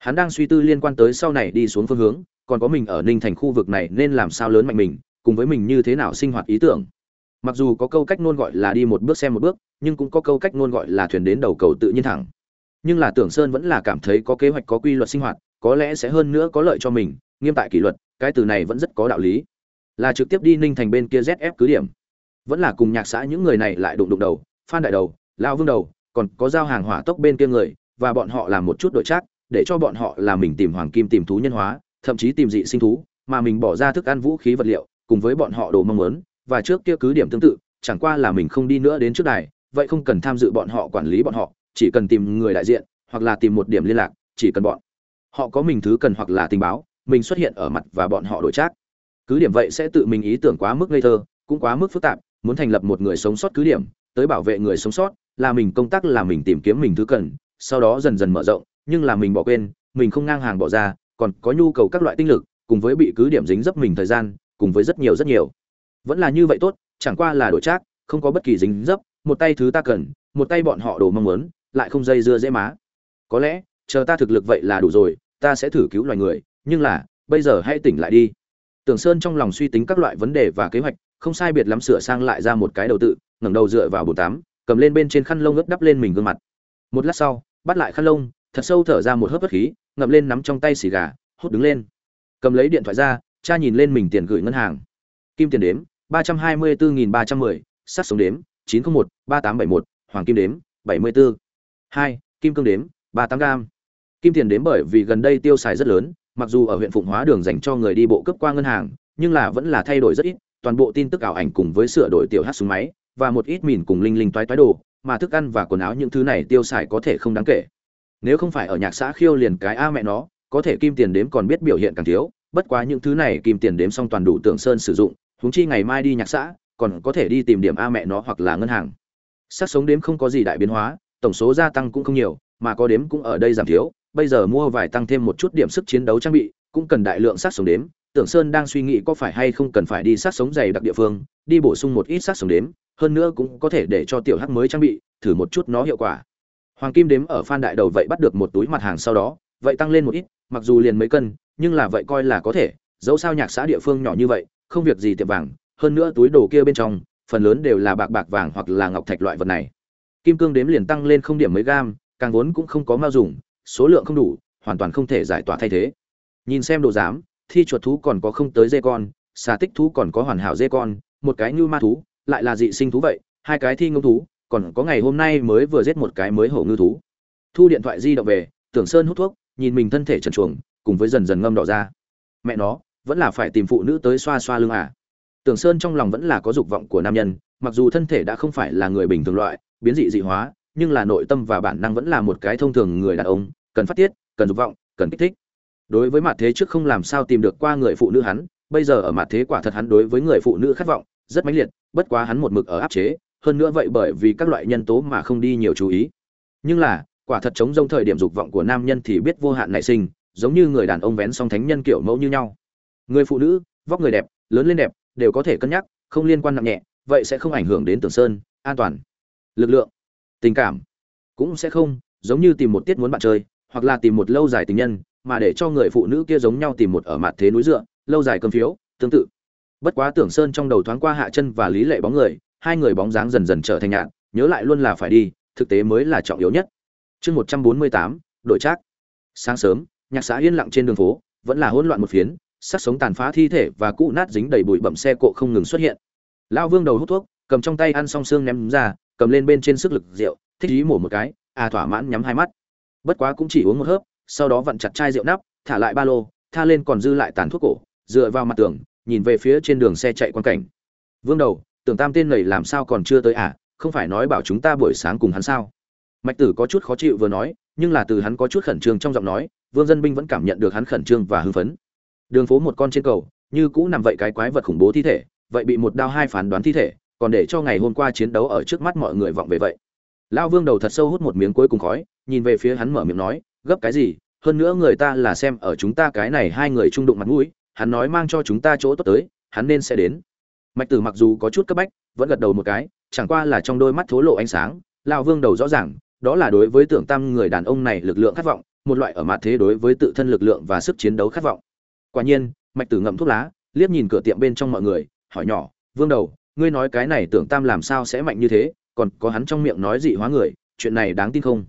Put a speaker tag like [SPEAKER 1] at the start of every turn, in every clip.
[SPEAKER 1] hắn đang suy tư liên quan tới sau này đi xuống phương hướng, còn có mình ở ninh thành khu vực này nên làm sao lớn mạnh mình, cùng với mình như thế nào sinh hoạt ý tưởng. Mặc dù có câu cách nôn gọi là đi một bước xem một bước, nhưng cũng có câu cách nôn gọi là thuyền đến đầu cầu tự nhiên thẳng. Nhưng là tưởng sơn vẫn là cảm thấy có kế hoạch, có quy luật sinh hoạt, có lẽ sẽ hơn nữa có lợi cho mình, nghiêm tại kỷ luật, cái từ này vẫn rất có đạo lý. Là trực tiếp đi ninh thành bên kia zf cứ điểm. Vẫn là cùng nhạc xã những người này lại đụng đụng đầu, phan đại đầu lao vương đầu, còn có giao hàng hỏa tốc bên kia người, và bọn họ làm một chút đội trác để cho bọn họ là mình tìm hoàng kim tìm thú nhân hóa, thậm chí tìm dị sinh thú, mà mình bỏ ra thức ăn vũ khí vật liệu, cùng với bọn họ đồ mong muốn, và trước kia cứ điểm tương tự, chẳng qua là mình không đi nữa đến trước đài, vậy không cần tham dự bọn họ quản lý bọn họ, chỉ cần tìm người đại diện, hoặc là tìm một điểm liên lạc, chỉ cần bọn họ có mình thứ cần hoặc là tình báo, mình xuất hiện ở mặt và bọn họ đổi trác. Cứ điểm vậy sẽ tự mình ý tưởng quá mức ngây thơ, cũng quá mức phức tạp, muốn thành lập một người sống sót cứ điểm, tới bảo vệ người sống sót, là mình công tác là mình tìm kiếm mình thứ cần, sau đó dần dần mở rộng nhưng là mình bỏ quên, mình không ngang hàng bỏ ra, còn có nhu cầu các loại tinh lực, cùng với bị cứ điểm dính dấp mình thời gian, cùng với rất nhiều rất nhiều. Vẫn là như vậy tốt, chẳng qua là đổi trác, không có bất kỳ dính dấp, một tay thứ ta cần, một tay bọn họ đồ mong muốn, lại không dây dưa dễ má. Có lẽ, chờ ta thực lực vậy là đủ rồi, ta sẽ thử cứu loài người, nhưng là, bây giờ hãy tỉnh lại đi. Tưởng sơn trong lòng suy tính các loại vấn đề và kế hoạch, không sai biệt lắm sửa sang lại ra một cái đầu tự, ngẩng đầu dựa vào bồn tám cầm lên bên trên khăn lông ướt đắp lên mình gương mặt. Một lát sau, bắt lại khăn lông thật sâu thở ra một hớp bất khí, ngậm lên nắm trong tay xì gà, hút đứng lên. Cầm lấy điện thoại ra, cha nhìn lên mình tiền gửi ngân hàng. Kim tiền đếm, ba trăm hai mươi bốn nghìn ba trăm mười, sắt sống đếm, chín trăm một, ba tám bảy một, hoàng kim đếm, bảy mươi bốn hai, kim cương đếm, ba tám gram kim tiền đếm bởi vì gần đây tiêu xài rất lớn, mặc dù ở huyện phụng hóa đường dành cho người đi bộ cấp qua ngân hàng, nhưng là vẫn là thay đổi rất ít, toàn bộ tin tức ảo ảnh cùng với sửa đổi tiểu hát súng máy, và một ít mìn cùng linh linh toái toái đồ, mà thức ăn và quần áo những thứ này tiêu xài có thể không đáng kể nếu không phải ở nhạc xã khiêu liền cái a mẹ nó, có thể kim tiền đếm còn biết biểu hiện càng thiếu, bất quá những thứ này kim tiền đếm xong toàn đủ tưởng sơn sử dụng, huống chi ngày mai đi nhạc xã, còn có thể đi tìm điểm a mẹ nó hoặc là ngân hàng. Sắc sống đếm không có gì đại biến hóa, tổng số gia tăng cũng không nhiều, mà có đếm cũng ở đây giảm thiếu, bây giờ mua vài tăng thêm một chút điểm sức chiến đấu trang bị, cũng cần đại lượng sát sống đếm. Tưởng sơn đang suy nghĩ có phải hay không cần phải đi sát sống dày đặc địa phương, đi bổ sung một ít sát sống đếm, hơn nữa cũng có thể để cho tiểu hắc mới trang bị, thử một chút nó hiệu quả hoàng kim đếm ở phan đại đầu vậy bắt được một túi mặt hàng sau đó, vậy tăng lên một ít, mặc dù liền mấy cân, nhưng là vậy coi là có thể. Dẫu sao nhạc xã địa phương nhỏ như vậy, không việc gì tiệm vàng, hơn nữa túi đồ kia bên trong, phần lớn đều là bạc bạc vàng hoặc là ngọc thạch loại vật này. Kim cương đếm liền tăng lên không điểm mấy gam, càng vốn cũng không có mao dùng, số lượng không đủ, hoàn toàn không thể giải tỏa thay thế. Nhìn xem đồ giám, thi chuột thú còn có không tới dê con, xà tích thú còn có hoàn hảo dê con, một cái như ma thú, lại là dị sinh thú vậy, hai cái thi ngông thú còn có ngày hôm nay mới vừa giết một cái mới hổ ngư thú. Thu điện thoại di động về, tưởng sơn hút thuốc, nhìn mình thân thể trần chuồng cùng với dần dần ngâm đỏ ra. Mẹ nó, vẫn là phải tìm phụ nữ tới xoa xoa lưng à? Tưởng sơn trong lòng vẫn là có dục vọng của nam nhân, mặc dù thân thể đã không phải là người bình thường loại, biến dị dị hóa, nhưng là nội tâm và bản năng vẫn là một cái thông thường người đàn ông, cần phát tiết, cần dục vọng, cần kích thích. Đối với mặt thế trước không làm sao tìm được qua người phụ nữ hắn, bây giờ ở mặt thế quả thật hắn đối với người phụ nữ khát vọng rất mãnh liệt, bất quá hắn một mực ở áp chế hơn nữa vậy bởi vì các loại nhân tố mà không đi nhiều chú ý. Nhưng là, quả thật chống rông thời điểm dục vọng của nam nhân thì biết vô hạn nảy sinh, giống như người đàn ông vén song thánh nhân kiểu mẫu như nhau. Người phụ nữ, vóc người đẹp, lớn lên đẹp, đều có thể cân nhắc, không liên quan nặng nhẹ, vậy sẽ không ảnh hưởng đến tường sơn, an toàn, lực lượng, tình cảm. Cũng sẽ không, giống như tìm một tiết muốn bạn chơi, hoặc là tìm một lâu dài tình nhân, mà để cho người phụ nữ kia giống nhau tìm một ở mặt thế núi dựa, lâu dài cơm phiếu, tương tự. Bất quá tưởng sơn trong đầu thoáng qua hạ chân và lý lệ bóng người hai người bóng dáng dần dần trở thành nhạn nhớ lại luôn là phải đi, thực tế mới là trọng yếu nhất. Chương một trăm bốn mươi tám đội trác. Sáng sớm, nhạc xã yên lặng trên đường phố, vẫn là hỗn loạn một phiến xác sống tàn phá thi thể và cũ nát dính đầy bụi bậm xe cộ không ngừng xuất hiện. Lão vương đầu hút thuốc, cầm trong tay ăn xong xương ném ra, cầm lên bên trên sức lực rượu, thích ý mổ một cái à thỏa mãn nhắm hai mắt. Bất quá cũng chỉ uống một hớp, sau đó vặn chặt chai rượu nắp, thả lại ba lô, tha lên còn dư lại tàn thuốc cổ, dựa vào mặt tường, nhìn về phía trên đường xe chạy quan cảnh. Vương đầu tưởng tam tên này làm sao còn chưa tới à không phải nói bảo chúng ta buổi sáng cùng hắn sao? Mạch tử có chút khó chịu vừa nói, nhưng là từ hắn có chút khẩn trương trong giọng nói, vương dân binh vẫn cảm nhận được hắn khẩn trương và hưng phấn. Đường phố một con trên cầu, như cũ nằm vậy cái quái vật khủng bố thi thể, vậy bị một đao hai phán đoán thi thể, còn để cho ngày hôm qua chiến đấu ở trước mắt mọi người vọng về vậy. Lão vương đầu thật sâu hút một miếng cuối cùng khói, nhìn về phía hắn mở miệng nói, gấp cái gì, hơn nữa người ta là xem ở chúng ta cái này hai người trung đụng mặt mũi, hắn nói mang cho chúng ta chỗ tốt tới, hắn nên sẽ đến mạch tử mặc dù có chút cấp bách, vẫn gật đầu một cái, chẳng qua là trong đôi mắt thố lộ ánh sáng, lão vương đầu rõ ràng, đó là đối với tưởng tam người đàn ông này lực lượng khát vọng, một loại ở mặt thế đối với tự thân lực lượng và sức chiến đấu khát vọng. Quả nhiên, mạch tử ngậm thuốc lá, liếc nhìn cửa tiệm bên trong mọi người, hỏi nhỏ, vương đầu, ngươi nói cái này tưởng tam làm sao sẽ mạnh như thế, còn có hắn trong miệng nói dị hóa người, chuyện này đáng tin không?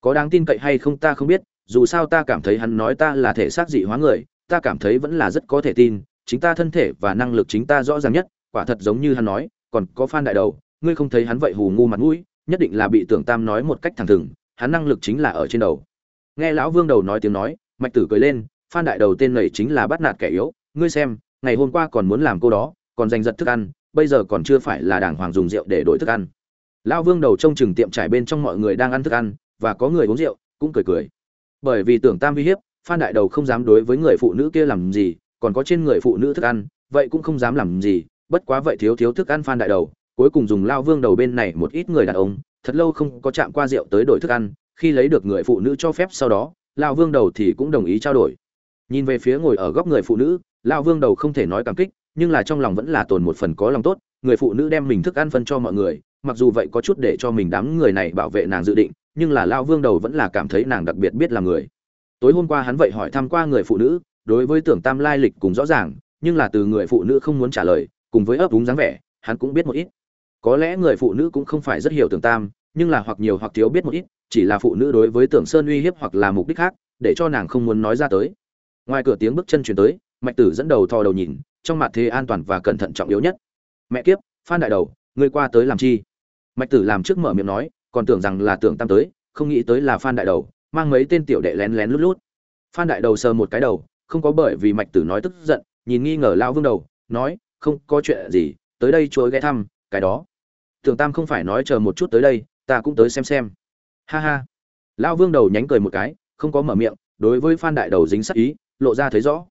[SPEAKER 1] Có đáng tin cậy hay không ta không biết, dù sao ta cảm thấy hắn nói ta là thể xác dị hóa người, ta cảm thấy vẫn là rất có thể tin, chính ta thân thể và năng lực chính ta rõ ràng nhất quả thật giống như hắn nói, còn có phan đại đầu, ngươi không thấy hắn vậy hù ngu mặt mũi, nhất định là bị tưởng tam nói một cách thẳng thừng, hắn năng lực chính là ở trên đầu. Nghe lão vương đầu nói tiếng nói, mạch tử cười lên, phan đại đầu tên này chính là bắt nạt kẻ yếu, ngươi xem, ngày hôm qua còn muốn làm cô đó, còn giành giật thức ăn, bây giờ còn chưa phải là đàng hoàng dùng rượu để đổi thức ăn. Lão vương đầu trông chừng tiệm trải bên trong mọi người đang ăn thức ăn, và có người uống rượu, cũng cười cười. Bởi vì tưởng tam uy hiếp, phan đại đầu không dám đối với người phụ nữ kia làm gì, còn có trên người phụ nữ thức ăn, vậy cũng không dám làm gì bất quá vậy thiếu thiếu thức ăn phan đại đầu, cuối cùng dùng lao vương đầu bên này một ít người đàn ông, thật lâu không có chạm qua rượu tới đổi thức ăn, khi lấy được người phụ nữ cho phép sau đó, lao vương đầu thì cũng đồng ý trao đổi. Nhìn về phía ngồi ở góc người phụ nữ, lao vương đầu không thể nói cảm kích, nhưng là trong lòng vẫn là tồn một phần có lòng tốt, người phụ nữ đem mình thức ăn phân cho mọi người, mặc dù vậy có chút để cho mình đám người này bảo vệ nàng dự định, nhưng là lao vương đầu vẫn là cảm thấy nàng đặc biệt biết là người. Tối hôm qua hắn vậy hỏi thăm qua người phụ nữ, đối với tưởng tam lai lịch cùng rõ ràng, nhưng là từ người phụ nữ không muốn trả lời cùng với ấp úng dáng vẻ, hắn cũng biết một ít. Có lẽ người phụ nữ cũng không phải rất hiểu tưởng tam, nhưng là hoặc nhiều hoặc thiếu biết một ít, chỉ là phụ nữ đối với tưởng sơn uy hiếp hoặc là mục đích khác, để cho nàng không muốn nói ra tới. Ngoài cửa tiếng bước chân chuyển tới, mạch tử dẫn đầu thò đầu nhìn, trong mặt thế an toàn và cẩn thận trọng yếu nhất. Mẹ kiếp, phan đại đầu, ngươi qua tới làm chi? Mạch tử làm trước mở miệng nói, còn tưởng rằng là tưởng tam tới, không nghĩ tới là phan đại đầu, mang mấy tên tiểu đệ lén lén lút lút. Phan đại đầu sờ một cái đầu, không có bởi vì mạch tử nói tức giận, nhìn nghi ngờ lao vương đầu, nói không có chuyện gì, tới đây chối ghé thăm, cái đó. Tưởng tam không phải nói chờ một chút tới đây, ta cũng tới xem xem. Ha ha. Lao vương đầu nhánh cười một cái, không có mở miệng, đối với phan đại đầu dính sắc ý, lộ ra thấy rõ.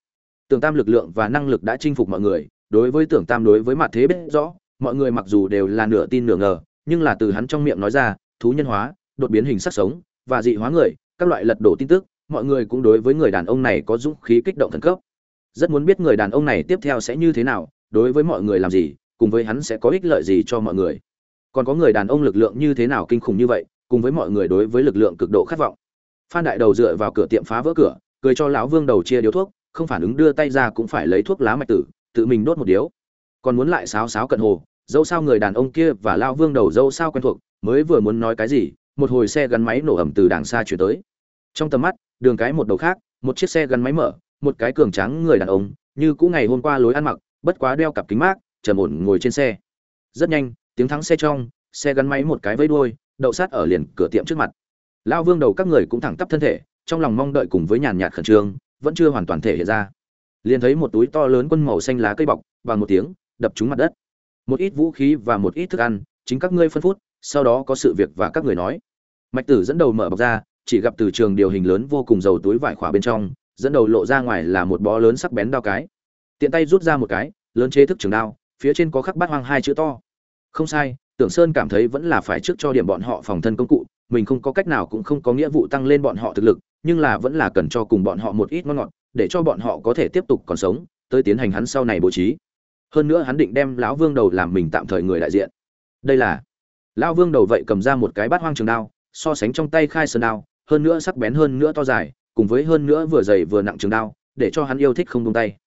[SPEAKER 1] Tưởng tam lực lượng và năng lực đã chinh phục mọi người, đối với tưởng tam đối với mặt thế biết rõ, mọi người mặc dù đều là nửa tin nửa ngờ, nhưng là từ hắn trong miệng nói ra, thú nhân hóa, đột biến hình sắc sống, và dị hóa người, các loại lật đổ tin tức, mọi người cũng đối với người đàn ông này có dũng khí kích động thần cấp. Rất muốn biết người đàn ông này tiếp theo sẽ như thế nào đối với mọi người làm gì, cùng với hắn sẽ có ích lợi gì cho mọi người. Còn có người đàn ông lực lượng như thế nào kinh khủng như vậy, cùng với mọi người đối với lực lượng cực độ khát vọng. Phan đại đầu dựa vào cửa tiệm phá vỡ cửa, cười cho lão vương đầu chia điếu thuốc, không phản ứng đưa tay ra cũng phải lấy thuốc lá mạch tử, tự mình đốt một điếu. Còn muốn lại sáo sáo cận hồ, dẫu sao người đàn ông kia và lao vương đầu dẫu sao quen thuộc, mới vừa muốn nói cái gì, một hồi xe gắn máy nổ ẩm từ đàng xa chuyển tới. Trong tầm mắt, đường cái một đầu khác, một chiếc xe gắn máy mở, một cái cường trắng người đàn ông, như cũ ngày hôm qua lối ăn mặc bất quá đeo cặp kính mát, trầm ổn ngồi trên xe. Rất nhanh, tiếng thắng xe trong, xe gắn máy một cái vẫy đuôi, đậu sát ở liền cửa tiệm trước mặt. Lao vương đầu các người cũng thẳng tắp thân thể, trong lòng mong đợi cùng với nhàn nhạt khẩn trương, vẫn chưa hoàn toàn thể hiện ra. Liền thấy một túi to lớn quân màu xanh lá cây bọc, bằng một tiếng, đập trúng mặt đất. Một ít vũ khí và một ít thức ăn, chính các ngươi phân phút, sau đó có sự việc và các người nói. Mạch tử dẫn đầu mở bọc ra, chỉ gặp từ trường điều hình lớn vô cùng dầu túi vải khỏa bên trong, dẫn đầu lộ ra ngoài là một bó lớn sắc bén đao cái tiện tay rút ra một cái, lớn chế thức trường đao, phía trên có khắc bát hoang hai chữ to. Không sai, tưởng sơn cảm thấy vẫn là phải trước cho điểm bọn họ phòng thân công cụ, mình không có cách nào cũng không có nghĩa vụ tăng lên bọn họ thực lực, nhưng là vẫn là cần cho cùng bọn họ một ít ngon ngọt, để cho bọn họ có thể tiếp tục còn sống, tới tiến hành hắn sau này bố trí. Hơn nữa hắn định đem lão vương đầu làm mình tạm thời người đại diện. Đây là, lão vương đầu vậy cầm ra một cái bát hoang trường đao, so sánh trong tay khai sơn đao, hơn nữa sắc bén hơn nữa to dài, cùng với hơn nữa vừa dày vừa nặng trường đao, để cho hắn yêu thích không tung tay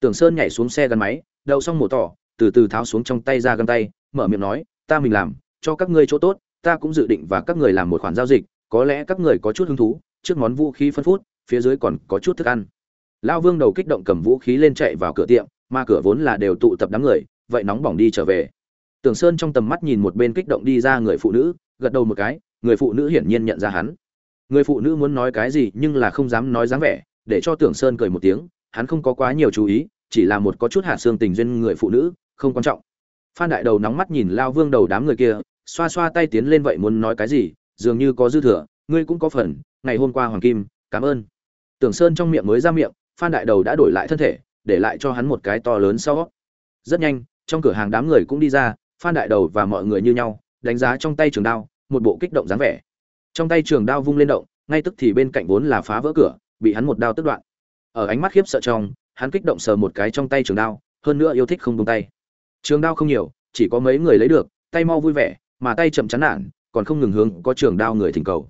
[SPEAKER 1] tưởng sơn nhảy xuống xe gắn máy, đậu xong mổ tỏ, từ từ tháo xuống trong tay ra găng tay, mở miệng nói, ta mình làm, cho các ngươi chỗ tốt, ta cũng dự định và các người làm một khoản giao dịch, có lẽ các người có chút hứng thú, trước món vũ khí phân phút, phía dưới còn có chút thức ăn. Lão vương đầu kích động cầm vũ khí lên chạy vào cửa tiệm, mà cửa vốn là đều tụ tập đám người, vậy nóng bỏng đi trở về. Tưởng sơn trong tầm mắt nhìn một bên kích động đi ra người phụ nữ, gật đầu một cái, người phụ nữ hiển nhiên nhận ra hắn. Người phụ nữ muốn nói cái gì nhưng là không dám nói dáng vẻ, để cho tưởng sơn cười một tiếng hắn không có quá nhiều chú ý, chỉ là một có chút hạ xương tình duyên người phụ nữ, không quan trọng. Phan đại đầu nóng mắt nhìn lao vương đầu đám người kia, xoa xoa tay tiến lên vậy muốn nói cái gì, dường như có dư thừa, ngươi cũng có phần, ngày hôm qua hoàng kim, cảm ơn. Tưởng sơn trong miệng mới ra miệng, phan đại đầu đã đổi lại thân thể, để lại cho hắn một cái to lớn sau. Rất nhanh, trong cửa hàng đám người cũng đi ra, phan đại đầu và mọi người như nhau, đánh giá trong tay trường đao, một bộ kích động dáng vẻ. Trong tay trường đao vung lên động, ngay tức thì bên cạnh vốn là phá vỡ cửa, bị hắn một đao tức đoạn ở ánh mắt khiếp sợ trong, hắn kích động sờ một cái trong tay trường đao, hơn nữa yêu thích không tung tay. Trường đao không nhiều, chỉ có mấy người lấy được, tay mau vui vẻ, mà tay chậm chán nản, còn không ngừng hướng có trường đao người thỉnh cầu.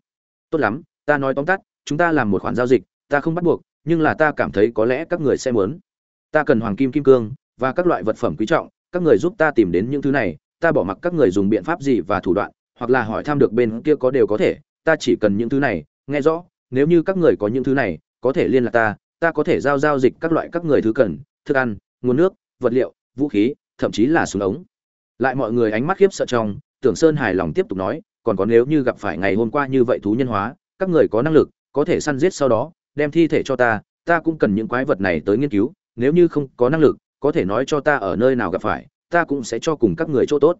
[SPEAKER 1] Tốt lắm, ta nói tóm tắt, chúng ta làm một khoản giao dịch, ta không bắt buộc, nhưng là ta cảm thấy có lẽ các người sẽ muốn. Ta cần hoàng kim kim cương, và các loại vật phẩm quý trọng, các người giúp ta tìm đến những thứ này, ta bỏ mặc các người dùng biện pháp gì và thủ đoạn, hoặc là hỏi thăm được bên kia có đều có thể, ta chỉ cần những thứ này, nghe rõ, nếu như các người có những thứ này, có thể liên lạc ta ta có thể giao giao dịch các loại các người thứ cần, thức ăn, nguồn nước, vật liệu, vũ khí, thậm chí là súng ống. Lại mọi người ánh mắt khiếp sợ trong, tưởng sơn hài lòng tiếp tục nói, còn có nếu như gặp phải ngày hôm qua như vậy thú nhân hóa, các người có năng lực, có thể săn giết sau đó, đem thi thể cho ta ta cũng cần những quái vật này tới nghiên cứu, nếu như không có năng lực, có thể nói cho ta ở nơi nào gặp phải, ta cũng sẽ cho cùng các người chỗ tốt.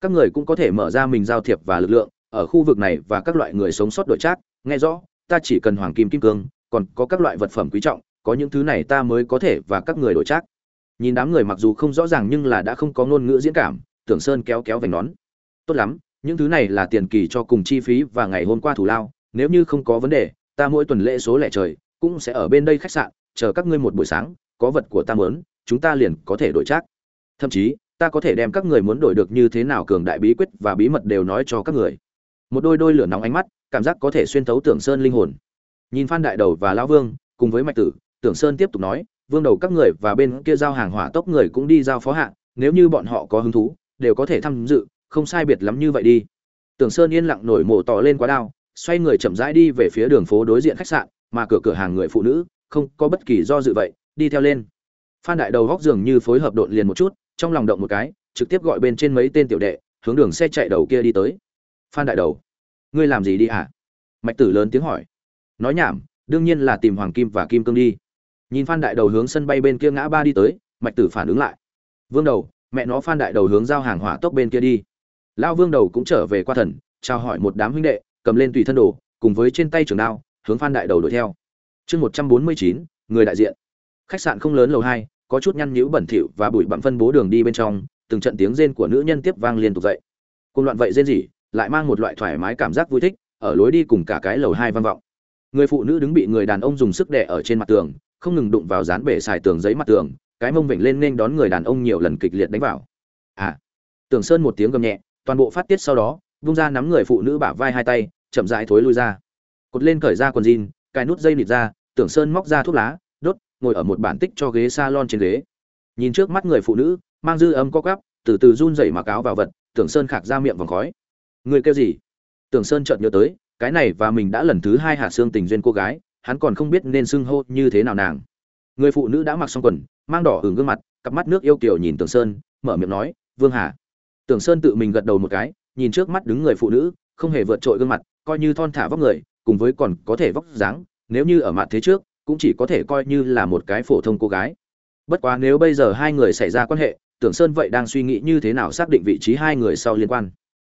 [SPEAKER 1] Các người cũng có thể mở ra mình giao thiệp và lực lượng, ở khu vực này và các loại người sống sót đội trác, nghe rõ, ta chỉ cần hoàng kim kim cương còn có các loại vật phẩm quý trọng, có những thứ này ta mới có thể và các người đổi trác. Nhìn đám người mặc dù không rõ ràng nhưng là đã không có ngôn ngữ diễn cảm, tưởng sơn kéo kéo vành nón. Tốt lắm, những thứ này là tiền kỳ cho cùng chi phí và ngày hôm qua thủ lao, nếu như không có vấn đề, ta mỗi tuần lễ số lẻ trời cũng sẽ ở bên đây khách sạn, chờ các ngươi một buổi sáng, có vật của ta muốn, chúng ta liền có thể đổi trác. Thậm chí, ta có thể đem các người muốn đổi được như thế nào cường đại bí quyết và bí mật đều nói cho các người. Một đôi đôi lửa nóng ánh mắt, cảm giác có thể xuyên thấu tưởng sơn linh hồn nhìn phan đại đầu và lão vương, cùng với mạch tử, tưởng sơn tiếp tục nói, vương đầu các người và bên kia giao hàng hỏa tốc người cũng đi giao phó hạ, nếu như bọn họ có hứng thú, đều có thể tham dự, không sai biệt lắm như vậy đi. Tưởng sơn yên lặng nổi mổ tỏ lên quá đao xoay người chậm rãi đi về phía đường phố đối diện khách sạn, mà cửa cửa hàng người phụ nữ, không có bất kỳ do dự vậy, đi theo lên. Phan đại đầu góc giường như phối hợp độn liền một chút, trong lòng động một cái, trực tiếp gọi bên trên mấy tên tiểu đệ, hướng đường xe chạy đầu kia đi tới. Phan đại đầu, ngươi làm gì đi hả? Mạch tử lớn tiếng hỏi nói nhảm, đương nhiên là tìm hoàng kim và kim cương đi. Nhìn phan đại đầu hướng sân bay bên kia ngã ba đi tới, mạch tử phản ứng lại. Vương đầu, mẹ nó phan đại đầu hướng giao hàng hỏa tốc bên kia đi. Lão vương đầu cũng trở về qua thần, chào hỏi một đám huynh đệ, cầm lên tùy thân đồ, cùng với trên tay trường đao, hướng phan đại đầu đuổi theo. Chương một trăm bốn mươi chín, người đại diện. Khách sạn không lớn lầu hai, có chút nhăn nhữ bẩn thỉu và bụi bặm phân bố đường đi bên trong, từng trận tiếng rên của nữ nhân tiếp vang liên tục dậy. Cùng loạn vậy rên gì lại mang một loại thoải mái cảm giác vui thích, ở lối đi cùng cả cái lầu hai vang vọng người phụ nữ đứng bị người đàn ông dùng sức đè ở trên mặt tường, không ngừng đụng vào dán bể xài tường giấy mặt tường, cái mông vểnh lên nên đón người đàn ông nhiều lần kịch liệt đánh vào. À tưởng sơn một tiếng gầm nhẹ, toàn bộ phát tiết sau đó, vung ra nắm người phụ nữ bả vai hai tay, chậm rãi thối lui ra. Cột lên cởi ra quần jean, cài nút dây nịt ra tưởng sơn móc ra thuốc lá, đốt, ngồi ở một bản tích cho ghế salon trên ghế. Nhìn trước mắt người phụ nữ, mang dư âm co cắp từ từ run rẩy mặc áo vào vật tưởng sơn khạc ra miệng vòng khói. Người kêu gì? Tưởng sơn chợt nhớ tới cái này và mình đã lần thứ hai hạ xương tình duyên cô gái, hắn còn không biết nên xưng hô như thế nào nàng. Người phụ nữ đã mặc xong quần, mang đỏ hưởng gương mặt, cặp mắt nước yêu kiều nhìn tưởng sơn, mở miệng nói, vương hà. Tưởng sơn tự mình gật đầu một cái, nhìn trước mắt đứng người phụ nữ, không hề vượt trội gương mặt, coi như thon thả vóc người, cùng với còn có thể vóc dáng, nếu như ở mặt thế trước, cũng chỉ có thể coi như là một cái phổ thông cô gái. Bất quá nếu bây giờ hai người xảy ra quan hệ, tưởng sơn vậy đang suy nghĩ như thế nào xác định vị trí hai người sau liên quan.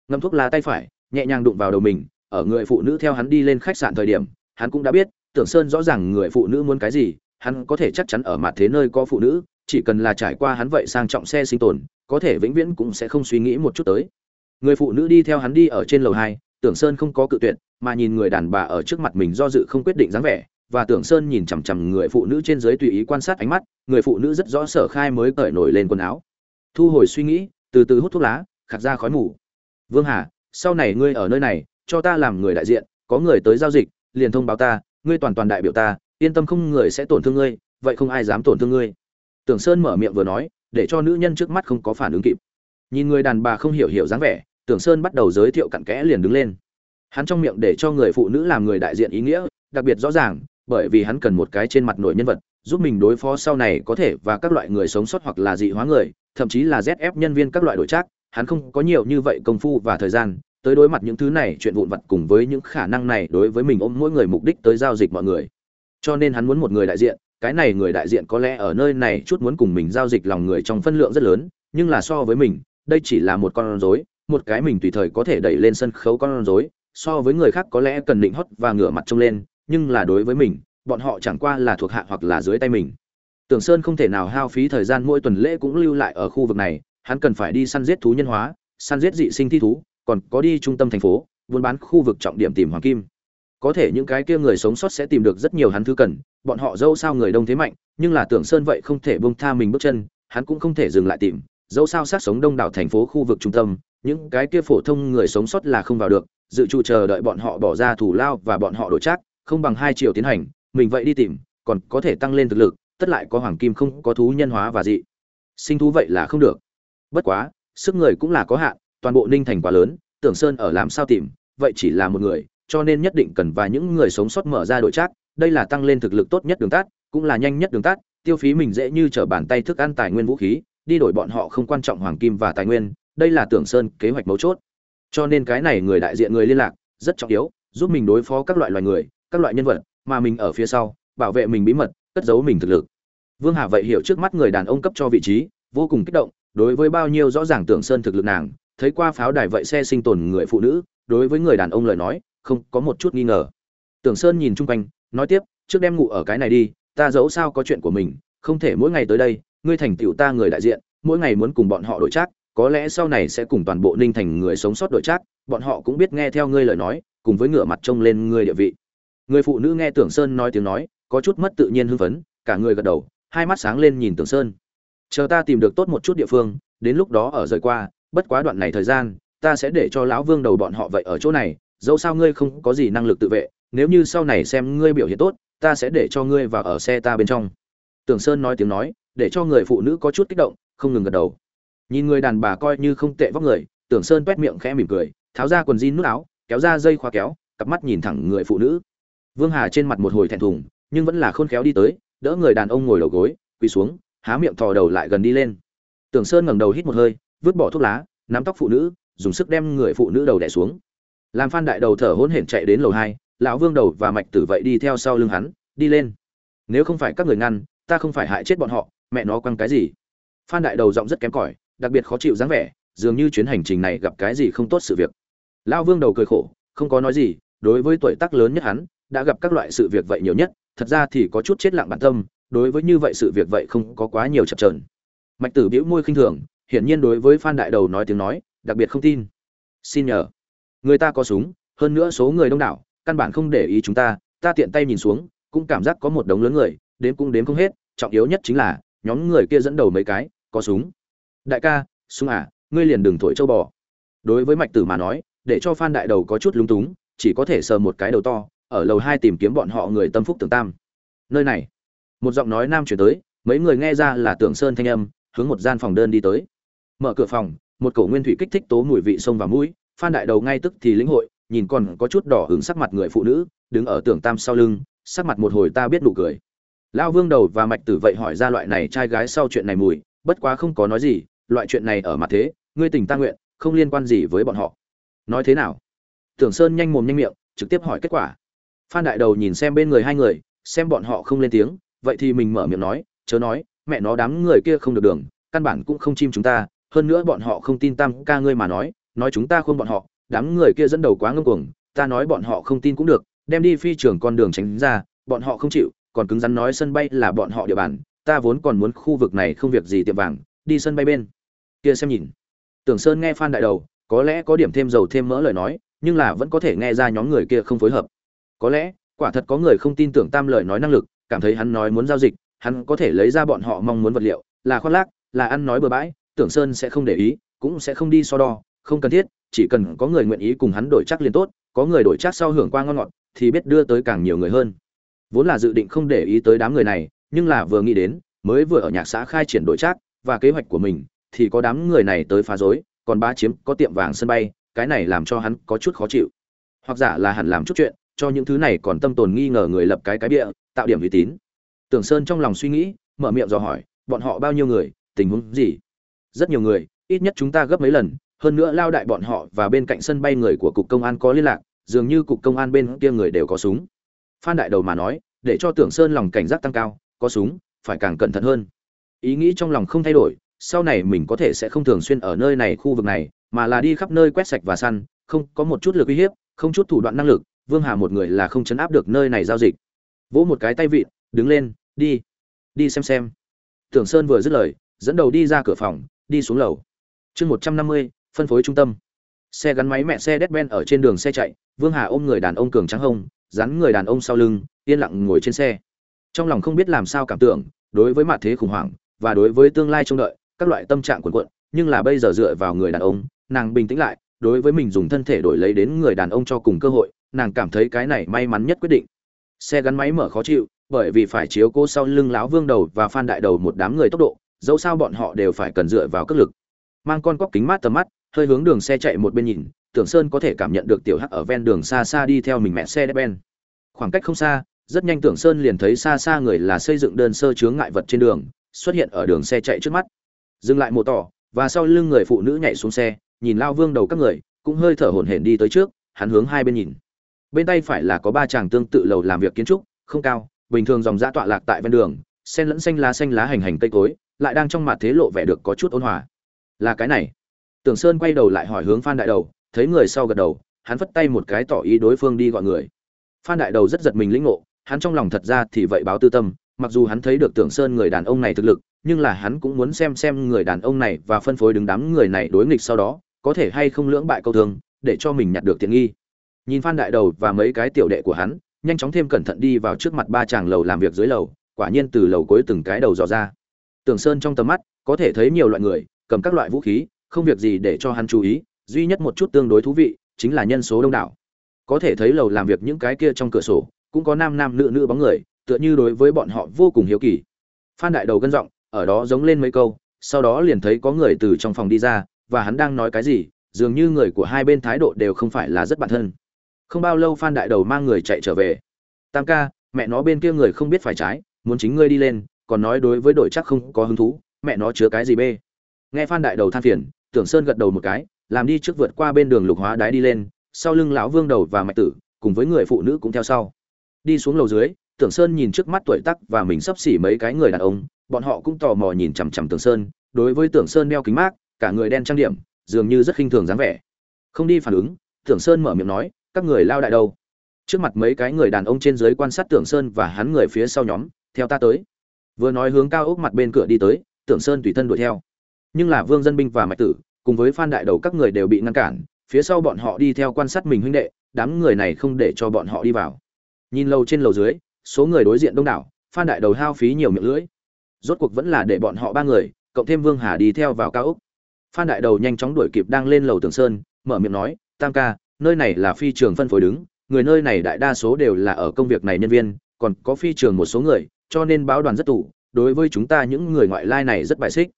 [SPEAKER 1] Ngâm thuốc lá tay phải, nhẹ nhàng đụng vào đầu mình ở người phụ nữ theo hắn đi lên khách sạn thời điểm, hắn cũng đã biết, tưởng sơn rõ ràng người phụ nữ muốn cái gì, hắn có thể chắc chắn ở mặt thế nơi có phụ nữ, chỉ cần là trải qua hắn vậy sang trọng xe sinh tồn, có thể vĩnh viễn cũng sẽ không suy nghĩ một chút tới. Người phụ nữ đi theo hắn đi ở trên lầu hai, tưởng sơn không có cự tuyệt, mà nhìn người đàn bà ở trước mặt mình do dự không quyết định dáng vẻ, và tưởng sơn nhìn chằm chằm người phụ nữ trên dưới tùy ý quan sát ánh mắt, người phụ nữ rất rõ sở khai mới cởi nổi lên quần áo. Thu hồi suy nghĩ, từ từ hút thuốc lá, khạc ra khói mù. Vương hà, sau này ngươi ở nơi này cho ta làm người đại diện, có người tới giao dịch, liền thông báo ta, ngươi toàn toàn đại biểu ta, yên tâm không người sẽ tổn thương ngươi, vậy không ai dám tổn thương ngươi. Tưởng sơn mở miệng vừa nói, để cho nữ nhân trước mắt không có phản ứng kịp. Nhìn người đàn bà không hiểu hiểu dáng vẻ, tưởng sơn bắt đầu giới thiệu cặn kẽ liền đứng lên. Hắn trong miệng để cho người phụ nữ làm người đại diện ý nghĩa, đặc biệt rõ ràng, bởi vì hắn cần một cái trên mặt nổi nhân vật, giúp mình đối phó sau này có thể và các loại người sống sót hoặc là dị hóa người, thậm chí là zf nhân viên các loại đổi trác. Hắn không có nhiều như vậy công phu và thời gian tới đối mặt những thứ này, chuyện vụn vặt cùng với những khả năng này đối với mình ôm mỗi người mục đích tới giao dịch mọi người. Cho nên hắn muốn một người đại diện, cái này người đại diện có lẽ ở nơi này chút muốn cùng mình giao dịch lòng người trong phân lượng rất lớn, nhưng là so với mình, đây chỉ là một con rối, một cái mình tùy thời có thể đẩy lên sân khấu con rối, so với người khác có lẽ cần định hót và ngửa mặt trông lên, nhưng là đối với mình, bọn họ chẳng qua là thuộc hạ hoặc là dưới tay mình. Tưởng sơn không thể nào hao phí thời gian mỗi tuần lễ cũng lưu lại ở khu vực này, hắn cần phải đi săn giết thú nhân hóa, săn giết dị sinh thi thú còn có đi trung tâm thành phố, buôn bán khu vực trọng điểm tìm hoàng kim. Có thể những cái kia người sống sót sẽ tìm được rất nhiều hắn thứ cần, bọn họ dâu sao người đông thế mạnh, nhưng là tưởng sơn vậy không thể bông tha mình bước chân, hắn cũng không thể dừng lại tìm. Dẫu sao sát sống đông đảo thành phố khu vực trung tâm, những cái kia phổ thông người sống sót là không vào được, dự trù chờ đợi bọn họ bỏ ra thủ lao và bọn họ đổi chắc không bằng hai triệu tiến hành, mình vậy đi tìm, còn có thể tăng lên thực lực, tất lại có hoàng kim không có thú nhân hóa và dị. Sinh thú vậy là không được. Bất quá, sức người cũng là có hạn toàn bộ ninh thành quá lớn, tưởng sơn ở làm sao tìm, vậy chỉ là một người, cho nên nhất định cần và những người sống sót mở ra đội trác đây là tăng lên thực lực tốt nhất đường tắt, cũng là nhanh nhất đường tắt, tiêu phí mình dễ như trở bàn tay thức ăn tài nguyên vũ khí, đi đổi bọn họ không quan trọng hoàng kim và tài nguyên, đây là tưởng sơn kế hoạch mấu chốt. Cho nên cái này người đại diện người liên lạc, rất trọng yếu, giúp mình đối phó các loại loài người, các loại nhân vật, mà mình ở phía sau, bảo vệ mình bí mật, cất giấu mình thực lực. Vương hà vậy hiểu trước mắt người đàn ông cấp cho vị trí, vô cùng kích động, đối với bao nhiêu rõ ràng tưởng sơn thực lực nàng thấy qua pháo đài vậy xe sinh tồn người phụ nữ, đối với người đàn ông lời nói, không có một chút nghi ngờ. Tưởng sơn nhìn chung quanh, nói tiếp, trước đem ngủ ở cái này đi, ta dẫu sao có chuyện của mình, không thể mỗi ngày tới đây, ngươi thành tựu ta người đại diện, mỗi ngày muốn cùng bọn họ đổi trác, có lẽ sau này sẽ cùng toàn bộ ninh thành người sống sót đổi trác, bọn họ cũng biết nghe theo ngươi lời nói, cùng với ngửa mặt trông lên ngươi địa vị. Người phụ nữ nghe tưởng sơn nói tiếng nói, có chút mất tự nhiên hưng phấn, cả người gật đầu, hai mắt sáng lên nhìn tưởng sơn. Chờ ta tìm được tốt một chút địa phương, đến lúc đó ở rời qua bất quá đoạn này thời gian, ta sẽ để cho lão vương đầu bọn họ vậy ở chỗ này, dẫu sao ngươi không có gì năng lực tự vệ, nếu như sau này xem ngươi biểu hiện tốt, ta sẽ để cho ngươi vào ở xe ta bên trong. Tưởng sơn nói tiếng nói, để cho người phụ nữ có chút kích động, không ngừng gật đầu. Nhìn người đàn bà coi như không tệ vóc người, tưởng sơn quét miệng khẽ mỉm cười, tháo ra quần jean nút áo, kéo ra dây khóa kéo, cặp mắt nhìn thẳng người phụ nữ. Vương hà trên mặt một hồi thẹn thùng, nhưng vẫn là khôn khéo đi tới, đỡ người đàn ông ngồi đầu gối, quỳ xuống, há miệng thò đầu lại gần đi lên. Tưởng sơn ngẩng đầu hít một hơi vứt bỏ thuốc lá, nắm tóc phụ nữ, dùng sức đem người phụ nữ đầu đẻ xuống. Làm phan đại đầu thở hỗn hển chạy đến lầu hai, lão vương đầu và mạch tử vậy đi theo sau lưng hắn, đi lên. Nếu không phải các người ngăn, ta không phải hại chết bọn họ, mẹ nó quăng cái gì? Phan đại đầu giọng rất kém cỏi, đặc biệt khó chịu dáng vẻ, dường như chuyến hành trình này gặp cái gì không tốt sự việc. Lão vương đầu cười khổ, không có nói gì, đối với tuổi tác lớn nhất hắn, đã gặp các loại sự việc vậy nhiều nhất, thật ra thì có chút chết lặng bản tâm, đối với như vậy sự việc vậy không có quá nhiều chập trờn mạch tử bĩu môi khinh thường hiển nhiên đối với phan đại đầu nói tiếng nói, đặc biệt không tin. Xin nhờ. Người ta có súng, hơn nữa số người đông đảo, căn bản không để ý chúng ta ta tiện tay nhìn xuống, cũng cảm giác có một đống lớn người đến cũng đếm không hết, trọng yếu nhất chính là, nhóm người kia dẫn đầu mấy cái, có súng. Đại ca, súng à ngươi liền đừng thổi châu bò. Đối với mạch tử mà nói, để cho phan đại đầu có chút lúng túng, chỉ có thể sờ một cái đầu to, ở lầu hai tìm kiếm bọn họ người tâm phúc tưởng tam. Nơi này, một giọng nói nam chuyển tới, mấy người nghe ra là tưởng sơn thanh âm, hướng một gian phòng đơn đi tới mở cửa phòng, một cổ nguyên thủy kích thích tố mùi vị sông vào mũi, phan đại đầu ngay tức thì lĩnh hội, nhìn còn có chút đỏ hứng sắc mặt người phụ nữ, đứng ở tưởng tam sau lưng, sắc mặt một hồi ta biết nụ cười. Lao vương đầu và mạch tử vậy hỏi ra loại này trai gái sau chuyện này mùi, bất quá không có nói gì, loại chuyện này ở mặt thế, ngươi tình ta nguyện, không liên quan gì với bọn họ. Nói thế nào? Tưởng sơn nhanh mồm nhanh miệng, trực tiếp hỏi kết quả. Phan đại đầu nhìn xem bên người hai người, xem bọn họ không lên tiếng, vậy thì mình mở miệng nói, chớ nói, mẹ nó đám người kia không được đường, căn bản cũng không chim chúng ta hơn nữa bọn họ không tin tam ca ngươi mà nói nói chúng ta khôn bọn họ, đám người kia dẫn đầu quá ngông cuồng, ta nói bọn họ không tin cũng được, đem đi phi trường con đường tránh ra, bọn họ không chịu, còn cứng rắn nói sân bay là bọn họ địa bàn, ta vốn còn muốn khu vực này không việc gì tiệm vàng, đi sân bay bên. Kia xem nhìn. Tưởng sơn nghe phan đại đầu, có lẽ có điểm thêm dầu thêm mỡ lời nói, nhưng là vẫn có thể nghe ra nhóm người kia không phối hợp. Có lẽ, quả thật có người không tin tưởng tam lời nói năng lực, cảm thấy hắn nói muốn giao dịch, hắn có thể lấy ra bọn họ mong muốn vật liệu, là khoác lác, là ăn nói bừa bãi tưởng sơn sẽ không để ý, cũng sẽ không đi so đo, không cần thiết, chỉ cần có người nguyện ý cùng hắn đổi chắc liền tốt, có người đổi chắc sau hưởng qua ngon ngọt, thì biết đưa tới càng nhiều người hơn. Vốn là dự định không để ý tới đám người này, nhưng là vừa nghĩ đến, mới vừa ở nhạc xã khai triển đổi chắc, và kế hoạch của mình, thì có đám người này tới phá rối, còn ba chiếm, có tiệm vàng sân bay, cái này làm cho hắn có chút khó chịu. Hoặc giả là hẳn làm chút chuyện, cho những thứ này còn tâm tồn nghi ngờ người lập cái cái bịa, tạo điểm uy tín. Tưởng sơn trong lòng suy nghĩ, mở miệng dò hỏi, bọn họ bao nhiêu người, tình huống gì? Rất nhiều người, ít nhất chúng ta gấp mấy lần, hơn nữa lao đại bọn họ và bên cạnh sân bay người của cục công an có liên lạc, dường như cục công an bên kia người đều có súng. Phan đại đầu mà nói, để cho tưởng sơn lòng cảnh giác tăng cao, có súng, phải càng cẩn thận hơn. Ý nghĩ trong lòng không thay đổi, sau này mình có thể sẽ không thường xuyên ở nơi này khu vực này, mà là đi khắp nơi quét sạch và săn, không, có một chút lực uy hiếp, không chút thủ đoạn năng lực, vương hà một người là không chấn áp được nơi này giao dịch. Vỗ một cái tay vịn, đứng lên, đi đi xem xem. Tưởng sơn vừa dứt lời, dẫn đầu đi ra cửa phòng đi xuống lầu. Chương một trăm năm mươi, phân phối trung tâm. Xe gắn máy mẹ xe đét ben ở trên đường xe chạy, vương hà ôm người đàn ông cường trắng hông dán người đàn ông sau lưng, yên lặng ngồi trên xe. Trong lòng không biết làm sao cảm tưởng, đối với mặt thế khủng hoảng, và đối với tương lai trông đợi, các loại tâm trạng cuộn cuộn, nhưng là bây giờ dựa vào người đàn ông, nàng bình tĩnh lại, đối với mình dùng thân thể đổi lấy đến người đàn ông cho cùng cơ hội, nàng cảm thấy cái này may mắn nhất quyết định. Xe gắn máy mở khó chịu, bởi vì phải chiếu cố sau lưng lão vương đầu và phan đại đầu một đám người tốc độ dẫu sao bọn họ đều phải cần dựa vào cước lực. Mang con cóc kính mát tầm mắt, hơi hướng đường xe chạy một bên nhìn, tưởng sơn có thể cảm nhận được tiểu hắc ở ven đường xa xa đi theo mình mẹ xe đép ben khoảng cách không xa, rất nhanh tưởng sơn liền thấy xa xa người là xây dựng đơn sơ chướng ngại vật trên đường, xuất hiện ở đường xe chạy trước mắt. Dừng lại một tỏ, và sau lưng người phụ nữ nhảy xuống xe, nhìn lao vương đầu các người, cũng hơi thở hổn hển đi tới trước, hắn hướng hai bên nhìn. Bên tay phải là có ba chàng tương tự lầu làm việc kiến trúc, không cao, bình thường dòng dã tọa lạc tại ven đường, sen lẫn xanh lá xanh lá hành hành cây cối lại đang trong mặt thế lộ vẻ được có chút ôn hòa. Là cái này. Tưởng sơn quay đầu lại hỏi hướng phan đại đầu, thấy người sau gật đầu, hắn phất tay một cái tỏ ý đối phương đi gọi người. Phan đại đầu rất giật mình lĩnh ngộ, hắn trong lòng thật ra thì vậy báo tư tâm, mặc dù hắn thấy được tưởng sơn người đàn ông này thực lực, nhưng là hắn cũng muốn xem xem người đàn ông này và phân phối đứng đám người này đối nghịch sau đó, có thể hay không lưỡng bại câu thương, để cho mình nhặt được tiện nghi. Nhìn phan đại đầu và mấy cái tiểu đệ của hắn, nhanh chóng thêm cẩn thận đi vào trước mặt ba chàng lầu làm việc dưới lầu, quả nhiên từ lầu cuối từng cái đầu dò ra tưởng sơn trong tầm mắt, có thể thấy nhiều loại người, cầm các loại vũ khí, không việc gì để cho hắn chú ý, duy nhất một chút tương đối thú vị, chính là nhân số đông đảo. Có thể thấy lầu làm việc những cái kia trong cửa sổ, cũng có nam nam nữ nữ bóng người, tựa như đối với bọn họ vô cùng hiếu kỳ. Phan đại đầu gân giọng, ở đó giống lên mấy câu, sau đó liền thấy có người từ trong phòng đi ra, và hắn đang nói cái gì, dường như người của hai bên thái độ đều không phải là rất bản thân. Không bao lâu phan đại đầu mang người chạy trở về. Tam ca, mẹ nó bên kia người không biết phải trái, muốn chính ngươi đi lên còn nói đối với đội chắc không có hứng thú, mẹ nó chứa cái gì bê? Nghe phan đại đầu than phiền, tưởng sơn gật đầu một cái, làm đi trước vượt qua bên đường lục hóa đái đi lên, sau lưng lão vương đầu và mạch tử, cùng với người phụ nữ cũng theo sau. Đi xuống lầu dưới, tưởng sơn nhìn trước mắt tuổi tắc và mình sắp xỉ mấy cái người đàn ông, bọn họ cũng tò mò nhìn chằm chằm tưởng sơn, đối với tưởng sơn đeo kính mát, cả người đen trang điểm, dường như rất khinh thường dáng vẻ. Không đi phản ứng, tưởng sơn mở miệng nói, các người lao đại đâu? Trước mặt mấy cái người đàn ông trên dưới quan sát tưởng sơn và hắn người phía sau nhóm, theo ta tới vừa nói hướng cao ốc mặt bên cửa đi tới, tưởng sơn tùy thân đuổi theo. Nhưng là vương dân binh và mạch tử, cùng với phan đại đầu các người đều bị ngăn cản, phía sau bọn họ đi theo quan sát mình huynh đệ, đám người này không để cho bọn họ đi vào. Nhìn lâu trên lầu dưới, số người đối diện đông đảo, phan đại đầu hao phí nhiều miệng lưỡi. Rốt cuộc vẫn là để bọn họ ba người, cộng thêm vương hà đi theo vào cao ốc. Phan đại đầu nhanh chóng đuổi kịp đang lên lầu tường sơn, mở miệng nói, tam ca, nơi này là phi trường phân phối đứng, người nơi này đại đa số đều là ở công việc này nhân viên, còn có phi trường một số người cho nên báo đoàn rất tủ đối với chúng ta những người ngoại lai này rất bài xích.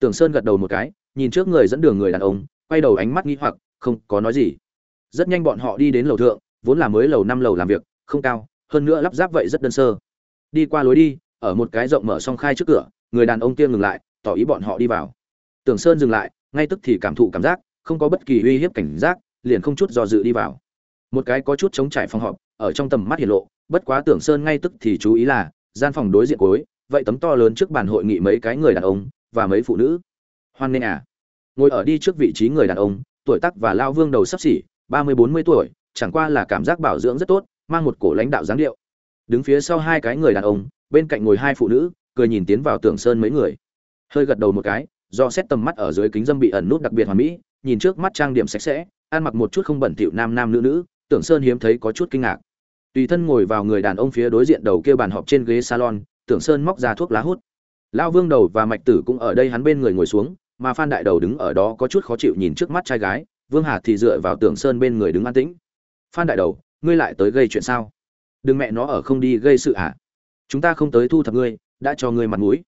[SPEAKER 1] Tưởng sơn gật đầu một cái, nhìn trước người dẫn đường người đàn ông, quay đầu ánh mắt nghi hoặc, không có nói gì. Rất nhanh bọn họ đi đến lầu thượng, vốn là mới lầu năm lầu làm việc, không cao, hơn nữa lắp ráp vậy rất đơn sơ. Đi qua lối đi, ở một cái rộng mở song khai trước cửa, người đàn ông kia ngừng lại, tỏ ý bọn họ đi vào. Tưởng sơn dừng lại, ngay tức thì cảm thụ cảm giác, không có bất kỳ uy hiếp cảnh giác, liền không chút do dự đi vào. Một cái có chút chống trải phòng họp, ở trong tầm mắt hiển lộ, bất quá tưởng sơn ngay tức thì chú ý là gian phòng đối diện cuối, vậy tấm to lớn trước bàn hội nghị mấy cái người đàn ông và mấy phụ nữ. Hoan nghênh à. Ngồi ở đi trước vị trí người đàn ông, tuổi tác và lao vương đầu sắp xỉ, ba mươi bốn mươi tuổi, chẳng qua là cảm giác bảo dưỡng rất tốt, mang một cổ lãnh đạo dáng điệu. Đứng phía sau hai cái người đàn ông, bên cạnh ngồi hai phụ nữ, cười nhìn tiến vào tưởng sơn mấy người. Hơi gật đầu một cái, do xét tầm mắt ở dưới kính dâm bị ẩn nút đặc biệt hoàn mỹ, nhìn trước mắt trang điểm sạch sẽ, ăn mặc một chút không bẩn thỉu nam nam nữ nữ tưởng sơn hiếm thấy có chút kinh ngạc tùy thân ngồi vào người đàn ông phía đối diện đầu kia bàn họp trên ghế salon, tưởng sơn móc ra thuốc lá hút. Lão vương đầu và mạch tử cũng ở đây hắn bên người ngồi xuống, mà phan đại đầu đứng ở đó có chút khó chịu nhìn trước mắt trai gái, vương hà thì dựa vào tưởng sơn bên người đứng an tĩnh. Phan đại đầu, ngươi lại tới gây chuyện sao? Đừng mẹ nó ở không đi gây sự à chúng ta không tới thu thập ngươi, đã cho ngươi mặt mũi.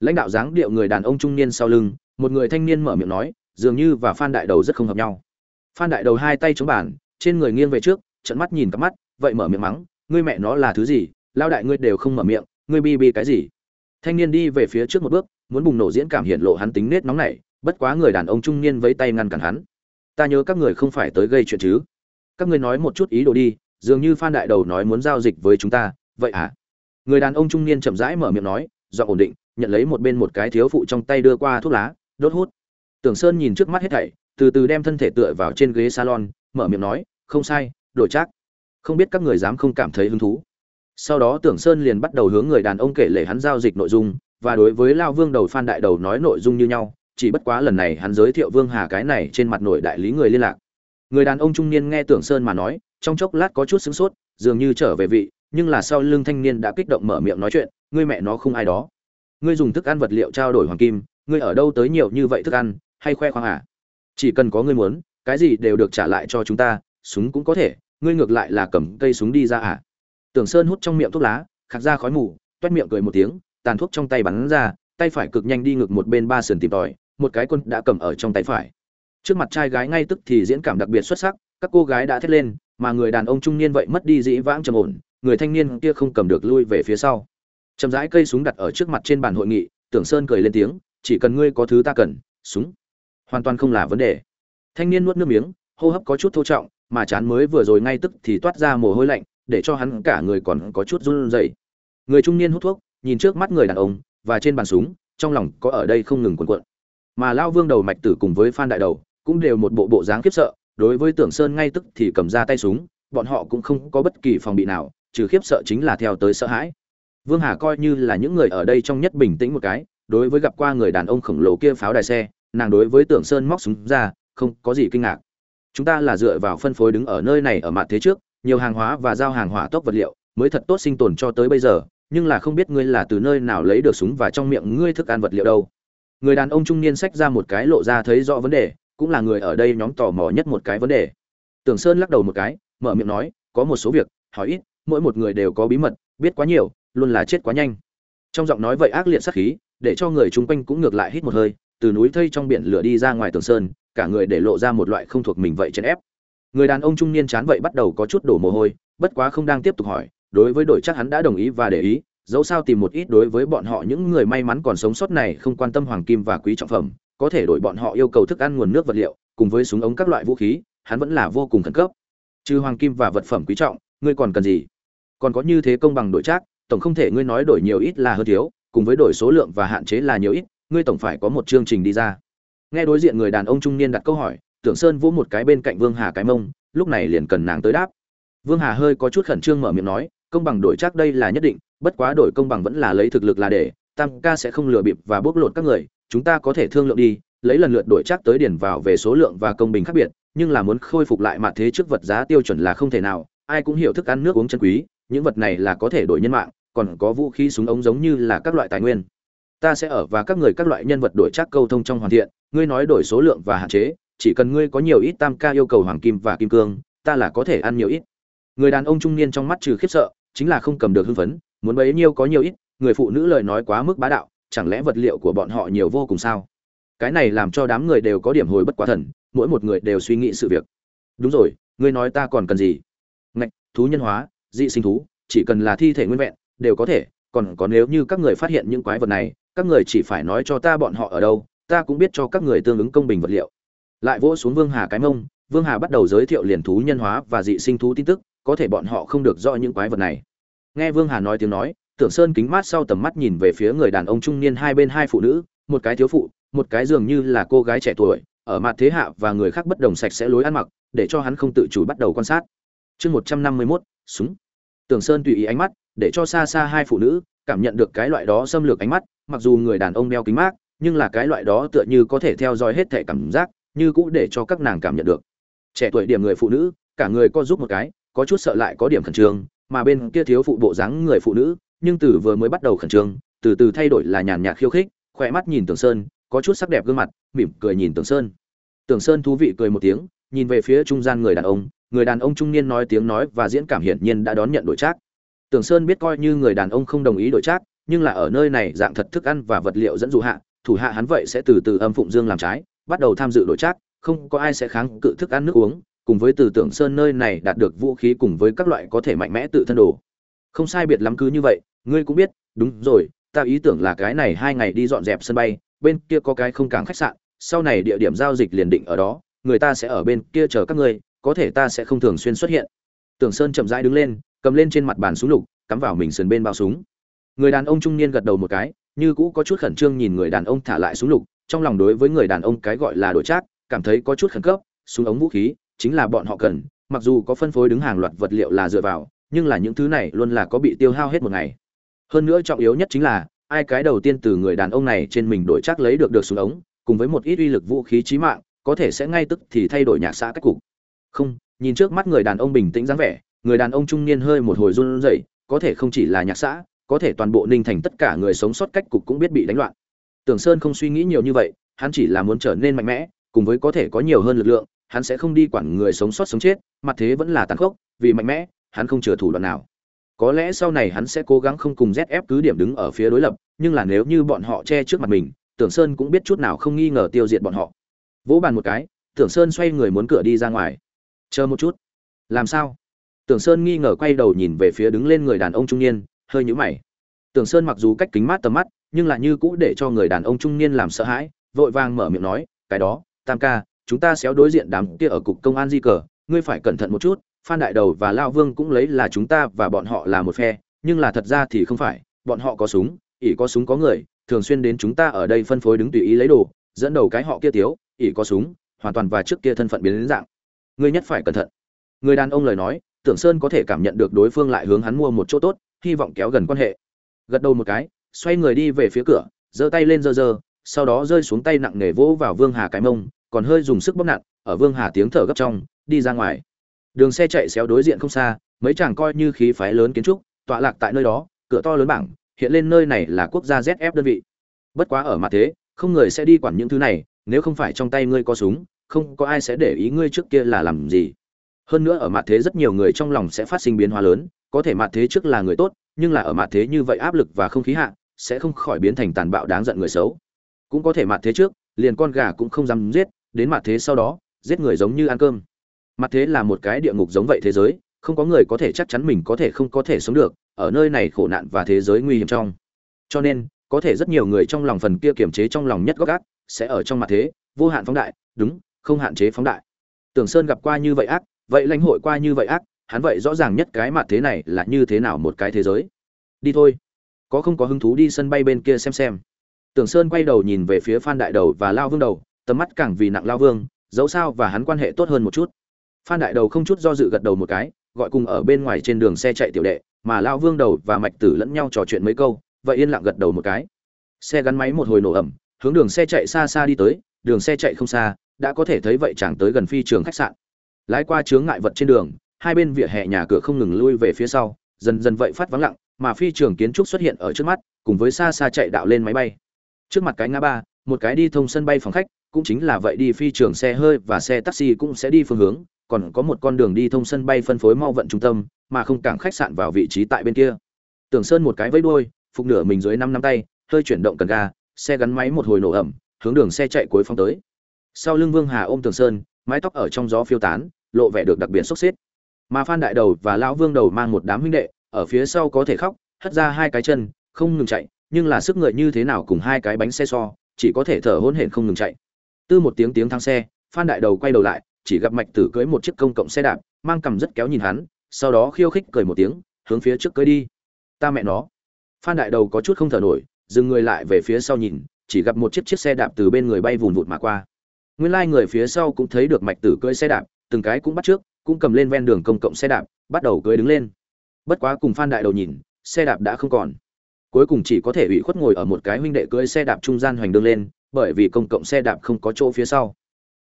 [SPEAKER 1] Lãnh đạo dáng điệu người đàn ông trung niên sau lưng, một người thanh niên mở miệng nói, dường như và phan đại đầu rất không hợp nhau. Phan đại đầu hai tay chống bàn, trên người nghiêng về trước trận mắt nhìn cặp mắt vậy mở miệng mắng, ngươi mẹ nó là thứ gì? Lao đại ngươi đều không mở miệng, ngươi bi bi cái gì? Thanh niên đi về phía trước một bước, muốn bùng nổ diễn cảm hiện lộ hắn tính nết nóng nảy, bất quá người đàn ông trung niên vẫy tay ngăn cản hắn. Ta nhớ các người không phải tới gây chuyện chứ? Các người nói một chút ý đồ đi, dường như phan đại đầu nói muốn giao dịch với chúng ta, vậy à? Người đàn ông trung niên chậm rãi mở miệng nói do ổn định, nhận lấy một bên một cái thiếu phụ trong tay đưa qua thuốc lá, đốt hút. Tưởng sơn nhìn trước mắt hết thảy, từ từ đem thân thể tựa vào trên ghế salon, mở miệng nói, không sai, đổi chắc không biết các người dám không cảm thấy hứng thú. Sau đó tưởng sơn liền bắt đầu hướng người đàn ông kể lể hắn giao dịch nội dung, và đối với lao vương đầu phan đại đầu nói nội dung như nhau, chỉ bất quá lần này hắn giới thiệu vương hà cái này trên mặt nội đại lý người liên lạc. Người đàn ông trung niên nghe tưởng sơn mà nói, trong chốc lát có chút sửng sốt, dường như trở về vị, nhưng là sau lưng thanh niên đã kích động mở miệng nói chuyện, ngươi mẹ nó không ai đó. Ngươi dùng thức ăn vật liệu trao đổi hoàng kim, ngươi ở đâu tới nhiều như vậy thức ăn, hay khoe khoang à? Chỉ cần có ngươi muốn, cái gì đều được trả lại cho chúng ta, súng cũng có thể ngươi ngược lại là cầm cây súng đi ra à? Tưởng sơn hút trong miệng thuốc lá, khạc ra khói mù, toét miệng cười một tiếng, tàn thuốc trong tay bắn ra, tay phải cực nhanh đi ngược một bên ba sườn tìm tòi, một cái quân đã cầm ở trong tay phải. Trước mặt trai gái ngay tức thì diễn cảm đặc biệt xuất sắc, các cô gái đã thét lên, mà người đàn ông trung niên vậy mất đi dĩ vãng trầm ổn, người thanh niên kia không cầm được lui về phía sau. Chậm rãi cây súng đặt ở trước mặt trên bàn hội nghị, tưởng sơn cười lên tiếng, chỉ cần ngươi có thứ ta cần, súng. Hoàn toàn không là vấn đề. Thanh niên nuốt nước miếng, hô hấp có chút thô trọng mà chán mới vừa rồi ngay tức thì toát ra mồ hôi lạnh, để cho hắn cả người còn có chút run rẩy. Người trung niên hút thuốc, nhìn trước mắt người đàn ông và trên bàn súng, trong lòng có ở đây không ngừng cuộn cuộn. Mà lao vương đầu mạch tử cùng với phan đại đầu cũng đều một bộ bộ dáng khiếp sợ, đối với tưởng sơn ngay tức thì cầm ra tay súng, bọn họ cũng không có bất kỳ phòng bị nào, trừ khiếp sợ chính là theo tới sợ hãi. Vương hà coi như là những người ở đây trong nhất bình tĩnh một cái, đối với gặp qua người đàn ông khổng lồ kia pháo đài xe, nàng đối với tưởng sơn móc súng ra, không có gì kinh ngạc chúng ta là dựa vào phân phối đứng ở nơi này ở mặt thế trước, nhiều hàng hóa và giao hàng hỏa tốc vật liệu, mới thật tốt sinh tồn cho tới bây giờ, nhưng là không biết ngươi là từ nơi nào lấy được súng và trong miệng ngươi thức ăn vật liệu đâu. Người đàn ông trung niên sách ra một cái lộ ra thấy rõ vấn đề, cũng là người ở đây nhóm tò mò nhất một cái vấn đề. Tưởng sơn lắc đầu một cái, mở miệng nói, có một số việc, hỏi ít, mỗi một người đều có bí mật, biết quá nhiều, luôn là chết quá nhanh. Trong giọng nói vậy ác liệt sát khí, để cho người chung quanh cũng ngược lại hít một hơi từ núi thây trong biển lửa đi ra ngoài tường sơn, cả người để lộ ra một loại không thuộc mình vậy chèn ép. Người đàn ông trung niên chán vậy bắt đầu có chút đổ mồ hôi, bất quá không đang tiếp tục hỏi, đối với đội chắc hắn đã đồng ý và để ý, dẫu sao tìm một ít đối với bọn họ những người may mắn còn sống sót này không quan tâm hoàng kim và quý trọng phẩm, có thể đổi bọn họ yêu cầu thức ăn nguồn nước vật liệu, cùng với súng ống các loại vũ khí, hắn vẫn là vô cùng khẩn cấp. Trừ hoàng kim và vật phẩm quý trọng, ngươi còn cần gì? Còn có như thế công bằng đổi trác tổng không thể ngươi nói đổi nhiều ít là hơn thiếu, cùng với đổi số lượng và hạn chế là nhiều ít ngươi tổng phải có một chương trình đi ra. Nghe đối diện người đàn ông trung niên đặt câu hỏi, tưởng sơn vỗ một cái bên cạnh vương hà cái mông, lúc này liền cần nàng tới đáp. Vương hà hơi có chút khẩn trương mở miệng nói, công bằng đổi chắc đây là nhất định, bất quá đổi công bằng vẫn là lấy thực lực là để, tam ca sẽ không lừa bịp và bóc lột các người, chúng ta có thể thương lượng đi, lấy lần lượt đổi chắc tới điển vào về số lượng và công bình khác biệt, nhưng là muốn khôi phục lại mặt thế trước vật giá tiêu chuẩn là không thể nào, ai cũng hiểu thức ăn nước uống chân quý, những vật này là có thể đổi nhân mạng, còn có vũ khí súng ống giống như là các loại tài nguyên ta sẽ ở và các người các loại nhân vật đổi chắc câu thông trong hoàn thiện, ngươi nói đổi số lượng và hạn chế, chỉ cần ngươi có nhiều ít tam ca yêu cầu hoàng kim và kim cương, ta là có thể ăn nhiều ít. Người đàn ông trung niên trong mắt trừ khiếp sợ, chính là không cầm được hưng phấn, muốn bấy nhiêu có nhiều ít, người phụ nữ lời nói quá mức bá đạo, chẳng lẽ vật liệu của bọn họ nhiều vô cùng sao? Cái này làm cho đám người đều có điểm hồi bất quá thần, mỗi một người đều suy nghĩ sự việc. Đúng rồi, ngươi nói ta còn cần gì? Ngạch, thú nhân hóa, dị sinh thú, chỉ cần là thi thể nguyên vẹn, đều có thể, còn có nếu như các người phát hiện những quái vật này các người chỉ phải nói cho ta bọn họ ở đâu, ta cũng biết cho các người tương ứng công bình vật liệu. Lại vỗ xuống vương hà cái mông, vương hà bắt đầu giới thiệu liền thú nhân hóa và dị sinh thú tin tức, có thể bọn họ không được rõ những quái vật này. Nghe vương hà nói tiếng nói, tưởng sơn kính mát sau tầm mắt nhìn về phía người đàn ông trung niên hai bên hai phụ nữ, một cái thiếu phụ, một cái dường như là cô gái trẻ tuổi, ở mặt thế hạ và người khác bất đồng sạch sẽ lối ăn mặc, để cho hắn không tự chủ bắt đầu quan sát. Chương một trăm năm mươi mốt, súng. Tưởng sơn tùy ý ánh mắt, để cho xa xa hai phụ nữ cảm nhận được cái loại đó xâm lược ánh mắt mặc dù người đàn ông đeo kính mát, nhưng là cái loại đó tựa như có thể theo dõi hết thể cảm giác, như cũ để cho các nàng cảm nhận được. Trẻ tuổi điểm người phụ nữ, cả người có giúp một cái, có chút sợ lại có điểm khẩn trương, mà bên kia thiếu phụ bộ dáng người phụ nữ, nhưng từ vừa mới bắt đầu khẩn trương, từ từ thay đổi là nhàn nhạt khiêu khích, khỏe mắt nhìn tường sơn, có chút sắc đẹp gương mặt, mỉm cười nhìn tường sơn. Tường sơn thú vị cười một tiếng, nhìn về phía trung gian người đàn ông, người đàn ông trung niên nói tiếng nói và diễn cảm hiển nhiên đã đón nhận đổi trác. Tường sơn biết coi như người đàn ông không đồng ý đổi trác nhưng là ở nơi này dạng thật thức ăn và vật liệu dẫn dụ hạ, thủ hạ hắn vậy sẽ từ từ âm phụng dương làm trái, bắt đầu tham dự đổi trác, không có ai sẽ kháng cự thức ăn nước uống, cùng với từ tưởng sơn nơi này đạt được vũ khí cùng với các loại có thể mạnh mẽ tự thân đồ. Không sai biệt lắm cứ như vậy, ngươi cũng biết, đúng rồi, ta ý tưởng là cái này hai ngày đi dọn dẹp sân bay, bên kia có cái không cảng khách sạn, sau này địa điểm giao dịch liền định ở đó, người ta sẽ ở bên kia chờ các ngươi, có thể ta sẽ không thường xuyên xuất hiện. Tưởng sơn chậm rãi đứng lên, cầm lên trên mặt bàn súng lục, cắm vào mình sườn bên bao súng người đàn ông trung niên gật đầu một cái, như cũ có chút khẩn trương nhìn người đàn ông thả lại súng lục, trong lòng đối với người đàn ông cái gọi là đổi trác, cảm thấy có chút khẩn cấp, súng ống vũ khí chính là bọn họ cần, mặc dù có phân phối đứng hàng loạt vật liệu là dựa vào, nhưng là những thứ này luôn là có bị tiêu hao hết một ngày. Hơn nữa trọng yếu nhất chính là, ai cái đầu tiên từ người đàn ông này trên mình đổi chắc lấy được được súng ống, cùng với một ít uy lực vũ khí chí mạng, có thể sẽ ngay tức thì thay đổi nhạc xã cách cục. Không, nhìn trước mắt người đàn ông bình tĩnh dáng vẻ, người đàn ông trung niên hơi một hồi run rẩy, có thể không chỉ là nhạc xã có thể toàn bộ ninh thành tất cả người sống sót cách cục cũng biết bị đánh loạn. Tưởng sơn không suy nghĩ nhiều như vậy, hắn chỉ là muốn trở nên mạnh mẽ, cùng với có thể có nhiều hơn lực lượng, hắn sẽ không đi quản người sống sót sống chết, mặt thế vẫn là tàn khốc, vì mạnh mẽ, hắn không chừa thủ đoạn nào. Có lẽ sau này hắn sẽ cố gắng không cùng zf cứ điểm đứng ở phía đối lập, nhưng là nếu như bọn họ che trước mặt mình, tưởng sơn cũng biết chút nào không nghi ngờ tiêu diệt bọn họ. Vỗ bàn một cái, tưởng sơn xoay người muốn cửa đi ra ngoài. Chờ một chút. Làm sao? Tưởng sơn nghi ngờ quay đầu nhìn về phía đứng lên người đàn ông trung niên hơi nhũ mày. Tưởng sơn mặc dù cách kính mát tầm mắt, nhưng là như cũ để cho người đàn ông trung niên làm sợ hãi, vội vàng mở miệng nói, cái đó, tam ca, chúng ta xéo đối diện đám kia ở cục công an di cờ, ngươi phải cẩn thận một chút, phan đại đầu và lao vương cũng lấy là chúng ta và bọn họ là một phe, nhưng là thật ra thì không phải, bọn họ có súng, ỷ có súng có người, thường xuyên đến chúng ta ở đây phân phối đứng tùy ý lấy đồ, dẫn đầu cái họ kia tiếu, ỷ có súng, hoàn toàn và trước kia thân phận biến đến dạng. Ngươi nhất phải cẩn thận. Người đàn ông lời nói, tưởng sơn có thể cảm nhận được đối phương lại hướng hắn mua một chỗ tốt hy vọng kéo gần quan hệ. Gật đầu một cái, xoay người đi về phía cửa, giơ tay lên giơ giơ, sau đó rơi xuống tay nặng nề vỗ vào vương hà cái mông, còn hơi dùng sức bóp nặn, ở vương hà tiếng thở gấp trong, đi ra ngoài. Đường xe chạy xéo đối diện không xa, mấy chàng coi như khí phái lớn kiến trúc, tọa lạc tại nơi đó, cửa to lớn bảng, hiện lên nơi này là quốc gia zf đơn vị. Bất quá ở mặt thế, không người sẽ đi quản những thứ này, nếu không phải trong tay ngươi có súng, không có ai sẽ để ý ngươi trước kia là làm gì. Hơn nữa ở mặt thế rất nhiều người trong lòng sẽ phát sinh biến hóa lớn có thể mặt thế trước là người tốt, nhưng là ở mặt thế như vậy áp lực và không khí hạ, sẽ không khỏi biến thành tàn bạo đáng giận người xấu. Cũng có thể mặt thế trước, liền con gà cũng không dám giết, đến mặt thế sau đó, giết người giống như ăn cơm. Mặt thế là một cái địa ngục giống vậy thế giới, không có người có thể chắc chắn mình có thể không có thể sống được, ở nơi này khổ nạn và thế giới nguy hiểm trong. Cho nên, có thể rất nhiều người trong lòng phần kia kiềm chế trong lòng nhất góc ác, sẽ ở trong mặt thế, vô hạn phóng đại, đúng, không hạn chế phóng đại. Tưởng sơn gặp qua như vậy ác, vậy lãnh hội qua như vậy ác hắn vậy rõ ràng nhất cái mặt thế này là như thế nào một cái thế giới. Đi thôi. Có không có hứng thú đi sân bay bên kia xem xem. Tưởng sơn quay đầu nhìn về phía phan đại đầu và lao vương đầu, tầm mắt càng vì nặng lao vương, dẫu sao và hắn quan hệ tốt hơn một chút. Phan đại đầu không chút do dự gật đầu một cái, gọi cùng ở bên ngoài trên đường xe chạy tiểu đệ, mà lao vương đầu và mạch tử lẫn nhau trò chuyện mấy câu, vậy yên lặng gật đầu một cái. Xe gắn máy một hồi nổ ẩm hướng đường xe chạy xa xa đi tới, đường xe chạy không xa, đã có thể thấy vậy chẳng tới gần phi trường khách sạn. Lái qua chướng ngại vật trên đường hai bên vỉa hè nhà cửa không ngừng lui về phía sau, dần dần vậy phát vắng lặng, mà phi trường kiến trúc xuất hiện ở trước mắt, cùng với xa xa chạy đạo lên máy bay. Trước mặt cái ngã ba, một cái đi thông sân bay phòng khách, cũng chính là vậy đi phi trường xe hơi và xe taxi cũng sẽ đi phương hướng, còn có một con đường đi thông sân bay phân phối mau vận trung tâm, mà không cảng khách sạn vào vị trí tại bên kia. Tưởng sơn một cái vẫy đuôi, phục nửa mình dưới năm năm tay, hơi chuyển động cần ga, xe gắn máy một hồi nổ ẩm, hướng đường xe chạy cuối phong tới. Sau lưng vương hà ôm tường sơn, mái tóc ở trong gió phiêu tán, lộ vẻ được đặc biệt sốc xếp mà phan đại đầu và lão vương đầu mang một đám huynh đệ, ở phía sau có thể khóc, hất ra hai cái chân, không ngừng chạy, nhưng là sức người như thế nào cùng hai cái bánh xe so, chỉ có thể thở hôn hển không ngừng chạy. Tư một tiếng tiếng thang xe, phan đại đầu quay đầu lại, chỉ gặp mạch tử Cưới một chiếc công cộng xe đạp, mang cầm rất kéo nhìn hắn, sau đó khiêu khích cười một tiếng, hướng phía trước cưỡi đi. Ta mẹ nó. Phan đại đầu có chút không thở nổi, dừng người lại về phía sau nhìn, chỉ gặp một chiếc chiếc xe đạp từ bên người bay vùn vụt mà qua. Nguyên lai người phía sau cũng thấy được mạch tử cưỡi xe đạp, từng cái cũng bắt trước cũng cầm lên ven đường công cộng xe đạp, bắt đầu cưỡi đứng lên. Bất quá cùng phan đại đầu nhìn, xe đạp đã không còn. Cuối cùng chỉ có thể ủy khuất ngồi ở một cái huynh đệ cưỡi xe đạp trung gian hoành đương lên, bởi vì công cộng xe đạp không có chỗ phía sau.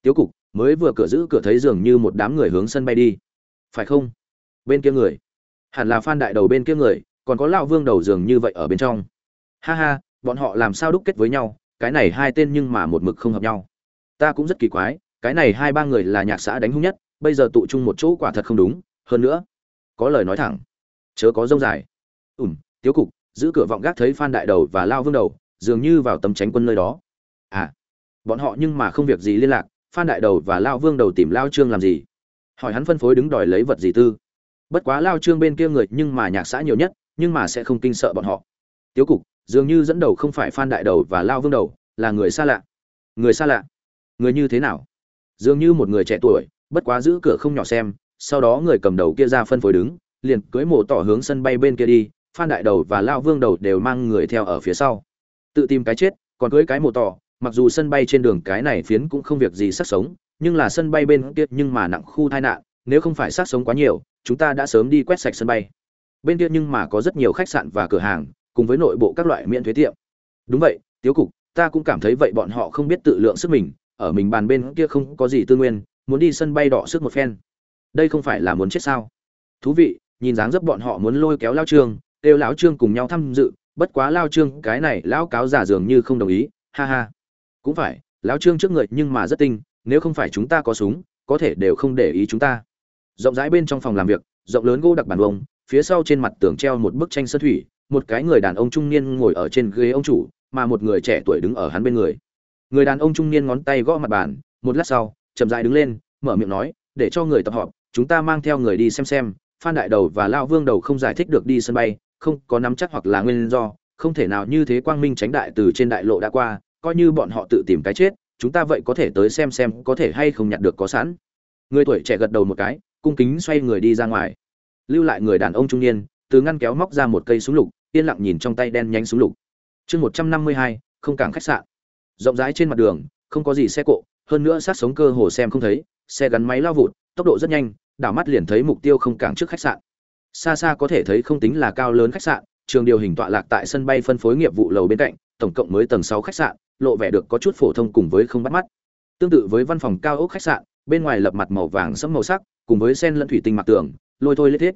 [SPEAKER 1] Tiếu cục, mới vừa cửa giữ cửa thấy dường như một đám người hướng sân bay đi. Phải không? Bên kia người. Hẳn là phan đại đầu bên kia người, còn có lão vương đầu dường như vậy ở bên trong. Ha ha, bọn họ làm sao đúc kết với nhau, cái này hai tên nhưng mà một mực không hợp nhau. Ta cũng rất kỳ quái, cái này hai ba người là nhạc xã đánh hung nhất bây giờ tụ chung một chỗ quả thật không đúng, hơn nữa, có lời nói thẳng, chớ có rông dài. Ủm tiếu cục, giữ cửa vọng gác thấy phan đại đầu và lao vương đầu, dường như vào tầm tránh quân nơi đó. À bọn họ nhưng mà không việc gì liên lạc, phan đại đầu và lao vương đầu tìm lao trương làm gì? Hỏi hắn phân phối đứng đòi lấy vật gì tư. Bất quá lao trương bên kia người nhưng mà nhạc xã nhiều nhất, nhưng mà sẽ không kinh sợ bọn họ. Tiếu cục, dường như dẫn đầu không phải phan đại đầu và lao vương đầu, là người xa lạ. Người xa lạ? Người như thế nào? Dường như một người trẻ tuổi bất quá giữ cửa không nhỏ xem, sau đó người cầm đầu kia ra phân phối đứng, liền cưới mổ tỏ hướng sân bay bên kia đi, phan đại đầu và lao vương đầu đều mang người theo ở phía sau. Tự tìm cái chết, còn cưới cái mổ tỏ, mặc dù sân bay trên đường cái này phiến cũng không việc gì sắc sống, nhưng là sân bay bên kia nhưng mà nặng khu tai nạn, nếu không phải sắc sống quá nhiều, chúng ta đã sớm đi quét sạch sân bay. Bên kia nhưng mà có rất nhiều khách sạn và cửa hàng, cùng với nội bộ các loại miễn thuế tiệm. Đúng vậy, tiếu cục, ta cũng cảm thấy vậy bọn họ không biết tự lượng sức mình, ở mình bàn bên kia không có gì tư nguyên muốn đi sân bay đỏ sức một phen. Đây không phải là muốn chết sao? Thú vị, nhìn dáng dấp bọn họ muốn lôi kéo lao trương, kêu lão trương cùng nhau tham dự, bất quá lao trương, cái này lão cáo giả dường như không đồng ý, ha ha. Cũng phải, lão trương trước người nhưng mà rất tinh, nếu không phải chúng ta có súng, có thể đều không để ý chúng ta. Rộng rãi bên trong phòng làm việc, rộng lớn gỗ đặc bàn bông phía sau trên mặt tường treo một bức tranh sơn thủy, một cái người đàn ông trung niên ngồi ở trên ghế ông chủ, mà một người trẻ tuổi đứng ở hắn bên người. Người đàn ông trung niên ngón tay gõ mặt bàn, một lát sau chậm rãi đứng lên, mở miệng nói, để cho người tập họp, chúng ta mang theo người đi xem xem, phan đại đầu và lao vương đầu không giải thích được đi sân bay, không có nắm chắc hoặc là nguyên do, không thể nào như thế quang minh tránh đại từ trên đại lộ đã qua, coi như bọn họ tự tìm cái chết, chúng ta vậy có thể tới xem xem có thể hay không nhặt được có sẵn. Người tuổi trẻ gật đầu một cái, cung kính xoay người đi ra ngoài. Lưu lại người đàn ông trung niên, từ ngăn kéo móc ra một cây súng lục, yên lặng nhìn trong tay đen nhánh súng lục. Chương một trăm năm mươi hai, không cảng khách sạn. Rộng rãi trên mặt đường, không có gì xe cộ hơn nữa sát sống cơ hồ xem không thấy, xe gắn máy lao vụt, tốc độ rất nhanh, đảo mắt liền thấy mục tiêu không cảng trước khách sạn. Xa xa có thể thấy không tính là cao lớn khách sạn, trường điều hình tọa lạc tại sân bay phân phối nghiệp vụ lầu bên cạnh, tổng cộng mới tầng sáu khách sạn, lộ vẻ được có chút phổ thông cùng với không bắt mắt. Tương tự với văn phòng cao ốc khách sạn, bên ngoài lập mặt màu vàng sẫm màu sắc, cùng với sen lẫn thủy tinh mặt tường, lôi thôi lết thiết.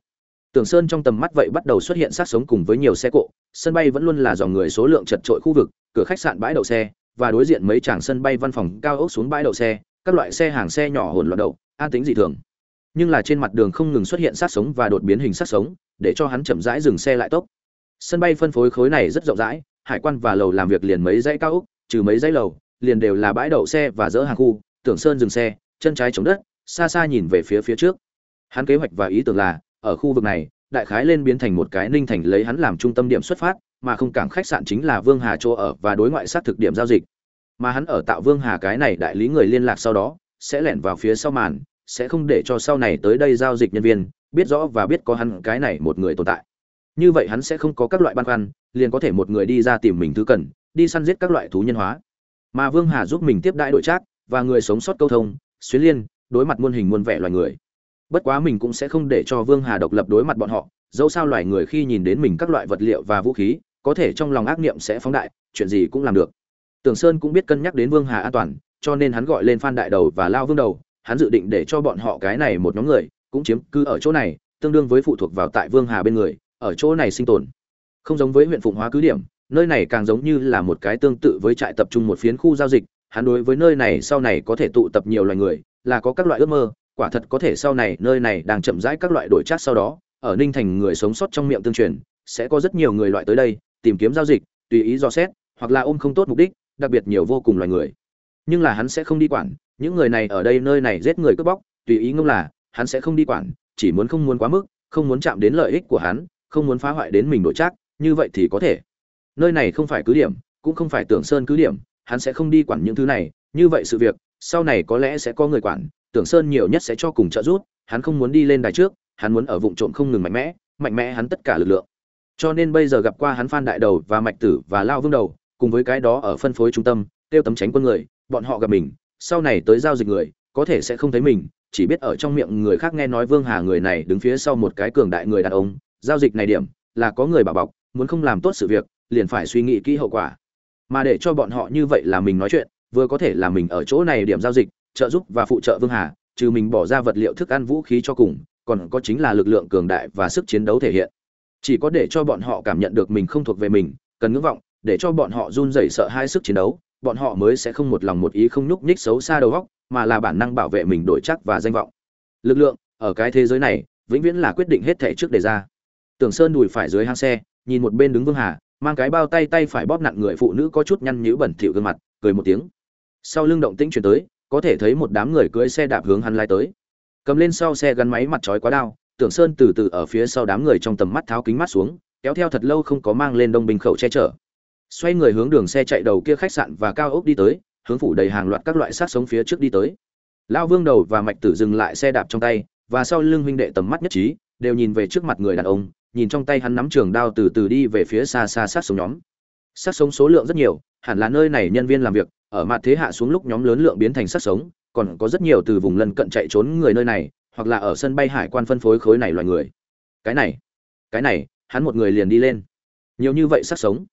[SPEAKER 1] Tường sơn trong tầm mắt vậy bắt đầu xuất hiện sát sống cùng với nhiều xe cộ, sân bay vẫn luôn là dòng người số lượng chật trội khu vực, cửa khách sạn bãi đậu xe và đối diện mấy tràng sân bay văn phòng cao ốc xuống bãi đậu xe, các loại xe hàng xe nhỏ hỗn loạn đậu, an tính dị thường. Nhưng là trên mặt đường không ngừng xuất hiện sát sống và đột biến hình sát sống, để cho hắn chậm rãi dừng xe lại tốc. Sân bay phân phối khối này rất rộng rãi, hải quan và lầu làm việc liền mấy dãy cao ốc, trừ mấy dãy lầu, liền đều là bãi đậu xe và dỡ hàng khu tưởng sơn dừng xe, chân trái chống đất, xa xa nhìn về phía phía trước. Hắn kế hoạch và ý tưởng là, ở khu vực này, đại khái lên biến thành một cái ninh thành lấy hắn làm trung tâm điểm xuất phát mà không cảng khách sạn chính là vương hà chỗ ở và đối ngoại sát thực điểm giao dịch. Mà hắn ở tạo vương hà cái này đại lý người liên lạc sau đó, sẽ lẻn vào phía sau màn, sẽ không để cho sau này tới đây giao dịch nhân viên, biết rõ và biết có hắn cái này một người tồn tại. Như vậy hắn sẽ không có các loại băn khoăn, liền có thể một người đi ra tìm mình thứ cần, đi săn giết các loại thú nhân hóa. Mà vương hà giúp mình tiếp đãi đội trác, và người sống sót câu thông xuyên liên, đối mặt muôn hình muôn vẻ loài người. Bất quá mình cũng sẽ không để cho vương hà độc lập đối mặt bọn họ, dẫu sao loài người khi nhìn đến mình các loại vật liệu và vũ khí có thể trong lòng ác niệm sẽ phóng đại, chuyện gì cũng làm được. Tưởng sơn cũng biết cân nhắc đến vương hà an toàn, cho nên hắn gọi lên phan đại đầu và lao vương đầu, hắn dự định để cho bọn họ cái này một nhóm người cũng chiếm cứ ở chỗ này, tương đương với phụ thuộc vào tại vương hà bên người, ở chỗ này sinh tồn. Không giống với huyện phụng hóa cứ điểm, nơi này càng giống như là một cái tương tự với trại tập trung một phiến khu giao dịch, hắn đối với nơi này sau này có thể tụ tập nhiều loài người, là có các loại ước mơ, quả thật có thể sau này nơi này đang chậm rãi các loại đổi chát sau đó, ở ninh thành người sống sót trong miệng tương truyền, sẽ có rất nhiều người loại tới đây tìm kiếm giao dịch, tùy ý do xét, hoặc là ôm không tốt mục đích, đặc biệt nhiều vô cùng loài người. Nhưng là hắn sẽ không đi quản, những người này ở đây nơi này giết người cướp bóc, tùy ý ngông là, hắn sẽ không đi quản, chỉ muốn không muốn quá mức, không muốn chạm đến lợi ích của hắn, không muốn phá hoại đến mình đổi trác, như vậy thì có thể. Nơi này không phải cứ điểm, cũng không phải tưởng sơn cứ điểm, hắn sẽ không đi quản những thứ này, như vậy sự việc, sau này có lẽ sẽ có người quản, tưởng sơn nhiều nhất sẽ cho cùng trợ giúp, hắn không muốn đi lên đài trước, hắn muốn ở vụng trộm không ngừng mạnh mẽ mạnh mẽ hắn tất cả lực lượng cho nên bây giờ gặp qua hắn phan đại đầu và mạch tử và lao vương đầu, cùng với cái đó ở phân phối trung tâm, tiêu tấm tránh quân người, bọn họ gặp mình, sau này tới giao dịch người, có thể sẽ không thấy mình, chỉ biết ở trong miệng người khác nghe nói vương hà người này đứng phía sau một cái cường đại người đàn ông, giao dịch này điểm, là có người bảo bọc, muốn không làm tốt sự việc, liền phải suy nghĩ kỹ hậu quả. Mà để cho bọn họ như vậy là mình nói chuyện, vừa có thể là mình ở chỗ này điểm giao dịch, trợ giúp và phụ trợ vương hà, trừ mình bỏ ra vật liệu thức ăn vũ khí cho cùng, còn có chính là lực lượng cường đại và sức chiến đấu thể hiện chỉ có để cho bọn họ cảm nhận được mình không thuộc về mình, cần ngưỡng vọng, để cho bọn họ run rẩy sợ hai sức chiến đấu, bọn họ mới sẽ không một lòng một ý không nhúc nhích xấu xa đầu óc, mà là bản năng bảo vệ mình đổi chắc và danh vọng. Lực lượng, ở cái thế giới này, vĩnh viễn là quyết định hết thể trước đề ra. Tưởng sơn đùi phải dưới hang xe, nhìn một bên đứng vương hà, mang cái bao tay tay phải bóp nặng người phụ nữ có chút nhăn nhữ bẩn thỉu gương mặt, cười một tiếng. Sau lưng động tĩnh chuyển tới, có thể thấy một đám người cưỡi xe đạp hướng hắn lai tới. Cầm lên sau xe gắn máy mặt trói quá đao tưởng sơn từ từ ở phía sau đám người trong tầm mắt tháo kính mắt xuống, kéo theo thật lâu không có mang lên đông bình khẩu che chở. Xoay người hướng đường xe chạy đầu kia khách sạn và cao ốc đi tới, hướng phủ đầy hàng loạt các loại sát sống phía trước đi tới. Lão vương đầu và mạch tử dừng lại xe đạp trong tay, và sau lưng huynh đệ tầm mắt nhất trí, đều nhìn về trước mặt người đàn ông, nhìn trong tay hắn nắm trường đao từ từ đi về phía xa xa sát sống nhóm. Sát sống số lượng rất nhiều, hẳn là nơi này nhân viên làm việc, ở mặt thế hạ xuống lúc nhóm lớn lượng biến thành sát sống, còn có rất nhiều từ vùng lân cận chạy trốn người nơi này hoặc là ở sân bay hải quan phân phối khối này loài người. Cái này cái này, hắn một người liền đi lên. Nhiều như vậy sát sống.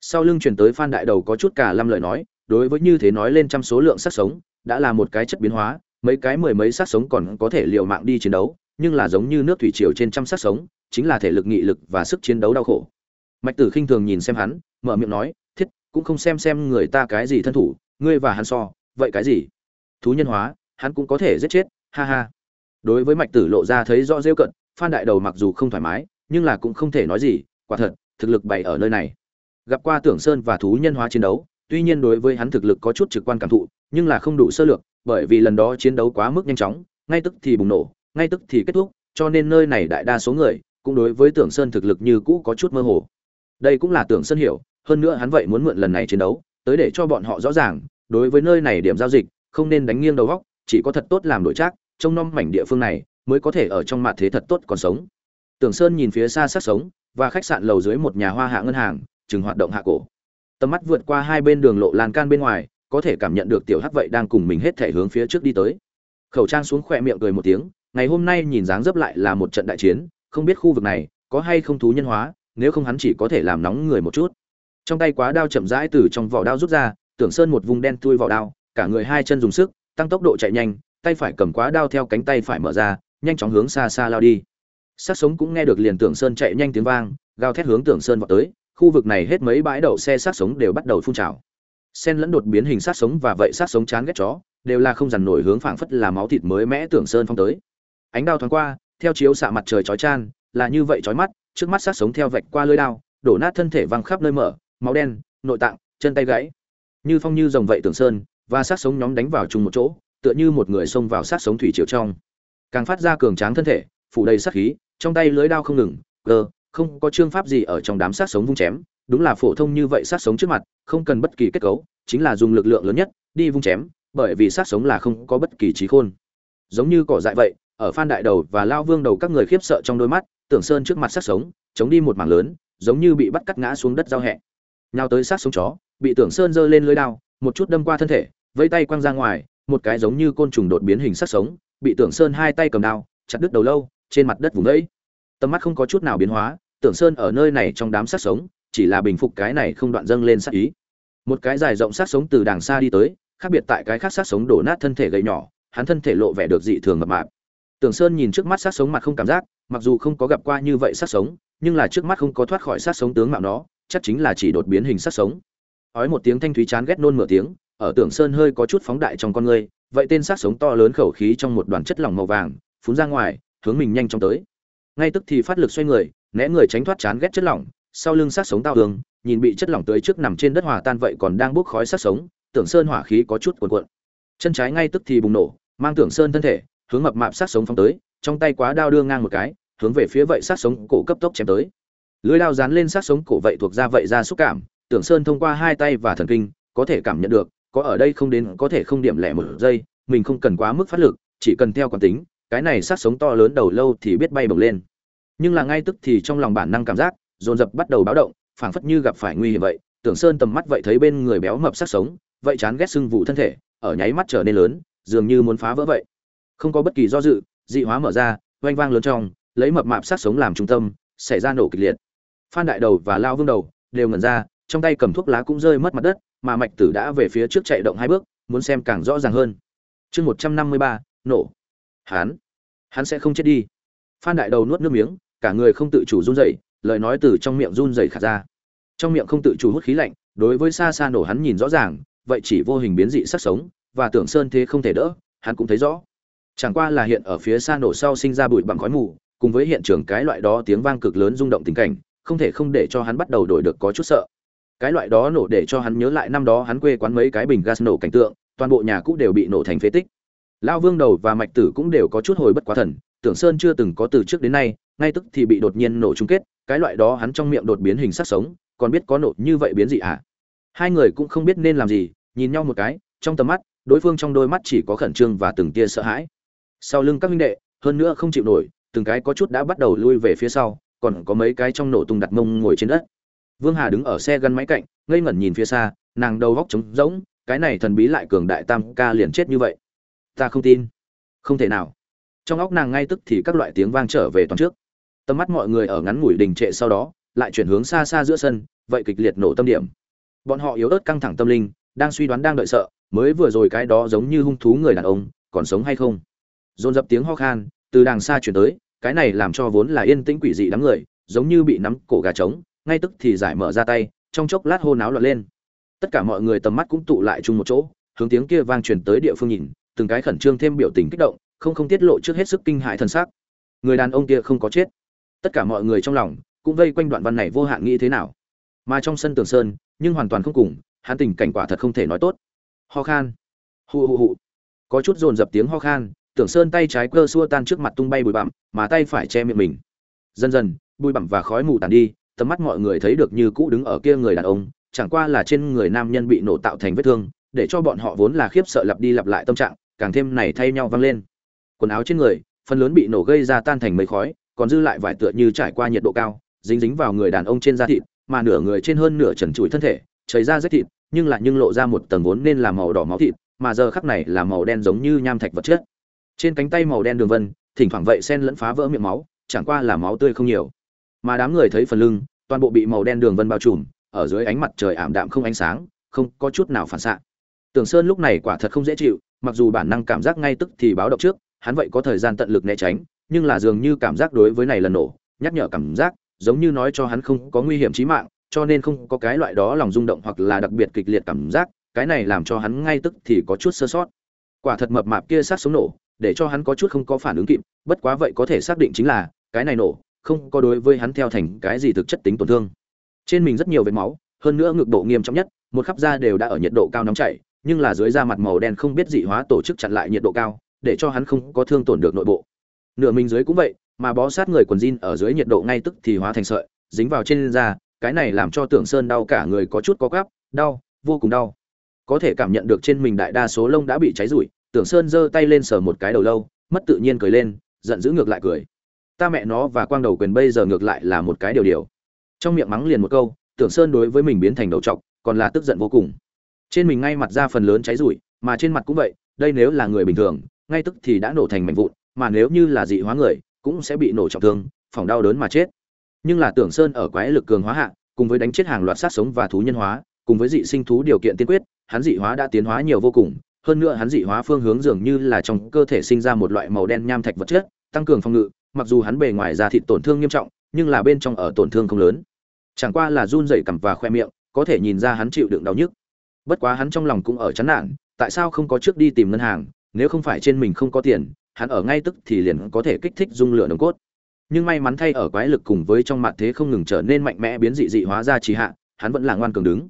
[SPEAKER 1] Sau lưng truyền tới phan đại đầu có chút cả lâm lời nói, đối với như thế nói lên trăm số lượng sát sống, đã là một cái chất biến hóa, mấy cái mười mấy sát sống còn có thể liều mạng đi chiến đấu, nhưng là giống như nước thủy triều trên trăm sát sống, chính là thể lực nghị lực và sức chiến đấu đau khổ. Mạch tử khinh thường nhìn xem hắn, mở miệng nói, thiết, cũng không xem xem người ta cái gì thân thủ, ngươi và hắn so, vậy cái gì? Thú nhân hóa, hắn cũng có thể giết chết, ha ha đối với mạch tử lộ ra thấy rõ rêu cận, phan đại đầu mặc dù không thoải mái, nhưng là cũng không thể nói gì, quả thật, thực lực bày ở nơi này. Gặp qua tưởng sơn và thú nhân hóa chiến đấu, tuy nhiên đối với hắn thực lực có chút trực quan cảm thụ, nhưng là không đủ sơ lược, bởi vì lần đó chiến đấu quá mức nhanh chóng, ngay tức thì bùng nổ, ngay tức thì kết thúc, cho nên nơi này đại đa số người, cũng đối với tưởng sơn thực lực như cũ có chút mơ hồ. Đây cũng là tưởng sơn hiểu, hơn nữa hắn vậy muốn mượn lần này chiến đấu, tới để cho bọn họ rõ ràng, đối với nơi này điểm giao dịch, không nên đánh nghiêng đầu góc, chỉ có thật tốt làm đổi trác trông nom mảnh địa phương này mới có thể ở trong mặt thế thật tốt còn sống. Tưởng sơn nhìn phía xa sát sống và khách sạn lầu dưới một nhà hoa hạ ngân hàng chừng hoạt động hạ cổ. Tầm mắt vượt qua hai bên đường lộ lan can bên ngoài, có thể cảm nhận được tiểu hắc vậy đang cùng mình hết thể hướng phía trước đi tới. Khẩu trang xuống khỏe miệng cười một tiếng, ngày hôm nay nhìn dáng dấp lại là một trận đại chiến, không biết khu vực này có hay không thú nhân hóa, nếu không hắn chỉ có thể làm nóng người một chút. Trong tay quá đao chậm rãi từ trong vỏ đao rút ra, tưởng sơn một vùng đen tui vỏ đao, cả người hai chân dùng sức, tăng tốc độ chạy nhanh tay phải cầm quá đao theo cánh tay phải mở ra, nhanh chóng hướng xa xa lao đi. Sát sống cũng nghe được liền tưởng sơn chạy nhanh tiếng vang, gào thét hướng tưởng sơn vào tới, khu vực này hết mấy bãi đậu xe sát sống đều bắt đầu phun trào. Sen lẫn đột biến hình sát sống và vậy sát sống chán ghét chó, đều là không dằn nổi hướng phảng phất là máu thịt mới mẽ tưởng sơn phong tới. Ánh đao thoáng qua, theo chiếu xạ mặt trời chói chan, là như vậy chói mắt, trước mắt sát sống theo vạch qua lưỡi đao, đổ nát thân thể văng khắp nơi mở, máu đen, nội tạng, chân tay gãy. Như phong như rồng vậy tưởng sơn, và sát sống nhóm đánh vào chung một chỗ tựa như một người xông vào sát sống thủy triều trong. Càng phát ra cường tráng thân thể, phủ đầy sát khí, trong tay lưới đao không ngừng cơ không có chương pháp gì ở trong đám sát sống vung chém, đúng là phổ thông như vậy sát sống trước mặt, không cần bất kỳ kết cấu, chính là dùng lực lượng lớn nhất, đi vung chém, bởi vì sát sống là không có bất kỳ trí khôn. Giống như cỏ dại vậy, ở phan đại đầu và lao vương đầu các người khiếp sợ trong đôi mắt, tưởng sơn trước mặt sát sống, chống đi một mảng lớn, giống như bị bắt cắt ngã xuống đất giao hẹ. Nhào tới sát sống chó, bị tưởng sơn giơ lên lưới đao, một chút đâm qua thân thể, vẫy tay quăng ra ngoài một cái giống như côn trùng đột biến hình sát sống, bị tưởng sơn hai tay cầm đao, chặt đứt đầu lâu, trên mặt đất vùng ấy tầm mắt không có chút nào biến hóa, tưởng sơn ở nơi này trong đám sát sống, chỉ là bình phục cái này không đoạn dâng lên sát ý. Một cái dài rộng sát sống từ đàng xa đi tới, khác biệt tại cái khác sát sống đổ nát thân thể gầy nhỏ, hắn thân thể lộ vẻ được dị thường mập mạp. Tưởng sơn nhìn trước mắt sát sống mặt không cảm giác, mặc dù không có gặp qua như vậy sát sống, nhưng là trước mắt không có thoát khỏi sát sống tướng mạo nó, chắc chính là chỉ đột biến hình sát sống. Ói một tiếng thanh thúy chán ghét nôn mửa tiếng ở tưởng sơn hơi có chút phóng đại trong con người vậy tên sát sống to lớn khẩu khí trong một đoàn chất lỏng màu vàng, phun ra ngoài, hướng mình nhanh chóng tới. Ngay tức thì phát lực xoay người, né người tránh thoát chán ghét chất lỏng, sau lưng sát sống tao tường nhìn bị chất lỏng tới trước nằm trên đất hòa tan vậy còn đang bốc khói sát sống tưởng sơn hỏa khí có chút cuồn cuộn. Chân trái ngay tức thì bùng nổ, mang tưởng sơn thân thể, hướng mập mạp sát sống phóng tới, trong tay quá đao đưa ngang một cái, hướng về phía vậy sát sống cổ cấp tốc chém tới. Lưới đao dán lên sát sống cổ vậy thuộc ra vậy ra xúc cảm tưởng sơn thông qua hai tay và thần kinh, có thể cảm nhận được có ở đây không đến có thể không điểm lẻ một giây, mình không cần quá mức phát lực, chỉ cần theo quán tính, cái này sát sống to lớn đầu lâu thì biết bay bổng lên. Nhưng là ngay tức thì trong lòng bản năng cảm giác, dồn dập bắt đầu báo động, phảng phất như gặp phải nguy hiểm vậy, tưởng sơn tầm mắt vậy thấy bên người béo mập sát sống, vậy chán ghét sưng vụ thân thể, ở nháy mắt trở nên lớn, dường như muốn phá vỡ vậy. Không có bất kỳ do dự, dị hóa mở ra, oanh vang lớn trong, lấy mập mạp sát sống làm trung tâm, xảy ra nổ kịch liệt. Phan đại đầu và lao vương đầu đều ngẩn ra, trong tay cầm thuốc lá cũng rơi mất mặt đất mà mạch tử đã về phía trước chạy động hai bước, muốn xem càng rõ ràng hơn. Chương một trăm năm mươi ba, nổ. Hắn hắn sẽ không chết đi. Phan đại đầu nuốt nước miếng, cả người không tự chủ run rẩy, lời nói từ trong miệng run rẩy khạt ra. Trong miệng không tự chủ hút khí lạnh, đối với xa xa nổ hắn nhìn rõ ràng, vậy chỉ vô hình biến dị sắc sống, và tưởng sơn thế không thể đỡ, hắn cũng thấy rõ. Chẳng qua là hiện ở phía xa nổ sau sinh ra bụi bằng khói mù, cùng với hiện trường cái loại đó tiếng vang cực lớn rung động tình cảnh, không thể không để cho hắn bắt đầu đổi được có chút sợ cái loại đó nổ để cho hắn nhớ lại năm đó hắn quê quán mấy cái bình gas nổ cảnh tượng, toàn bộ nhà cũ đều bị nổ thành phế tích. Lao vương đầu và mạch tử cũng đều có chút hồi bất quá thần, tưởng sơn chưa từng có từ trước đến nay, ngay tức thì bị đột nhiên nổ chung kết, cái loại đó hắn trong miệng đột biến hình sắc sống, còn biết có nổ như vậy biến gì à? Hai người cũng không biết nên làm gì, nhìn nhau một cái, trong tầm mắt, đối phương trong đôi mắt chỉ có khẩn trương và từng tia sợ hãi. Sau lưng các minh đệ, hơn nữa không chịu nổi, từng cái có chút đã bắt đầu lui về phía sau, còn có mấy cái trong nổ tung đặt mông ngồi trên đất vương hà đứng ở xe gắn máy cạnh, ngây ngẩn nhìn phía xa, nàng đầu góc trống rỗng, cái này thần bí lại cường đại tam ca liền chết như vậy. Ta không tin. Không thể nào. Trong óc nàng ngay tức thì các loại tiếng vang trở về toàn trước. Tầm mắt mọi người ở ngắn ngủi đình trệ sau đó, lại chuyển hướng xa xa giữa sân, vậy kịch liệt nổ tâm điểm. Bọn họ yếu ớt căng thẳng tâm linh, đang suy đoán đang đợi sợ, mới vừa rồi cái đó giống như hung thú người đàn ông, còn sống hay không? Dồn dập tiếng ho khan, từ đàng xa chuyển tới, cái này làm cho vốn là yên tĩnh quỷ dị đám người, giống như bị nắm cổ gà trống ngay tức thì giải mở ra tay, trong chốc lát hô náo loạn lên. Tất cả mọi người tầm mắt cũng tụ lại chung một chỗ, hướng tiếng kia vang truyền tới địa phương nhìn, từng cái khẩn trương thêm biểu tình kích động, không không tiết lộ trước hết sức kinh hại thân xác. Người đàn ông kia không có chết. Tất cả mọi người trong lòng cũng vây quanh đoạn văn này vô hạn nghĩ thế nào. Mà trong sân tường sơn, nhưng hoàn toàn không cùng, hắn tình cảnh quả thật không thể nói tốt. Ho khan. Hụ hụ hụ có chút dồn dập tiếng ho khan tưởng sơn tay trái cơ xua tan trước mặt tung bay bụi bặm, mà tay phải che miệng mình. Dần dần, bụi bặm và khói mù tàn đi tầm mắt mọi người thấy được như cũ đứng ở kia người đàn ông, chẳng qua là trên người nam nhân bị nổ tạo thành vết thương, để cho bọn họ vốn là khiếp sợ lặp đi lặp lại tâm trạng, càng thêm này thay nhau văng lên. Quần áo trên người, phần lớn bị nổ gây ra tan thành mấy khói, còn dư lại vải tựa như trải qua nhiệt độ cao, dính dính vào người đàn ông trên da thịt, mà nửa người trên hơn nửa trần trụi thân thể, chảy ra rách thịt, nhưng lại nhưng lộ ra một tầng vốn nên là màu đỏ máu thịt, mà giờ khắc này là màu đen giống như nham thạch vật chất. Trên cánh tay màu đen đường vân, thỉnh thoảng vậy sen lẫn phá vỡ miệng máu, chẳng qua là máu tươi không nhiều mà đám người thấy phần lưng, toàn bộ bị màu đen đường vân bao trùm, ở dưới ánh mặt trời ảm đạm không ánh sáng, không có chút nào phản xạ. Tưởng sơn lúc này quả thật không dễ chịu, mặc dù bản năng cảm giác ngay tức thì báo động trước, hắn vậy có thời gian tận lực né tránh, nhưng là dường như cảm giác đối với này lần nổ, nhắc nhở cảm giác, giống như nói cho hắn không có nguy hiểm chí mạng, cho nên không có cái loại đó lòng rung động hoặc là đặc biệt kịch liệt cảm giác, cái này làm cho hắn ngay tức thì có chút sơ sót. Quả thật mập mạp kia sát sống nổ, để cho hắn có chút không có phản ứng kịp, bất quá vậy có thể xác định chính là, cái này nổ không có đối với hắn theo thành cái gì thực chất tính tổn thương. Trên mình rất nhiều vết máu, hơn nữa ngực độ nghiêm trọng nhất, một khắp da đều đã ở nhiệt độ cao nóng chảy, nhưng là dưới da mặt màu đen không biết dị hóa tổ chức chặn lại nhiệt độ cao, để cho hắn không có thương tổn được nội bộ. Nửa mình dưới cũng vậy, mà bó sát người quần jean ở dưới nhiệt độ ngay tức thì hóa thành sợi, dính vào trên da, cái này làm cho tưởng sơn đau cả người có chút có gắp đau, vô cùng đau. Có thể cảm nhận được trên mình đại đa số lông đã bị cháy rụi, tưởng sơn giơ tay lên sờ một cái đầu lâu, mất tự nhiên cười lên, giận dữ ngược lại cười ta mẹ nó và quang đầu quyền bây giờ ngược lại là một cái điều điều. Trong miệng mắng liền một câu, tưởng sơn đối với mình biến thành đầu trọc, còn là tức giận vô cùng. Trên mình ngay mặt ra phần lớn cháy rụi, mà trên mặt cũng vậy, đây nếu là người bình thường, ngay tức thì đã nổ thành mảnh vụn, mà nếu như là dị hóa người, cũng sẽ bị nổ trọng thương phòng đau đớn mà chết. Nhưng là tưởng sơn ở quái lực cường hóa hạ, cùng với đánh chết hàng loạt sát sống và thú nhân hóa, cùng với dị sinh thú điều kiện tiên quyết, hắn dị hóa đã tiến hóa nhiều vô cùng. Hơn nữa hắn dị hóa phương hướng dường như là trong cơ thể sinh ra một loại màu đen nham thạch vật chất, tăng cường phòng ngự mặc dù hắn bề ngoài ra thịt tổn thương nghiêm trọng, nhưng là bên trong ở tổn thương không lớn. Chẳng qua là run rẩy cằm và khoe miệng, có thể nhìn ra hắn chịu đựng đau nhức. Bất quá hắn trong lòng cũng ở chán nản, tại sao không có trước đi tìm ngân hàng, nếu không phải trên mình không có tiền, hắn ở ngay tức thì liền có thể kích thích dung lửa nồng cốt. Nhưng may mắn thay ở quái lực cùng với trong mặt thế không ngừng trở nên mạnh mẽ biến dị dị hóa ra trì hạ, hắn vẫn là ngoan cường đứng.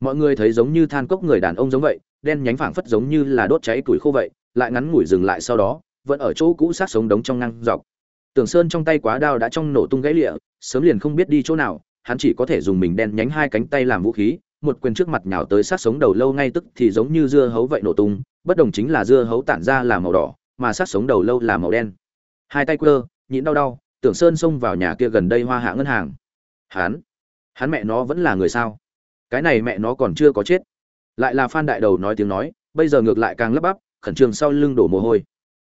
[SPEAKER 1] Mọi người thấy giống như than cốc người đàn ông giống vậy, đen nhánh phảng phất giống như là đốt cháy tuổi khô vậy, lại ngắn ngủi dừng lại sau đó, vẫn ở chỗ cũ sát sống đống trong ngang dọc tưởng sơn trong tay quá đao đã trong nổ tung gãy lịa, sớm liền không biết đi chỗ nào, hắn chỉ có thể dùng mình đen nhánh hai cánh tay làm vũ khí, một quyền trước mặt nhào tới sát sống đầu lâu ngay tức thì giống như dưa hấu vậy nổ tung, bất đồng chính là dưa hấu tản ra là màu đỏ, mà sát sống đầu lâu là màu đen. Hai tay quơ, nhịn đau đau, tưởng sơn xông vào nhà kia gần đây hoa hạ ngân hàng. Hắn? Hắn mẹ nó vẫn là người sao? Cái này mẹ nó còn chưa có chết. Lại là phan đại đầu nói tiếng nói, bây giờ ngược lại càng lấp bắp, khẩn trương sau lưng đổ mồ hôi.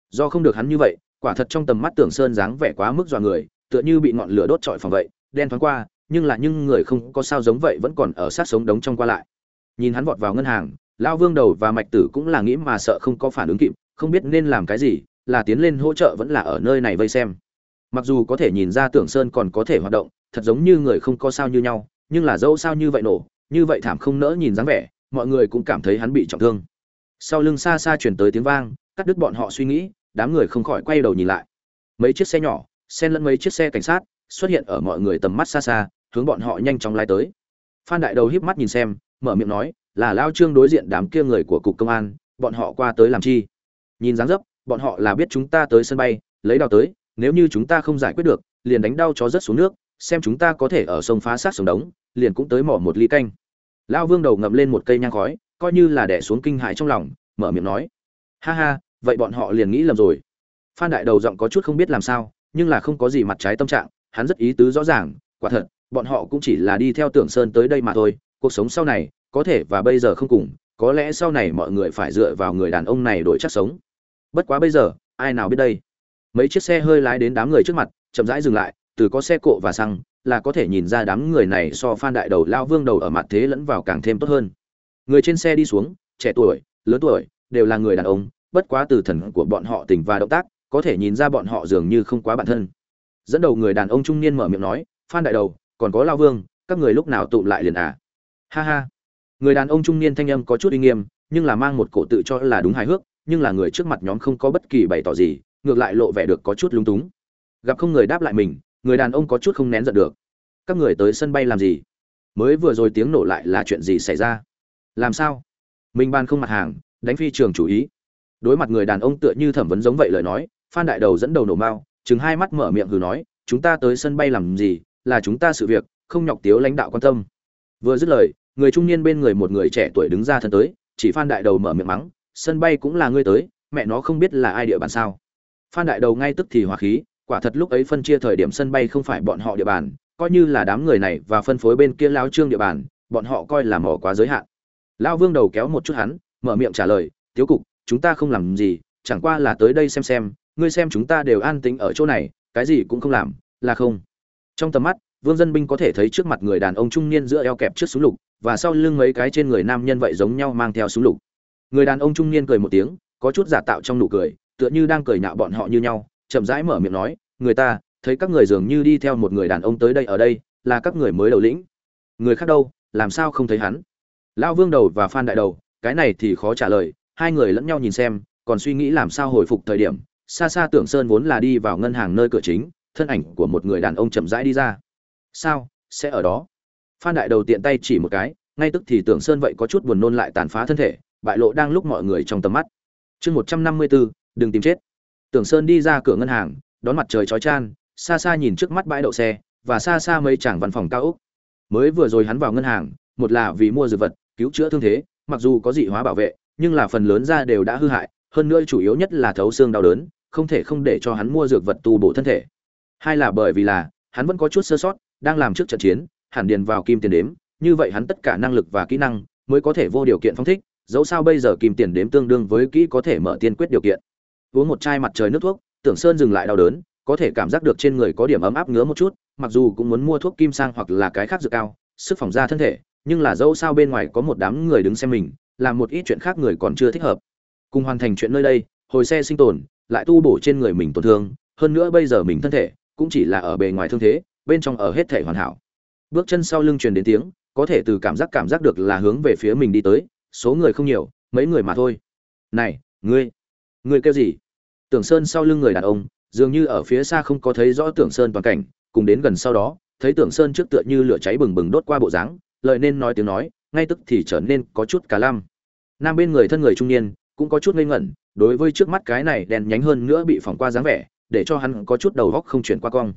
[SPEAKER 1] Do không được hắn như vậy quả thật trong tầm mắt tưởng sơn dáng vẻ quá mức dọa người, tựa như bị ngọn lửa đốt trọi phòng vậy, đen thoáng qua, nhưng là những người không có sao giống vậy vẫn còn ở sát sống đống trong qua lại. Nhìn hắn vọt vào ngân hàng lao vương đầu và mạch tử cũng là nghĩ mà sợ không có phản ứng kịp, không biết nên làm cái gì, là tiến lên hỗ trợ vẫn là ở nơi này vây xem. Mặc dù có thể nhìn ra tưởng sơn còn có thể hoạt động, thật giống như người không có sao như nhau, nhưng là dẫu sao như vậy nổ, như vậy thảm không nỡ nhìn dáng vẻ, mọi người cũng cảm thấy hắn bị trọng thương. Sau lưng xa xa chuyển tới tiếng vang, cắt đứt bọn họ suy nghĩ đám người không khỏi quay đầu nhìn lại. Mấy chiếc xe nhỏ, xen lẫn mấy chiếc xe cảnh sát, xuất hiện ở mọi người tầm mắt xa xa, hướng bọn họ nhanh chóng lái tới. Phan đại đầu híp mắt nhìn xem, mở miệng nói, là lao trương đối diện đám kia người của cục công an, bọn họ qua tới làm chi? Nhìn dáng dấp, bọn họ là biết chúng ta tới sân bay, lấy đào tới, nếu như chúng ta không giải quyết được, liền đánh đau chó rất xuống nước, xem chúng ta có thể ở sông phá sát sống đống, liền cũng tới mỏ một ly canh. Lao vương đầu ngậm lên một cây nhang khói, coi như là đẻ xuống kinh hãi trong lòng, mở miệng nói, ha ha vậy bọn họ liền nghĩ lầm rồi. Phan đại đầu giọng có chút không biết làm sao, nhưng là không có gì mặt trái tâm trạng, hắn rất ý tứ rõ ràng, quả thật, bọn họ cũng chỉ là đi theo tưởng sơn tới đây mà thôi, cuộc sống sau này, có thể và bây giờ không cùng, có lẽ sau này mọi người phải dựa vào người đàn ông này đổi chắc sống. Bất quá bây giờ, ai nào biết đây? Mấy chiếc xe hơi lái đến đám người trước mặt, chậm rãi dừng lại, từ có xe cộ và xăng, là có thể nhìn ra đám người này so phan đại đầu, lao vương đầu ở mặt thế lẫn vào càng thêm tốt hơn. Người trên xe đi xuống, trẻ tuổi, lớn tuổi, đều là người đàn ông bất quá từ thần của bọn họ tình và động tác, có thể nhìn ra bọn họ dường như không quá bản thân. Dẫn đầu người đàn ông trung niên mở miệng nói, phan đại đầu, còn có lao vương, các người lúc nào tụ lại liền à? Ha ha. Người đàn ông trung niên thanh âm có chút uy nghiêm, nhưng là mang một cổ tự cho là đúng hài hước, nhưng là người trước mặt nhóm không có bất kỳ bày tỏ gì, ngược lại lộ vẻ được có chút lúng túng. Gặp không người đáp lại mình, người đàn ông có chút không nén giận được. Các người tới sân bay làm gì? Mới vừa rồi tiếng nổ lại là chuyện gì xảy ra? Làm sao? Minh ban không mặt hàng, đánh phi trường chủ ý đối mặt người đàn ông tựa như thẩm vấn giống vậy lời nói, phan đại đầu dẫn đầu nổ mao chứng hai mắt mở miệng hừ nói, chúng ta tới sân bay làm gì? Là chúng ta sự việc, không nhọc tiếu lãnh đạo quan tâm. Vừa dứt lời, người trung niên bên người một người trẻ tuổi đứng ra thân tới, chỉ phan đại đầu mở miệng mắng, sân bay cũng là ngươi tới, mẹ nó không biết là ai địa bàn sao? Phan đại đầu ngay tức thì hòa khí, quả thật lúc ấy phân chia thời điểm sân bay không phải bọn họ địa bàn, coi như là đám người này và phân phối bên kia lao trương địa bàn, bọn họ coi là mỏ quá giới hạn. Lao vương đầu kéo một chút hắn, mở miệng trả lời, tiếu cục chúng ta không làm gì, chẳng qua là tới đây xem xem, ngươi xem chúng ta đều an tính ở chỗ này, cái gì cũng không làm, là không. Trong tầm mắt, vương dân binh có thể thấy trước mặt người đàn ông trung niên giữa eo kẹp trước súng lục, và sau lưng mấy cái trên người nam nhân vậy giống nhau mang theo súng lục. Người đàn ông trung niên cười một tiếng, có chút giả tạo trong nụ cười, tựa như đang cười nhạo bọn họ như nhau, chậm rãi mở miệng nói, người ta, thấy các người dường như đi theo một người đàn ông tới đây ở đây, là các người mới đầu lĩnh. Người khác đâu, làm sao không thấy hắn? Lão vương đầu và phan đại đầu, cái này thì khó trả lời hai người lẫn nhau nhìn xem còn suy nghĩ làm sao hồi phục thời điểm xa xa tưởng sơn vốn là đi vào ngân hàng nơi cửa chính thân ảnh của một người đàn ông chậm rãi đi ra. Sao? Sẽ ở đó? Phan đại đầu tiện tay chỉ một cái ngay tức thì tưởng sơn vậy có chút buồn nôn lại tàn phá thân thể bại lộ đang lúc mọi người trong tầm mắt. Chương một trăm năm mươi bốn đừng tìm chết. Tưởng sơn đi ra cửa ngân hàng đón mặt trời chói chan xa xa nhìn trước mắt bãi đậu xe và xa xa mấy chàng văn phòng cao úc, mới vừa rồi hắn vào ngân hàng một là vì mua dược vật cứu chữa thương thế mặc dù có dị hóa bảo vệ nhưng là phần lớn da đều đã hư hại, hơn nữa chủ yếu nhất là thấu xương đau đớn, không thể không để cho hắn mua dược vật tu bổ thân thể. Hai là bởi vì là, hắn vẫn có chút sơ sót, đang làm trước trận chiến, hẳn điền vào kim tiền đếm, như vậy hắn tất cả năng lực và kỹ năng mới có thể vô điều kiện phong thích, dẫu sao bây giờ kim tiền đếm tương đương với kỹ có thể mở tiên quyết điều kiện. Uống một chai mặt trời nước thuốc, tưởng sơn dừng lại đau đớn, có thể cảm giác được trên người có điểm ấm áp ngứa một chút, mặc dù cũng muốn mua thuốc kim sang hoặc là cái khác dược cao, sức phòng ra thân thể, nhưng là dẫu sao bên ngoài có một đám người đứng xem mình làm một ít chuyện khác người còn chưa thích hợp. Cùng hoàn thành chuyện nơi đây, hồi xe sinh tồn, lại tu bổ trên người mình tổn thương, hơn nữa bây giờ mình thân thể cũng chỉ là ở bề ngoài thương thế, bên trong ở hết thể hoàn hảo. Bước chân sau lưng truyền đến tiếng, có thể từ cảm giác cảm giác được là hướng về phía mình đi tới, số người không nhiều, mấy người mà thôi. Này, ngươi ngươi kêu gì? Tưởng sơn sau lưng người đàn ông, dường như ở phía xa không có thấy rõ tưởng sơn toàn cảnh, cùng đến gần sau đó, thấy tưởng sơn trước tựa như lửa cháy bừng bừng đốt qua bộ dáng, lời nên nói tiếng nói ngay tức thì trở nên có chút cả lam nam bên người thân người trung niên cũng có chút ngây ngẩn, đối với trước mắt cái này đèn nhánh hơn nữa bị phỏng qua dáng vẻ, để cho hắn có chút đầu góc không chuyển qua cong.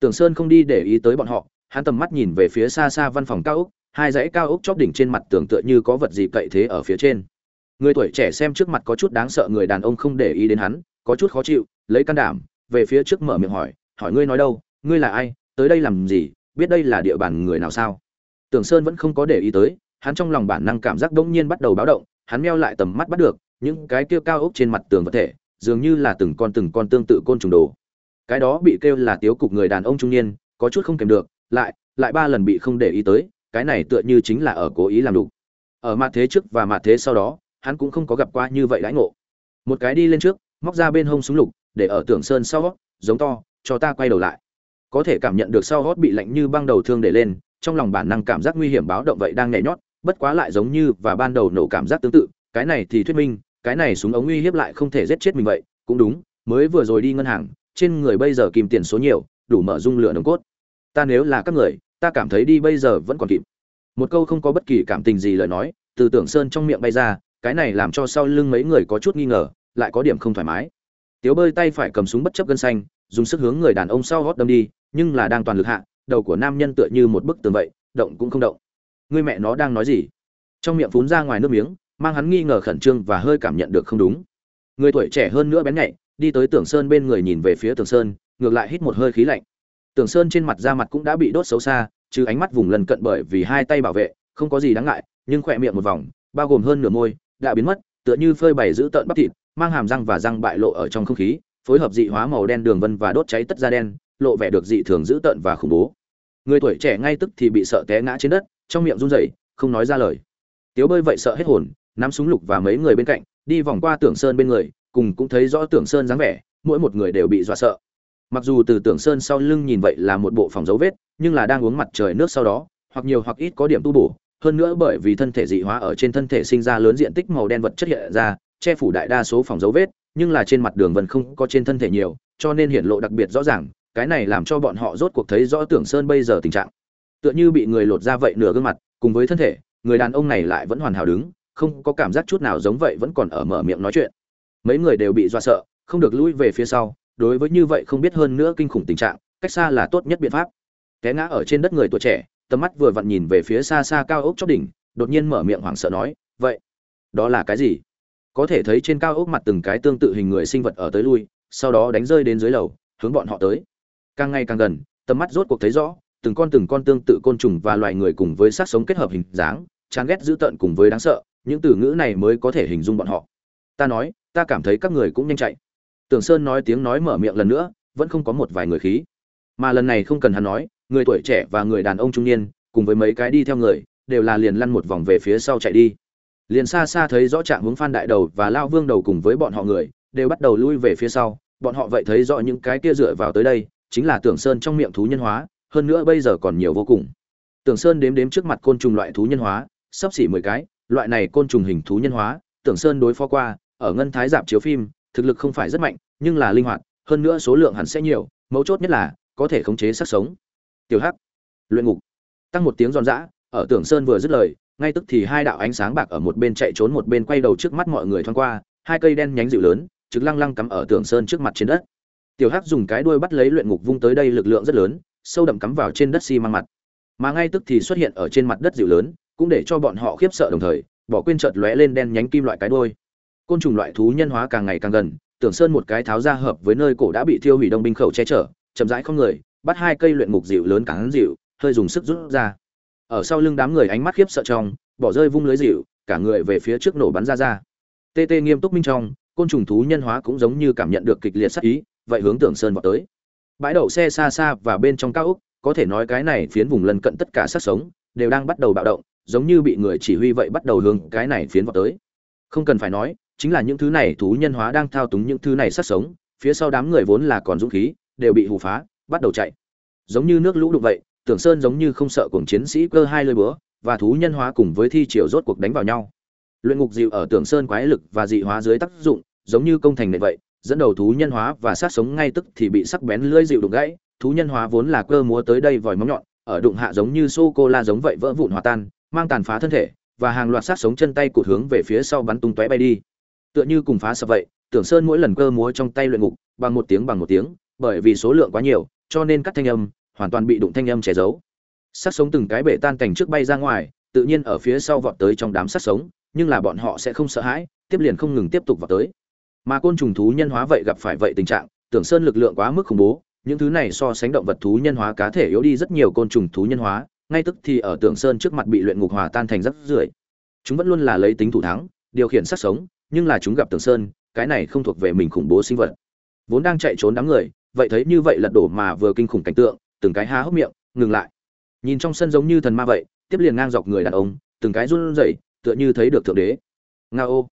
[SPEAKER 1] Tưởng sơn không đi để ý tới bọn họ, hắn tầm mắt nhìn về phía xa xa văn phòng cao ốc, hai dãy cao ốc chóp đỉnh trên mặt tưởng tựa như có vật gì cậy thế ở phía trên. Người tuổi trẻ xem trước mặt có chút đáng sợ người đàn ông không để ý đến hắn, có chút khó chịu, lấy can đảm, về phía trước mở miệng hỏi hỏi ngươi nói đâu? Ngươi là ai? Tới đây làm gì? Biết đây là địa bàn người nào sao? Tưởng sơn vẫn không có để ý tới hắn trong lòng bản năng cảm giác đông nhiên bắt đầu báo động, hắn meo lại tầm mắt bắt được, những cái kia cao ốc trên mặt tường vật thể, dường như là từng con từng con tương tự côn trùng đồ. Cái đó bị kêu là tiếu cục người đàn ông trung niên, có chút không kèm được, lại lại ba lần bị không để ý tới, cái này tựa như chính là ở cố ý làm đủ ở mặt thế trước và mặt thế sau đó, hắn cũng không có gặp qua như vậy đãi ngộ. Một cái đi lên trước, móc ra bên hông súng lục, để ở tưởng sơn sau hót giống to, cho ta quay đầu lại. Có thể cảm nhận được sau hót bị lạnh như băng đầu thương để lên, trong lòng bản năng cảm giác nguy hiểm báo động vậy đang nhảy nhót bất quá lại giống như và ban đầu nổ cảm giác tương tự, cái này thì thuyết minh, cái này súng ống uy hiếp lại không thể giết chết mình vậy, cũng đúng, mới vừa rồi đi ngân hàng, trên người bây giờ kìm tiền số nhiều, đủ mở dung lửa nồng cốt. Ta nếu là các người, ta cảm thấy đi bây giờ vẫn còn kịp. Một câu không có bất kỳ cảm tình gì lời nói, từ tưởng sơn trong miệng bay ra, cái này làm cho sau lưng mấy người có chút nghi ngờ, lại có điểm không thoải mái. Tiếu bơi tay phải cầm súng bất chấp gân xanh, dùng sức hướng người đàn ông sau hót đâm đi, nhưng là đang toàn lực hạ, đầu của nam nhân tựa như một bức tường vậy, động cũng không động người mẹ nó đang nói gì? Trong miệng phún ra ngoài nước miếng, mang hắn nghi ngờ khẩn trương và hơi cảm nhận được không đúng. Người tuổi trẻ hơn nữa bén nhạy, đi tới tưởng sơn bên người nhìn về phía tưởng sơn, ngược lại hít một hơi khí lạnh. Tưởng sơn trên mặt da mặt cũng đã bị đốt xấu xa chứ ánh mắt vùng lần cận bởi vì hai tay bảo vệ, không có gì đáng ngại, nhưng khỏe miệng một vòng, bao gồm hơn nửa môi, đã biến mất, tựa như phơi bày giữ tợn bắp thịt, mang hàm răng và răng bại lộ ở trong không khí, phối hợp dị hóa màu đen đường vân và đốt cháy tất da đen, lộ vẻ được dị thường dữ tợn và khủng bố. Người tuổi trẻ ngay tức thì bị sợ té ngã trên đất trong miệng run rẩy, không nói ra lời. Tiếu bơi vậy sợ hết hồn, nắm súng lục và mấy người bên cạnh, đi vòng qua tưởng sơn bên người, cùng cũng thấy rõ tưởng sơn dáng vẻ, mỗi một người đều bị dọa sợ. Mặc dù từ tưởng sơn sau lưng nhìn vậy là một bộ phòng dấu vết, nhưng là đang uống mặt trời nước sau đó, hoặc nhiều hoặc ít có điểm tu bổ, hơn nữa bởi vì thân thể dị hóa ở trên thân thể sinh ra lớn diện tích màu đen vật chất hiện ra, che phủ đại đa số phòng dấu vết, nhưng là trên mặt đường vân không có trên thân thể nhiều, cho nên hiện lộ đặc biệt rõ ràng, cái này làm cho bọn họ rốt cuộc thấy rõ tưởng sơn bây giờ tình trạng tựa như bị người lột ra vậy nửa gương mặt, cùng với thân thể, người đàn ông này lại vẫn hoàn hảo đứng, không có cảm giác chút nào giống vậy vẫn còn ở mở miệng nói chuyện. Mấy người đều bị do sợ, không được lui về phía sau, đối với như vậy không biết hơn nữa kinh khủng tình trạng, cách xa là tốt nhất biện pháp. Té ngã ở trên đất người tuổi trẻ, tầm mắt vừa vặn nhìn về phía xa xa cao ốc chóp đỉnh, đột nhiên mở miệng hoảng sợ nói, vậy, đó là cái gì? Có thể thấy trên cao ốc mặt từng cái tương tự hình người sinh vật ở tới lui, sau đó đánh rơi đến dưới lầu, hướng bọn họ tới. Càng ngày càng gần, tầm mắt rốt cuộc thấy rõ từng con từng con tương tự côn trùng và loài người cùng với sát sống kết hợp hình dáng, chán ghét dữ tợn cùng với đáng sợ, những từ ngữ này mới có thể hình dung bọn họ. Ta nói, ta cảm thấy các người cũng nhanh chạy. Tưởng sơn nói tiếng nói mở miệng lần nữa, vẫn không có một vài người khí. Mà lần này không cần hắn nói, người tuổi trẻ và người đàn ông trung niên, cùng với mấy cái đi theo người, đều là liền lăn một vòng về phía sau chạy đi. Liền xa xa thấy rõ trạng hướng phan đại đầu và lao vương đầu cùng với bọn họ người, đều bắt đầu lui về phía sau. Bọn họ vậy thấy rõ những cái kia dựa vào tới đây, chính là tưởng sơn trong miệng thú nhân hóa hơn nữa bây giờ còn nhiều vô cùng. Tưởng sơn đếm đếm trước mặt côn trùng loại thú nhân hóa, sắp xỉ mười cái, loại này côn trùng hình thú nhân hóa, tưởng sơn đối phó qua, ở ngân thái giảm chiếu phim, thực lực không phải rất mạnh, nhưng là linh hoạt, hơn nữa số lượng hẳn sẽ nhiều, mấu chốt nhất là, có thể khống chế sắc sống. Tiểu hắc, luyện ngục. Tăng một tiếng giòn giã, ở tưởng sơn vừa dứt lời, ngay tức thì hai đạo ánh sáng bạc ở một bên chạy trốn một bên quay đầu trước mắt mọi người thoáng qua, hai cây đen nhánh dịu lớn, trực lăng lăng cắm ở tưởng sơn trước mặt trên đất. Tiểu hắc dùng cái đuôi bắt lấy luyện ngục vung tới đây lực lượng rất lớn sâu đậm cắm vào trên đất xi măng mặt. Mà ngay tức thì xuất hiện ở trên mặt đất dịu lớn, cũng để cho bọn họ khiếp sợ đồng thời, bỏ quên chợt lóe lên đen nhánh kim loại cái đuôi. Côn trùng loại thú nhân hóa càng ngày càng gần, tưởng sơn một cái tháo ra hợp với nơi cổ đã bị thiêu hủy đông binh khẩu che chở, chậm rãi không người, bắt hai cây luyện ngục dịu lớn cắn dịu, hơi dùng sức rút ra. Ở sau lưng đám người ánh mắt khiếp sợ trong, bỏ rơi vung lưới dịu, cả người về phía trước nổ bắn ra ra. Tê tê nghiêm túc minh trong, côn trùng thú nhân hóa cũng giống như cảm nhận được kịch liệt sắc ý, vậy hướng tưởng sơn vào tới bãi đậu xe xa xa và bên trong cao úc, có thể nói cái này phiến vùng lân cận tất cả sát sống, đều đang bắt đầu bạo động, giống như bị người chỉ huy vậy bắt đầu hướng cái này phiến vào tới. Không cần phải nói, chính là những thứ này thú nhân hóa đang thao túng những thứ này sát sống, phía sau đám người vốn là còn dũng khí, đều bị hù phá, bắt đầu chạy. Giống như nước lũ đục vậy tưởng sơn giống như không sợ cùng chiến sĩ cơ hai lơi búa, và thú nhân hóa cùng với thi triều rốt cuộc đánh vào nhau. Luyện ngục dịu ở tưởng sơn quái lực và dị hóa dưới tác dụng, giống như công thành này vậy dẫn đầu thú nhân hóa và sát sống ngay tức thì bị sắc bén lưỡi dịu đụng gãy. Thú nhân hóa vốn là cơ múa tới đây vòi móng nhọn, ở đụng hạ giống như sô cô la giống vậy vỡ vụn hòa tan, mang tàn phá thân thể, và hàng loạt sát sống chân tay cụt hướng về phía sau bắn tung tóe bay đi. Tựa như cùng phá sập vậy, tưởng sơn mỗi lần cơ múa trong tay luyện ngục, bằng một tiếng bằng một tiếng, bởi vì số lượng quá nhiều, cho nên cắt thanh âm hoàn toàn bị đụng thanh âm che giấu. Sát sống từng cái bể tan cảnh trước bay ra ngoài, tự nhiên ở phía sau vọt tới trong đám sát sống, nhưng là bọn họ sẽ không sợ hãi, tiếp liền không ngừng tiếp tục vọt tới mà côn trùng thú nhân hóa vậy gặp phải vậy tình trạng, tưởng sơn lực lượng quá mức khủng bố, những thứ này so sánh động vật thú nhân hóa cá thể yếu đi rất nhiều côn trùng thú nhân hóa, ngay tức thì ở tưởng sơn trước mặt bị luyện ngục hòa tan thành rắc rưởi. Chúng vẫn luôn là lấy tính thủ thắng, điều khiển sát sống, nhưng là chúng gặp tưởng sơn, cái này không thuộc về mình khủng bố sinh vật. Vốn đang chạy trốn đám người, vậy thấy như vậy lật đổ mà vừa kinh khủng cảnh tượng, từng cái há hốc miệng, ngừng lại. Nhìn trong sân giống như thần ma vậy, tiếp liền ngang dọc người đàn ông, từng cái run rẩy, tựa như thấy được thượng đế. Nga ô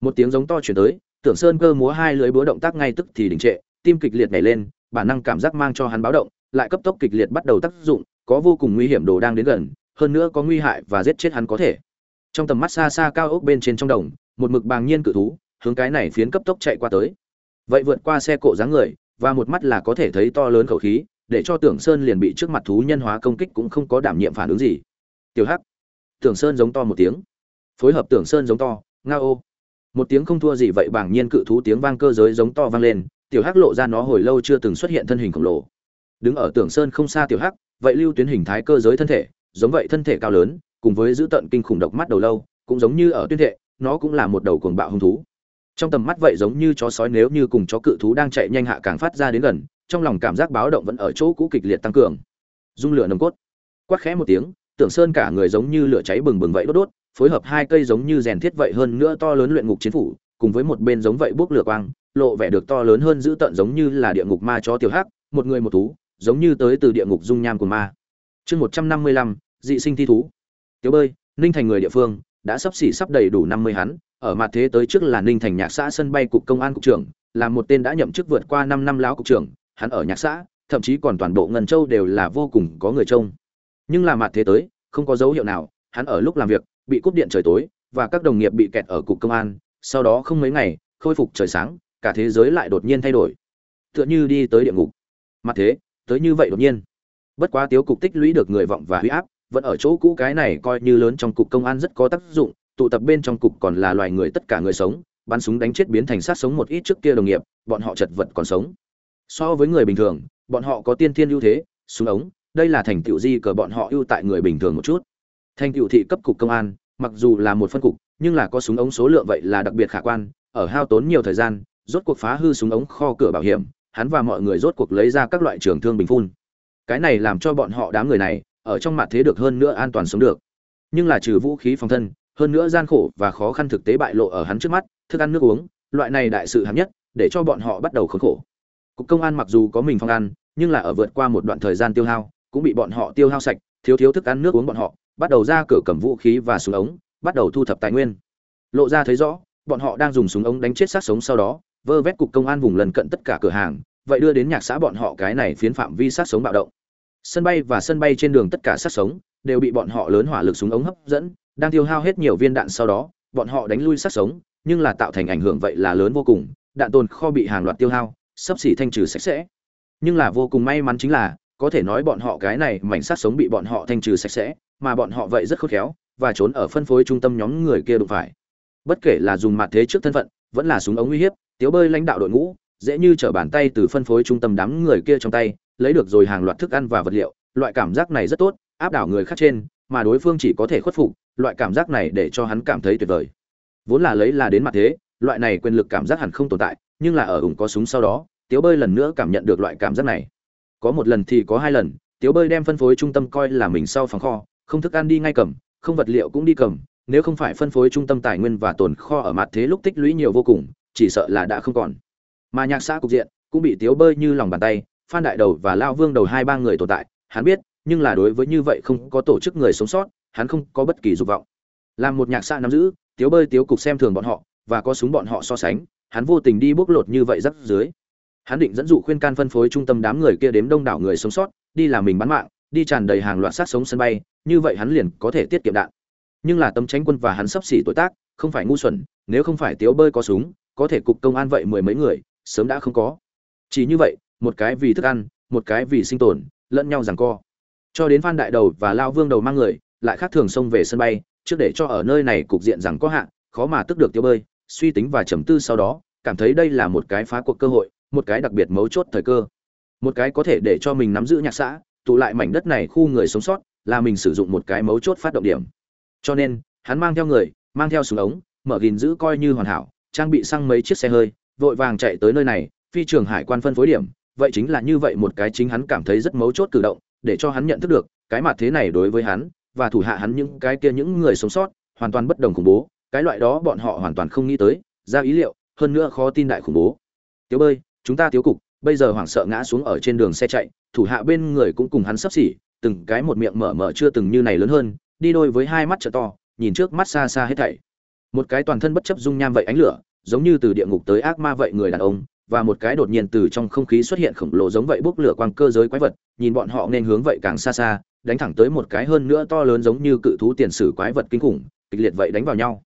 [SPEAKER 1] một tiếng giống to chuyển tới tưởng sơn cơ múa hai lưới búa động tác ngay tức thì đình trệ, tim kịch liệt nhảy lên, bản năng cảm giác mang cho hắn báo động, lại cấp tốc kịch liệt bắt đầu tác dụng, có vô cùng nguy hiểm đồ đang đến gần, hơn nữa có nguy hại và giết chết hắn có thể. Trong tầm mắt xa xa cao ốc bên trên trong đồng, một mực bàng nhiên cự thú, hướng cái này phiến cấp tốc chạy qua tới. Vậy vượt qua xe cộ dáng người, và một mắt là có thể thấy to lớn khẩu khí, để cho tưởng sơn liền bị trước mặt thú nhân hóa công kích cũng không có đảm nhiệm phản ứng gì. Tiểu hắc. Tưởng sơn giống to một tiếng. Phối hợp tưởng sơn giống to nga ô một tiếng không thua gì vậy bảng nhiên cự thú tiếng vang cơ giới giống to vang lên, tiểu hắc lộ ra nó hồi lâu chưa từng xuất hiện thân hình khổng lồ. Đứng ở tưởng sơn không xa tiểu hắc, vậy lưu tuyến hình thái cơ giới thân thể, giống vậy thân thể cao lớn, cùng với giữ tận kinh khủng độc mắt đầu lâu, cũng giống như ở tuyên thệ, nó cũng là một đầu cuồng bạo hung thú. Trong tầm mắt vậy giống như chó sói nếu như cùng chó cự thú đang chạy nhanh hạ càng phát ra đến gần, trong lòng cảm giác báo động vẫn ở chỗ cũ kịch liệt tăng cường. Dung lửa nồng cốt. Quát khẽ một tiếng tưởng sơn cả người giống như lửa cháy bừng bừng vậy đốt đốt phối hợp hai cây giống như rèn thiết vậy hơn nữa to lớn luyện ngục chiến phủ, cùng với một bên giống vậy bốc lửa quang, lộ vẻ được to lớn hơn giữ tận giống như là địa ngục ma chó tiểu hắc, một người một thú, giống như tới từ địa ngục dung nham của ma. Chương một trăm năm mươi lăm, dị sinh thi thú. Tiểu bơi, ninh thành người địa phương, đã sắp xỉ sắp đầy đủ năm mươi hắn, ở mặt thế tới trước là ninh thành nhạc xã sân bay cục công an cục trưởng, là một tên đã nhậm chức vượt qua năm năm lão cục trưởng, hắn ở nhạc xã, thậm chí còn toàn bộ ngân châu đều là vô cùng có người trông. Nhưng là mặt thế tới, không có dấu hiệu nào, hắn ở lúc làm việc bị cúp điện trời tối, và các đồng nghiệp bị kẹt ở cục công an. Sau đó không mấy ngày, khôi phục trời sáng, cả thế giới lại đột nhiên thay đổi. Tựa như đi tới địa ngục. Mặt thế, tới như vậy đột nhiên. Bất quá tiếu cục tích lũy được người vọng và huy áp, vẫn ở chỗ cũ cái này coi như lớn trong cục công an rất có tác dụng. Tụ tập bên trong cục còn là loài người tất cả người sống, bắn súng đánh chết biến thành sát sống một ít trước kia đồng nghiệp, bọn họ chật vật còn sống. So với người bình thường, bọn họ có tiên thiên ưu thế, súng ống, đây là thành tựu di cờ bọn họ ưu tại người bình thường một chút thành cựu thị cấp cục công an, mặc dù là một phân cục, nhưng là có súng ống số lượng vậy là đặc biệt khả quan, ở hao tốn nhiều thời gian, rốt cuộc phá hư súng ống kho cửa bảo hiểm, hắn và mọi người rốt cuộc lấy ra các loại trường thương bình phun. Cái này làm cho bọn họ đám người này, ở trong mặt thế được hơn nữa an toàn sống được. Nhưng là trừ vũ khí phòng thân, hơn nữa gian khổ và khó khăn thực tế bại lộ ở hắn trước mắt, thức ăn nước uống, loại này đại sự hạng nhất, để cho bọn họ bắt đầu khốn khổ. Cục công an mặc dù có mình phong ăn, nhưng là ở vượt qua một đoạn thời gian tiêu hao, cũng bị bọn họ tiêu hao sạch, thiếu thiếu thức ăn nước uống bọn họ bắt đầu ra cửa cầm vũ khí và súng ống, bắt đầu thu thập tài nguyên. Lộ ra thấy rõ, bọn họ đang dùng súng ống đánh chết sát sống sau đó, vơ vét cục công an vùng lần cận tất cả cửa hàng, vậy đưa đến nhạc xã bọn họ cái này phiến phạm vi sát sống bạo động. Sân bay và sân bay trên đường tất cả sát sống đều bị bọn họ lớn hỏa lực súng ống hấp dẫn, đang tiêu hao hết nhiều viên đạn sau đó, bọn họ đánh lui sát sống, nhưng là tạo thành ảnh hưởng vậy là lớn vô cùng, đạn tồn kho bị hàng loạt tiêu hao sắp xỉ thanh trừ sạch sẽ. Nhưng là vô cùng may mắn chính là, có thể nói bọn họ cái này mảnh sát sống bị bọn họ thanh trừ sạch sẽ mà bọn họ vậy rất khôn khéo, và trốn ở phân phối trung tâm nhóm người kia đụng phải. Bất kể là dùng mặt thế trước thân phận, vẫn là súng ống uy hiếp, tiếu bơi lãnh đạo đội ngũ, dễ như trở bàn tay từ phân phối trung tâm đám người kia trong tay, lấy được rồi hàng loạt thức ăn và vật liệu, loại cảm giác này rất tốt, áp đảo người khác trên, mà đối phương chỉ có thể khuất phục, loại cảm giác này để cho hắn cảm thấy tuyệt vời. Vốn là lấy là đến mặt thế, loại này quyền lực cảm giác hẳn không tồn tại, nhưng là ở ủng có súng sau đó, tiếu bơi lần nữa cảm nhận được loại cảm giác này. Có một lần thì có hai lần, tiếu bơi đem phân phối trung tâm coi là mình sau phòng kho không thức ăn đi ngay cầm, không vật liệu cũng đi cầm, nếu không phải phân phối trung tâm tài nguyên và tồn kho ở mặt thế lúc tích lũy nhiều vô cùng, chỉ sợ là đã không còn. Mà nhạc xã cục diện cũng bị tiếu bơi như lòng bàn tay, phan đại đầu và lao vương đầu hai ba người tồn tại, hắn biết, nhưng là đối với như vậy không có tổ chức người sống sót, hắn không có bất kỳ dục vọng. Làm một nhạc xã nắm giữ, tiếu bơi tiếu cục xem thường bọn họ, và có súng bọn họ so sánh, hắn vô tình đi bốc lột như vậy rắc dưới hắn định dẫn dụ khuyên can phân phối trung tâm đám người kia đếm đông đảo người sống sót, đi làm mình bán mạng đi tràn đầy hàng loạt sát sống sân bay, như vậy hắn liền có thể tiết kiệm đạn. Nhưng là tấm tránh quân và hắn sắp xỉ tuổi tác, không phải ngu xuẩn, nếu không phải tiếu bơi có súng, có thể cục công an vậy mười mấy người, sớm đã không có. Chỉ như vậy, một cái vì thức ăn, một cái vì sinh tồn, lẫn nhau rằng co. Cho đến phan đại đầu và lao vương đầu mang người, lại khác thường xông về sân bay, trước để cho ở nơi này cục diện rằng có hạn khó mà tức được tiêu bơi, suy tính và trầm tư sau đó, cảm thấy đây là một cái phá cuộc cơ hội, một cái đặc biệt mấu chốt thời cơ. Một cái có thể để cho mình nắm giữ nhạc xã tụ lại mảnh đất này khu người sống sót, là mình sử dụng một cái mấu chốt phát động điểm. Cho nên, hắn mang theo người, mang theo súng ống, mở gìn giữ coi như hoàn hảo, trang bị xăng mấy chiếc xe hơi, vội vàng chạy tới nơi này, phi trường hải quan phân phối điểm. Vậy chính là như vậy một cái chính hắn cảm thấy rất mấu chốt cử động, để cho hắn nhận thức được, cái mặt thế này đối với hắn, và thủ hạ hắn những cái kia những người sống sót, hoàn toàn bất đồng khủng bố. Cái loại đó bọn họ hoàn toàn không nghĩ tới, ra ý liệu, hơn nữa khó tin đại khủng bố. Tiếu bơi, chúng ta tiếu cục, bây giờ hoảng sợ ngã xuống ở trên đường xe chạy thủ hạ bên người cũng cùng hắn sắp xỉ, từng cái một miệng mở mở chưa từng như này lớn hơn, đi đôi với hai mắt trợ to, nhìn trước mắt xa xa hết thảy. Một cái toàn thân bất chấp dung nham vậy ánh lửa, giống như từ địa ngục tới ác ma vậy người đàn ông, và một cái đột nhiên từ trong không khí xuất hiện khổng lồ giống vậy bốc lửa quang cơ giới quái vật, nhìn bọn họ nên hướng vậy càng xa xa, đánh thẳng tới một cái hơn nữa to lớn giống như cự thú tiền sử quái vật kinh khủng, kịch liệt vậy đánh vào nhau.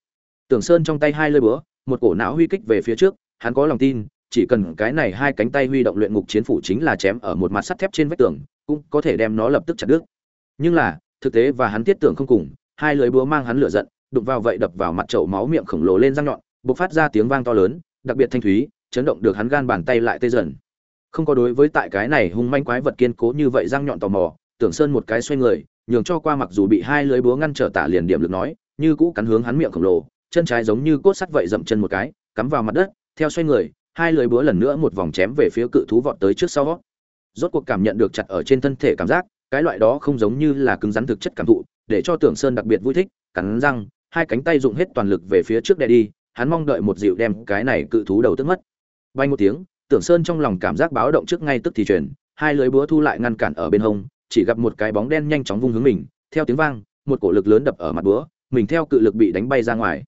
[SPEAKER 1] Tưởng sơn trong tay hai lơi búa, một cổ não huy kích về phía trước, hắn có lòng tin chỉ cần cái này hai cánh tay huy động luyện ngục chiến phủ chính là chém ở một mặt sắt thép trên vách tường, cũng có thể đem nó lập tức chặt đứt. Nhưng là, thực tế và hắn tiết tưởng không cùng, hai lưỡi búa mang hắn lửa giận, đụng vào vậy đập vào mặt chậu máu miệng khổng lồ lên răng nhọn, bộc phát ra tiếng vang to lớn, đặc biệt thanh thúy, chấn động được hắn gan bàn tay lại tê dần. Không có đối với tại cái này hung manh quái vật kiên cố như vậy răng nhọn tò mò, tưởng sơn một cái xoay người, nhường cho qua mặc dù bị hai lưỡi búa ngăn trở tả liền điểm lực nói, như cũ cắn hướng hắn miệng khổng lồ, chân trái giống như cốt sắt vậy dậm chân một cái, cắm vào mặt đất, theo xoay người hai lưới búa lần nữa một vòng chém về phía cự thú vọt tới trước sau. Rốt cuộc cảm nhận được chặt ở trên thân thể cảm giác, cái loại đó không giống như là cứng rắn thực chất cảm thụ, để cho tưởng sơn đặc biệt vui thích, cắn răng, hai cánh tay dùng hết toàn lực về phía trước đè đi, hắn mong đợi một dịu đem cái này cự thú đầu tức mất. Bay một tiếng, tưởng sơn trong lòng cảm giác báo động trước ngay tức thì truyền hai lưới búa thu lại ngăn cản ở bên hông, chỉ gặp một cái bóng đen nhanh chóng vung hướng mình, theo tiếng vang, một cổ lực lớn đập ở mặt búa, mình theo cự lực bị đánh bay ra ngoài.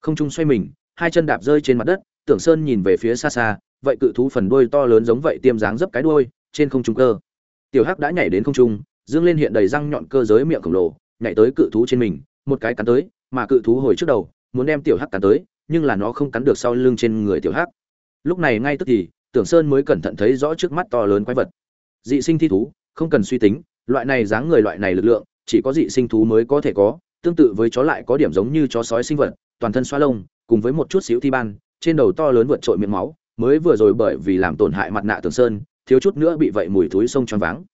[SPEAKER 1] Không trung xoay mình, hai chân đạp rơi trên mặt đất tưởng sơn nhìn về phía xa xa, vậy cự thú phần đuôi to lớn giống vậy tiêm dáng dấp cái đuôi, trên không trung cơ. Tiểu hắc đã nhảy đến không trung, dương lên hiện đầy răng nhọn cơ giới miệng khổng lồ, nhảy tới cự thú trên mình, một cái cắn tới, mà cự thú hồi trước đầu, muốn đem tiểu hắc cắn tới, nhưng là nó không cắn được sau lưng trên người tiểu hắc. Lúc này ngay tức thì, tưởng sơn mới cẩn thận thấy rõ trước mắt to lớn quái vật. Dị sinh thi thú, không cần suy tính, loại này dáng người loại này lực lượng, chỉ có dị sinh thú mới có thể có, tương tự với chó lại có điểm giống như chó sói sinh vật, toàn thân xoa lông, cùng với một chút xíu thi ban trên đầu to lớn vượt trội miệng máu, mới vừa rồi bởi vì làm tổn hại mặt nạ tường sơn, thiếu chút nữa bị vậy mùi thúi sông choáng váng.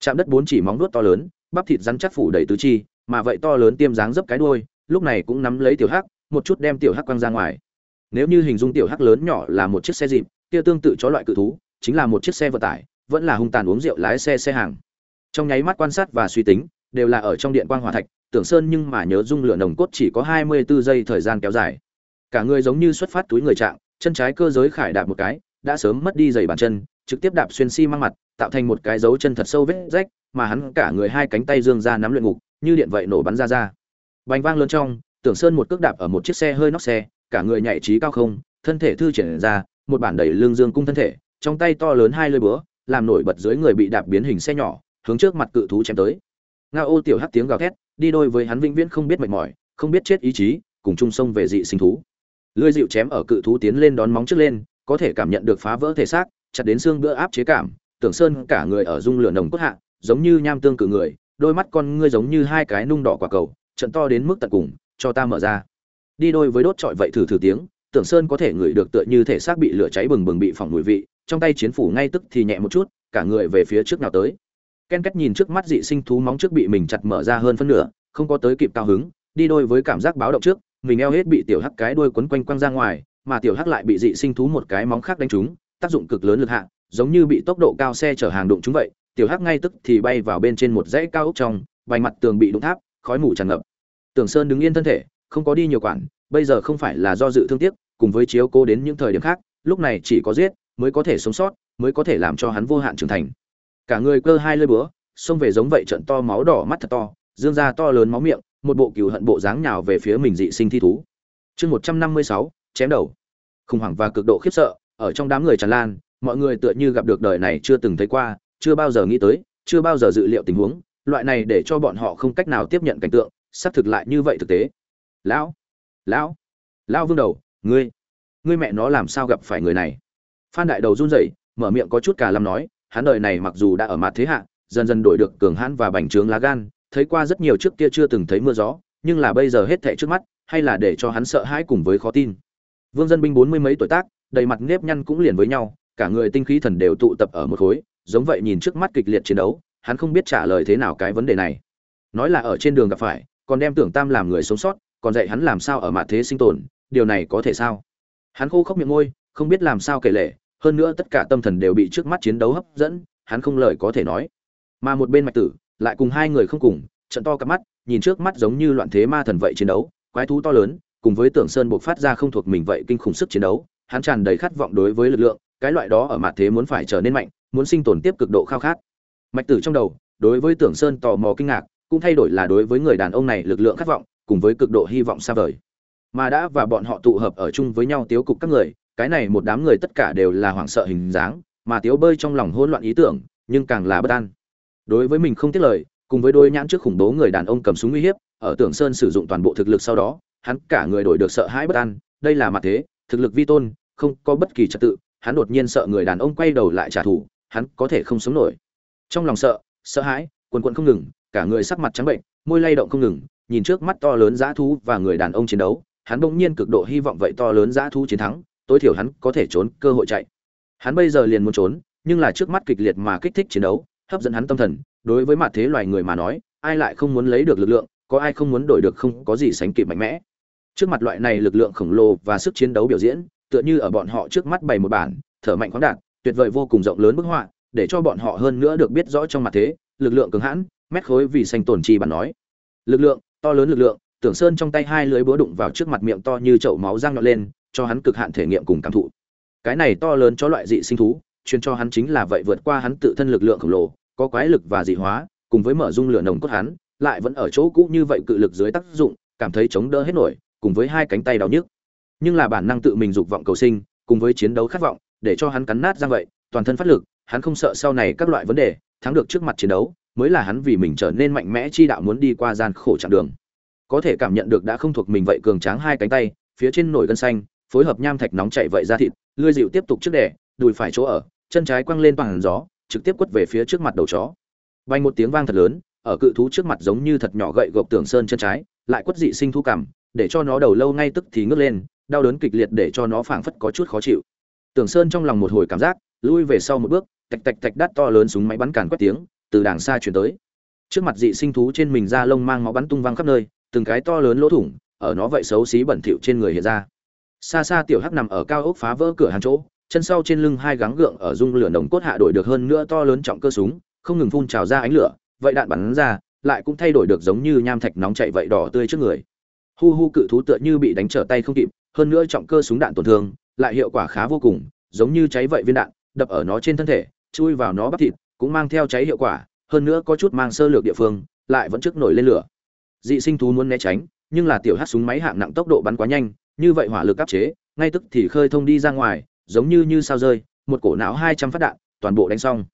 [SPEAKER 1] Chạm đất bốn chỉ móng nuốt to lớn, bắp thịt rắn chắc phủ đầy tứ chi, mà vậy to lớn tiêm dáng dấp cái đuôi, lúc này cũng nắm lấy tiểu hắc, một chút đem tiểu hắc quăng ra ngoài. Nếu như hình dung tiểu hắc lớn nhỏ là một chiếc xe dịp, kia tương tự chó loại cự thú, chính là một chiếc xe vận tải, vẫn là hung tàn uống rượu lái xe xe hàng. Trong nháy mắt quan sát và suy tính, đều là ở trong điện quang hòa thạch, tưởng sơn nhưng mà nhớ dung lửa nồng cốt chỉ có hai mươi 24 giây thời gian kéo dài cả người giống như xuất phát túi người trạng, chân trái cơ giới khải đạp một cái, đã sớm mất đi giày bàn chân, trực tiếp đạp xuyên xi si mang mặt, tạo thành một cái dấu chân thật sâu vết rách, mà hắn cả người hai cánh tay dương ra nắm luyện ngục, như điện vậy nổ bắn ra ra. Bành vang lớn trong, tưởng sơn một cước đạp ở một chiếc xe hơi nóc xe, cả người nhảy trí cao không, thân thể thư triển ra, một bản đẩy lương dương cung thân thể, trong tay to lớn hai lơi búa, làm nổi bật dưới người bị đạp biến hình xe nhỏ, hướng trước mặt cự thú chém tới. Nga ô tiểu hắt tiếng gào thét, đi đôi với hắn vĩnh viễn không biết mệt mỏi, không biết chết ý chí, cùng chung sông về dị sinh thú lưỡi dịu chém ở cự thú tiến lên đón móng trước lên, có thể cảm nhận được phá vỡ thể xác, chặt đến xương bữa áp chế cảm, tưởng sơn cả người ở dung lửa nồng cốt hạ, giống như nham tương cự người, đôi mắt con ngươi giống như hai cái nung đỏ quả cầu, trận to đến mức tận cùng, cho ta mở ra. Đi đôi với đốt trọi vậy thử thử tiếng, tưởng sơn có thể ngửi được tựa như thể xác bị lửa cháy bừng bừng bị phỏng mùi vị, trong tay chiến phủ ngay tức thì nhẹ một chút, cả người về phía trước nào tới. Ken cách nhìn trước mắt dị sinh thú móng trước bị mình chặt mở ra hơn phân nửa, không có tới kịp cao hứng, đi đôi với cảm giác báo động trước mình eo hết bị tiểu hắc cái đuôi quấn quanh quăng ra ngoài, mà tiểu hắc lại bị dị sinh thú một cái móng khác đánh trúng, tác dụng cực lớn lực hạ, giống như bị tốc độ cao xe chở hàng đụng chúng vậy, tiểu hắc ngay tức thì bay vào bên trên một dãy cao ốc trong, vành mặt tường bị đụng tháp, khói mù tràn ngập. Tường sơn đứng yên thân thể, không có đi nhiều quản, bây giờ không phải là do dự thương tiếc, cùng với chiếu cố đến những thời điểm khác, lúc này chỉ có giết, mới có thể sống sót, mới có thể làm cho hắn vô hạn trưởng thành. Cả người cơ hai lưỡi búa, xông về giống vậy trận to máu đỏ mắt thật to, dương ra to lớn máu miệng một bộ cừu hận bộ dáng nhào về phía mình dị sinh thi thú. Chương một trăm năm mươi sáu, chém đầu. Khủng hoảng và cực độ khiếp sợ ở trong đám người tràn lan, mọi người tựa như gặp được đời này chưa từng thấy qua, chưa bao giờ nghĩ tới, chưa bao giờ dự liệu tình huống, loại này để cho bọn họ không cách nào tiếp nhận cảnh tượng sắp thực lại như vậy thực tế. Lão lão lão vương đầu, ngươi ngươi mẹ nó làm sao gặp phải người này? Phan đại đầu run rẩy, mở miệng có chút cả lâm nói, hắn đời này mặc dù đã ở mặt thế hạ, dần dần đổi được cường hãn và bành trướng lá gan thấy qua rất nhiều trước kia chưa từng thấy mưa gió, nhưng là bây giờ hết thảy trước mắt, hay là để cho hắn sợ hãi cùng với khó tin. Vương dân binh bốn mươi mấy tuổi tác, đầy mặt nếp nhăn cũng liền với nhau, cả người tinh khí thần đều tụ tập ở một khối, giống vậy nhìn trước mắt kịch liệt chiến đấu, hắn không biết trả lời thế nào cái vấn đề này. Nói là ở trên đường gặp phải, còn đem tưởng tam làm người sống sót, còn dạy hắn làm sao ở mặt thế sinh tồn, điều này có thể sao? Hắn khô khốc miệng môi, không biết làm sao kể lể, hơn nữa tất cả tâm thần đều bị trước mắt chiến đấu hấp dẫn, hắn không lời có thể nói. Mà một bên mạch tử lại cùng hai người không cùng, trận to cặp mắt, nhìn trước mắt giống như loạn thế ma thần vậy chiến đấu, quái thú to lớn, cùng với tưởng sơn buộc phát ra không thuộc mình vậy kinh khủng sức chiến đấu, hắn tràn đầy khát vọng đối với lực lượng, cái loại đó ở mặt thế muốn phải trở nên mạnh, muốn sinh tồn tiếp cực độ khao khát. Mạch tử trong đầu, đối với tưởng sơn tò mò kinh ngạc, cũng thay đổi là đối với người đàn ông này lực lượng khát vọng, cùng với cực độ hy vọng xa vời. Mà đã và bọn họ tụ hợp ở chung với nhau tiếu cục các người, cái này một đám người tất cả đều là hoảng sợ hình dáng, mà tiếu bơi trong lòng hỗn loạn ý tưởng, nhưng càng là bất an đối với mình không tiếc lời, cùng với đôi nhãn trước khủng bố người đàn ông cầm súng uy hiếp, ở tưởng sơn sử dụng toàn bộ thực lực sau đó, hắn cả người đổi được sợ hãi bất an, đây là mặt thế, thực lực vi tôn, không có bất kỳ trật tự, hắn đột nhiên sợ người đàn ông quay đầu lại trả thù, hắn có thể không sống nổi. Trong lòng sợ sợ hãi, quần quận không ngừng, cả người sắc mặt trắng bệnh, môi lay động không ngừng, nhìn trước mắt to lớn dã thú và người đàn ông chiến đấu, hắn bỗng nhiên cực độ hy vọng vậy to lớn dã thú chiến thắng, tối thiểu hắn có thể trốn cơ hội chạy. Hắn bây giờ liền muốn trốn, nhưng là trước mắt kịch liệt mà kích thích chiến đấu hấp dẫn hắn tâm thần, đối với mặt thế loài người mà nói, ai lại không muốn lấy được lực lượng, có ai không muốn đổi được không có gì sánh kịp mạnh mẽ. Trước mặt loại này lực lượng khổng lồ và sức chiến đấu biểu diễn, tựa như ở bọn họ trước mắt bày một bản, thở mạnh khoáng đạt, tuyệt vời vô cùng rộng lớn bức họa, để cho bọn họ hơn nữa được biết rõ trong mặt thế, lực lượng cứng hãn, mét khối vì xanh tổn chi bản nói. Lực lượng, to lớn lực lượng, tưởng sơn trong tay hai lưới búa đụng vào trước mặt miệng to như chậu máu răng nhọn lên, cho hắn cực hạn thể nghiệm cùng cảm thụ. Cái này to lớn cho loại dị sinh thú chuyên cho hắn chính là vậy vượt qua hắn tự thân lực lượng khổng lồ có quái lực và dị hóa, cùng với mở dung lửa nồng cốt hắn, lại vẫn ở chỗ cũ như vậy cự lực dưới tác dụng, cảm thấy chống đỡ hết nổi, cùng với hai cánh tay đau nhức. Nhưng là bản năng tự mình dục vọng cầu sinh, cùng với chiến đấu khát vọng, để cho hắn cắn nát ra vậy, toàn thân phát lực, hắn không sợ sau này các loại vấn đề, thắng được trước mặt chiến đấu, mới là hắn vì mình trở nên mạnh mẽ chi đạo muốn đi qua gian khổ chặng đường. Có thể cảm nhận được đã không thuộc mình vậy cường tráng hai cánh tay, phía trên nổi gân xanh, phối hợp nham thạch nóng chảy vậy ra thịt, lưỡi dịu tiếp tục trước đẻ đùi phải chỗ ở, chân trái quăng lên bằng gió trực tiếp quất về phía trước mặt đầu chó. Vang một tiếng vang thật lớn, ở cự thú trước mặt giống như thật nhỏ gậy gộc tường sơn chân trái, lại quất dị sinh thú cảm, để cho nó đầu lâu ngay tức thì ngước lên, đau đớn kịch liệt để cho nó phảng phất có chút khó chịu. Tường sơn trong lòng một hồi cảm giác, lui về sau một bước, tạch tạch tạch đắt to lớn súng máy bắn càn quét tiếng, từ đàng xa chuyển tới. Trước mặt dị sinh thú trên mình da lông mang máu bắn tung văng khắp nơi, từng cái to lớn lỗ thủng, ở nó vậy xấu xí bẩn thỉu trên người hiện ra. Xa xa tiểu hắc nằm ở cao ốc phá vỡ cửa hàng chỗ chân sau trên lưng hai gắng gượng ở dung lửa nồng cốt hạ đổi được hơn nữa to lớn trọng cơ súng, không ngừng phun trào ra ánh lửa, vậy đạn bắn ra, lại cũng thay đổi được giống như nham thạch nóng chảy vậy đỏ tươi trước người. Hu hu cự thú tựa như bị đánh trở tay không kịp, hơn nữa trọng cơ súng đạn tổn thương, lại hiệu quả khá vô cùng, giống như cháy vậy viên đạn, đập ở nó trên thân thể, chui vào nó bắp thịt, cũng mang theo cháy hiệu quả, hơn nữa có chút mang sơ lược địa phương, lại vẫn trước nổi lên lửa. Dị sinh thú muốn né tránh, nhưng là tiểu hắc súng máy hạng nặng tốc độ bắn quá nhanh, như vậy hỏa lực áp chế, ngay tức thì khơi thông đi ra ngoài giống như như sao rơi, một cổ não hai trăm phát đạn, toàn bộ đánh xong.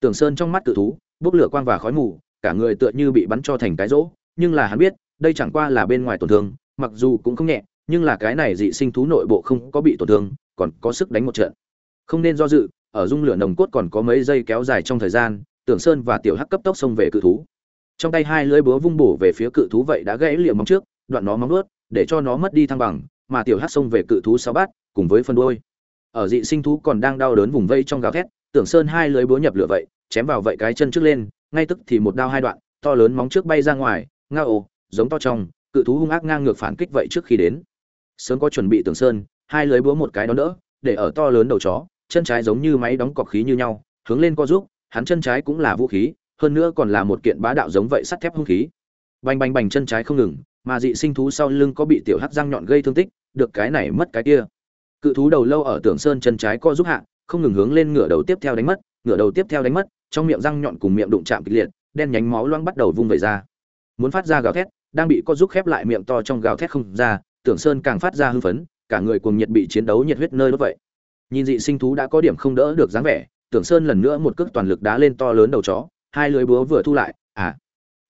[SPEAKER 1] Tưởng sơn trong mắt cự thú, bốc lửa quang và khói mù, cả người tựa như bị bắn cho thành cái rỗ, nhưng là hắn biết, đây chẳng qua là bên ngoài tổn thương, mặc dù cũng không nhẹ, nhưng là cái này dị sinh thú nội bộ không có bị tổn thương, còn có sức đánh một trận. Không nên do dự, ở dung lửa nồng cốt còn có mấy giây kéo dài trong thời gian, tưởng sơn và tiểu hắc cấp tốc xông về cự thú. Trong tay hai lưỡi búa vung bổ về phía cự thú vậy đã gãy liệm móng trước, đoạn nó móng ướt để cho nó mất đi thăng bằng, mà tiểu hắc xông về cự thú sáu bát cùng với phân đuôi ở dị sinh thú còn đang đau đớn vùng vây trong gào thét, tưởng sơn hai lưới búa nhập lửa vậy, chém vào vậy cái chân trước lên, ngay tức thì một đao hai đoạn, to lớn móng trước bay ra ngoài, ngao ồ giống to trong, cự thú hung ác ngang ngược phản kích vậy trước khi đến. Sớm có chuẩn bị tưởng sơn, hai lưới búa một cái đón đỡ, để ở to lớn đầu chó, chân trái giống như máy đóng cọc khí như nhau, hướng lên co giúp, hắn chân trái cũng là vũ khí, hơn nữa còn là một kiện bá đạo giống vậy sắt thép hung khí. Bành bành bành chân trái không ngừng, mà dị sinh thú sau lưng có bị tiểu hắc răng nhọn gây thương tích, được cái này mất cái kia cự thú đầu lâu ở tưởng sơn chân trái co giúp hạ, không ngừng hướng lên ngửa đầu tiếp theo đánh mất ngửa đầu tiếp theo đánh mất, trong miệng răng nhọn cùng miệng đụng chạm kịch liệt, đen nhánh máu loang bắt đầu vung vẩy ra. Muốn phát ra gào thét, đang bị co giúp khép lại miệng to trong gào thét không ra tưởng sơn càng phát ra hưng phấn, cả người cuồng nhiệt bị chiến đấu nhiệt huyết nơi đốt vậy. Nhìn dị sinh thú đã có điểm không đỡ được dáng vẻ tưởng sơn lần nữa một cước toàn lực đá lên to lớn đầu chó, hai lưới búa vừa thu lại à.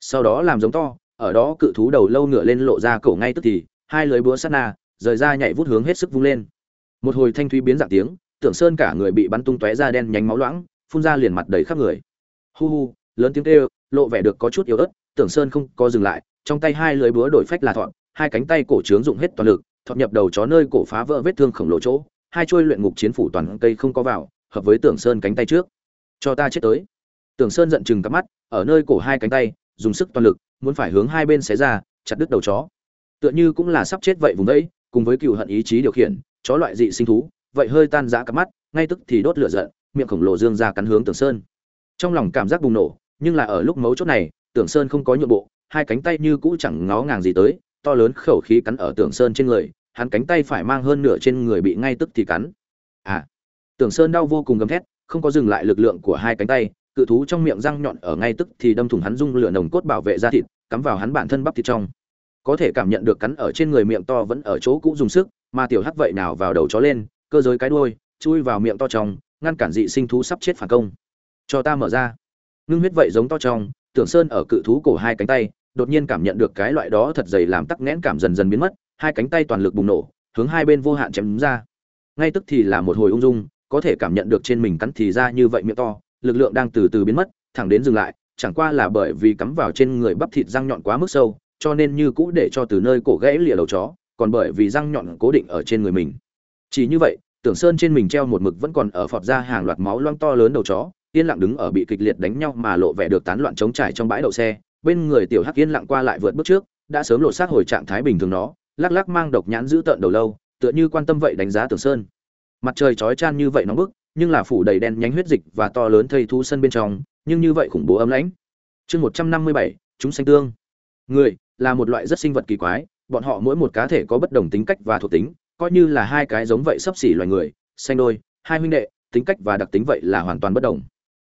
[SPEAKER 1] Sau đó làm giống to, ở đó cự thú đầu lâu ngựa lên lộ ra cổ ngay tức thì, hai lưới búa sát na, rời ra nhảy vút hướng hết sức vung lên một hồi thanh thúy biến dạng tiếng, tưởng sơn cả người bị bắn tung tóe ra đen nhánh máu loãng, phun ra liền mặt đầy khắp người. Hu hu, lớn tiếng kêu, lộ vẻ được có chút yếu ớt, tưởng sơn không có dừng lại, trong tay hai lưới búa đổi phách là thọn, hai cánh tay cổ trướng dụng hết toàn lực, thọn nhập đầu chó nơi cổ phá vỡ vết thương khổng lồ chỗ, hai trôi luyện ngục chiến phủ toàn cây không có vào, hợp với tưởng sơn cánh tay trước. Cho ta chết tới. Tưởng sơn giận chừng cắp mắt, ở nơi cổ hai cánh tay, dùng sức toàn lực, muốn phải hướng hai bên xé ra, chặt đứt đầu chó. Tựa như cũng là sắp chết vậy vùng đấy cùng với cựu hận ý chí điều khiển chó loại dị sinh thú, vậy hơi tan rã cặp mắt, ngay tức thì đốt lửa giận, miệng khổng lồ dương ra cắn hướng tưởng sơn. Trong lòng cảm giác bùng nổ, nhưng là ở lúc mấu chốt này, tưởng sơn không có nhượng bộ, hai cánh tay như cũ chẳng ngó ngàng gì tới, to lớn khẩu khí cắn ở tưởng sơn trên người, hắn cánh tay phải mang hơn nửa trên người bị ngay tức thì cắn. À! Tưởng sơn đau vô cùng gầm thét, không có dừng lại lực lượng của hai cánh tay, cự thú trong miệng răng nhọn ở ngay tức thì đâm thủng hắn dung lửa nồng cốt bảo vệ da thịt, cắm vào hắn bản thân bắp thịt trong có thể cảm nhận được cắn ở trên người miệng to vẫn ở chỗ cũ dùng sức, mà tiểu hắc vậy nào vào đầu chó lên, cơ giới cái đuôi, chui vào miệng to trong, ngăn cản dị sinh thú sắp chết phản công. Cho ta mở ra. Ngưng huyết vậy giống to trong, tưởng sơn ở cự thú cổ hai cánh tay, đột nhiên cảm nhận được cái loại đó thật dày làm tắc nghẽn cảm dần dần biến mất, hai cánh tay toàn lực bùng nổ, hướng hai bên vô hạn chém ra. Ngay tức thì là một hồi ung dung, có thể cảm nhận được trên mình cắn thì ra như vậy miệng to, lực lượng đang từ từ biến mất, thẳng đến dừng lại, chẳng qua là bởi vì cắm vào trên người bắp thịt răng nhọn quá mức sâu cho nên như cũ để cho từ nơi cổ gãy lìa đầu chó, còn bởi vì răng nhọn cố định ở trên người mình. Chỉ như vậy, tưởng sơn trên mình treo một mực vẫn còn ở phọt ra hàng loạt máu loang to lớn đầu chó, yên lặng đứng ở bị kịch liệt đánh nhau mà lộ vẻ được tán loạn chống trải trong bãi đậu xe. Bên người tiểu hắc yên lặng qua lại vượt bước trước, đã sớm lộ sát hồi trạng thái bình thường nó, lắc lắc mang độc nhãn giữ tợn đầu lâu, tựa như quan tâm vậy đánh giá tưởng sơn. Mặt trời chói chan như vậy nóng bức, nhưng là phủ đầy đen nhánh huyết dịch và to lớn thây thu sân bên trong, nhưng như vậy khủng bố ấm lãnh. Chương một trăm năm mươi bảy, chúng sanh tương người là một loại rất sinh vật kỳ quái, bọn họ mỗi một cá thể có bất đồng tính cách và thuộc tính, coi như là hai cái giống vậy sấp xỉ loài người, xanh đôi, hai huynh đệ, tính cách và đặc tính vậy là hoàn toàn bất đồng.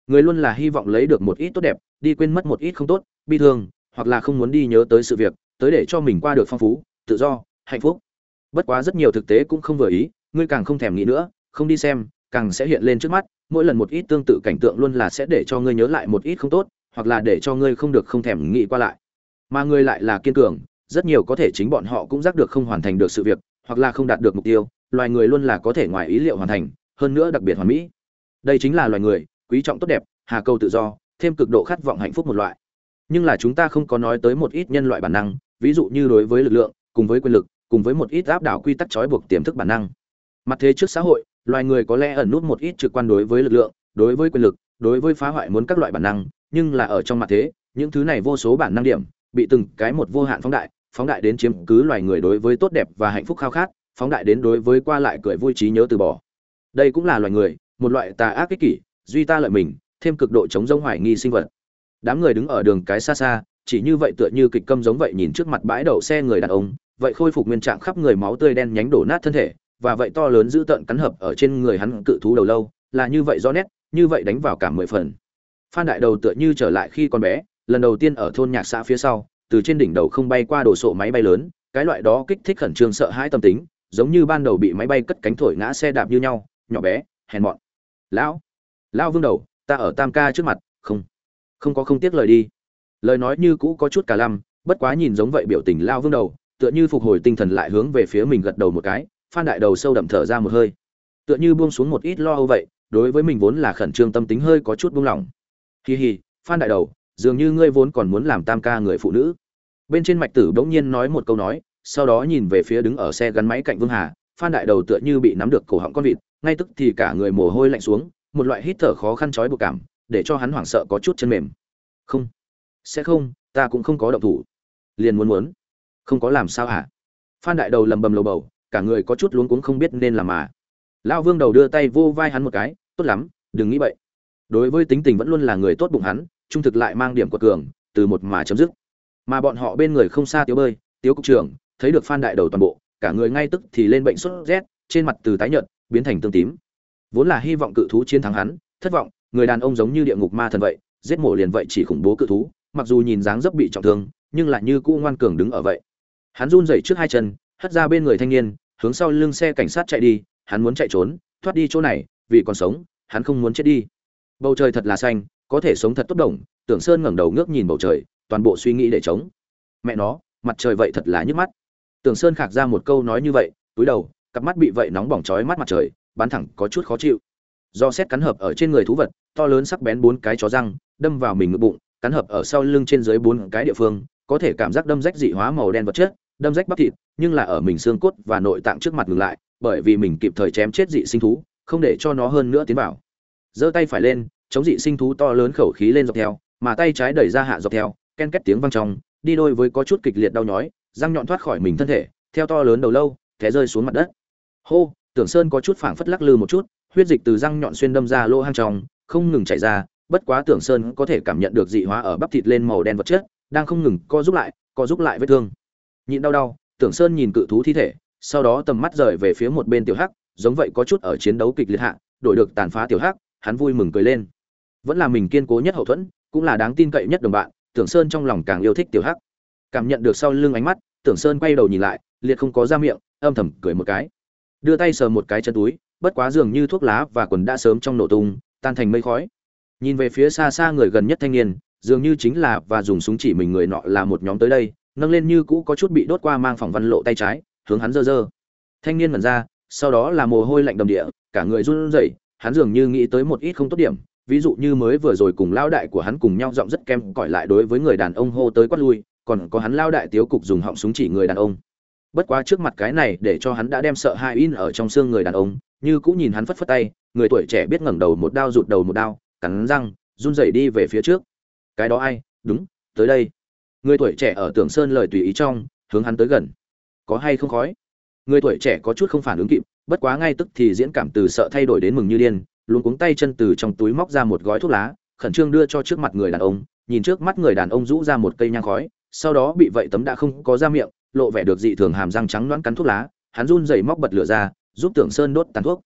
[SPEAKER 1] Người luôn là hy vọng lấy được một ít tốt đẹp, đi quên mất một ít không tốt, bi thương, hoặc là không muốn đi nhớ tới sự việc, tới để cho mình qua được phong phú, tự do, hạnh phúc. Bất quá rất nhiều thực tế cũng không vừa ý, ngươi càng không thèm nghĩ nữa, không đi xem, càng sẽ hiện lên trước mắt, mỗi lần một ít tương tự cảnh tượng luôn là sẽ để cho ngươi nhớ lại một ít không tốt, hoặc là để cho ngươi không được không thèm nghĩ qua lại mà người lại là kiên cường, rất nhiều có thể chính bọn họ cũng giác được không hoàn thành được sự việc, hoặc là không đạt được mục tiêu, loài người luôn là có thể ngoài ý liệu hoàn thành, hơn nữa đặc biệt hoàn mỹ. Đây chính là loài người, quý trọng tốt đẹp, hà cầu tự do, thêm cực độ khát vọng hạnh phúc một loại. Nhưng là chúng ta không có nói tới một ít nhân loại bản năng, ví dụ như đối với lực lượng, cùng với quyền lực, cùng với một ít áp đảo quy tắc trói buộc tiềm thức bản năng. Mặt thế trước xã hội, loài người có lẽ ẩn nút một ít trực quan đối với lực lượng, đối với quyền lực, đối với phá hoại muốn các loại bản năng, nhưng là ở trong mặt thế, những thứ này vô số bản năng điểm bị từng cái một vô hạn phóng đại phóng đại đến chiếm cứ loài người đối với tốt đẹp và hạnh phúc khao khát, phóng đại đến đối với qua lại cười vui trí nhớ từ bỏ. Đây cũng là loài người, một loại tà ác ích kỷ, duy ta lợi mình, thêm cực độ chống giống hoài nghi sinh vật. Đám người đứng ở đường cái xa xa, chỉ như vậy tựa như kịch câm giống vậy nhìn trước mặt bãi đậu xe người đàn ông, vậy khôi phục nguyên trạng khắp người máu tươi đen nhánh đổ nát thân thể, và vậy to lớn dữ tợn cắn hợp ở trên người hắn cự thú đầu lâu, là như vậy rõ nét, như vậy đánh vào cả mười phần. Phan đại đầu tựa như trở lại khi còn bé lần đầu tiên ở thôn nhạc xã phía sau, từ trên đỉnh đầu không bay qua đồ sộ máy bay lớn, cái loại đó kích thích khẩn trương sợ hãi tâm tính, giống như ban đầu bị máy bay cất cánh thổi ngã xe đạp như nhau, nhỏ bé, hèn mọn. Lão lão vương đầu, ta ở tam ca trước mặt, không không có không tiếc lời đi. Lời nói như cũ có chút cả lăm, bất quá nhìn giống vậy biểu tình lao vương đầu, tựa như phục hồi tinh thần lại hướng về phía mình gật đầu một cái, phan đại đầu sâu đậm thở ra một hơi. Tựa như buông xuống một ít lo âu vậy, đối với mình vốn là khẩn trương tâm tính hơi có chút buông lỏng. Hì hì phan đại đầu dường như ngươi vốn còn muốn làm tam ca người phụ nữ. Bên trên mạch tử bỗng nhiên nói một câu nói, sau đó nhìn về phía đứng ở xe gắn máy cạnh vương hà, phan đại đầu tựa như bị nắm được cổ họng con vịt, ngay tức thì cả người mồ hôi lạnh xuống, một loại hít thở khó khăn trói buộc cảm, để cho hắn hoảng sợ có chút chân mềm. Không. Sẽ không, ta cũng không có động thủ. Liền muốn muốn. Không có làm sao hả? Phan đại đầu lầm bầm lầu bầu, cả người có chút luống cuống không biết nên làm mà. Lão vương đầu đưa tay vô vai hắn một cái, tốt lắm, đừng nghĩ vậy đối với tính tình vẫn luôn là người tốt bụng hắn trung thực lại mang điểm của cường, từ một mà chấm dứt. Mà bọn họ bên người không xa tiếu bơi, tiếu cục trưởng, thấy được phan đại đầu toàn bộ, cả người ngay tức thì lên bệnh sốt rét, trên mặt từ tái nhợt, biến thành tương tím. Vốn là hy vọng cự thú chiến thắng hắn, thất vọng, người đàn ông giống như địa ngục ma thần vậy, giết mổ liền vậy chỉ khủng bố cự thú, mặc dù nhìn dáng dấp bị trọng thương, nhưng lại như cũ ngoan cường đứng ở vậy. Hắn run rẩy trước hai chân, hất ra bên người thanh niên, hướng sau lưng xe cảnh sát chạy đi, hắn muốn chạy trốn, thoát đi chỗ này, vì còn sống, hắn không muốn chết đi. Bầu trời thật là xanh có thể sống thật tốt đồng, tưởng sơn ngẩng đầu ngước nhìn bầu trời, toàn bộ suy nghĩ để chống mẹ nó, mặt trời vậy thật là nhức mắt. Tưởng sơn khạc ra một câu nói như vậy, túi đầu, cặp mắt bị vậy nóng bỏng chói mắt mặt trời, bắn thẳng có chút khó chịu. Do xét cắn hợp ở trên người thú vật, to lớn sắc bén bốn cái chó răng, đâm vào mình ngực bụng, cắn hợp ở sau lưng trên dưới bốn cái địa phương, có thể cảm giác đâm rách dị hóa màu đen vật chất, đâm rách bắp thịt, nhưng là ở mình xương cốt và nội tạng trước mặt ngừng lại, bởi vì mình kịp thời chém chết dị sinh thú, không để cho nó hơn nữa tiến vào. Giơ tay phải lên chống dị sinh thú to lớn khẩu khí lên dọc theo, mà tay trái đẩy ra hạ dọc theo, ken két tiếng vang trong, đi đôi với có chút kịch liệt đau nhói, răng nhọn thoát khỏi mình thân thể, theo to lớn đầu lâu, té rơi xuống mặt đất. Hô, tưởng sơn có chút phảng phất lắc lư một chút, huyết dịch từ răng nhọn xuyên đâm ra lỗ hang trong, không ngừng chảy ra, bất quá tưởng sơn có thể cảm nhận được dị hóa ở bắp thịt lên màu đen vật chất, đang không ngừng co giúp lại, co giúp lại vết thương. Nhịn đau đau, tưởng sơn nhìn cự thú thi thể, sau đó tầm mắt rời về phía một bên tiểu hắc, giống vậy có chút ở chiến đấu kịch liệt hạ, đổi được tàn phá tiểu hắc, hắn vui mừng cười lên vẫn là mình kiên cố nhất hậu thuẫn, cũng là đáng tin cậy nhất đồng bạn, tưởng sơn trong lòng càng yêu thích tiểu hắc. Cảm nhận được sau lưng ánh mắt, tưởng sơn quay đầu nhìn lại, liệt không có ra miệng, âm thầm cười một cái. Đưa tay sờ một cái chân túi, bất quá dường như thuốc lá và quần đã sớm trong nổ tung, tan thành mây khói. Nhìn về phía xa xa người gần nhất thanh niên, dường như chính là và dùng súng chỉ mình người nọ là một nhóm tới đây, nâng lên như cũ có chút bị đốt qua mang phòng văn lộ tay trái, hướng hắn dơ dơ thanh niên mẩn ra, sau đó là mồ hôi lạnh đầm địa, cả người run rẩy, hắn dường như nghĩ tới một ít không tốt điểm ví dụ như mới vừa rồi cùng lao đại của hắn cùng nhau giọng rất kem cỏi lại đối với người đàn ông hô tới quát lui, còn có hắn lao đại tiếu cục dùng họng súng chỉ người đàn ông. Bất quá trước mặt cái này để cho hắn đã đem sợ hai in ở trong xương người đàn ông, như cũng nhìn hắn phất phất tay, người tuổi trẻ biết ngẩng đầu một đao rụt đầu một đao, cắn răng, run rẩy đi về phía trước. Cái đó ai? Đúng, tới đây. Người tuổi trẻ ở tưởng sơn lời tùy ý trong, hướng hắn tới gần. Có hay không khói? Người tuổi trẻ có chút không phản ứng kịp, bất quá ngay tức thì diễn cảm từ sợ thay đổi đến mừng như điên luôn cuống tay chân từ trong túi móc ra một gói thuốc lá, khẩn trương đưa cho trước mặt người đàn ông, nhìn trước mắt người đàn ông rũ ra một cây nhang khói, sau đó bị vậy tấm đã không có ra miệng, lộ vẻ được dị thường hàm răng trắng loãng cắn thuốc lá, hắn run rẩy móc bật lửa ra, giúp tưởng sơn đốt tàn thuốc.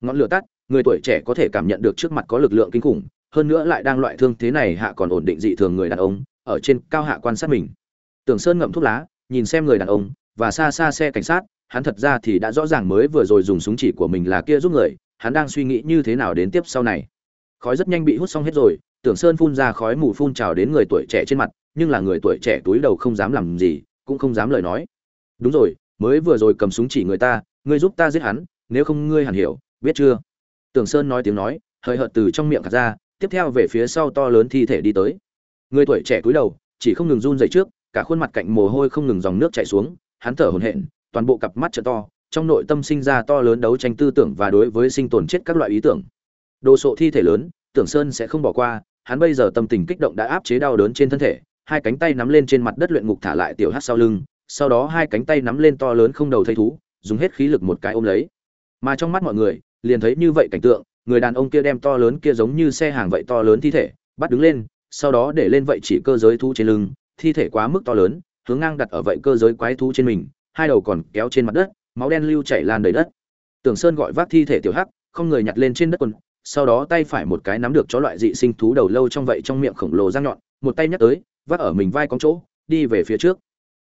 [SPEAKER 1] Ngọn lửa tắt, người tuổi trẻ có thể cảm nhận được trước mặt có lực lượng kinh khủng, hơn nữa lại đang loại thương thế này hạ còn ổn định dị thường người đàn ông, ở trên cao hạ quan sát mình. Tưởng sơn ngậm thuốc lá, nhìn xem người đàn ông, và xa xa xe cảnh sát, hắn thật ra thì đã rõ ràng mới vừa rồi dùng súng chỉ của mình là kia giúp người hắn đang suy nghĩ như thế nào đến tiếp sau này. Khói rất nhanh bị hút xong hết rồi, tưởng sơn phun ra khói mù phun trào đến người tuổi trẻ trên mặt, nhưng là người tuổi trẻ túi đầu không dám làm gì, cũng không dám lời nói. Đúng rồi, mới vừa rồi cầm súng chỉ người ta, ngươi giúp ta giết hắn, nếu không ngươi hẳn hiểu, biết chưa? Tưởng sơn nói tiếng nói, hơi hợt từ trong miệng thật ra, tiếp theo về phía sau to lớn thi thể đi tới. Người tuổi trẻ cúi đầu, chỉ không ngừng run dậy trước, cả khuôn mặt cạnh mồ hôi không ngừng dòng nước chảy xuống, hắn thở hổn hển, toàn bộ cặp mắt trợ to trong nội tâm sinh ra to lớn đấu tranh tư tưởng và đối với sinh tồn chết các loại ý tưởng. Đồ sộ thi thể lớn, tưởng sơn sẽ không bỏ qua, hắn bây giờ tâm tình kích động đã áp chế đau đớn trên thân thể, hai cánh tay nắm lên trên mặt đất luyện ngục thả lại tiểu hát sau lưng, sau đó hai cánh tay nắm lên to lớn không đầu thấy thú, dùng hết khí lực một cái ôm lấy. Mà trong mắt mọi người, liền thấy như vậy cảnh tượng, người đàn ông kia đem to lớn kia giống như xe hàng vậy to lớn thi thể, bắt đứng lên, sau đó để lên vậy chỉ cơ giới thú trên lưng, thi thể quá mức to lớn, hướng ngang đặt ở vậy cơ giới quái thú trên mình, hai đầu còn kéo trên mặt đất máu đen lưu chảy lan đầy đất. Tưởng sơn gọi vác thi thể tiểu hắc, không người nhặt lên trên đất quần, sau đó tay phải một cái nắm được chó loại dị sinh thú đầu lâu trong vậy trong miệng khổng lồ răng nhọn, một tay nhắc tới, vác ở mình vai cong chỗ, đi về phía trước.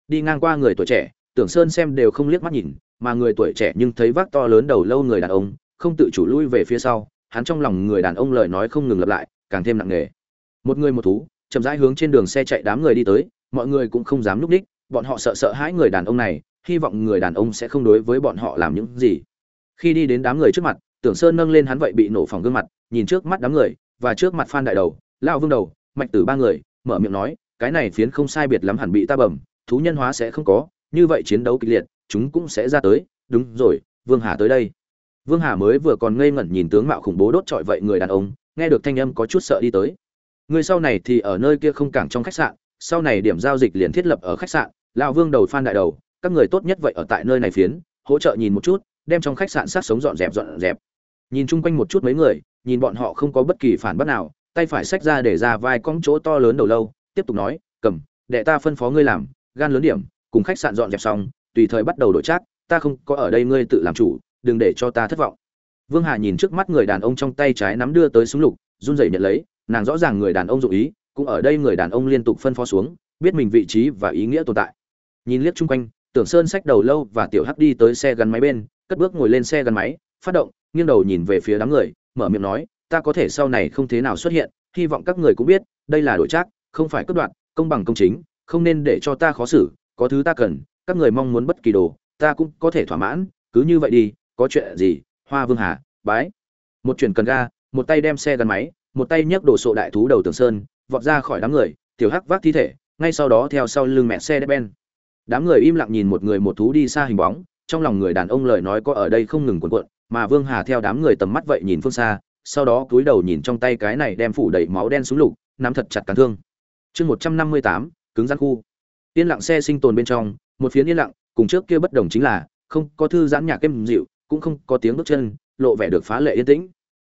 [SPEAKER 1] Đi ngang qua người tuổi trẻ, tưởng sơn xem đều không liếc mắt nhìn, mà người tuổi trẻ nhưng thấy vác to lớn đầu lâu người đàn ông, không tự chủ lui về phía sau, hắn trong lòng người đàn ông lời nói không ngừng lặp lại, càng thêm nặng nề. Một người một thú, chậm rãi hướng trên đường xe chạy đám người đi tới, mọi người cũng không dám núp đích, bọn họ sợ sợ hãi người đàn ông này hy vọng người đàn ông sẽ không đối với bọn họ làm những gì. Khi đi đến đám người trước mặt, tưởng sơn nâng lên hắn vậy bị nổ phòng gương mặt, nhìn trước mắt đám người, và trước mặt phan đại đầu lao vương đầu, mạch tử ba người, mở miệng nói, cái này phiến không sai biệt lắm hẳn bị ta bầm thú nhân hóa sẽ không có, như vậy chiến đấu kịch liệt, chúng cũng sẽ ra tới. Đúng rồi, vương hà tới đây. Vương hà mới vừa còn ngây ngẩn nhìn tướng mạo khủng bố đốt trọi vậy người đàn ông, nghe được thanh âm có chút sợ đi tới. Người sau này thì ở nơi kia không cảng trong khách sạn, sau này điểm giao dịch liền thiết lập ở khách sạn. Lão vương đầu phan đại đầu các người tốt nhất vậy ở tại nơi này phiến, hỗ trợ nhìn một chút, đem trong khách sạn sát sống dọn dẹp dọn dẹp. Nhìn chung quanh một chút mấy người, nhìn bọn họ không có bất kỳ phản bất nào, tay phải xách ra để ra vai cong chỗ to lớn đầu lâu, tiếp tục nói, cầm đệ ta phân phó ngươi làm, gan lớn điểm, cùng khách sạn dọn dẹp xong, tùy thời bắt đầu đổi trác, ta không có ở đây ngươi tự làm chủ, đừng để cho ta thất vọng. Vương hà nhìn trước mắt người đàn ông trong tay trái nắm đưa tới súng lục, run rẩy nhận lấy, nàng rõ ràng người đàn ông dụng ý, cũng ở đây người đàn ông liên tục phân phó xuống, biết mình vị trí và ý nghĩa tồn tại. Nhìn liếc chung quanh tưởng sơn xách đầu lâu và tiểu hắc đi tới xe gắn máy bên, cất bước ngồi lên xe gắn máy, phát động, nghiêng đầu nhìn về phía đám người, mở miệng nói, ta có thể sau này không thế nào xuất hiện, hy vọng các người cũng biết, đây là đổi trác, không phải cướp đoạn công bằng công chính, không nên để cho ta khó xử, có thứ ta cần, các người mong muốn bất kỳ đồ, ta cũng có thể thỏa mãn, cứ như vậy đi, có chuyện gì, hoa vương hà, bái. Một chuyển cần ga, một tay đem xe gắn máy, một tay nhấc đồ sộ đại thú đầu tường sơn, vọt ra khỏi đám người, tiểu hắc vác thi thể, ngay sau đó theo sau lưng mẹ xe ben đám người im lặng nhìn một người một thú đi xa hình bóng, trong lòng người đàn ông lời nói có ở đây không ngừng cuộn cuộn, mà vương hà theo đám người tầm mắt vậy nhìn phương xa, sau đó cúi đầu nhìn trong tay cái này đem phủ đầy máu đen xuống lục, nắm thật chặt cắn thương. Chương một trăm năm mươi tám, cứng rắn khu. Yên lặng xe sinh tồn bên trong, một phiến yên lặng, cùng trước kia bất đồng chính là, không có thư giãn nhạc êm dịu, cũng không có tiếng bước chân, lộ vẻ được phá lệ yên tĩnh.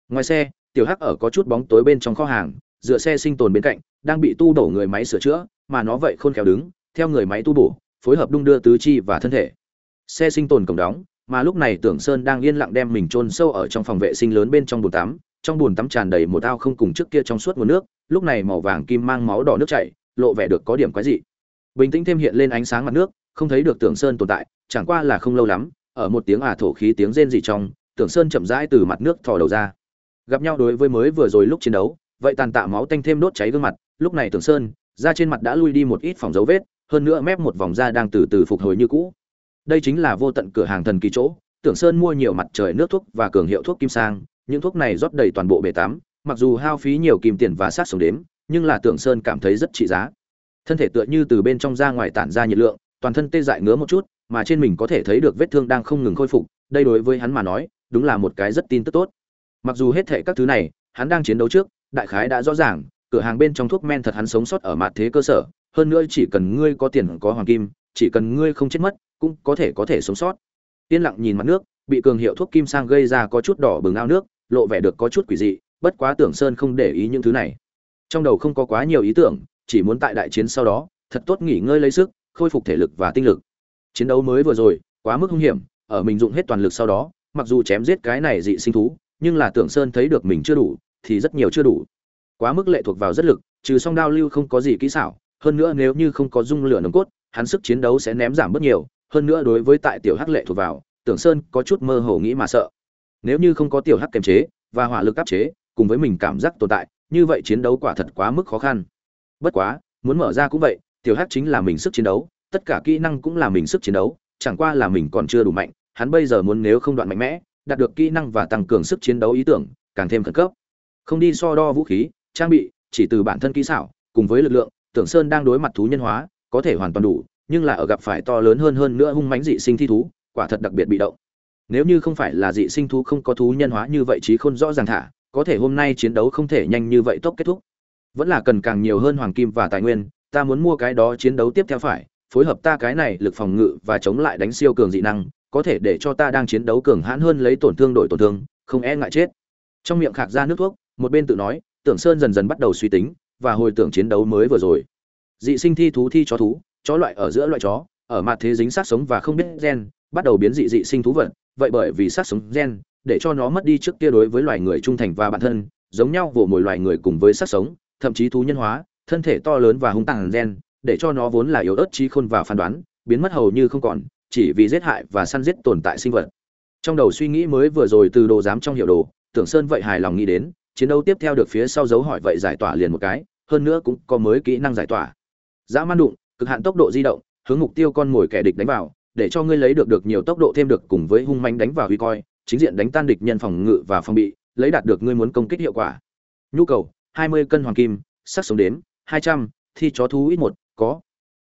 [SPEAKER 1] Ngoài xe, tiểu hắc ở có chút bóng tối bên trong kho hàng, dựa xe sinh tồn bên cạnh, đang bị tu đổ người máy sửa chữa, mà nó vậy khôn khéo đứng, theo người máy tu bổ phối hợp đung đưa tứ chi và thân thể. Xe sinh tồn cổng đóng, mà lúc này tưởng sơn đang yên lặng đem mình chôn sâu ở trong phòng vệ sinh lớn bên trong bồn tắm, trong bồn tắm tràn đầy một ao không cùng trước kia trong suốt nguồn nước, lúc này màu vàng kim mang máu đỏ nước chảy, lộ vẻ được có điểm quái dị. Bình tĩnh thêm hiện lên ánh sáng mặt nước, không thấy được tưởng sơn tồn tại, chẳng qua là không lâu lắm, ở một tiếng ả thổ khí tiếng rên rỉ trong, tưởng sơn chậm rãi từ mặt nước thò đầu ra. Gặp nhau đối với mới vừa rồi lúc chiến đấu, vậy tàn tạ máu tanh thêm đốt cháy gương mặt, lúc này tưởng sơn, da trên mặt đã lui đi một ít phòng dấu vết hơn nữa mép một vòng da đang từ từ phục hồi như cũ. Đây chính là vô tận cửa hàng thần kỳ chỗ, tưởng sơn mua nhiều mặt trời nước thuốc và cường hiệu thuốc kim sang, những thuốc này rót đầy toàn bộ bể tắm, mặc dù hao phí nhiều kim tiền và sát sống đếm, nhưng là tưởng sơn cảm thấy rất trị giá. Thân thể tựa như từ bên trong ra ngoài tản ra nhiệt lượng, toàn thân tê dại ngứa một chút, mà trên mình có thể thấy được vết thương đang không ngừng khôi phục, đây đối với hắn mà nói, đúng là một cái rất tin tức tốt. Mặc dù hết thệ các thứ này, hắn đang chiến đấu trước, đại khái đã rõ ràng, cửa hàng bên trong thuốc men thật hắn sống sót ở mặt thế cơ sở hơn nữa chỉ cần ngươi có tiền có hoàng kim, chỉ cần ngươi không chết mất, cũng có thể có thể sống sót. Yên lặng nhìn mặt nước, bị cường hiệu thuốc kim sang gây ra có chút đỏ bừng ao nước, lộ vẻ được có chút quỷ dị, bất quá tưởng sơn không để ý những thứ này. Trong đầu không có quá nhiều ý tưởng, chỉ muốn tại đại chiến sau đó, thật tốt nghỉ ngơi lấy sức, khôi phục thể lực và tinh lực. Chiến đấu mới vừa rồi, quá mức hung hiểm, ở mình dụng hết toàn lực sau đó, mặc dù chém giết cái này dị sinh thú, nhưng là tưởng sơn thấy được mình chưa đủ, thì rất nhiều chưa đủ. Quá mức lệ thuộc vào rất lực, trừ song đao lưu không có gì kỹ xảo hơn nữa nếu như không có dung lửa nồng cốt, hắn sức chiến đấu sẽ ném giảm bớt nhiều. Hơn nữa đối với tại tiểu hắc lệ thuộc vào, tưởng sơn có chút mơ hồ nghĩ mà sợ. Nếu như không có tiểu hắc kiềm chế và hỏa lực áp chế, cùng với mình cảm giác tồn tại, như vậy chiến đấu quả thật quá mức khó khăn. Bất quá, muốn mở ra cũng vậy, tiểu hắc chính là mình sức chiến đấu, tất cả kỹ năng cũng là mình sức chiến đấu, chẳng qua là mình còn chưa đủ mạnh, hắn bây giờ muốn nếu không đoạn mạnh mẽ, đạt được kỹ năng và tăng cường sức chiến đấu ý tưởng, càng thêm khẩn cấp. Không đi so đo vũ khí, trang bị, chỉ từ bản thân kỹ xảo, cùng với lực lượng tưởng sơn đang đối mặt thú nhân hóa, có thể hoàn toàn đủ, nhưng là ở gặp phải to lớn hơn hơn nữa hung mãnh dị sinh thi thú, quả thật đặc biệt bị động. Nếu như không phải là dị sinh thú không có thú nhân hóa như vậy trí khôn rõ ràng thả, có thể hôm nay chiến đấu không thể nhanh như vậy tốc kết thúc. Vẫn là cần càng nhiều hơn hoàng kim và tài nguyên, ta muốn mua cái đó chiến đấu tiếp theo phải, phối hợp ta cái này lực phòng ngự và chống lại đánh siêu cường dị năng, có thể để cho ta đang chiến đấu cường hãn hơn lấy tổn thương đổi tổn thương, không e ngại chết. Trong miệng khạc ra nước thuốc, một bên tự nói, tưởng sơn dần dần bắt đầu suy tính và hồi tưởng chiến đấu mới vừa rồi. Dị sinh thi thú thi chó thú, chó loại ở giữa loại chó, ở mặt thế dính sát sống và không biết gen, bắt đầu biến dị dị sinh thú vật. Vậy bởi vì sát sống gen, để cho nó mất đi trước kia đối với loài người trung thành và bản thân, giống nhau vồ mồi loài người cùng với sát sống, thậm chí thú nhân hóa, thân thể to lớn và hung tàn gen, để cho nó vốn là yếu ớt trí khôn và phán đoán, biến mất hầu như không còn, chỉ vì giết hại và săn giết tồn tại sinh vật. Trong đầu suy nghĩ mới vừa rồi từ đồ giám trong hiệu đồ, tưởng sơn vậy hài lòng nghĩ đến, chiến đấu tiếp theo được phía sau dấu hỏi vậy giải tỏa liền một cái hơn nữa cũng có mới kỹ năng giải tỏa. Dã man đụng cực hạn tốc độ di động hướng mục tiêu con mồi kẻ địch đánh vào để cho ngươi lấy được được nhiều tốc độ thêm được cùng với hung manh đánh vào huy coi chính diện đánh tan địch nhân phòng ngự và phòng bị lấy đạt được ngươi muốn công kích hiệu quả. Nhu cầu 20 cân hoàng kim sắc sống đếm 200, thi chó thú ít một có.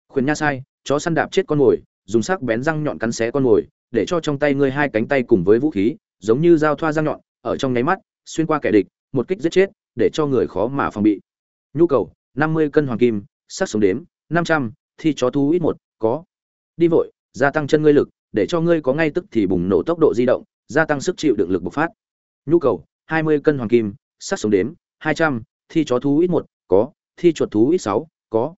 [SPEAKER 1] Khuyên nha sai chó săn đạp chết con mồi dùng sắc bén răng nhọn cắn xé con mồi để cho trong tay ngươi hai cánh tay cùng với vũ khí giống như dao thoa răng nhọn ở trong nháy mắt xuyên qua kẻ địch một kích giết chết để cho người khó mà phòng bị nhu cầu 50 cân hoàng kim sắc sống đếm 500, thi chó thú ít một có. Đi vội gia tăng chân ngươi lực để cho ngươi có ngay tức thì bùng nổ tốc độ di động gia tăng sức chịu đựng lực bộc phát. Nhu cầu 20 cân hoàng kim sắc sống đếm 200, thi chó thú ít một có. Thi chuột thú ít sáu có.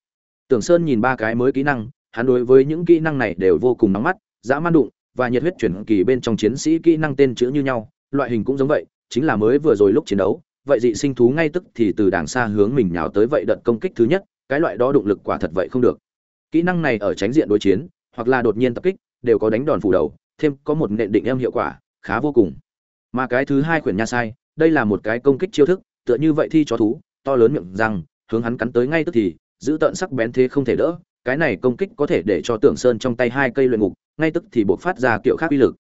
[SPEAKER 1] Tưởng sơn nhìn ba cái mới kỹ năng hắn đối với những kỹ năng này đều vô cùng nóng mắt dã man đụng và nhiệt huyết chuyển kỳ bên trong chiến sĩ kỹ năng tên chữ như nhau loại hình cũng giống vậy chính là mới vừa rồi lúc chiến đấu vậy dị sinh thú ngay tức thì từ đàng xa hướng mình nhào tới vậy đợt công kích thứ nhất, cái loại đó động lực quả thật vậy không được. Kỹ năng này ở tránh diện đối chiến, hoặc là đột nhiên tập kích, đều có đánh đòn phủ đầu, thêm có một nện định em hiệu quả, khá vô cùng. Mà cái thứ hai quyển nha sai, đây là một cái công kích chiêu thức, tựa như vậy thi chó thú, to lớn miệng răng, hướng hắn cắn tới ngay tức thì, giữ tận sắc bén thế không thể đỡ, cái này công kích có thể để cho tưởng sơn trong tay hai cây luyện ngục, ngay tức thì buộc phát ra kiểu khác uy lực.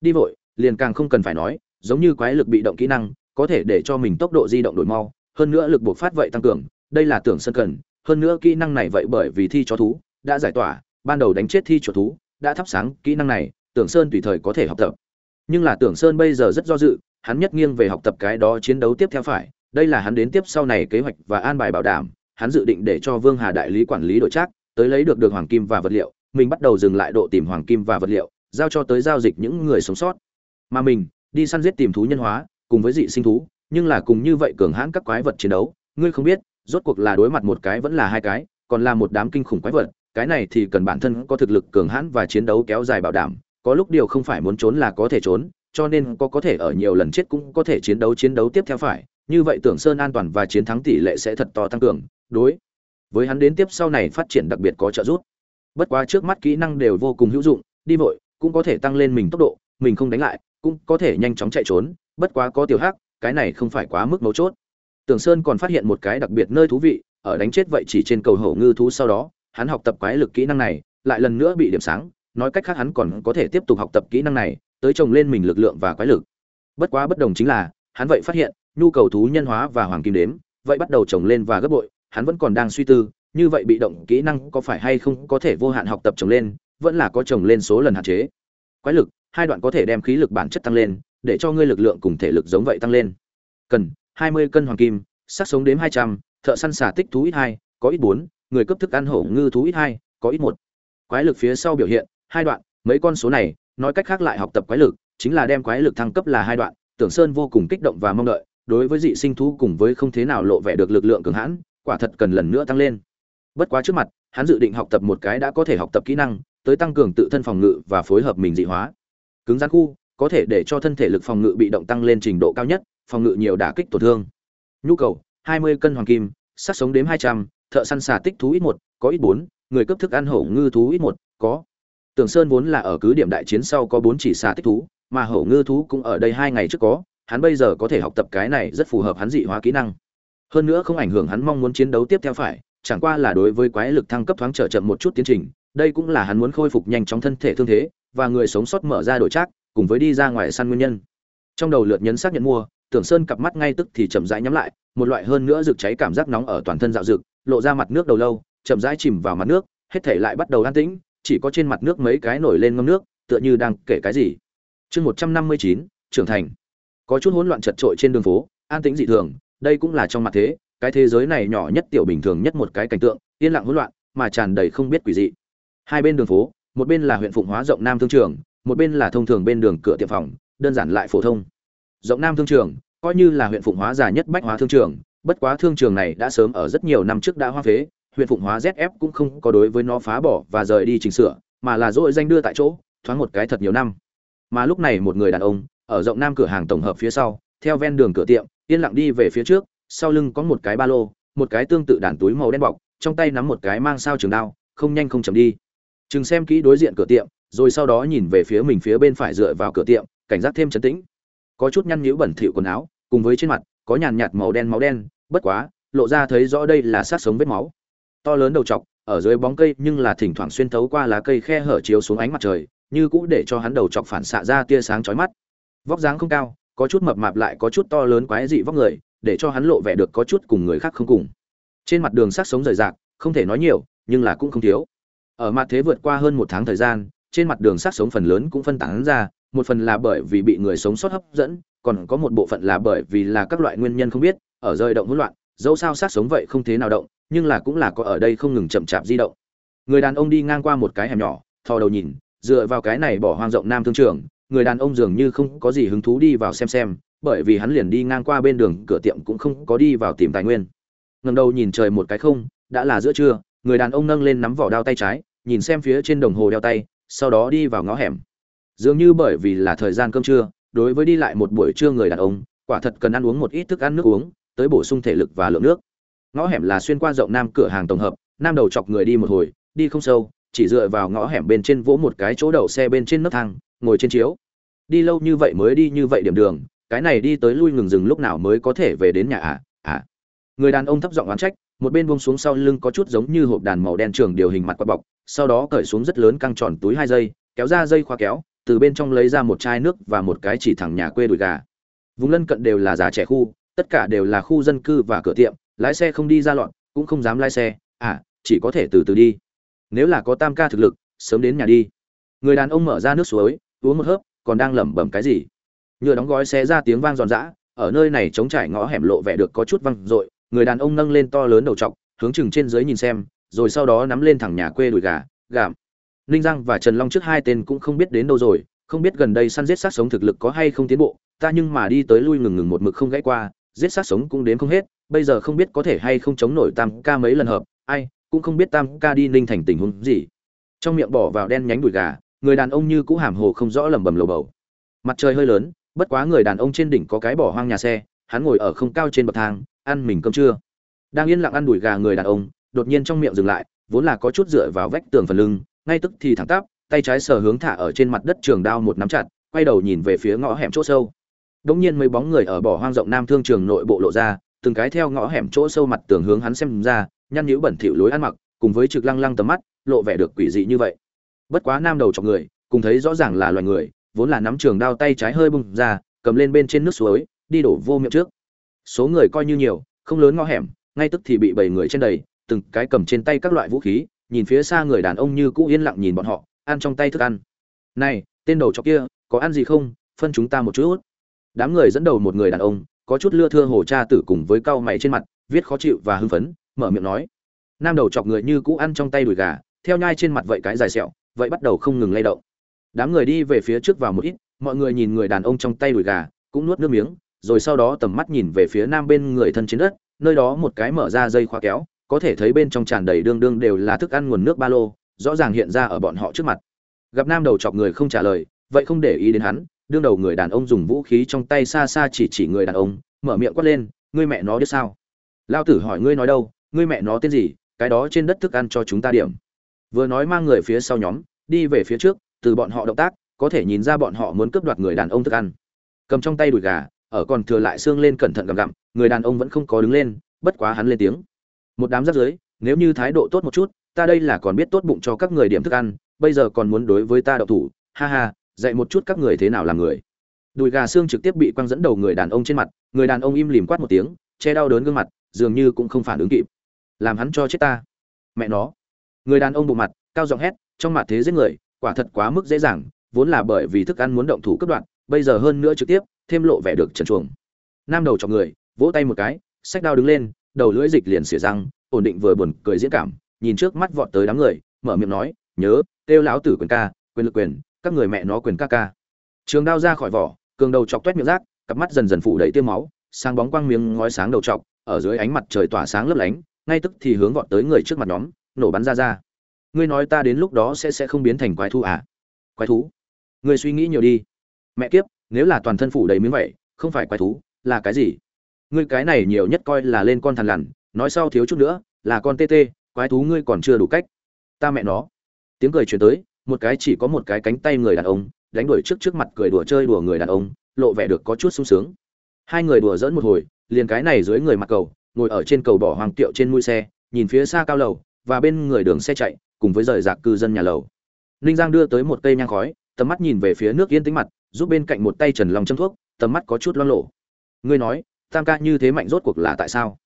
[SPEAKER 1] Đi vội, liền càng không cần phải nói, giống như quái lực bị động kỹ năng có thể để cho mình tốc độ di động đổi mau, hơn nữa lực buộc phát vậy tăng cường, đây là tưởng sơn cần, hơn nữa kỹ năng này vậy bởi vì thi chó thú đã giải tỏa, ban đầu đánh chết thi chuột thú đã thắp sáng kỹ năng này, tưởng sơn tùy thời có thể học tập. Nhưng là tưởng sơn bây giờ rất do dự, hắn nhất nghiêng về học tập cái đó chiến đấu tiếp theo phải, đây là hắn đến tiếp sau này kế hoạch và an bài bảo đảm, hắn dự định để cho vương hà đại lý quản lý đội trác, tới lấy được được hoàng kim và vật liệu, mình bắt đầu dừng lại độ tìm hoàng kim và vật liệu, giao cho tới giao dịch những người sống sót. Mà mình, đi săn giết tìm thú nhân hóa cùng với dị sinh thú, nhưng là cùng như vậy cường hãn các quái vật chiến đấu, ngươi không biết, rốt cuộc là đối mặt một cái vẫn là hai cái, còn là một đám kinh khủng quái vật, cái này thì cần bản thân có thực lực cường hãn và chiến đấu kéo dài bảo đảm, có lúc điều không phải muốn trốn là có thể trốn, cho nên có có thể ở nhiều lần chết cũng có thể chiến đấu chiến đấu tiếp theo phải, như vậy tưởng sơn an toàn và chiến thắng tỷ lệ sẽ thật to tăng cường, đối với hắn đến tiếp sau này phát triển đặc biệt có trợ giúp. Bất quá trước mắt kỹ năng đều vô cùng hữu dụng, đi vội, cũng có thể tăng lên mình tốc độ, mình không đánh lại, cũng có thể nhanh chóng chạy trốn bất quá có tiểu hắc, cái này không phải quá mức mấu chốt. Tưởng sơn còn phát hiện một cái đặc biệt nơi thú vị, ở đánh chết vậy chỉ trên cầu hổ ngư thú sau đó, hắn học tập quái lực kỹ năng này, lại lần nữa bị điểm sáng, nói cách khác hắn còn có thể tiếp tục học tập kỹ năng này, tới trồng lên mình lực lượng và quái lực. Bất quá bất đồng chính là, hắn vậy phát hiện, nhu cầu thú nhân hóa và hoàng kim đếm, vậy bắt đầu trồng lên và gấp bội, hắn vẫn còn đang suy tư, như vậy bị động kỹ năng có phải hay không có thể vô hạn học tập trồng lên, vẫn là có trồng lên số lần hạn chế. Quái lực, hai đoạn có thể đem khí lực bản chất tăng lên để cho ngươi lực lượng cùng thể lực giống vậy tăng lên. Cần hai mươi cân hoàng kim, sắc sống đếm hai trăm, thợ săn xả tích thú ít hai, có ít bốn, người cấp thức ăn hổ ngư thú ít hai, có ít một. Quái lực phía sau biểu hiện, hai đoạn, mấy con số này, nói cách khác lại học tập quái lực, chính là đem quái lực thăng cấp là hai đoạn, tưởng sơn vô cùng kích động và mong đợi, đối với dị sinh thú cùng với không thế nào lộ vẻ được lực lượng cường hãn, quả thật cần lần nữa tăng lên. Bất quá trước mặt, hắn dự định học tập một cái đã có thể học tập kỹ năng, tới tăng cường tự thân phòng ngự và phối hợp mình dị hóa. Cứng rắn khu có thể để cho thân thể lực phòng ngự bị động tăng lên trình độ cao nhất phòng ngự nhiều đả kích tổn thương. Nhu cầu 20 cân hoàng kim sát sống đếm 200, thợ săn xà tích thú ít một có ít bốn người cấp thức ăn hổ ngư thú ít một có. Tưởng sơn vốn là ở cứ điểm đại chiến sau có bốn chỉ xà tích thú mà hổ ngư thú cũng ở đây hai ngày trước có hắn bây giờ có thể học tập cái này rất phù hợp hắn dị hóa kỹ năng. Hơn nữa không ảnh hưởng hắn mong muốn chiến đấu tiếp theo phải chẳng qua là đối với quái lực thăng cấp thoáng trở chậm một chút tiến trình đây cũng là hắn muốn khôi phục nhanh chóng thân thể thương thế và người sống sót mở ra đổi trác cùng với đi ra ngoài săn nguyên nhân. Trong đầu lượt nhấn xác nhận mua, tưởng sơn cặp mắt ngay tức thì chậm rãi nhắm lại, một loại hơn nữa rực cháy cảm giác nóng ở toàn thân dạo rực, lộ ra mặt nước đầu lâu, chậm rãi chìm vào mặt nước, hết thể lại bắt đầu an tĩnh, chỉ có trên mặt nước mấy cái nổi lên ngâm nước, tựa như đang kể cái gì. Chương một trăm năm mươi chín, trưởng thành. Có chút hỗn loạn chật trội trên đường phố, an tĩnh dị thường, đây cũng là trong mặt thế, cái thế giới này nhỏ nhất tiểu bình thường nhất một cái cảnh tượng, yên lặng hỗn loạn, mà tràn đầy không biết quỷ dị. Hai bên đường phố, một bên là huyện phụng hóa rộng nam thương trường một bên là thông thường bên đường cửa tiệm phòng, đơn giản lại phổ thông. Rộng nam thương trường, coi như là huyện phụng hóa già nhất bách hóa thương trường, bất quá thương trường này đã sớm ở rất nhiều năm trước đã hoa phế, huyện phụng hóa zf cũng không có đối với nó phá bỏ và rời đi chỉnh sửa, mà là dội danh đưa tại chỗ, thoáng một cái thật nhiều năm. Mà lúc này một người đàn ông, ở rộng nam cửa hàng tổng hợp phía sau, theo ven đường cửa tiệm, yên lặng đi về phía trước, sau lưng có một cái ba lô, một cái tương tự đàn túi màu đen bọc, trong tay nắm một cái mang sao trường đao, không nhanh không chậm đi. Chừng xem kỹ đối diện cửa tiệm rồi sau đó nhìn về phía mình phía bên phải dựa vào cửa tiệm, cảnh giác thêm chấn tĩnh. Có chút nhăn nhữ bẩn thỉu quần áo, cùng với trên mặt, có nhàn nhạt màu đen máu đen, bất quá, lộ ra thấy rõ đây là sát sống vết máu. To lớn đầu chọc, ở dưới bóng cây nhưng là thỉnh thoảng xuyên thấu qua lá cây khe hở chiếu xuống ánh mặt trời, như cũ để cho hắn đầu chọc phản xạ ra tia sáng chói mắt. Vóc dáng không cao, có chút mập mạp lại có chút to lớn quái dị vóc người, để cho hắn lộ vẻ được có chút cùng người khác không cùng. Trên mặt đường sát sống rời rạc, không thể nói nhiều, nhưng là cũng không thiếu. Ở mặt thế vượt qua hơn một tháng thời gian trên mặt đường sát sống phần lớn cũng phân tán ra, một phần là bởi vì bị người sống sót hấp dẫn, còn có một bộ phận là bởi vì là các loại nguyên nhân không biết, ở rơi động hỗn loạn, dẫu sao sát sống vậy không thế nào động, nhưng là cũng là có ở đây không ngừng chậm chạp di động. Người đàn ông đi ngang qua một cái hẻm nhỏ, thò đầu nhìn, dựa vào cái này bỏ hoang rộng nam thương trường, người đàn ông dường như không có gì hứng thú đi vào xem xem, bởi vì hắn liền đi ngang qua bên đường, cửa tiệm cũng không có đi vào tìm tài nguyên. Ngẩng đầu nhìn trời một cái không, đã là giữa trưa, người đàn ông nâng lên nắm vỏ đao tay trái, nhìn xem phía trên đồng hồ đeo tay sau đó đi vào ngõ hẻm. Dường như bởi vì là thời gian cơm trưa, đối với đi lại một buổi trưa người đàn ông, quả thật cần ăn uống một ít thức ăn nước uống, tới bổ sung thể lực và lượng nước. Ngõ hẻm là xuyên qua rộng nam cửa hàng tổng hợp, nam đầu chọc người đi một hồi, đi không sâu, chỉ dựa vào ngõ hẻm bên trên vỗ một cái chỗ đậu xe bên trên nấc thang, ngồi trên chiếu. Đi lâu như vậy mới đi như vậy điểm đường, cái này đi tới lui ngừng dừng lúc nào mới có thể về đến nhà à à. Người đàn ông thấp giọng oán trách, một bên buông xuống sau lưng có chút giống như hộp đàn màu đen trường điều hình mặt quạt bọc sau đó cởi xuống rất lớn căng tròn túi hai dây, kéo ra dây khóa kéo, từ bên trong lấy ra một chai nước và một cái chỉ thẳng nhà quê đùi gà. Vùng lân cận đều là già trẻ khu, tất cả đều là khu dân cư và cửa tiệm, lái xe không đi ra loạn cũng không dám lái xe. À chỉ có thể từ từ đi. Nếu là có tam ca thực lực, sớm đến nhà đi. Người đàn ông mở ra nước suối, uống một hớp, còn đang lẩm bẩm cái gì? Nhựa đóng gói xe ra tiếng vang giòn giã, ở nơi này chống trải ngõ hẻm lộ vẻ được có chút văng r người đàn ông nâng lên to lớn đầu t hướng chừng trên dưới nhìn xem rồi sau đó nắm lên thẳng nhà quê đùi gà gạm ninh giang và trần long trước hai tên cũng không biết đến đâu rồi, không biết gần đây săn giết sát sống thực lực có hay không tiến bộ, ta nhưng mà đi tới lui ngừng ngừng một mực không gãy qua, giết sát sống cũng đến không hết, bây giờ không biết có thể hay không chống nổi tam ca mấy lần hợp, ai, cũng không biết tam ca đi ninh thành tình huống gì. Trong miệng bỏ vào đen nhánh đùi gà, người đàn ông như cũ hàm hồ không rõ lẩm bẩm lầu bầu. Mặt trời hơi lớn, bất quá người đàn ông trên đỉnh có cái bỏ hoang nhà xe, hắn ngồi ở không cao trên bậc thang, ăn mình cơm trưa. Đang yên lặng ăn đùi gà người đàn ông đột nhiên trong miệng dừng lại, vốn là có chút dựa vào vách tường phần lưng, ngay tức thì thẳng tắp, tay trái sờ hướng thả ở trên mặt đất trường đao một nắm chặt, quay đầu nhìn về phía ngõ hẻm chỗ sâu. Đống nhiên mấy bóng người ở bỏ hoang rộng nam thương trường nội bộ lộ ra, từng cái theo ngõ hẻm chỗ sâu mặt tường hướng hắn xem ra, nhăn nhữ bẩn thỉu lối ăn mặc, cùng với trực lăng lăng tầm mắt, lộ vẻ được quỷ dị như vậy. Bất quá nam đầu chọc người, cùng thấy rõ ràng là loài người, vốn là nắm trường đao tay trái hơi bung ra, cầm lên bên trên nước suối, đi đổ vô miệng trước. Số người coi như nhiều, không lớn ngõ hẻm, ngay tức thì bị bảy người trên đầy từng cái cầm trên tay các loại vũ khí, nhìn phía xa người đàn ông như cũ yên lặng nhìn bọn họ, ăn trong tay thức ăn. Này, tên đầu chọc kia, có ăn gì không? Phân chúng ta một chút. Đám người dẫn đầu một người đàn ông, có chút lưa thưa hồ cha tử cùng với cau mày trên mặt, viết khó chịu và hưng phấn, mở miệng nói, nam đầu chọc người như cũ ăn trong tay đùi gà, theo nhai trên mặt vậy cái dài sẹo, vậy bắt đầu không ngừng lay động. Đám người đi về phía trước vào một ít, mọi người nhìn người đàn ông trong tay đùi gà, cũng nuốt nước miếng, rồi sau đó tầm mắt nhìn về phía nam bên người thân trên đất, nơi đó một cái mở ra dây khóa kéo có thể thấy bên trong tràn đầy đương đương đều là thức ăn nguồn nước ba lô, rõ ràng hiện ra ở bọn họ trước mặt. Gặp nam đầu chọc người không trả lời, vậy không để ý đến hắn, đương đầu người đàn ông dùng vũ khí trong tay xa xa chỉ chỉ người đàn ông, mở miệng quát lên, ngươi mẹ nó biết sao? Lao tử hỏi ngươi nói đâu, ngươi mẹ nó tên gì, cái đó trên đất thức ăn cho chúng ta điểm. Vừa nói mang người phía sau nhóm, đi về phía trước, từ bọn họ động tác, có thể nhìn ra bọn họ muốn cướp đoạt người đàn ông thức ăn. Cầm trong tay đùi gà, ở còn thừa lại xương lên cẩn thận gặm gặm, người đàn ông vẫn không có đứng lên, bất quá hắn lên tiếng một đám rác dưới nếu như thái độ tốt một chút, ta đây là còn biết tốt bụng cho các người điểm thức ăn, bây giờ còn muốn đối với ta đậu thủ, ha ha, dạy một chút các người thế nào làm người. Đùi gà xương trực tiếp bị quăng dẫn đầu người đàn ông trên mặt, người đàn ông im lìm quát một tiếng, che đau đớn gương mặt, dường như cũng không phản ứng kịp. Làm hắn cho chết ta. Mẹ nó. Người đàn ông bộ mặt, cao giọng hét, trong mặt thế giết người, quả thật quá mức dễ dàng, vốn là bởi vì thức ăn muốn động thủ cấp đoạn, bây giờ hơn nữa trực tiếp, thêm lộ vẻ được trần chuồng. Nam đầu chọc người, vỗ tay một cái sách đao đứng lên đầu lưỡi dịch liền xỉa răng, ổn định vừa buồn cười diễn cảm, nhìn trước mắt vọt tới đám người, mở miệng nói, nhớ, kêu lão tử quyền ca, quyền lực quyền, các người mẹ nó quyền ca ca. Trường đao ra khỏi vỏ, cường đầu chọc toét miệng rác, cặp mắt dần dần phủ đầy tiêm máu, sáng bóng quang miếng ngói sáng đầu chọc, ở dưới ánh mặt trời tỏa sáng lấp lánh, ngay tức thì hướng vọt tới người trước mặt nhóm, nổ bắn ra ra. Ngươi nói ta đến lúc đó sẽ sẽ không biến thành quái thú à? Quái thú? Ngươi suy nghĩ nhiều đi. Mẹ kiếp, nếu là toàn thân phủ đầy miếng vậy, không phải quái thú, là cái gì? Ngươi cái này nhiều nhất coi là lên con thằn lằn, nói sau thiếu chút nữa, là con tê tê, quái thú ngươi còn chưa đủ cách. Ta mẹ nó. Tiếng cười truyền tới, một cái chỉ có một cái cánh tay người đàn ông, đánh đuổi trước trước mặt cười đùa chơi đùa người đàn ông, lộ vẻ được có chút sung sướng. Hai người đùa dỡn một hồi, liền cái này dưới người mặc cầu, ngồi ở trên cầu bỏ hoàng tiệu trên mũi xe, nhìn phía xa cao lầu, và bên người đường xe chạy, cùng với rời rạc cư dân nhà lầu. Ninh giang đưa tới một cây nhang khói, tầm mắt nhìn về phía nước yên tĩnh mặt, giúp bên cạnh một tay trần lòng châm thuốc, tầm mắt có chút loang lộ. Ngươi nói tam ca như thế mạnh rốt cuộc là tại sao?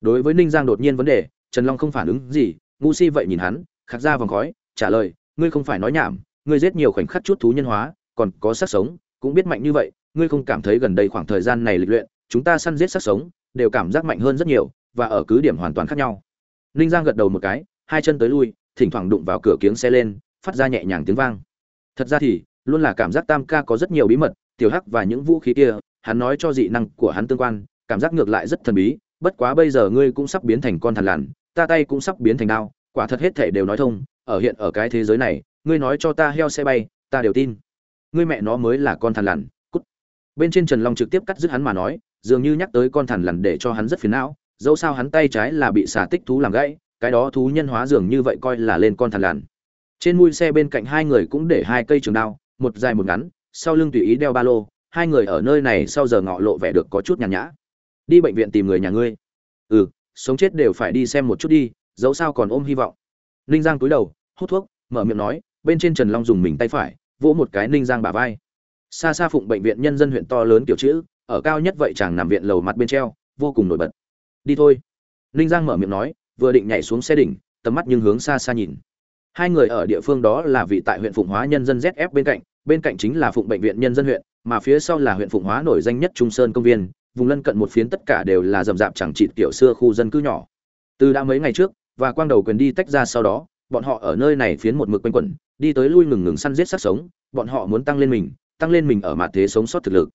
[SPEAKER 1] Đối với ninh giang đột nhiên vấn đề, trần long không phản ứng gì, ngu si vậy nhìn hắn, khạc ra vòng khói, trả lời, ngươi không phải nói nhảm, ngươi giết nhiều khoảnh khắc chút thú nhân hóa, còn có sát sống, cũng biết mạnh như vậy, ngươi không cảm thấy gần đây khoảng thời gian này lịch luyện, chúng ta săn giết sát sống, đều cảm giác mạnh hơn rất nhiều, và ở cứ điểm hoàn toàn khác nhau. Ninh giang gật đầu một cái, hai chân tới lui, thỉnh thoảng đụng vào cửa kiếng xe lên, phát ra nhẹ nhàng tiếng vang. Thật ra thì, luôn là cảm giác tam ca có rất nhiều bí mật, tiểu hắc và những vũ khí kia, hắn nói cho dị năng của hắn tương quan cảm giác ngược lại rất thần bí, bất quá bây giờ ngươi cũng sắp biến thành con thằn lằn, ta tay cũng sắp biến thành đao, quả thật hết thể đều nói thông, ở hiện ở cái thế giới này, ngươi nói cho ta heo xe bay, ta đều tin. Ngươi mẹ nó mới là con thằn lằn, cút. Bên trên trần long trực tiếp cắt dứt hắn mà nói, dường như nhắc tới con thằn lằn để cho hắn rất phiền não, dẫu sao hắn tay trái là bị xả tích thú làm gãy, cái đó thú nhân hóa dường như vậy coi là lên con thằn lằn. Trên mui xe bên cạnh hai người cũng để hai cây trường đao, một dài một ngắn, sau lưng tùy ý đeo ba lô, hai người ở nơi này sau giờ ngọ lộ vẻ được có chút nhàn nhã đi bệnh viện tìm người nhà ngươi. Ừ sống chết đều phải đi xem một chút đi, dẫu sao còn ôm hy vọng. Ninh giang túi đầu, hút thuốc, mở miệng nói, bên trên trần long dùng mình tay phải, vỗ một cái ninh giang bả vai. Xa xa phụng bệnh viện nhân dân huyện to lớn kiểu chữ, ở cao nhất vậy chàng nằm viện lầu mặt bên treo, vô cùng nổi bật. Đi thôi. Ninh giang mở miệng nói, vừa định nhảy xuống xe đỉnh, tầm mắt nhưng hướng xa xa nhìn. Hai người ở địa phương đó là vị tại huyện phụng hóa nhân dân zf bên cạnh bên cạnh chính là phụng bệnh viện nhân dân huyện, mà phía sau là huyện phụng hóa nổi danh nhất trung sơn công viên vùng lân cận một phiến tất cả đều là rậm rạp chẳng chịt kiểu xưa khu dân cư nhỏ. Từ đã mấy ngày trước, và quang đầu quyền đi tách ra sau đó, bọn họ ở nơi này phiến một mực quanh quẩn, đi tới lui ngừng ngừng săn giết sát sống, bọn họ muốn tăng lên mình, tăng lên mình ở mặt thế sống sót thực lực.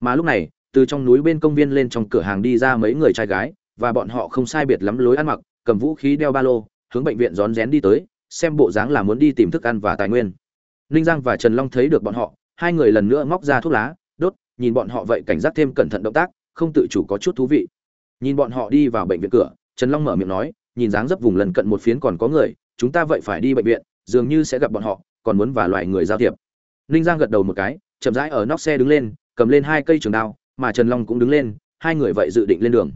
[SPEAKER 1] Mà lúc này, từ trong núi bên công viên lên trong cửa hàng đi ra mấy người trai gái, và bọn họ không sai biệt lắm lối ăn mặc, cầm vũ khí đeo ba lô, hướng bệnh viện rón rén đi tới, xem bộ dáng là muốn đi tìm thức ăn và tài nguyên. Ninh giang và trần long thấy được bọn họ, hai người lần nữa móc ra thuốc lá, đốt, nhìn bọn họ vậy cảnh giác thêm cẩn thận động tác không tự chủ có chút thú vị. Nhìn bọn họ đi vào bệnh viện cửa, trần long mở miệng nói, nhìn dáng dấp vùng lần cận một phiến còn có người, chúng ta vậy phải đi bệnh viện, dường như sẽ gặp bọn họ, còn muốn và loại người giao thiệp. Ninh giang gật đầu một cái, chậm rãi ở nóc xe đứng lên, cầm lên hai cây trường đao, mà trần long cũng đứng lên, hai người vậy dự định lên đường.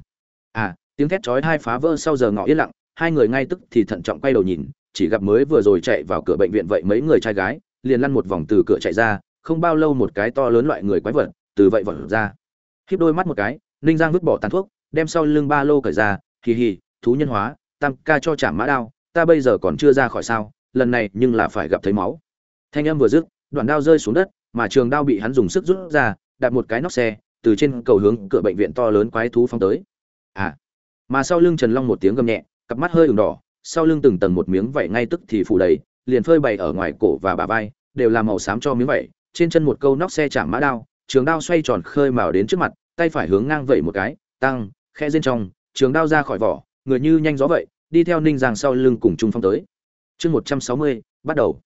[SPEAKER 1] À tiếng thét chói hai phá vỡ sau giờ ngọ yên lặng, hai người ngay tức thì thận trọng quay đầu nhìn, chỉ gặp mới vừa rồi chạy vào cửa bệnh viện vậy mấy người trai gái, liền lăn một vòng từ cửa chạy ra, không bao lâu một cái to lớn loại người quái vật, từ vậy vật ra híp đôi mắt một cái, ninh giang vứt bỏ tàn thuốc, đem sau lưng ba lô cởi ra, hì hì, thú nhân hóa, tam ca cho trả mã đao, ta bây giờ còn chưa ra khỏi sao, lần này nhưng là phải gặp thấy máu. Thanh âm vừa dứt, đoạn đao rơi xuống đất, mà trường đao bị hắn dùng sức rút ra đặt một cái nóc xe, từ trên cầu hướng cửa bệnh viện to lớn quái thú phong tới. À. Mà sau lưng trần long một tiếng gầm nhẹ, cặp mắt hơi ửng đỏ, sau lưng từng tầng một miếng vảy ngay tức thì phủ đầy, liền phơi bày ở ngoài cổ và bả vai, đều là màu xám cho miếng vảy, trên chân một câu nóc xe chạm mã đao trường đao xoay tròn khơi mào đến trước mặt, tay phải hướng ngang vẩy một cái, tăng khe rên trong, trường đao ra khỏi vỏ, người như nhanh gió vậy, đi theo ninh giang sau lưng cùng trung phong tới. Chương một trăm sáu mươi, bắt đầu.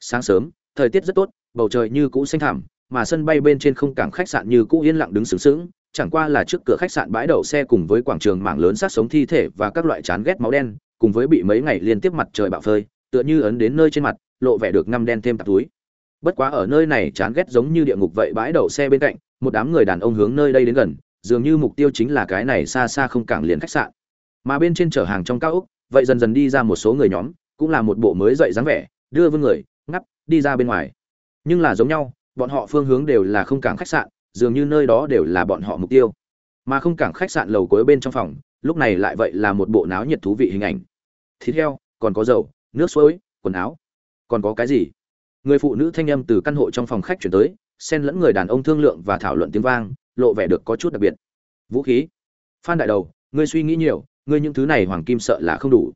[SPEAKER 1] Sáng sớm, thời tiết rất tốt, bầu trời như cũ xanh thẳm, mà sân bay bên trên không cảng khách sạn như cũ yên lặng đứng sướng sướng chẳng qua là trước cửa khách sạn bãi đậu xe cùng với quảng trường mảng lớn sát sống thi thể và các loại chán ghét máu đen, cùng với bị mấy ngày liên tiếp mặt trời bạo phơi, tựa như ấn đến nơi trên mặt, lộ vẻ được ngăm đen thêm tạp túi bất quá ở nơi này chán ghét giống như địa ngục vậy bãi đậu xe bên cạnh, một đám người đàn ông hướng nơi đây đến gần, dường như mục tiêu chính là cái này xa xa không cảng liền khách sạn. Mà bên trên chở hàng trong cao ốc, vậy dần dần đi ra một số người nhóm, cũng là một bộ mới dậy dáng vẻ, đưa vương người, ngắp, đi ra bên ngoài. Nhưng là giống nhau, bọn họ phương hướng đều là không cảng khách sạn, dường như nơi đó đều là bọn họ mục tiêu. Mà không cảng khách sạn lầu cuối bên trong phòng, lúc này lại vậy là một bộ náo nhiệt thú vị hình ảnh. Thịt heo, còn có dầu, nước suối, quần áo. Còn có cái gì? Người phụ nữ thanh âm từ căn hộ trong phòng khách chuyển tới, xen lẫn người đàn ông thương lượng và thảo luận tiếng vang, lộ vẻ được có chút đặc biệt. Vũ khí. Phan đại đầu, ngươi suy nghĩ nhiều, ngươi những thứ này hoàng kim sợ là không đủ.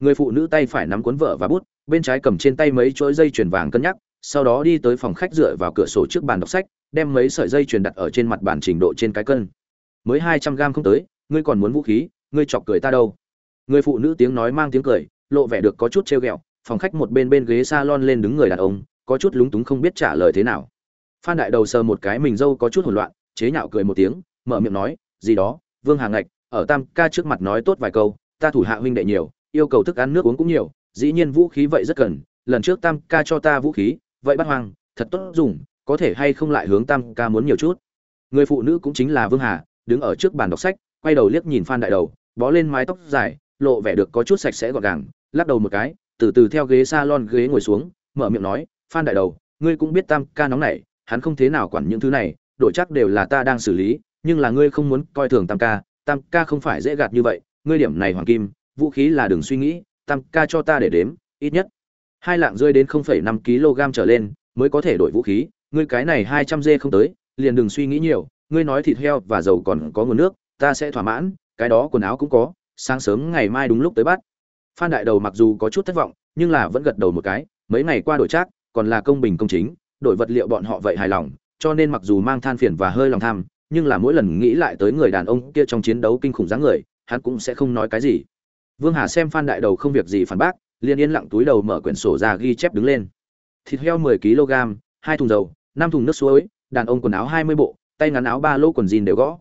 [SPEAKER 1] Người phụ nữ tay phải nắm cuốn vợ và bút, bên trái cầm trên tay mấy chuỗi dây chuyền vàng cân nhắc, sau đó đi tới phòng khách dựa vào cửa sổ trước bàn đọc sách, đem mấy sợi dây chuyền đặt ở trên mặt bàn trình độ trên cái cân. Mới hai trăm gram không tới, ngươi còn muốn vũ khí, ngươi chọc cười ta đâu? Người phụ nữ tiếng nói mang tiếng cười, lộ vẻ được có chút trêu ghẹo phòng khách một bên bên ghế salon lên đứng người đàn ông, có chút lúng túng không biết trả lời thế nào. Phan đại đầu sờ một cái mình dâu có chút hỗn loạn, chế nhạo cười một tiếng, mở miệng nói, gì đó, vương hàng ngạch, ở tam ca trước mặt nói tốt vài câu, ta thủ hạ huynh đệ nhiều, yêu cầu thức ăn nước uống cũng nhiều, dĩ nhiên vũ khí vậy rất cần, lần trước tam ca cho ta vũ khí, vậy bắt hoang, thật tốt dùng, có thể hay không lại hướng tam ca muốn nhiều chút? Người phụ nữ cũng chính là vương hà, đứng ở trước bàn đọc sách, quay đầu liếc nhìn phan đại đầu, bó lên mái tóc dài, lộ vẻ được có chút sạch sẽ gọn gàng, lắc đầu một cái từ từ theo ghế salon ghế ngồi xuống mở miệng nói phan đại đầu ngươi cũng biết tam ca nóng này hắn không thế nào quản những thứ này đội chắc đều là ta đang xử lý nhưng là ngươi không muốn coi thường tam ca tam ca không phải dễ gạt như vậy ngươi điểm này hoàng kim vũ khí là đừng suy nghĩ tam ca cho ta để đếm ít nhất hai lạng rơi đến 0,5 kg trở lên mới có thể đổi vũ khí ngươi cái này 200 dê không tới liền đừng suy nghĩ nhiều ngươi nói thịt heo và dầu còn có nguồn nước ta sẽ thỏa mãn cái đó quần áo cũng có sáng sớm ngày mai đúng lúc tới bắt phan đại đầu mặc dù có chút thất vọng, nhưng là vẫn gật đầu một cái, mấy ngày qua đổi trác, còn là công bình công chính, đổi vật liệu bọn họ vậy hài lòng, cho nên mặc dù mang than phiền và hơi lòng tham, nhưng là mỗi lần nghĩ lại tới người đàn ông kia trong chiến đấu kinh khủng dáng người, hắn cũng sẽ không nói cái gì. Vương hà xem phan đại đầu không việc gì phản bác, liền yên lặng túi đầu mở quyển sổ ra ghi chép đứng lên. Thịt heo 10 kg, hai thùng dầu, năm thùng nước suối, đàn ông quần áo 20 bộ, tay ngắn áo ba lô quần jean đều gõ.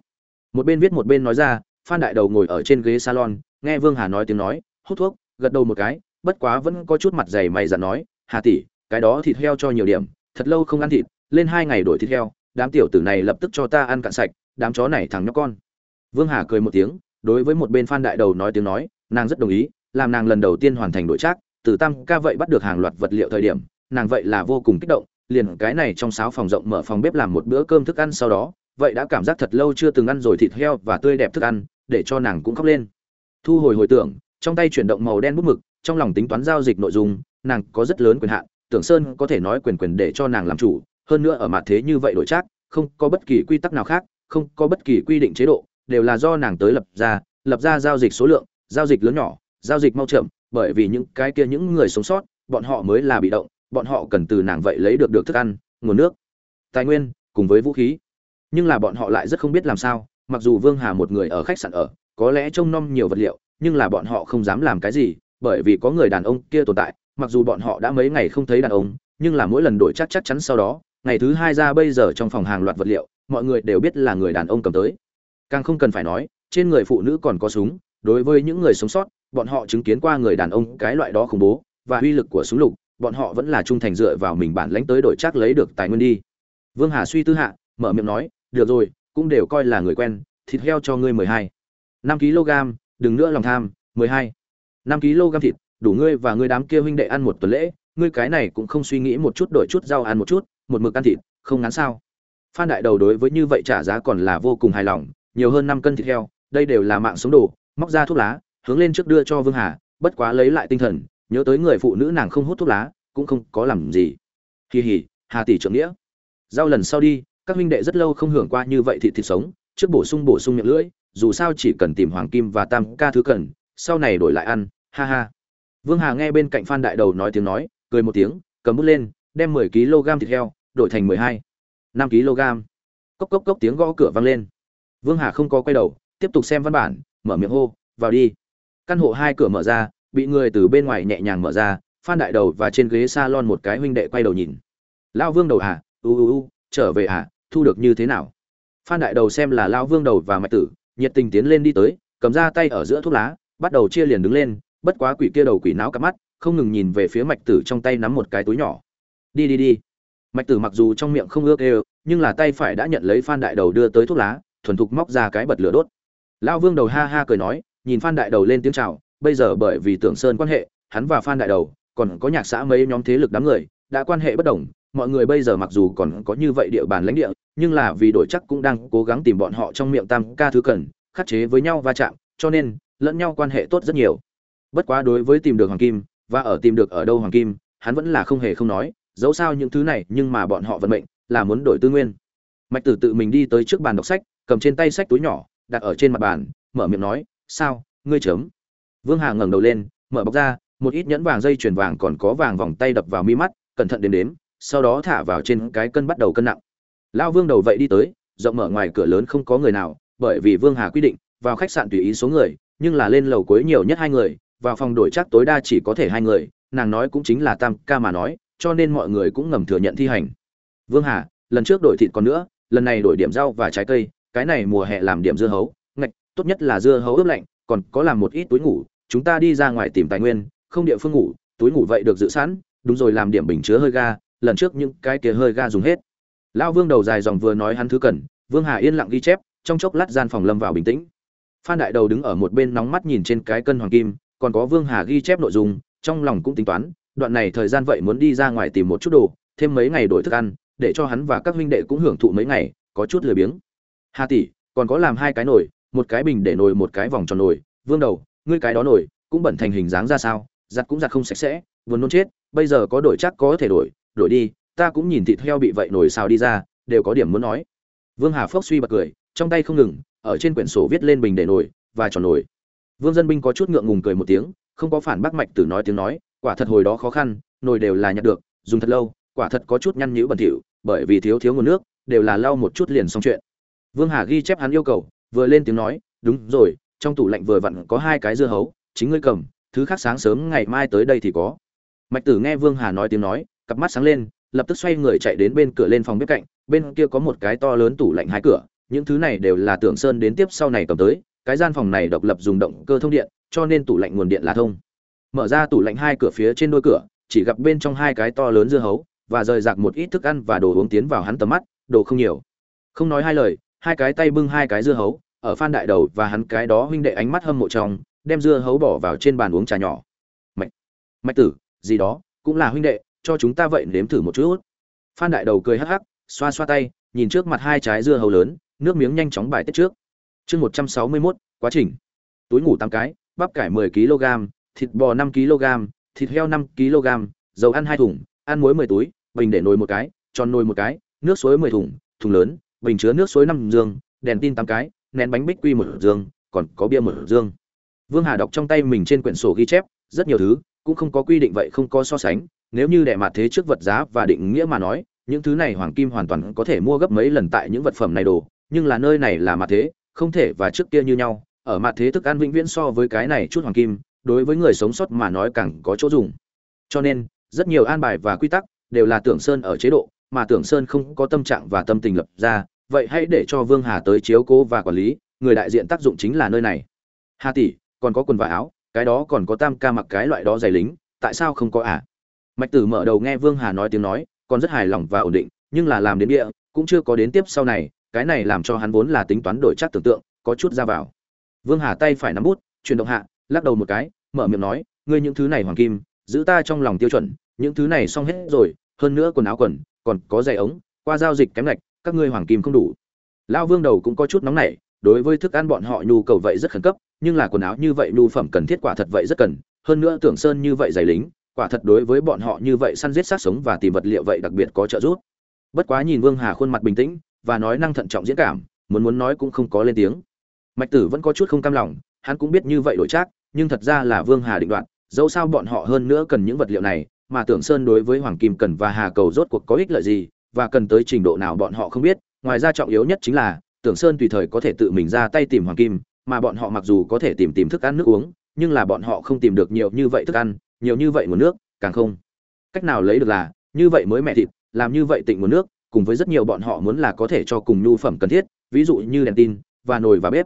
[SPEAKER 1] Một bên viết một bên nói ra, phan đại đầu ngồi ở trên ghế salon, nghe vương hà nói tiếng nói, hút thuốc gật đầu một cái, bất quá vẫn có chút mặt dày mày dặn nói, hà tỷ, cái đó thịt heo cho nhiều điểm, thật lâu không ăn thịt, lên hai ngày đổi thịt heo, đám tiểu tử này lập tức cho ta ăn cạn sạch, đám chó này thằng nhóc con. Vương hà cười một tiếng, đối với một bên phan đại đầu nói tiếng nói, nàng rất đồng ý, làm nàng lần đầu tiên hoàn thành đội trác, từ tam ca vậy bắt được hàng loạt vật liệu thời điểm, nàng vậy là vô cùng kích động, liền cái này trong sáo phòng rộng mở phòng bếp làm một bữa cơm thức ăn sau đó, vậy đã cảm giác thật lâu chưa từng ăn rồi thịt heo và tươi đẹp thức ăn, để cho nàng cũng khóc lên. Thu hồi hồi tưởng trong tay chuyển động màu đen bút mực, trong lòng tính toán giao dịch nội dung, nàng có rất lớn quyền hạn, tưởng sơn có thể nói quyền quyền để cho nàng làm chủ, hơn nữa ở mặt thế như vậy đổi trác, không có bất kỳ quy tắc nào khác, không có bất kỳ quy định chế độ, đều là do nàng tới lập ra lập ra giao dịch số lượng, giao dịch lớn nhỏ, giao dịch mau chậm, bởi vì những cái kia những người sống sót, bọn họ mới là bị động, bọn họ cần từ nàng vậy lấy được được thức ăn, nguồn nước, tài nguyên, cùng với vũ khí. Nhưng là bọn họ lại rất không biết làm sao, mặc dù vương hà một người ở khách sạn ở, có lẽ trông nom nhiều vật liệu nhưng là bọn họ không dám làm cái gì, bởi vì có người đàn ông kia tồn tại, mặc dù bọn họ đã mấy ngày không thấy đàn ông, nhưng là mỗi lần đổi chắc chắc chắn sau đó, ngày thứ hai ra bây giờ trong phòng hàng loạt vật liệu, mọi người đều biết là người đàn ông cầm tới. Càng không cần phải nói, trên người phụ nữ còn có súng, đối với những người sống sót, bọn họ chứng kiến qua người đàn ông cái loại đó khủng bố, và uy lực của súng lục, bọn họ vẫn là trung thành dựa vào mình bản lãnh tới đổi chắc lấy được tài nguyên đi. Vương hà suy tư hạ, mở miệng nói, được rồi, cũng đều coi là người quen, thịt heo cho ngươi mười hai. năm kg đừng nữa lòng tham, mười hai. Năm kg thịt, đủ ngươi và ngươi đám kia huynh đệ ăn một tuần lễ, ngươi cái này cũng không suy nghĩ một chút đổi chút rau ăn một chút, một mực ăn thịt, không ngán sao. Phan đại đầu đối với như vậy trả giá còn là vô cùng hài lòng, nhiều hơn năm cân thịt heo, đây đều là mạng sống đồ, móc ra thuốc lá, hướng lên trước đưa cho vương hà, bất quá lấy lại tinh thần, nhớ tới người phụ nữ nàng không hút thuốc lá, cũng không có làm gì. Kỳ hỉ hà tỷ trưởng nghĩa. Rau lần sau đi, các huynh đệ rất lâu không hưởng qua như vậy thịt thịt sống, trước bổ sung bổ sung miệng lưỡi dù sao chỉ cần tìm hoàng kim và tam ca thứ cần, sau này đổi lại ăn, ha ha. Vương hà nghe bên cạnh phan đại đầu nói tiếng nói, cười một tiếng, cầm bút lên, đem mười kg thịt heo, đổi thành mười hai. Năm kg cốc cốc cốc tiếng gõ cửa vang lên. Vương hà không có quay đầu, tiếp tục xem văn bản, mở miệng hô, vào đi. Căn hộ hai cửa mở ra, bị người từ bên ngoài nhẹ nhàng mở ra, phan đại đầu và trên ghế salon một cái huynh đệ quay đầu nhìn. Lao vương đầu à u u u, trở về à thu được như thế nào? Phan đại đầu xem là lao vương đầu và mạch tử nhiệt tình tiến lên đi tới, cầm ra tay ở giữa thuốc lá, bắt đầu chia liền đứng lên, bất quá quỷ kia đầu quỷ não cắp mắt, không ngừng nhìn về phía mạch tử trong tay nắm một cái túi nhỏ. Đi đi đi. Mạch tử mặc dù trong miệng không ước ê nhưng là tay phải đã nhận lấy phan đại đầu đưa tới thuốc lá, thuần thục móc ra cái bật lửa đốt. Lão vương đầu ha ha cười nói, nhìn phan đại đầu lên tiếng chào, bây giờ bởi vì tưởng sơn quan hệ, hắn và phan đại đầu, còn có nhạc xã mấy nhóm thế lực đám người, đã quan hệ bất đồng mọi người bây giờ mặc dù còn có như vậy địa bàn lãnh địa, nhưng là vì đổi chắc cũng đang cố gắng tìm bọn họ trong miệng tam ca thứ cần, khắc chế với nhau va chạm, cho nên, lẫn nhau quan hệ tốt rất nhiều. Bất quá đối với tìm được hoàng kim, và ở tìm được ở đâu hoàng kim, hắn vẫn là không hề không nói, dẫu sao những thứ này, nhưng mà bọn họ vận mệnh, là muốn đổi tư nguyên. Mạch tử tự mình đi tới trước bàn đọc sách, cầm trên tay sách túi nhỏ, đặt ở trên mặt bàn, mở miệng nói, sao, ngươi chấm vương hà ngẩng đầu lên, mở bọc ra, một ít nhẫn vàng dây chuyền vàng còn có vàng vòng tay đập vào mi mắt, cẩn thận đến đếm sau đó thả vào trên cái cân bắt đầu cân nặng. Lao vương đầu vậy đi tới, rộng mở ngoài cửa lớn không có người nào, bởi vì vương hà quy định, vào khách sạn tùy ý số người, nhưng là lên lầu cuối nhiều nhất hai người, vào phòng đổi chắc tối đa chỉ có thể hai người, nàng nói cũng chính là tam ca mà nói, cho nên mọi người cũng ngầm thừa nhận thi hành. Vương hà, lần trước đổi thịt còn nữa, lần này đổi điểm rau và trái cây, cái này mùa hè làm điểm dưa hấu, ngạch, tốt nhất là dưa hấu ướp lạnh, còn có làm một ít túi ngủ, chúng ta đi ra ngoài tìm tài nguyên, không địa phương ngủ, túi ngủ vậy được dự sẵn, đúng rồi làm điểm bình chứa hơi ga lần trước những cái kia hơi ga dùng hết. Lão vương đầu dài dòng vừa nói hắn thứ cần, vương hà yên lặng ghi chép, trong chốc lát gian phòng lâm vào bình tĩnh. Phan đại đầu đứng ở một bên nóng mắt nhìn trên cái cân hoàng kim, còn có vương hà ghi chép nội dung, trong lòng cũng tính toán, đoạn này thời gian vậy muốn đi ra ngoài tìm một chút đồ, thêm mấy ngày đổi thức ăn, để cho hắn và các huynh đệ cũng hưởng thụ mấy ngày, có chút lười biếng. Hà tỷ, còn có làm hai cái nồi, một cái bình để nồi, một cái vòng tròn nồi. Vương đầu, ngươi cái đó nồi, cũng bẩn thành hình dáng ra sao? Giặt cũng giặt không sạch sẽ, vừa nôn chết, bây giờ có đổi chắc có thể đổi đổi đi, ta cũng nhìn thịt heo bị vậy nổi xào đi ra, đều có điểm muốn nói. Vương hà phốc suy bật cười, trong tay không ngừng, ở trên quyển sổ viết lên bình để nổi và tròn nổi vương dân binh có chút ngượng ngùng cười một tiếng, không có phản bác mạch tử nói tiếng nói, quả thật hồi đó khó khăn, nồi đều là nhặt được, dùng thật lâu, quả thật có chút nhăn nhữ bẩn thỉu, bởi vì thiếu thiếu nguồn nước, đều là lau một chút liền xong chuyện. Vương hà ghi chép hắn yêu cầu, vừa lên tiếng nói, đúng rồi, trong tủ lạnh vừa vặn có hai cái dưa hấu, chính ngươi cầm, thứ khác sáng sớm ngày mai tới đây thì có. Mạch tử nghe vương hà nói tiếng nói cặp mắt sáng lên, lập tức xoay người chạy đến bên cửa lên phòng bếp cạnh, bên kia có một cái to lớn tủ lạnh hai cửa, những thứ này đều là tưởng sơn đến tiếp sau này cầm tới, cái gian phòng này độc lập dùng động cơ thông điện, cho nên tủ lạnh nguồn điện là thông. Mở ra tủ lạnh hai cửa phía trên đôi cửa, chỉ gặp bên trong hai cái to lớn dưa hấu, và rời rạc một ít thức ăn và đồ uống tiến vào hắn tầm mắt, đồ không nhiều. Không nói hai lời, hai cái tay bưng hai cái dưa hấu, ở phan đại đầu và hắn cái đó huynh đệ ánh mắt hâm mộ trong, đem dưa hấu bỏ vào trên bàn uống trà nhỏ. Mạch mạch tử, gì đó, cũng là huynh đệ cho chúng ta vậy nếm thử một chút. Phan đại đầu cười hắc hắc, xoa xoa tay, nhìn trước mặt hai trái dưa hấu lớn, nước miếng nhanh chóng bài tiết trước. Chương một trăm sáu mươi mốt, quá trình. Túi ngủ tám cái, bắp cải mười kg, thịt bò năm kg, thịt heo năm kg, dầu ăn hai thùng, ăn muối mười túi, bình để nồi một cái, tròn nồi một cái, nước suối mười thùng thùng lớn, bình chứa nước suối năm dương đèn tin tám cái, nén bánh bích quy một dương còn có bia một dương vương hà đọc trong tay mình trên quyển sổ ghi chép, rất nhiều thứ, cũng không có quy định vậy không có so sánh nếu như đệ mặt thế trước vật giá và định nghĩa mà nói, những thứ này hoàng kim hoàn toàn có thể mua gấp mấy lần tại những vật phẩm này đồ, nhưng là nơi này là mặt thế, không thể và trước kia như nhau. Ở mặt thế thức ăn vĩnh viễn so với cái này chút hoàng kim, đối với người sống sót mà nói càng có chỗ dùng. Cho nên, rất nhiều an bài và quy tắc đều là tưởng sơn ở chế độ, mà tưởng sơn không có tâm trạng và tâm tình lập ra. Vậy hãy để cho vương hà tới chiếu cố và quản lý, người đại diện tác dụng chính là nơi này. Hà tỷ, còn có quần và áo, cái đó còn có tam ca mặc cái loại đó giày lính, tại sao không có à? Mạch tử mở đầu nghe vương hà nói tiếng nói, còn rất hài lòng và ổn định, nhưng là làm đến địa, cũng chưa có đến tiếp sau này, cái này làm cho hắn vốn là tính toán đổi chắc tưởng tượng, có chút ra vào. Vương hà tay phải nắm bút, chuyển động hạ, lắc đầu một cái, mở miệng nói, ngươi những thứ này hoàng kim, giữ ta trong lòng tiêu chuẩn, những thứ này xong hết rồi, hơn nữa quần áo quần, còn có giày ống, qua giao dịch kém lệch, các ngươi hoàng kim không đủ. Lao vương đầu cũng có chút nóng nảy, đối với thức ăn bọn họ nhu cầu vậy rất khẩn cấp, nhưng là quần áo như vậy nhu phẩm cần thiết quả thật vậy rất cần, hơn nữa tưởng sơn như vậy giày lính quả thật đối với bọn họ như vậy săn giết sát sống và tìm vật liệu vậy đặc biệt có trợ giúp. Bất quá nhìn vương hà khuôn mặt bình tĩnh và nói năng thận trọng diễn cảm, muốn muốn nói cũng không có lên tiếng. Mạch tử vẫn có chút không cam lòng, hắn cũng biết như vậy đổi chắc, nhưng thật ra là vương hà định đoạt, dẫu sao bọn họ hơn nữa cần những vật liệu này, mà tưởng sơn đối với hoàng kim cần và hà cầu rốt cuộc có ích lợi gì và cần tới trình độ nào bọn họ không biết, ngoài ra trọng yếu nhất chính là, tưởng sơn tùy thời có thể tự mình ra tay tìm hoàng kim, mà bọn họ mặc dù có thể tìm tìm thức ăn nước uống, nhưng là bọn họ không tìm được nhiều như vậy thức ăn nhiều như vậy nguồn nước, càng không. Cách nào lấy được là, như vậy mới mẹ thịt, làm như vậy tịnh nguồn nước, cùng với rất nhiều bọn họ muốn là có thể cho cùng nhu phẩm cần thiết, ví dụ như đèn tin, và nồi và bếp.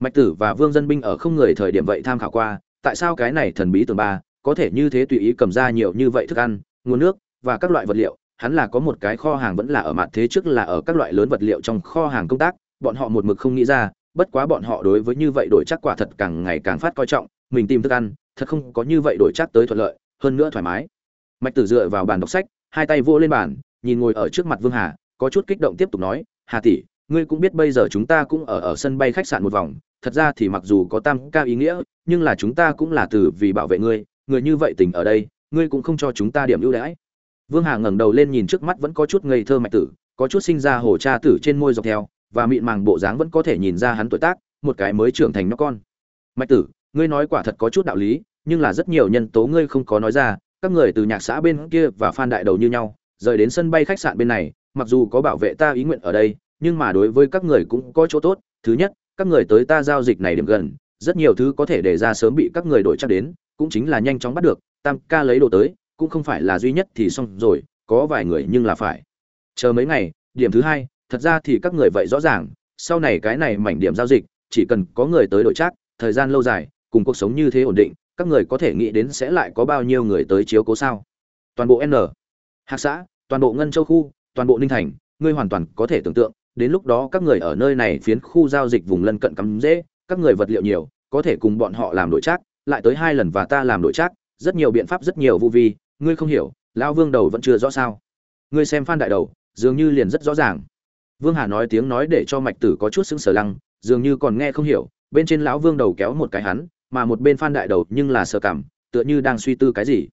[SPEAKER 1] Mạch tử và vương dân binh ở không người thời điểm vậy tham khảo qua, tại sao cái này thần bí tường ba, có thể như thế tùy ý cầm ra nhiều như vậy thức ăn, nguồn nước, và các loại vật liệu, hắn là có một cái kho hàng vẫn là ở mặt thế trước là ở các loại lớn vật liệu trong kho hàng công tác, bọn họ một mực không nghĩ ra, bất quá bọn họ đối với như vậy đổi chắc quả thật càng ngày càng phát coi trọng, mình tìm thức ăn thật không có như vậy đổi chắc tới thuận lợi, hơn nữa thoải mái. Mạch tử dựa vào bàn đọc sách, hai tay vô lên bàn, nhìn ngồi ở trước mặt vương hà, có chút kích động tiếp tục nói, hà tỷ, ngươi cũng biết bây giờ chúng ta cũng ở ở sân bay khách sạn một vòng, thật ra thì mặc dù có tam ca ý nghĩa, nhưng là chúng ta cũng là từ vì bảo vệ ngươi, người như vậy tình ở đây, ngươi cũng không cho chúng ta điểm ưu đãi. Vương hà ngẩng đầu lên nhìn trước mắt vẫn có chút ngây thơ mạch tử, có chút sinh ra hồ cha tử trên môi dọc theo, và mịn màng bộ dáng vẫn có thể nhìn ra hắn tuổi tác, một cái mới trưởng thành nó con. Mạch tử ngươi nói quả thật có chút đạo lý, nhưng là rất nhiều nhân tố ngươi không có nói ra, các người từ nhạc xã bên kia và phan đại đầu như nhau, rời đến sân bay khách sạn bên này, mặc dù có bảo vệ ta ý nguyện ở đây, nhưng mà đối với các người cũng có chỗ tốt. Thứ nhất, các người tới ta giao dịch này điểm gần, rất nhiều thứ có thể để ra sớm bị các người đổi chắc đến, cũng chính là nhanh chóng bắt được, tam ca lấy đồ tới, cũng không phải là duy nhất thì xong rồi, có vài người nhưng là phải. Chờ mấy ngày, điểm thứ hai, thật ra thì các người vậy rõ ràng, sau này cái này mảnh điểm giao dịch, chỉ cần có người tới đổi chắc, thời gian lâu dài cùng cuộc sống như thế ổn định, các người có thể nghĩ đến sẽ lại có bao nhiêu người tới chiếu cố sao? Toàn bộ n, hạc xã, toàn bộ ngân châu khu, toàn bộ ninh thành, ngươi hoàn toàn có thể tưởng tượng, đến lúc đó các người ở nơi này phiến khu giao dịch vùng lân cận cắm dễ, các người vật liệu nhiều, có thể cùng bọn họ làm đội trác, lại tới hai lần và ta làm đội trác, rất nhiều biện pháp, rất nhiều vụ vi, ngươi không hiểu, lão vương đầu vẫn chưa rõ sao? Ngươi xem phan đại đầu, dường như liền rất rõ ràng. Vương hà nói tiếng nói để cho mạch tử có chút sững sờ lăng, dường như còn nghe không hiểu, bên trên lão vương đầu kéo một cái hắn mà một bên phan đại đầu nhưng là sờ cảm, tựa như đang suy tư cái gì.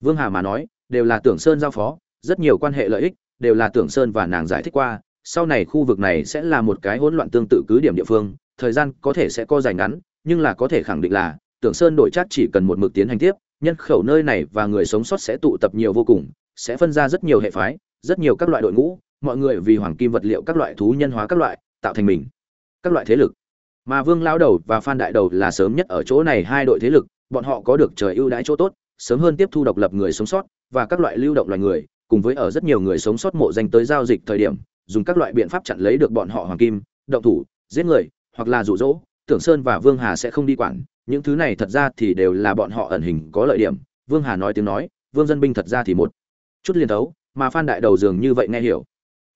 [SPEAKER 1] Vương hà mà nói, đều là tưởng sơn giao phó, rất nhiều quan hệ lợi ích, đều là tưởng sơn và nàng giải thích qua, sau này khu vực này sẽ là một cái hỗn loạn tương tự cứ điểm địa phương, thời gian có thể sẽ co dài ngắn, nhưng là có thể khẳng định là, tưởng sơn đổi chắc chỉ cần một mực tiến hành tiếp, nhân khẩu nơi này và người sống sót sẽ tụ tập nhiều vô cùng, sẽ phân ra rất nhiều hệ phái, rất nhiều các loại đội ngũ, mọi người vì hoàng kim vật liệu các loại thú nhân hóa các loại, tạo thành mình, các loại thế lực mà vương lão đầu và phan đại đầu là sớm nhất ở chỗ này hai đội thế lực, bọn họ có được trời ưu đãi chỗ tốt, sớm hơn tiếp thu độc lập người sống sót và các loại lưu động loài người, cùng với ở rất nhiều người sống sót mộ danh tới giao dịch thời điểm, dùng các loại biện pháp chặn lấy được bọn họ hoàng kim, động thủ, giết người, hoặc là rụ rỗ tưởng sơn và vương hà sẽ không đi quản, những thứ này thật ra thì đều là bọn họ ẩn hình có lợi điểm. Vương hà nói tiếng nói, vương dân binh thật ra thì một chút liên thấu, mà phan đại đầu dường như vậy nghe hiểu.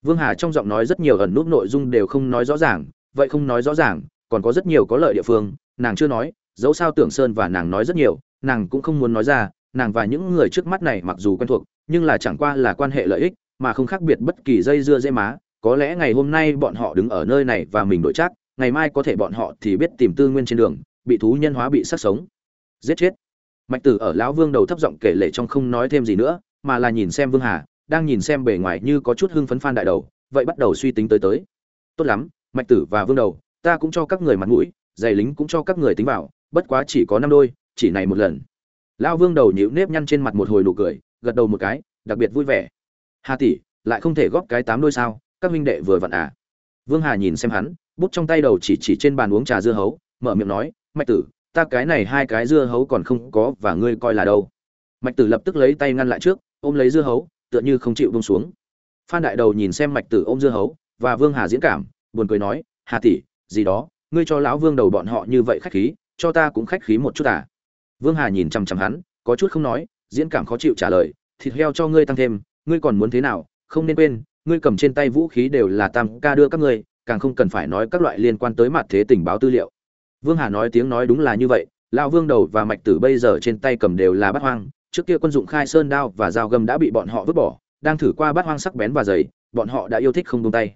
[SPEAKER 1] Vương hà trong giọng nói rất nhiều ẩn nút nội dung đều không nói rõ ràng, vậy không nói rõ ràng còn có rất nhiều có lợi địa phương, nàng chưa nói, dẫu sao tưởng sơn và nàng nói rất nhiều, nàng cũng không muốn nói ra, nàng và những người trước mắt này mặc dù quen thuộc, nhưng là chẳng qua là quan hệ lợi ích, mà không khác biệt bất kỳ dây dưa dễ má. Có lẽ ngày hôm nay bọn họ đứng ở nơi này và mình đổi chắc, ngày mai có thể bọn họ thì biết tìm tư nguyên trên đường, bị thú nhân hóa bị sát sống. Giết chết. Mạch tử ở lão vương đầu thấp giọng kể lệ trong không nói thêm gì nữa, mà là nhìn xem vương hà, đang nhìn xem bề ngoài như có chút hưng phấn phan đại đầu, vậy bắt đầu suy tính tới tới. Tốt lắm, mạch tử và vương đầu ta cũng cho các người mặt mũi, giày lính cũng cho các người tính vào, bất quá chỉ có năm đôi, chỉ này một lần. Lão vương đầu nhíu nếp nhăn trên mặt một hồi nụ cười, gật đầu một cái, đặc biệt vui vẻ. Hà tỷ, lại không thể góp cái tám đôi sao, các huynh đệ vừa vặn à. Vương hà nhìn xem hắn, bút trong tay đầu chỉ chỉ trên bàn uống trà dưa hấu, mở miệng nói, mạch tử, ta cái này hai cái dưa hấu còn không có và ngươi coi là đâu. Mạch tử lập tức lấy tay ngăn lại trước, ôm lấy dưa hấu, tựa như không chịu bông xuống. Phan đại đầu nhìn xem mạch tử ôm dưa hấu, và vương hà diễn cảm, buồn cười nói, hà tỷ gì đó, ngươi cho lão vương đầu bọn họ như vậy khách khí, cho ta cũng khách khí một chút à. Vương hà nhìn chằm chằm hắn, có chút không nói, diễn cảm khó chịu trả lời, thịt heo cho ngươi tăng thêm, ngươi còn muốn thế nào, không nên quên, ngươi cầm trên tay vũ khí đều là tam ca đưa các ngươi, càng không cần phải nói các loại liên quan tới mặt thế tình báo tư liệu. Vương hà nói tiếng nói đúng là như vậy, lão vương đầu và mạch tử bây giờ trên tay cầm đều là bát hoang, trước kia quân dụng khai sơn đao và dao găm đã bị bọn họ vứt bỏ, đang thử qua bát hoang sắc bén và dày, bọn họ đã yêu thích không tung tay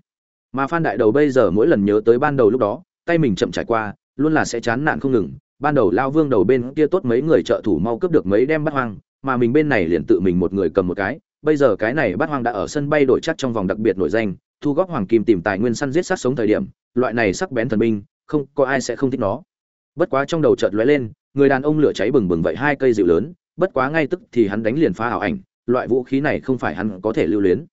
[SPEAKER 1] mà phan đại đầu bây giờ mỗi lần nhớ tới ban đầu lúc đó, tay mình chậm trải qua, luôn là sẽ chán nản không ngừng. Ban đầu lao vương đầu bên kia tốt mấy người trợ thủ mau cướp được mấy đem bắt hoang, mà mình bên này liền tự mình một người cầm một cái. Bây giờ cái này bắt hoang đã ở sân bay đổi chắc trong vòng đặc biệt nổi danh, thu góp hoàng kim tìm tài nguyên săn giết sát sống thời điểm, loại này sắc bén thần binh, không có ai sẽ không thích nó. Bất quá trong đầu chợt lóe lên, người đàn ông lửa cháy bừng bừng vậy hai cây dịu lớn, bất quá ngay tức thì hắn đánh liền phá ảo ảnh, loại vũ khí này không phải hắn có thể lưu luyến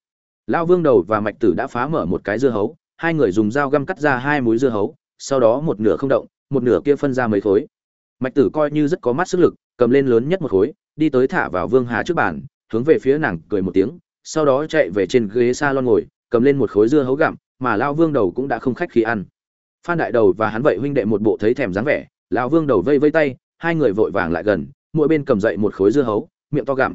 [SPEAKER 1] lao vương đầu và mạch tử đã phá mở một cái dưa hấu, hai người dùng dao găm cắt ra hai múi dưa hấu, sau đó một nửa không động, một nửa kia phân ra mấy khối. Mạch tử coi như rất có mắt sức lực, cầm lên lớn nhất một khối, đi tới thả vào vương hà trước bàn, hướng về phía nàng cười một tiếng, sau đó chạy về trên ghế s a lon ngồi, cầm lên một khối dưa hấu gặm, mà lao vương đầu cũng đã không khách khi ăn. Phan đại đầu và hắn vậy huynh đệ một bộ thấy thèm dáng vẻ lao vương đầu vây vây tay, hai người vội vàng lại gần, mỗi bên cầm dậy một khối dưa hấu, miệng to gặm.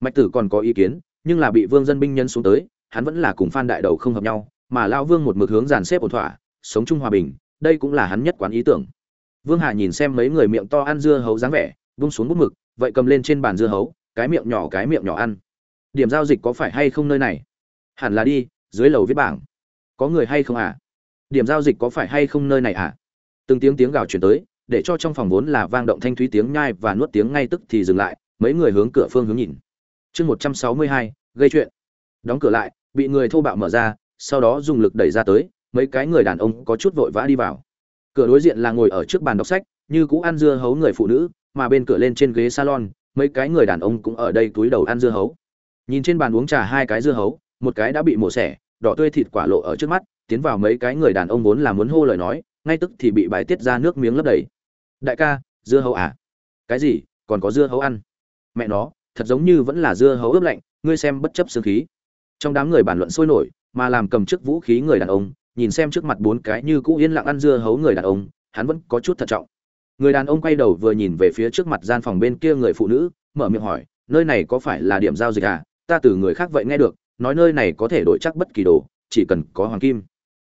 [SPEAKER 1] Mạch tử còn có ý kiến, nhưng là bị vương dân binh nhân xuống tới hắn vẫn là cùng phan đại đầu không hợp nhau, mà lão vương một mực hướng dàn xếp ổn thỏa, sống chung hòa bình, đây cũng là hắn nhất quán ý tưởng. Vương hà nhìn xem mấy người miệng to ăn dưa hấu dáng vẻ, vung xuống bút mực, vậy cầm lên trên bàn dưa hấu, cái miệng nhỏ cái miệng nhỏ ăn. Điểm giao dịch có phải hay không nơi này? Hẳn là đi, dưới lầu viết bảng. Có người hay không à? Điểm giao dịch có phải hay không nơi này à? Từng tiếng tiếng gào truyền tới, để cho trong phòng vốn là vang động thanh thúy tiếng nhai và nuốt tiếng ngay tức thì dừng lại, mấy người hướng cửa phương hướng nhìn. Chương một trăm sáu mươi hai, gây chuyện. Đóng cửa lại bị người thô bạo mở ra, sau đó dùng lực đẩy ra tới, mấy cái người đàn ông có chút vội vã đi vào. Cửa đối diện là ngồi ở trước bàn đọc sách, như cũ ăn dưa hấu người phụ nữ, mà bên cửa lên trên ghế salon, mấy cái người đàn ông cũng ở đây túi đầu ăn dưa hấu. Nhìn trên bàn uống trà hai cái dưa hấu, một cái đã bị mổ xẻ, đỏ tươi thịt quả lộ ở trước mắt, tiến vào mấy cái người đàn ông vốn là muốn hô lời nói, ngay tức thì bị bài tiết ra nước miếng lấp đầy. Đại ca, dưa hấu à? Cái gì? Còn có dưa hấu ăn? Mẹ nó, thật giống như vẫn là dưa hấu ướp lạnh, ngươi xem bất chấp xương khí trong đám người bàn luận sôi nổi, mà làm cầm chức vũ khí người đàn ông, nhìn xem trước mặt bốn cái như cũ yên lặng ăn dưa hấu người đàn ông, hắn vẫn có chút thận trọng. Người đàn ông quay đầu vừa nhìn về phía trước mặt gian phòng bên kia người phụ nữ, mở miệng hỏi, nơi này có phải là điểm giao dịch à? Ta từ người khác vậy nghe được, nói nơi này có thể đổi chắc bất kỳ đồ, chỉ cần có hoàng kim.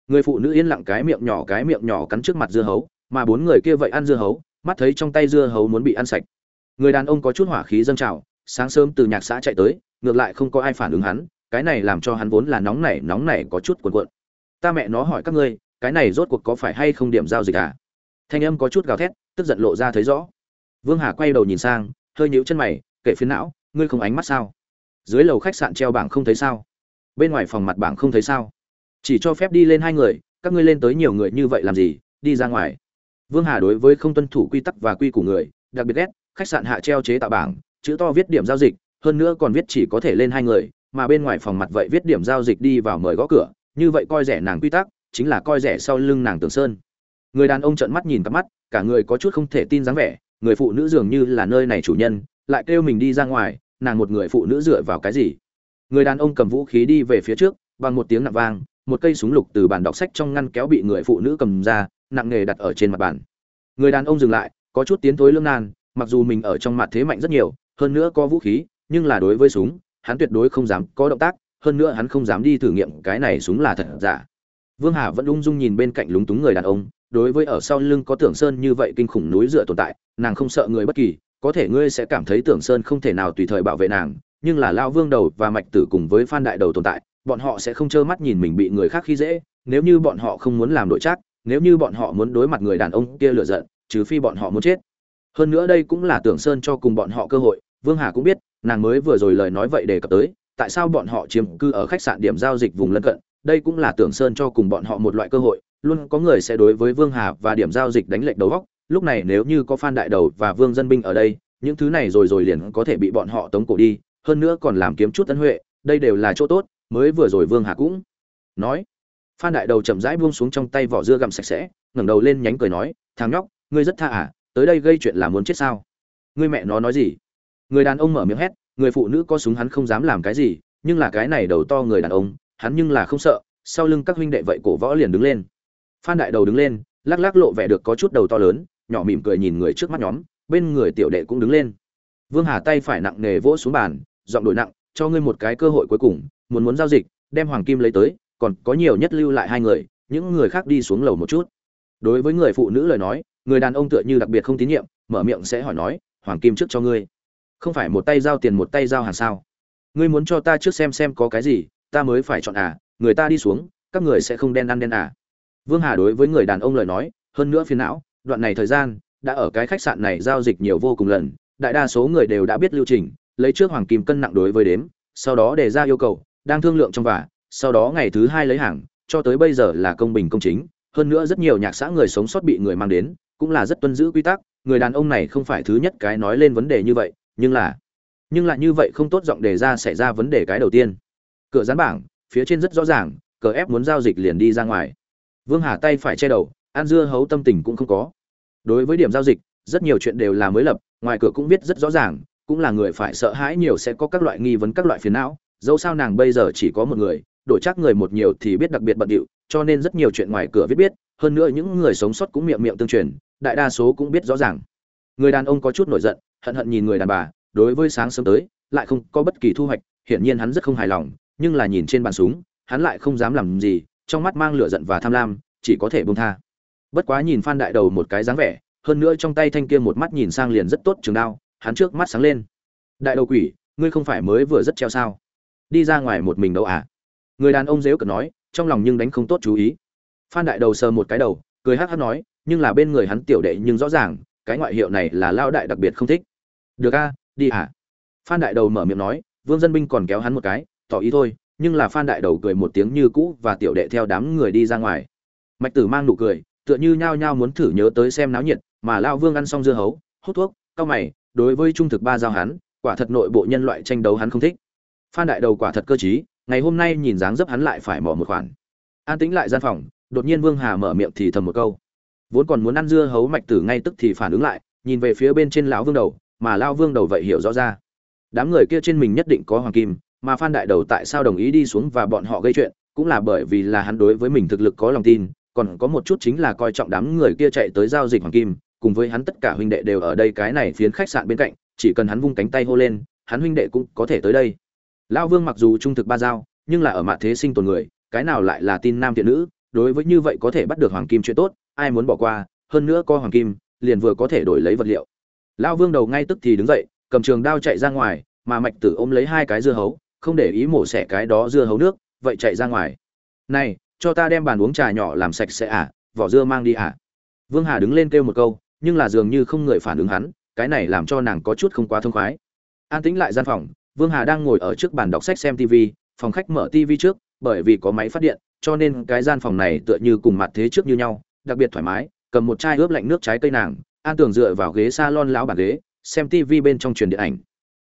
[SPEAKER 1] Người phụ nữ yên lặng cái miệng nhỏ cái miệng nhỏ cắn trước mặt dưa hấu, mà bốn người kia vậy ăn dưa hấu, mắt thấy trong tay dưa hấu muốn bị ăn sạch. Người đàn ông có chút hỏa khí dâng trào, sáng sớm từ nhạc xã chạy tới, ngược lại không có ai phản ứng hắn cái này làm cho hắn vốn là nóng nảy nóng nảy có chút cuộn cuộn. Ta mẹ nó hỏi các ngươi, cái này rốt cuộc có phải hay không điểm giao dịch à? Thanh âm có chút gào thét, tức giận lộ ra thấy rõ. Vương hà quay đầu nhìn sang, hơi nhíu chân mày kệ phiến não, ngươi không ánh mắt sao? Dưới lầu khách sạn treo bảng không thấy sao? Bên ngoài phòng mặt bảng không thấy sao? Chỉ cho phép đi lên hai người, các ngươi lên tới nhiều người như vậy làm gì, đi ra ngoài. Vương hà đối với không tuân thủ quy tắc và quy củ người, đặc biệt ghét, khách sạn hạ treo chế tạo bảng, chữ to viết điểm giao dịch, hơn nữa còn viết chỉ có thể lên hai người mà bên ngoài phòng mặt vậy viết điểm giao dịch đi vào mời gõ cửa, như vậy coi rẻ nàng quy tắc, chính là coi rẻ sau lưng nàng tường sơn. Người đàn ông trợn mắt nhìn cặp mắt, cả người có chút không thể tin dáng vẻ, người phụ nữ dường như là nơi này chủ nhân, lại kêu mình đi ra ngoài, nàng một người phụ nữ dựa vào cái gì? Người đàn ông cầm vũ khí đi về phía trước, bằng một tiếng nặng vang, một cây súng lục từ bàn đọc sách trong ngăn kéo bị người phụ nữ cầm ra, nặng nghề đặt ở trên mặt bàn. Người đàn ông dừng lại, có chút tiến thối lương nan mặc dù mình ở trong mặt thế mạnh rất nhiều, hơn nữa có vũ khí, nhưng là đối với súng hắn tuyệt đối không dám có động tác, hơn nữa hắn không dám đi thử nghiệm cái này súng là thật giả. Vương hà vẫn ung dung nhìn bên cạnh lúng túng người đàn ông, đối với ở sau lưng có tưởng sơn như vậy kinh khủng núi dựa tồn tại, nàng không sợ người bất kỳ, có thể ngươi sẽ cảm thấy tưởng sơn không thể nào tùy thời bảo vệ nàng, nhưng là lao vương đầu và mạch tử cùng với phan đại đầu tồn tại, bọn họ sẽ không trơ mắt nhìn mình bị người khác khi dễ, nếu như bọn họ không muốn làm đội chắc nếu như bọn họ muốn đối mặt người đàn ông kia lựa giận, trừ phi bọn họ muốn chết. Hơn nữa đây cũng là tưởng sơn cho cùng bọn họ cơ hội, vương hà cũng biết nàng mới vừa rồi lời nói vậy đề cập tới, tại sao bọn họ chiếm cư ở khách sạn điểm giao dịch vùng lân cận? Đây cũng là tưởng sơn cho cùng bọn họ một loại cơ hội, luôn có người sẽ đối với vương hà và điểm giao dịch đánh lệch đầu góc lúc này nếu như có phan đại đầu và vương dân binh ở đây, những thứ này rồi rồi liền có thể bị bọn họ tống cổ đi, hơn nữa còn làm kiếm chút tấn huệ, đây đều là chỗ tốt, mới vừa rồi vương hà cũng nói. Phan đại đầu chậm rãi buông xuống trong tay vỏ dưa gặm sạch sẽ, ngẩng đầu lên nhánh cười nói, thằng nhóc, ngươi rất tha à tới đây gây chuyện là muốn chết sao? Ngươi mẹ nó nói gì? Người đàn ông mở miệng hét, người phụ nữ có súng hắn không dám làm cái gì, nhưng là cái này đầu to người đàn ông, hắn nhưng là không sợ, sau lưng các huynh đệ vậy cổ võ liền đứng lên. Phan đại đầu đứng lên, lắc lắc lộ vẻ được có chút đầu to lớn, nhỏ mỉm cười nhìn người trước mắt nhóm, bên người tiểu đệ cũng đứng lên. Vương hà tay phải nặng nề vỗ xuống bàn, giọng đổi nặng, cho ngươi một cái cơ hội cuối cùng, muốn muốn giao dịch, đem hoàng kim lấy tới, còn có nhiều nhất lưu lại hai người, những người khác đi xuống lầu một chút. Đối với người phụ nữ lời nói, người đàn ông tựa như đặc biệt không tín nhiệm, mở miệng sẽ hỏi nói, hoàng kim trước cho ngươi không phải một tay giao tiền một tay giao hàng sao? Ngươi muốn cho ta trước xem xem có cái gì, ta mới phải chọn à người ta đi xuống, các người sẽ không đen ăn đen à. Vương hà đối với người đàn ông lời nói, hơn nữa phiền não, đoạn này thời gian, đã ở cái khách sạn này giao dịch nhiều vô cùng lần, đại đa số người đều đã biết lưu trình, lấy trước hoàng kim cân nặng đối với đếm, sau đó đề ra yêu cầu, đang thương lượng trong vả, sau đó ngày thứ hai lấy hàng, cho tới bây giờ là công bình công chính, hơn nữa rất nhiều nhạc xã người sống sót bị người mang đến, cũng là rất tuân giữ quy tắc, người đàn ông này không phải thứ nhất cái nói lên vấn đề như vậy nhưng là, nhưng lại như vậy không tốt giọng đề ra xảy ra vấn đề cái đầu tiên. Cửa dán bảng, phía trên rất rõ ràng, cờ ép muốn giao dịch liền đi ra ngoài. Vương hà tay phải che đầu, an dưa hấu tâm tình cũng không có. Đối với điểm giao dịch, rất nhiều chuyện đều là mới lập, ngoài cửa cũng biết rất rõ ràng, cũng là người phải sợ hãi nhiều sẽ có các loại nghi vấn các loại phiền não, dẫu sao nàng bây giờ chỉ có một người, đổi chắc người một nhiều thì biết đặc biệt bận điệu, cho nên rất nhiều chuyện ngoài cửa viết biết, hơn nữa những người sống sót cũng miệng miệng tương truyền, đại đa số cũng biết rõ ràng. Người đàn ông có chút nổi giận hận hận nhìn người đàn bà, đối với sáng sớm tới, lại không có bất kỳ thu hoạch, hiển nhiên hắn rất không hài lòng, nhưng là nhìn trên bàn súng, hắn lại không dám làm gì, trong mắt mang lửa giận và tham lam, chỉ có thể buông tha. Bất quá nhìn phan đại đầu một cái dáng vẻ, hơn nữa trong tay thanh kia một mắt nhìn sang liền rất tốt trường đao, hắn trước mắt sáng lên. Đại đầu quỷ, ngươi không phải mới vừa rất treo sao? Đi ra ngoài một mình đâu à? Người đàn ông dếu cợt nói, trong lòng nhưng đánh không tốt chú ý. Phan đại đầu sờ một cái đầu, cười hát hát nói, nhưng là bên người hắn tiểu đệ nhưng rõ ràng, cái ngoại hiệu này là lao đại đặc biệt không thích được a, đi à phan đại đầu mở miệng nói, vương dân binh còn kéo hắn một cái, tỏ ý thôi, nhưng là phan đại đầu cười một tiếng như cũ và tiểu đệ theo đám người đi ra ngoài. Mạch tử mang nụ cười, tựa như nhao nhao muốn thử nhớ tới xem náo nhiệt, mà lao vương ăn xong dưa hấu, hút thuốc, cau mày, đối với trung thực ba giao hắn, quả thật nội bộ nhân loại tranh đấu hắn không thích. Phan đại đầu quả thật cơ trí, ngày hôm nay nhìn dáng dấp hắn lại phải mỏ một khoản. An tĩnh lại gian phòng, đột nhiên vương hà mở miệng thì thầm một câu. Vốn còn muốn ăn dưa hấu mạch tử ngay tức thì phản ứng lại, nhìn về phía bên trên lão vương đầu mà lao vương đầu vậy hiểu rõ ra. Đám người kia trên mình nhất định có hoàng kim, mà phan đại đầu tại sao đồng ý đi xuống và bọn họ gây chuyện, cũng là bởi vì là hắn đối với mình thực lực có lòng tin, còn có một chút chính là coi trọng đám người kia chạy tới giao dịch hoàng kim, cùng với hắn tất cả huynh đệ đều ở đây cái này phiến khách sạn bên cạnh, chỉ cần hắn vung cánh tay hô lên, hắn huynh đệ cũng có thể tới đây. Lão vương mặc dù trung thực ba giao, nhưng là ở mặt thế sinh tồn người, cái nào lại là tin nam thiện nữ, đối với như vậy có thể bắt được hoàng kim chuyện tốt, ai muốn bỏ qua, hơn nữa có hoàng kim, liền vừa có thể đổi lấy vật liệu lão vương đầu ngay tức thì đứng dậy, cầm trường đao chạy ra ngoài, mà mạch tử ôm lấy hai cái dưa hấu, không để ý mổ xẻ cái đó dưa hấu nước, vậy chạy ra ngoài. Này, cho ta đem bàn uống trà nhỏ làm sạch sẽ à vỏ dưa mang đi à? Vương hà đứng lên kêu một câu, nhưng là dường như không người phản ứng hắn, cái này làm cho nàng có chút không quá thông khoái. An tĩnh lại gian phòng, vương hà đang ngồi ở trước bàn đọc sách xem tv phòng khách mở tv trước, bởi vì có máy phát điện, cho nên cái gian phòng này tựa như cùng mặt thế trước như nhau, đặc biệt thoải mái, cầm một chai ướp lạnh nước trái cây nàng an tường dựa vào ghế salon lão bàn ghế, xem tv bên trong truyền điện ảnh.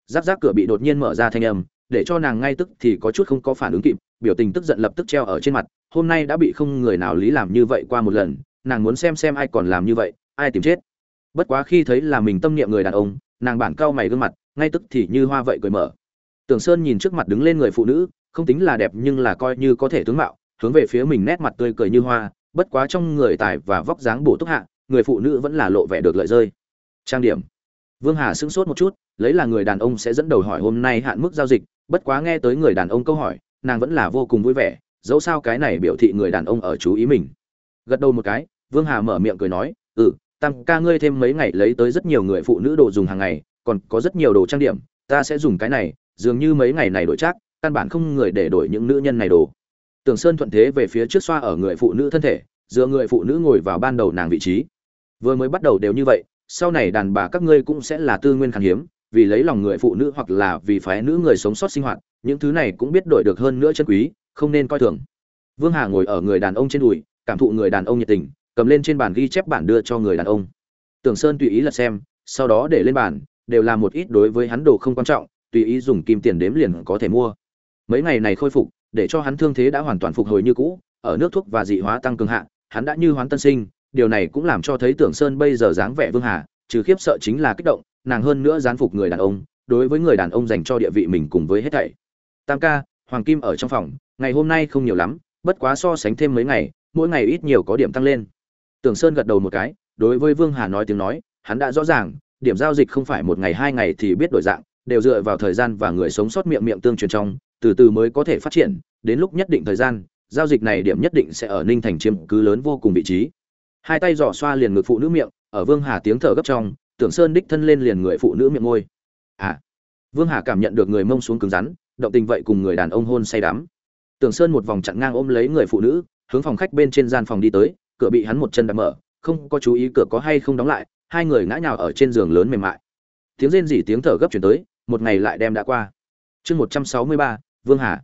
[SPEAKER 1] Giáp giáp cửa bị đột nhiên mở ra thanh âm, để cho nàng ngay tức thì có chút không có phản ứng kịp, biểu tình tức giận lập tức treo ở trên mặt, hôm nay đã bị không người nào lý làm như vậy qua một lần, nàng muốn xem xem ai còn làm như vậy, ai tìm chết. Bất quá khi thấy là mình tâm niệm người đàn ông, nàng bản cao mày gương mặt, ngay tức thì như hoa vậy cười mở. Tưởng sơn nhìn trước mặt đứng lên người phụ nữ, không tính là đẹp nhưng là coi như có thể tướng mạo, hướng về phía mình nét mặt tươi cười như hoa, bất quá trong người tài và vóc dáng bổ túc hạ người phụ nữ vẫn là lộ vẻ được lợi rơi. Trang điểm. Vương hà sững sốt một chút, lấy là người đàn ông sẽ dẫn đầu hỏi hôm nay hạn mức giao dịch, bất quá nghe tới người đàn ông câu hỏi, nàng vẫn là vô cùng vui vẻ, dẫu sao cái này biểu thị người đàn ông ở chú ý mình. Gật đầu một cái, vương hà mở miệng cười nói ừ tăng ca ngươi thêm mấy ngày lấy tới rất nhiều người phụ nữ đồ dùng hàng ngày, còn có rất nhiều đồ trang điểm, ta sẽ dùng cái này, dường như mấy ngày này đổi chắc, căn bản không người để đổi những nữ nhân này đồ. Tường sơn thuận thế về phía trước xoa ở người phụ nữ thân thể, dựa người phụ nữ ngồi vào ban đầu nàng vị trí vừa mới bắt đầu đều như vậy, sau này đàn bà các ngươi cũng sẽ là tư nguyên khan hiếm, vì lấy lòng người phụ nữ hoặc là vì phái nữ người sống sót sinh hoạt, những thứ này cũng biết đổi được hơn nữa chân quý, không nên coi thường. Vương hà ngồi ở người đàn ông trên đùi, cảm thụ người đàn ông nhiệt tình, cầm lên trên bàn ghi chép bản đưa cho người đàn ông. Tưởng sơn tùy ý lật xem, sau đó để lên bàn, đều là một ít đối với hắn đồ không quan trọng, tùy ý dùng kim tiền đếm liền có thể mua. Mấy ngày này khôi phục, để cho hắn thương thế đã hoàn toàn phục hồi như cũ, ở nước thuốc và dị hóa tăng cường hạ, hắn đã như hoán tân sinh điều này cũng làm cho thấy tưởng sơn bây giờ dáng vẻ vương hà, trừ khiếp sợ chính là kích động, nàng hơn nữa gián phục người đàn ông, đối với người đàn ông dành cho địa vị mình cùng với hết thảy. Tam ca, hoàng kim ở trong phòng, ngày hôm nay không nhiều lắm, bất quá so sánh thêm mấy ngày, mỗi ngày ít nhiều có điểm tăng lên. Tưởng sơn gật đầu một cái, đối với vương hà nói tiếng nói, hắn đã rõ ràng, điểm giao dịch không phải một ngày hai ngày thì biết đổi dạng, đều dựa vào thời gian và người sống sót miệng miệng tương truyền trong, từ từ mới có thể phát triển, đến lúc nhất định thời gian, giao dịch này điểm nhất định sẽ ở ninh thành chiếm cứ lớn vô cùng vị trí hai tay giỏ xoa liền ngực phụ nữ miệng, ở vương hà tiếng thở gấp trong, tưởng sơn đích thân lên liền người phụ nữ miệng môi. À vương hà cảm nhận được người mông xuống cứng rắn, động tình vậy cùng người đàn ông hôn say đắm. Tưởng sơn một vòng chặn ngang ôm lấy người phụ nữ, hướng phòng khách bên trên gian phòng đi tới, cửa bị hắn một chân đạp mở, không có chú ý cửa có hay không đóng lại, hai người ngã nhào ở trên giường lớn mềm mại. Tiếng rên rỉ tiếng thở gấp chuyển tới, một ngày lại đem đã qua. Chương một trăm sáu mươi ba, vương hà.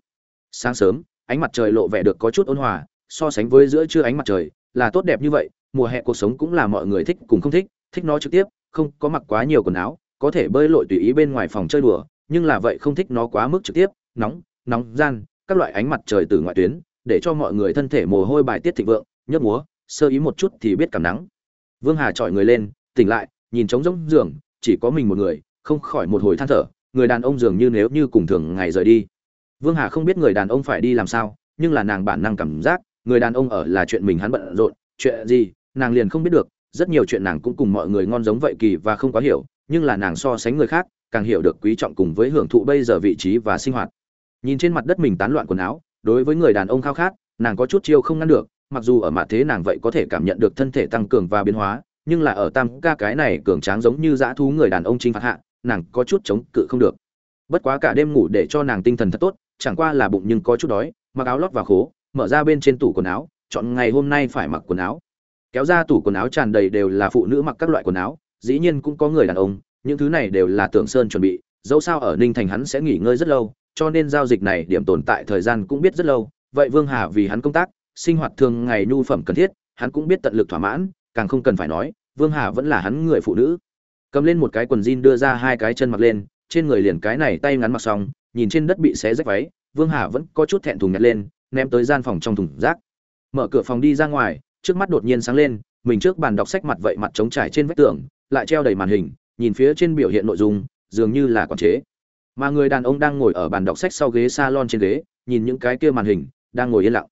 [SPEAKER 1] Sáng sớm, ánh mặt trời lộ vẻ được có chút ôn hòa, so sánh với giữa trưa ánh mặt trời, là tốt đẹp như vậy mùa hè cuộc sống cũng là mọi người thích cùng không thích thích nó trực tiếp, không có mặc quá nhiều quần áo, có thể bơi lội tùy ý bên ngoài phòng chơi đùa, nhưng là vậy không thích nó quá mức trực tiếp, nóng nóng, gian, các loại ánh mặt trời từ ngoại tuyến, để cho mọi người thân thể mồ hôi bài tiết thịnh vượng, nhấp múa, sơ ý một chút thì biết cảm nắng. Vương hà trọi người lên, tỉnh lại, nhìn trống rỗng giường, chỉ có mình một người, không khỏi một hồi than thở, người đàn ông dường như nếu như cùng thường ngày rời đi. Vương hà không biết người đàn ông phải đi làm sao, nhưng là nàng bản năng cảm giác, người đàn ông ở là chuyện mình hắn bận rộn, chuyện gì nàng liền không biết được, rất nhiều chuyện nàng cũng cùng mọi người ngon giống vậy kỳ và không quá hiểu, nhưng là nàng so sánh người khác, càng hiểu được quý trọng cùng với hưởng thụ bây giờ vị trí và sinh hoạt. Nhìn trên mặt đất mình tán loạn quần áo, đối với người đàn ông khao khát, nàng có chút chiêu không ngăn được, mặc dù ở mặt thế nàng vậy có thể cảm nhận được thân thể tăng cường và biến hóa, nhưng là ở tam ca cái này cường tráng giống như dã thú người đàn ông chính phạt hạ, nàng có chút chống cự không được. Bất quá cả đêm ngủ để cho nàng tinh thần thật tốt, chẳng qua là bụng nhưng có chút đói, mặc áo lót và khố, mở ra bên trên tủ quần áo, chọn ngày hôm nay phải mặc quần áo kéo ra tủ quần áo tràn đầy đều là phụ nữ mặc các loại quần áo, dĩ nhiên cũng có người đàn ông, những thứ này đều là tưởng sơn chuẩn bị, dẫu sao ở ninh thành hắn sẽ nghỉ ngơi rất lâu, cho nên giao dịch này điểm tồn tại thời gian cũng biết rất lâu, vậy vương hà vì hắn công tác, sinh hoạt thường ngày nhu phẩm cần thiết, hắn cũng biết tận lực thỏa mãn, càng không cần phải nói, vương hà vẫn là hắn người phụ nữ. Cầm lên một cái quần jean đưa ra hai cái chân mặc lên, trên người liền cái này tay ngắn mặc xong, nhìn trên đất bị xé rách váy, vương hà vẫn có chút thẹn thùng nhặt lên, ném tới gian phòng trong thùng rác. Mở cửa phòng đi ra ngoài trước mắt đột nhiên sáng lên, mình trước bàn đọc sách mặt vậy mặt trống trải trên vách tường, lại treo đầy màn hình, nhìn phía trên biểu hiện nội dung, dường như là quản chế. Mà người đàn ông đang ngồi ở bàn đọc sách sau ghế salon trên ghế, nhìn những cái kia màn hình, đang ngồi yên lặng.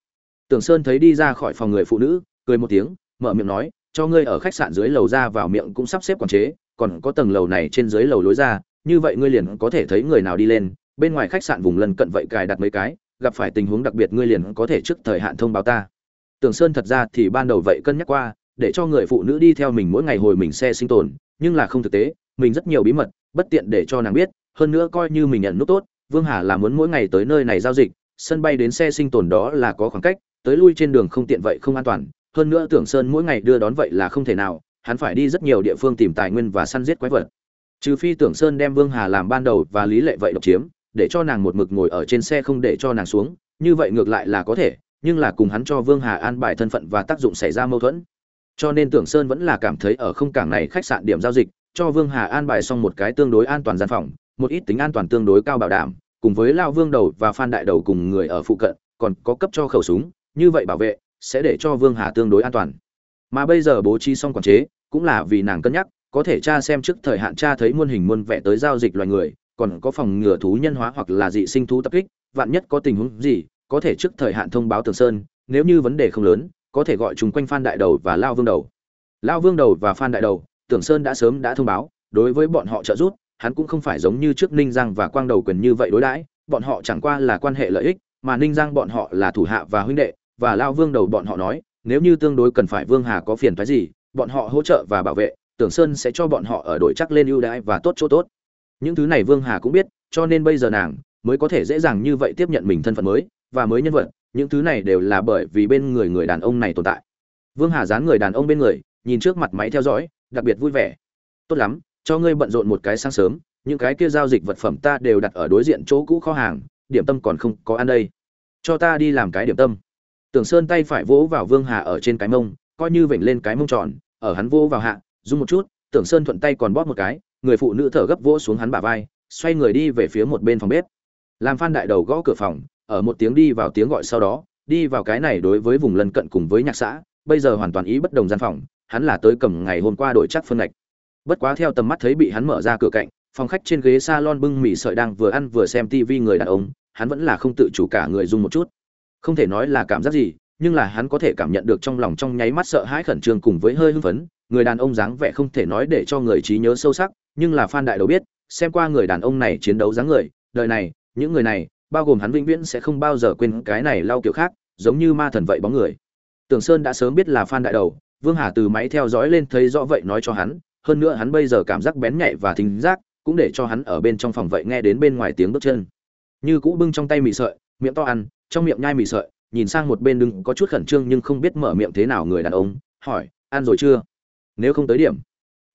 [SPEAKER 1] Tưởng sơn thấy đi ra khỏi phòng người phụ nữ, cười một tiếng, mở miệng nói, cho ngươi ở khách sạn dưới lầu ra vào miệng cũng sắp xếp quản chế, còn có tầng lầu này trên dưới lầu lối ra, như vậy ngươi liền có thể thấy người nào đi lên, bên ngoài khách sạn vùng lân cận vậy cài đặt mấy cái, gặp phải tình huống đặc biệt ngươi liền có thể trước thời hạn thông báo ta tưởng sơn thật ra thì ban đầu vậy cân nhắc qua, để cho người phụ nữ đi theo mình mỗi ngày hồi mình xe sinh tồn, nhưng là không thực tế, mình rất nhiều bí mật, bất tiện để cho nàng biết, hơn nữa coi như mình nhận nút tốt, vương hà là muốn mỗi ngày tới nơi này giao dịch, sân bay đến xe sinh tồn đó là có khoảng cách, tới lui trên đường không tiện vậy không an toàn, hơn nữa tưởng sơn mỗi ngày đưa đón vậy là không thể nào, hắn phải đi rất nhiều địa phương tìm tài nguyên và săn giết quái vật. Trừ phi tưởng sơn đem vương hà làm ban đầu và lý lệ vậy độc chiếm, để cho nàng một mực ngồi ở trên xe không để cho nàng xuống, như vậy ngược lại là có thể nhưng là cùng hắn cho vương hà an bài thân phận và tác dụng xảy ra mâu thuẫn. Cho nên tưởng sơn vẫn là cảm thấy ở không cảng này khách sạn điểm giao dịch, cho vương hà an bài xong một cái tương đối an toàn gian phòng, một ít tính an toàn tương đối cao bảo đảm, cùng với lao vương đầu và phan đại đầu cùng người ở phụ cận, còn có cấp cho khẩu súng, như vậy bảo vệ sẽ để cho vương hà tương đối an toàn. Mà bây giờ bố trí xong quản chế, cũng là vì nàng cân nhắc, có thể tra xem trước thời hạn tra thấy muôn hình muôn vẻ tới giao dịch loài người, còn có phòng ngừa thú nhân hóa hoặc là dị sinh thú tập kích, vạn nhất có tình huống gì có thể trước thời hạn thông báo tường sơn, nếu như vấn đề không lớn, có thể gọi chúng quanh phan đại đầu và lao vương đầu. Lao vương đầu và phan đại đầu tưởng sơn đã sớm đã thông báo, đối với bọn họ trợ giúp, hắn cũng không phải giống như trước ninh giang và quang đầu quyền như vậy đối đãi, bọn họ chẳng qua là quan hệ lợi ích, mà ninh giang bọn họ là thủ hạ và huynh đệ, và lao vương đầu bọn họ nói, nếu như tương đối cần phải vương hà có phiền phái gì, bọn họ hỗ trợ và bảo vệ tưởng sơn sẽ cho bọn họ ở đội chắc lên ưu đãi và tốt chỗ tốt. Những thứ này vương hà cũng biết, cho nên bây giờ nàng mới có thể dễ dàng như vậy tiếp nhận mình thân phận mới và mới nhân vật, những thứ này đều là bởi vì bên người người đàn ông này tồn tại. Vương hà dán người đàn ông bên người, nhìn trước mặt máy theo dõi, đặc biệt vui vẻ. Tốt lắm, cho ngươi bận rộn một cái sáng sớm, những cái kia giao dịch vật phẩm ta đều đặt ở đối diện chỗ cũ kho hàng, điểm tâm còn không có ăn đây. Cho ta đi làm cái điểm tâm. Tưởng sơn tay phải vỗ vào vương hà ở trên cái mông, coi như vểnh lên cái mông tròn, ở hắn vỗ vào hạ, rung một chút, tưởng sơn thuận tay còn bóp một cái, người phụ nữ thở gấp vỗ xuống hắn bả vai, xoay người đi về phía một bên phòng bếp. Làm phan đại đầu gõ cửa phòng ở một tiếng đi vào tiếng gọi sau đó, đi vào cái này đối với vùng lân cận cùng với nhạc xã, bây giờ hoàn toàn ý bất đồng gian phòng, hắn là tới cầm ngày hôm qua đổi chắc phân ngạch. Bất quá theo tầm mắt thấy bị hắn mở ra cửa cạnh, phòng khách trên ghế salon bưng mì sợi đang vừa ăn vừa xem tivi người đàn ông, hắn vẫn là không tự chủ cả người dùng một chút. Không thể nói là cảm giác gì, nhưng là hắn có thể cảm nhận được trong lòng trong nháy mắt sợ hãi khẩn trương cùng với hơi hưng phấn, người đàn ông dáng vẻ không thể nói để cho người trí nhớ sâu sắc, nhưng là phan đại đầu biết, xem qua người đàn ông này chiến đấu dáng người, đời này, những người này bao gồm hắn vĩnh viễn sẽ không bao giờ quên cái này lau kiểu khác, giống như ma thần vậy bóng người. Tưởng sơn đã sớm biết là phan đại đầu, vương hà từ máy theo dõi lên thấy rõ vậy nói cho hắn, hơn nữa hắn bây giờ cảm giác bén nhạy và thính giác, cũng để cho hắn ở bên trong phòng vậy nghe đến bên ngoài tiếng bước chân. Như cũ bưng trong tay mì sợi, miệng to ăn, trong miệng nhai mì sợi, nhìn sang một bên đứng có chút khẩn trương nhưng không biết mở miệng thế nào người đàn ông, hỏi, ăn rồi chưa? Nếu không tới điểm.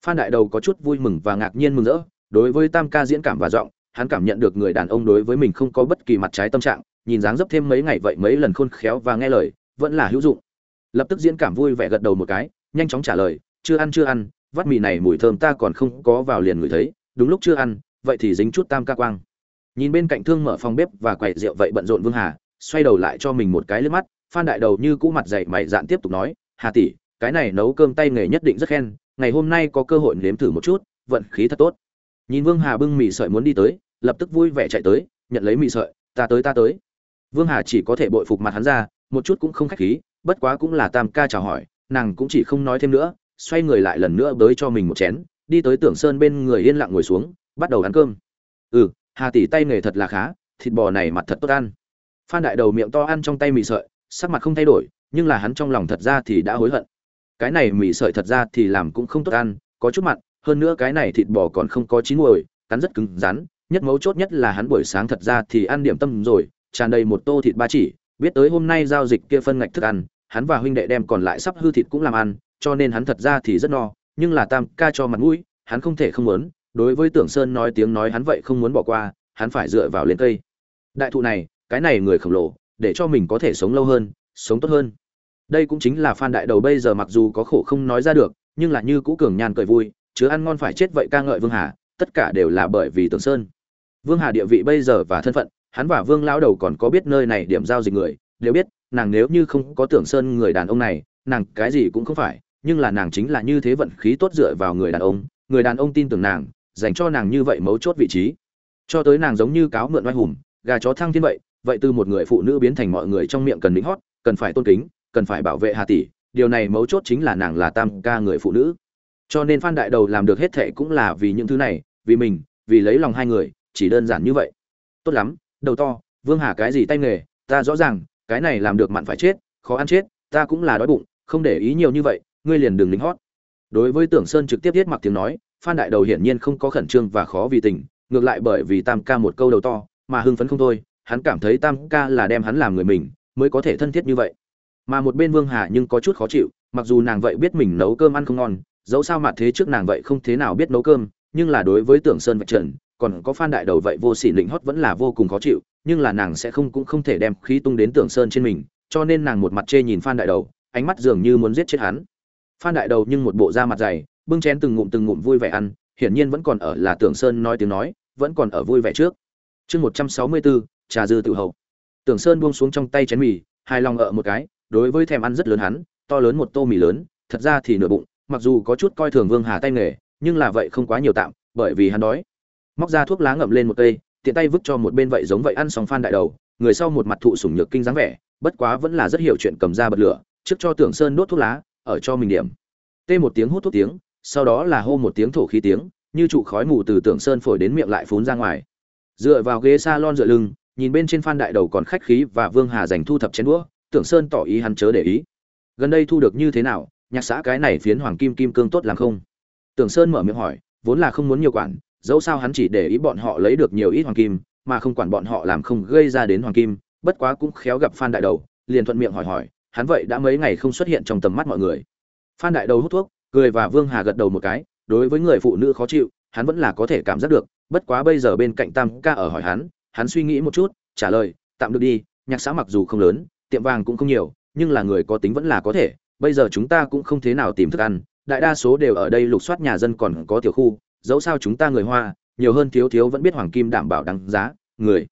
[SPEAKER 1] Phan đại đầu có chút vui mừng và ngạc nhiên mừng rỡ, đối với tam ca diễn cảm và giọng hắn cảm nhận được người đàn ông đối với mình không có bất kỳ mặt trái tâm trạng, nhìn dáng dấp thêm mấy ngày vậy mấy lần khôn khéo và nghe lời, vẫn là hữu dụng. Lập tức diễn cảm vui vẻ gật đầu một cái, nhanh chóng trả lời, chưa ăn chưa ăn, vắt mì này mùi thơm ta còn không có vào liền ngửi thấy, đúng lúc chưa ăn, vậy thì dính chút tam ca quang. Nhìn bên cạnh thương mở phòng bếp và quậy rượu vậy bận rộn vương hà, xoay đầu lại cho mình một cái lướt mắt, phan đại đầu như cũ mặt dày mày dạn tiếp tục nói, hà tỷ, cái này nấu cơm tay nghề nhất định rất khen, ngày hôm nay có cơ hội nếm thử một chút, vận khí thật tốt nhìn vương hà bưng mì sợi muốn đi tới, lập tức vui vẻ chạy tới, nhận lấy mì sợi, ta tới ta tới. Vương hà chỉ có thể bội phục mặt hắn ra, một chút cũng không khách khí, bất quá cũng là tam ca chào hỏi, nàng cũng chỉ không nói thêm nữa, xoay người lại lần nữa bới cho mình một chén, đi tới tưởng sơn bên người yên lặng ngồi xuống, bắt đầu ăn cơm. Ừ hà tỷ tay nghề thật là khá, thịt bò này mặt thật tốt ăn. Phan đại đầu miệng to ăn trong tay mì sợi, sắc mặt không thay đổi, nhưng là hắn trong lòng thật ra thì đã hối hận. Cái này mì sợi thật ra thì làm cũng không tốt ăn, có chút mặn hơn nữa cái này thịt bò còn không có chín mùi cắn rất cứng, rắn. Nhất mấu chốt nhất là hắn buổi sáng thật ra thì ăn điểm tâm rồi, tràn đầy một tô thịt ba chỉ. Biết tới hôm nay giao dịch kia phân ngạch thức ăn, hắn và huynh đệ đem còn lại sắp hư thịt cũng làm ăn, cho nên hắn thật ra thì rất no. Nhưng là tam ca cho mặt mũi, hắn không thể không muốn. Đối với tưởng sơn nói tiếng nói hắn vậy không muốn bỏ qua, hắn phải dựa vào lên cây. Đại thụ này, cái này người khổng lồ, để cho mình có thể sống lâu hơn, sống tốt hơn. Đây cũng chính là phan đại đầu bây giờ mặc dù có khổ không nói ra được, nhưng là như cũ cường nhàn cười vui chứa ăn ngon phải chết vậy ca ngợi vương hà, tất cả đều là bởi vì tưởng sơn. Vương hà địa vị bây giờ và thân phận, hắn và vương lão đầu còn có biết nơi này điểm giao dịch người, đều biết, nàng nếu như không có tưởng sơn người đàn ông này, nàng cái gì cũng không phải, nhưng là nàng chính là như thế vận khí tốt dựa vào người đàn ông, người đàn ông tin tưởng nàng, dành cho nàng như vậy mấu chốt vị trí. Cho tới nàng giống như cáo mượn oai hùng, gà chó thăng thiên vậy vậy từ một người phụ nữ biến thành mọi người trong miệng cần lính hót, cần phải tôn kính, cần phải bảo vệ hà tỷ, điều này mấu chốt chính là nàng là tam ca người phụ nữ cho nên phan đại đầu làm được hết thệ cũng là vì những thứ này, vì mình, vì lấy lòng hai người, chỉ đơn giản như vậy. Tốt lắm, đầu to, vương hà cái gì tay nghề, ta rõ ràng, cái này làm được mặn phải chết, khó ăn chết, ta cũng là đói bụng, không để ý nhiều như vậy, ngươi liền đừng lính hót. Đối với tưởng sơn trực tiếp viết mặc tiếng nói, phan đại đầu hiển nhiên không có khẩn trương và khó vì tình, ngược lại bởi vì tam ca một câu đầu to, mà hưng phấn không thôi, hắn cảm thấy tam ca là đem hắn làm người mình, mới có thể thân thiết như vậy. Mà một bên vương hà nhưng có chút khó chịu, mặc dù nàng vậy biết mình nấu cơm ăn không ngon dẫu sao mặt thế trước nàng vậy không thế nào biết nấu cơm, nhưng là đối với tưởng sơn vạch trần, còn có phan đại đầu vậy vô sỉ lĩnh hót vẫn là vô cùng khó chịu, nhưng là nàng sẽ không cũng không thể đem khí tung đến tưởng sơn trên mình, cho nên nàng một mặt chê nhìn phan đại đầu, ánh mắt dường như muốn giết chết hắn. Phan đại đầu nhưng một bộ da mặt dày, bưng chén từng ngụm từng ngụm vui vẻ ăn, hiển nhiên vẫn còn ở là tưởng sơn nói tiếng nói, vẫn còn ở vui vẻ trước. Chương một trăm sáu mươi bốn trà dư tự hậu. Tưởng sơn buông xuống trong tay chén mì hai lòng ở một cái, đối với thèm ăn rất lớn hắn, to lớn một tô mì lớn, thật ra thì nửa bụng mặc dù có chút coi thường vương hà tay nghề, nhưng là vậy không quá nhiều tạm, bởi vì hắn đói. Móc ra thuốc lá ngậm lên một cây, tiện tay vứt cho một bên vậy giống vậy ăn xong phan đại đầu, người sau một mặt thụ sủng nhược kinh dáng vẻ, bất quá vẫn là rất hiểu chuyện cầm ra bật lửa, trước cho tưởng sơn đốt thuốc lá, ở cho mình điểm. Tê một tiếng hút thuốc tiếng, sau đó là hô một tiếng thổ khí tiếng, như trụ khói mù từ tưởng sơn phổi đến miệng lại phún ra ngoài. Dựa vào ghế salon dựa lưng, nhìn bên trên phan đại đầu còn khách khí và vương hà dành thu thập chén đũa, tưởng sơn tỏ ý hắn chớ để ý. Gần đây thu được như thế nào nhạc xã cái này phiến hoàng kim kim cương tốt làm không? Tưởng sơn mở miệng hỏi, vốn là không muốn nhiều quản, dẫu sao hắn chỉ để ý bọn họ lấy được nhiều ít hoàng kim, mà không quản bọn họ làm không gây ra đến hoàng kim, bất quá cũng khéo gặp phan đại đầu, liền thuận miệng hỏi hỏi, hắn vậy đã mấy ngày không xuất hiện trong tầm mắt mọi người. Phan đại đầu hút thuốc, cười và vương hà gật đầu một cái, đối với người phụ nữ khó chịu, hắn vẫn là có thể cảm giác được, bất quá bây giờ bên cạnh tam ca ở hỏi hắn hắn suy nghĩ một chút, trả lời, tạm được đi, nhạc xã mặc dù không lớn, tiệm vàng cũng không nhiều, nhưng là người có tính vẫn là có thể bây giờ chúng ta cũng không thế nào tìm thức ăn, đại đa số đều ở đây lục soát nhà dân còn có tiểu khu, dẫu sao chúng ta người hoa, nhiều hơn thiếu thiếu vẫn biết hoàng kim đảm bảo đáng giá, người.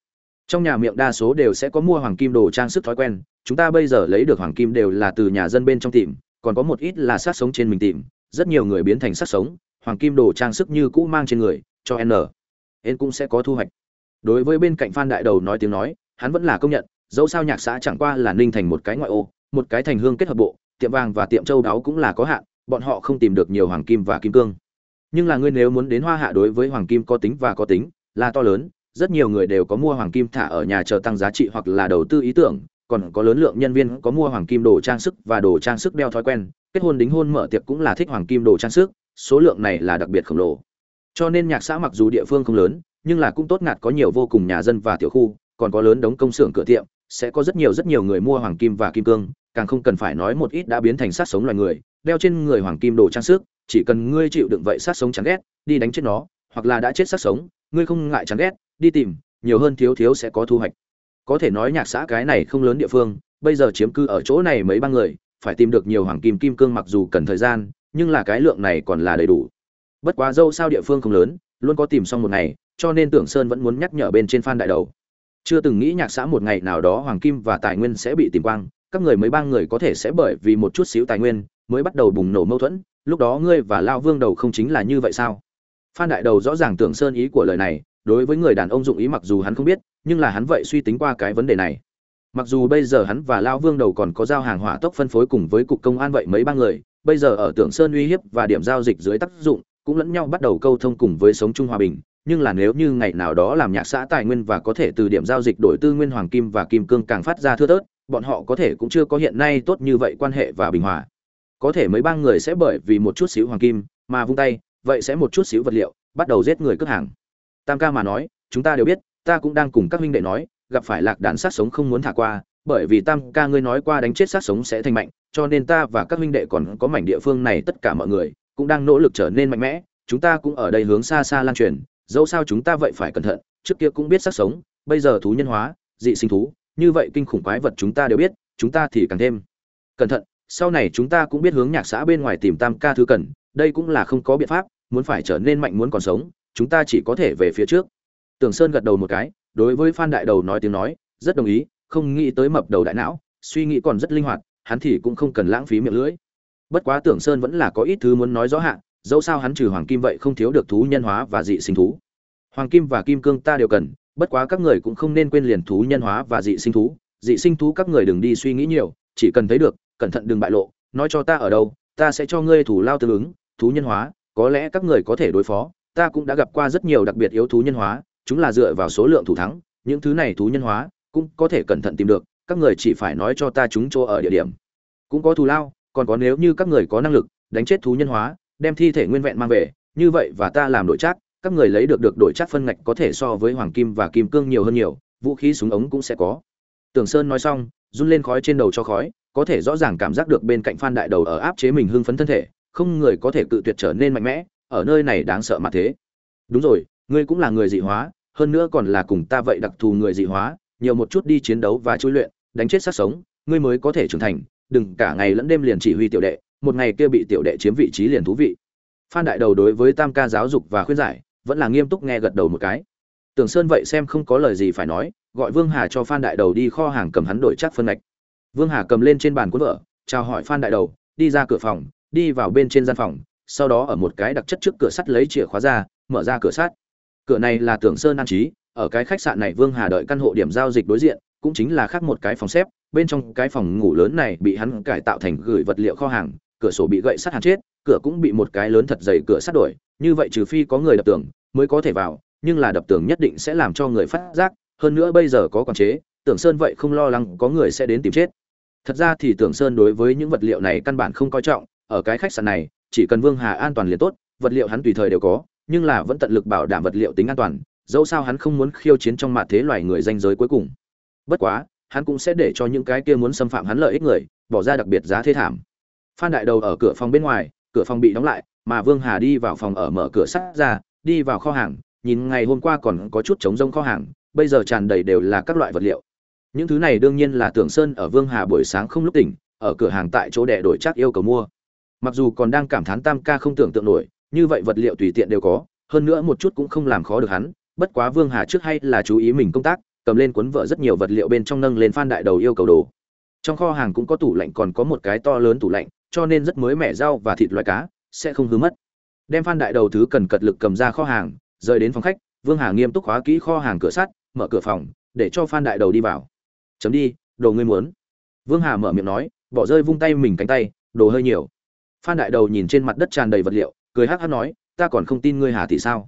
[SPEAKER 1] Trong nhà miệng đa số đều sẽ có mua hoàng kim đồ trang sức thói quen, chúng ta bây giờ lấy được hoàng kim đều là từ nhà dân bên trong tìm, còn có một ít là sát sống trên mình tìm, rất nhiều người biến thành sát sống, hoàng kim đồ trang sức như cũ mang trên người, cho n. N cũng sẽ có thu hoạch. Đối với bên cạnh phan đại đầu nói tiếng nói, hắn vẫn là công nhận, dẫu sao nhạc xã chẳng qua là ninh thành một cái ngoại ô, một cái thành hương kết hợp bộ tiệm vàng và tiệm châu đáo cũng là có hạn, bọn họ không tìm được nhiều hoàng kim và kim cương. Nhưng là ngươi nếu muốn đến hoa hạ đối với hoàng kim có tính và có tính, là to lớn, rất nhiều người đều có mua hoàng kim thả ở nhà chờ tăng giá trị hoặc là đầu tư ý tưởng, còn có lớn lượng nhân viên có mua hoàng kim đồ trang sức và đồ trang sức đeo thói quen, kết hôn đính hôn mở tiệc cũng là thích hoàng kim đồ trang sức, số lượng này là đặc biệt khổng lồ. Cho nên nhạc xã mặc dù địa phương không lớn, nhưng là cũng tốt ngạt có nhiều vô cùng nhà dân và tiểu khu, còn có lớn đống công xưởng cửa tiệm, sẽ có rất nhiều rất nhiều người mua hoàng kim và kim cương càng không cần phải nói một ít đã biến thành sát sống loài người, đeo trên người hoàng kim đồ trang sức, chỉ cần ngươi chịu đựng vậy sát sống chán ghét, đi đánh chết nó, hoặc là đã chết sát sống, ngươi không ngại chán ghét, đi tìm, nhiều hơn thiếu thiếu sẽ có thu hoạch. Có thể nói nhạc xã cái này không lớn địa phương, bây giờ chiếm cư ở chỗ này mấy ba người, phải tìm được nhiều hoàng kim kim cương mặc dù cần thời gian, nhưng là cái lượng này còn là đầy đủ. Bất quá dâu sao địa phương không lớn, luôn có tìm xong một ngày, cho nên tưởng sơn vẫn muốn nhắc nhở bên trên phan đại đầu. Chưa từng nghĩ nhạc xã một ngày nào đó hoàng kim và tài nguyên sẽ bị tìm quang các người mấy ba người có thể sẽ bởi vì một chút xíu tài nguyên mới bắt đầu bùng nổ mâu thuẫn, lúc đó ngươi và lao vương đầu không chính là như vậy sao? Phan đại đầu rõ ràng tưởng sơn ý của lời này, đối với người đàn ông dụng ý mặc dù hắn không biết, nhưng là hắn vậy suy tính qua cái vấn đề này. Mặc dù bây giờ hắn và lao vương đầu còn có giao hàng hỏa tốc phân phối cùng với cục công an vậy mấy ba người, bây giờ ở tưởng sơn uy hiếp và điểm giao dịch dưới tác dụng, cũng lẫn nhau bắt đầu câu thông cùng với sống chung hòa bình, nhưng là nếu như ngày nào đó làm nhạc xã tài nguyên và có thể từ điểm giao dịch đổi tư nguyên hoàng kim và kim cương càng phát ra thưa thớt bọn họ có thể cũng chưa có hiện nay tốt như vậy quan hệ và bình hòa. Có thể mấy bang người sẽ bởi vì một chút xíu hoàng kim mà vung tay, vậy sẽ một chút xíu vật liệu, bắt đầu giết người cướp hàng. Tam ca mà nói, chúng ta đều biết, ta cũng đang cùng các huynh đệ nói, gặp phải lạc đàn sát sống không muốn thả qua, bởi vì tam ca ngươi nói qua đánh chết sát sống sẽ thành mạnh, cho nên ta và các huynh đệ còn có mảnh địa phương này tất cả mọi người cũng đang nỗ lực trở nên mạnh mẽ, chúng ta cũng ở đây hướng xa xa lan truyền, dẫu sao chúng ta vậy phải cẩn thận, trước kia cũng biết sát sống, bây giờ thú nhân hóa, dị sinh thú như vậy kinh khủng quái vật chúng ta đều biết, chúng ta thì càng thêm. Cẩn thận, sau này chúng ta cũng biết hướng nhạc xã bên ngoài tìm tam ca thứ cần, đây cũng là không có biện pháp, muốn phải trở nên mạnh muốn còn sống, chúng ta chỉ có thể về phía trước. Tưởng sơn gật đầu một cái, đối với phan đại đầu nói tiếng nói, rất đồng ý, không nghĩ tới mập đầu đại não, suy nghĩ còn rất linh hoạt, hắn thì cũng không cần lãng phí miệng lưỡi. Bất quá tưởng sơn vẫn là có ít thứ muốn nói rõ hạn dẫu sao hắn trừ hoàng kim vậy không thiếu được thú nhân hóa và dị sinh thú. Hoàng kim và kim cương ta đều cần bất quá các người cũng không nên quên liền thú nhân hóa và dị sinh thú. Dị sinh thú các người đừng đi suy nghĩ nhiều, chỉ cần thấy được, cẩn thận đừng bại lộ, nói cho ta ở đâu, ta sẽ cho ngươi thủ lao tương ứng, thú nhân hóa, có lẽ các người có thể đối phó. Ta cũng đã gặp qua rất nhiều đặc biệt yếu thú nhân hóa, chúng là dựa vào số lượng thủ thắng, những thứ này thú nhân hóa cũng có thể cẩn thận tìm được, các người chỉ phải nói cho ta chúng chỗ ở địa điểm. Cũng có thù lao, còn có nếu như các người có năng lực, đánh chết thú nhân hóa, đem thi thể nguyên vẹn mang về, như vậy và ta làm đội chắc các người lấy được được đổi chắc phân ngạch có thể so với hoàng kim và kim cương nhiều hơn nhiều, vũ khí súng ống cũng sẽ có. Tưởng sơn nói xong, run lên khói trên đầu cho khói, có thể rõ ràng cảm giác được bên cạnh phan đại đầu ở áp chế mình hưng phấn thân thể, không người có thể cự tuyệt trở nên mạnh mẽ, ở nơi này đáng sợ mà thế. Đúng rồi, ngươi cũng là người dị hóa, hơn nữa còn là cùng ta vậy đặc thù người dị hóa, nhiều một chút đi chiến đấu và chui luyện, đánh chết sát sống, ngươi mới có thể trưởng thành, đừng cả ngày lẫn đêm liền chỉ huy tiểu đệ, một ngày kia bị tiểu đệ chiếm vị trí liền thú vị. Phan đại đầu đối với tam ca giáo dục và khuyên giải vẫn là nghiêm túc nghe gật đầu một cái. Tưởng sơn vậy xem không có lời gì phải nói, gọi vương hà cho phan đại đầu đi kho hàng cầm hắn đổi chắc phân ngạch. Vương hà cầm lên trên bàn cuốn vợ chào hỏi phan đại đầu, đi ra cửa phòng, đi vào bên trên gian phòng, sau đó ở một cái đặc chất trước cửa sắt lấy chìa khóa ra, mở ra cửa sắt. Cửa này là tưởng sơn an trí, ở cái khách sạn này vương hà đợi căn hộ điểm giao dịch đối diện, cũng chính là khác một cái phòng xếp, bên trong cái phòng ngủ lớn này bị hắn cải tạo thành gửi vật liệu kho hàng, cửa sổ bị gậy sắt hàn chết, cửa cũng bị một cái lớn thật dày cửa sắt đổi, như vậy trừ phi có người đập tường mới có thể vào, nhưng là đập tường nhất định sẽ làm cho người phát giác, hơn nữa bây giờ có quản chế tưởng sơn vậy không lo lắng có người sẽ đến tìm chết. Thật ra thì tưởng sơn đối với những vật liệu này căn bản không coi trọng, ở cái khách sạn này, chỉ cần vương hà an toàn liền tốt, vật liệu hắn tùy thời đều có, nhưng là vẫn tận lực bảo đảm vật liệu tính an toàn, dẫu sao hắn không muốn khiêu chiến trong mặt thế loài người danh giới cuối cùng. Bất quá, hắn cũng sẽ để cho những cái kia muốn xâm phạm hắn lợi ích người, bỏ ra đặc biệt giá thế thảm. Phan đại đầu ở cửa phòng bên ngoài, cửa phòng bị đóng lại, mà vương hà đi vào phòng ở mở cửa sắt ra đi vào kho hàng, nhìn ngày hôm qua còn có chút trống rông kho hàng, bây giờ tràn đầy đều là các loại vật liệu. Những thứ này đương nhiên là tưởng sơn ở vương hà buổi sáng không lúc tỉnh, ở cửa hàng tại chỗ đẻ đổi chắc yêu cầu mua. Mặc dù còn đang cảm thán tam ca không tưởng tượng nổi, như vậy vật liệu tùy tiện đều có, hơn nữa một chút cũng không làm khó được hắn, bất quá vương hà trước hay là chú ý mình công tác, cầm lên cuốn vợ rất nhiều vật liệu bên trong nâng lên phan đại đầu yêu cầu đồ. Trong kho hàng cũng có tủ lạnh còn có một cái to lớn tủ lạnh, cho nên rất mới mẻ rau và thịt loại cá, sẽ không hư mất đem phan đại đầu thứ cần cật lực cầm ra kho hàng, rời đến phòng khách, vương hà nghiêm túc khóa kỹ kho hàng cửa sắt, mở cửa phòng, để cho phan đại đầu đi vào. Chấm đi, đồ ngươi muốn. Vương hà mở miệng nói, bỏ rơi vung tay mình cánh tay, đồ hơi nhiều. Phan đại đầu nhìn trên mặt đất tràn đầy vật liệu, cười hắc hắc nói, ta còn không tin ngươi hà thì sao?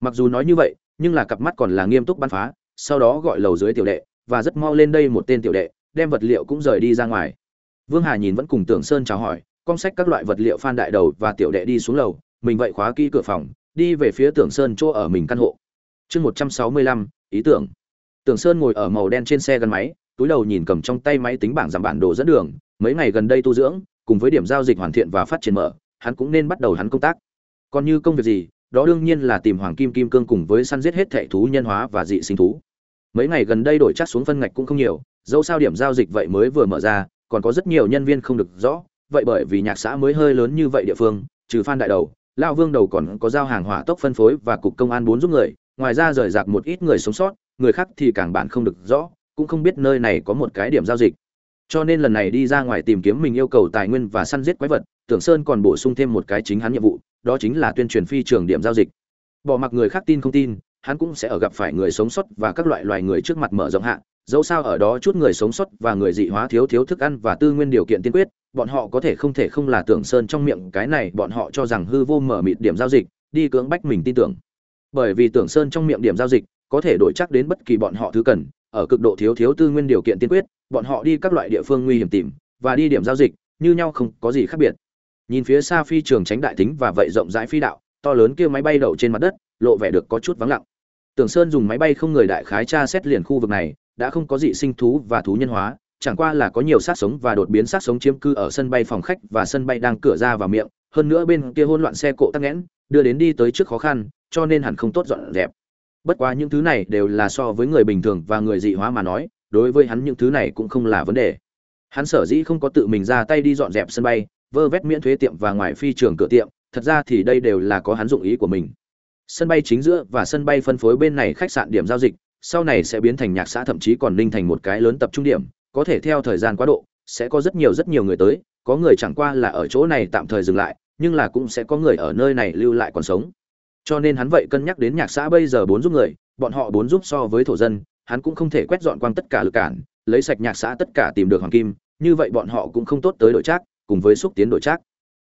[SPEAKER 1] Mặc dù nói như vậy, nhưng là cặp mắt còn là nghiêm túc bắn phá, sau đó gọi lầu dưới tiểu đệ, và rất mau lên đây một tên tiểu đệ, đem vật liệu cũng rời đi ra ngoài. Vương hà nhìn vẫn cùng tưởng sơn chào hỏi, con sách các loại vật liệu phan đại đầu và tiểu đệ đi xuống lầu mình vậy khóa kỹ cửa phòng, đi về phía tưởng sơn chỗ ở mình căn hộ. Chương một trăm sáu mươi lăm, ý tưởng. Tưởng sơn ngồi ở màu đen trên xe gắn máy, túi đầu nhìn cầm trong tay máy tính bảng giảm bản đồ dẫn đường, mấy ngày gần đây tu dưỡng, cùng với điểm giao dịch hoàn thiện và phát triển mở, hắn cũng nên bắt đầu hắn công tác. Còn như công việc gì, đó đương nhiên là tìm hoàng kim kim cương cùng với săn giết hết thệ thú nhân hóa và dị sinh thú. Mấy ngày gần đây đổi chắc xuống phân ngạch cũng không nhiều, dẫu sao điểm giao dịch vậy mới vừa mở ra, còn có rất nhiều nhân viên không được rõ, vậy bởi vì nhạc xã mới hơi lớn như vậy địa phương, trừ phan đại đầu lao vương đầu còn có giao hàng hỏa tốc phân phối và cục công an bốn giúp người, ngoài ra rời rạc một ít người sống sót, người khác thì càng bạn không được rõ, cũng không biết nơi này có một cái điểm giao dịch. Cho nên lần này đi ra ngoài tìm kiếm mình yêu cầu tài nguyên và săn giết quái vật, tưởng sơn còn bổ sung thêm một cái chính hắn nhiệm vụ, đó chính là tuyên truyền phi trường điểm giao dịch. Bỏ mặc người khác tin không tin, hắn cũng sẽ ở gặp phải người sống sót và các loại loài người trước mặt mở rộng hạ dẫu sao ở đó chút người sống sót và người dị hóa thiếu thiếu thức ăn và tư nguyên điều kiện tiên quyết, bọn họ có thể không thể không là tưởng sơn trong miệng cái này, bọn họ cho rằng hư vô mở mịt điểm giao dịch, đi cưỡng bách mình tin tưởng. Bởi vì tưởng sơn trong miệng điểm giao dịch, có thể đổi chắc đến bất kỳ bọn họ thứ cần, ở cực độ thiếu thiếu tư nguyên điều kiện tiên quyết, bọn họ đi các loại địa phương nguy hiểm tìm, và đi điểm giao dịch, như nhau không có gì khác biệt. Nhìn phía xa phi trường tránh đại tính và vậy rộng rãi phi đạo, to lớn kia máy bay đậu trên mặt đất, lộ vẻ được có chút vắng lặng. Tưởng sơn dùng máy bay không người đại khái tra xét liền khu vực này đã không có dị sinh thú và thú nhân hóa, chẳng qua là có nhiều sát sống và đột biến sát sống chiếm cư ở sân bay phòng khách và sân bay đang cửa ra vào miệng, hơn nữa bên kia hỗn loạn xe cộ tắc nghẽn, đưa đến đi tới trước khó khăn, cho nên hẳn không tốt dọn dẹp. Bất quá những thứ này đều là so với người bình thường và người dị hóa mà nói, đối với hắn những thứ này cũng không là vấn đề. Hắn sở dĩ không có tự mình ra tay đi dọn dẹp sân bay, vơ vét miễn thuế tiệm và ngoài phi trường cửa tiệm, thật ra thì đây đều là có hắn dụng ý của mình. Sân bay chính giữa và sân bay phân phối bên này khách sạn điểm giao dịch sau này sẽ biến thành nhạc xã, thậm chí còn ninh thành một cái lớn tập trung điểm. Có thể theo thời gian quá độ, sẽ có rất nhiều rất nhiều người tới. Có người chẳng qua là ở chỗ này tạm thời dừng lại, nhưng là cũng sẽ có người ở nơi này lưu lại còn sống. Cho nên hắn vậy cân nhắc đến nhạc xã bây giờ bốn giúp người, bọn họ bốn giúp so với thổ dân, hắn cũng không thể quét dọn quang tất cả lực cản, lấy sạch nhạc xã tất cả tìm được hoàng kim, như vậy bọn họ cũng không tốt tới đội trác, cùng với xúc tiến đội trác.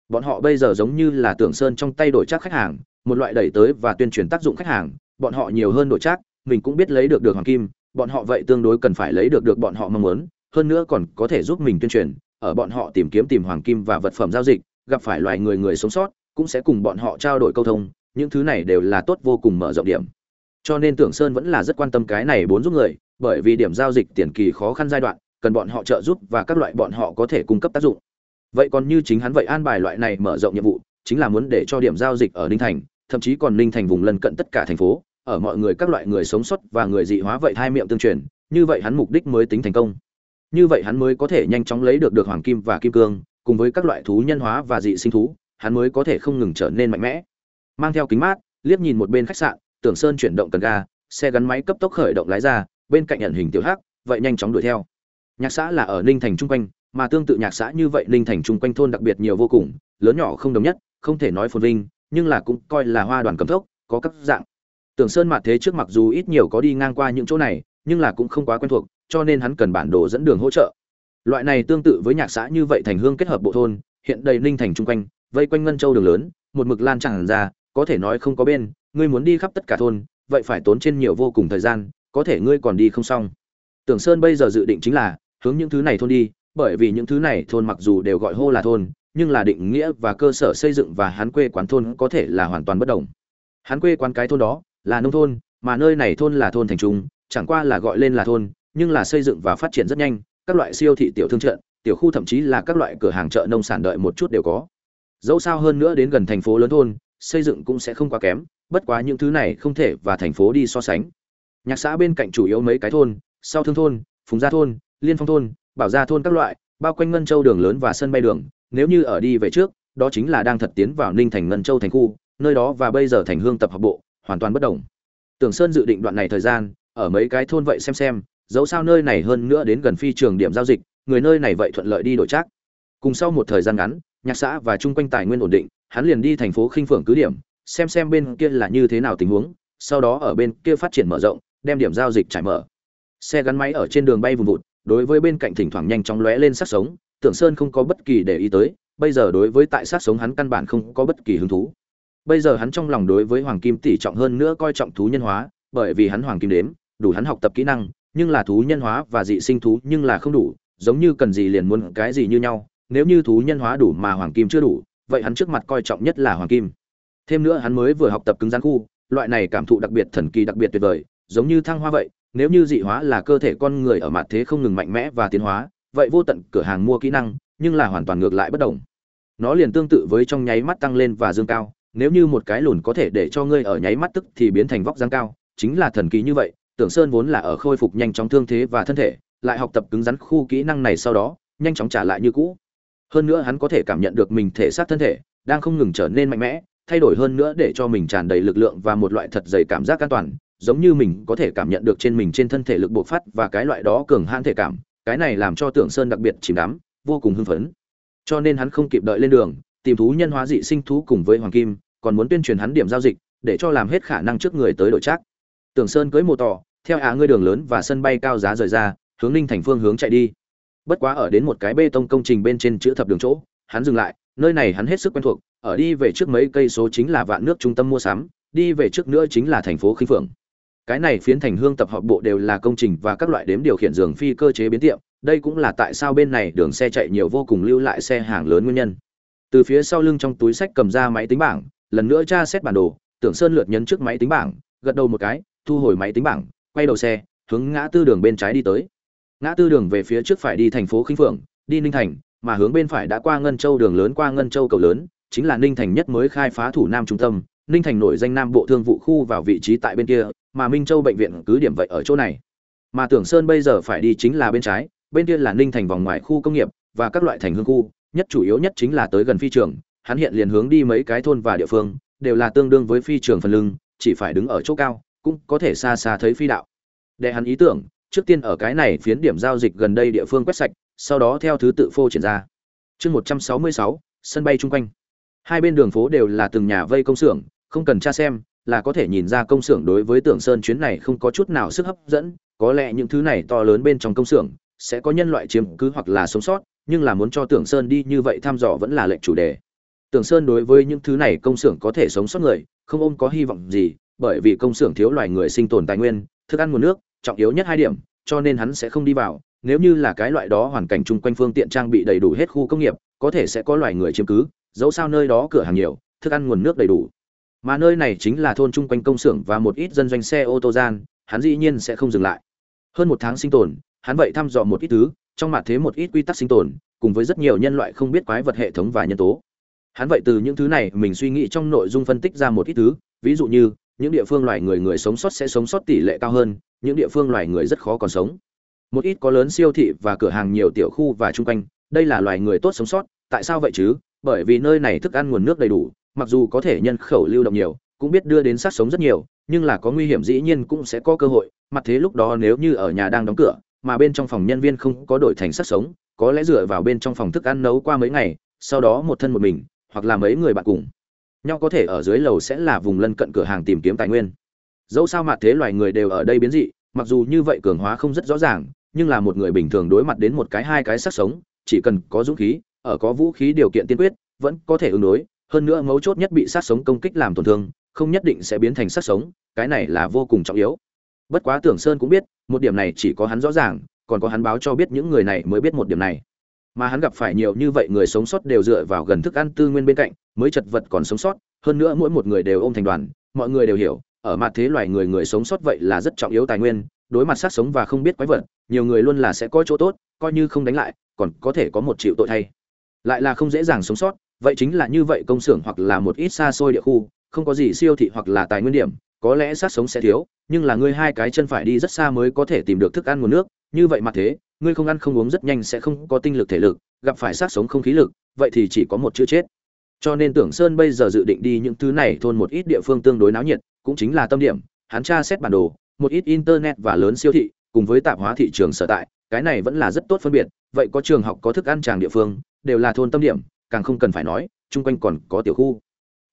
[SPEAKER 1] Bọn họ bây giờ giống như là tưởng sơn trong tay đổi trác khách hàng, một loại đẩy tới và tuyên truyền tác dụng khách hàng, bọn họ nhiều hơn đổi trác mình cũng biết lấy được được hoàng kim, bọn họ vậy tương đối cần phải lấy được được bọn họ mong muốn, hơn nữa còn có thể giúp mình tuyên truyền, ở bọn họ tìm kiếm tìm hoàng kim và vật phẩm giao dịch, gặp phải loài người người sống sót, cũng sẽ cùng bọn họ trao đổi câu thông, những thứ này đều là tốt vô cùng mở rộng điểm. Cho nên tưởng sơn vẫn là rất quan tâm cái này bốn giúp người, bởi vì điểm giao dịch tiền kỳ khó khăn giai đoạn, cần bọn họ trợ giúp và các loại bọn họ có thể cung cấp tác dụng. Vậy còn như chính hắn vậy an bài loại này mở rộng nhiệm vụ, chính là muốn để cho điểm giao dịch ở ninh thành, thậm chí còn ninh thành vùng lân cận tất cả thành phố ở mọi người các loại người sống sót và người dị hóa vậy hai miệng tương truyền, như vậy hắn mục đích mới tính thành công. Như vậy hắn mới có thể nhanh chóng lấy được được hoàng kim và kim cương, cùng với các loại thú nhân hóa và dị sinh thú, hắn mới có thể không ngừng trở nên mạnh mẽ. Mang theo kính mát, liếc nhìn một bên khách sạn, tưởng sơn chuyển động cần ga, xe gắn máy cấp tốc khởi động lái ra, bên cạnh nhận hình tiểu hắc, vậy nhanh chóng đuổi theo. Nhạc xã là ở ninh thành trung quanh, mà tương tự nhạc xã như vậy ninh thành trung quanh thôn đặc biệt nhiều vô cùng, lớn nhỏ không đồng nhất, không thể nói phồn vinh, nhưng là cũng coi là hoa đoàn cầm tốc có các dạng tưởng sơn mặt thế trước mặc dù ít nhiều có đi ngang qua những chỗ này, nhưng là cũng không quá quen thuộc, cho nên hắn cần bản đồ dẫn đường hỗ trợ. Loại này tương tự với nhạc xã như vậy thành hương kết hợp bộ thôn, hiện đầy ninh thành trung quanh, vây quanh ngân châu đường lớn, một mực lan tràn ra, có thể nói không có bên, ngươi muốn đi khắp tất cả thôn, vậy phải tốn trên nhiều vô cùng thời gian, có thể ngươi còn đi không xong. Tưởng sơn bây giờ dự định chính là, hướng những thứ này thôn đi, bởi vì những thứ này thôn mặc dù đều gọi hô là thôn, nhưng là định nghĩa và cơ sở xây dựng và hắn quê quán thôn có thể là hoàn toàn bất đồng. Hắn quê quán cái thôn đó là nông thôn, mà nơi này thôn là thôn thành trung, chẳng qua là gọi lên là thôn, nhưng là xây dựng và phát triển rất nhanh, các loại siêu thị tiểu thương chợ, tiểu khu thậm chí là các loại cửa hàng chợ nông sản đợi một chút đều có. Dẫu sao hơn nữa đến gần thành phố lớn thôn, xây dựng cũng sẽ không quá kém, bất quá những thứ này không thể và thành phố đi so sánh. Nhạc xã bên cạnh chủ yếu mấy cái thôn, sau thương thôn, phùng gia thôn, liên phong thôn, bảo gia thôn các loại, bao quanh ngân châu đường lớn và sân bay đường, nếu như ở đi về trước, đó chính là đang thật tiến vào ninh thành ngân châu thành khu, nơi đó và bây giờ thành hương tập hợp bộ hoàn toàn bất đồng. Tưởng sơn dự định đoạn này thời gian, ở mấy cái thôn vậy xem xem, dẫu sao nơi này hơn nữa đến gần phi trường điểm giao dịch, người nơi này vậy thuận lợi đi đổi trác. Cùng sau một thời gian ngắn, nhạc xã và chung quanh tài nguyên ổn định, hắn liền đi thành phố khinh phượng cứ điểm, xem xem bên kia là như thế nào tình huống, sau đó ở bên kia phát triển mở rộng, đem điểm giao dịch trải mở. Xe gắn máy ở trên đường bay vùng vụt, đối với bên cạnh thỉnh thoảng nhanh chóng lóe lên sát sống, tưởng sơn không có bất kỳ để ý tới, bây giờ đối với tại sát sống hắn căn bản không có bất kỳ hứng thú bây giờ hắn trong lòng đối với hoàng kim tỷ trọng hơn nữa coi trọng thú nhân hóa, bởi vì hắn hoàng kim đếm, đủ hắn học tập kỹ năng, nhưng là thú nhân hóa và dị sinh thú nhưng là không đủ, giống như cần gì liền muốn cái gì như nhau, nếu như thú nhân hóa đủ mà hoàng kim chưa đủ, vậy hắn trước mặt coi trọng nhất là hoàng kim. Thêm nữa hắn mới vừa học tập cứng rắn khu, loại này cảm thụ đặc biệt thần kỳ đặc biệt tuyệt vời, giống như thăng hoa vậy, nếu như dị hóa là cơ thể con người ở mặt thế không ngừng mạnh mẽ và tiến hóa, vậy vô tận cửa hàng mua kỹ năng, nhưng là hoàn toàn ngược lại bất đồng. Nó liền tương tự với trong nháy mắt tăng lên và dương cao nếu như một cái lùn có thể để cho ngươi ở nháy mắt tức thì biến thành vóc dáng cao, chính là thần kỳ như vậy, tưởng sơn vốn là ở khôi phục nhanh chóng thương thế và thân thể, lại học tập cứng rắn khu kỹ năng này sau đó, nhanh chóng trả lại như cũ. Hơn nữa hắn có thể cảm nhận được mình thể xác thân thể, đang không ngừng trở nên mạnh mẽ, thay đổi hơn nữa để cho mình tràn đầy lực lượng và một loại thật dày cảm giác an toàn, giống như mình có thể cảm nhận được trên mình trên thân thể lực bộc phát và cái loại đó cường hãn thể cảm, cái này làm cho tưởng sơn đặc biệt chìm đắm, vô cùng hưng phấn. Cho nên hắn không kịp đợi lên đường tìm thú nhân hóa dị sinh thú cùng với hoàng kim, còn muốn tuyên truyền hắn điểm giao dịch, để cho làm hết khả năng trước người tới đội trác. Tưởng sơn cưới mô tỏ, theo á ngươi đường lớn và sân bay cao giá rời ra, hướng ninh thành phương hướng chạy đi. Bất quá ở đến một cái bê tông công trình bên trên chữ thập đường chỗ, hắn dừng lại, nơi này hắn hết sức quen thuộc, ở đi về trước mấy cây số chính là vạn nước trung tâm mua sắm, đi về trước nữa chính là thành phố khinh phượng. Cái này phiến thành hương tập họp bộ đều là công trình và các loại đếm điều khiển giường phi cơ chế biến tiệm, đây cũng là tại sao bên này đường xe chạy nhiều vô cùng lưu lại xe hàng lớn nguyên nhân từ phía sau lưng trong túi sách cầm ra máy tính bảng, lần nữa tra xét bản đồ, tưởng sơn lượt nhấn trước máy tính bảng, gật đầu một cái, thu hồi máy tính bảng, quay đầu xe, hướng ngã tư đường bên trái đi tới. Ngã tư đường về phía trước phải đi thành phố khinh phượng, đi ninh thành, mà hướng bên phải đã qua ngân châu đường lớn qua ngân châu cầu lớn, chính là ninh thành nhất mới khai phá thủ nam trung tâm. Ninh thành nổi danh nam bộ thương vụ khu vào vị trí tại bên kia, mà minh châu bệnh viện cứ điểm vậy ở chỗ này. Mà tưởng sơn bây giờ phải đi chính là bên trái, bên kia là ninh thành vòng ngoài khu công nghiệp và các loại thành hương khu nhất chủ yếu nhất chính là tới gần phi trường, hắn hiện liền hướng đi mấy cái thôn và địa phương, đều là tương đương với phi trường phần lưng, chỉ phải đứng ở chỗ cao, cũng có thể xa xa thấy phi đạo. Để hắn ý tưởng, trước tiên ở cái này phiến điểm giao dịch gần đây địa phương quét sạch, sau đó theo thứ tự phô triển ra. Chương một trăm sáu mươi sáu, sân bay chung quanh. Hai bên đường phố đều là từng nhà vây công xưởng, không cần tra xem, là có thể nhìn ra công xưởng đối với tưởng sơn chuyến này không có chút nào sức hấp dẫn, có lẽ những thứ này to lớn bên trong công xưởng, sẽ có nhân loại chiếm cứ hoặc là sống sót nhưng là muốn cho tưởng sơn đi như vậy thăm dò vẫn là lệnh chủ đề. Tưởng sơn đối với những thứ này công xưởng có thể sống sót người, không ôm có hy vọng gì, bởi vì công xưởng thiếu loài người sinh tồn tài nguyên, thức ăn nguồn nước, trọng yếu nhất hai điểm, cho nên hắn sẽ không đi vào. Nếu như là cái loại đó hoàn cảnh chung quanh phương tiện trang bị đầy đủ hết khu công nghiệp, có thể sẽ có loài người chiếm cứ, dẫu sao nơi đó cửa hàng nhiều, thức ăn nguồn nước đầy đủ. Mà nơi này chính là thôn chung quanh công xưởng và một ít dân doanh xe ô tô gian, hắn dĩ nhiên sẽ không dừng lại. Hơn một tháng sinh tồn, hắn vậy thăm dò một ít thứ trong mặt thế một ít quy tắc sinh tồn, cùng với rất nhiều nhân loại không biết quái vật hệ thống và nhân tố. Hắn vậy từ những thứ này mình suy nghĩ trong nội dung phân tích ra một ít thứ, ví dụ như, những địa phương loài người người sống sót sẽ sống sót tỷ lệ cao hơn, những địa phương loài người rất khó còn sống. Một ít có lớn siêu thị và cửa hàng nhiều tiểu khu và chung quanh, đây là loài người tốt sống sót, tại sao vậy chứ? Bởi vì nơi này thức ăn nguồn nước đầy đủ, mặc dù có thể nhân khẩu lưu động nhiều, cũng biết đưa đến sát sống rất nhiều, nhưng là có nguy hiểm dĩ nhiên cũng sẽ có cơ hội, mặt thế lúc đó nếu như ở nhà đang đóng cửa mà bên trong phòng nhân viên không có đổi thành sát sống, có lẽ dựa vào bên trong phòng thức ăn nấu qua mấy ngày, sau đó một thân một mình, hoặc là mấy người bạn cùng. Nhau có thể ở dưới lầu sẽ là vùng lân cận cửa hàng tìm kiếm tài nguyên. Dẫu sao mặt thế loài người đều ở đây biến dị, mặc dù như vậy cường hóa không rất rõ ràng, nhưng là một người bình thường đối mặt đến một cái hai cái sát sống, chỉ cần có dũng khí, ở có vũ khí điều kiện tiên quyết, vẫn có thể ứng đối. Hơn nữa mấu chốt nhất bị sát sống công kích làm tổn thương, không nhất định sẽ biến thành sát sống, cái này là vô cùng trọng yếu bất quá tưởng sơn cũng biết, một điểm này chỉ có hắn rõ ràng, còn có hắn báo cho biết những người này mới biết một điểm này. Mà hắn gặp phải nhiều như vậy người sống sót đều dựa vào gần thức ăn tư nguyên bên cạnh, mới chật vật còn sống sót, hơn nữa mỗi một người đều ôm thành đoàn, mọi người đều hiểu, ở mặt thế loài người người sống sót vậy là rất trọng yếu tài nguyên, đối mặt sát sống và không biết quái vật, nhiều người luôn là sẽ có chỗ tốt, coi như không đánh lại, còn có thể có một triệu tội thay. Lại là không dễ dàng sống sót, vậy chính là như vậy công xưởng hoặc là một ít xa xôi địa khu, không có gì siêu thị hoặc là tài nguyên điểm, có lẽ sát sống sẽ thiếu nhưng là ngươi hai cái chân phải đi rất xa mới có thể tìm được thức ăn nguồn nước, như vậy mà thế, ngươi không ăn không uống rất nhanh sẽ không có tinh lực thể lực, gặp phải sát sống không khí lực, vậy thì chỉ có một chữ chết. Cho nên tưởng sơn bây giờ dự định đi những thứ này thôn một ít địa phương tương đối náo nhiệt, cũng chính là tâm điểm, hắn tra xét bản đồ, một ít internet và lớn siêu thị, cùng với tạp hóa thị trường sở tại, cái này vẫn là rất tốt phân biệt, vậy có trường học, có thức ăn tràng địa phương, đều là thôn tâm điểm, càng không cần phải nói, chung quanh còn có tiểu khu.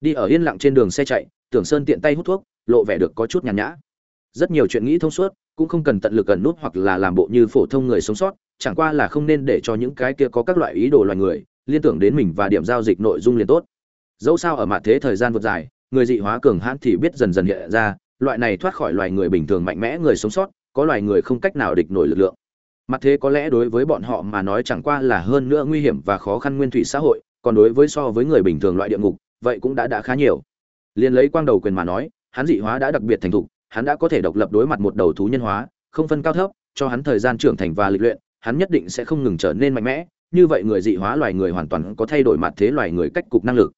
[SPEAKER 1] Đi ở yên lặng trên đường xe chạy, tưởng sơn tiện tay hút thuốc, lộ vẻ được có chút nhàn nhã rất nhiều chuyện nghĩ thông suốt, cũng không cần tận lực gần nút hoặc là làm bộ như phổ thông người sống sót, chẳng qua là không nên để cho những cái kia có các loại ý đồ loài người, liên tưởng đến mình và điểm giao dịch nội dung liền tốt. Dẫu sao ở mặt thế thời gian vượt dài, người dị hóa cường hãn thì biết dần dần hiện ra, loại này thoát khỏi loài người bình thường mạnh mẽ người sống sót, có loài người không cách nào địch nổi lực lượng. Mặt thế có lẽ đối với bọn họ mà nói chẳng qua là hơn nữa nguy hiểm và khó khăn nguyên thủy xã hội, còn đối với so với người bình thường loại địa ngục, vậy cũng đã đã khá nhiều. Liền lấy quang đầu quyền mà nói, hắn dị hóa đã đặc biệt thành thục hắn đã có thể độc lập đối mặt một đầu thú nhân hóa, không phân cao thấp, cho hắn thời gian trưởng thành và lịch luyện, hắn nhất định sẽ không ngừng trở nên mạnh mẽ. Như vậy người dị hóa loài người hoàn toàn có thay đổi mặt thế loài người cách cục năng lực.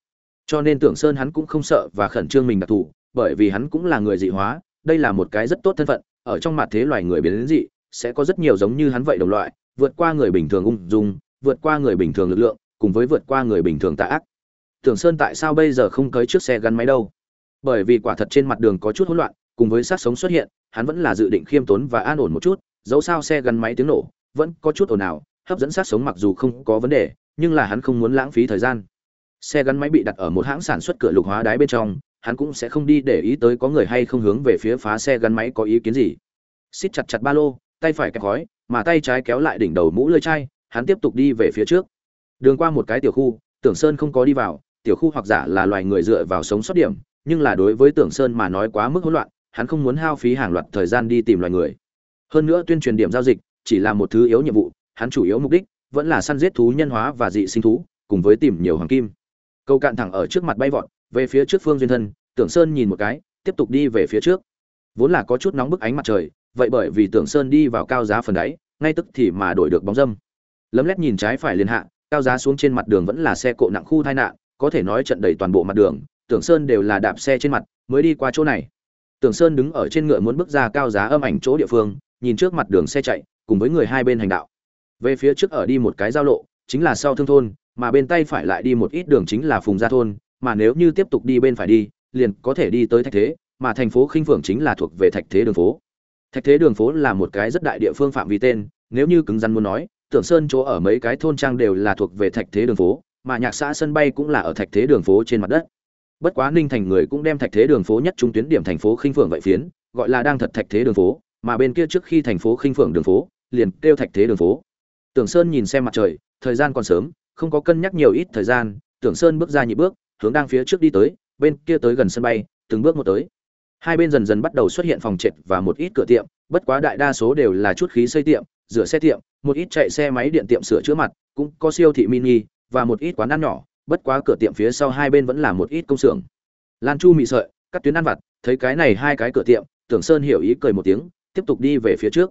[SPEAKER 1] Cho nên tưởng sơn hắn cũng không sợ và khẩn trương mình đặc thù, bởi vì hắn cũng là người dị hóa, đây là một cái rất tốt thân phận, ở trong mặt thế loài người biến dị, sẽ có rất nhiều giống như hắn vậy đồng loại, vượt qua người bình thường ung dung, vượt qua người bình thường lực lượng, cùng với vượt qua người bình thường tà ác. Tưởng sơn tại sao bây giờ không tới chiếc xe gắn máy đâu? Bởi vì quả thật trên mặt đường có chút hỗn loạn cùng với sát sống xuất hiện, hắn vẫn là dự định khiêm tốn và an ổn một chút, dẫu sao xe gắn máy tiếng nổ vẫn có chút ồn ào, hấp dẫn sát sống mặc dù không có vấn đề, nhưng là hắn không muốn lãng phí thời gian. Xe gắn máy bị đặt ở một hãng sản xuất cửa lục hóa đáy bên trong, hắn cũng sẽ không đi để ý tới có người hay không hướng về phía phá xe gắn máy có ý kiến gì. Xít chặt chặt ba lô, tay phải kẹp khói, mà tay trái kéo lại đỉnh đầu mũ lơi chai, hắn tiếp tục đi về phía trước. Đường qua một cái tiểu khu, tưởng sơn không có đi vào, tiểu khu hoặc giả là loài người dựa vào sống sót điểm, nhưng là đối với tưởng sơn mà nói quá mức hỗn loạn hắn không muốn hao phí hàng loạt thời gian đi tìm loài người. Hơn nữa tuyên truyền điểm giao dịch chỉ là một thứ yếu nhiệm vụ, hắn chủ yếu mục đích vẫn là săn giết thú nhân hóa và dị sinh thú, cùng với tìm nhiều hoàng kim. Câu cạn thẳng ở trước mặt bay vọt, về phía trước phương duyên thân, tưởng sơn nhìn một cái, tiếp tục đi về phía trước. Vốn là có chút nóng bức ánh mặt trời, vậy bởi vì tưởng sơn đi vào cao giá phần đáy, ngay tức thì mà đổi được bóng dâm. Lấm lét nhìn trái phải liền hạ, cao giá xuống trên mặt đường vẫn là xe cộ nặng khu tai nạn, có thể nói trận đầy toàn bộ mặt đường, tưởng sơn đều là đạp xe trên mặt, mới đi qua chỗ này tưởng sơn đứng ở trên ngựa muốn bước ra cao giá âm ảnh chỗ địa phương, nhìn trước mặt đường xe chạy, cùng với người hai bên hành đạo. Về phía trước ở đi một cái giao lộ, chính là sau thương thôn, mà bên tay phải lại đi một ít đường chính là phùng gia thôn, mà nếu như tiếp tục đi bên phải đi, liền có thể đi tới thạch thế, mà thành phố khinh phượng chính là thuộc về thạch thế đường phố. Thạch thế đường phố là một cái rất đại địa phương phạm vi tên, nếu như cứng rắn muốn nói tưởng sơn chỗ ở mấy cái thôn trang đều là thuộc về thạch thế đường phố, mà nhạc xã sân bay cũng là ở thạch thế đường phố trên mặt đất bất quá ninh thành người cũng đem thạch thế đường phố nhất trung tuyến điểm thành phố khinh phượng vậy phiến, gọi là đang thật thạch thế đường phố, mà bên kia trước khi thành phố khinh phượng đường phố, liền kêu thạch thế đường phố. Tưởng sơn nhìn xem mặt trời, thời gian còn sớm, không có cân nhắc nhiều ít thời gian, tưởng sơn bước ra nhị bước, hướng đang phía trước đi tới, bên kia tới gần sân bay, từng bước một tới. Hai bên dần dần bắt đầu xuất hiện phòng trệt và một ít cửa tiệm, bất quá đại đa số đều là chút khí xây tiệm, rửa xe tiệm, một ít chạy xe máy điện tiệm sửa chữa mặt, cũng có siêu thị mini và một ít quán ăn nhỏ bất quá cửa tiệm phía sau hai bên vẫn là một ít công xưởng. Lan chu mị sợi các tuyến ăn vặt, thấy cái này hai cái cửa tiệm, tưởng sơn hiểu ý cười một tiếng, tiếp tục đi về phía trước.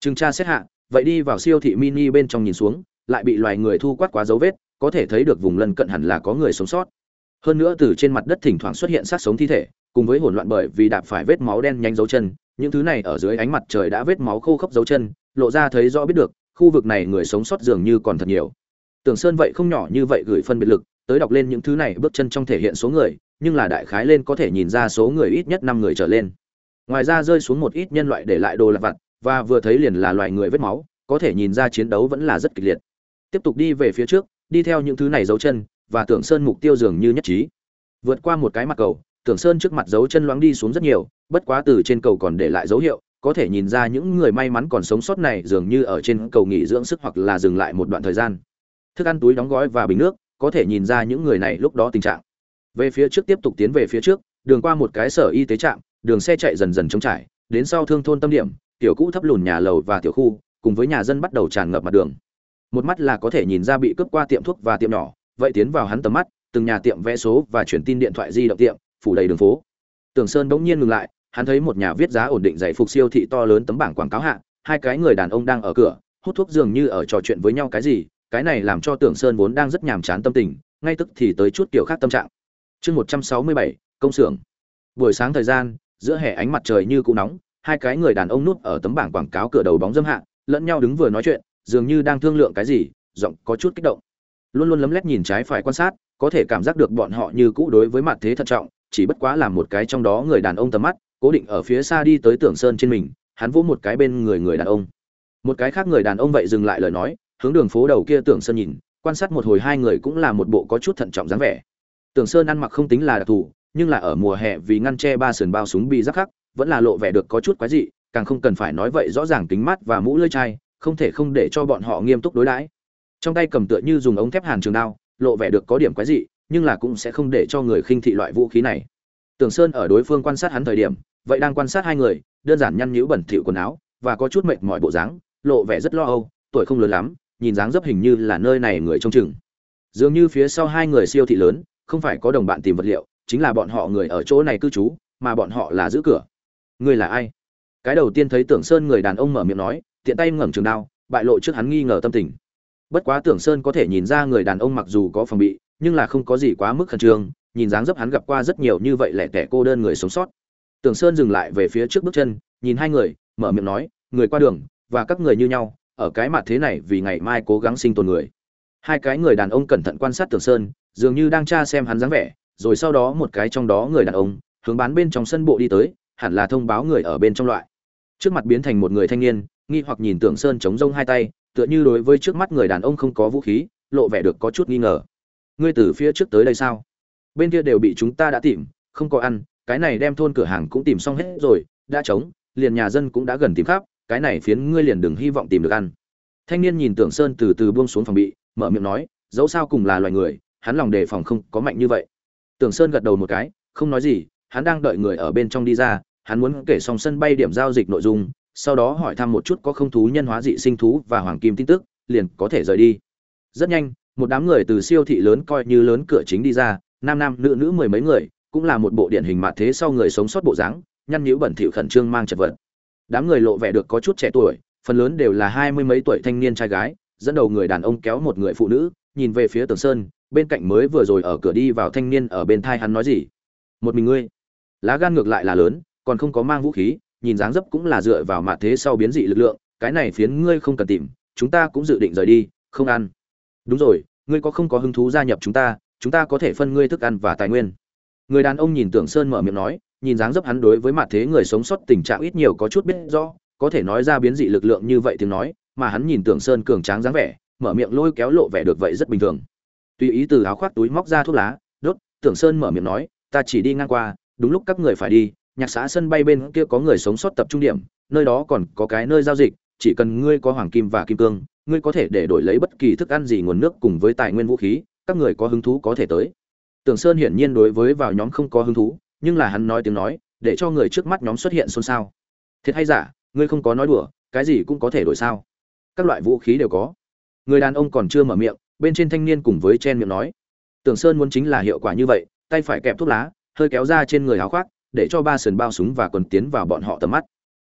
[SPEAKER 1] Trừng tra xét hạ, vậy đi vào siêu thị mini bên trong nhìn xuống, lại bị loài người thu quát quá dấu vết, có thể thấy được vùng lân cận hẳn là có người sống sót. Hơn nữa từ trên mặt đất thỉnh thoảng xuất hiện sát sống thi thể, cùng với hỗn loạn bởi vì đạp phải vết máu đen nhanh dấu chân, những thứ này ở dưới ánh mặt trời đã vết máu khô khốc dấu chân, lộ ra thấy rõ biết được, khu vực này người sống sót dường như còn thật nhiều tưởng sơn vậy không nhỏ như vậy gửi phân biệt lực, tới đọc lên những thứ này bước chân trong thể hiện số người, nhưng là đại khái lên có thể nhìn ra số người ít nhất năm người trở lên. Ngoài ra rơi xuống một ít nhân loại để lại đồ lặt vặt, và vừa thấy liền là loài người vết máu, có thể nhìn ra chiến đấu vẫn là rất kịch liệt. Tiếp tục đi về phía trước, đi theo những thứ này dấu chân, và tưởng sơn mục tiêu dường như nhất trí. Vượt qua một cái mặt cầu, tưởng sơn trước mặt dấu chân loáng đi xuống rất nhiều, bất quá từ trên cầu còn để lại dấu hiệu, có thể nhìn ra những người may mắn còn sống sót này dường như ở trên cầu nghỉ dưỡng sức hoặc là dừng lại một đoạn thời gian thức ăn túi đóng gói và bình nước, có thể nhìn ra những người này lúc đó tình trạng. Về phía trước tiếp tục tiến về phía trước, đường qua một cái sở y tế trạm, đường xe chạy dần dần trống trải, đến sau thương thôn tâm điểm, tiểu cũ thấp lùn nhà lầu và tiểu khu, cùng với nhà dân bắt đầu tràn ngập mặt đường. Một mắt là có thể nhìn ra bị cướp qua tiệm thuốc và tiệm nhỏ, vậy tiến vào hắn tầm mắt, từng nhà tiệm vẽ số và chuyển tin điện thoại di động tiệm, phủ đầy đường phố. Tường sơn bỗng nhiên ngừng lại, hắn thấy một nhà viết giá ổn định giải phục siêu thị to lớn tấm bảng quảng cáo hạ, hai cái người đàn ông đang ở cửa, hút thuốc dường như ở trò chuyện với nhau cái gì cái này làm cho tưởng sơn vốn đang rất nhàm chán tâm tình, ngay tức thì tới chút kiểu khác tâm trạng. Chương một trăm sáu mươi bảy, công xưởng. Buổi sáng thời gian, giữa hè ánh mặt trời như cũ nóng, hai cái người đàn ông núp ở tấm bảng quảng cáo cửa đầu bóng dâm hạ, lẫn nhau đứng vừa nói chuyện, dường như đang thương lượng cái gì, giọng có chút kích động. Luôn luôn lấm lét nhìn trái phải quan sát, có thể cảm giác được bọn họ như cũ đối với mặt thế thận trọng, chỉ bất quá là một cái trong đó người đàn ông tầm mắt, cố định ở phía xa đi tới tưởng sơn trên mình, hắn vỗ một cái bên người người đàn ông. Một cái khác người đàn ông vậy dừng lại lời nói hướng đường phố đầu kia tưởng sơn nhìn, quan sát một hồi hai người cũng là một bộ có chút thận trọng dáng vẻ. Tưởng sơn ăn mặc không tính là đặc thù, nhưng là ở mùa hè vì ngăn che ba sườn bao súng bị rắc khắc, vẫn là lộ vẻ được có chút quái dị, càng không cần phải nói vậy rõ ràng kính mắt và mũ lưỡi chai, không thể không để cho bọn họ nghiêm túc đối đãi. Trong tay cầm tựa như dùng ống thép hàn trường đao, lộ vẻ được có điểm quái dị, nhưng là cũng sẽ không để cho người khinh thị loại vũ khí này. Tưởng sơn ở đối phương quan sát hắn thời điểm, vậy đang quan sát hai người, đơn giản nhăn nhữ bẩn thỉu quần áo, và có chút mệt mỏi bộ dáng, lộ vẻ rất lo âu, tuổi không lớn lắm nhìn dáng dấp hình như là nơi này người trông chừng. Dường như phía sau hai người siêu thị lớn, không phải có đồng bạn tìm vật liệu, chính là bọn họ người ở chỗ này cư trú, mà bọn họ là giữ cửa. Người là ai? Cái đầu tiên thấy tưởng sơn người đàn ông mở miệng nói, tiện tay ngẩng trường đao, bại lộ trước hắn nghi ngờ tâm tình. Bất quá tưởng sơn có thể nhìn ra người đàn ông mặc dù có phòng bị, nhưng là không có gì quá mức khẩn trương, nhìn dáng dấp hắn gặp qua rất nhiều như vậy lẻ tẻ cô đơn người sống sót. Tưởng sơn dừng lại về phía trước bước chân, nhìn hai người, mở miệng nói, người qua đường, và các người như nhau ở cái mặt thế này vì ngày mai cố gắng sinh tồn người. Hai cái người đàn ông cẩn thận quan sát tưởng sơn, dường như đang tra xem hắn dáng vẻ, rồi sau đó một cái trong đó người đàn ông, hướng bán bên trong sân bộ đi tới, hẳn là thông báo người ở bên trong loại. Trước mặt biến thành một người thanh niên, nghi hoặc nhìn tưởng sơn chống rông hai tay, tựa như đối với trước mắt người đàn ông không có vũ khí, lộ vẻ được có chút nghi ngờ. Ngươi từ phía trước tới đây sao? Bên kia đều bị chúng ta đã tìm, không có ăn, cái này đem thôn cửa hàng cũng tìm xong hết rồi, đã trống, liền nhà dân cũng đã gần tìm khắp cái này phiến ngươi liền đừng hy vọng tìm được ăn. Thanh niên nhìn tưởng sơn từ từ buông xuống phòng bị, mở miệng nói, dẫu sao cùng là loài người, hắn lòng đề phòng không có mạnh như vậy. Tưởng sơn gật đầu một cái, không nói gì, hắn đang đợi người ở bên trong đi ra, hắn muốn kể xong sân bay điểm giao dịch nội dung, sau đó hỏi thăm một chút có không thú nhân hóa dị sinh thú và hoàng kim tin tức, liền có thể rời đi. Rất nhanh, một đám người từ siêu thị lớn coi như lớn cửa chính đi ra, nam nam nữ nữ mười mấy người, cũng là một bộ điển hình mạ thế sau người sống sót bộ dáng, nhăn nhíu bẩn thỉu khẩn trương mang chật vật đám người lộ vẻ được có chút trẻ tuổi, phần lớn đều là hai mươi mấy tuổi thanh niên trai gái, dẫn đầu người đàn ông kéo một người phụ nữ, nhìn về phía tường sơn, bên cạnh mới vừa rồi ở cửa đi vào thanh niên ở bên thai hắn nói gì? Một mình ngươi. Lá gan ngược lại là lớn, còn không có mang vũ khí, nhìn dáng dấp cũng là dựa vào mạ thế sau biến dị lực lượng, cái này phiến ngươi không cần tìm, chúng ta cũng dự định rời đi, không ăn. Đúng rồi, ngươi có không có hứng thú gia nhập chúng ta chúng ta có thể phân ngươi thức ăn và tài nguyên. Người đàn ông nhìn tưởng sơn mở miệng nói nhìn dáng dấp hắn đối với mặt thế người sống sót tình trạng ít nhiều có chút biết rõ, có thể nói ra biến dị lực lượng như vậy tiếng nói, mà hắn nhìn tưởng sơn cường tráng dáng vẻ, mở miệng lôi kéo lộ vẻ được vậy rất bình thường. Tùy ý từ áo khoác túi móc ra thuốc lá, đốt, tưởng sơn mở miệng nói, ta chỉ đi ngang qua, đúng lúc các người phải đi, nhạc xã sân bay bên kia có người sống sót tập trung điểm, nơi đó còn có cái nơi giao dịch, chỉ cần ngươi có hoàng kim và kim cương, ngươi có thể để đổi lấy bất kỳ thức ăn gì nguồn nước cùng với tài nguyên vũ khí, các người có hứng thú có thể tới. Tưởng sơn hiển nhiên đối với vào nhóm không có hứng thú nhưng là hắn nói tiếng nói, để cho người trước mắt nhóm xuất hiện xôn xao. Thiệt hay giả, ngươi không có nói đùa, cái gì cũng có thể đổi sao? Các loại vũ khí đều có. Người đàn ông còn chưa mở miệng, bên trên thanh niên cùng với chen miệng nói. Tưởng sơn muốn chính là hiệu quả như vậy, tay phải kẹp thuốc lá, hơi kéo ra trên người áo khoác, để cho ba sườn bao súng và quần tiến vào bọn họ tầm mắt.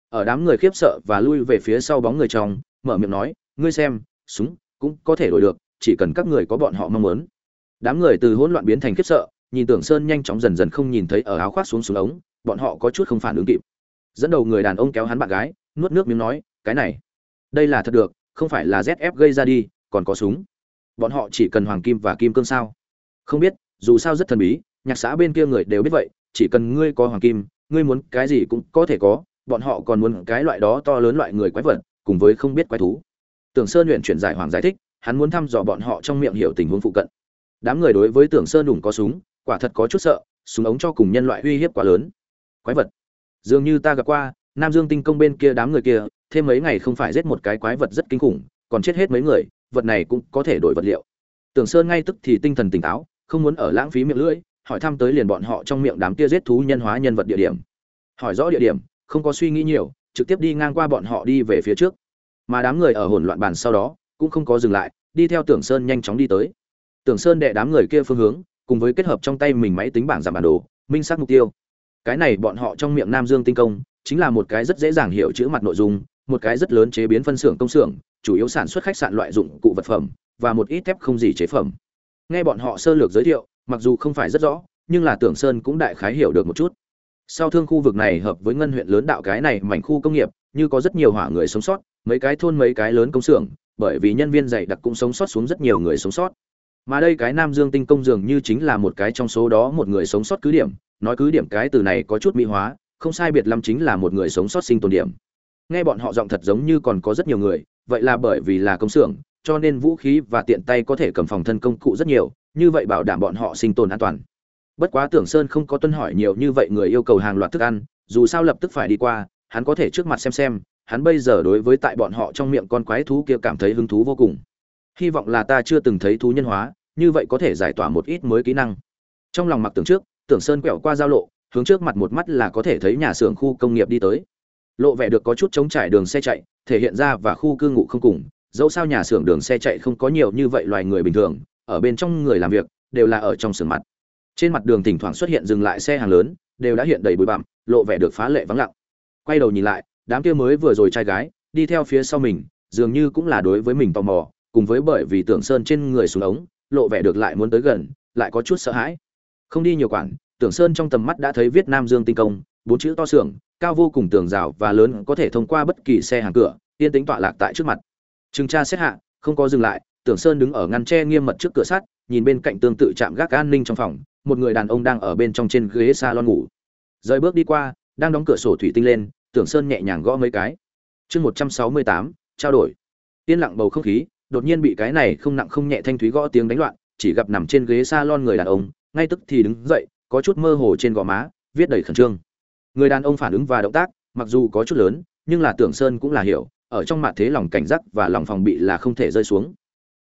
[SPEAKER 1] Ở đám người khiếp sợ và lui về phía sau bóng người trong, mở miệng nói, ngươi xem, súng cũng có thể đổi được, chỉ cần các người có bọn họ mong muốn. Đám người từ hỗn loạn biến thành khiếp sợ nhìn tưởng sơn nhanh chóng dần dần không nhìn thấy ở áo khoác xuống xuống ống, bọn họ có chút không phản ứng kịp. Dẫn đầu người đàn ông kéo hắn bạn gái, nuốt nước miếng nói, cái này, đây là thật được, không phải là zf gây ra đi, còn có súng. Bọn họ chỉ cần hoàng kim và kim cương sao? Không biết, dù sao rất thần bí, nhạc xã bên kia người đều biết vậy, chỉ cần ngươi có hoàng kim, ngươi muốn cái gì cũng có thể có, bọn họ còn muốn cái loại đó to lớn loại người quái vật, cùng với không biết quái thú. Tưởng sơn luyện chuyển giải hoàng giải thích, hắn muốn thăm dò bọn họ trong miệng hiểu tình huống phụ cận. Đám người đối với tưởng sơn đủng có súng quả thật có chút sợ, súng ống cho cùng nhân loại uy hiếp quá lớn. Quái vật. Dường như ta gặp qua, nam dương tinh công bên kia đám người kia, thêm mấy ngày không phải giết một cái quái vật rất kinh khủng, còn chết hết mấy người, vật này cũng có thể đổi vật liệu. Tưởng sơn ngay tức thì tinh thần tỉnh táo, không muốn ở lãng phí miệng lưỡi, hỏi thăm tới liền bọn họ trong miệng đám kia giết thú nhân hóa nhân vật địa điểm. Hỏi rõ địa điểm, không có suy nghĩ nhiều, trực tiếp đi ngang qua bọn họ đi về phía trước. Mà đám người ở hỗn loạn bàn sau đó, cũng không có dừng lại, đi theo tưởng sơn nhanh chóng đi tới. Tưởng sơn đệ đám người kia phương hướng cùng với kết hợp trong tay mình máy tính bảng giảm bản đồ, minh xác mục tiêu. Cái này bọn họ trong miệng nam dương tinh công, chính là một cái rất dễ dàng hiểu chữ mặt nội dung, một cái rất lớn chế biến phân xưởng công xưởng, chủ yếu sản xuất khách sạn loại dụng cụ vật phẩm, và một ít thép không gì chế phẩm. Nghe bọn họ sơ lược giới thiệu, mặc dù không phải rất rõ, nhưng là tưởng sơn cũng đại khái hiểu được một chút. Sau thương khu vực này hợp với ngân huyện lớn đạo cái này mảnh khu công nghiệp, như có rất nhiều hỏa người sống sót, mấy cái thôn mấy cái lớn công xưởng, bởi vì nhân viên dày đặc cũng sống sót xuống rất nhiều người sống sót mà đây cái nam dương tinh công dường như chính là một cái trong số đó một người sống sót cứ điểm, nói cứ điểm cái từ này có chút mỹ hóa, không sai biệt lắm chính là một người sống sót sinh tồn điểm. Nghe bọn họ giọng thật giống như còn có rất nhiều người, vậy là bởi vì là công xưởng, cho nên vũ khí và tiện tay có thể cầm phòng thân công cụ rất nhiều, như vậy bảo đảm bọn họ sinh tồn an toàn. Bất quá tưởng sơn không có tuân hỏi nhiều như vậy người yêu cầu hàng loạt thức ăn, dù sao lập tức phải đi qua, hắn có thể trước mặt xem xem, hắn bây giờ đối với tại bọn họ trong miệng con quái thú kia cảm thấy hứng thú vô cùng hy vọng là ta chưa từng thấy thú nhân hóa, như vậy có thể giải tỏa một ít mới kỹ năng. Trong lòng mặc tưởng trước, tưởng sơn quẹo qua giao lộ, hướng trước mặt một mắt là có thể thấy nhà xưởng khu công nghiệp đi tới. Lộ vẻ được có chút chống trải đường xe chạy, thể hiện ra và khu cư ngụ không cùng, dẫu sao nhà xưởng đường xe chạy không có nhiều như vậy loài người bình thường, ở bên trong người làm việc, đều là ở trong xưởng mặt. Trên mặt đường thỉnh thoảng xuất hiện dừng lại xe hàng lớn, đều đã hiện đầy bụi bặm, lộ vẻ được phá lệ vắng lặng. Quay đầu nhìn lại, đám kia mới vừa rồi trai gái, đi theo phía sau mình, dường như cũng là đối với mình tò mò cùng với bởi vì tưởng sơn trên người xuống ống, lộ vẻ được lại muốn tới gần, lại có chút sợ hãi. Không đi nhiều quản, tưởng sơn trong tầm mắt đã thấy việt nam dương tinh công, bốn chữ to xưởng cao vô cùng tường rào và lớn có thể thông qua bất kỳ xe hàng cửa, yên tính tọa lạc tại trước mặt. Trừng tra xét hạ, không có dừng lại, tưởng sơn đứng ở ngăn tre nghiêm mật trước cửa sắt, nhìn bên cạnh tương tự chạm gác an ninh trong phòng, một người đàn ông đang ở bên trong trên ghế salon ngủ. Rời bước đi qua, đang đóng cửa sổ thủy tinh lên, tưởng sơn nhẹ nhàng gõ mấy cái. Chương một trăm sáu mươi tám, trao đổi. Yên lặng bầu không khí đột nhiên bị cái này không nặng không nhẹ thanh thúy gõ tiếng đánh loạn, chỉ gặp nằm trên ghế salon người đàn ông, ngay tức thì đứng dậy, có chút mơ hồ trên gò má, viết đầy khẩn trương. Người đàn ông phản ứng và động tác, mặc dù có chút lớn, nhưng là tưởng sơn cũng là hiểu, ở trong mặt thế lòng cảnh giác và lòng phòng bị là không thể rơi xuống.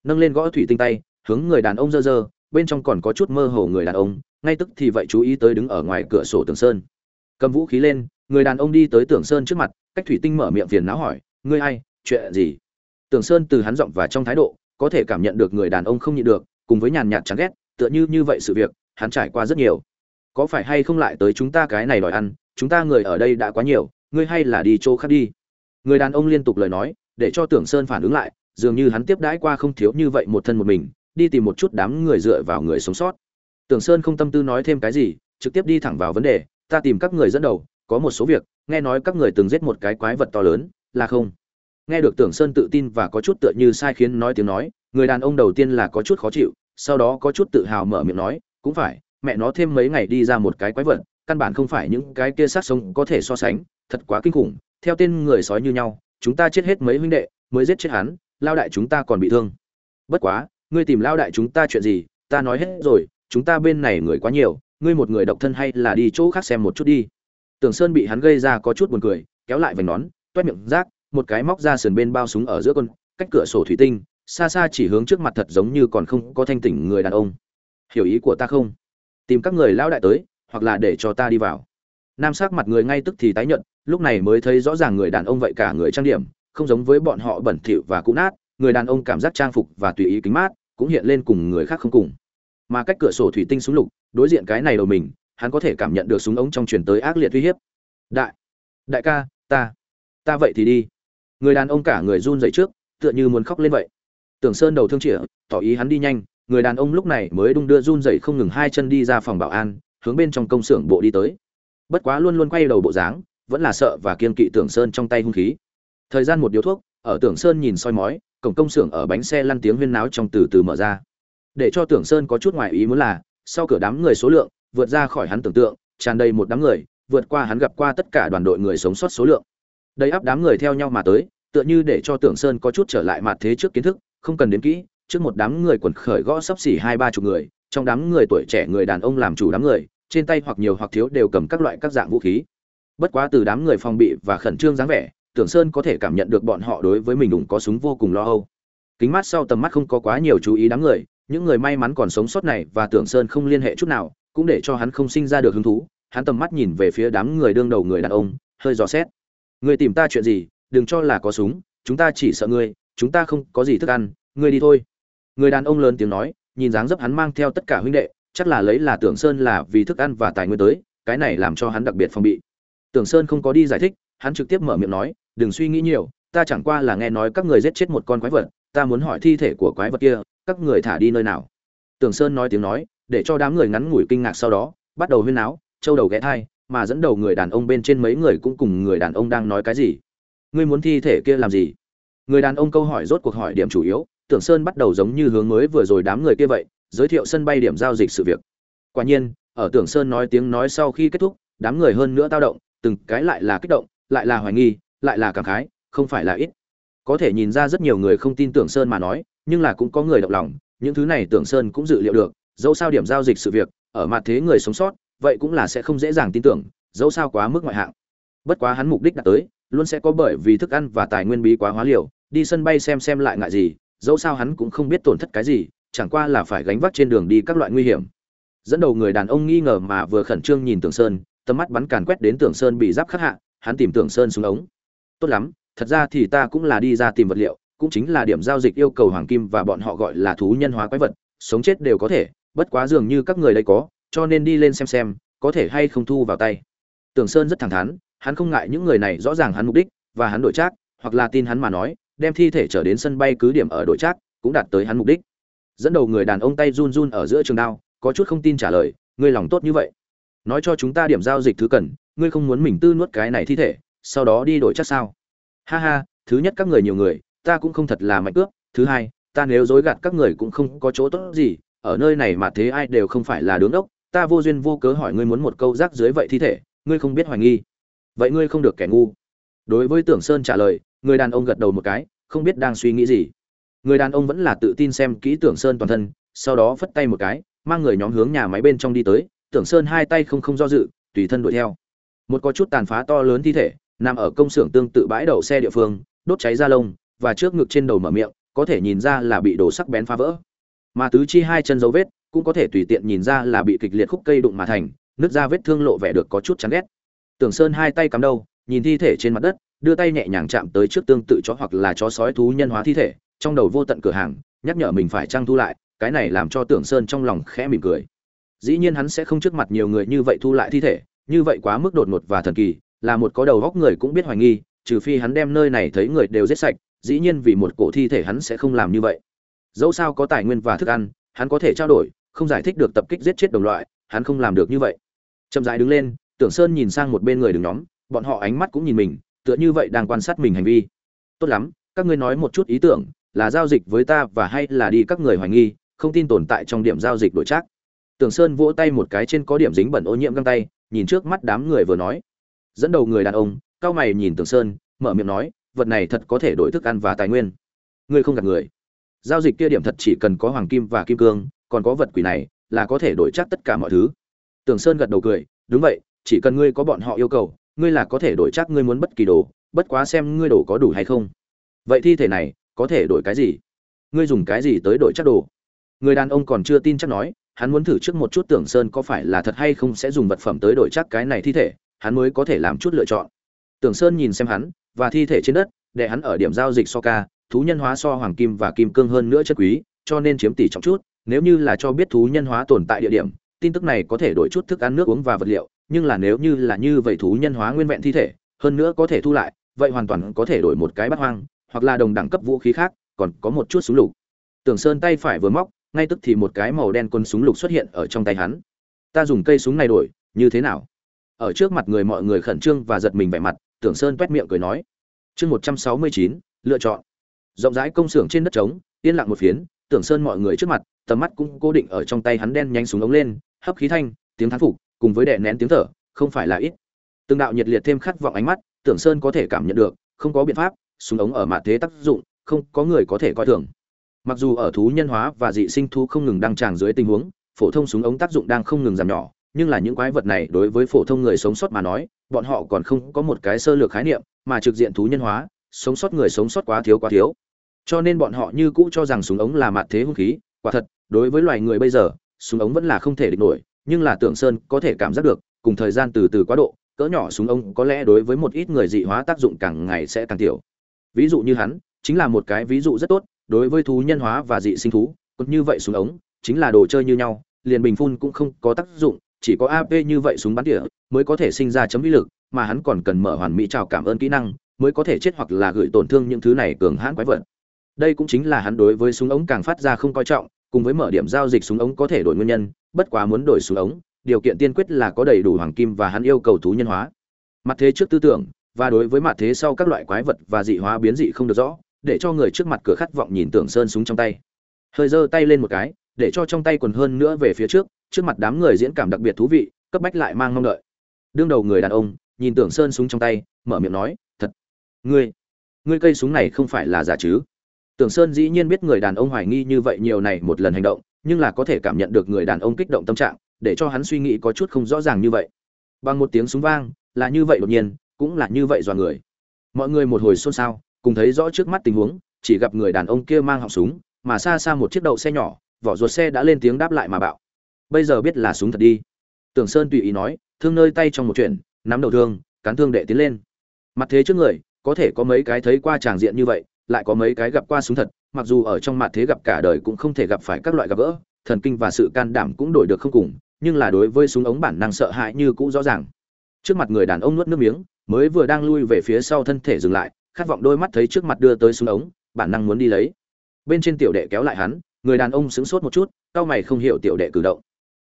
[SPEAKER 1] Nâng lên gõ thủy tinh tay, hướng người đàn ông dơ dơ bên trong còn có chút mơ hồ người đàn ông, ngay tức thì vậy chú ý tới đứng ở ngoài cửa sổ tưởng sơn. Cầm vũ khí lên, người đàn ông đi tới tưởng sơn trước mặt, cách thủy tinh mở miệng phiền não hỏi, ngươi ai? Chuyện gì? Tưởng sơn từ hắn giọng và trong thái độ, có thể cảm nhận được người đàn ông không nhịn được, cùng với nhàn nhạt chán ghét, tựa như như vậy sự việc, hắn trải qua rất nhiều. Có phải hay không lại tới chúng ta cái này đòi ăn, chúng ta người ở đây đã quá nhiều, ngươi hay là đi chỗ khác đi. Người đàn ông liên tục lời nói, để cho tưởng sơn phản ứng lại, dường như hắn tiếp đãi qua không thiếu như vậy một thân một mình, đi tìm một chút đám người dựa vào người sống sót. Tưởng sơn không tâm tư nói thêm cái gì, trực tiếp đi thẳng vào vấn đề, ta tìm các người dẫn đầu, có một số việc, nghe nói các người từng giết một cái quái vật to lớn, là không? Nghe được tưởng sơn tự tin và có chút tựa như sai khiến nói tiếng nói, người đàn ông đầu tiên là có chút khó chịu, sau đó có chút tự hào mở miệng nói, cũng phải, mẹ nó thêm mấy ngày đi ra một cái quái vật, căn bản không phải những cái kia sát sống có thể so sánh, thật quá kinh khủng, theo tên người sói như nhau, chúng ta chết hết mấy huynh đệ, mới giết chết hắn, lao đại chúng ta còn bị thương. Bất quá, ngươi tìm lao đại chúng ta chuyện gì, ta nói hết rồi, chúng ta bên này người quá nhiều, ngươi một người độc thân hay là đi chỗ khác xem một chút đi. Tưởng sơn bị hắn gây ra có chút buồn cười, kéo lại vành nón, toét miệng rác một cái móc ra sườn bên bao súng ở giữa con cách cửa sổ thủy tinh, xa xa chỉ hướng trước mặt thật giống như còn không có thanh tỉnh người đàn ông. Hiểu ý của ta không? Tìm các người lão đại tới, hoặc là để cho ta đi vào. Nam sắc mặt người ngay tức thì tái nhận lúc này mới thấy rõ ràng người đàn ông vậy cả người trang điểm, không giống với bọn họ bẩn thỉu và cũ nát, người đàn ông cảm giác trang phục và tùy ý kính mát, cũng hiện lên cùng người khác không cùng. Mà cách cửa sổ thủy tinh súng lục, đối diện cái này đầu mình, hắn có thể cảm nhận được súng ống trong truyền tới ác liệt uy hiếp. Đại đại ca, ta ta vậy thì đi người đàn ông cả người run dậy trước, tựa như muốn khóc lên vậy. Tưởng sơn đầu thương chĩa tỏ ý hắn đi nhanh, người đàn ông lúc này mới đung đưa run dậy không ngừng hai chân đi ra phòng bảo an, hướng bên trong công xưởng bộ đi tới. Bất quá luôn luôn quay đầu bộ dáng, vẫn là sợ và kiên kỵ tưởng sơn trong tay hung khí. Thời gian một điếu thuốc, ở tưởng sơn nhìn soi mói, cổng công xưởng ở bánh xe lăn tiếng huyên náo trong từ từ mở ra. Để cho tưởng sơn có chút ngoại ý muốn là, sau cửa đám người số lượng, vượt ra khỏi hắn tưởng tượng, tràn đầy một đám người, vượt qua hắn gặp qua tất cả đoàn đội người sống sót số lượng đầy áp đám người theo nhau mà tới, tựa như để cho tưởng sơn có chút trở lại mặt thế trước kiến thức, không cần đến kỹ, trước một đám người quần khởi gõ sấp xỉ hai ba chục người, trong đám người tuổi trẻ người đàn ông làm chủ đám người, trên tay hoặc nhiều hoặc thiếu đều cầm các loại các dạng vũ khí. Bất quá từ đám người phòng bị và khẩn trương dáng vẻ, tưởng sơn có thể cảm nhận được bọn họ đối với mình đủng có súng vô cùng lo âu. Kính mắt sau tầm mắt không có quá nhiều chú ý đám người, những người may mắn còn sống sót này và tưởng sơn không liên hệ chút nào, cũng để cho hắn không sinh ra được hứng thú, hắn tầm mắt nhìn về phía đám người đương đầu người đàn ông, hơi dò xét. Ngươi tìm ta chuyện gì, đừng cho là có súng, chúng ta chỉ sợ ngươi, chúng ta không có gì thức ăn, ngươi đi thôi. Người đàn ông lớn tiếng nói, nhìn dáng dấp hắn mang theo tất cả huynh đệ, chắc là lấy là tưởng sơn là vì thức ăn và tài nguyên tới, cái này làm cho hắn đặc biệt phòng bị. Tưởng sơn không có đi giải thích, hắn trực tiếp mở miệng nói, đừng suy nghĩ nhiều, ta chẳng qua là nghe nói các người giết chết một con quái vật, ta muốn hỏi thi thể của quái vật kia, các người thả đi nơi nào? Tưởng sơn nói tiếng nói, để cho đám người ngắn ngủi kinh ngạc sau đó, bắt đầu huyên náo, châu đầu ghé thai mà dẫn đầu người đàn ông bên trên mấy người cũng cùng người đàn ông đang nói cái gì? Ngươi muốn thi thể kia làm gì? Người đàn ông câu hỏi rốt cuộc hỏi điểm chủ yếu, tưởng sơn bắt đầu giống như hướng mới vừa rồi đám người kia vậy, giới thiệu sân bay điểm giao dịch sự việc. Quả nhiên, ở tưởng sơn nói tiếng nói sau khi kết thúc, đám người hơn nữa tao động, từng cái lại là kích động, lại là hoài nghi, lại là cảm khái, không phải là ít. Có thể nhìn ra rất nhiều người không tin tưởng sơn mà nói, nhưng là cũng có người động lòng, những thứ này tưởng sơn cũng dự liệu được, dẫu sao điểm giao dịch sự việc, ở mặt thế người sống sót vậy cũng là sẽ không dễ dàng tin tưởng, dẫu sao quá mức ngoại hạng. Bất quá hắn mục đích đã tới, luôn sẽ có bởi vì thức ăn và tài nguyên bí quá hóa liều, đi sân bay xem xem lại ngại gì, dẫu sao hắn cũng không biết tổn thất cái gì, chẳng qua là phải gánh vác trên đường đi các loại nguy hiểm. Dẫn đầu người đàn ông nghi ngờ mà vừa khẩn trương nhìn tưởng sơn, tầm mắt bắn càn quét đến tưởng sơn bị giáp khắc hạ, hắn tìm tưởng sơn xuống ống. Tốt lắm, thật ra thì ta cũng là đi ra tìm vật liệu, cũng chính là điểm giao dịch yêu cầu hoàng kim và bọn họ gọi là thú nhân hóa quái vật, sống chết đều có thể, bất quá dường như các người đây có cho nên đi lên xem xem, có thể hay không thu vào tay. Tưởng sơn rất thẳng thắn, hắn không ngại những người này rõ ràng hắn mục đích và hắn đổi trác, hoặc là tin hắn mà nói, đem thi thể trở đến sân bay cứ điểm ở đội trác, cũng đạt tới hắn mục đích. Dẫn đầu người đàn ông tay run run ở giữa trường đao, có chút không tin trả lời, ngươi lòng tốt như vậy. Nói cho chúng ta điểm giao dịch thứ cần, ngươi không muốn mình tư nuốt cái này thi thể, sau đó đi đổi chắc sao? Ha ha, thứ nhất các người nhiều người, ta cũng không thật là mạnh cướp, thứ hai, ta nếu dối gạt các người cũng không có chỗ tốt gì, ở nơi này mà thế ai đều không phải là đứng ốc ta vô duyên vô cớ hỏi ngươi muốn một câu rác dưới vậy thi thể, ngươi không biết hoài nghi. Vậy ngươi không được kẻ ngu. Đối với tưởng sơn trả lời, người đàn ông gật đầu một cái, không biết đang suy nghĩ gì. Người đàn ông vẫn là tự tin xem kỹ tưởng sơn toàn thân, sau đó phất tay một cái, mang người nhóm hướng nhà máy bên trong đi tới. Tưởng sơn hai tay không không do dự, tùy thân đuổi theo. Một có chút tàn phá to lớn thi thể, nằm ở công xưởng tương tự bãi đậu xe địa phương, đốt cháy da lông, và trước ngực trên đầu mở miệng, có thể nhìn ra là bị đổ sắc bén phá vỡ. Mà tứ chi hai chân dấu vết cũng có thể tùy tiện nhìn ra là bị kịch liệt khúc cây đụng mà thành nước ra vết thương lộ vẻ được có chút chán ghét. Tưởng sơn hai tay cắm đầu, nhìn thi thể trên mặt đất, đưa tay nhẹ nhàng chạm tới trước tương tự chó hoặc là chó sói thú nhân hóa thi thể, trong đầu vô tận cửa hàng, nhắc nhở mình phải trang thu lại, cái này làm cho tưởng sơn trong lòng khẽ mỉm cười. Dĩ nhiên hắn sẽ không trước mặt nhiều người như vậy thu lại thi thể, như vậy quá mức đột ngột và thần kỳ, là một có đầu góc người cũng biết hoài nghi, trừ phi hắn đem nơi này thấy người đều giết sạch, dĩ nhiên vì một cổ thi thể hắn sẽ không làm như vậy. Dẫu sao có tài nguyên và thức ăn hắn có thể trao đổi, không giải thích được tập kích giết chết đồng loại, hắn không làm được như vậy. Chậm rãi đứng lên, tưởng sơn nhìn sang một bên người đứng nhóm, bọn họ ánh mắt cũng nhìn mình, tựa như vậy đang quan sát mình hành vi. Tốt lắm, các ngươi nói một chút ý tưởng, là giao dịch với ta và hay là đi các người hoài nghi, không tin tồn tại trong điểm giao dịch đổi trác tưởng sơn vỗ tay một cái trên có điểm dính bẩn ô nhiễm găng tay, nhìn trước mắt đám người vừa nói. Dẫn đầu người đàn ông, cao mày nhìn tưởng sơn, mở miệng nói, vật này thật có thể đổi thức ăn và tài nguyên. Ngươi không gạt người giao dịch kia điểm thật chỉ cần có hoàng kim và kim cương, còn có vật quỷ này, là có thể đổi chắc tất cả mọi thứ. Tưởng sơn gật đầu cười, đúng vậy, chỉ cần ngươi có bọn họ yêu cầu, ngươi là có thể đổi chắc ngươi muốn bất kỳ đồ, bất quá xem ngươi đồ có đủ hay không. Vậy thi thể này, có thể đổi cái gì? Ngươi dùng cái gì tới đổi chắc đồ? Người đàn ông còn chưa tin chắc nói, hắn muốn thử trước một chút tưởng sơn có phải là thật hay không sẽ dùng vật phẩm tới đổi chắc cái này thi thể, hắn mới có thể làm chút lựa chọn. Tưởng sơn nhìn xem hắn, và thi thể trên đất, để hắn ở điểm giao dịch so ca thú nhân hóa so hoàng kim và kim cương hơn nữa chất quý, cho nên chiếm tỷ trọng chút. Nếu như là cho biết thú nhân hóa tồn tại địa điểm, tin tức này có thể đổi chút thức ăn nước uống và vật liệu, nhưng là nếu như là như vậy thú nhân hóa nguyên vẹn thi thể, hơn nữa có thể thu lại, vậy hoàn toàn có thể đổi một cái bát hoang, hoặc là đồng đẳng cấp vũ khí khác, còn có một chút súng lục. Tưởng sơn tay phải vừa móc, ngay tức thì một cái màu đen quân súng lục xuất hiện ở trong tay hắn. Ta dùng cây súng này đổi, như thế nào? Ở trước mặt người mọi người khẩn trương và giật mình vẻ mặt, tưởng sơn quét miệng cười nói. Chương một trăm sáu mươi chín, lựa chọn rộng rãi công xưởng trên đất trống, yên lặng một phiến, tưởng sơn mọi người trước mặt, tầm mắt cũng cố định ở trong tay hắn đen nhanh xuống ống lên, hấp khí thanh, tiếng thán phục, cùng với đè nén tiếng thở, không phải là ít. Từng đạo nhiệt liệt thêm khát vọng ánh mắt, tưởng sơn có thể cảm nhận được, không có biện pháp, súng ống ở mạ thế tác dụng, không có người có thể coi thường. Mặc dù ở thú nhân hóa và dị sinh thú không ngừng đăng tràng dưới tình huống, phổ thông súng ống tác dụng đang không ngừng giảm nhỏ, nhưng là những quái vật này đối với phổ thông người sống sót mà nói, bọn họ còn không có một cái sơ lược khái niệm, mà trực diện thú nhân hóa, sống sót người sống sót quá thiếu quá thiếu cho nên bọn họ như cũ cho rằng súng ống là mặt thế hung khí, quả thật, đối với loài người bây giờ, súng ống vẫn là không thể địch nổi, nhưng là tưởng sơn có thể cảm giác được, cùng thời gian từ từ quá độ, cỡ nhỏ súng ống có lẽ đối với một ít người dị hóa tác dụng càng ngày sẽ càng tiểu. Ví dụ như hắn, chính là một cái ví dụ rất tốt, đối với thú nhân hóa và dị sinh thú còn như vậy súng ống, chính là đồ chơi như nhau, liền bình phun cũng không có tác dụng, chỉ có ap như vậy súng bắn tỉa mới có thể sinh ra chấm vĩ lực, mà hắn còn cần mở hoàn mỹ chào cảm ơn kỹ năng, mới có thể chết hoặc là gửi tổn thương những thứ này cường hãn quái vật đây cũng chính là hắn đối với súng ống càng phát ra không coi trọng, cùng với mở điểm giao dịch súng ống có thể đổi nguyên nhân, bất quá muốn đổi súng ống, điều kiện tiên quyết là có đầy đủ hoàng kim và hắn yêu cầu thú nhân hóa. Mặt thế trước tư tưởng, và đối với mặt thế sau các loại quái vật và dị hóa biến dị không được rõ, để cho người trước mặt cửa khát vọng nhìn tưởng sơn súng trong tay. Hơi giơ tay lên một cái, để cho trong tay quần hơn nữa về phía trước trước mặt đám người diễn cảm đặc biệt thú vị, cấp bách lại mang mong đợi. Đương đầu người đàn ông, nhìn tưởng sơn súng trong tay, mở miệng nói, thật, ngươi ngươi cây súng này không phải là giả chứ? Tưởng sơn dĩ nhiên biết người đàn ông hoài nghi như vậy nhiều này một lần hành động, nhưng là có thể cảm nhận được người đàn ông kích động tâm trạng, để cho hắn suy nghĩ có chút không rõ ràng như vậy. Bằng một tiếng súng vang, là như vậy đột nhiên, cũng là như vậy dò người. Mọi người một hồi xôn xao, cùng thấy rõ trước mắt tình huống, chỉ gặp người đàn ông kia mang họng súng, mà xa xa một chiếc đậu xe nhỏ, vỏ ruột xe đã lên tiếng đáp lại mà bạo. Bây giờ biết là súng thật đi. Tưởng sơn tùy ý nói, thương nơi tay trong một chuyện, nắm đầu thương, cán thương đệ tiến lên. Mặt thế trước người, có thể có mấy cái thấy qua tràng diện như vậy lại có mấy cái gặp qua súng thật, mặc dù ở trong mặt thế gặp cả đời cũng không thể gặp phải các loại gặp gỡ, thần kinh và sự can đảm cũng đổi được không cùng, nhưng là đối với súng ống bản năng sợ hãi như cũ rõ ràng. Trước mặt người đàn ông nuốt nước miếng, mới vừa đang lui về phía sau thân thể dừng lại, khát vọng đôi mắt thấy trước mặt đưa tới súng ống, bản năng muốn đi lấy. Bên trên tiểu đệ kéo lại hắn, người đàn ông sững sốt một chút cao mày không hiểu tiểu đệ cử động.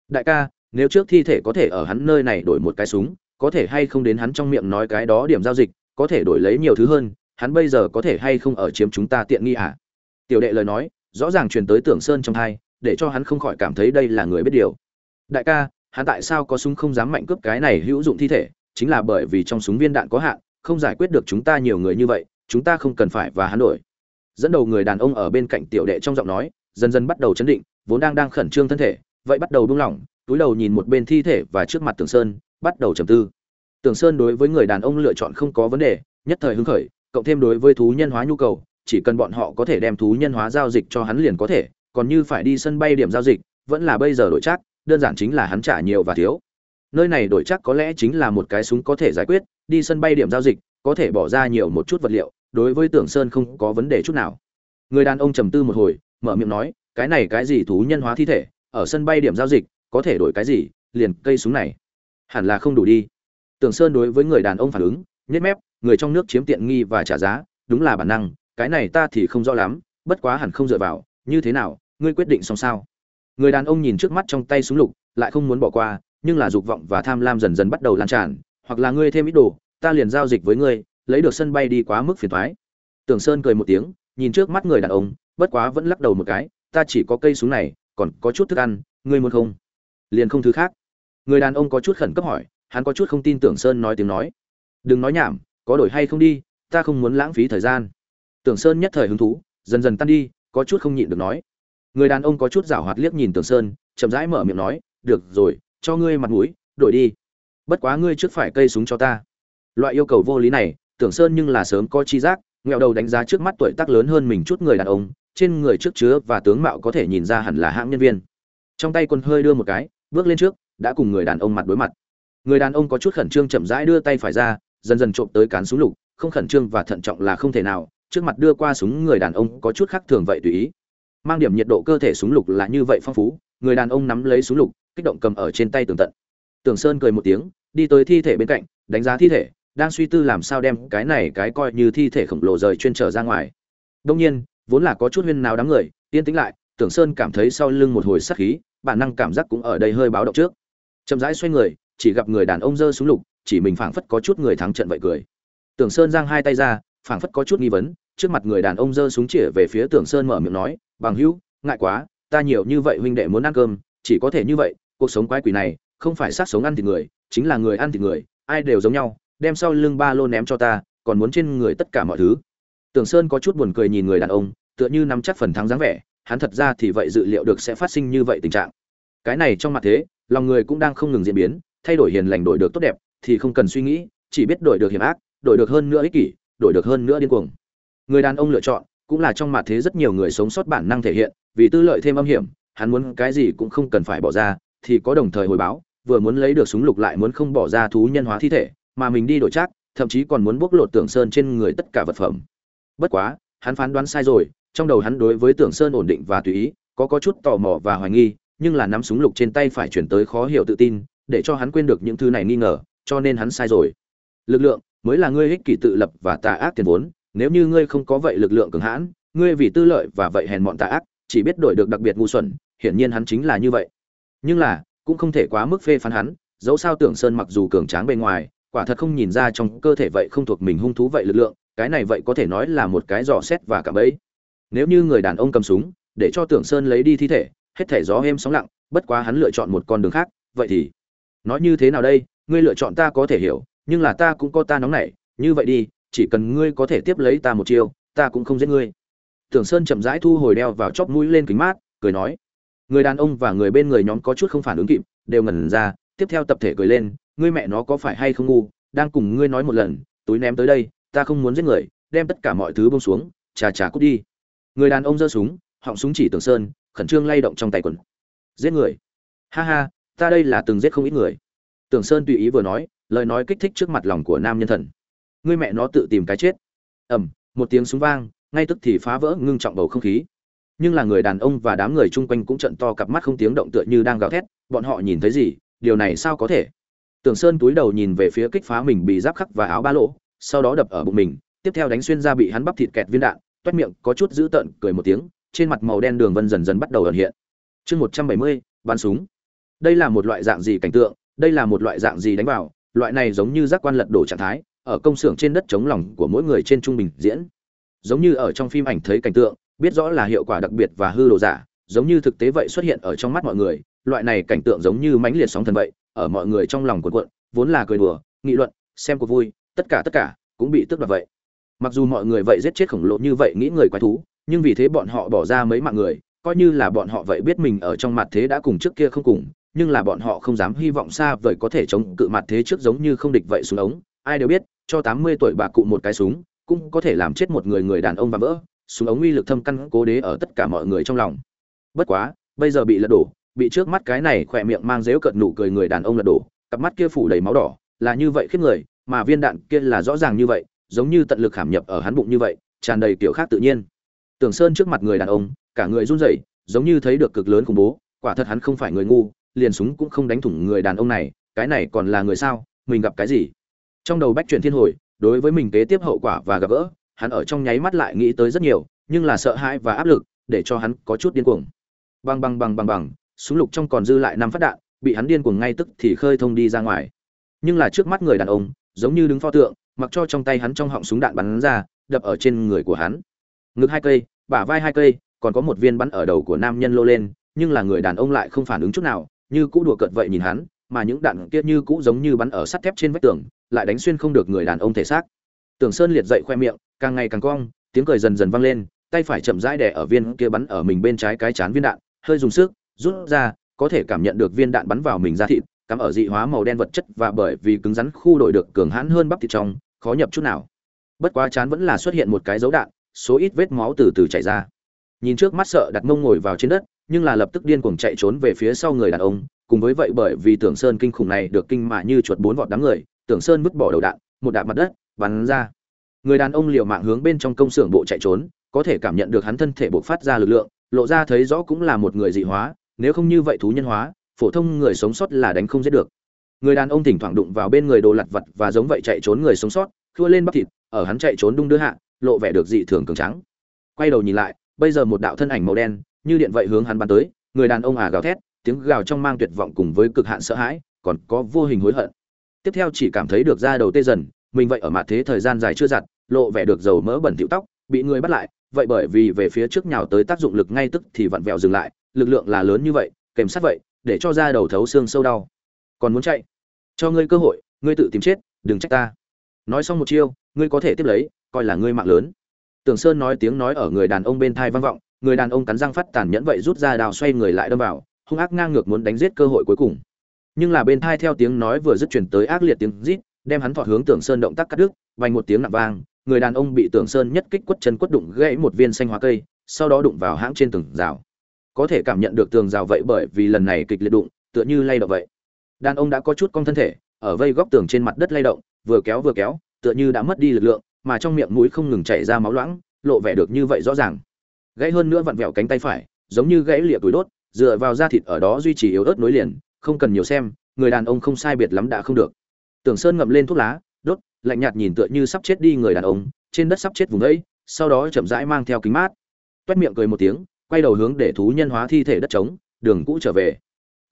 [SPEAKER 1] Đại ca, nếu trước thi thể có thể ở hắn nơi này đổi một cái súng, có thể hay không đến hắn trong miệng nói cái đó điểm giao dịch, có thể đổi lấy nhiều thứ hơn hắn bây giờ có thể hay không ở chiếm chúng ta tiện nghi à? Tiểu đệ lời nói, rõ ràng truyền tới tưởng sơn trong hai để cho hắn không khỏi cảm thấy đây là người biết điều. Đại ca, hắn tại sao có súng không dám mạnh cướp cái này hữu dụng thi thể? Chính là bởi vì trong súng viên đạn có hạn, không giải quyết được chúng ta nhiều người như vậy, chúng ta không cần phải và hắn đổi. Dẫn đầu người đàn ông ở bên cạnh tiểu đệ trong giọng nói, dần dần bắt đầu chấn định, vốn đang đang khẩn trương thân thể, vậy bắt đầu buông lỏng, túi đầu nhìn một bên thi thể và trước mặt tưởng sơn, bắt đầu trầm tư. Tưởng sơn đối với người đàn ông lựa chọn không có vấn đề, nhất thời hứng khởi cộng thêm đối với thú nhân hóa nhu cầu, chỉ cần bọn họ có thể đem thú nhân hóa giao dịch cho hắn liền có thể, còn như phải đi sân bay điểm giao dịch, vẫn là bây giờ đổi chắc, đơn giản chính là hắn trả nhiều và thiếu. Nơi này đổi chắc có lẽ chính là một cái súng có thể giải quyết, đi sân bay điểm giao dịch, có thể bỏ ra nhiều một chút vật liệu, đối với tưởng sơn không có vấn đề chút nào. Người đàn ông trầm tư một hồi, mở miệng nói, cái này cái gì thú nhân hóa thi thể, ở sân bay điểm giao dịch, có thể đổi cái gì, liền cây súng này, hẳn là không đủ đi. Tưởng sơn đối với người đàn ông phản ứng, nhếch mép người trong nước chiếm tiện nghi và trả giá, đúng là bản năng, cái này ta thì không rõ lắm, bất quá hẳn không dựa vào, như thế nào, ngươi quyết định xong sao. Người đàn ông nhìn trước mắt trong tay súng lục, lại không muốn bỏ qua, nhưng là dục vọng và tham lam dần dần bắt đầu lan tràn, hoặc là ngươi thêm ít đồ, ta liền giao dịch với ngươi, lấy được sân bay đi quá mức phiền thoái. Tưởng sơn cười một tiếng, nhìn trước mắt người đàn ông, bất quá vẫn lắc đầu một cái, ta chỉ có cây súng này, còn có chút thức ăn, ngươi muốn không? Liền không thứ khác. Người đàn ông có chút khẩn cấp hỏi, hắn có chút không tin tưởng sơn nói tiếng nói. Đừng nói nhảm có đổi hay không đi, ta không muốn lãng phí thời gian. Tưởng sơn nhất thời hứng thú, dần dần tan đi, có chút không nhịn được nói. Người đàn ông có chút rảo hoạt liếc nhìn tưởng sơn, chậm rãi mở miệng nói, được rồi, cho ngươi mặt mũi, đổi đi. Bất quá ngươi trước phải cây súng cho ta. Loại yêu cầu vô lý này, tưởng sơn nhưng là sớm có chi giác nghẹo đầu đánh giá trước mắt tuổi tác lớn hơn mình chút người đàn ông, trên người trước chứa và tướng mạo có thể nhìn ra hẳn là hãng nhân viên. Trong tay quân hơi đưa một cái, bước lên trước, đã cùng người đàn ông mặt đối mặt. Người đàn ông có chút khẩn trương chậm rãi đưa tay phải ra dần dần trộm tới cán súng lục, không khẩn trương và thận trọng là không thể nào, trước mặt đưa qua súng người đàn ông có chút khác thường vậy tùy ý. Mang điểm nhiệt độ cơ thể súng lục là như vậy phong phú, người đàn ông nắm lấy súng lục, kích động cầm ở trên tay tường tận. Tường sơn cười một tiếng, đi tới thi thể bên cạnh, đánh giá thi thể, đang suy tư làm sao đem cái này cái coi như thi thể khổng lồ rời chuyên trở ra ngoài. Đông nhiên, vốn là có chút huyên nào đám người, yên tĩnh lại, tưởng sơn cảm thấy sau lưng một hồi sắc khí, bản năng cảm giác cũng ở đây hơi báo động trước. Chậm rãi xoay người, chỉ gặp người đàn ông giơ súng lục chỉ mình phảng phất có chút người thắng trận vậy cười. Tưởng sơn giang hai tay ra, phảng phất có chút nghi vấn, trước mặt người đàn ông giơ súng chĩa về phía tưởng sơn mở miệng nói, bằng hữu, ngại quá, ta nhiều như vậy huynh đệ muốn ăn cơm, chỉ có thể như vậy, cuộc sống quái quỷ này không phải sát sống ăn thịt người, chính là người ăn thịt người, ai đều giống nhau, đem sau lưng ba lô ném cho ta, còn muốn trên người tất cả mọi thứ. Tưởng sơn có chút buồn cười nhìn người đàn ông, tựa như nắm chắc phần thắng dáng vẻ, hắn thật ra thì vậy dự liệu được sẽ phát sinh như vậy tình trạng. Cái này trong mặt thế, lòng người cũng đang không ngừng diễn biến, thay đổi hiền lành đổi được tốt đẹp thì không cần suy nghĩ, chỉ biết đổi được hiểm ác, đổi được hơn nữa ích kỷ, đổi được hơn nữa điên cuồng. Người đàn ông lựa chọn cũng là trong mặt thế rất nhiều người sống sót bản năng thể hiện, vì tư lợi thêm âm hiểm, hắn muốn cái gì cũng không cần phải bỏ ra, thì có đồng thời hồi báo, vừa muốn lấy được súng lục lại muốn không bỏ ra thú nhân hóa thi thể, mà mình đi đổi chắc thậm chí còn muốn bốc lột tưởng sơn trên người tất cả vật phẩm. Bất quá, hắn phán đoán sai rồi, trong đầu hắn đối với tưởng sơn ổn định và tùy ý, có có chút tò mò và hoài nghi, nhưng là nắm súng lục trên tay phải chuyển tới khó hiểu tự tin, để cho hắn quên được những thứ này nghi ngờ cho nên hắn sai rồi. Lực lượng mới là ngươi ích kỷ tự lập và tà ác tiền vốn, nếu như ngươi không có vậy lực lượng cường hãn, ngươi vì tư lợi và vậy hèn mọn tà ác, chỉ biết đổi được đặc biệt ngu xuẩn, hiển nhiên hắn chính là như vậy. Nhưng là, cũng không thể quá mức phê phán hắn, dẫu sao tưởng sơn mặc dù cường tráng bên ngoài, quả thật không nhìn ra trong cơ thể vậy không thuộc mình hung thú vậy lực lượng, cái này vậy có thể nói là một cái dò xét và cả bẫy. Nếu như người đàn ông cầm súng, để cho tưởng sơn lấy đi thi thể, hết thể gió êm sóng lặng, bất quá hắn lựa chọn một con đường khác, vậy thì, nói như thế nào đây? Ngươi lựa chọn ta có thể hiểu, nhưng là ta cũng có ta nóng nảy, như vậy đi, chỉ cần ngươi có thể tiếp lấy ta một chiêu, ta cũng không giết ngươi. Tưởng sơn chậm rãi thu hồi đeo vào chóp mũi lên kính mát, cười nói, người đàn ông và người bên người nhóm có chút không phản ứng kịp, đều ngẩn ra, tiếp theo tập thể cười lên, ngươi mẹ nó có phải hay không ngu, đang cùng ngươi nói một lần, túi ném tới đây, ta không muốn giết người, đem tất cả mọi thứ bông xuống, chà chà cút đi. Người đàn ông giơ súng, họng súng chỉ tưởng sơn, khẩn trương lay động trong tay quần. Giết người? Ha ha, ta đây là từng giết không ít người tưởng sơn tùy ý vừa nói, lời nói kích thích trước mặt lòng của nam nhân thần. Ngươi mẹ nó tự tìm cái chết. Ầm, một tiếng súng vang, ngay tức thì phá vỡ ngưng trọng bầu không khí. Nhưng là người đàn ông và đám người chung quanh cũng trợn to cặp mắt không tiếng động tựa như đang gào thét, bọn họ nhìn thấy gì, điều này sao có thể? Tưởng sơn túi đầu nhìn về phía kích phá mình bị giáp khắc và áo ba lỗ, sau đó đập ở bụng mình, tiếp theo đánh xuyên ra bị hắn bắp thịt kẹt viên đạn, toét miệng, có chút dữ tợn, cười một tiếng, trên mặt màu đen đường vân dần dần bắt đầu ẩn hiện. Chương một trăm bảy mươi, bắn súng. Đây là một loại dạng gì cảnh tượng? Đây là một loại dạng gì đánh vào, loại này giống như giác quan lật đổ trạng thái, ở công xưởng trên đất chống lòng của mỗi người trên trung bình diễn. Giống như ở trong phim ảnh thấy cảnh tượng, biết rõ là hiệu quả đặc biệt và hư đồ giả, giống như thực tế vậy xuất hiện ở trong mắt mọi người, loại này cảnh tượng giống như mãnh liệt sóng thần vậy, ở mọi người trong lòng cuộn cuộn, vốn là cười đùa, nghị luận, xem cuộc vui, tất cả tất cả cũng bị tức đoạt vậy. Mặc dù mọi người vậy giết chết khổng lồ như vậy nghĩ người quái thú, nhưng vì thế bọn họ bỏ ra mấy mạng người, coi như là bọn họ vậy biết mình ở trong mặt thế đã cùng trước kia không cùng nhưng là bọn họ không dám hy vọng xa vời có thể chống cự mặt thế trước giống như không địch vậy xuống ống. Ai đều biết, cho tám mươi tuổi bà cụ một cái súng, cũng có thể làm chết một người người đàn ông và vỡ. Súng ống uy lực thâm căn cố đế ở tất cả mọi người trong lòng. Bất quá, bây giờ bị lật đổ, bị trước mắt cái này khỏe miệng mang dếu cợt nụ cười người đàn ông lật đổ, cặp mắt kia phủ đầy máu đỏ, là như vậy khiếp người, mà viên đạn kia là rõ ràng như vậy, giống như tận lực hàm nhập ở hắn bụng như vậy, tràn đầy kiểu khác tự nhiên. Tưởng sơn trước mặt người đàn ông, cả người run rẩy, giống như thấy được cực lớn khủng bố, quả thật hắn không phải người ngu liền súng cũng không đánh thủng người đàn ông này, cái này còn là người sao, mình gặp cái gì? Trong đầu bách chuyển thiên hồi, đối với mình kế tiếp hậu quả và gặp gỡ, hắn ở trong nháy mắt lại nghĩ tới rất nhiều, nhưng là sợ hãi và áp lực, để cho hắn có chút điên cuồng. Bằng bằng bằng bằng bằng súng lục trong còn dư lại năm phát đạn, bị hắn điên cuồng ngay tức thì khơi thông đi ra ngoài. Nhưng là trước mắt người đàn ông, giống như đứng pho tượng, mặc cho trong tay hắn trong họng súng đạn bắn ra, đập ở trên người của hắn. Ngực hai cây, bả vai hai cây, còn có một viên bắn ở đầu của nam nhân lô lên, nhưng là người đàn ông lại không phản ứng chút nào như cũ đùa cợt vậy nhìn hắn, mà những đạn kia như cũ giống như bắn ở sắt thép trên vách tường, lại đánh xuyên không được người đàn ông thể xác. Tưởng sơn liệt dậy khoe miệng, càng ngày càng cong, tiếng cười dần dần vang lên, tay phải chậm rãi đè ở viên kia bắn ở mình bên trái cái chán viên đạn, hơi dùng sức, rút ra, có thể cảm nhận được viên đạn bắn vào mình ra thịt, cắm ở dị hóa màu đen vật chất và bởi vì cứng rắn khu đổi được cường hãn hơn bắp thịt trong, khó nhập chút nào. Bất quá chán vẫn là xuất hiện một cái dấu đạn, số ít vết máu từ từ chảy ra nhìn trước mắt sợ đặt mông ngồi vào trên đất, nhưng là lập tức điên cuồng chạy trốn về phía sau người đàn ông. Cùng với vậy bởi vì tưởng sơn kinh khủng này được kinh mà như chuột bốn vọt đám người, tưởng sơn vứt bỏ đầu đạn, một đạn mặt đất, bắn ra. Người đàn ông liều mạng hướng bên trong công xưởng bộ chạy trốn, có thể cảm nhận được hắn thân thể bộ phát ra lực lượng, lộ ra thấy rõ cũng là một người dị hóa, nếu không như vậy thú nhân hóa, phổ thông người sống sót là đánh không giết được. Người đàn ông thỉnh thoảng đụng vào bên người đồ lặt vật và giống vậy chạy trốn người sống sót thua lên bắp thịt, ở hắn chạy trốn đung đưa hạ, lộ vẻ được dị thường cường trắng quay đầu nhìn lại bây giờ một đạo thân ảnh màu đen, như điện vậy hướng hắn bắn tới, người đàn ông à gào thét, tiếng gào trong mang tuyệt vọng cùng với cực hạn sợ hãi, còn có vô hình hối hận. Tiếp theo chỉ cảm thấy được da đầu tê dần, mình vậy ở mặt thế thời gian dài chưa giặt, lộ vẻ được dầu mỡ bẩn thịu tóc, bị người bắt lại, vậy bởi vì về phía trước nhào tới tác dụng lực ngay tức thì vặn vẹo dừng lại, lực lượng là lớn như vậy, kèm sát vậy, để cho da đầu thấu xương sâu đau. Còn muốn chạy? Cho ngươi cơ hội, ngươi tự tìm chết, đừng trách ta. Nói xong một chiêu, ngươi có thể tiếp lấy, coi là ngươi mạng lớn tưởng sơn nói tiếng nói ở người đàn ông bên thai vang vọng, người đàn ông cắn răng phát tàn nhẫn vậy rút ra đao xoay người lại đâm vào, hung ác ngang ngược muốn đánh giết cơ hội cuối cùng. Nhưng là bên thai theo tiếng nói vừa dứt truyền tới ác liệt tiếng rít, đem hắn thọt hướng tưởng sơn động tác cắt đứt vang một tiếng nặng vang, người đàn ông bị tưởng sơn nhất kích quất chân quất đụng gãy một viên xanh hóa cây, sau đó đụng vào hãng trên tường rào. Có thể cảm nhận được tường rào vậy bởi vì lần này kịch liệt đụng, tựa như lay động vậy. Đàn ông đã có chút cong thân thể, ở vây góc tường trên mặt đất lay động, vừa kéo vừa kéo, tựa như đã mất đi lực lượng mà trong miệng mũi không ngừng chảy ra máu loãng, lộ vẻ được như vậy rõ ràng. Gãy hơn nữa vặn vẹo cánh tay phải, giống như gãy lịa túi đốt, dựa vào da thịt ở đó duy trì yếu ớt nối liền, không cần nhiều xem, người đàn ông không sai biệt lắm đã không được. Tưởng sơn ngậm lên thuốc lá, đốt, lạnh nhạt nhìn tựa như sắp chết đi người đàn ông, trên đất sắp chết vùng ấy, sau đó chậm rãi mang theo kính mát. Toét miệng cười một tiếng, quay đầu hướng để thú nhân hóa thi thể đất trống, đường cũ trở về.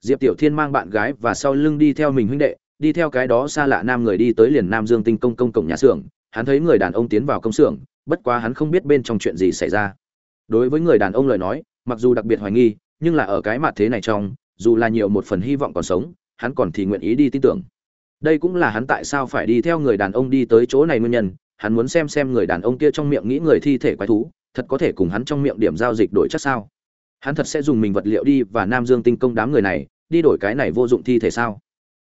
[SPEAKER 1] Diệp tiểu thiên mang bạn gái và sau lưng đi theo mình huynh đệ, đi theo cái đó xa lạ nam người đi tới liền nam dương tinh công công cổng nhà xưởng hắn thấy người đàn ông tiến vào công xưởng, bất quá hắn không biết bên trong chuyện gì xảy ra. Đối với người đàn ông lời nói, mặc dù đặc biệt hoài nghi, nhưng là ở cái mặt thế này trong, dù là nhiều một phần hy vọng còn sống, hắn còn thì nguyện ý đi tin tưởng. Đây cũng là hắn tại sao phải đi theo người đàn ông đi tới chỗ này nguyên nhân, hắn muốn xem xem người đàn ông kia trong miệng nghĩ người thi thể quái thú, thật có thể cùng hắn trong miệng điểm giao dịch đổi chắc sao? Hắn thật sẽ dùng mình vật liệu đi và nam dương tinh công đám người này, đi đổi cái này vô dụng thi thể sao?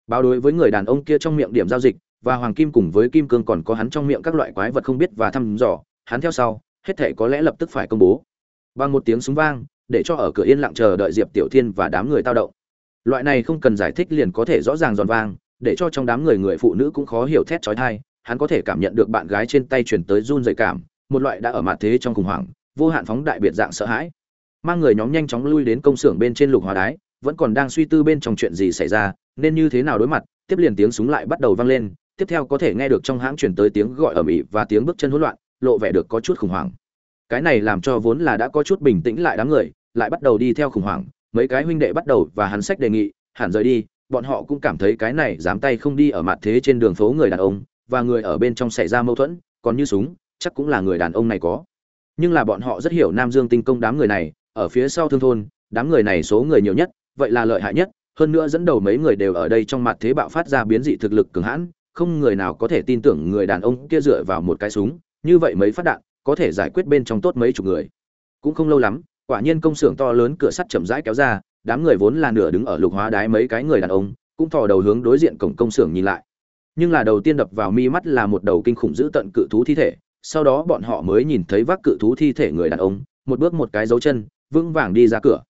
[SPEAKER 1] Báo đối với người đàn ông kia trong miệng điểm giao dịch và hoàng kim cùng với kim cương còn có hắn trong miệng các loại quái vật không biết và thăm dò, hắn theo sau, hết thể có lẽ lập tức phải công bố. Bằng một tiếng súng vang, để cho ở cửa yên lặng chờ đợi diệp tiểu thiên và đám người tao động. Loại này không cần giải thích liền có thể rõ ràng giòn vang, để cho trong đám người người phụ nữ cũng khó hiểu thét trói thai hắn có thể cảm nhận được bạn gái trên tay chuyển tới run dày cảm, một loại đã ở mặt thế trong khủng hoảng, vô hạn phóng đại biệt dạng sợ hãi. Mang người nhóm nhanh chóng lui đến công xưởng bên trên lục hòa đái, vẫn còn đang suy tư bên trong chuyện gì xảy ra, nên như thế nào đối mặt, tiếp liền tiếng súng lại bắt đầu vang lên tiếp theo có thể nghe được trong hãng chuyển tới tiếng gọi ở mỹ và tiếng bước chân hỗn loạn, lộ vẻ được có chút khủng hoảng. Cái này làm cho vốn là đã có chút bình tĩnh lại đám người, lại bắt đầu đi theo khủng hoảng. Mấy cái huynh đệ bắt đầu và hắn sách đề nghị, hẳn rời đi, bọn họ cũng cảm thấy cái này dám tay không đi ở mặt thế trên đường phố người đàn ông và người ở bên trong xảy ra mâu thuẫn, còn như súng, chắc cũng là người đàn ông này có. Nhưng là bọn họ rất hiểu nam dương tinh công đám người này, ở phía sau thương thôn, đám người này số người nhiều nhất, vậy là lợi hại nhất, hơn nữa dẫn đầu mấy người đều ở đây trong mặt thế bạo phát ra biến dị thực lực cường hãn không người nào có thể tin tưởng người đàn ông kia dựa vào một cái súng, như vậy mấy phát đạn, có thể giải quyết bên trong tốt mấy chục người. Cũng không lâu lắm, quả nhiên công xưởng to lớn cửa sắt chậm rãi kéo ra, đám người vốn là nửa đứng ở lục hóa đái mấy cái người đàn ông, cũng thò đầu hướng đối diện cổng công xưởng nhìn lại. Nhưng là đầu tiên đập vào mi mắt là một đầu kinh khủng dữ tận cự thú thi thể, sau đó bọn họ mới nhìn thấy vác cự thú thi thể người đàn ông, một bước một cái dấu chân, vững vàng đi ra cửa.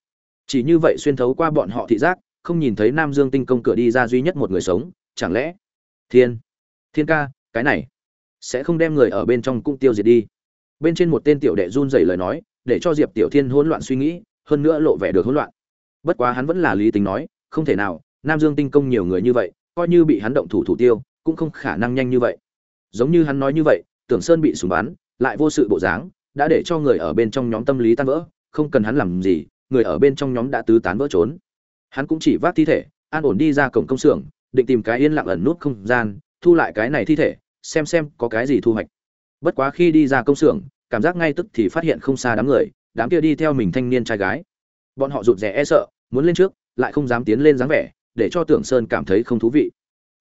[SPEAKER 1] Chỉ như vậy xuyên thấu qua bọn họ thị giác, không nhìn thấy nam dương tinh công cửa đi ra duy nhất một người sống, chẳng lẽ thiên. Thiên ca, cái này sẽ không đem người ở bên trong cũng tiêu diệt đi. Bên trên một tên tiểu đệ run rẩy lời nói, để cho diệp tiểu thiên hỗn loạn suy nghĩ, hơn nữa lộ vẻ được hỗn loạn. Bất quá hắn vẫn là lý tính nói, không thể nào, nam dương tinh công nhiều người như vậy, coi như bị hắn động thủ thủ tiêu, cũng không khả năng nhanh như vậy. Giống như hắn nói như vậy, tưởng sơn bị súng bắn, lại vô sự bộ dáng, đã để cho người ở bên trong nhóm tâm lý tan vỡ, không cần hắn làm gì, người ở bên trong nhóm đã tứ tán vỡ trốn. Hắn cũng chỉ vác thi thể, an ổn đi ra cổng công xưởng định tìm cái yên lặng ẩn nút không gian, thu lại cái này thi thể, xem xem có cái gì thu hoạch. Bất quá khi đi ra công xưởng, cảm giác ngay tức thì phát hiện không xa đám người, đám kia đi theo mình thanh niên trai gái. Bọn họ rụt rè e sợ, muốn lên trước, lại không dám tiến lên dáng vẻ, để cho tưởng sơn cảm thấy không thú vị.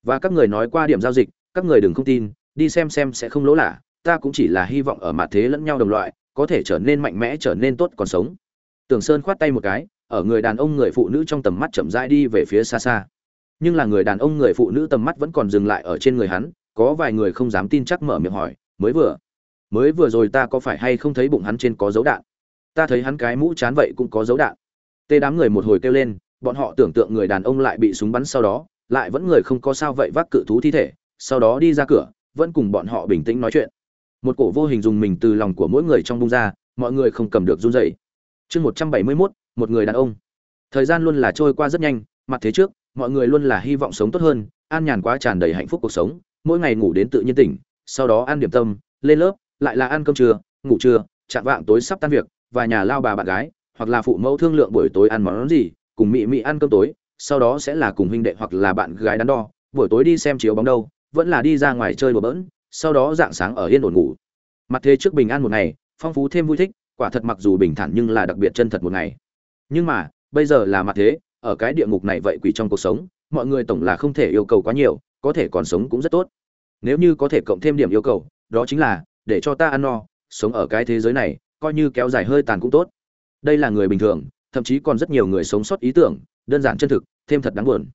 [SPEAKER 1] Và các người nói qua điểm giao dịch, các người đừng không tin, đi xem xem sẽ không lỗ lạ, ta cũng chỉ là hy vọng ở mặt thế lẫn nhau đồng loại, có thể trở nên mạnh mẽ trở nên tốt còn sống. Tưởng sơn khoát tay một cái, ở người đàn ông người phụ nữ trong tầm mắt chậm rãi đi về phía xa xa nhưng là người đàn ông người phụ nữ tầm mắt vẫn còn dừng lại ở trên người hắn, có vài người không dám tin chắc mở miệng hỏi, mới vừa mới vừa rồi ta có phải hay không thấy bụng hắn trên có dấu đạn? Ta thấy hắn cái mũ chán vậy cũng có dấu đạn. Tê đám người một hồi kêu lên, bọn họ tưởng tượng người đàn ông lại bị súng bắn sau đó, lại vẫn người không có sao vậy vác cự thú thi thể, sau đó đi ra cửa, vẫn cùng bọn họ bình tĩnh nói chuyện. Một cổ vô hình dùng mình từ lòng của mỗi người trong bung ra, mọi người không cầm được run dậy chương một trăm bảy mươi mốt, một người đàn ông. Thời gian luôn là trôi qua rất nhanh, mặt thế trước mọi người luôn là hy vọng sống tốt hơn, an nhàn quá tràn đầy hạnh phúc cuộc sống, mỗi ngày ngủ đến tự nhiên tỉnh, sau đó ăn điểm tâm, lên lớp, lại là ăn cơm trưa, ngủ trưa, chạm vạng tối sắp tan việc, và nhà lao bà bạn gái, hoặc là phụ mẫu thương lượng buổi tối ăn món gì, cùng mị mị ăn cơm tối, sau đó sẽ là cùng huynh đệ hoặc là bạn gái đắn đo, buổi tối đi xem chiếu bóng đâu, vẫn là đi ra ngoài chơi đùa bỡn, sau đó dạng sáng ở yên ổn ngủ. Mặt thế trước bình an một ngày, phong phú thêm vui thích, quả thật mặc dù bình thản nhưng là đặc biệt chân thật một ngày. Nhưng mà, bây giờ là mặt thế ở cái địa ngục này vậy quỷ trong cuộc sống, mọi người tổng là không thể yêu cầu quá nhiều, có thể còn sống cũng rất tốt. Nếu như có thể cộng thêm điểm yêu cầu, đó chính là, để cho ta ăn no, sống ở cái thế giới này, coi như kéo dài hơi tàn cũng tốt. Đây là người bình thường, thậm chí còn rất nhiều người sống sót ý tưởng, đơn giản chân thực, thêm thật đáng buồn.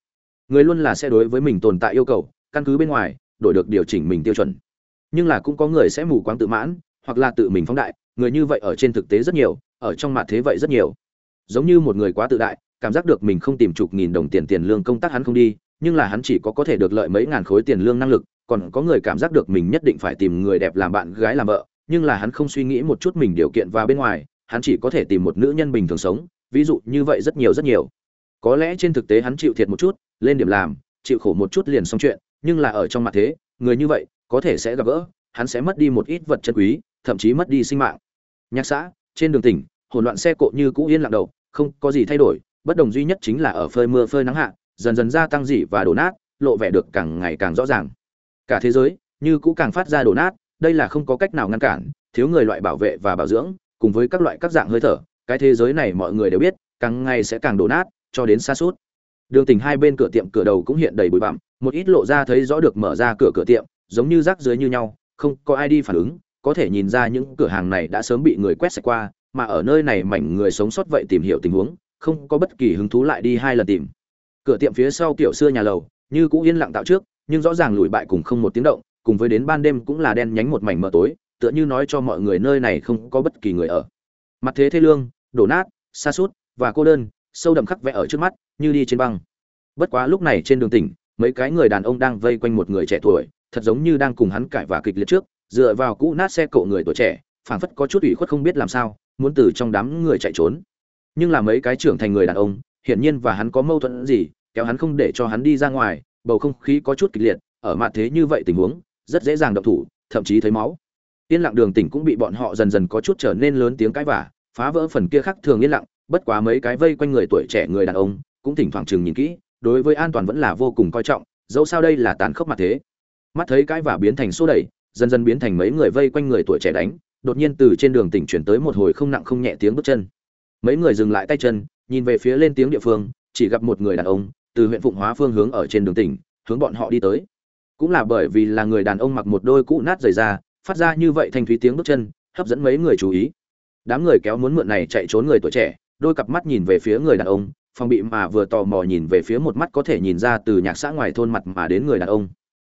[SPEAKER 1] Người luôn là sẽ đối với mình tồn tại yêu cầu, căn cứ bên ngoài, đổi được điều chỉnh mình tiêu chuẩn. Nhưng là cũng có người sẽ mù quáng tự mãn, hoặc là tự mình phóng đại, người như vậy ở trên thực tế rất nhiều, ở trong mặt thế vậy rất nhiều. Giống như một người quá tự đại cảm giác được mình không tìm chục nghìn đồng tiền tiền lương công tác hắn không đi, nhưng là hắn chỉ có có thể được lợi mấy ngàn khối tiền lương năng lực, còn có người cảm giác được mình nhất định phải tìm người đẹp làm bạn gái làm vợ, nhưng là hắn không suy nghĩ một chút mình điều kiện và bên ngoài, hắn chỉ có thể tìm một nữ nhân bình thường sống, ví dụ như vậy rất nhiều rất nhiều. Có lẽ trên thực tế hắn chịu thiệt một chút, lên điểm làm, chịu khổ một chút liền xong chuyện, nhưng là ở trong mặt thế, người như vậy, có thể sẽ gặp gỡ, hắn sẽ mất đi một ít vật chân quý, thậm chí mất đi sinh mạng. Nhạc xã, trên đường tỉnh, hỗn loạn xe cộ như cũ yên lặng đầu, không có gì thay đổi bất đồng duy nhất chính là ở phơi mưa phơi nắng hạ, dần dần gia tăng dị và đổ nát, lộ vẻ được càng ngày càng rõ ràng. Cả thế giới, như cũ càng phát ra đổ nát, đây là không có cách nào ngăn cản, thiếu người loại bảo vệ và bảo dưỡng, cùng với các loại các dạng hơi thở, cái thế giới này mọi người đều biết, càng ngày sẽ càng đổ nát, cho đến xa suốt. Đường tỉnh hai bên cửa tiệm cửa đầu cũng hiện đầy bụi bặm, một ít lộ ra thấy rõ được mở ra cửa cửa tiệm, giống như rác dưới như nhau, không có ai đi phản ứng, có thể nhìn ra những cửa hàng này đã sớm bị người quét sạch qua, mà ở nơi này mảnh người sống sót vậy tìm hiểu tình huống không có bất kỳ hứng thú lại đi hai lần tìm. Cửa tiệm phía sau kiểu xưa nhà lầu, như cũ yên lặng tạo trước, nhưng rõ ràng lùi bại cùng không một tiếng động, cùng với đến ban đêm cũng là đen nhánh một mảnh mờ tối, tựa như nói cho mọi người nơi này không có bất kỳ người ở. Mặt thế thê lương, đổ nát xa suốt và cô đơn, sâu đậm khắc vẽ ở trước mắt, như đi trên băng. Bất quá lúc này trên đường tỉnh, mấy cái người đàn ông đang vây quanh một người trẻ tuổi, thật giống như đang cùng hắn cãi và kịch liệt trước, dựa vào cũ nát xe cộ người tuổi trẻ, phảng phất có chút ủy khuất không biết làm sao, muốn từ trong đám người chạy trốn nhưng là mấy cái trưởng thành người đàn ông, hiển nhiên và hắn có mâu thuẫn gì, kéo hắn không để cho hắn đi ra ngoài, bầu không khí có chút kịch liệt, ở mặt thế như vậy tình huống, rất dễ dàng động thủ, thậm chí thấy máu. Yên lặng đường tỉnh cũng bị bọn họ dần dần có chút trở nên lớn tiếng cãi vả phá vỡ phần kia khác thường yên lặng, bất quá mấy cái vây quanh người tuổi trẻ người đàn ông, cũng thỉnh thoảng chừng nhìn kỹ, đối với an toàn vẫn là vô cùng coi trọng, dẫu sao đây là tàn khốc mặt thế. Mắt thấy cãi vả biến thành xô đẩy, dần dần biến thành mấy người vây quanh người tuổi trẻ đánh, đột nhiên từ trên đường tỉnh chuyển tới một hồi không nặng không nhẹ tiếng bước chân mấy người dừng lại tay chân, nhìn về phía lên tiếng địa phương, chỉ gặp một người đàn ông từ huyện phụng hóa phương hướng ở trên đường tỉnh, hướng bọn họ đi tới. Cũng là bởi vì là người đàn ông mặc một đôi cũ nát rời ra phát ra như vậy thanh thúy tiếng bước chân, hấp dẫn mấy người chú ý. Đám người kéo muốn mượn này chạy trốn người tuổi trẻ, đôi cặp mắt nhìn về phía người đàn ông, phòng bị mà vừa tò mò nhìn về phía một mắt có thể nhìn ra từ nhạc xã ngoài thôn mặt mà đến người đàn ông.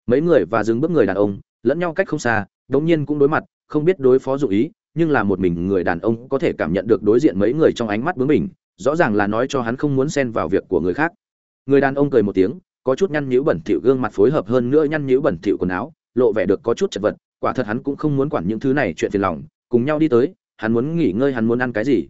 [SPEAKER 1] Mấy người và dừng bước người đàn ông, lẫn nhau cách không xa, đống nhiên cũng đối mặt, không biết đối phó dụ ý nhưng là một mình người đàn ông có thể cảm nhận được đối diện mấy người trong ánh mắt bướng mình rõ ràng là nói cho hắn không muốn xen vào việc của người khác. Người đàn ông cười một tiếng, có chút nhăn nhíu bẩn thỉu gương mặt phối hợp hơn nữa nhăn nhíu bẩn thỉu quần áo, lộ vẻ được có chút chật vật, quả thật hắn cũng không muốn quản những thứ này chuyện phiền lòng, cùng nhau đi tới, hắn muốn nghỉ ngơi hắn muốn ăn cái gì.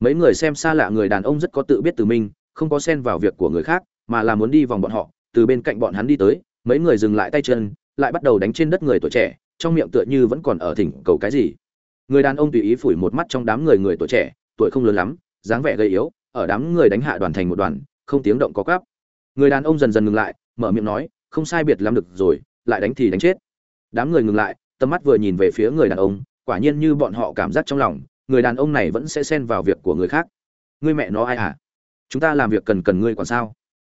[SPEAKER 1] Mấy người xem xa lạ người đàn ông rất có tự biết từ mình, không có xen vào việc của người khác, mà là muốn đi vòng bọn họ, từ bên cạnh bọn hắn đi tới, mấy người dừng lại tay chân, lại bắt đầu đánh trên đất người tuổi trẻ, trong miệng tựa như vẫn còn ở thỉnh cầu cái gì người đàn ông tùy ý phủi một mắt trong đám người người tuổi trẻ, tuổi không lớn lắm, dáng vẻ gầy yếu, ở đám người đánh hạ đoàn thành một đoàn, không tiếng động có cắp. Người đàn ông dần dần ngừng lại, mở miệng nói, không sai biệt lắm được rồi, lại đánh thì đánh chết. Đám người ngừng lại, tầm mắt vừa nhìn về phía người đàn ông, quả nhiên như bọn họ cảm giác trong lòng, người đàn ông này vẫn sẽ xen vào việc của người khác. Ngươi mẹ nó ai hả? Chúng ta làm việc cần cần ngươi còn sao?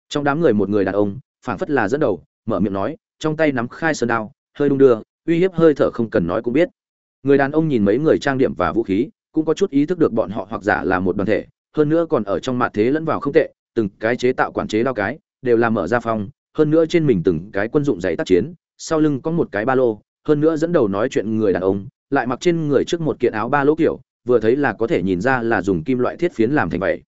[SPEAKER 1] Trong đám người một người đàn ông, phảng phất là dẫn đầu, mở miệng nói, trong tay nắm khai sơn đao, hơi đung đưa, uy hiếp hơi thở không cần nói cũng biết người đàn ông nhìn mấy người trang điểm và vũ khí, cũng có chút ý thức được bọn họ hoặc giả là một đoàn thể, hơn nữa còn ở trong mặt thế lẫn vào không tệ, từng cái chế tạo quản chế đao cái, đều làm mở ra phong hơn nữa trên mình từng cái quân dụng giấy tác chiến, sau lưng có một cái ba lô, hơn nữa dẫn đầu nói chuyện người đàn ông, lại mặc trên người trước một kiện áo ba lô kiểu, vừa thấy là có thể nhìn ra là dùng kim loại thiết phiến làm thành vậy.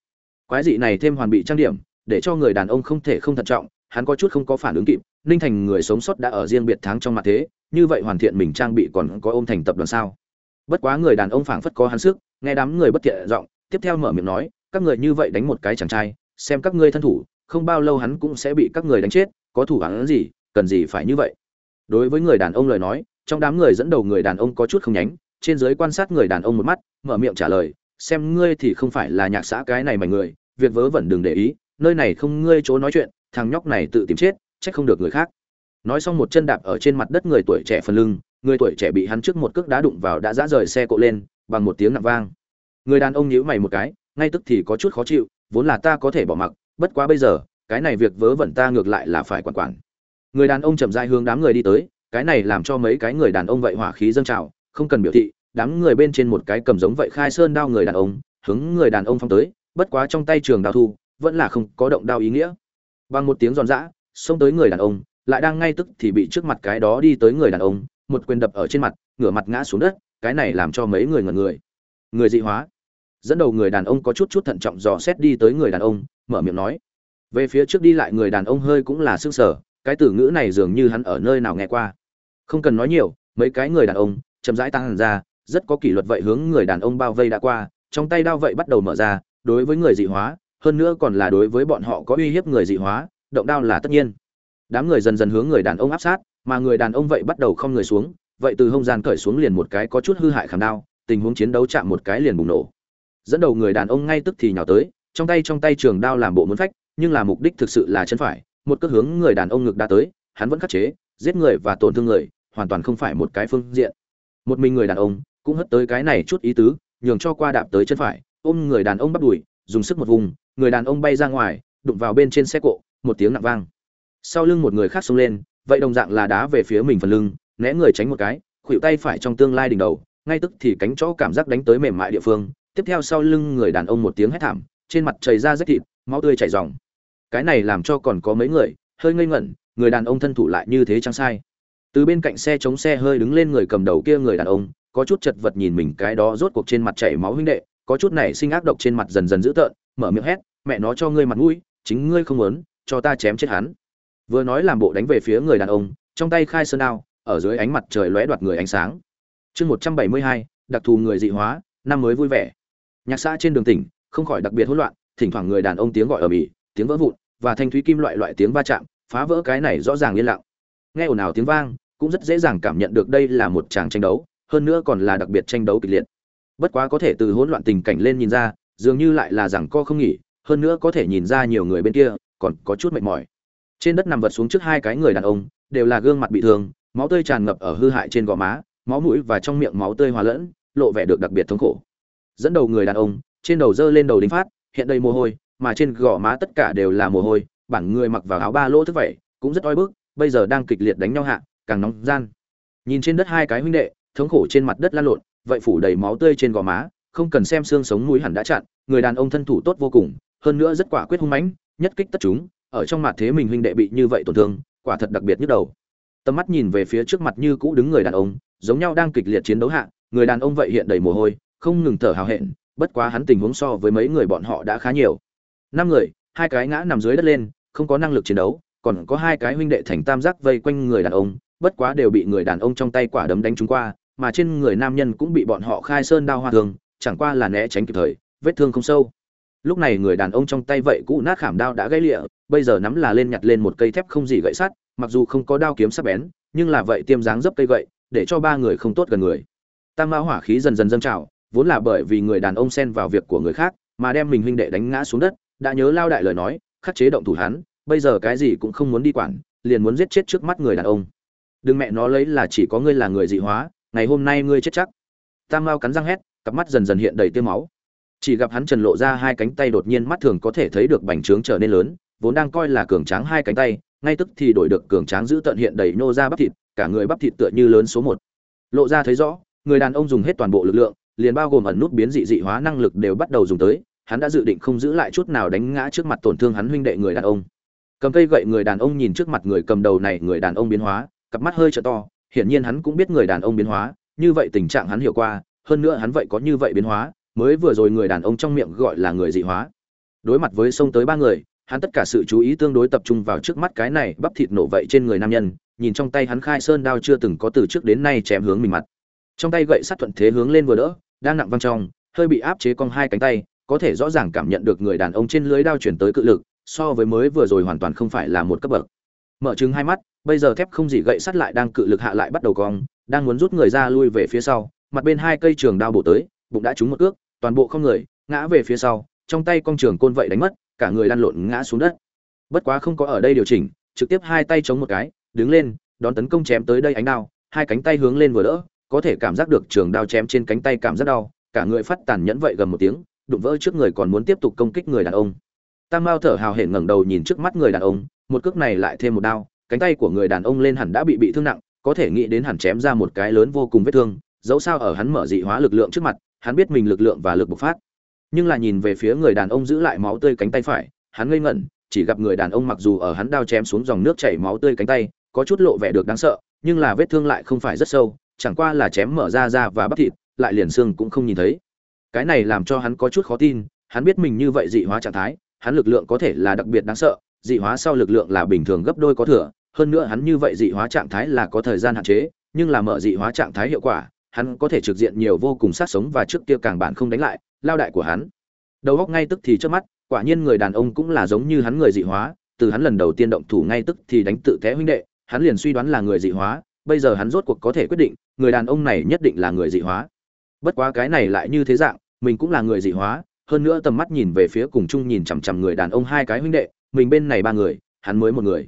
[SPEAKER 1] Quái dị này thêm hoàn bị trang điểm, để cho người đàn ông không thể không thận trọng hắn có chút không có phản ứng kịp, ninh thành người sống sót đã ở riêng biệt tháng trong mặt thế, như vậy hoàn thiện mình trang bị còn có ôm thành tập đoàn sao? Bất quá người đàn ông phảng phất có hắn sức, nghe đám người bất thiện giọng, tiếp theo mở miệng nói, các người như vậy đánh một cái chàng trai, xem các ngươi thân thủ, không bao lâu hắn cũng sẽ bị các người đánh chết, có thủ hắn gì, cần gì phải như vậy? Đối với người đàn ông lời nói, trong đám người dẫn đầu người đàn ông có chút không nhánh, trên giới quan sát người đàn ông một mắt, mở miệng trả lời, xem ngươi thì không phải là nhạc xã cái này mày người, việc vớ vẩn đừng để ý, nơi này không ngươi chỗ nói chuyện thằng nhóc này tự tìm chết trách không được người khác. Nói xong một chân đạp ở trên mặt đất người tuổi trẻ phần lưng, người tuổi trẻ bị hắn trước một cước đá đụng vào đã dã rời xe cộ lên, bằng một tiếng nặng vang. Người đàn ông nhíu mày một cái, ngay tức thì có chút khó chịu, vốn là ta có thể bỏ mặc, bất quá bây giờ, cái này việc vớ vẩn ta ngược lại là phải quản quản. Người đàn ông chậm rãi hướng đám người đi tới, cái này làm cho mấy cái người đàn ông vậy hỏa khí dâng trào, không cần biểu thị, đám người bên trên một cái cầm giống vậy khai sơn đao người đàn ông, hướng người đàn ông phong tới, bất quá trong tay trường đao thu, vẫn là không có động đao ý nghĩa bằng một tiếng giòn giã, xông tới người đàn ông, lại đang ngay tức thì bị trước mặt cái đó đi tới người đàn ông, một quyền đập ở trên mặt, ngửa mặt ngã xuống đất, cái này làm cho mấy người ngẩn người. Người dị hóa. Dẫn đầu người đàn ông có chút chút thận trọng dò xét đi tới người đàn ông, mở miệng nói. Về phía trước đi lại người đàn ông hơi cũng là s ư sở cái từ ngữ này dường như hắn ở nơi nào nghe qua. Không cần nói nhiều, mấy cái người đàn ông, chậm rãi tăng hẳn ra, rất có kỷ luật vậy hướng người đàn ông bao vây đã qua, trong tay đao vậy bắt đầu mở ra, đối với người dị hóa hơn nữa còn là đối với bọn họ có uy hiếp người dị hóa, động đao là tất nhiên. Đám người dần dần hướng người đàn ông áp sát, mà người đàn ông vậy bắt đầu không người xuống, vậy từ hông gian cởi xuống liền một cái có chút hư hại khảm đao, tình huống chiến đấu chạm một cái liền bùng nổ. Dẫn đầu người đàn ông ngay tức thì nhào tới, trong tay trong tay trường đao làm bộ muốn phách, nhưng là mục đích thực sự là chân phải, một cước hướng người đàn ông ngực đã tới, hắn vẫn khắc chế, giết người và tổn thương người, hoàn toàn không phải một cái phương diện. Một mình người đàn ông cũng hất tới cái này chút ý tứ, nhường cho qua đạp tới chân phải, ôm người đàn ông bắt đùi dùng sức một vùng, người đàn ông bay ra ngoài, đụng vào bên trên xe cộ, một tiếng nặng vang. Sau lưng một người khác xông lên, vậy đồng dạng là đá về phía mình phần lưng, né người tránh một cái khuỵu tay phải trong tương lai đỉnh đầu, ngay tức thì cánh chó cảm giác đánh tới mềm mại địa phương. Tiếp theo sau lưng người đàn ông một tiếng hét thảm, trên mặt chảy ra rách thịt, máu tươi chảy ròng. Cái này làm cho còn có mấy người, hơi ngây ngẩn, người đàn ông thân thủ lại như thế chẳng sai. Từ bên cạnh xe chống xe hơi đứng lên người cầm đầu kia người đàn ông, có chút chật vật nhìn mình, cái đó rốt cuộc trên mặt chảy máu huynh đệ có chút này sinh ác độc trên mặt dần dần dữ tợn mở miệng hét mẹ nó cho ngươi mặt mũi chính ngươi không muốn cho ta chém chết hắn. Vừa nói làm bộ đánh về phía người đàn ông trong tay khai sơn đao ở dưới ánh mặt trời lóe đoạt người ánh sáng. Chương một trăm bảy mươi hai đặc thù người dị hóa năm mới vui vẻ. Nhạc xã trên đường tỉnh không khỏi đặc biệt hỗn loạn thỉnh thoảng người đàn ông tiếng gọi ở ĩ, tiếng vỡ vụn và thanh thúy kim loại loại tiếng va chạm phá vỡ cái này rõ ràng yên lặng. Nghe ồn ào tiếng vang cũng rất dễ dàng cảm nhận được đây là một tràng tranh đấu hơn nữa còn là đặc biệt tranh đấu kịch liệt bất quá có thể từ hỗn loạn tình cảnh lên nhìn ra, dường như lại là rằng co không nghỉ, hơn nữa có thể nhìn ra nhiều người bên kia, còn có chút mệt mỏi. Trên đất nằm vật xuống trước hai cái người đàn ông, đều là gương mặt bị thương, máu tươi tràn ngập ở hư hại trên gò má, máu mũi và trong miệng máu tươi hòa lẫn, lộ vẻ được đặc biệt thống khổ. Dẫn đầu người đàn ông, trên đầu dơ lên đầu đính phát, hiện đầy mồ hôi, mà trên gò má tất cả đều là mồ hôi, bản người mặc vào áo ba lỗ thức vậy, cũng rất oi bức, bây giờ đang kịch liệt đánh nhau hạ, càng nóng gian. Nhìn trên đất hai cái huynh đệ, thống khổ trên mặt đất lan lộn vậy phủ đầy máu tươi trên gò má, không cần xem xương sống mũi hẳn đã chặn, người đàn ông thân thủ tốt vô cùng, hơn nữa rất quả quyết hung mãnh, nhất kích tất chúng, ở trong mặt thế mình huynh đệ bị như vậy tổn thương, quả thật đặc biệt nhức đầu. Tầm mắt nhìn về phía trước mặt như cũ đứng người đàn ông, giống nhau đang kịch liệt chiến đấu hạ, người đàn ông vậy hiện đầy mồ hôi, không ngừng thở hào hẹn, bất quá hắn tình huống so với mấy người bọn họ đã khá nhiều. Năm người, hai cái ngã nằm dưới đất lên, không có năng lực chiến đấu, còn có hai cái huynh đệ thành tam giác vây quanh người đàn ông, bất quá đều bị người đàn ông trong tay quả đấm đánh trúng qua mà trên người nam nhân cũng bị bọn họ khai sơn đao hoa thương, chẳng qua là né tránh kịp thời, vết thương không sâu. Lúc này người đàn ông trong tay vậy cũ nát khảm đao đã gãy lịa, bây giờ nắm là lên nhặt lên một cây thép không gì gãy sắt, mặc dù không có đao kiếm sắc bén, nhưng là vậy tiêm dáng dấp cây gậy, để cho ba người không tốt gần người. Tam mao hỏa khí dần dần dâng trào, vốn là bởi vì người đàn ông xen vào việc của người khác, mà đem mình huynh đệ đánh ngã xuống đất, đã nhớ lao đại lời nói, khắc chế động thủ hắn, bây giờ cái gì cũng không muốn đi quản, liền muốn giết chết trước mắt người đàn ông. Đừng mẹ nó lấy là chỉ có ngươi là người dị hóa ngày hôm nay ngươi chết chắc. Tam mao cắn răng hét, cặp mắt dần dần hiện đầy tiêu máu. Chỉ gặp hắn trần lộ ra hai cánh tay đột nhiên mắt thường có thể thấy được bành trướng trở nên lớn, vốn đang coi là cường tráng hai cánh tay, ngay tức thì đổi được cường tráng giữ tận hiện đầy nô ra bắp thịt, cả người bắp thịt tựa như lớn số một. Lộ ra thấy rõ, người đàn ông dùng hết toàn bộ lực lượng, liền bao gồm ẩn nút biến dị dị hóa năng lực đều bắt đầu dùng tới, hắn đã dự định không giữ lại chút nào đánh ngã trước mặt tổn thương hắn huynh đệ người đàn ông. Cầm cây gậy người đàn ông nhìn trước mặt người cầm đầu này, người đàn ông biến hóa, cặp mắt hơi trợ to hiển nhiên hắn cũng biết người đàn ông biến hóa, như vậy tình trạng hắn hiểu qua, hơn nữa hắn vậy có như vậy biến hóa, mới vừa rồi người đàn ông trong miệng gọi là người dị hóa. Đối mặt với xông tới ba người, hắn tất cả sự chú ý tương đối tập trung vào trước mắt cái này bắp thịt nổ vậy trên người nam nhân, nhìn trong tay hắn khai sơn đao chưa từng có từ trước đến nay chém hướng mình mặt. Trong tay gậy sắt thuận thế hướng lên vừa đỡ, đang nặng văng trong, hơi bị áp chế cong hai cánh tay, có thể rõ ràng cảm nhận được người đàn ông trên lưới đao chuyển tới cự lực, so với mới vừa rồi hoàn toàn không phải là một cấp bậc. Mở trừng hai mắt bây giờ thép không gì gậy sắt lại đang cự lực hạ lại bắt đầu cong, đang muốn rút người ra lui về phía sau, mặt bên hai cây trường đao bổ tới, bụng đã trúng một cước, toàn bộ không người, ngã về phía sau, trong tay con trường côn vậy đánh mất, cả người lăn lộn ngã xuống đất. Bất quá không có ở đây điều chỉnh, trực tiếp hai tay chống một cái, đứng lên, đón tấn công chém tới đây ánh đao, hai cánh tay hướng lên vừa đỡ, có thể cảm giác được trường đao chém trên cánh tay cảm giác đau, cả người phát tàn nhẫn vậy gầm một tiếng, đụng vỡ trước người còn muốn tiếp tục công kích người đàn ông. Tam mao thở hào hển ngẩng đầu nhìn trước mắt người đàn ông, một cước này lại thêm một đao cánh tay của người đàn ông lên hẳn đã bị bị thương nặng, có thể nghĩ đến hẳn chém ra một cái lớn vô cùng vết thương, dẫu sao ở hắn mở dị hóa lực lượng trước mặt, hắn biết mình lực lượng và lực bộc phát. Nhưng là nhìn về phía người đàn ông giữ lại máu tươi cánh tay phải, hắn ngây ngẩn, chỉ gặp người đàn ông mặc dù ở hắn đao chém xuống dòng nước chảy máu tươi cánh tay, có chút lộ vẻ được đáng sợ, nhưng là vết thương lại không phải rất sâu, chẳng qua là chém mở ra da và bắp thịt, lại liền xương cũng không nhìn thấy. Cái này làm cho hắn có chút khó tin, hắn biết mình như vậy dị hóa trạng thái, hắn lực lượng có thể là đặc biệt đáng sợ, dị hóa sau lực lượng là bình thường gấp đôi có thừa hơn nữa hắn như vậy dị hóa trạng thái là có thời gian hạn chế, nhưng là mở dị hóa trạng thái hiệu quả, hắn có thể trực diện nhiều vô cùng sát sống và trước kia càng bạn không đánh lại, lao đại của hắn. Đầu góc ngay tức thì trước mắt, quả nhiên người đàn ông cũng là giống như hắn người dị hóa, từ hắn lần đầu tiên động thủ ngay tức thì đánh tự té huynh đệ, hắn liền suy đoán là người dị hóa, bây giờ hắn rốt cuộc có thể quyết định, người đàn ông này nhất định là người dị hóa. Bất quá cái này lại như thế dạng, mình cũng là người dị hóa, hơn nữa tầm mắt nhìn về phía cùng chung nhìn chằm chằm người đàn ông hai cái huynh đệ, mình bên này ba người, hắn mới một người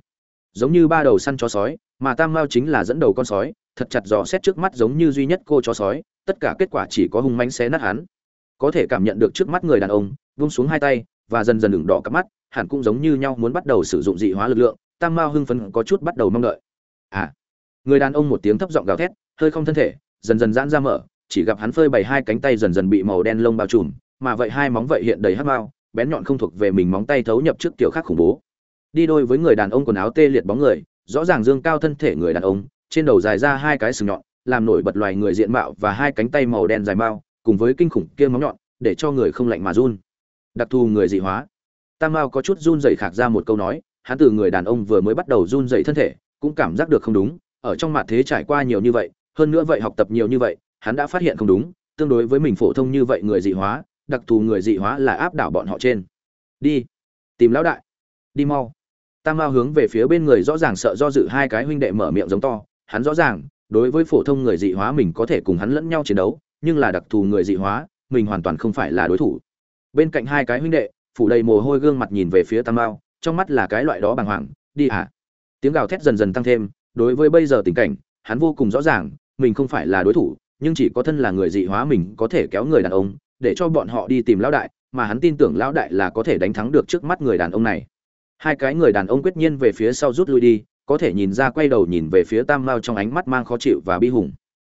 [SPEAKER 1] giống như ba đầu săn chó sói, mà tam mao chính là dẫn đầu con sói, thật chặt dò xét trước mắt giống như duy nhất cô chó sói, tất cả kết quả chỉ có hung mãnh xé nát hắn. Có thể cảm nhận được trước mắt người đàn ông, vung xuống hai tay, và dần dần đường đỏ cả mắt, hẳn cũng giống như nhau muốn bắt đầu sử dụng dị hóa lực lượng, tam mao hưng phấn có chút bắt đầu mong đợi. À người đàn ông một tiếng thấp giọng gào thét, hơi không thân thể, dần dần giãn ra mở, chỉ gặp hắn phơi bày hai cánh tay dần dần bị màu đen lông bao trùm, mà vậy hai móng vậy hiện đầy hắc mao, bén nhọn không thuộc về mình móng tay thấu nhập trước kiểu khác khủng bố đi đôi với người đàn ông quần áo tê liệt bóng người, rõ ràng dương cao thân thể người đàn ông, trên đầu dài ra hai cái sừng nhọn, làm nổi bật loài người diện mạo và hai cánh tay màu đen dài mao cùng với kinh khủng kia móng nhọn, để cho người không lạnh mà run. Đặc thù người dị hóa. Tam mao có chút run dày khạc ra một câu nói, hắn từ người đàn ông vừa mới bắt đầu run dày thân thể, cũng cảm giác được không đúng, ở trong mặt thế trải qua nhiều như vậy, hơn nữa vậy học tập nhiều như vậy, hắn đã phát hiện không đúng, tương đối với mình phổ thông như vậy người dị hóa, đặc thù người dị hóa là áp đảo bọn họ trên. Đi, tìm lão đại. Đi mau tam mao hướng về phía bên người rõ ràng sợ do dự hai cái huynh đệ mở miệng giống to, hắn rõ ràng, đối với phổ thông người dị hóa mình có thể cùng hắn lẫn nhau chiến đấu, nhưng là đặc thù người dị hóa, mình hoàn toàn không phải là đối thủ bên cạnh hai cái huynh đệ, phủ đầy mồ hôi gương mặt nhìn về phía tam mao, trong mắt là cái loại đó bàng hoàng, đi à? tiếng gào thét dần dần tăng thêm, đối với bây giờ tình cảnh, hắn vô cùng rõ ràng, mình không phải là đối thủ, nhưng chỉ có thân là người dị hóa mình có thể kéo người đàn ông, để cho bọn họ đi tìm lão đại, mà hắn tin tưởng lão đại là có thể đánh thắng được trước mắt người đàn ông này hai cái người đàn ông quyết nhiên về phía sau rút lui đi, có thể nhìn ra quay đầu nhìn về phía tam mao trong ánh mắt mang khó chịu và bi hùng.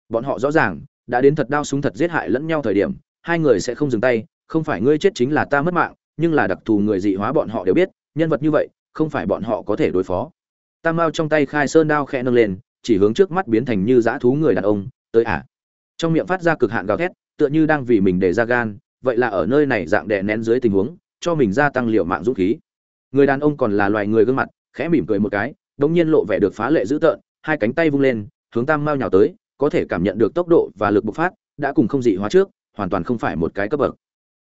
[SPEAKER 1] Bọn họ rõ ràng, đã đến thật đao súng thật giết hại lẫn nhau thời điểm, hai người sẽ không dừng tay, không phải ngươi chết chính là ta mất mạng, nhưng là đặc thù người dị hóa bọn họ đều biết, nhân vật như vậy, không phải bọn họ có thể đối phó. Tam mao trong tay khai sơn đao khẽ nâng lên, chỉ hướng trước mắt biến thành như dã thú người đàn ông, tới ả à. trong miệng phát ra cực hạn gào thét, tựa như đang vì mình để ra gan, vậy là ở nơi này dạng đè nén dưới tình huống, cho mình gia tăng liệu mạng dũng khí người đàn ông còn là loài người gương mặt, khẽ mỉm cười một cái, đống nhiên lộ vẻ được phá lệ dữ tợn, hai cánh tay vung lên, hướng tam mao nhào tới, có thể cảm nhận được tốc độ và lực bộc phát, đã cùng không dị hóa trước, hoàn toàn không phải một cái cấp bậc.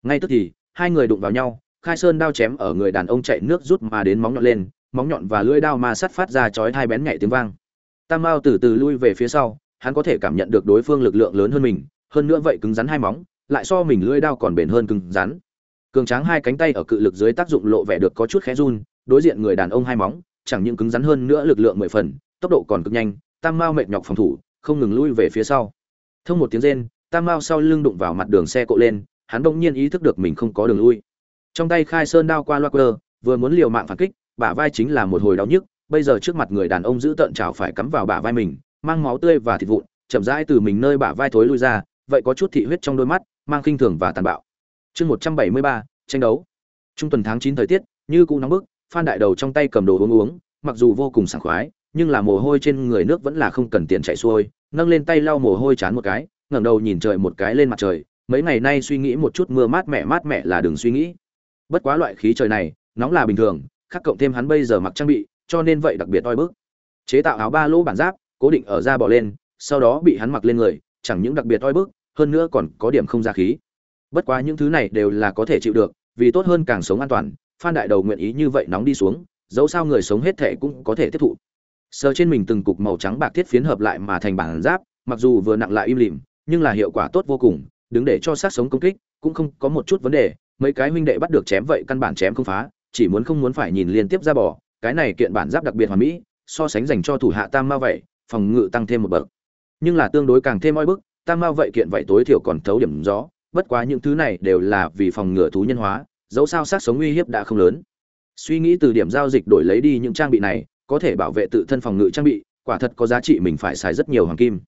[SPEAKER 1] Ngay tức thì, hai người đụng vào nhau, khai sơn đao chém ở người đàn ông chạy nước rút mà đến móng nhọn lên, móng nhọn và lưỡi đao ma sắt phát ra chói hai bén nhạy tiếng vang. Tam mao từ từ lui về phía sau, hắn có thể cảm nhận được đối phương lực lượng lớn hơn mình, hơn nữa vậy cứng rắn hai móng, lại so mình lưỡi đao còn bền hơn cứng rắn cường tráng hai cánh tay ở cự lực dưới tác dụng lộ vẻ được có chút khẽ run, đối diện người đàn ông hai móng, chẳng những cứng rắn hơn nữa lực lượng mười phần, tốc độ còn cực nhanh, tam mao mệt nhọc phòng thủ, không ngừng lui về phía sau. Thông một tiếng rên, tam mao sau lưng đụng vào mặt đường xe cộ lên, hắn bỗng nhiên ý thức được mình không có đường lui. Trong tay khai sơn đao qua loa quơ, vừa muốn liều mạng phản kích, bả vai chính là một hồi đau nhức, bây giờ trước mặt người đàn ông giữ tợn chảo phải cắm vào bả vai mình, mang máu tươi và thịt vụn, chậm rãi từ mình nơi bả vai thối lui ra, vậy có chút thị huyết trong đôi mắt, mang khinh thường và tàn bạo chương một trăm bảy mươi ba, tranh đấu. Trung tuần tháng chín thời tiết, như cũ nóng bức, phan đại đầu trong tay cầm đồ uống uống, mặc dù vô cùng sảng khoái, nhưng là mồ hôi trên người nước vẫn là không cần tiền chạy xuôi, nâng lên tay lau mồ hôi chán một cái, ngẩng đầu nhìn trời một cái lên mặt trời, mấy ngày nay suy nghĩ một chút mưa mát mẻ mát mẻ là đừng suy nghĩ. Bất quá loại khí trời này, nóng là bình thường, khắc cộng thêm hắn bây giờ mặc trang bị, cho nên vậy đặc biệt oi bức. Chế tạo áo ba lỗ bản giáp, cố định ở da bỏ lên, sau đó bị hắn mặc lên người, chẳng những đặc biệt oi bức, hơn nữa còn có điểm không ra khí bất quá những thứ này đều là có thể chịu được, vì tốt hơn càng sống an toàn, phan đại đầu nguyện ý như vậy nóng đi xuống, dẫu sao người sống hết thể cũng có thể tiếp thụ. Sờ trên mình từng cục màu trắng bạc thiết phiến hợp lại mà thành bản giáp, mặc dù vừa nặng lại im lìm, nhưng là hiệu quả tốt vô cùng, đứng để cho sát sống công kích, cũng không có một chút vấn đề, mấy cái huynh đệ bắt được chém vậy căn bản chém không phá, chỉ muốn không muốn phải nhìn liên tiếp ra bỏ cái này kiện bản giáp đặc biệt hoàn mỹ, so sánh dành cho thủ hạ tam ma vậy, phòng ngự tăng thêm một bậc. Nhưng là tương đối càng thêm oi bức, tam ma vậy kiện vậy tối thiểu còn thấu điểm gió bất quá những thứ này đều là vì phòng ngừa thú nhân hóa, dẫu sao sát sống uy hiếp đã không lớn. Suy nghĩ từ điểm giao dịch đổi lấy đi những trang bị này, có thể bảo vệ tự thân phòng ngự trang bị, quả thật có giá trị mình phải xài rất nhiều hoàng kim.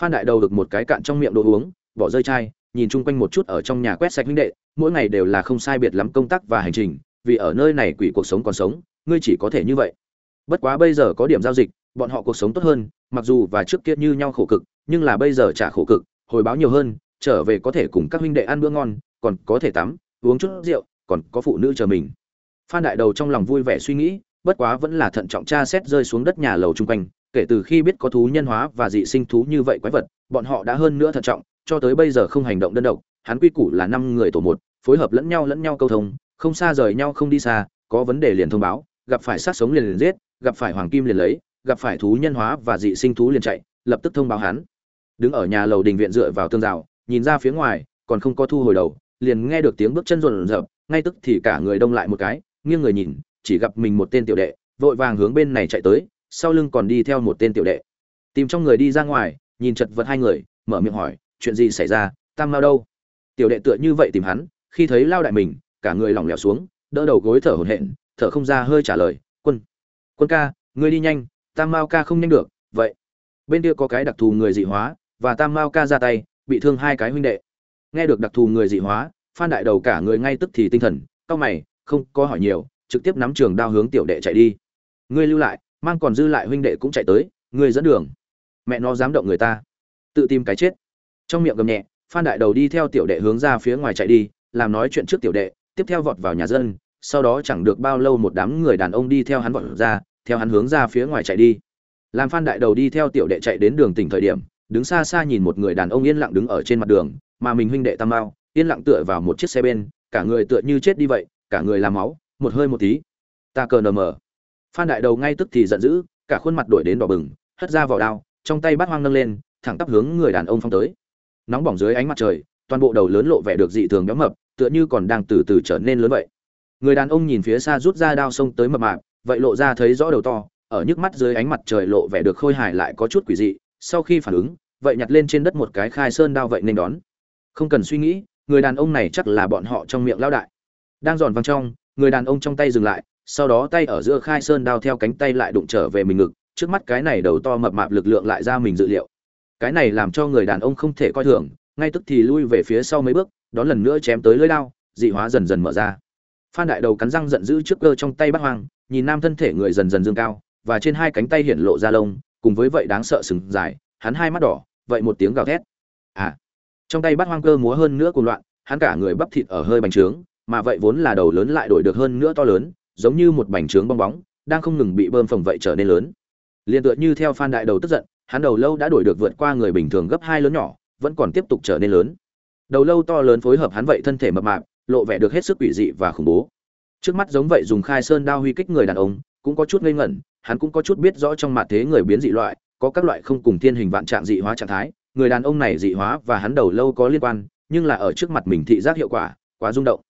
[SPEAKER 1] Phan đại đầu được một cái cạn trong miệng đồ uống, bỏ rơi chai, nhìn chung quanh một chút ở trong nhà quét sạch huynh đệ, mỗi ngày đều là không sai biệt lắm công tác và hành trình, vì ở nơi này quỷ cuộc sống còn sống, ngươi chỉ có thể như vậy. Bất quá bây giờ có điểm giao dịch, bọn họ cuộc sống tốt hơn, mặc dù và trước kia như nhau khổ cực, nhưng là bây giờ trả khổ cực, hồi báo nhiều hơn trở về có thể cùng các huynh đệ ăn bữa ngon, còn có thể tắm, uống chút rượu, còn có phụ nữ chờ mình. Phan đại đầu trong lòng vui vẻ suy nghĩ, bất quá vẫn là thận trọng tra xét rơi xuống đất nhà lầu chung quanh, kể từ khi biết có thú nhân hóa và dị sinh thú như vậy quái vật, bọn họ đã hơn nữa thận trọng, cho tới bây giờ không hành động đơn độc, hắn quy củ là năm người tổ một, phối hợp lẫn nhau lẫn nhau câu thông, không xa rời nhau không đi xa, có vấn đề liền thông báo, gặp phải sát sống liền liền giết, gặp phải hoàng kim liền lấy, gặp phải thú nhân hóa và dị sinh thú liền chạy, lập tức thông báo hắn. Đứng ở nhà lầu đình viện dựa vào tương rào nhìn ra phía ngoài, còn không có thu hồi đầu, liền nghe được tiếng bước chân rộn rợp, ngay tức thì cả người đông lại một cái, nghiêng người nhìn, chỉ gặp mình một tên tiểu đệ, vội vàng hướng bên này chạy tới, sau lưng còn đi theo một tên tiểu đệ. Tìm trong người đi ra ngoài, nhìn chật vật hai người, mở miệng hỏi, chuyện gì xảy ra? Tam mau đâu? Tiểu đệ tựa như vậy tìm hắn, khi thấy lao đại mình, cả người lỏng lẻo xuống, đỡ đầu gối thở hổn hển, thở không ra hơi trả lời, quân quân ca, ngươi đi nhanh, tam mao ca không nhanh được, vậy. Bên kia có cái đặc thù người dị hóa, và tam mao ca ra tay bị thương hai cái huynh đệ. Nghe được đặc thù người dị hóa, phan đại đầu cả người ngay tức thì tinh thần, cau mày, không có hỏi nhiều, trực tiếp nắm trường đao hướng tiểu đệ chạy đi. Ngươi lưu lại, mang còn dư lại huynh đệ cũng chạy tới, ngươi dẫn đường. Mẹ nó dám động người ta. Tự tìm cái chết. Trong miệng gầm nhẹ, phan đại đầu đi theo tiểu đệ hướng ra phía ngoài chạy đi, làm nói chuyện trước tiểu đệ, tiếp theo vọt vào nhà dân, sau đó chẳng được bao lâu một đám người đàn ông đi theo hắn vọt ra, theo hắn hướng ra phía ngoài chạy đi. Làm phan đại đầu đi theo tiểu đệ chạy đến đường tỉnh thời điểm đứng xa xa nhìn một người đàn ông yên lặng đứng ở trên mặt đường, mà mình huynh đệ tam mao, yên lặng tựa vào một chiếc xe bên, cả người tựa như chết đi vậy, cả người làm máu, một hơi một tí. Ta cờ nờ mờ. Phan đại đầu ngay tức thì giận dữ, cả khuôn mặt đổi đến đỏ bừng, hất ra vào đao, trong tay bát hoang nâng lên, thẳng tắp hướng người đàn ông phong tới. Nóng bỏng dưới ánh mặt trời, toàn bộ đầu lớn lộ vẻ được dị thường béo mập, tựa như còn đang từ từ trở nên lớn vậy. Người đàn ông nhìn phía xa rút ra đao xông tới mập mạp, vậy lộ ra thấy rõ đầu to, ở nhức mắt dưới ánh mặt trời lộ vẻ được khôi hài lại có chút quỷ dị sau khi phản ứng, vậy nhặt lên trên đất một cái khai sơn đao vậy nên đón. Không cần suy nghĩ, người đàn ông này chắc là bọn họ trong miệng lao đại. Đang giòn văng trong, người đàn ông trong tay dừng lại, sau đó tay ở giữa khai sơn đao theo cánh tay lại đụng trở về mình ngực, trước mắt cái này đầu to mập mạp lực lượng lại ra mình dự liệu. Cái này làm cho người đàn ông không thể coi thường, ngay tức thì lui về phía sau mấy bước, đón lần nữa chém tới lưỡi đao, dị hóa dần dần mở ra. Phan đại đầu cắn răng giận dữ trước cơ trong tay bắt hoang, nhìn nam thân thể người dần dần dương cao, và trên hai cánh tay hiện lộ ra lông cùng với vậy đáng sợ sừng dài, hắn hai mắt đỏ, vậy một tiếng gào thét. À trong tay bắt hoang cơ múa hơn nữa cùng loạn, hắn cả người bắp thịt ở hơi bành trướng, mà vậy vốn là đầu lớn lại đổi được hơn nữa to lớn, giống như một bành trướng bong bóng, đang không ngừng bị bơm phồng vậy trở nên lớn. Liền tựa như theo phan đại đầu tức giận, hắn đầu lâu đã đổi được vượt qua người bình thường gấp hai lớn nhỏ, vẫn còn tiếp tục trở nên lớn. Đầu lâu to lớn phối hợp hắn vậy thân thể mập mạp, lộ vẻ được hết sức quỷ dị và khủng bố. Trước mắt giống vậy dùng khai sơn đao huy kích người đàn ông, cũng có chút ngây ngẩn hắn cũng có chút biết rõ trong mặt thế người biến dị loại, có các loại không cùng thiên hình vạn trạng dị hóa trạng thái, người đàn ông này dị hóa và hắn đầu lâu có liên quan, nhưng là ở trước mặt mình thị giác hiệu quả, quá rung động.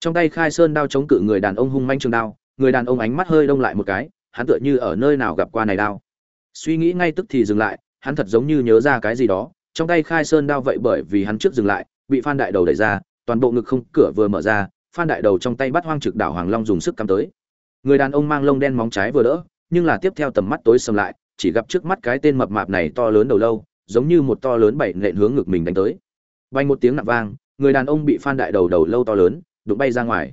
[SPEAKER 1] Trong tay khai sơn đao chống cự người đàn ông hung manh trường đao, người đàn ông ánh mắt hơi đông lại một cái, hắn tựa như ở nơi nào gặp qua này đao. Suy nghĩ ngay tức thì dừng lại, hắn thật giống như nhớ ra cái gì đó, trong tay khai sơn đao vậy bởi vì hắn trước dừng lại, bị phan đại đầu đẩy ra, toàn bộ ngực không, cửa vừa mở ra, phan đại đầu trong tay bắt hoang trực đảo hoàng long dùng sức cắm tới. Người đàn ông mang lông đen móng trái vừa đỡ nhưng là tiếp theo tầm mắt tối sầm lại, chỉ gặp trước mắt cái tên mập mạp này to lớn đầu lâu, giống như một to lớn bảy nện hướng ngực mình đánh tới. Bay một tiếng nặng vang, người đàn ông bị phan đại đầu đầu lâu to lớn, đụng bay ra ngoài.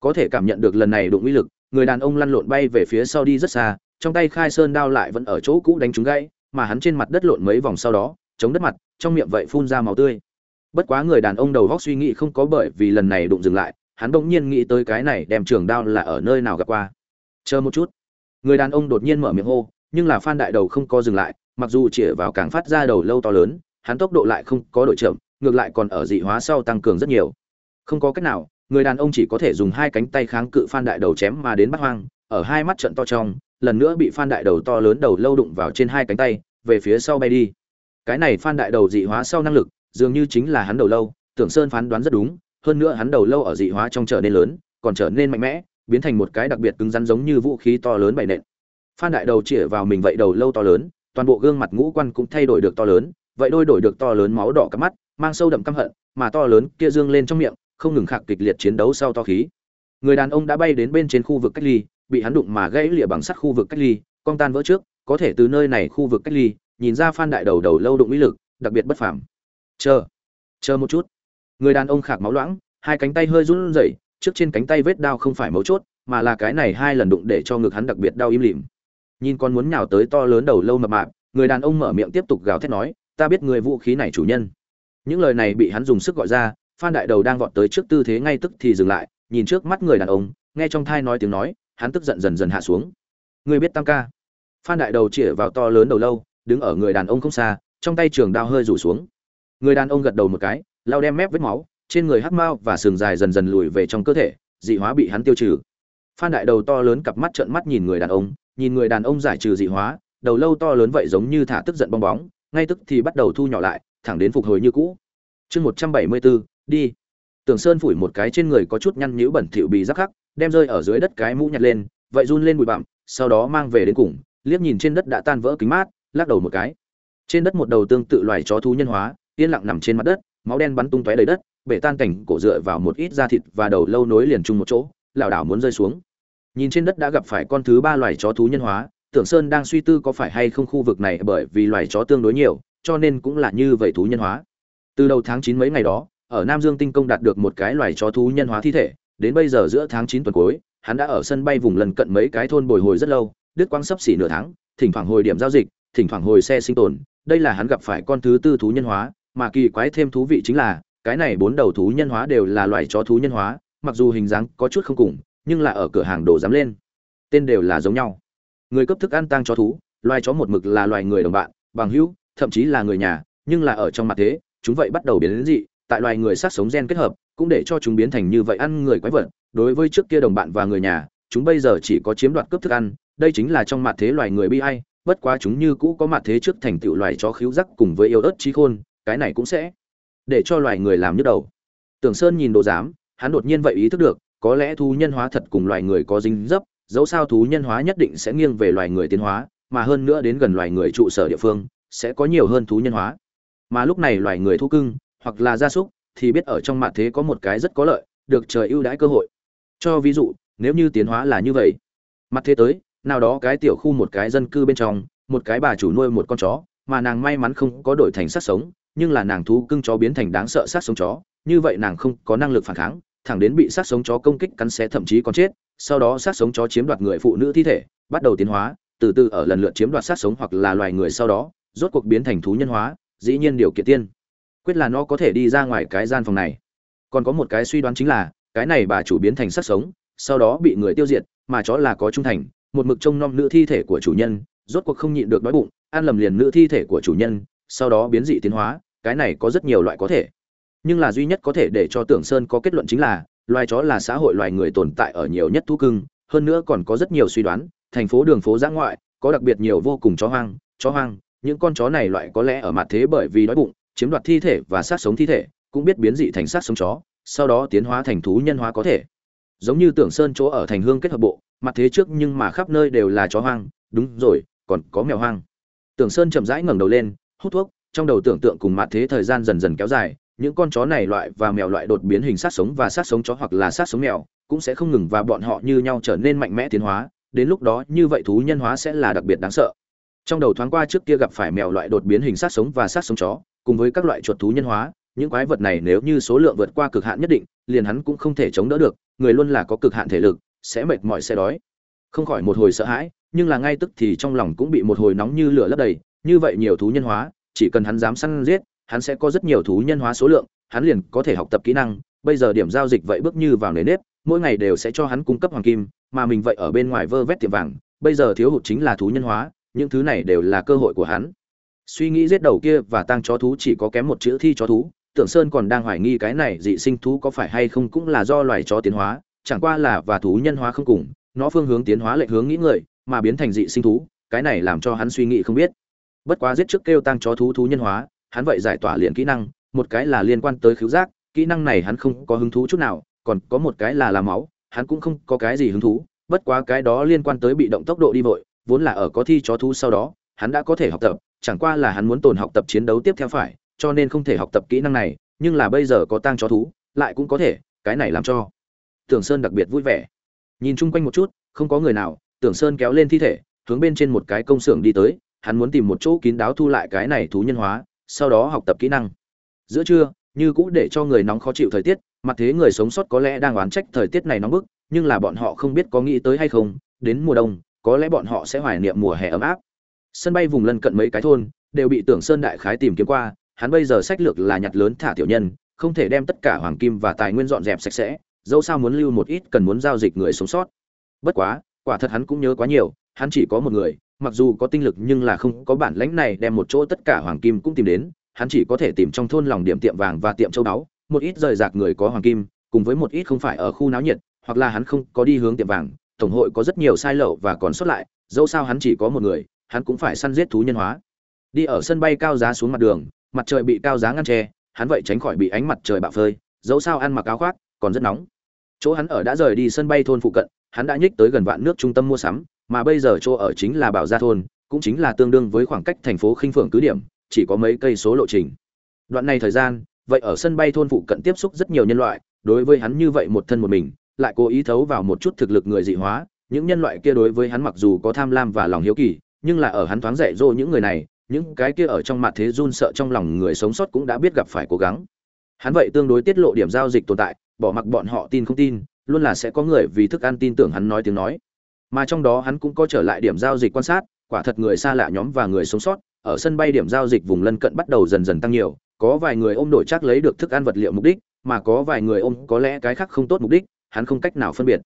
[SPEAKER 1] Có thể cảm nhận được lần này đụng uy lực, người đàn ông lăn lộn bay về phía sau đi rất xa, trong tay khai sơn đao lại vẫn ở chỗ cũ đánh trúng gãy, mà hắn trên mặt đất lộn mấy vòng sau đó, chống đất mặt, trong miệng vậy phun ra máu tươi. Bất quá người đàn ông đầu góc suy nghĩ không có bởi vì lần này đụng dừng lại, hắn bỗng nhiên nghĩ tới cái này đem trường đao là ở nơi nào gặp qua. Chờ một chút người đàn ông đột nhiên mở miệng hô, nhưng là phan đại đầu không có dừng lại, mặc dù chĩa vào càng phát ra đầu lâu to lớn, hắn tốc độ lại không có đội chậm, ngược lại còn ở dị hóa sau tăng cường rất nhiều. Không có cách nào, người đàn ông chỉ có thể dùng hai cánh tay kháng cự phan đại đầu chém mà đến bắt hoang, ở hai mắt trận to trong, lần nữa bị phan đại đầu to lớn đầu lâu đụng vào trên hai cánh tay, về phía sau bay đi. Cái này phan đại đầu dị hóa sau năng lực, dường như chính là hắn đầu lâu, tưởng sơn phán đoán rất đúng, hơn nữa hắn đầu lâu ở dị hóa trong trở nên lớn, còn trở nên mạnh mẽ biến thành một cái đặc biệt cứng rắn giống như vũ khí to lớn bày nện. Phan đại đầu chĩa vào mình vậy đầu lâu to lớn, toàn bộ gương mặt ngũ quan cũng thay đổi được to lớn, vậy đôi đổi được to lớn máu đỏ cắp mắt, mang sâu đậm căm hận, mà to lớn kia dương lên trong miệng, không ngừng khạc kịch liệt chiến đấu sau to khí. Người đàn ông đã bay đến bên trên khu vực cách ly, bị hắn đụng mà gãy lìa bằng sắt khu vực cách ly, con tan vỡ trước, có thể từ nơi này khu vực cách ly, nhìn ra phan đại đầu đầu lâu đụng mỹ lực, đặc biệt bất phàm. Chờ chờ một chút. Người đàn ông khạc máu loãng, hai cánh tay hơi run rẩy trước trên cánh tay vết đao không phải mấu chốt, mà là cái này hai lần đụng để cho ngực hắn đặc biệt đau im lìm. Nhìn con muốn nhào tới to lớn đầu lâu mập mạp, người đàn ông mở miệng tiếp tục gào thét nói, ta biết người vũ khí này chủ nhân. Những lời này bị hắn dùng sức gọi ra, phan đại đầu đang vọt tới trước tư thế ngay tức thì dừng lại, nhìn trước mắt người đàn ông, nghe trong thai nói tiếng nói, hắn tức giận dần dần hạ xuống. Người biết tam ca? Phan đại đầu chĩa vào to lớn đầu lâu, đứng ở người đàn ông không xa, trong tay trường đao hơi rủ xuống. Người đàn ông gật đầu một cái lao đem mép vết máu trên người hắc mao và sừng dài dần dần lùi về trong cơ thể, dị hóa bị hắn tiêu trừ. Phan đại đầu to lớn cặp mắt trợn mắt nhìn người đàn ông, nhìn người đàn ông giải trừ dị hóa, đầu lâu to lớn vậy giống như thả tức giận bong bóng, ngay tức thì bắt đầu thu nhỏ lại, thẳng đến phục hồi như cũ. Chương một trăm bảy mươi bốn, đi. Tưởng sơn phủi một cái trên người có chút nhăn nhữ bẩn thỉu bì rắc khắc, đem rơi ở dưới đất cái mũ nhặt lên, vậy run lên bụi bặm, sau đó mang về đến cùng, liếc nhìn trên đất đã tan vỡ kính mát, lắc đầu một cái. Trên đất một đầu tương tự loài chó thú nhân hóa, yên lặng nằm trên mặt đất, máu đen bắn tung tóe đầy đất bể tan cảnh cổ dựa vào một ít da thịt và đầu lâu nối liền chung một chỗ, lảo đảo muốn rơi xuống. Nhìn trên đất đã gặp phải con thứ ba loài chó thú nhân hóa, tưởng sơn đang suy tư có phải hay không khu vực này bởi vì loài chó tương đối nhiều, cho nên cũng là như vậy thú nhân hóa. Từ đầu tháng chín mấy ngày đó, ở nam dương tinh công đạt được một cái loài chó thú nhân hóa thi thể, đến bây giờ giữa tháng chín tuần cuối, hắn đã ở sân bay vùng lần cận mấy cái thôn bồi hồi rất lâu, đứt quang sấp xỉ nửa tháng, thỉnh thoảng hồi điểm giao dịch, thỉnh thoảng hồi xe sinh tồn, đây là hắn gặp phải con thứ tư thú nhân hóa, mà kỳ quái thêm thú vị chính là cái này bốn đầu thú nhân hóa đều là loài chó thú nhân hóa, mặc dù hình dáng có chút không cùng, nhưng là ở cửa hàng đồ dám lên. Tên đều là giống nhau. Người cấp thức ăn tăng chó thú, loài chó một mực là loài người đồng bạn, bằng hữu, thậm chí là người nhà, nhưng là ở trong mặt thế, chúng vậy bắt đầu biến đến dị, tại loài người sát sống gen kết hợp, cũng để cho chúng biến thành như vậy ăn người quái vật. Đối với trước kia đồng bạn và người nhà, chúng bây giờ chỉ có chiếm đoạt cướp thức ăn, đây chính là trong mặt thế loài người bi ai, bất quá chúng như cũ có mặt thế trước thành tựu loài chó khíu rắc cùng với yêu ớt trí khôn, cái này cũng sẽ để cho loài người làm nhức đầu. Tưởng sơn nhìn đồ giám, hắn đột nhiên vậy ý thức được, có lẽ thú nhân hóa thật cùng loài người có dính dấp, dẫu sao thú nhân hóa nhất định sẽ nghiêng về loài người tiến hóa, mà hơn nữa đến gần loài người trụ sở địa phương, sẽ có nhiều hơn thú nhân hóa. Mà lúc này loài người thú cưng, hoặc là gia súc, thì biết ở trong mặt thế có một cái rất có lợi, được trời ưu đãi cơ hội. Cho ví dụ, nếu như tiến hóa là như vậy mặt thế tới, nào đó cái tiểu khu một cái dân cư bên trong, một cái bà chủ nuôi một con chó, mà nàng may mắn không có đổi thành sát sống nhưng là nàng thú cưng chó biến thành đáng sợ sát sống chó, như vậy nàng không có năng lực phản kháng, thẳng đến bị sát sống chó công kích cắn xé thậm chí còn chết, sau đó sát sống chó chiếm đoạt người phụ nữ thi thể, bắt đầu tiến hóa, từ từ ở lần lượt chiếm đoạt sát sống hoặc là loài người sau đó, rốt cuộc biến thành thú nhân hóa, dĩ nhiên điều kiện tiên. Quyết là nó có thể đi ra ngoài cái gian phòng này. Còn có một cái suy đoán chính là, cái này bà chủ biến thành sát sống, sau đó bị người tiêu diệt, mà chó là có trung thành, một mực trông nom nữ thi thể của chủ nhân, rốt cuộc không nhịn được đói bụng, ăn lầm liền nữ thi thể của chủ nhân sau đó biến dị tiến hóa, cái này có rất nhiều loại có thể. Nhưng là duy nhất có thể để cho tưởng sơn có kết luận chính là, loài chó là xã hội loài người tồn tại ở nhiều nhất thú cưng, hơn nữa còn có rất nhiều suy đoán, thành phố đường phố giã ngoại, có đặc biệt nhiều vô cùng chó hoang chó hoang, những con chó này loại có lẽ ở mặt thế bởi vì đói bụng, chiếm đoạt thi thể và sát sống thi thể, cũng biết biến dị thành sát sống chó, sau đó tiến hóa thành thú nhân hóa có thể. Giống như tưởng sơn chỗ ở thành hương kết hợp bộ, mặt thế trước nhưng mà khắp nơi đều là chó hoang, đúng rồi, còn có mèo hoang. Tưởng sơn chậm rãi ngẩng đầu lên hút thuốc, trong đầu tưởng tượng cùng mặt thế thời gian dần dần kéo dài, những con chó này loại và mèo loại đột biến hình sát sống và sát sống chó hoặc là sát sống mèo, cũng sẽ không ngừng và bọn họ như nhau trở nên mạnh mẽ tiến hóa, đến lúc đó như vậy thú nhân hóa sẽ là đặc biệt đáng sợ. Trong đầu thoáng qua trước kia gặp phải mèo loại đột biến hình sát sống và sát sống chó, cùng với các loại chuột thú nhân hóa, những quái vật này nếu như số lượng vượt qua cực hạn nhất định, liền hắn cũng không thể chống đỡ được, người luôn là có cực hạn thể lực, sẽ mệt mỏi, sẽ đói. Không khỏi một hồi sợ hãi, nhưng là ngay tức thì trong lòng cũng bị một hồi nóng như lửa lấp đầy như vậy nhiều thú nhân hóa, chỉ cần hắn dám săn giết, hắn sẽ có rất nhiều thú nhân hóa số lượng, hắn liền có thể học tập kỹ năng. Bây giờ điểm giao dịch vậy bước như vào nề nếp, mỗi ngày đều sẽ cho hắn cung cấp hoàng kim, mà mình vậy ở bên ngoài vơ vét tiệm vàng. Bây giờ thiếu hụt chính là thú nhân hóa, những thứ này đều là cơ hội của hắn. Suy nghĩ giết đầu kia và tăng chó thú chỉ có kém một chữ thi chó thú, tưởng sơn còn đang hoài nghi cái này dị sinh thú có phải hay không cũng là do loài chó tiến hóa, chẳng qua là và thú nhân hóa không cùng, nó phương hướng tiến hóa lệch hướng nghĩ người, mà biến thành dị sinh thú, cái này làm cho hắn suy nghĩ không biết bất quá giết trước kêu tăng chó thú thú nhân hóa, hắn vậy giải tỏa liền kỹ năng, một cái là liên quan tới khiếu giác, kỹ năng này hắn không có hứng thú chút nào, còn có một cái là làm máu, hắn cũng không có cái gì hứng thú, bất quá cái đó liên quan tới bị động tốc độ đi vội, vốn là ở có thi chó thú sau đó, hắn đã có thể học tập, chẳng qua là hắn muốn tồn học tập chiến đấu tiếp theo phải, cho nên không thể học tập kỹ năng này, nhưng là bây giờ có tăng chó thú, lại cũng có thể, cái này làm cho tưởng sơn đặc biệt vui vẻ. Nhìn chung quanh một chút, không có người nào, tưởng sơn kéo lên thi thể, hướng bên trên một cái công xưởng đi tới hắn muốn tìm một chỗ kín đáo thu lại cái này thú nhân hóa, sau đó học tập kỹ năng. Giữa trưa, như cũ để cho người nóng khó chịu thời tiết, mặt thế người sống sót có lẽ đang oán trách thời tiết này nóng bức, nhưng là bọn họ không biết có nghĩ tới hay không, đến mùa đông, có lẽ bọn họ sẽ hoài niệm mùa hè ấm áp. Sân bay vùng lân cận mấy cái thôn, đều bị tưởng sơn đại khái tìm kiếm qua, hắn bây giờ sách lược là nhặt lớn thả tiểu nhân, không thể đem tất cả hoàng kim và tài nguyên dọn dẹp sạch sẽ, dẫu sao muốn lưu một ít cần muốn giao dịch người sống sót. Bất quá, quả thật hắn cũng nhớ quá nhiều, hắn chỉ có một người mặc dù có tinh lực nhưng là không có bản lãnh này đem một chỗ tất cả hoàng kim cũng tìm đến, hắn chỉ có thể tìm trong thôn lòng điểm tiệm vàng và tiệm châu báu, một ít rời rạc người có hoàng kim, cùng với một ít không phải ở khu náo nhiệt, hoặc là hắn không có đi hướng tiệm vàng, tổng hội có rất nhiều sai lậu và còn sót lại, dẫu sao hắn chỉ có một người, hắn cũng phải săn giết thú nhân hóa. Đi ở sân bay cao giá xuống mặt đường, mặt trời bị cao giá ngăn che, hắn vậy tránh khỏi bị ánh mặt trời bạo phơi, dẫu sao ăn mặc áo khoác, còn rất nóng. Chỗ hắn ở đã rời đi sân bay thôn phụ cận, hắn đã nhích tới gần vạn nước trung tâm mua sắm mà bây giờ chỗ ở chính là bảo gia thôn, cũng chính là tương đương với khoảng cách thành phố khinh phượng cứ điểm, chỉ có mấy cây số lộ trình. Đoạn này thời gian, vậy ở sân bay thôn phụ cận tiếp xúc rất nhiều nhân loại, đối với hắn như vậy một thân một mình, lại cố ý thấu vào một chút thực lực người dị hóa, những nhân loại kia đối với hắn mặc dù có tham lam và lòng hiếu kỳ, nhưng là ở hắn thoáng dạy dỗ những người này, những cái kia ở trong mặt thế run sợ trong lòng người sống sót cũng đã biết gặp phải cố gắng. Hắn vậy tương đối tiết lộ điểm giao dịch tồn tại, bỏ mặc bọn họ tin không tin, luôn là sẽ có người vì thức ăn tin tưởng hắn nói tiếng nói mà trong đó hắn cũng có trở lại điểm giao dịch quan sát, quả thật người xa lạ nhóm và người sống sót ở sân bay điểm giao dịch vùng lân cận bắt đầu dần dần tăng nhiều, có vài người ôm đổi chắc lấy được thức ăn vật liệu mục đích, mà có vài người ôm có lẽ cái khác không tốt mục đích, hắn không cách nào phân biệt.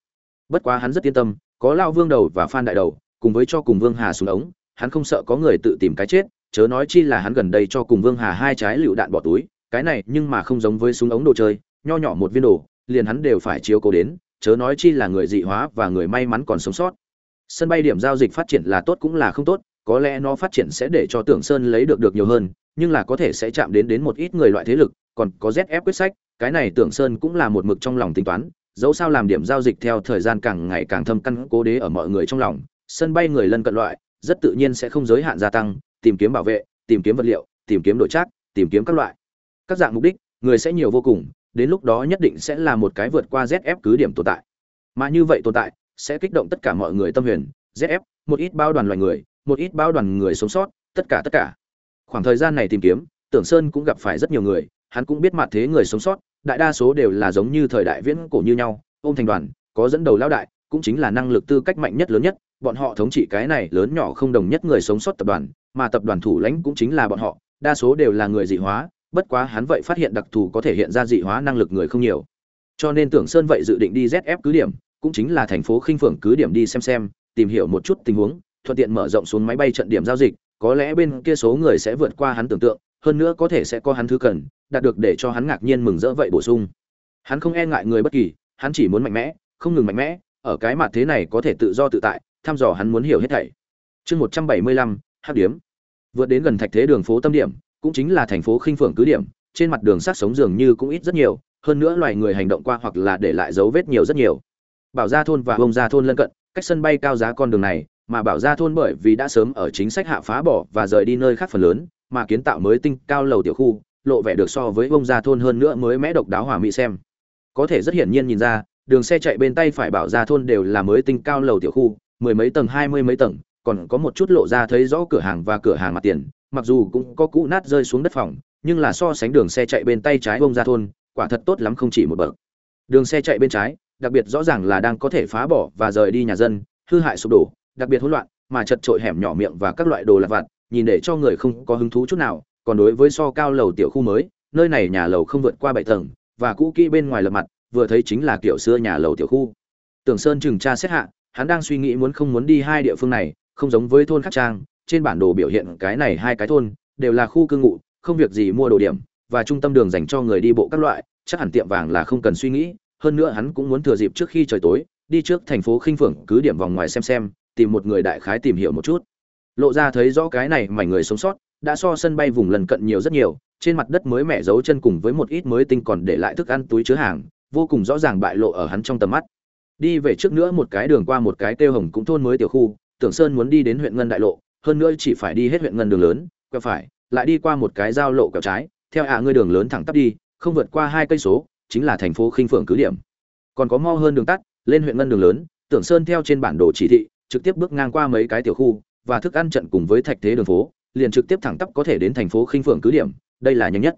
[SPEAKER 1] Bất quá hắn rất yên tâm, có lao vương đầu và phan đại đầu, cùng với cho cùng vương hà xuống ống, hắn không sợ có người tự tìm cái chết, chớ nói chi là hắn gần đây cho cùng vương hà hai trái lựu đạn bỏ túi, cái này nhưng mà không giống với súng ống đồ chơi, nho nhỏ một viên đồ, liền hắn đều phải chiếu cố đến chớ nói chi là người dị hóa và người may mắn còn sống sót. Sân bay điểm giao dịch phát triển là tốt cũng là không tốt, có lẽ nó phát triển sẽ để cho tưởng sơn lấy được được nhiều hơn, nhưng là có thể sẽ chạm đến đến một ít người loại thế lực, còn có zf quyết sách, cái này tưởng sơn cũng là một mực trong lòng tính toán, dẫu sao làm điểm giao dịch theo thời gian càng ngày càng thâm căn cố đế ở mọi người trong lòng, sân bay người lân cận loại, rất tự nhiên sẽ không giới hạn gia tăng, tìm kiếm bảo vệ, tìm kiếm vật liệu, tìm kiếm đội trác, tìm kiếm các loại. Các dạng mục đích, người sẽ nhiều vô cùng đến lúc đó nhất định sẽ là một cái vượt qua zf cứ điểm tồn tại. Mà như vậy tồn tại, sẽ kích động tất cả mọi người tâm huyền. Zf một ít bao đoàn loài người, một ít bao đoàn người sống sót, tất cả tất cả. Khoảng thời gian này tìm kiếm, tưởng sơn cũng gặp phải rất nhiều người, hắn cũng biết mặt thế người sống sót, đại đa số đều là giống như thời đại viễn cổ như nhau, ôm thành đoàn, có dẫn đầu lão đại, cũng chính là năng lực tư cách mạnh nhất lớn nhất, bọn họ thống trị cái này lớn nhỏ không đồng nhất người sống sót tập đoàn, mà tập đoàn thủ lãnh cũng chính là bọn họ, đa số đều là người dị hóa bất quá hắn vậy phát hiện đặc thù có thể hiện ra dị hóa năng lực người không nhiều. Cho nên tưởng sơn vậy dự định đi zf cứ điểm, cũng chính là thành phố khinh phượng cứ điểm đi xem xem, tìm hiểu một chút tình huống, thuận tiện mở rộng xuống máy bay trận điểm giao dịch, có lẽ bên kia số người sẽ vượt qua hắn tưởng tượng, hơn nữa có thể sẽ có hắn thứ cần, đạt được để cho hắn ngạc nhiên mừng rỡ vậy bổ sung. Hắn không e ngại người bất kỳ, hắn chỉ muốn mạnh mẽ, không ngừng mạnh mẽ, ở cái mặt thế này có thể tự do tự tại, thăm dò hắn muốn hiểu hết thảy. Chương một trăm bảy mươi lăm hát điếm. Vượt đến gần thạch thế đường phố tâm điểm cũng chính là thành phố khinh phượng cứ điểm, trên mặt đường sát sống dường như cũng ít rất nhiều, hơn nữa loài người hành động qua hoặc là để lại dấu vết nhiều rất nhiều. Bảo gia thôn và bông gia thôn lân cận, cách sân bay cao giá con đường này, mà bảo gia thôn bởi vì đã sớm ở chính sách hạ phá bỏ và rời đi nơi khác phần lớn, mà kiến tạo mới tinh cao lầu tiểu khu, lộ vẻ được so với bông gia thôn hơn nữa mới mẽ độc đáo hòa mỹ xem. Có thể rất hiển nhiên nhìn ra, đường xe chạy bên tay phải bảo gia thôn đều là mới tinh cao lầu tiểu khu, mười mấy tầng, hai mươi mấy tầng, còn có một chút lộ ra thấy rõ cửa hàng và cửa hàng mặt tiền mặc dù cũng có cũ nát rơi xuống đất phòng, nhưng là so sánh đường xe chạy bên tay trái bông gia thôn, quả thật tốt lắm không chỉ một bậc. Đường xe chạy bên trái, đặc biệt rõ ràng là đang có thể phá bỏ và rời đi nhà dân, hư hại sụp đổ, đặc biệt hỗn loạn, mà chật trội hẻm nhỏ miệng và các loại đồ lặt vặt, nhìn để cho người không có hứng thú chút nào, còn đối với so cao lầu tiểu khu mới, nơi này nhà lầu không vượt qua bảy tầng, và cũ kỹ bên ngoài lập mặt, vừa thấy chính là kiểu xưa nhà lầu tiểu khu. Tưởng sơn chừng tra xét hạ, hắn đang suy nghĩ muốn không muốn đi hai địa phương này, không giống với thôn khắc trang trên bản đồ biểu hiện cái này hai cái thôn, đều là khu cư ngụ, không việc gì mua đồ điểm, và trung tâm đường dành cho người đi bộ các loại, chắc hẳn tiệm vàng là không cần suy nghĩ, hơn nữa hắn cũng muốn thừa dịp trước khi trời tối, đi trước thành phố khinh phượng, cứ điểm vòng ngoài xem xem, tìm một người đại khái tìm hiểu một chút. Lộ ra thấy rõ cái này mảnh người sống sót, đã so sân bay vùng lần cận nhiều rất nhiều, trên mặt đất mới mẻ dấu chân cùng với một ít mới tinh còn để lại thức ăn túi chứa hàng, vô cùng rõ ràng bại lộ ở hắn trong tầm mắt. Đi về trước nữa một cái đường qua một cái tiêu hồng cũng thôn mới tiểu khu, tưởng sơn muốn đi đến huyện ngân đại lộ hơn nữa chỉ phải đi hết huyện ngân đường lớn, quẹo phải, lại đi qua một cái giao lộ quẹo trái. Theo ạ, ngươi đường lớn thẳng tắp đi, không vượt qua hai cây số, chính là thành phố khinh phượng cứ điểm. Còn có mau hơn đường tắt, lên huyện ngân đường lớn, tưởng sơn theo trên bản đồ chỉ thị, trực tiếp bước ngang qua mấy cái tiểu khu, và thức ăn trận cùng với thạch thế đường phố, liền trực tiếp thẳng tắp có thể đến thành phố khinh phượng cứ điểm. Đây là nhanh nhất.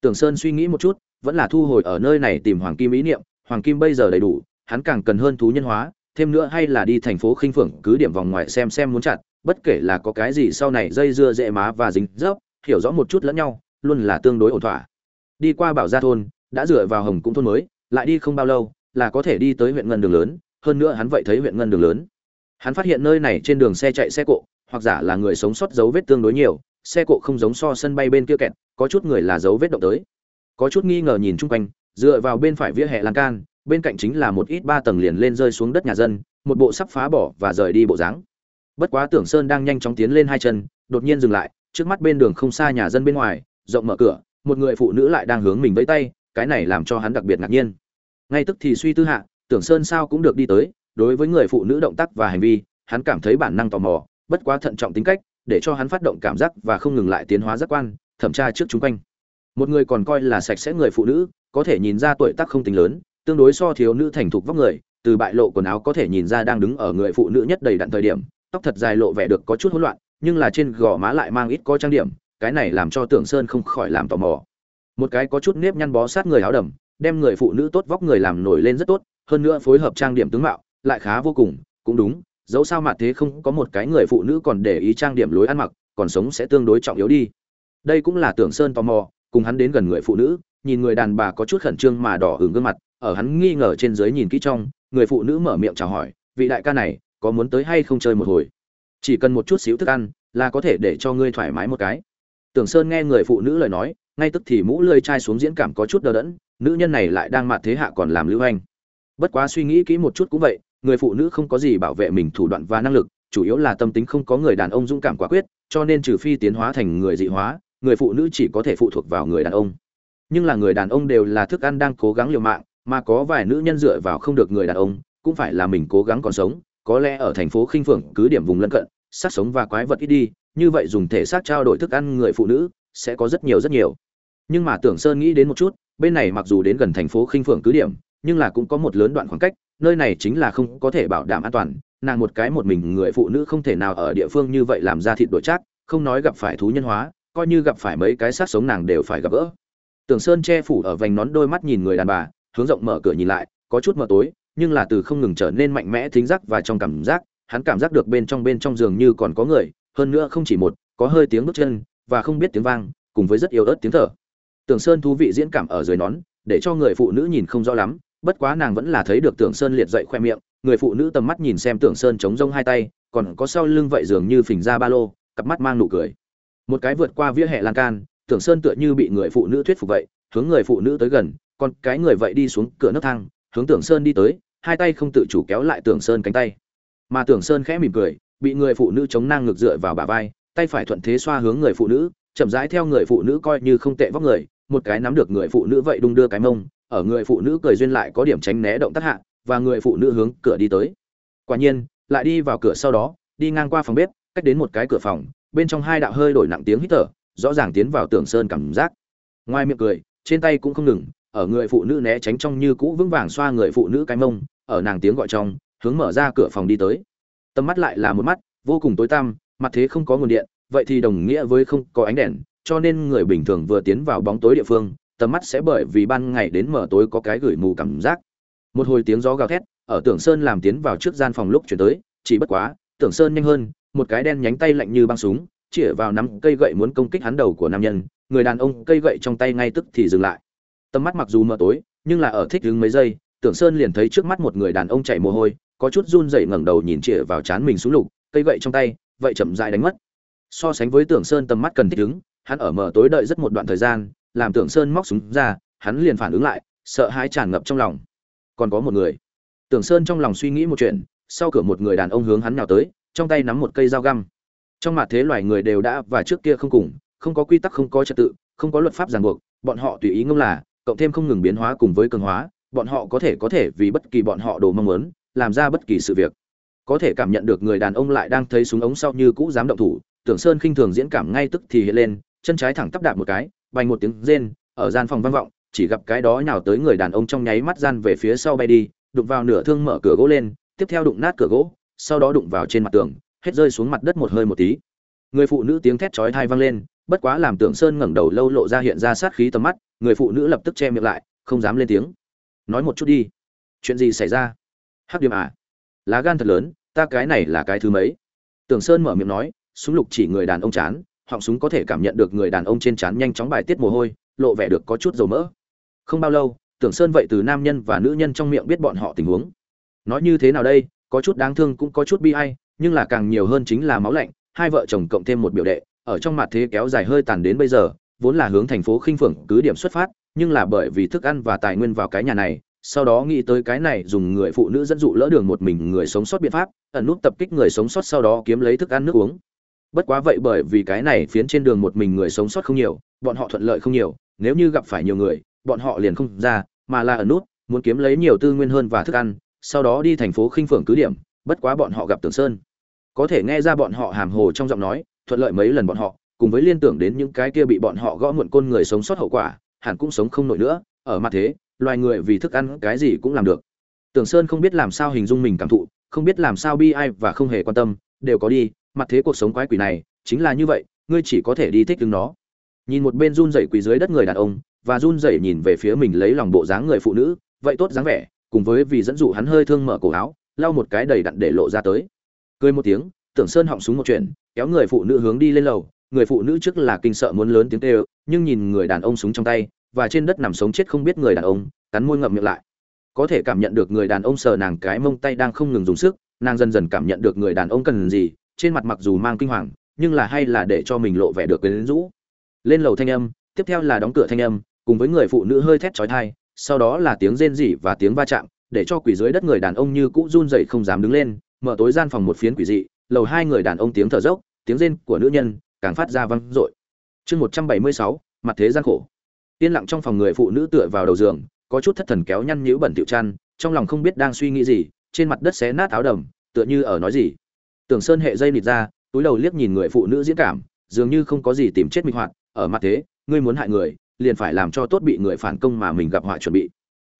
[SPEAKER 1] Tưởng sơn suy nghĩ một chút, vẫn là thu hồi ở nơi này tìm hoàng kim ý niệm. Hoàng kim bây giờ đầy đủ, hắn càng cần hơn thú nhân hóa, thêm nữa hay là đi thành phố khinh phượng cứ điểm vòng ngoài xem xem muốn chặt bất kể là có cái gì sau này dây dưa dễ má và dính dấp, hiểu rõ một chút lẫn nhau, luôn là tương đối ổn thỏa. Đi qua bảo gia thôn, đã dựa vào hồng cũng thôn mới, lại đi không bao lâu, là có thể đi tới huyện ngân đường lớn, hơn nữa hắn vậy thấy huyện ngân đường lớn. Hắn phát hiện nơi này trên đường xe chạy xe cộ, hoặc giả là người sống sót dấu vết tương đối nhiều, xe cộ không giống so sân bay bên kia kẹt, có chút người là dấu vết động tới. Có chút nghi ngờ nhìn chung quanh, dựa vào bên phải vỉa hè lan can, bên cạnh chính là một ít ba tầng liền lên rơi xuống đất nhà dân, một bộ sắp phá bỏ và rời đi bộ dáng bất quá tưởng sơn đang nhanh chóng tiến lên hai chân, đột nhiên dừng lại, trước mắt bên đường không xa nhà dân bên ngoài, rộng mở cửa, một người phụ nữ lại đang hướng mình vẫy tay, cái này làm cho hắn đặc biệt ngạc nhiên. Ngay tức thì suy tư hạ, tưởng sơn sao cũng được đi tới, đối với người phụ nữ động tác và hành vi, hắn cảm thấy bản năng tò mò, bất quá thận trọng tính cách, để cho hắn phát động cảm giác và không ngừng lại tiến hóa giác quan, thẩm tra trước chúng quanh. Một người còn coi là sạch sẽ người phụ nữ, có thể nhìn ra tuổi tác không tính lớn, tương đối so thiếu nữ thành thục vóc người, từ bại lộ quần áo có thể nhìn ra đang đứng ở người phụ nữ nhất đầy đặn thời điểm tóc thật dài lộ vẻ được có chút hỗn loạn, nhưng là trên gò má lại mang ít có trang điểm, cái này làm cho tưởng sơn không khỏi làm tò mò. Một cái có chút nếp nhăn bó sát người áo đầm, đem người phụ nữ tốt vóc người làm nổi lên rất tốt, hơn nữa phối hợp trang điểm tướng mạo, lại khá vô cùng, cũng đúng, dẫu sao mà thế không có một cái người phụ nữ còn để ý trang điểm lối ăn mặc, còn sống sẽ tương đối trọng yếu đi. Đây cũng là tưởng sơn tò mò, cùng hắn đến gần người phụ nữ, nhìn người đàn bà có chút khẩn trương mà đỏ hừng gương mặt, ở hắn nghi ngờ trên dưới nhìn kỹ trong, người phụ nữ mở miệng chào hỏi, vị đại ca này có muốn tới hay không chơi một hồi. Chỉ cần một chút xíu thức ăn, là có thể để cho ngươi thoải mái một cái. Tưởng sơn nghe người phụ nữ lời nói, ngay tức thì mũ lơi chai xuống diễn cảm có chút đờ đẫn, nữ nhân này lại đang mạt thế hạ còn làm lưu hành. Bất quá suy nghĩ kỹ một chút cũng vậy, người phụ nữ không có gì bảo vệ mình thủ đoạn và năng lực, chủ yếu là tâm tính không có người đàn ông dũng cảm quả quyết, cho nên trừ phi tiến hóa thành người dị hóa, người phụ nữ chỉ có thể phụ thuộc vào người đàn ông. Nhưng là người đàn ông đều là thức ăn đang cố gắng liều mạng, mà có vài nữ nhân dựa vào không được người đàn ông, cũng phải là mình cố gắng còn sống có lẽ ở thành phố khinh phượng cứ điểm vùng lân cận, sát sống và quái vật ít đi, như vậy dùng thể xác trao đổi thức ăn người phụ nữ sẽ có rất nhiều rất nhiều. Nhưng mà tưởng sơn nghĩ đến một chút, bên này mặc dù đến gần thành phố khinh phượng cứ điểm, nhưng là cũng có một lớn đoạn khoảng cách, nơi này chính là không có thể bảo đảm an toàn, nàng một cái một mình người phụ nữ không thể nào ở địa phương như vậy làm ra thịt đổi chắc, không nói gặp phải thú nhân hóa, coi như gặp phải mấy cái sát sống nàng đều phải gặp gỡ. Tưởng sơn che phủ ở vành nón đôi mắt nhìn người đàn bà, hướng rộng mở cửa nhìn lại, có chút mờ tối nhưng là từ không ngừng trở nên mạnh mẽ thính giác và trong cảm giác, hắn cảm giác được bên trong bên trong giường như còn có người, hơn nữa không chỉ một, có hơi tiếng bước chân, và không biết tiếng vang, cùng với rất yếu ớt tiếng thở. Tưởng sơn thú vị diễn cảm ở dưới nón, để cho người phụ nữ nhìn không rõ lắm, bất quá nàng vẫn là thấy được tưởng sơn liệt dậy khoe miệng, người phụ nữ tầm mắt nhìn xem tưởng sơn chống rông hai tay, còn có sau lưng vậy dường như phình ra ba lô, cặp mắt mang nụ cười. Một cái vượt qua vỉa hè lan can, tưởng sơn tựa như bị người phụ nữ thuyết phục vậy, hướng người phụ nữ tới gần, còn cái người vậy đi xuống cửa nấc thang, hướng tưởng sơn đi tới hai tay không tự chủ kéo lại tưởng sơn cánh tay. Mà tưởng sơn khẽ mỉm cười, bị người phụ nữ chống nang ngược dựa vào bả vai, tay phải thuận thế xoa hướng người phụ nữ, chậm rãi theo người phụ nữ coi như không tệ vóc người, một cái nắm được người phụ nữ vậy đung đưa cái mông, ở người phụ nữ cười duyên lại có điểm tránh né động tác hạ, và người phụ nữ hướng cửa đi tới. Quả nhiên, lại đi vào cửa sau đó, đi ngang qua phòng bếp, cách đến một cái cửa phòng, bên trong hai đạo hơi đổi nặng tiếng hít thở, rõ ràng tiến vào tường sơn cảm giác. Ngoài miệng cười, trên tay cũng không ngừng ở người phụ nữ né tránh trong như cũ vững vàng xoa người phụ nữ cái mông, ở nàng tiếng gọi trong, hướng mở ra cửa phòng đi tới. Tầm mắt lại là một mắt, vô cùng tối tăm, mặt thế không có nguồn điện, vậy thì đồng nghĩa với không có ánh đèn, cho nên người bình thường vừa tiến vào bóng tối địa phương, tầm mắt sẽ bởi vì ban ngày đến mở tối có cái gửi mù cảm giác. Một hồi tiếng gió gào thét, ở tưởng sơn làm tiến vào trước gian phòng lúc chuyển tới, chỉ bất quá, tưởng sơn nhanh hơn, một cái đen nhánh tay lạnh như băng súng, chĩa vào nắm cây gậy muốn công kích hắn đầu của nam nhân, người đàn ông cây gậy trong tay ngay tức thì dừng lại tầm mắt mặc dù mờ tối nhưng là ở thích đứng mấy giây tưởng sơn liền thấy trước mắt một người đàn ông chảy mồ hôi có chút run rẩy ngẩng đầu nhìn chĩa vào chán mình xuống lục cây gậy trong tay vậy chậm rãi đánh mất. So sánh với tưởng sơn tầm mắt cần thích đứng, hắn ở mờ tối đợi rất một đoạn thời gian làm tưởng sơn móc súng ra hắn liền phản ứng lại sợ hãi tràn ngập trong lòng. Còn có một người. Tưởng sơn trong lòng suy nghĩ một chuyện sau cửa một người đàn ông hướng hắn nào tới trong tay nắm một cây dao găm. Trong mặt thế loài người đều đã và trước kia không cùng không có quy tắc không có trật tự không có luật pháp ràng buộc bọn họ tùy ý ngông là cộng thêm không ngừng biến hóa cùng với cường hóa, bọn họ có thể có thể vì bất kỳ bọn họ đồ mong muốn, làm ra bất kỳ sự việc. Có thể cảm nhận được người đàn ông lại đang thấy súng ống sau như cũ dám động thủ, tưởng sơn khinh thường diễn cảm ngay tức thì hiện lên, chân trái thẳng tắp đạp một cái bành một tiếng rên, ở gian phòng vang vọng, chỉ gặp cái đó nhào tới người đàn ông trong nháy mắt gian về phía sau bay đi, đụng vào nửa thương mở cửa gỗ lên, tiếp theo đụng nát cửa gỗ, sau đó đụng vào trên mặt tường, hết rơi xuống mặt đất một hơi một tí. Người phụ nữ tiếng thét chói tai vang lên bất quá làm tưởng sơn ngẩng đầu lâu lộ ra hiện ra sát khí tầm mắt, người phụ nữ lập tức che miệng lại, không dám lên tiếng. Nói một chút đi. Chuyện gì xảy ra? Hắc điểm à lá gan thật lớn, ta cái này là cái thứ mấy? Tưởng sơn mở miệng nói, súng lục chỉ người đàn ông chán, họng súng có thể cảm nhận được người đàn ông trên chán nhanh chóng bài tiết mồ hôi, lộ vẻ được có chút dầu mỡ. Không bao lâu, tưởng sơn vậy từ nam nhân và nữ nhân trong miệng biết bọn họ tình huống. Nói như thế nào đây? Có chút đáng thương cũng có chút bi ai, nhưng là càng nhiều hơn chính là máu lạnh, hai vợ chồng cộng thêm một biểu đệ ở trong mặt thế kéo dài hơi tàn đến bây giờ, vốn là hướng thành phố khinh phượng cứ điểm xuất phát, nhưng là bởi vì thức ăn và tài nguyên vào cái nhà này, sau đó nghĩ tới cái này dùng người phụ nữ dẫn dụ lỡ đường một mình người sống sót biện pháp, ẩn nút tập kích người sống sót sau đó kiếm lấy thức ăn nước uống. Bất quá vậy bởi vì cái này phiến trên đường một mình người sống sót không nhiều, bọn họ thuận lợi không nhiều, nếu như gặp phải nhiều người, bọn họ liền không ra, mà là ẩn nút, muốn kiếm lấy nhiều tư nguyên hơn và thức ăn, sau đó đi thành phố khinh phượng cứ điểm, bất quá bọn họ gặp tưởng sơn. Có thể nghe ra bọn họ hàm hồ trong giọng nói thuận lợi mấy lần bọn họ, cùng với liên tưởng đến những cái kia bị bọn họ gõ muộn côn người sống sót hậu quả, hẳn cũng sống không nổi nữa, ở mặt thế, loài người vì thức ăn cái gì cũng làm được. Tưởng sơn không biết làm sao hình dung mình cảm thụ, không biết làm sao bi ai và không hề quan tâm, đều có đi, mặt thế cuộc sống quái quỷ này, chính là như vậy, ngươi chỉ có thể đi thích ứng nó. Nhìn một bên run rẩy quỳ dưới đất người đàn ông, và run rẩy nhìn về phía mình lấy lòng bộ dáng người phụ nữ, vậy tốt dáng vẻ, cùng với vì dẫn dụ hắn hơi thương mở cổ áo, lau một cái đầy đặn để lộ ra tới. Cười một tiếng, tưởng sơn họng súng một chuyện kéo người phụ nữ hướng đi lên lầu, người phụ nữ trước là kinh sợ muốn lớn tiếng kêu, nhưng nhìn người đàn ông súng trong tay, và trên đất nằm sống chết không biết người đàn ông, cắn môi ngậm miệng lại. Có thể cảm nhận được người đàn ông sờ nàng cái mông tay đang không ngừng dùng sức, nàng dần dần cảm nhận được người đàn ông cần gì, trên mặt mặc dù mang kinh hoàng, nhưng là hay là để cho mình lộ vẻ được quyến rũ. Lên lầu thanh âm, tiếp theo là đóng cửa thanh âm, cùng với người phụ nữ hơi thét chói tai, sau đó là tiếng rên rỉ và tiếng va chạm, để cho quỷ dưới đất người đàn ông như cũ run rẩy không dám đứng lên, mở tối gian phòng một phiến quỷ dị, lầu hai người đàn ông tiếng thở dốc tiếng rên của nữ nhân càng phát ra vang dội. Chương một trăm bảy mươi sáu, mặt thế gian khổ. Yên lặng trong phòng người phụ nữ tựa vào đầu giường, có chút thất thần kéo nhăn nhíu bẩn tiểu chăn, trong lòng không biết đang suy nghĩ gì, trên mặt đất xé nát áo đầm, tựa như ở nói gì. Tưởng sơn hệ dây nịt ra, túi đầu liếc nhìn người phụ nữ diễn cảm, dường như không có gì tìm chết minh hoạt, ở mặt thế, ngươi muốn hại người, liền phải làm cho tốt bị người phản công mà mình gặp họa chuẩn bị.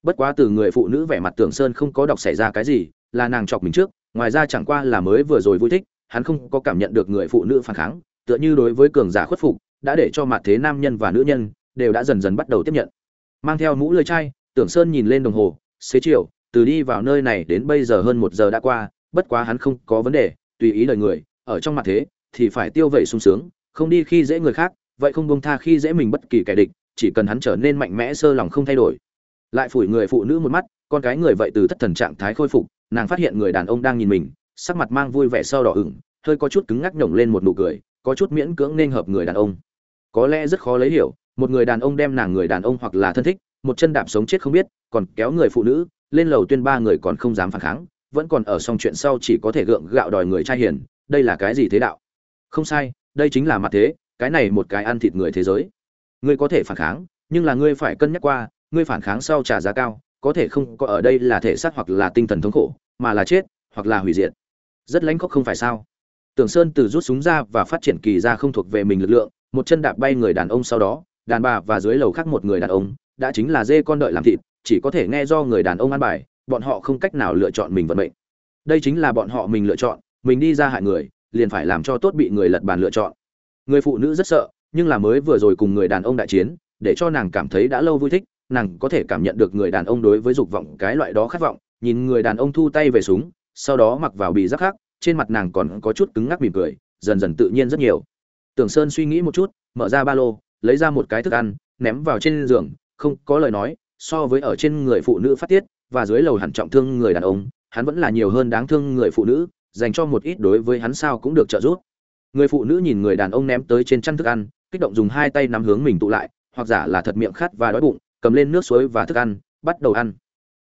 [SPEAKER 1] Bất quá từ người phụ nữ vẻ mặt tưởng sơn không có đọc xảy ra cái gì, là nàng chọc mình trước, ngoài ra chẳng qua là mới vừa rồi vui thích hắn không có cảm nhận được người phụ nữ phản kháng, tựa như đối với cường giả khuất phục, đã để cho mặt thế nam nhân và nữ nhân đều đã dần dần bắt đầu tiếp nhận. Mang theo mũ lưỡi chai, tưởng sơn nhìn lên đồng hồ, xế chiều, từ đi vào nơi này đến bây giờ hơn một giờ đã qua, bất quá hắn không có vấn đề, tùy ý lời người, ở trong mặt thế thì phải tiêu vẩy sung sướng, không đi khi dễ người khác, vậy không buông tha khi dễ mình bất kỳ kẻ địch, chỉ cần hắn trở nên mạnh mẽ sơ lòng không thay đổi. Lại phủi người phụ nữ một mắt, con cái người vậy từ thất thần trạng thái khôi phục, nàng phát hiện người đàn ông đang nhìn mình sắc mặt mang vui vẻ sau đỏ ửng, hơi có chút cứng ngắc nhổng lên một nụ cười, có chút miễn cưỡng nên hợp người đàn ông. Có lẽ rất khó lấy hiểu, một người đàn ông đem nàng người đàn ông hoặc là thân thích, một chân đạp sống chết không biết, còn kéo người phụ nữ, lên lầu tuyên ba người còn không dám phản kháng, vẫn còn ở xong chuyện sau chỉ có thể gượng gạo đòi người trai hiền, đây là cái gì thế đạo? Không sai, đây chính là mặt thế, cái này một cái ăn thịt người thế giới. Ngươi có thể phản kháng, nhưng là ngươi phải cân nhắc qua, ngươi phản kháng sau trả giá cao, có thể không có ở đây là thể xác hoặc là tinh thần thống khổ, mà là chết, hoặc là hủy diệt rất lãnh khốc không phải sao? Tưởng sơn từ rút súng ra và phát triển kỳ ra không thuộc về mình lực lượng, một chân đạp bay người đàn ông sau đó, đàn bà và dưới lầu khác một người đàn ông, đã chính là dê con đợi làm thịt, chỉ có thể nghe do người đàn ông ăn bài, bọn họ không cách nào lựa chọn mình vận mệnh. Đây chính là bọn họ mình lựa chọn, mình đi ra hại người, liền phải làm cho tốt bị người lật bàn lựa chọn. Người phụ nữ rất sợ, nhưng là mới vừa rồi cùng người đàn ông đại chiến, để cho nàng cảm thấy đã lâu vui thích, nàng có thể cảm nhận được người đàn ông đối với dục vọng cái loại đó khát vọng, nhìn người đàn ông thu tay về súng sau đó mặc vào bị giáp khác, trên mặt nàng còn có chút cứng ngắc mỉm cười, dần dần tự nhiên rất nhiều. Tưởng sơn suy nghĩ một chút, mở ra ba lô, lấy ra một cái thức ăn, ném vào trên giường, không có lời nói, so với ở trên người phụ nữ phát tiết, và dưới lầu hẳn trọng thương người đàn ông, hắn vẫn là nhiều hơn đáng thương người phụ nữ, dành cho một ít đối với hắn sao cũng được trợ giúp. Người phụ nữ nhìn người đàn ông ném tới trên chăn thức ăn, kích động dùng hai tay nắm hướng mình tụ lại, hoặc giả là thật miệng khát và đói bụng, cầm lên nước suối và thức ăn, bắt đầu ăn.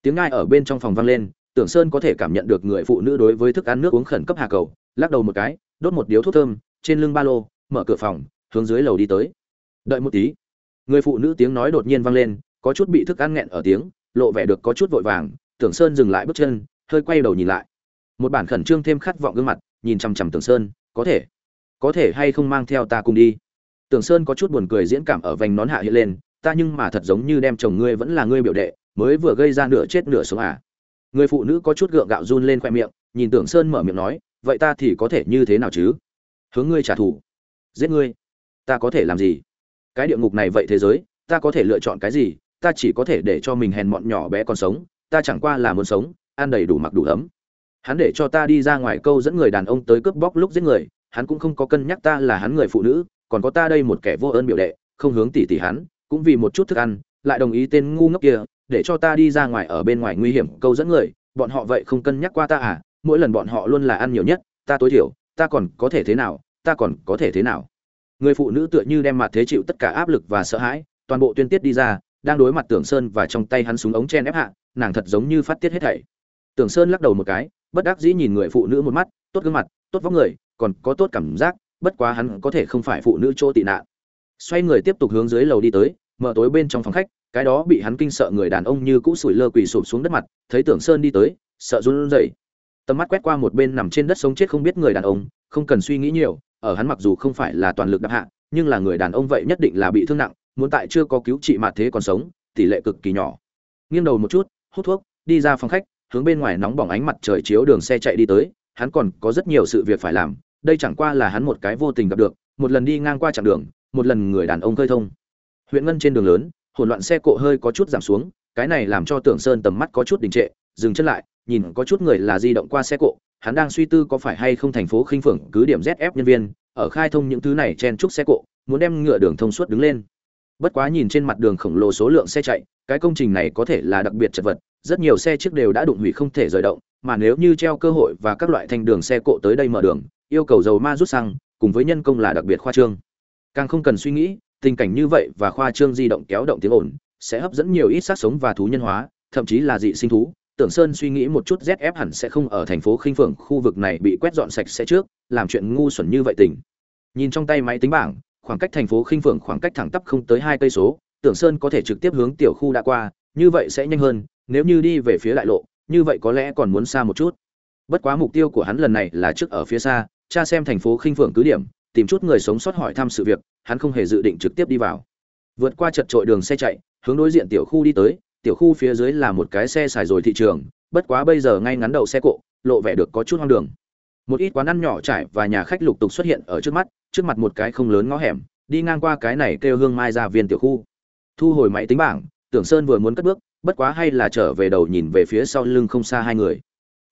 [SPEAKER 1] Tiếng ngai ở bên trong phòng vang lên tưởng sơn có thể cảm nhận được người phụ nữ đối với thức ăn nước uống khẩn cấp hà cầu, lắc đầu một cái, đốt một điếu thuốc thơm, trên lưng ba lô, mở cửa phòng, hướng dưới lầu đi tới. Đợi một tí. Người phụ nữ tiếng nói đột nhiên vang lên, có chút bị thức ăn nghẹn ở tiếng, lộ vẻ được có chút vội vàng, tưởng sơn dừng lại bước chân, hơi quay đầu nhìn lại. Một bản khẩn trương thêm khát vọng gương mặt, nhìn chằm chằm tưởng sơn, có thể có thể hay không mang theo ta cùng đi? Tưởng sơn có chút buồn cười diễn cảm ở vành nón hạ hiện lên, ta nhưng mà thật giống như đem chồng ngươi vẫn là ngươi biểu đệ, mới vừa gây ra nửa chết nửa sống à? Người phụ nữ có chút gượng gạo run lên khoe miệng, nhìn tưởng sơn mở miệng nói, vậy ta thì có thể như thế nào chứ? Hướng ngươi trả thù. Giết ngươi. Ta có thể làm gì? Cái địa ngục này vậy thế giới, ta có thể lựa chọn cái gì? Ta chỉ có thể để cho mình hèn mọn nhỏ bé còn sống, ta chẳng qua là muốn sống, ăn đầy đủ mặc đủ ấm. Hắn để cho ta đi ra ngoài câu dẫn người đàn ông tới cướp bóc lúc giết người, hắn cũng không có cân nhắc ta là hắn người phụ nữ, còn có ta đây một kẻ vô ơn biểu đệ, không hướng tỉ tỉ hắn, cũng vì một chút thức ăn, lại đồng ý tên ngu ngốc kia để cho ta đi ra ngoài ở bên ngoài nguy hiểm, câu dẫn người, bọn họ vậy không cân nhắc qua ta à mỗi lần bọn họ luôn là ăn nhiều nhất, ta tối thiểu, ta còn có thể thế nào, ta còn có thể thế nào. Người phụ nữ tựa như đem mặt thế chịu tất cả áp lực và sợ hãi, toàn bộ tuyên tiết đi ra, đang đối mặt tưởng sơn và trong tay hắn súng ống chen ép hạ, nàng thật giống như phát tiết hết thảy. Tưởng sơn lắc đầu một cái, bất đắc dĩ nhìn người phụ nữ một mắt, tốt gương mặt, tốt vóc người, còn có tốt cảm giác, bất quá hắn có thể không phải phụ nữ chỗ tị nạn. Xoay người tiếp tục hướng dưới lầu đi tới, mở tối bên trong phòng khách cái đó bị hắn kinh sợ người đàn ông như cũ sủi lơ quỳ sụp xuống đất mặt, thấy tưởng sơn đi tới, sợ run rẩy. Tầm mắt quét qua một bên nằm trên đất sống chết không biết người đàn ông, không cần suy nghĩ nhiều, ở hắn mặc dù không phải là toàn lực đạp hạ, nhưng là người đàn ông vậy nhất định là bị thương nặng, muốn tại chưa có cứu trị mà thế còn sống, tỷ lệ cực kỳ nhỏ. Nghiêng đầu một chút, hút thuốc, đi ra phòng khách, hướng bên ngoài nóng bỏng ánh mặt trời chiếu đường xe chạy đi tới, hắn còn có rất nhiều sự việc phải làm, đây chẳng qua là hắn một cái vô tình gặp được, một lần đi ngang qua chặng đường, một lần người đàn ông khơi thông. Huyện ngân trên đường lớn hỗn loạn xe cộ hơi có chút giảm xuống, cái này làm cho tưởng sơn tầm mắt có chút đình trệ, dừng chân lại, nhìn có chút người là di động qua xe cộ, hắn đang suy tư có phải hay không thành phố khinh phượng cứ điểm zf nhân viên, ở khai thông những thứ này chen chúc xe cộ, muốn đem ngựa đường thông suốt đứng lên. Bất quá nhìn trên mặt đường khổng lồ số lượng xe chạy, cái công trình này có thể là đặc biệt chật vật, rất nhiều xe trước đều đã đụng hủy không thể rời động, mà nếu như treo cơ hội và các loại thành đường xe cộ tới đây mở đường, yêu cầu dầu ma rút xăng, cùng với nhân công là đặc biệt khoa trương. Càng không cần suy nghĩ tình cảnh như vậy và khoa trương di động kéo động tiếng ồn, sẽ hấp dẫn nhiều ít sát sống và thú nhân hóa, thậm chí là dị sinh thú. Tưởng sơn suy nghĩ một chút zf hẳn sẽ không ở thành phố khinh phượng, khu vực này bị quét dọn sạch sẽ trước, làm chuyện ngu xuẩn như vậy tình. Nhìn trong tay máy tính bảng, khoảng cách thành phố khinh phượng khoảng cách thẳng tắp không tới hai cây số, tưởng sơn có thể trực tiếp hướng tiểu khu đã qua, như vậy sẽ nhanh hơn, nếu như đi về phía đại lộ, như vậy có lẽ còn muốn xa một chút. Bất quá mục tiêu của hắn lần này là trước ở phía xa cha xem thành phố khinh phượng cứ điểm tìm chút người sống sót hỏi thăm sự việc, hắn không hề dự định trực tiếp đi vào. Vượt qua chật trội đường xe chạy, hướng đối diện tiểu khu đi tới, tiểu khu phía dưới là một cái xe xài rồi thị trường, bất quá bây giờ ngay ngắn đầu xe cộ, lộ vẻ được có chút hoang đường. Một ít quán ăn nhỏ trải và nhà khách lục tục xuất hiện ở trước mắt, trước mặt một cái không lớn ngõ hẻm, đi ngang qua cái này kêu hương mai ra viên tiểu khu. Thu hồi máy tính bảng, tưởng sơn vừa muốn cất bước, bất quá hay là trở về đầu nhìn về phía sau lưng không xa hai người.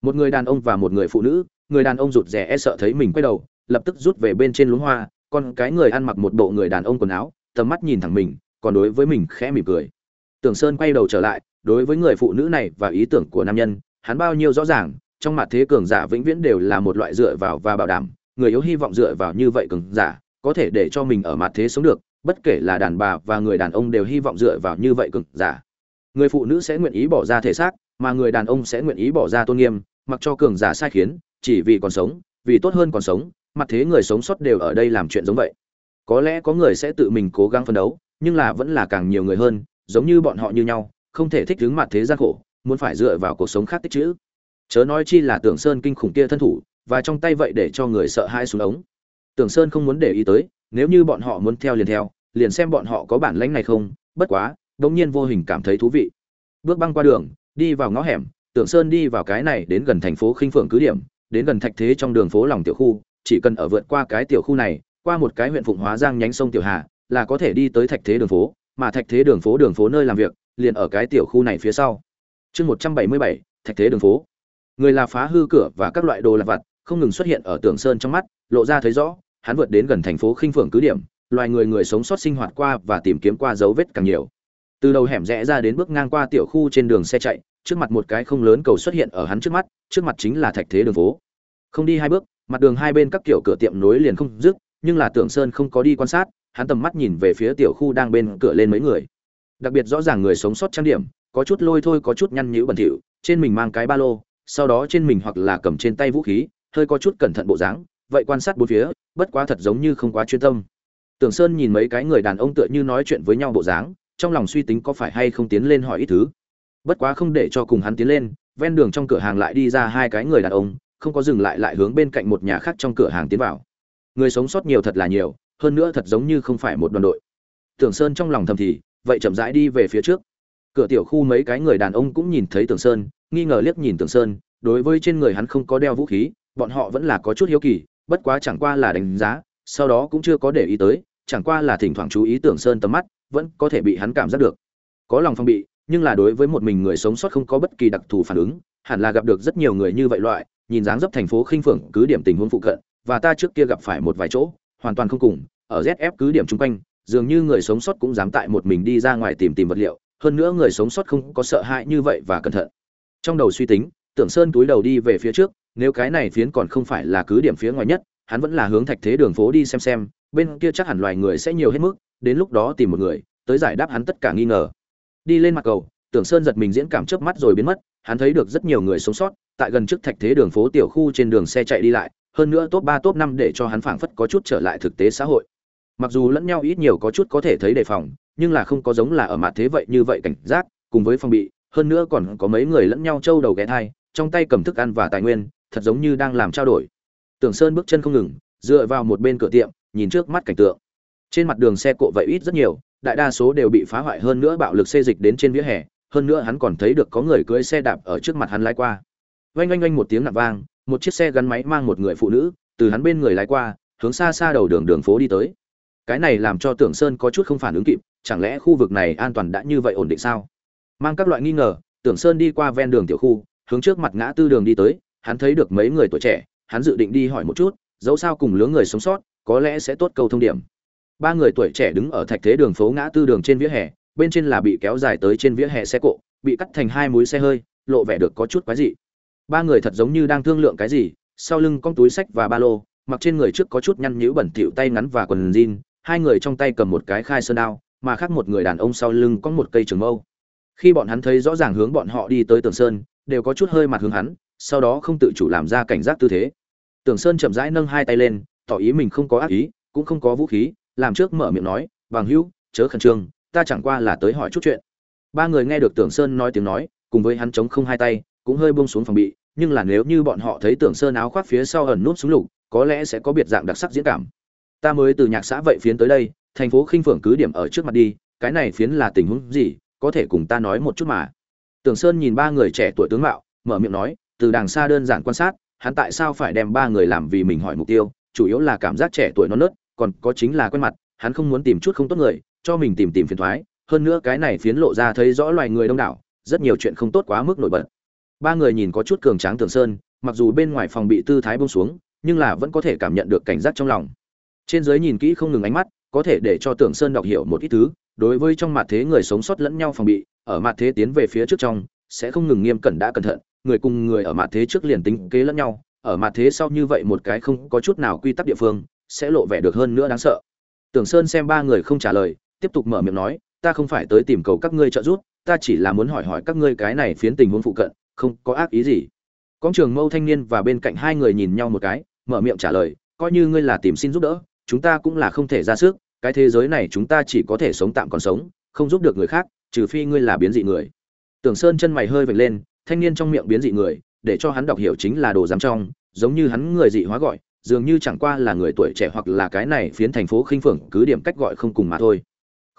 [SPEAKER 1] Một người đàn ông và một người phụ nữ, người đàn ông rụt rè e sợ thấy mình quay đầu lập tức rút về bên trên luống hoa còn cái người ăn mặc một bộ người đàn ông quần áo, tầm mắt nhìn thẳng mình, còn đối với mình khẽ mỉm cười. Tưởng sơn quay đầu trở lại, đối với người phụ nữ này và ý tưởng của nam nhân, hắn bao nhiêu rõ ràng, trong mặt thế cường giả vĩnh viễn đều là một loại dựa vào và bảo đảm, người yếu hy vọng dựa vào như vậy cường giả, có thể để cho mình ở mặt thế sống được, bất kể là đàn bà và người đàn ông đều hy vọng dựa vào như vậy cường giả. Người phụ nữ sẽ nguyện ý bỏ ra thể xác, mà người đàn ông sẽ nguyện ý bỏ ra tôn nghiêm, mặc cho cường giả sai khiến, chỉ vì còn sống, vì tốt hơn còn sống mặt thế người sống sót đều ở đây làm chuyện giống vậy. Có lẽ có người sẽ tự mình cố gắng phấn đấu, nhưng là vẫn là càng nhiều người hơn, giống như bọn họ như nhau, không thể thích ứng mặt thế gian khổ, muốn phải dựa vào cuộc sống khác tích chữ. Chớ nói chi là tưởng sơn kinh khủng kia thân thủ, và trong tay vậy để cho người sợ hai xuống ống. Tưởng sơn không muốn để ý tới, nếu như bọn họ muốn theo liền theo, liền xem bọn họ có bản lãnh này không, bất quá, đống nhiên vô hình cảm thấy thú vị. Bước băng qua đường, đi vào ngõ hẻm, tưởng sơn đi vào cái này đến gần thành phố khinh phượng cứ điểm, đến gần thạch thế trong đường phố lòng tiểu khu chỉ cần ở vượt qua cái tiểu khu này, qua một cái huyện phụng hóa giang nhánh sông tiểu hà, là có thể đi tới thạch thế đường phố, mà thạch thế đường phố đường phố nơi làm việc, liền ở cái tiểu khu này phía sau. Chương một trăm bảy mươi bảy, thạch thế đường phố. Người là phá hư cửa và các loại đồ lặt vặt, không ngừng xuất hiện ở tường sơn trong mắt, lộ ra thấy rõ, hắn vượt đến gần thành phố khinh phượng cứ điểm, loài người người sống sót sinh hoạt qua và tìm kiếm qua dấu vết càng nhiều. Từ đầu hẻm rẽ ra đến bước ngang qua tiểu khu trên đường xe chạy, trước mặt một cái không lớn cầu xuất hiện ở hắn trước mắt, trước mặt chính là thạch thế đường phố. Không đi hai bước mặt đường hai bên các kiểu cửa tiệm nối liền không dứt, nhưng là tưởng sơn không có đi quan sát, hắn tầm mắt nhìn về phía tiểu khu đang bên cửa lên mấy người. Đặc biệt rõ ràng người sống sót trang điểm, có chút lôi thôi, có chút nhăn nhữ bẩn thỉu, trên mình mang cái ba lô, sau đó trên mình hoặc là cầm trên tay vũ khí, hơi có chút cẩn thận bộ dáng, vậy quan sát bốn phía, bất quá thật giống như không quá chuyên tâm. Tưởng sơn nhìn mấy cái người đàn ông tựa như nói chuyện với nhau bộ dáng, trong lòng suy tính có phải hay không tiến lên hỏi ít thứ. Bất quá không để cho cùng hắn tiến lên, ven đường trong cửa hàng lại đi ra hai cái người đàn ông không có dừng lại lại hướng bên cạnh một nhà khác trong cửa hàng tiến vào. Người sống sót nhiều thật là nhiều, hơn nữa thật giống như không phải một đoàn đội. Tưởng sơn trong lòng thầm thì, vậy chậm rãi đi về phía trước. Cửa tiểu khu mấy cái người đàn ông cũng nhìn thấy tưởng sơn, nghi ngờ liếc nhìn tưởng sơn, đối với trên người hắn không có đeo vũ khí, bọn họ vẫn là có chút hiếu kỳ, bất quá chẳng qua là đánh giá, sau đó cũng chưa có để ý tới, chẳng qua là thỉnh thoảng chú ý tưởng sơn tầm mắt, vẫn có thể bị hắn cảm giác được. Có lòng phong bị, nhưng là đối với một mình người sống sót không có bất kỳ đặc thù phản ứng, hẳn là gặp được rất nhiều người như vậy loại nhìn dáng dấp thành phố khinh phượng, cứ điểm tình huống phụ cận, và ta trước kia gặp phải một vài chỗ, hoàn toàn không cùng, ở zf cứ điểm chung quanh, dường như người sống sót cũng dám tại một mình đi ra ngoài tìm tìm vật liệu, hơn nữa người sống sót không có sợ hãi như vậy và cẩn thận. Trong đầu suy tính, tưởng sơn túi đầu đi về phía trước, nếu cái này phiến còn không phải là cứ điểm phía ngoài nhất, hắn vẫn là hướng thạch thế đường phố đi xem xem, bên kia chắc hẳn loài người sẽ nhiều hết mức, đến lúc đó tìm một người, tới giải đáp hắn tất cả nghi ngờ. Đi lên mặt cầu, tưởng sơn giật mình diễn cảm chớp mắt rồi biến mất hắn thấy được rất nhiều người sống sót, tại gần trước thạch thế đường phố tiểu khu trên đường xe chạy đi lại, hơn nữa top ba, top năm để cho hắn phảng phất có chút trở lại thực tế xã hội. Mặc dù lẫn nhau ít nhiều có chút có thể thấy đề phòng, nhưng là không có giống là ở mặt thế vậy như vậy cảnh giác, cùng với phòng bị, hơn nữa còn có mấy người lẫn nhau trâu đầu ghé thai, trong tay cầm thức ăn và tài nguyên, thật giống như đang làm trao đổi. Tưởng sơn bước chân không ngừng, dựa vào một bên cửa tiệm, nhìn trước mắt cảnh tượng. Trên mặt đường xe cộ vậy ít rất nhiều, đại đa số đều bị phá hoại hơn nữa bạo lực xê dịch đến trên vỉa hè hơn nữa hắn còn thấy được có người cưỡi xe đạp ở trước mặt hắn lái qua. Oanh oanh oanh một tiếng nặng vang, một chiếc xe gắn máy mang một người phụ nữ, từ hắn bên người lái qua, hướng xa xa đầu đường đường phố đi tới. Cái này làm cho tưởng sơn có chút không phản ứng kịp, chẳng lẽ khu vực này an toàn đã như vậy ổn định sao? Mang các loại nghi ngờ, tưởng sơn đi qua ven đường tiểu khu, hướng trước mặt ngã tư đường đi tới, hắn thấy được mấy người tuổi trẻ, hắn dự định đi hỏi một chút, dẫu sao cùng lứa người sống sót, có lẽ sẽ tốt câu thông điểm. Ba người tuổi trẻ đứng ở thạch thế đường phố ngã tư đường trên vỉa hè bên trên là bị kéo dài tới trên vỉa hè xe cộ, bị cắt thành hai múi xe hơi, lộ vẻ được có chút quái dị. Ba người thật giống như đang thương lượng cái gì, sau lưng con túi sách và ba lô, mặc trên người trước có chút nhăn nhữ bẩn thỉu tay ngắn và quần jean, hai người trong tay cầm một cái khai sơn đao, mà khác một người đàn ông sau lưng có một cây trường mâu. Khi bọn hắn thấy rõ ràng hướng bọn họ đi tới tường sơn, đều có chút hơi mặt hướng hắn, sau đó không tự chủ làm ra cảnh giác tư thế. Tường sơn chậm rãi nâng hai tay lên, tỏ ý mình không có ác ý, cũng không có vũ khí, làm trước mở miệng nói, bằng hữu, chớ khẩn trương ta chẳng qua là tới hỏi chút chuyện. Ba người nghe được tưởng sơn nói tiếng nói, cùng với hắn chống không hai tay, cũng hơi buông xuống phòng bị, nhưng là nếu như bọn họ thấy tưởng sơn áo khoác phía sau ẩn nút súng lục, có lẽ sẽ có biệt dạng đặc sắc diễn cảm. Ta mới từ nhạc xã vậy phiến tới đây, thành phố khinh phượng cứ điểm ở trước mặt đi, cái này phiến là tình huống gì, có thể cùng ta nói một chút mà. Tưởng sơn nhìn ba người trẻ tuổi tướng mạo, mở miệng nói, từ đằng xa đơn giản quan sát, hắn tại sao phải đem ba người làm vì mình hỏi mục tiêu, chủ yếu là cảm giác trẻ tuổi non nớt, còn có chính là quen mặt, hắn không muốn tìm chút không tốt người cho mình tìm tìm phiền thoái, hơn nữa cái này phiến lộ ra thấy rõ loài người đông đảo, rất nhiều chuyện không tốt quá mức nổi bật. Ba người nhìn có chút cường tráng tường sơn, mặc dù bên ngoài phòng bị tư thái bông xuống, nhưng là vẫn có thể cảm nhận được cảnh giác trong lòng. Trên dưới nhìn kỹ không ngừng ánh mắt, có thể để cho tưởng sơn đọc hiểu một ít thứ, đối với trong mặt thế người sống sót lẫn nhau phòng bị, ở mặt thế tiến về phía trước trong, sẽ không ngừng nghiêm cẩn đã cẩn thận, người cùng người ở mặt thế trước liền tính kế lẫn nhau, ở mặt thế sau như vậy một cái không có chút nào quy tắc địa phương, sẽ lộ vẻ được hơn nữa đáng sợ. Tưởng sơn xem ba người không trả lời tiếp tục mở miệng nói, ta không phải tới tìm cầu các ngươi trợ giúp, ta chỉ là muốn hỏi hỏi các ngươi cái này phiến tình huống phụ cận, không có ác ý gì. Công trường mâu thanh niên và bên cạnh hai người nhìn nhau một cái, mở miệng trả lời, coi như ngươi là tìm xin giúp đỡ, chúng ta cũng là không thể ra sức, cái thế giới này chúng ta chỉ có thể sống tạm còn sống, không giúp được người khác, trừ phi ngươi là biến dị người. Tưởng sơn chân mày hơi vểnh lên, thanh niên trong miệng biến dị người, để cho hắn đọc hiểu chính là đồ giám trong, giống như hắn người dị hóa gọi, dường như chẳng qua là người tuổi trẻ hoặc là cái này phiến thành phố khinh phượng, cứ điểm cách gọi không cùng mà thôi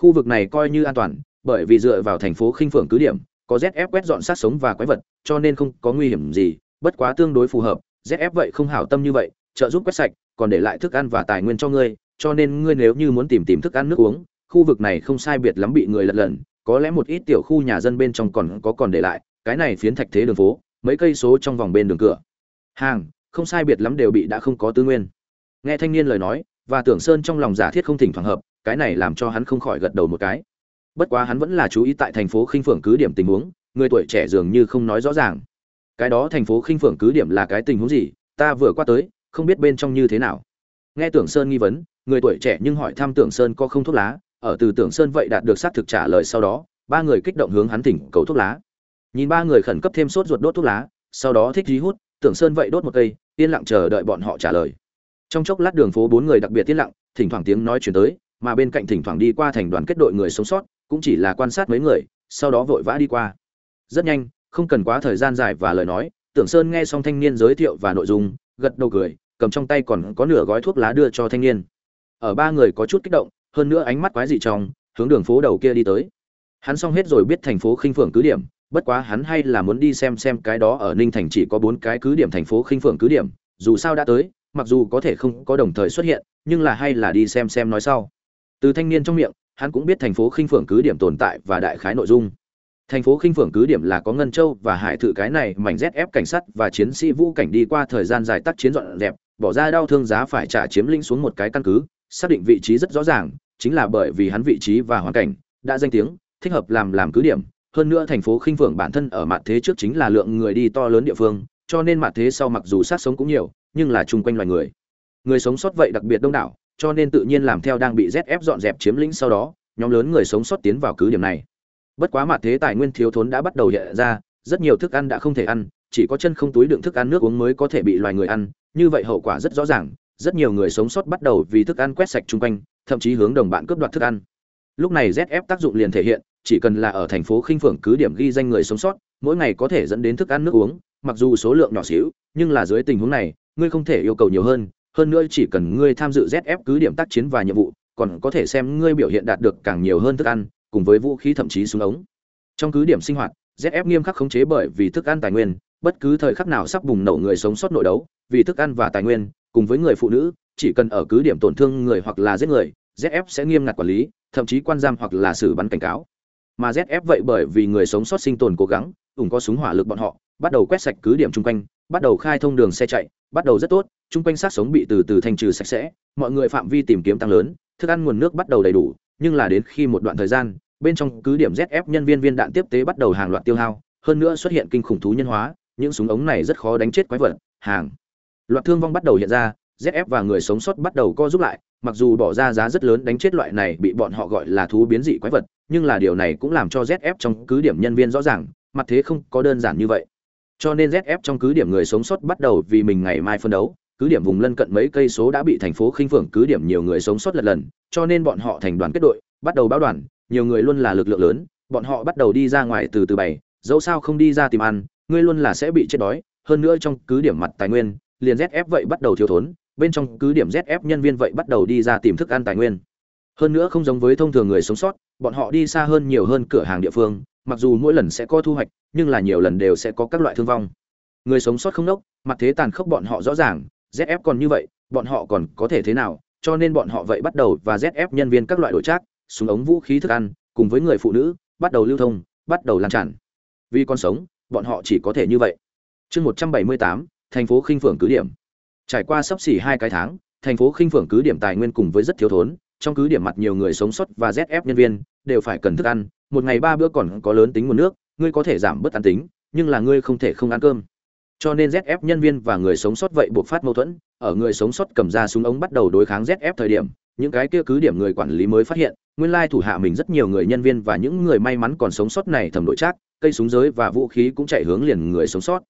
[SPEAKER 1] khu vực này coi như an toàn bởi vì dựa vào thành phố khinh phượng cứ điểm có ZF quét dọn sát sống và quái vật, cho nên không có nguy hiểm gì, bất quá tương đối phù hợp, ZF vậy không hảo tâm như vậy, trợ giúp quét sạch, còn để lại thức ăn và tài nguyên cho ngươi, cho nên ngươi nếu như muốn tìm tìm thức ăn nước uống, khu vực này không sai biệt lắm bị người lật lần, có lẽ một ít tiểu khu nhà dân bên trong còn có còn để lại, cái này phiến thạch thế đường phố, mấy cây số trong vòng bên đường cửa. Hàng, không sai biệt lắm đều bị đã không có tư nguyên. Nghe thanh niên lời nói, và Tưởng Sơn trong lòng giả thiết không thỉnh thoảng hợp, cái này làm cho hắn không khỏi gật đầu một cái. Bất quá hắn vẫn là chú ý tại thành phố khinh phượng cứ điểm tình huống, người tuổi trẻ dường như không nói rõ ràng. Cái đó thành phố khinh phượng cứ điểm là cái tình huống gì, ta vừa qua tới, không biết bên trong như thế nào. Nghe tưởng sơn nghi vấn, người tuổi trẻ nhưng hỏi thăm tưởng sơn có không thuốc lá, ở từ tưởng sơn vậy đạt được xác thực trả lời sau đó, ba người kích động hướng hắn thỉnh cầu thuốc lá. Nhìn ba người khẩn cấp thêm sốt ruột đốt thuốc lá, sau đó thích dí hút, tưởng sơn vậy đốt một cây, yên lặng chờ đợi bọn họ trả lời. Trong chốc lát đường phố bốn người đặc biệt yên lặng, thỉnh thoảng tiếng nói chuyển tới mà bên cạnh thỉnh thoảng đi qua thành đoàn kết đội người sống sót, cũng chỉ là quan sát mấy người, sau đó vội vã đi qua. Rất nhanh, không cần quá thời gian dài và lời nói, tưởng sơn nghe xong thanh niên giới thiệu và nội dung, gật đầu cười, cầm trong tay còn có nửa gói thuốc lá đưa cho thanh niên. Ở ba người có chút kích động, hơn nữa ánh mắt quái dị trong, hướng đường phố đầu kia đi tới. Hắn xong hết rồi biết thành phố khinh phượng cứ điểm, bất quá hắn hay là muốn đi xem xem cái đó ở ninh thành chỉ có bốn cái cứ điểm thành phố khinh phượng cứ điểm, dù sao đã tới, mặc dù có thể không có đồng thời xuất hiện, nhưng là hay là đi xem xem nói sau từ thanh niên trong miệng, hắn cũng biết thành phố khinh phượng cứ điểm tồn tại và đại khái nội dung. Thành phố khinh phượng cứ điểm là có ngân châu và hải thự cái này mảnh rét ép cảnh sát và chiến sĩ vũ cảnh đi qua thời gian dài tác chiến dọn dẹp, bỏ ra đau thương giá phải trả chiếm lĩnh xuống một cái căn cứ, xác định vị trí rất rõ ràng, chính là bởi vì hắn vị trí và hoàn cảnh đã danh tiếng, thích hợp làm làm cứ điểm. Hơn nữa thành phố khinh phượng bản thân ở mặt thế trước chính là lượng người đi to lớn địa phương, cho nên mặt thế sau mặc dù sát sống cũng nhiều, nhưng là chung quanh loài người. Người sống sót vậy đặc biệt đông đảo cho nên tự nhiên làm theo đang bị ZF dọn dẹp chiếm lĩnh sau đó, nhóm lớn người sống sót tiến vào cứ điểm này. Bất quá mặt thế tài nguyên thiếu thốn đã bắt đầu hiện ra, rất nhiều thức ăn đã không thể ăn, chỉ có chân không túi đựng thức ăn nước uống mới có thể bị loài người ăn, như vậy hậu quả rất rõ ràng, rất nhiều người sống sót bắt đầu vì thức ăn quét sạch chung quanh, thậm chí hướng đồng bạn cướp đoạt thức ăn. Lúc này ZF tác dụng liền thể hiện, chỉ cần là ở thành phố khinh phượng cứ điểm ghi danh người sống sót, mỗi ngày có thể dẫn đến thức ăn nước uống, mặc dù số lượng nhỏ xíu, nhưng là dưới tình huống này, ngươi không thể yêu cầu nhiều hơn, hơn nữa chỉ cần ngươi tham dự ZF cứ điểm tác chiến và nhiệm vụ, còn có thể xem ngươi biểu hiện đạt được càng nhiều hơn thức ăn, cùng với vũ khí thậm chí súng ống. Trong cứ điểm sinh hoạt, ZF nghiêm khắc khống chế bởi vì thức ăn tài nguyên, bất cứ thời khắc nào sắp bùng nổ người sống sót nội đấu, vì thức ăn và tài nguyên, cùng với người phụ nữ, chỉ cần ở cứ điểm tổn thương người hoặc là giết người, ZF sẽ nghiêm ngặt quản lý, thậm chí quan giam hoặc là xử bắn cảnh cáo. Mà ZF vậy bởi vì người sống sót sinh tồn cố gắng, ủng có súng hỏa lực bọn họ, bắt đầu quét sạch cứ điểm chung quanh, bắt đầu khai thông đường xe chạy, bắt đầu rất tốt, chung quanh sát sống bị từ từ thanh trừ sạch sẽ, mọi người phạm vi tìm kiếm tăng lớn, thức ăn nguồn nước bắt đầu đầy đủ, nhưng là đến khi một đoạn thời gian, bên trong cứ điểm ZF nhân viên viên đạn tiếp tế bắt đầu hàng loạt tiêu hao, hơn nữa xuất hiện kinh khủng thú nhân hóa, những súng ống này rất khó đánh chết quái vật, hàng loạt thương vong bắt đầu hiện ra, ZF và người sống sót bắt đầu co giúp lại, mặc dù bỏ ra giá rất lớn đánh chết loại này bị bọn họ gọi là thú biến dị quái vật, nhưng là điều này cũng làm cho ZF trong cứ điểm nhân viên rõ ràng, mặt thế không có đơn giản như vậy. Cho nên ZF trong cứ điểm người sống sót bắt đầu vì mình ngày mai phân đấu, cứ điểm vùng lân cận mấy cây số đã bị thành phố khinh phượng cứ điểm nhiều người sống sót lật lần, cho nên bọn họ thành đoàn kết đội, bắt đầu báo đoàn, nhiều người luôn là lực lượng lớn, bọn họ bắt đầu đi ra ngoài từ từ bày, dẫu sao không đi ra tìm ăn, ngươi luôn là sẽ bị chết đói, hơn nữa trong cứ điểm mặt tài nguyên, liền ZF vậy bắt đầu thiếu thốn, bên trong cứ điểm ZF nhân viên vậy bắt đầu đi ra tìm thức ăn tài nguyên. Hơn nữa không giống với thông thường người sống sót, bọn họ đi xa hơn nhiều hơn cửa hàng địa phương, mặc dù mỗi lần sẽ có thu hoạch, nhưng là nhiều lần đều sẽ có các loại thương vong. Người sống sót không đốc, mặt thế tàn khốc bọn họ rõ ràng, ZF còn như vậy, bọn họ còn có thể thế nào, cho nên bọn họ vậy bắt đầu và ZF nhân viên các loại đổi trác, súng ống vũ khí thức ăn, cùng với người phụ nữ, bắt đầu lưu thông, bắt đầu lan tràn. Vì con sống, bọn họ chỉ có thể như vậy. Chương 178, thành phố Khinh Phượng cứ điểm. Trải qua sắp xỉ hai cái tháng, thành phố Khinh Phượng cứ điểm tài nguyên cùng với rất thiếu thốn, trong cứ điểm mặt nhiều người sống sót và ZF nhân viên đều phải cần thức ăn, một ngày ba bữa còn có lớn tính nguồn nước, ngươi có thể giảm bớt ăn tính, nhưng là ngươi không thể không ăn cơm cho nên ZF nhân viên và người sống sót vậy buộc phát mâu thuẫn, ở người sống sót cầm ra súng ống bắt đầu đối kháng ZF thời điểm, những cái kia cứ điểm người quản lý mới phát hiện, nguyên lai thủ hạ mình rất nhiều người nhân viên và những người may mắn còn sống sót này thầm đội chắc, cây súng giới và vũ khí cũng chạy hướng liền người sống sót.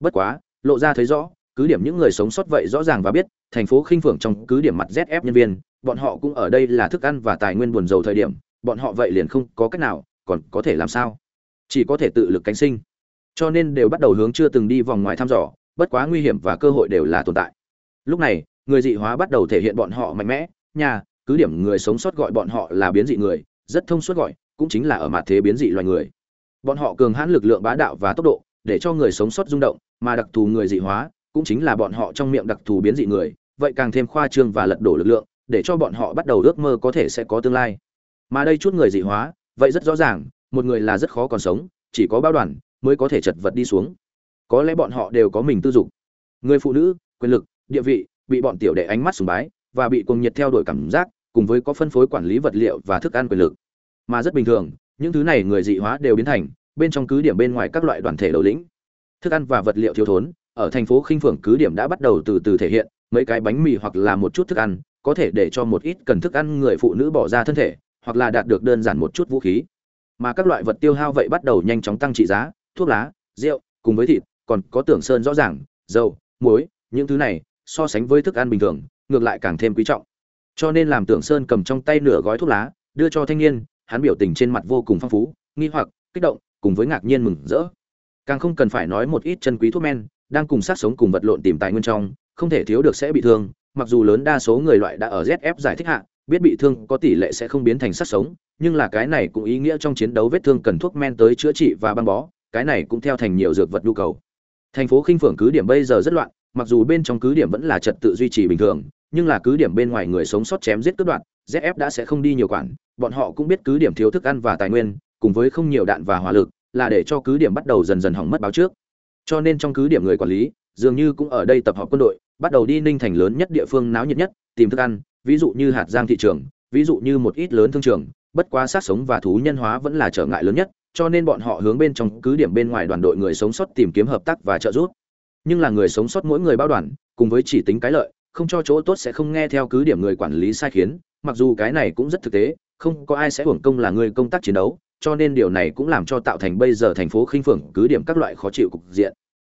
[SPEAKER 1] Bất quá, lộ ra thấy rõ, cứ điểm những người sống sót vậy rõ ràng và biết thành phố khinh phượng trong cứ điểm mặt zf nhân viên bọn họ cũng ở đây là thức ăn và tài nguyên buồn dầu thời điểm bọn họ vậy liền không có cách nào, còn có thể làm sao? Chỉ có thể tự lực cánh sinh. Cho nên đều bắt đầu hướng chưa từng đi vòng ngoài thăm dò, bất quá nguy hiểm và cơ hội đều là tồn tại. Lúc này, người dị hóa bắt đầu thể hiện bọn họ mạnh mẽ. Nhà, cứ điểm người sống sót gọi bọn họ là biến dị người, rất thông suốt gọi, cũng chính là ở mặt thế biến dị loài người. Bọn họ cường hãn lực lượng bá đạo và tốc độ, để cho người sống sót rung động, mà đặc thù người dị hóa, cũng chính là bọn họ trong miệng đặc thù biến dị người. Vậy càng thêm khoa trương và lật đổ lực lượng, để cho bọn họ bắt đầu ước mơ có thể sẽ có tương lai mà đây chút người dị hóa, vậy rất rõ ràng, một người là rất khó còn sống, chỉ có bao đoàn mới có thể chật vật đi xuống. Có lẽ bọn họ đều có mình tư dục. Người phụ nữ, quyền lực, địa vị, bị bọn tiểu đệ ánh mắt sùng bái và bị cuồng nhiệt theo đuổi cảm giác, cùng với có phân phối quản lý vật liệu và thức ăn quyền lực. Mà rất bình thường, những thứ này người dị hóa đều biến thành, bên trong cứ điểm bên ngoài các loại đoàn thể đầu lĩnh. Thức ăn và vật liệu thiếu thốn, ở thành phố khinh phượng cứ điểm đã bắt đầu từ từ thể hiện, mấy cái bánh mì hoặc là một chút thức ăn, có thể để cho một ít cần thức ăn người phụ nữ bỏ ra thân thể hoặc là đạt được đơn giản một chút vũ khí. Mà các loại vật tiêu hao vậy bắt đầu nhanh chóng tăng trị giá, thuốc lá, rượu, cùng với thịt, còn có tưởng sơn rõ ràng, dầu, muối, những thứ này, so sánh với thức ăn bình thường, ngược lại càng thêm quý trọng. Cho nên làm tưởng sơn cầm trong tay nửa gói thuốc lá, đưa cho thanh niên, hắn biểu tình trên mặt vô cùng phong phú, nghi hoặc, kích động, cùng với ngạc nhiên mừng rỡ. Càng không cần phải nói một ít chân quý thuốc men, đang cùng sát sống cùng vật lộn tìm tài nguyên trong, không thể thiếu được sẽ bị thương, mặc dù lớn đa số người loại đã ở zf giải thích hạ biết bị thương có tỷ lệ sẽ không biến thành sát sống, nhưng là cái này cũng ý nghĩa trong chiến đấu vết thương cần thuốc men tới chữa trị và băng bó, cái này cũng theo thành nhiều dược vật nhu cầu. Thành phố khinh phượng cứ điểm bây giờ rất loạn, mặc dù bên trong cứ điểm vẫn là trật tự duy trì bình thường, nhưng là cứ điểm bên ngoài người sống sót chém giết cướp đoạn zf đã sẽ không đi nhiều quản, bọn họ cũng biết cứ điểm thiếu thức ăn và tài nguyên, cùng với không nhiều đạn và hỏa lực, là để cho cứ điểm bắt đầu dần dần hỏng mất báo trước. Cho nên trong cứ điểm người quản lý, dường như cũng ở đây tập hợp quân đội, bắt đầu đi ninh thành lớn nhất địa phương náo nhiệt nhất, tìm thức ăn ví dụ như hạt giang thị trường, ví dụ như một ít lớn thương trường, bất quá sát sống và thú nhân hóa vẫn là trở ngại lớn nhất, cho nên bọn họ hướng bên trong cứ điểm bên ngoài đoàn đội người sống sót tìm kiếm hợp tác và trợ giúp. Nhưng là người sống sót mỗi người bao đoàn, cùng với chỉ tính cái lợi, không cho chỗ tốt sẽ không nghe theo cứ điểm người quản lý sai khiến, mặc dù cái này cũng rất thực tế, không có ai sẽ hưởng công là người công tác chiến đấu, cho nên điều này cũng làm cho tạo thành bây giờ thành phố khinh phượng cứ điểm các loại khó chịu cục diện.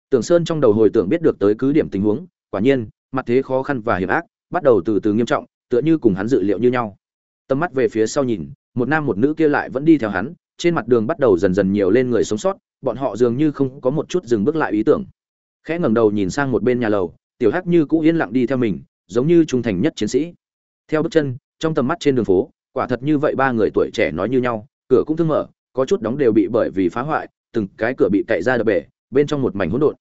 [SPEAKER 1] Tưởng sơn trong đầu hồi tưởng biết được tới cứ điểm tình huống, quả nhiên, mặt thế khó khăn và hiểm ác bắt đầu từ từ nghiêm trọng tựa như cùng hắn dự liệu như nhau. Tầm mắt về phía sau nhìn, một nam một nữ kia lại vẫn đi theo hắn, trên mặt đường bắt đầu dần dần nhiều lên người sống sót, bọn họ dường như không có một chút dừng bước lại ý tưởng. Khẽ ngẩng đầu nhìn sang một bên nhà lầu, tiểu hắc như cũ yên lặng đi theo mình, giống như trung thành nhất chiến sĩ. Theo bước chân, trong tầm mắt trên đường phố, quả thật như vậy ba người tuổi trẻ nói như nhau, cửa cũng thương mở, có chút đóng đều bị bởi vì phá hoại, từng cái cửa bị cậy ra đập bể, bên trong một mảnh hỗn độn.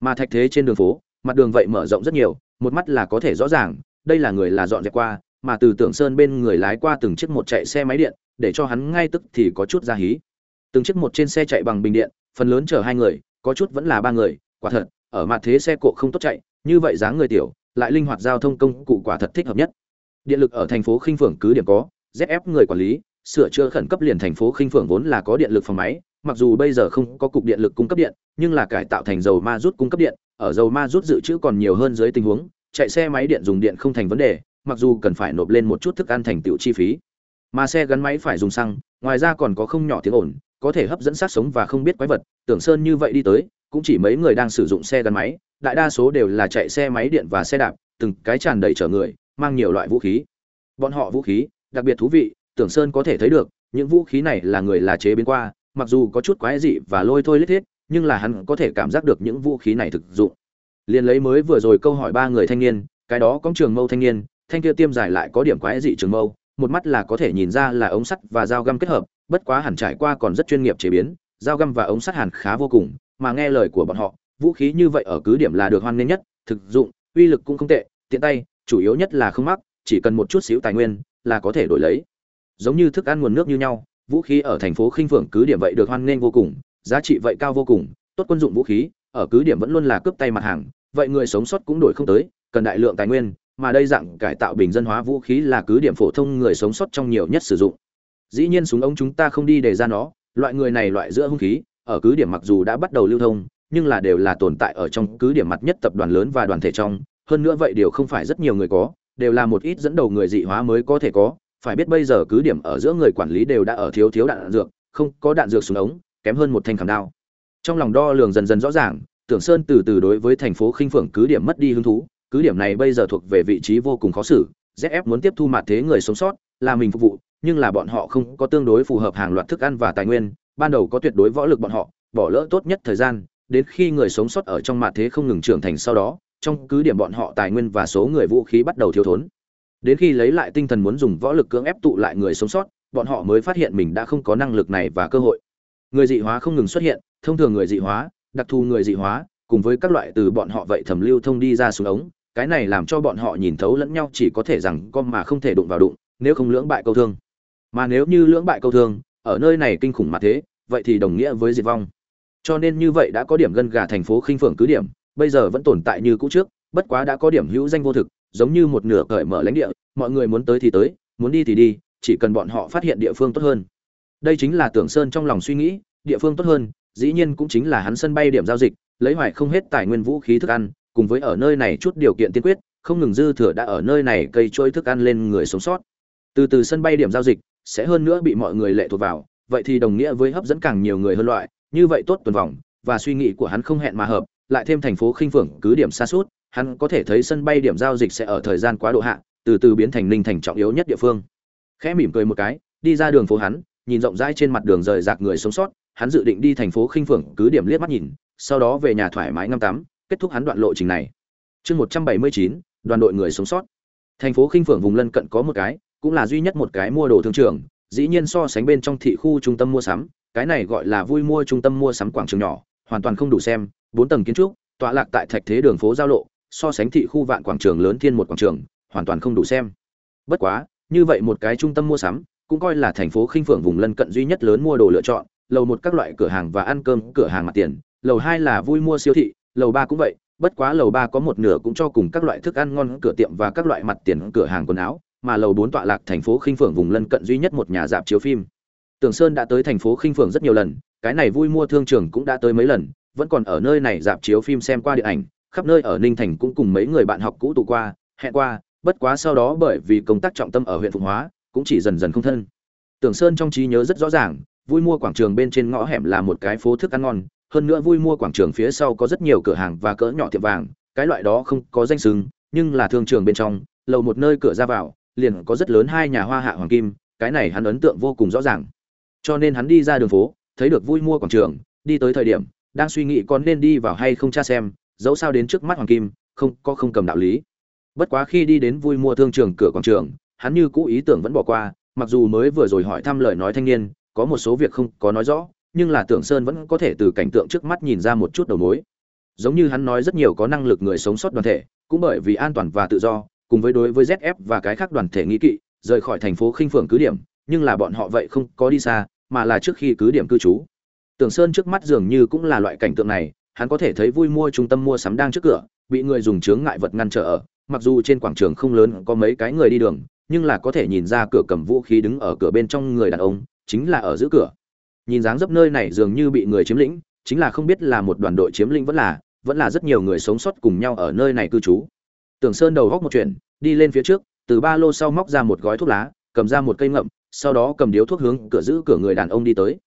[SPEAKER 1] Mà thạch thế trên đường phố, mặt đường vậy mở rộng rất nhiều, một mắt là có thể rõ ràng đây là người là dọn dẹp qua, mà từ tưởng sơn bên người lái qua từng chiếc một chạy xe máy điện, để cho hắn ngay tức thì có chút ra hí. Từng chiếc một trên xe chạy bằng bình điện, phần lớn chở hai người, có chút vẫn là ba người, quả thật, ở mặt thế xe cộ không tốt chạy, như vậy dáng người tiểu, lại linh hoạt giao thông công cụ quả thật thích hợp nhất. Điện lực ở thành phố khinh phượng cứ điểm có zf người quản lý, sửa chữa khẩn cấp liền thành phố khinh phượng vốn là có điện lực phòng máy, mặc dù bây giờ không có cục điện lực cung cấp điện, nhưng là cải tạo thành dầu ma rút cung cấp điện, ở dầu ma rút dự trữ còn nhiều hơn dưới tình huống chạy xe máy điện dùng điện không thành vấn đề, mặc dù cần phải nộp lên một chút thức ăn thành tựu chi phí. Mà xe gắn máy phải dùng xăng, ngoài ra còn có không nhỏ tiếng ồn, có thể hấp dẫn sát sống và không biết quái vật. Tưởng sơn như vậy đi tới, cũng chỉ mấy người đang sử dụng xe gắn máy, đại đa số đều là chạy xe máy điện và xe đạp, từng cái tràn đầy chở người, mang nhiều loại vũ khí. Bọn họ vũ khí, đặc biệt thú vị, tưởng sơn có thể thấy được, những vũ khí này là người là chế biến qua, mặc dù có chút quái dị và lôi thôi lết thiết, nhưng là hắn có thể cảm giác được những vũ khí này thực dụng liền lấy mới vừa rồi câu hỏi ba người thanh niên, cái đó có trường mâu thanh niên, thanh kia tiêm dài lại có điểm quái dị trường mâu, một mắt là có thể nhìn ra là ống sắt và dao găm kết hợp, bất quá hẳn trải qua còn rất chuyên nghiệp chế biến, dao găm và ống sắt hàn khá vô cùng, mà nghe lời của bọn họ, vũ khí như vậy ở cứ điểm là được hoan nghênh nhất, thực dụng, uy lực cũng không tệ, tiện tay, chủ yếu nhất là không mắc, chỉ cần một chút xíu tài nguyên là có thể đổi lấy. Giống như thức ăn nguồn nước như nhau, vũ khí ở thành phố khinh phượng cứ điểm vậy được hoan nghênh vô cùng, giá trị vậy cao vô cùng, tốt quân dụng vũ khí, ở cứ điểm vẫn luôn là cướp tay mặt hàng vậy người sống sót cũng đổi không tới, cần đại lượng tài nguyên, mà đây dạng cải tạo bình dân hóa vũ khí là cứ điểm phổ thông người sống sót trong nhiều nhất sử dụng. Dĩ nhiên súng ống chúng ta không đi để ra nó, loại người này loại giữa hung khí, ở cứ điểm mặc dù đã bắt đầu lưu thông, nhưng là đều là tồn tại ở trong cứ điểm mặt nhất tập đoàn lớn và đoàn thể trong. Hơn nữa vậy điều không phải rất nhiều người có, đều là một ít dẫn đầu người dị hóa mới có thể có. Phải biết bây giờ cứ điểm ở giữa người quản lý đều đã ở thiếu thiếu đạn dược, không có đạn dược súng ống, kém hơn một thanh khảm đao. Trong lòng đo lường dần dần rõ ràng Tưởng Sơn từ từ đối với thành phố Khinh Phượng cứ điểm mất đi hứng thú, cứ điểm này bây giờ thuộc về vị trí vô cùng khó xử, ZF muốn tiếp thu mặt thế người sống sót, là mình phục vụ, nhưng là bọn họ không có tương đối phù hợp hàng loạt thức ăn và tài nguyên, ban đầu có tuyệt đối võ lực bọn họ, bỏ lỡ tốt nhất thời gian, đến khi người sống sót ở trong mặt thế không ngừng trưởng thành sau đó, trong cứ điểm bọn họ tài nguyên và số người vũ khí bắt đầu thiếu thốn. Đến khi lấy lại tinh thần muốn dùng võ lực cưỡng ép tụ lại người sống sót, bọn họ mới phát hiện mình đã không có năng lực này và cơ hội. Người dị hóa không ngừng xuất hiện, thông thường người dị hóa, đặc thù người dị hóa, cùng với các loại từ bọn họ vậy thẩm lưu thông đi ra xuống ống, cái này làm cho bọn họ nhìn thấu lẫn nhau chỉ có thể rằng con mà không thể đụng vào đụng, nếu không lưỡng bại câu thương. Mà nếu như lưỡng bại câu thương, ở nơi này kinh khủng mà thế, vậy thì đồng nghĩa với diệt vong. Cho nên như vậy đã có điểm gân gà thành phố khinh phượng cứ điểm, bây giờ vẫn tồn tại như cũ trước, bất quá đã có điểm hữu danh vô thực, giống như một nửa cởi mở lãnh địa, mọi người muốn tới thì tới, muốn đi thì đi, chỉ cần bọn họ phát hiện địa phương tốt hơn. Đây chính là Tưởng Sơn trong lòng suy nghĩ, địa phương tốt hơn, dĩ nhiên cũng chính là hắn sân bay điểm giao dịch, lấy hoài không hết tài nguyên vũ khí thức ăn, cùng với ở nơi này chút điều kiện tiên quyết, không ngừng dư thừa đã ở nơi này cây trôi thức ăn lên người sống sót. Từ từ sân bay điểm giao dịch sẽ hơn nữa bị mọi người lệ thuộc vào, vậy thì đồng nghĩa với hấp dẫn càng nhiều người hơn loại, như vậy tốt tuần vòng, và suy nghĩ của hắn không hẹn mà hợp, lại thêm thành phố khinh phượng cứ điểm xa suốt, hắn có thể thấy sân bay điểm giao dịch sẽ ở thời gian quá độ hạ, từ từ biến thành linh thành trọng yếu nhất địa phương. Khẽ mỉm cười một cái, đi ra đường phố hắn, nhìn rộng rãi trên mặt đường rời rạc người sống sót, hắn dự định đi thành phố khinh phượng cứ điểm liếc mắt nhìn, sau đó về nhà thoải mái ngâm tắm, kết thúc hắn đoạn lộ trình này. Chương 179, đoàn đội người sống sót. Thành phố khinh phượng vùng lân cận có một cái, cũng là duy nhất một cái mua đồ thương trường, dĩ nhiên so sánh bên trong thị khu trung tâm mua sắm, cái này gọi là vui mua trung tâm mua sắm quảng trường nhỏ, hoàn toàn không đủ xem, bốn tầng kiến trúc, tọa lạc tại thạch thế đường phố giao lộ, so sánh thị khu vạn quảng trường lớn thiên một quảng trường, hoàn toàn không đủ xem. Bất quá, như vậy một cái trung tâm mua sắm, cũng coi là thành phố khinh phượng vùng lân cận duy nhất lớn mua đồ lựa chọn, lầu một các loại cửa hàng và ăn cơm, cửa hàng mặt tiền, lầu hai là vui mua siêu thị, lầu ba cũng vậy, bất quá lầu ba có một nửa cũng cho cùng các loại thức ăn ngon cửa tiệm và các loại mặt tiền cửa hàng quần áo, mà lầu bốn tọa lạc thành phố khinh phượng vùng lân cận duy nhất một nhà dạp chiếu phim. Tưởng Sơn đã tới thành phố khinh phượng rất nhiều lần, cái này vui mua thương trường cũng đã tới mấy lần, vẫn còn ở nơi này dạp chiếu phim xem qua điện ảnh, khắp nơi ở Ninh Thành cũng cùng mấy người bạn học cũ tụ qua, hẹn qua, bất quá sau đó bởi vì công tác trọng tâm ở huyện Phụng Hóa, cũng chỉ dần dần không thân. Tưởng Sơn trong trí nhớ rất rõ ràng, vui mua quảng trường bên trên ngõ hẻm là một cái phố thức ăn ngon, hơn nữa vui mua quảng trường phía sau có rất nhiều cửa hàng và cỡ nhỏ tiệm vàng, cái loại đó không có danh xứng, nhưng là thương trường bên trong, lầu một nơi cửa ra vào, liền có rất lớn hai nhà hoa hạ hoàng kim, cái này hắn ấn tượng vô cùng rõ ràng. Cho nên hắn đi ra đường phố, thấy được vui mua quảng trường, đi tới thời điểm, đang suy nghĩ con nên đi vào hay không tra xem, dẫu sao đến trước mắt hoàng kim, không có không cầm đạo lý. Bất quá khi đi đến vui mua thương trường cửa quảng trường, hắn như cũ ý tưởng vẫn bỏ qua, mặc dù mới vừa rồi hỏi thăm lời nói thanh niên, có một số việc không có nói rõ, nhưng là Tưởng Sơn vẫn có thể từ cảnh tượng trước mắt nhìn ra một chút đầu mối. Giống như hắn nói rất nhiều có năng lực người sống sót đoàn thể, cũng bởi vì an toàn và tự do, cùng với đối với ZF và cái khác đoàn thể nghĩ kỵ, rời khỏi thành phố khinh phượng cứ điểm, nhưng là bọn họ vậy không có đi xa, mà là trước khi cứ điểm cư trú. Tưởng Sơn trước mắt dường như cũng là loại cảnh tượng này, hắn có thể thấy vui mua trung tâm mua sắm đang trước cửa, bị người dùng chướng ngại vật ngăn trở ở, mặc dù trên quảng trường không lớn có mấy cái người đi đường, nhưng là có thể nhìn ra cửa cầm vũ khí đứng ở cửa bên trong người đàn ông, chính là ở giữ cửa. Nhìn dáng dấp nơi này dường như bị người chiếm lĩnh, chính là không biết là một đoàn đội chiếm lĩnh vẫn là, vẫn là rất nhiều người sống sót cùng nhau ở nơi này cư trú. Tưởng Sơn đầu góc một chuyện, đi lên phía trước, từ ba lô sau móc ra một gói thuốc lá, cầm ra một cây ngậm, sau đó cầm điếu thuốc hướng cửa giữ cửa người đàn ông đi tới.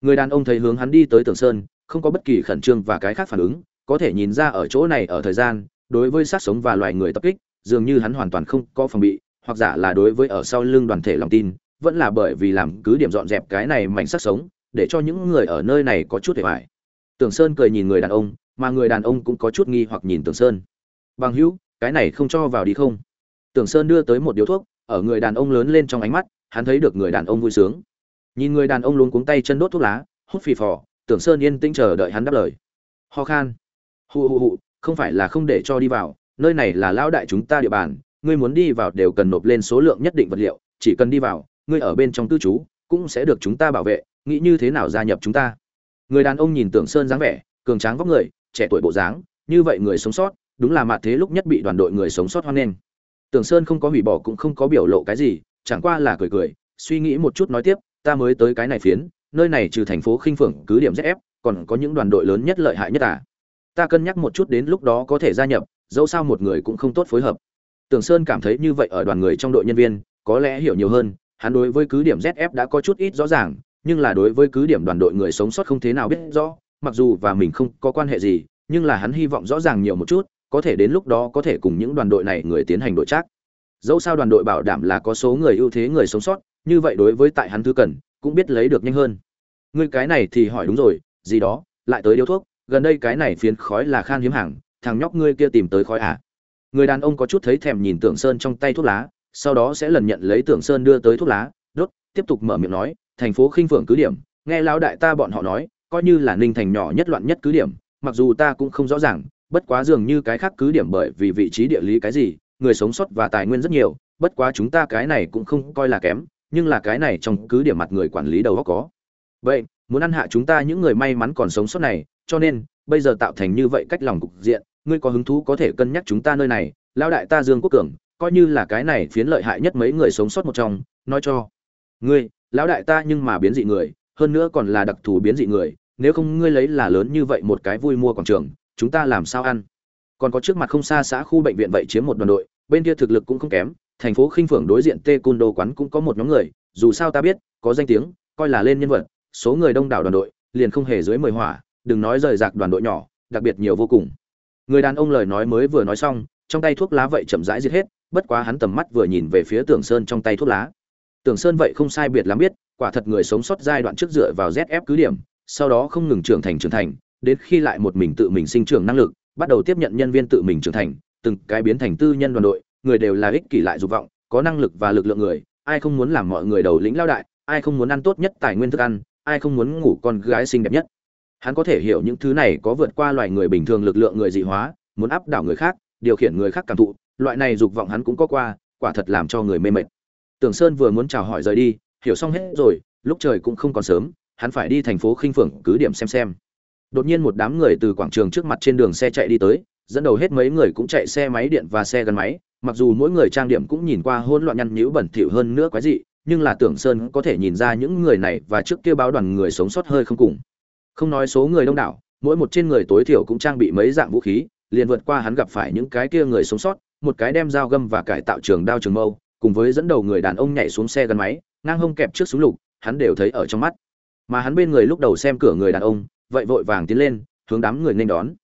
[SPEAKER 1] Người đàn ông thấy hướng hắn đi tới Tưởng Sơn, không có bất kỳ khẩn trương và cái khác phản ứng, có thể nhìn ra ở chỗ này ở thời gian, đối với sát sống và loài người tập kích, dường như hắn hoàn toàn không có phòng bị, hoặc giả là đối với ở sau lưng đoàn thể lòng tin, vẫn là bởi vì làm cứ điểm dọn dẹp cái này mảnh sắc sống, để cho những người ở nơi này có chút hề hoài Tưởng Sơn cười nhìn người đàn ông, mà người đàn ông cũng có chút nghi hoặc nhìn Tưởng Sơn. Bằng hữu, cái này không cho vào đi không? Tưởng Sơn đưa tới một điếu thuốc, ở người đàn ông lớn lên trong ánh mắt, hắn thấy được người đàn ông vui sướng. Nhìn người đàn ông luống cuống tay chân đốt thuốc lá, hút phì phò, Tưởng Sơn yên tĩnh chờ đợi hắn đáp lời. Ho khan. Hù hù hù, không phải là không để cho đi vào, nơi này là lão đại chúng ta địa bàn, ngươi muốn đi vào đều cần nộp lên số lượng nhất định vật liệu, chỉ cần đi vào, ngươi ở bên trong tư trú, cũng sẽ được chúng ta bảo vệ, nghĩ như thế nào gia nhập chúng ta. Người đàn ông nhìn Tưởng Sơn dáng vẻ, cường tráng vóc người, trẻ tuổi bộ dáng, như vậy người sống sót, đúng là mạt thế lúc nhất bị đoàn đội người sống sót hoan nghênh. Tưởng Sơn không có hủy bỏ cũng không có biểu lộ cái gì, chẳng qua là cười cười, suy nghĩ một chút nói tiếp, ta mới tới cái này phiến, nơi này trừ thành phố Khinh Phượng cứ điểm ZF, còn có những đoàn đội lớn nhất lợi hại nhất à. Ta cân nhắc một chút đến lúc đó có thể gia nhập, dẫu sao một người cũng không tốt phối hợp. Tưởng Sơn cảm thấy như vậy ở đoàn người trong đội nhân viên, có lẽ hiểu nhiều hơn, hắn đối với cứ điểm ZF đã có chút ít rõ ràng, nhưng là đối với cứ điểm đoàn đội người sống sót không thế nào biết rõ, mặc dù và mình không có quan hệ gì, nhưng là hắn hy vọng rõ ràng nhiều một chút có thể đến lúc đó có thể cùng những đoàn đội này người tiến hành đội trác. Dẫu sao đoàn đội bảo đảm là có số người ưu thế người sống sót như vậy đối với tại hắn thứ cần cũng biết lấy được nhanh hơn. Ngươi cái này thì hỏi đúng rồi gì đó lại tới điếu thuốc gần đây cái này phiến khói là khan hiếm hàng thằng nhóc ngươi kia tìm tới khói à? Người đàn ông có chút thấy thèm nhìn tưởng sơn trong tay thuốc lá sau đó sẽ lần nhận lấy tưởng sơn đưa tới thuốc lá, đốt, tiếp tục mở miệng nói, thành phố khinh phượng cứ điểm, nghe lão đại ta bọn họ nói, coi như là ninh thành nhỏ nhất loạn nhất cứ điểm, mặc dù ta cũng không rõ ràng, bất quá dường như cái khác cứ điểm bởi vì vị trí địa lý cái gì, người sống sót và tài nguyên rất nhiều, bất quá chúng ta cái này cũng không coi là kém, nhưng là cái này trong cứ điểm mặt người quản lý đầu óc có. Vậy, muốn ăn hạ chúng ta những người may mắn còn sống sót này, cho nên, bây giờ tạo thành như vậy cách lòng cục diện, ngươi có hứng thú có thể cân nhắc chúng ta nơi này, lão đại ta dương quốc cường coi như là cái này phiến lợi hại nhất mấy người sống sót một trong, nói cho, ngươi, lão đại ta nhưng mà biến dị người, hơn nữa còn là đặc thù biến dị người, nếu không ngươi lấy là lớn như vậy một cái vui mua quảng trường, chúng ta làm sao ăn? Còn có trước mặt không xa xã khu bệnh viện vậy chiếm một đoàn đội, bên kia thực lực cũng không kém, thành phố khinh phượng đối diện tê cun đô quán cũng có một nhóm người, dù sao ta biết, có danh tiếng, coi là lên nhân vật, số người đông đảo đoàn đội, liền không hề dưới mười hỏa, đừng nói rời rạc đoàn đội nhỏ, đặc biệt nhiều vô cùng. Người đàn ông lời nói mới vừa nói xong, trong tay thuốc lá vậy chậm rãi giết hết bất quá hắn tầm mắt vừa nhìn về phía tưởng sơn trong tay thuốc lá. Tưởng sơn vậy không sai biệt lắm biết, quả thật người sống sót giai đoạn trước dựa vào zf cứ điểm, sau đó không ngừng trưởng thành trưởng thành, đến khi lại một mình tự mình sinh trưởng năng lực, bắt đầu tiếp nhận nhân viên tự mình trưởng thành, từng cái biến thành tư nhân đoàn đội, người đều là ích kỷ lại dục vọng, có năng lực và lực lượng người, ai không muốn làm mọi người đầu lĩnh lao đại, ai không muốn ăn tốt nhất tài nguyên thức ăn, ai không muốn ngủ con gái xinh đẹp nhất. Hắn có thể hiểu những thứ này có vượt qua loài người bình thường lực lượng người dị hóa, muốn áp đảo người khác điều khiển người khác cảm thụ, loại này dục vọng hắn cũng có qua, quả thật làm cho người mê mệt. Tưởng sơn vừa muốn chào hỏi rời đi, hiểu xong hết rồi, lúc trời cũng không còn sớm, hắn phải đi thành phố khinh phượng cứ điểm xem xem. Đột nhiên một đám người từ quảng trường trước mặt trên đường xe chạy đi tới, dẫn đầu hết mấy người cũng chạy xe máy điện và xe gắn máy, mặc dù mỗi người trang điểm cũng nhìn qua hỗn loạn nhăn nhữ bẩn thỉu hơn nữa quái dị, nhưng là tưởng sơn có thể nhìn ra những người này và trước kia báo đoàn người sống sót hơi không cùng. Không nói số người đông đảo, mỗi một trên người tối thiểu cũng trang bị mấy dạng vũ khí liền vượt qua hắn gặp phải những cái kia người sống sót, một cái đem dao găm và cải tạo trường đao trường mâu, cùng với dẫn đầu người đàn ông nhảy xuống xe gắn máy, ngang hông kẹp trước súng lục, hắn đều thấy ở trong mắt. Mà hắn bên người lúc đầu xem cửa người đàn ông, vậy vội vàng tiến lên, hướng đám người nên đón.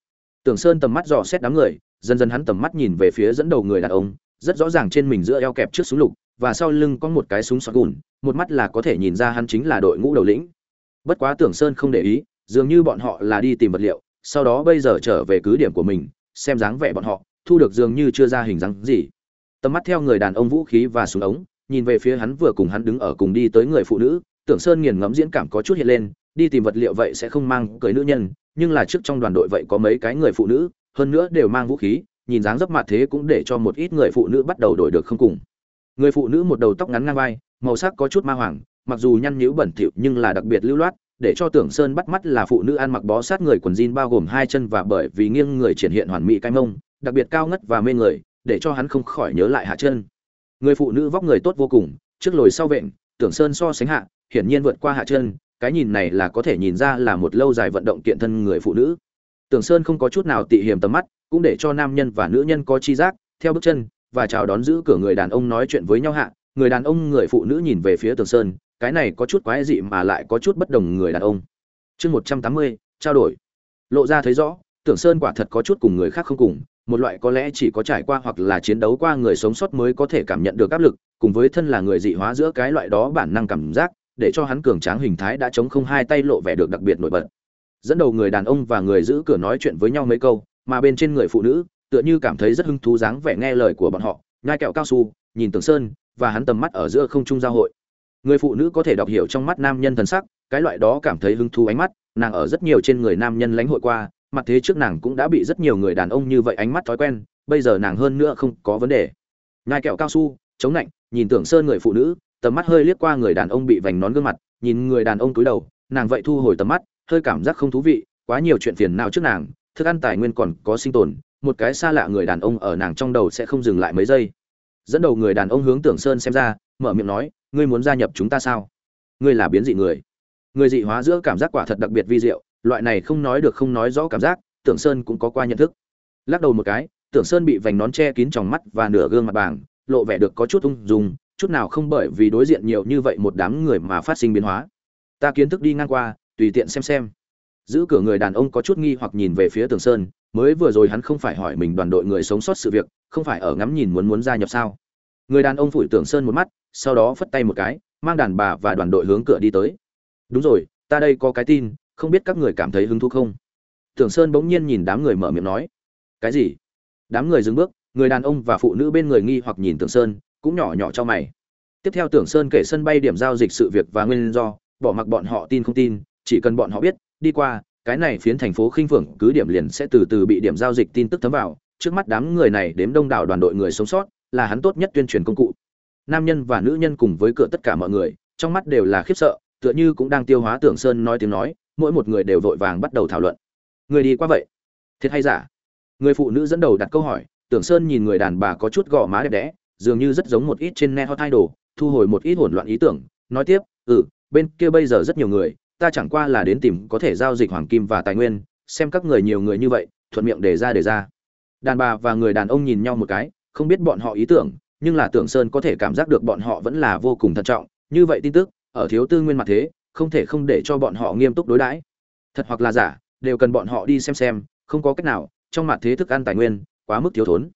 [SPEAKER 1] Tưởng sơn tầm mắt dò xét đám người, dần dần hắn tầm mắt nhìn về phía dẫn đầu người đàn ông, rất rõ ràng trên mình giữa eo kẹp trước súng lục, và sau lưng có một cái súng xoắn gùn, một mắt là có thể nhìn ra hắn chính là đội ngũ đầu lĩnh. Bất quá tưởng sơn không để ý, dường như bọn họ là đi tìm vật liệu sau đó bây giờ trở về cứ điểm của mình, xem dáng vẻ bọn họ, thu được dường như chưa ra hình dáng gì. Tầm mắt theo người đàn ông vũ khí và súng ống, nhìn về phía hắn vừa cùng hắn đứng ở cùng đi tới người phụ nữ, tưởng sơn nghiền ngẫm diễn cảm có chút hiện lên, đi tìm vật liệu vậy sẽ không mang cưới nữ nhân, nhưng là trước trong đoàn đội vậy có mấy cái người phụ nữ, hơn nữa đều mang vũ khí, nhìn dáng dấp mặt thế cũng để cho một ít người phụ nữ bắt đầu đổi được không cùng. Người phụ nữ một đầu tóc ngắn ngang vai, màu sắc có chút ma hoàng, mặc dù nhăn nhữ bẩn thỉu nhưng là đặc biệt lưu loát để cho tưởng sơn bắt mắt là phụ nữ ăn mặc bó sát người quần jean bao gồm hai chân và bởi vì nghiêng người triển hiện hoàn mỹ cái mông, đặc biệt cao ngất và mê người, để cho hắn không khỏi nhớ lại hạ chân. Người phụ nữ vóc người tốt vô cùng, trước lồi sau vện, tưởng sơn so sánh hạ, hiển nhiên vượt qua hạ chân, cái nhìn này là có thể nhìn ra là một lâu dài vận động kiện thân người phụ nữ. Tưởng sơn không có chút nào tị hiềm tầm mắt, cũng để cho nam nhân và nữ nhân có chi giác, theo bước chân, và chào đón giữ cửa người đàn ông nói chuyện với nhau hạ. Người đàn ông, người phụ nữ nhìn về phía tưởng sơn cái này có chút quái dị mà lại có chút bất đồng người đàn ông. Chương một trăm tám mươi, trao đổi. Lộ ra thấy rõ, tưởng sơn quả thật có chút cùng người khác không cùng, một loại có lẽ chỉ có trải qua hoặc là chiến đấu qua người sống sót mới có thể cảm nhận được áp lực, cùng với thân là người dị hóa giữa cái loại đó bản năng cảm giác, để cho hắn cường tráng hình thái đã chống không hai tay lộ vẻ được đặc biệt nổi bật. Dẫn đầu người đàn ông và người giữ cửa nói chuyện với nhau mấy câu, mà bên trên người phụ nữ, tựa như cảm thấy rất hứng thú dáng vẻ nghe lời của bọn họ, nhai kẹo cao su, nhìn tưởng sơn, và hắn tầm mắt ở giữa không trung giao hội người phụ nữ có thể đọc hiểu trong mắt nam nhân thần sắc, cái loại đó cảm thấy hứng thú ánh mắt, nàng ở rất nhiều trên người nam nhân lãnh hội qua, mặt thế trước nàng cũng đã bị rất nhiều người đàn ông như vậy ánh mắt thói quen, bây giờ nàng hơn nữa không có vấn đề. Nhai kẹo cao su, chống lạnh, nhìn tưởng sơn người phụ nữ, tầm mắt hơi liếc qua người đàn ông bị vành nón gương mặt, nhìn người đàn ông cúi đầu, nàng vậy thu hồi tầm mắt, hơi cảm giác không thú vị, quá nhiều chuyện phiền nào trước nàng, thức ăn tài nguyên còn có sinh tồn, một cái xa lạ người đàn ông ở nàng trong đầu sẽ không dừng lại mấy giây. Dẫn đầu người đàn ông hướng tưởng sơn xem ra, mở miệng nói ngươi muốn gia nhập chúng ta sao? Ngươi là biến dị người. Người dị hóa giữa cảm giác quả thật đặc biệt vi diệu, loại này không nói được không nói rõ cảm giác, tưởng sơn cũng có qua nhận thức. Lắc đầu một cái, tưởng sơn bị vành nón che kín tròng mắt và nửa gương mặt bảng lộ vẻ được có chút ung dung, chút nào không bởi vì đối diện nhiều như vậy một đám người mà phát sinh biến hóa. Ta kiến thức đi ngang qua, tùy tiện xem xem. Giữ cửa người đàn ông có chút nghi hoặc nhìn về phía tường sơn, mới vừa rồi hắn không phải hỏi mình đoàn đội người sống sót sự việc, không phải ở ngắm nhìn muốn muốn gia nhập sao. Người đàn ông phủi tường sơn một mắt sau đó phất tay một cái, mang đàn bà và đoàn đội hướng cửa đi tới. Đúng rồi, ta đây có cái tin, không biết các người cảm thấy hứng thú không? Tưởng sơn bỗng nhiên nhìn đám người mở miệng nói. Cái gì? Đám người dừng bước, người đàn ông và phụ nữ bên người nghi hoặc nhìn tưởng sơn, cũng nhỏ nhỏ cho mày. Tiếp theo tưởng sơn kể sân bay điểm giao dịch sự việc và nguyên do, bỏ mặc bọn họ tin không tin, chỉ cần bọn họ biết, đi qua, cái này phiến thành phố khinh phượng, cứ điểm liền sẽ từ từ bị điểm giao dịch tin tức thấm vào. Trước mắt đám người này đếm đông đảo đoàn đội người sống sót, là hắn tốt nhất tuyên truyền công cụ nam nhân và nữ nhân cùng với cửa tất cả mọi người, trong mắt đều là khiếp sợ, tựa như cũng đang tiêu hóa tưởng sơn nói tiếng nói, mỗi một người đều vội vàng bắt đầu thảo luận. Người đi qua vậy? Thiệt hay giả? Người phụ nữ dẫn đầu đặt câu hỏi, tưởng sơn nhìn người đàn bà có chút gò má đẹp đẽ, dường như rất giống một ít trên net hot idol thu hồi một ít hỗn loạn ý tưởng, nói tiếp ừ bên kia bây giờ rất nhiều người, ta chẳng qua là đến tìm có thể giao dịch hoàng kim và tài nguyên, xem các người nhiều người như vậy, thuận miệng đề ra đề ra. Đàn bà và người đàn ông nhìn nhau một cái, không biết bọn họ ý tưởng nhưng là tưởng sơn có thể cảm giác được bọn họ vẫn là vô cùng thận trọng như vậy tin tức ở thiếu tư nguyên mặt thế không thể không để cho bọn họ nghiêm túc đối đãi thật hoặc là giả đều cần bọn họ đi xem xem không có cách nào trong mặt thế thức ăn tài nguyên quá mức thiếu thốn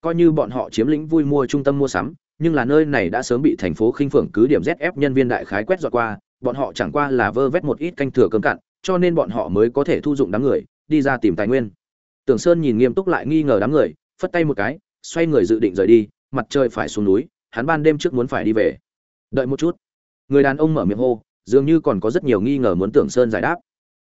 [SPEAKER 1] coi như bọn họ chiếm lĩnh vui mua trung tâm mua sắm nhưng là nơi này đã sớm bị thành phố khinh phượng cứ điểm ZF nhân viên đại khái quét dọn qua, bọn họ chẳng qua là vơ vét một ít canh thừa cơm cạn, cho nên bọn họ mới có thể thu dụng đám người, đi ra tìm tài nguyên. Tưởng Sơn nhìn nghiêm túc lại nghi ngờ đám người, phất tay một cái, xoay người dự định rời đi, mặt trời phải xuống núi, hắn ban đêm trước muốn phải đi về. Đợi một chút. Người đàn ông mở miệng hô, dường như còn có rất nhiều nghi ngờ muốn Tưởng Sơn giải đáp.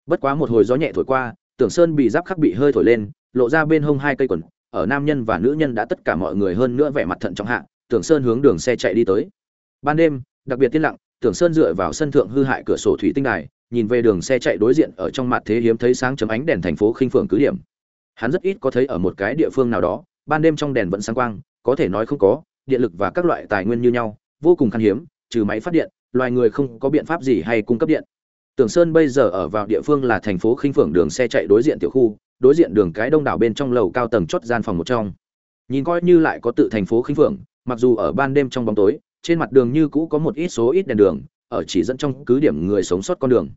[SPEAKER 1] Bất quá một hồi gió nhẹ thổi qua, Tưởng Sơn bị giáp khắc bị hơi thổi lên, lộ ra bên hông hai cây quần, ở nam nhân và nữ nhân đã tất cả mọi người hơn nữa vẻ mặt thận trọng hạ, Tưởng Sơn hướng đường xe chạy đi tới. Ban đêm, đặc biệt tiên lặng, Tưởng Sơn dựa vào sân thượng hư hại cửa sổ thủy tinh đài, nhìn về đường xe chạy đối diện ở trong mặt thế hiếm thấy sáng chấm ánh đèn thành phố khinh phượng cứ điểm. Hắn rất ít có thấy ở một cái địa phương nào đó, ban đêm trong đèn vẫn sáng quang, có thể nói không có, điện lực và các loại tài nguyên như nhau, vô cùng khan hiếm, trừ máy phát điện, loài người không có biện pháp gì hay cung cấp điện. Tưởng Sơn bây giờ ở vào địa phương là thành phố khinh phượng đường xe chạy đối diện tiểu khu, đối diện đường cái đông đảo bên trong lầu cao tầng chót gian phòng một trong. Nhìn coi như lại có tự thành phố khinh phượng, mặc dù ở ban đêm trong bóng tối trên mặt đường như cũ có một ít số ít đèn đường ở chỉ dẫn trong cứ điểm người sống sót con đường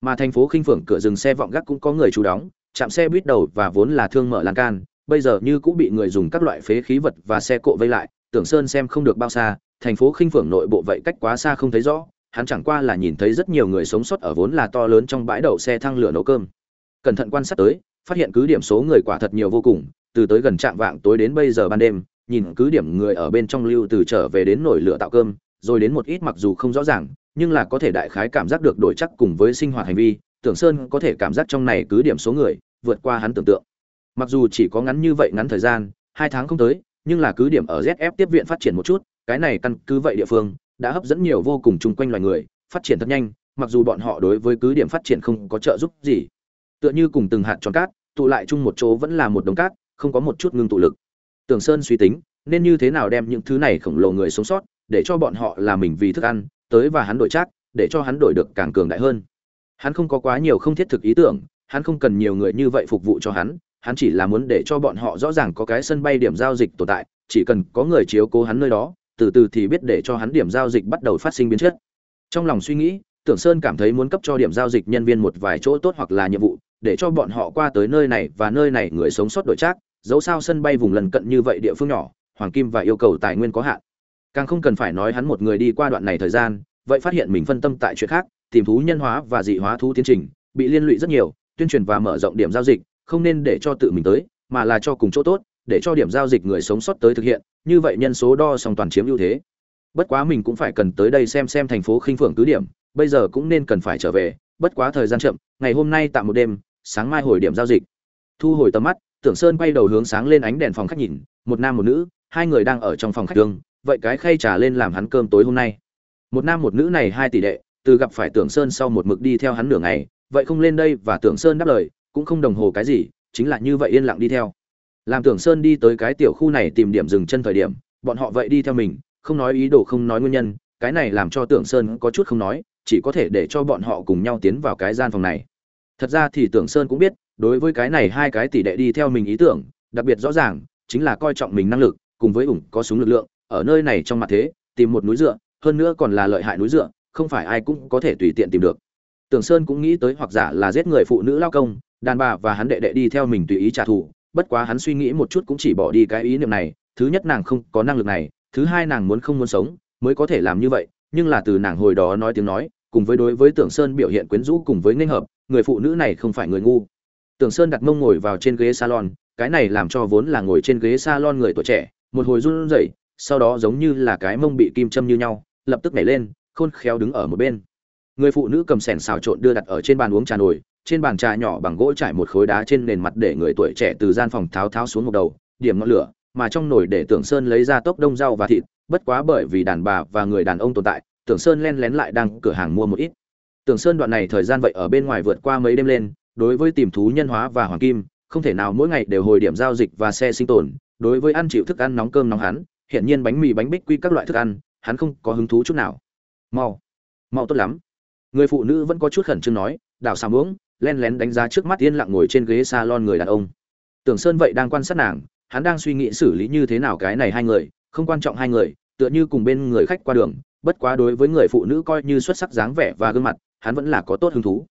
[SPEAKER 1] mà thành phố khinh phượng cửa dừng xe vọng gác cũng có người chú đóng chạm xe buýt đầu và vốn là thương mở lan can bây giờ như cũng bị người dùng các loại phế khí vật và xe cộ vây lại tưởng sơn xem không được bao xa thành phố khinh phượng nội bộ vậy cách quá xa không thấy rõ hắn chẳng qua là nhìn thấy rất nhiều người sống sót ở vốn là to lớn trong bãi đậu xe thăng lửa nấu cơm cẩn thận quan sát tới phát hiện cứ điểm số người quả thật nhiều vô cùng từ tới gần trạm vạng tối đến bây giờ ban đêm nhìn cứ điểm người ở bên trong lưu từ trở về đến nổi lửa tạo cơm, rồi đến một ít mặc dù không rõ ràng, nhưng là có thể đại khái cảm giác được đổi chắc cùng với sinh hoạt hành vi, Tưởng Sơn có thể cảm giác trong này cứ điểm số người vượt qua hắn tưởng tượng. Mặc dù chỉ có ngắn như vậy ngắn thời gian, hai tháng không tới, nhưng là cứ điểm ở ZF tiếp viện phát triển một chút, cái này căn cứ vậy địa phương đã hấp dẫn nhiều vô cùng chung quanh loài người, phát triển thật nhanh, mặc dù bọn họ đối với cứ điểm phát triển không có trợ giúp gì. Tựa như cùng từng hạt tròn cát, tụ lại chung một chỗ vẫn là một đống cát, không có một chút ngưng tụ lực. Tưởng Sơn suy tính, nên như thế nào đem những thứ này khổng lồ người sống sót, để cho bọn họ là mình vì thức ăn, tới và hắn đổi chắc, để cho hắn đổi được càng cường đại hơn. Hắn không có quá nhiều không thiết thực ý tưởng, hắn không cần nhiều người như vậy phục vụ cho hắn, hắn chỉ là muốn để cho bọn họ rõ ràng có cái sân bay điểm giao dịch tồn tại, chỉ cần có người chiếu cố hắn nơi đó, từ từ thì biết để cho hắn điểm giao dịch bắt đầu phát sinh biến chất. Trong lòng suy nghĩ, Tưởng Sơn cảm thấy muốn cấp cho điểm giao dịch nhân viên một vài chỗ tốt hoặc là nhiệm vụ, để cho bọn họ qua tới nơi này và nơi này người sống sót đổi chắc, dẫu sao sân bay vùng lần cận như vậy địa phương nhỏ hoàng kim và yêu cầu tài nguyên có hạn càng không cần phải nói hắn một người đi qua đoạn này thời gian vậy phát hiện mình phân tâm tại chuyện khác tìm thú nhân hóa và dị hóa thú tiến trình bị liên lụy rất nhiều tuyên truyền và mở rộng điểm giao dịch không nên để cho tự mình tới, mà là cho cùng chỗ tốt, để cho điểm giao dịch người sống sót tới thực hiện, như vậy nhân số đo xong toàn chiếm ưu thế. Bất quá mình cũng phải cần tới đây xem xem thành phố khinh phượng cứ điểm, bây giờ cũng nên cần phải trở về, bất quá thời gian chậm, ngày hôm nay tạm một đêm, sáng mai hồi điểm giao dịch. Thu hồi tầm mắt, tưởng sơn quay đầu hướng sáng lên ánh đèn phòng khách nhìn, một nam một nữ, hai người đang ở trong phòng khách đường, vậy cái khay trà lên làm hắn cơm tối hôm nay. Một nam một nữ này hai tỷ đệ, từ gặp phải tưởng sơn sau một mực đi theo hắn nửa ngày, vậy không lên đây và tưởng sơn đáp lời cũng không đồng hồ cái gì chính là như vậy yên lặng đi theo. Làm tưởng sơn đi tới cái tiểu khu này tìm điểm dừng chân thời điểm bọn họ vậy đi theo mình không nói ý đồ không nói nguyên nhân cái này làm cho tưởng sơn có chút không nói chỉ có thể để cho bọn họ cùng nhau tiến vào cái gian phòng này. Thật ra thì tưởng sơn cũng biết đối với cái này hai cái tỷ đệ đi theo mình ý tưởng đặc biệt rõ ràng chính là coi trọng mình năng lực cùng với ủng có súng lực lượng ở nơi này trong mặt thế tìm một núi dựa hơn nữa còn là lợi hại núi dựa không phải ai cũng có thể tùy tiện tìm được. Tưởng Sơn cũng nghĩ tới hoặc giả là giết người phụ nữ lao công, đàn bà và hắn đệ đệ đi theo mình tùy ý trả thù, bất quá hắn suy nghĩ một chút cũng chỉ bỏ đi cái ý niệm này, thứ nhất nàng không có năng lực này, thứ hai nàng muốn không muốn sống, mới có thể làm như vậy, nhưng là từ nàng hồi đó nói tiếng nói, cùng với đối với Tưởng Sơn biểu hiện quyến rũ cùng với nghênh hợp, người phụ nữ này không phải người ngu. Tưởng Sơn đặt mông ngồi vào trên ghế salon, cái này làm cho vốn là ngồi trên ghế salon người tuổi trẻ, một hồi run rẩy, sau đó giống như là cái mông bị kim châm như nhau, lập tức nhảy lên, khôn khéo đứng ở một bên người phụ nữ cầm sẻn xào trộn đưa đặt ở trên bàn uống trà nồi trên bàn trà nhỏ bằng gỗ trải một khối đá trên nền mặt để người tuổi trẻ từ gian phòng tháo tháo xuống một đầu, điểm ngọn lửa, mà trong nồi để tưởng sơn lấy ra tốc đông rau và thịt, bất quá bởi vì đàn bà và người đàn ông tồn tại, tưởng sơn len lén lại đang cửa hàng mua một ít. Tưởng sơn đoạn này thời gian vậy ở bên ngoài vượt qua mấy đêm lên, đối với tìm thú nhân hóa và hoàng kim, không thể nào mỗi ngày đều hồi điểm giao dịch và xe sinh tồn, đối với ăn chịu thức ăn nóng cơm nóng hắn, hiện nhiên bánh mì bánh bích quy các loại thức ăn, hắn không có hứng thú chút nào. Mau mau tốt lắm. Người phụ nữ vẫn có chút khẩn trương nói, đào xà muỗng len lén đánh giá trước mắt yên lặng ngồi trên ghế salon người đàn ông. Tưởng sơn vậy đang quan sát nàng hắn đang suy nghĩ xử lý như thế nào cái này hai người không quan trọng hai người tựa như cùng bên người khách qua đường bất quá đối với người phụ nữ coi như xuất sắc dáng vẻ và gương mặt hắn vẫn là có tốt hứng thú.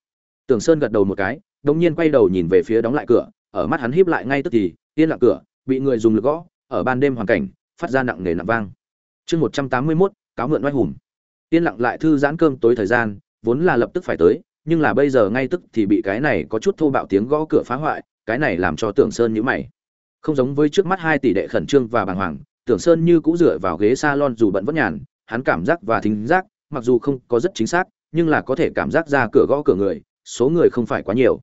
[SPEAKER 1] Tưởng sơn gật đầu một cái đột nhiên quay đầu nhìn về phía đóng lại cửa ở mắt hắn híp lại ngay tức thì yên lặng cửa bị người dùng lực gõ ở ban đêm hoàn cảnh phát ra nặng nề nặng vang. Chương một trăm tám mươi 181, cáo mượn oai hùng. Yên lặng lại thư giãn cơm tối thời gian vốn là lập tức phải tới nhưng là bây giờ ngay tức thì bị cái này có chút thô bạo tiếng gõ cửa phá hoại, cái này làm cho tưởng sơn nhíu mày. Không giống với trước mắt hai tỷ đệ khẩn trương và bàng hoàng, tưởng sơn như cũ dựa vào ghế salon dù bận vẫn nhàn, hắn cảm giác và thính giác, mặc dù không có rất chính xác, nhưng là có thể cảm giác ra cửa gõ cửa người, số người không phải quá nhiều.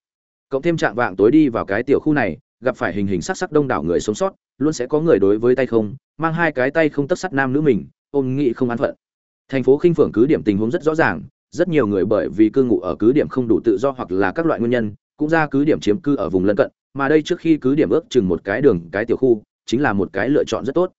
[SPEAKER 1] Cộng thêm trạng vạng tối đi vào cái tiểu khu này, gặp phải hình hình sắc sắc đông đảo người sống sót, luôn sẽ có người đối với tay không, mang hai cái tay không tất sắt nam nữ mình, ôm nghị không an phận. Thành phố khinh phượng cứ điểm tình huống rất rõ ràng rất nhiều người bởi vì cư ngụ ở cứ điểm không đủ tự do hoặc là các loại nguyên nhân, cũng ra cứ điểm chiếm cư ở vùng lân cận, mà đây trước khi cứ điểm ước chừng một cái đường cái tiểu khu, chính là một cái lựa chọn rất tốt.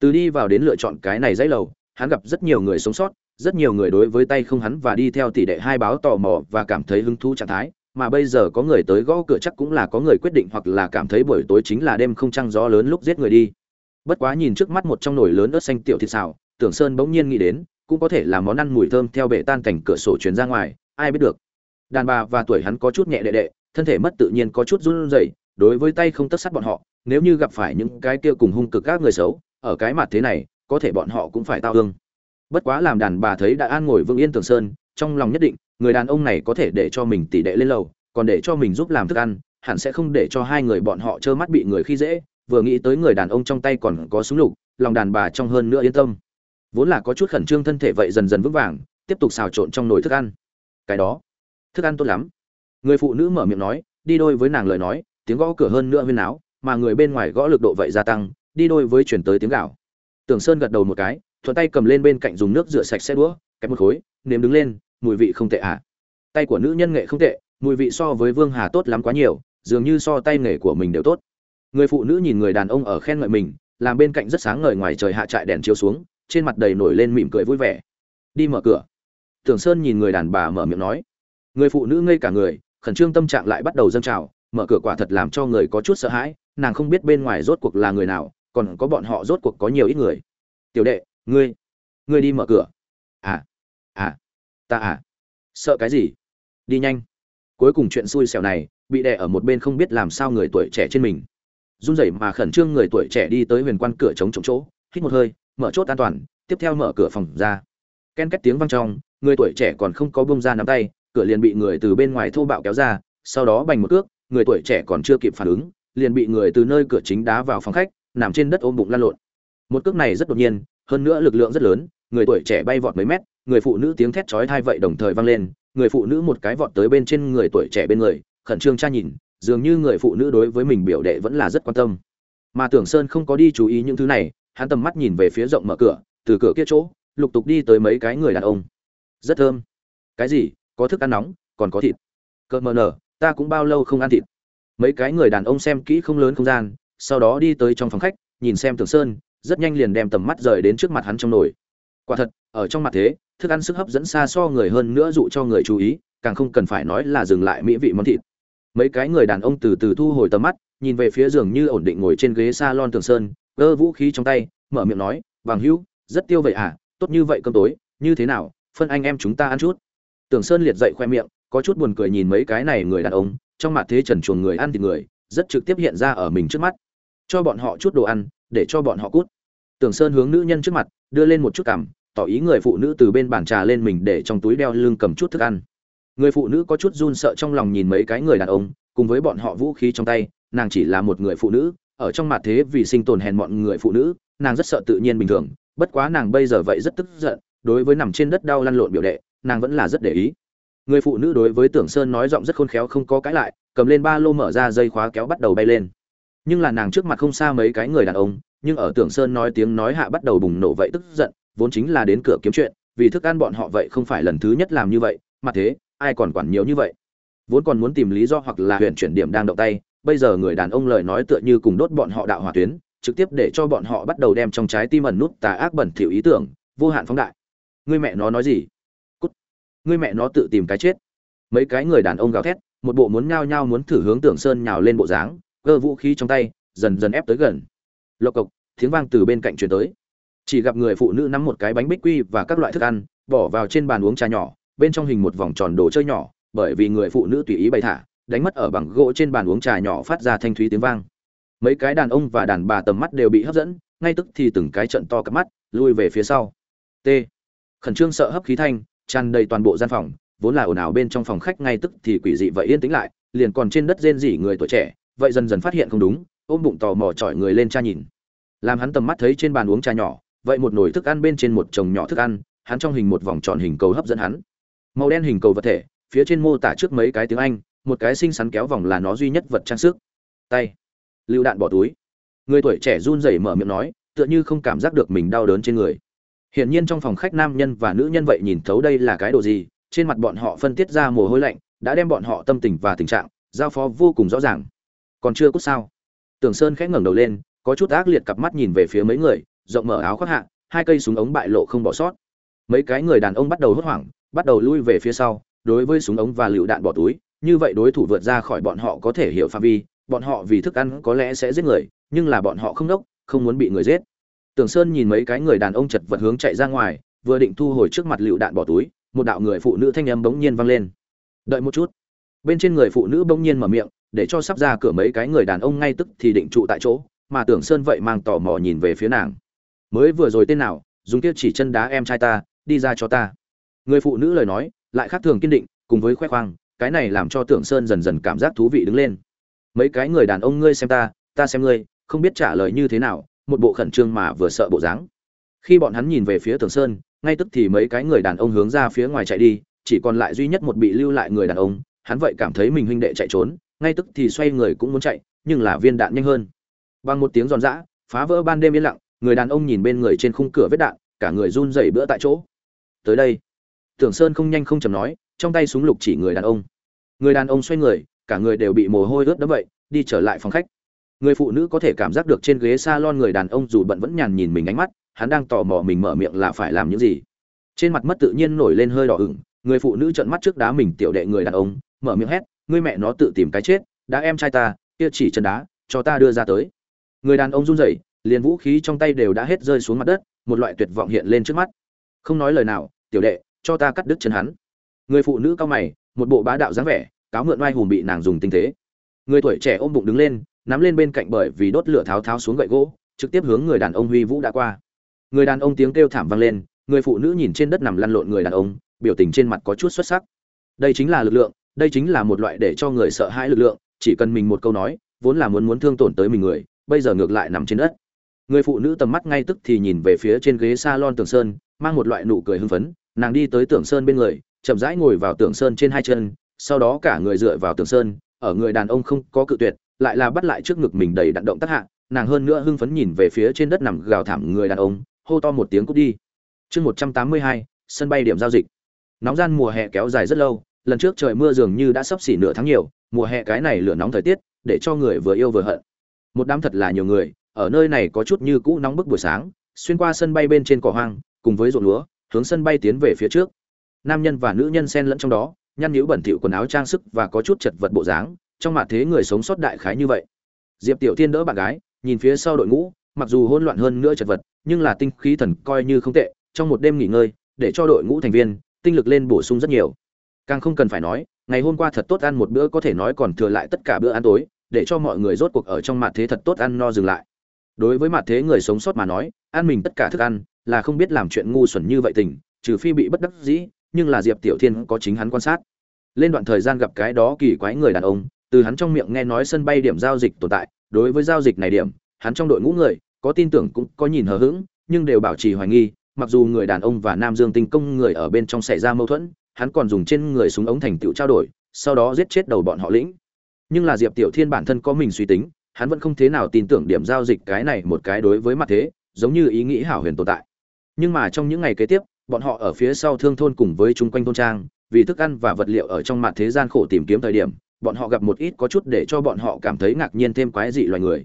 [SPEAKER 1] Từ đi vào đến lựa chọn cái này dãy lầu, hắn gặp rất nhiều người sống sót, rất nhiều người đối với tay không hắn và đi theo tỷ đệ hai báo tò mò và cảm thấy hứng thú trạng thái, mà bây giờ có người tới gõ cửa chắc cũng là có người quyết định hoặc là cảm thấy buổi tối chính là đêm không trăng gió lớn lúc giết người đi. Bất quá nhìn trước mắt một trong nồi lớn ớt xanh tiểu thịt xào, Tưởng Sơn bỗng nhiên nghĩ đến, cũng có thể là món ăn mùi thơm theo bể tan cảnh cửa sổ truyền ra ngoài, ai biết được. Đàn bà và tuổi hắn có chút nhẹ đệ đệ, thân thể mất tự nhiên có chút run rẩy, đối với tay không tất sát bọn họ, nếu như gặp phải những cái kia cùng hung cực các người xấu, ở cái mặt thế này, có thể bọn họ cũng phải tao ương. Bất quá làm đàn bà thấy đã an ngồi vương yên tường sơn, trong lòng nhất định, người đàn ông này có thể để cho mình tỷ đệ lên lầu, còn để cho mình giúp làm thức ăn, hẳn sẽ không để cho hai người bọn họ trơ mắt bị người khi dễ, vừa nghĩ tới người đàn ông trong tay còn có súng lục, lòng đàn bà trong hơn nữa yên tâm vốn là có chút khẩn trương thân thể vậy dần dần vững vàng, tiếp tục xào trộn trong nồi thức ăn. Cái đó, thức ăn tốt lắm. Người phụ nữ mở miệng nói, đi đôi với nàng lời nói, tiếng gõ cửa hơn nữa huyên áo mà người bên ngoài gõ lực độ vậy gia tăng, đi đôi với chuyển tới tiếng gạo tưởng sơn gật đầu một cái, thuận tay cầm lên bên cạnh dùng nước rửa sạch xe đũa, kẹp một khối, nếm đứng lên, mùi vị không tệ à. Tay của nữ nhân nghệ không tệ, mùi vị so với vương hà tốt lắm quá nhiều, dường như so tay nghề của mình đều tốt. Người phụ nữ nhìn người đàn ông ở khen ngợi mình, làm bên cạnh rất sáng ngời ngoài trời hạ trại đèn chiếu xuống trên mặt đầy nổi lên mỉm cười vui vẻ. Đi mở cửa. Tưởng sơn nhìn người đàn bà mở miệng nói. Người phụ nữ ngây cả người, khẩn trương tâm trạng lại bắt đầu dâng trào. Mở cửa quả thật làm cho người có chút sợ hãi, nàng không biết bên ngoài rốt cuộc là người nào, còn có bọn họ rốt cuộc có nhiều ít người. Tiểu đệ, ngươi ngươi đi mở cửa. À à ta à. Sợ cái gì? Đi nhanh. Cuối cùng chuyện xui xẻo này bị đè ở một bên không biết làm sao người tuổi trẻ trên mình. Run rẩy mà khẩn trương người tuổi trẻ đi tới huyền quan cửa chống chống chỗ, hít một hơi mở chốt an toàn, tiếp theo mở cửa phòng ra. Ken két tiếng vang trong, người tuổi trẻ còn không có bông ra nắm tay, cửa liền bị người từ bên ngoài thô bạo kéo ra, sau đó bành một cước, người tuổi trẻ còn chưa kịp phản ứng, liền bị người từ nơi cửa chính đá vào phòng khách, nằm trên đất ôm bụng lăn lộn. Một cước này rất đột nhiên, hơn nữa lực lượng rất lớn, người tuổi trẻ bay vọt mấy mét, người phụ nữ tiếng thét chói tai vậy đồng thời vang lên, người phụ nữ một cái vọt tới bên trên người tuổi trẻ bên người, khẩn trương tra nhìn, dường như người phụ nữ đối với mình biểu đệ vẫn là rất quan tâm. Mà tưởng sơn không có đi chú ý những thứ này hắn tầm mắt nhìn về phía rộng mở cửa, từ cửa kia chỗ, lục tục đi tới mấy cái người đàn ông. Rất thơm. Cái gì? Có thức ăn nóng, còn có thịt. Cợt mờ nở, ta cũng bao lâu không ăn thịt. Mấy cái người đàn ông xem kỹ không lớn không gian, sau đó đi tới trong phòng khách, nhìn xem tường sơn, rất nhanh liền đem tầm mắt rời đến trước mặt hắn trong nồi. Quả thật, ở trong mặt thế, thức ăn sức hấp dẫn xa so người hơn nữa dụ cho người chú ý, càng không cần phải nói là dừng lại mỹ vị món thịt. Mấy cái người đàn ông từ từ thu hồi tầm mắt, nhìn về phía giường như ổn định ngồi trên ghế salon tường sơn gơ vũ khí trong tay, mở miệng nói bằng hữu, rất tiêu vậy à? Tốt như vậy cơm tối, như thế nào? Phân anh em chúng ta ăn chút. Tưởng sơn liệt dậy khoe miệng, có chút buồn cười nhìn mấy cái này người đàn ông, trong mặt thế trần chuồng người ăn thịt người, rất trực tiếp hiện ra ở mình trước mắt. Cho bọn họ chút đồ ăn, để cho bọn họ cút. Tưởng sơn hướng nữ nhân trước mặt, đưa lên một chút cằm, tỏ ý người phụ nữ từ bên bàn trà lên mình để trong túi đeo lưng cầm chút thức ăn. Người phụ nữ có chút run sợ trong lòng nhìn mấy cái người đàn ông, cùng với bọn họ vũ khí trong tay, nàng chỉ là một người phụ nữ ở trong mặt thế vì sinh tồn hèn mọn người phụ nữ, nàng rất sợ tự nhiên bình thường, bất quá nàng bây giờ vậy rất tức giận, đối với nằm trên đất đau lăn lộn biểu đệ, nàng vẫn là rất để ý. Người phụ nữ đối với tưởng sơn nói giọng rất khôn khéo không có cãi lại, cầm lên ba lô mở ra dây khóa kéo bắt đầu bay lên. Nhưng là nàng trước mặt không xa mấy cái người đàn ông, nhưng ở tưởng sơn nói tiếng nói hạ bắt đầu bùng nổ vậy tức giận, vốn chính là đến cửa kiếm chuyện, vì thức ăn bọn họ vậy không phải lần thứ nhất làm như vậy, mà thế, ai còn quản nhiều như vậy? Vốn còn muốn tìm lý do hoặc là huyện chuyển điểm đang động tay bây giờ người đàn ông lời nói tựa như cùng đốt bọn họ đạo hỏa tuyến, trực tiếp để cho bọn họ bắt đầu đem trong trái tim ẩn nút tà ác bẩn thỉu ý tưởng, vô hạn phóng đại. Người mẹ nó nói gì? Cút. Người mẹ nó tự tìm cái chết. Mấy cái người đàn ông gào thét, một bộ muốn nhao nhao muốn thử hướng tưởng sơn nhào lên bộ dáng gơ vũ khí trong tay, dần dần ép tới gần. Lộc cộc, tiếng vang từ bên cạnh truyền tới. Chỉ gặp người phụ nữ nắm một cái bánh bích quy và các loại thức ăn, bỏ vào trên bàn uống trà nhỏ, bên trong hình một vòng tròn đồ chơi nhỏ, bởi vì người phụ nữ tùy ý bày thả đánh mất ở bằng gỗ trên bàn uống trà nhỏ phát ra thanh thúy tiếng vang. Mấy cái đàn ông và đàn bà tầm mắt đều bị hấp dẫn, ngay tức thì từng cái trận to cặp mắt, lui về phía sau. T. Khẩn trương sợ hấp khí thanh, tràn đầy toàn bộ gian phòng, vốn là ồn ào bên trong phòng khách ngay tức thì quỷ dị vậy yên tĩnh lại, liền còn trên đất rên rỉ người tuổi trẻ, vậy dần dần phát hiện không đúng, ôm bụng tò mò chọi người lên cha nhìn. Làm hắn tầm mắt thấy trên bàn uống trà nhỏ, vậy một nồi thức ăn bên trên một chồng nhỏ thức ăn, hắn trong hình một vòng tròn hình cầu hấp dẫn hắn. Màu đen hình cầu vật thể, phía trên mô tả trước mấy cái tiếng anh một cái xinh xắn kéo vòng là nó duy nhất vật trang sức. Tay. Lựu đạn bỏ túi. Người tuổi trẻ run rẩy mở miệng nói, tựa như không cảm giác được mình đau đớn trên người. Hiển nhiên trong phòng khách nam nhân và nữ nhân vậy nhìn thấu đây là cái đồ gì, trên mặt bọn họ phân tiết ra mồ hôi lạnh, đã đem bọn họ tâm tình và tình trạng, giao phó vô cùng rõ ràng. Còn chưa cút sao? Tường sơn khẽ ngẩng đầu lên, có chút ác liệt cặp mắt nhìn về phía mấy người, rộng mở áo khoác hạ, hai cây súng ống bại lộ không bỏ sót. Mấy cái người đàn ông bắt đầu hốt hoảng, bắt đầu lui về phía sau, đối với súng ống và lựu đạn bỏ túi như vậy đối thủ vượt ra khỏi bọn họ có thể hiểu phạm vi, bọn họ vì thức ăn có lẽ sẽ giết người, nhưng là bọn họ không đốc, không muốn bị người giết. Tưởng sơn nhìn mấy cái người đàn ông chật vật hướng chạy ra ngoài, vừa định thu hồi trước mặt lựu đạn bỏ túi, một đạo người phụ nữ thanh âm bỗng nhiên vang lên. Đợi một chút. Bên trên người phụ nữ bỗng nhiên mở miệng, để cho sắp ra cửa mấy cái người đàn ông ngay tức thì định trụ tại chỗ, mà tưởng sơn vậy mang tò mò nhìn về phía nàng. Mới vừa rồi tên nào, dùng kia chỉ chân đá em trai ta, đi ra cho ta. Người phụ nữ lời nói, lại khác thường kiên định, cùng với khoe khoang cái này làm cho tưởng sơn dần dần cảm giác thú vị đứng lên. Mấy cái người đàn ông ngươi xem ta ta xem ngươi, không biết trả lời như thế nào, một bộ khẩn trương mà vừa sợ bộ dáng. Khi bọn hắn nhìn về phía tưởng sơn, ngay tức thì mấy cái người đàn ông hướng ra phía ngoài chạy đi, chỉ còn lại duy nhất một bị lưu lại người đàn ông, hắn vậy cảm thấy mình huynh đệ chạy trốn, ngay tức thì xoay người cũng muốn chạy, nhưng là viên đạn nhanh hơn. Bằng một tiếng giòn giã, phá vỡ ban đêm yên lặng, người đàn ông nhìn bên người trên khung cửa vết đạn, cả người run rẩy bữa tại chỗ. Tới đây, tưởng sơn không nhanh không chầm nói trong tay súng lục chỉ người đàn ông. Người đàn ông xoay người, cả người đều bị mồ hôi ướt đẫm vậy, đi trở lại phòng khách. Người phụ nữ có thể cảm giác được trên ghế salon người đàn ông dù bận vẫn nhàn nhìn mình ánh mắt, hắn đang tò mò mình mở miệng là phải làm những gì. Trên mặt mất tự nhiên nổi lên hơi đỏ ửng, người phụ nữ trợn mắt trước đá mình tiểu đệ người đàn ông, mở miệng hét, ngươi mẹ nó tự tìm cái chết, đã em trai ta, kia chỉ chân đá, cho ta đưa ra tới. Người đàn ông run rẩy, liền vũ khí trong tay đều đã hết rơi xuống mặt đất, một loại tuyệt vọng hiện lên trước mắt. Không nói lời nào, tiểu đệ, cho ta cắt đứt chân hắn người phụ nữ cao mày, một bộ bá đạo dáng vẻ, cáo mượn oai hùng bị nàng dùng tinh tế người tuổi trẻ ôm bụng đứng lên, nắm lên bên cạnh bởi vì đốt lửa tháo tháo xuống gậy gỗ, trực tiếp hướng người đàn ông huy vũ đã qua. Người đàn ông tiếng kêu thảm vang lên, người phụ nữ nhìn trên đất nằm lăn lộn người đàn ông, biểu tình trên mặt có chút xuất sắc. Đây chính là lực lượng, đây chính là một loại để cho người sợ hãi lực lượng, chỉ cần mình một câu nói, vốn là muốn muốn thương tổn tới mình người, bây giờ ngược lại nằm trên đất. Người phụ nữ tầm mắt ngay tức thì nhìn về phía trên ghế salon tường sơn, mang một loại nụ cười hưng phấn, nàng đi tới tường sơn bên người chậm rãi ngồi vào tường sơn trên hai chân, sau đó cả người dựa vào tường sơn, ở người đàn ông không có cự tuyệt, lại là bắt lại trước ngực mình đầy đặn động tác hạ, nàng hơn nữa hưng phấn nhìn về phía trên đất nằm gào thảm người đàn ông, hô to một tiếng cút đi. Chương một trăm tám mươi hai, sân bay điểm giao dịch. Nóng gian mùa hè kéo dài rất lâu, lần trước trời mưa dường như đã sắp xỉ nửa tháng nhiều, mùa hè cái này lửa nóng thời tiết, để cho người vừa yêu vừa hận. Một đám thật là nhiều người, ở nơi này có chút như cũ nóng bức buổi sáng, xuyên qua sân bay bên trên cỏ hoang, cùng với ruộng lúa, hướng sân bay tiến về phía trước nam nhân và nữ nhân xen lẫn trong đó, nhăn nhữ bẩn thỉu quần áo trang sức và có chút chật vật bộ dáng, trong mặt thế người sống sót đại khái như vậy. Diệp tiểu tiên đỡ bạn gái, nhìn phía sau đội ngũ, mặc dù hỗn loạn hơn nữa chật vật, nhưng là tinh khí thần coi như không tệ, trong một đêm nghỉ ngơi, để cho đội ngũ thành viên, tinh lực lên bổ sung rất nhiều. Càng không cần phải nói, ngày hôm qua thật tốt ăn một bữa có thể nói còn thừa lại tất cả bữa ăn tối, để cho mọi người rốt cuộc ở trong mặt thế thật tốt ăn no dừng lại. Đối với mặt thế người sống sót mà nói, ăn mình tất cả thức ăn, là không biết làm chuyện ngu xuẩn như vậy tình, trừ phi bị bất đắc dĩ nhưng là diệp tiểu thiên có chính hắn quan sát. Lên đoạn thời gian gặp cái đó kỳ quái người đàn ông, từ hắn trong miệng nghe nói sân bay điểm giao dịch tồn tại, đối với giao dịch này điểm, hắn trong đội ngũ người, có tin tưởng cũng có nhìn hờ hững, nhưng đều bảo trì hoài nghi, mặc dù người đàn ông và nam dương tinh công người ở bên trong xảy ra mâu thuẫn, hắn còn dùng trên người súng ống thành tựu trao đổi, sau đó giết chết đầu bọn họ lĩnh. Nhưng là diệp tiểu thiên bản thân có mình suy tính, hắn vẫn không thế nào tin tưởng điểm giao dịch cái này một cái đối với mặt thế, giống như ý nghĩ hảo huyền tồn tại. Nhưng mà trong những ngày kế tiếp bọn họ ở phía sau thương thôn cùng với chung quanh thôn trang, vì thức ăn và vật liệu ở trong mặt thế gian khổ tìm kiếm thời điểm, bọn họ gặp một ít có chút để cho bọn họ cảm thấy ngạc nhiên thêm quái dị loài người.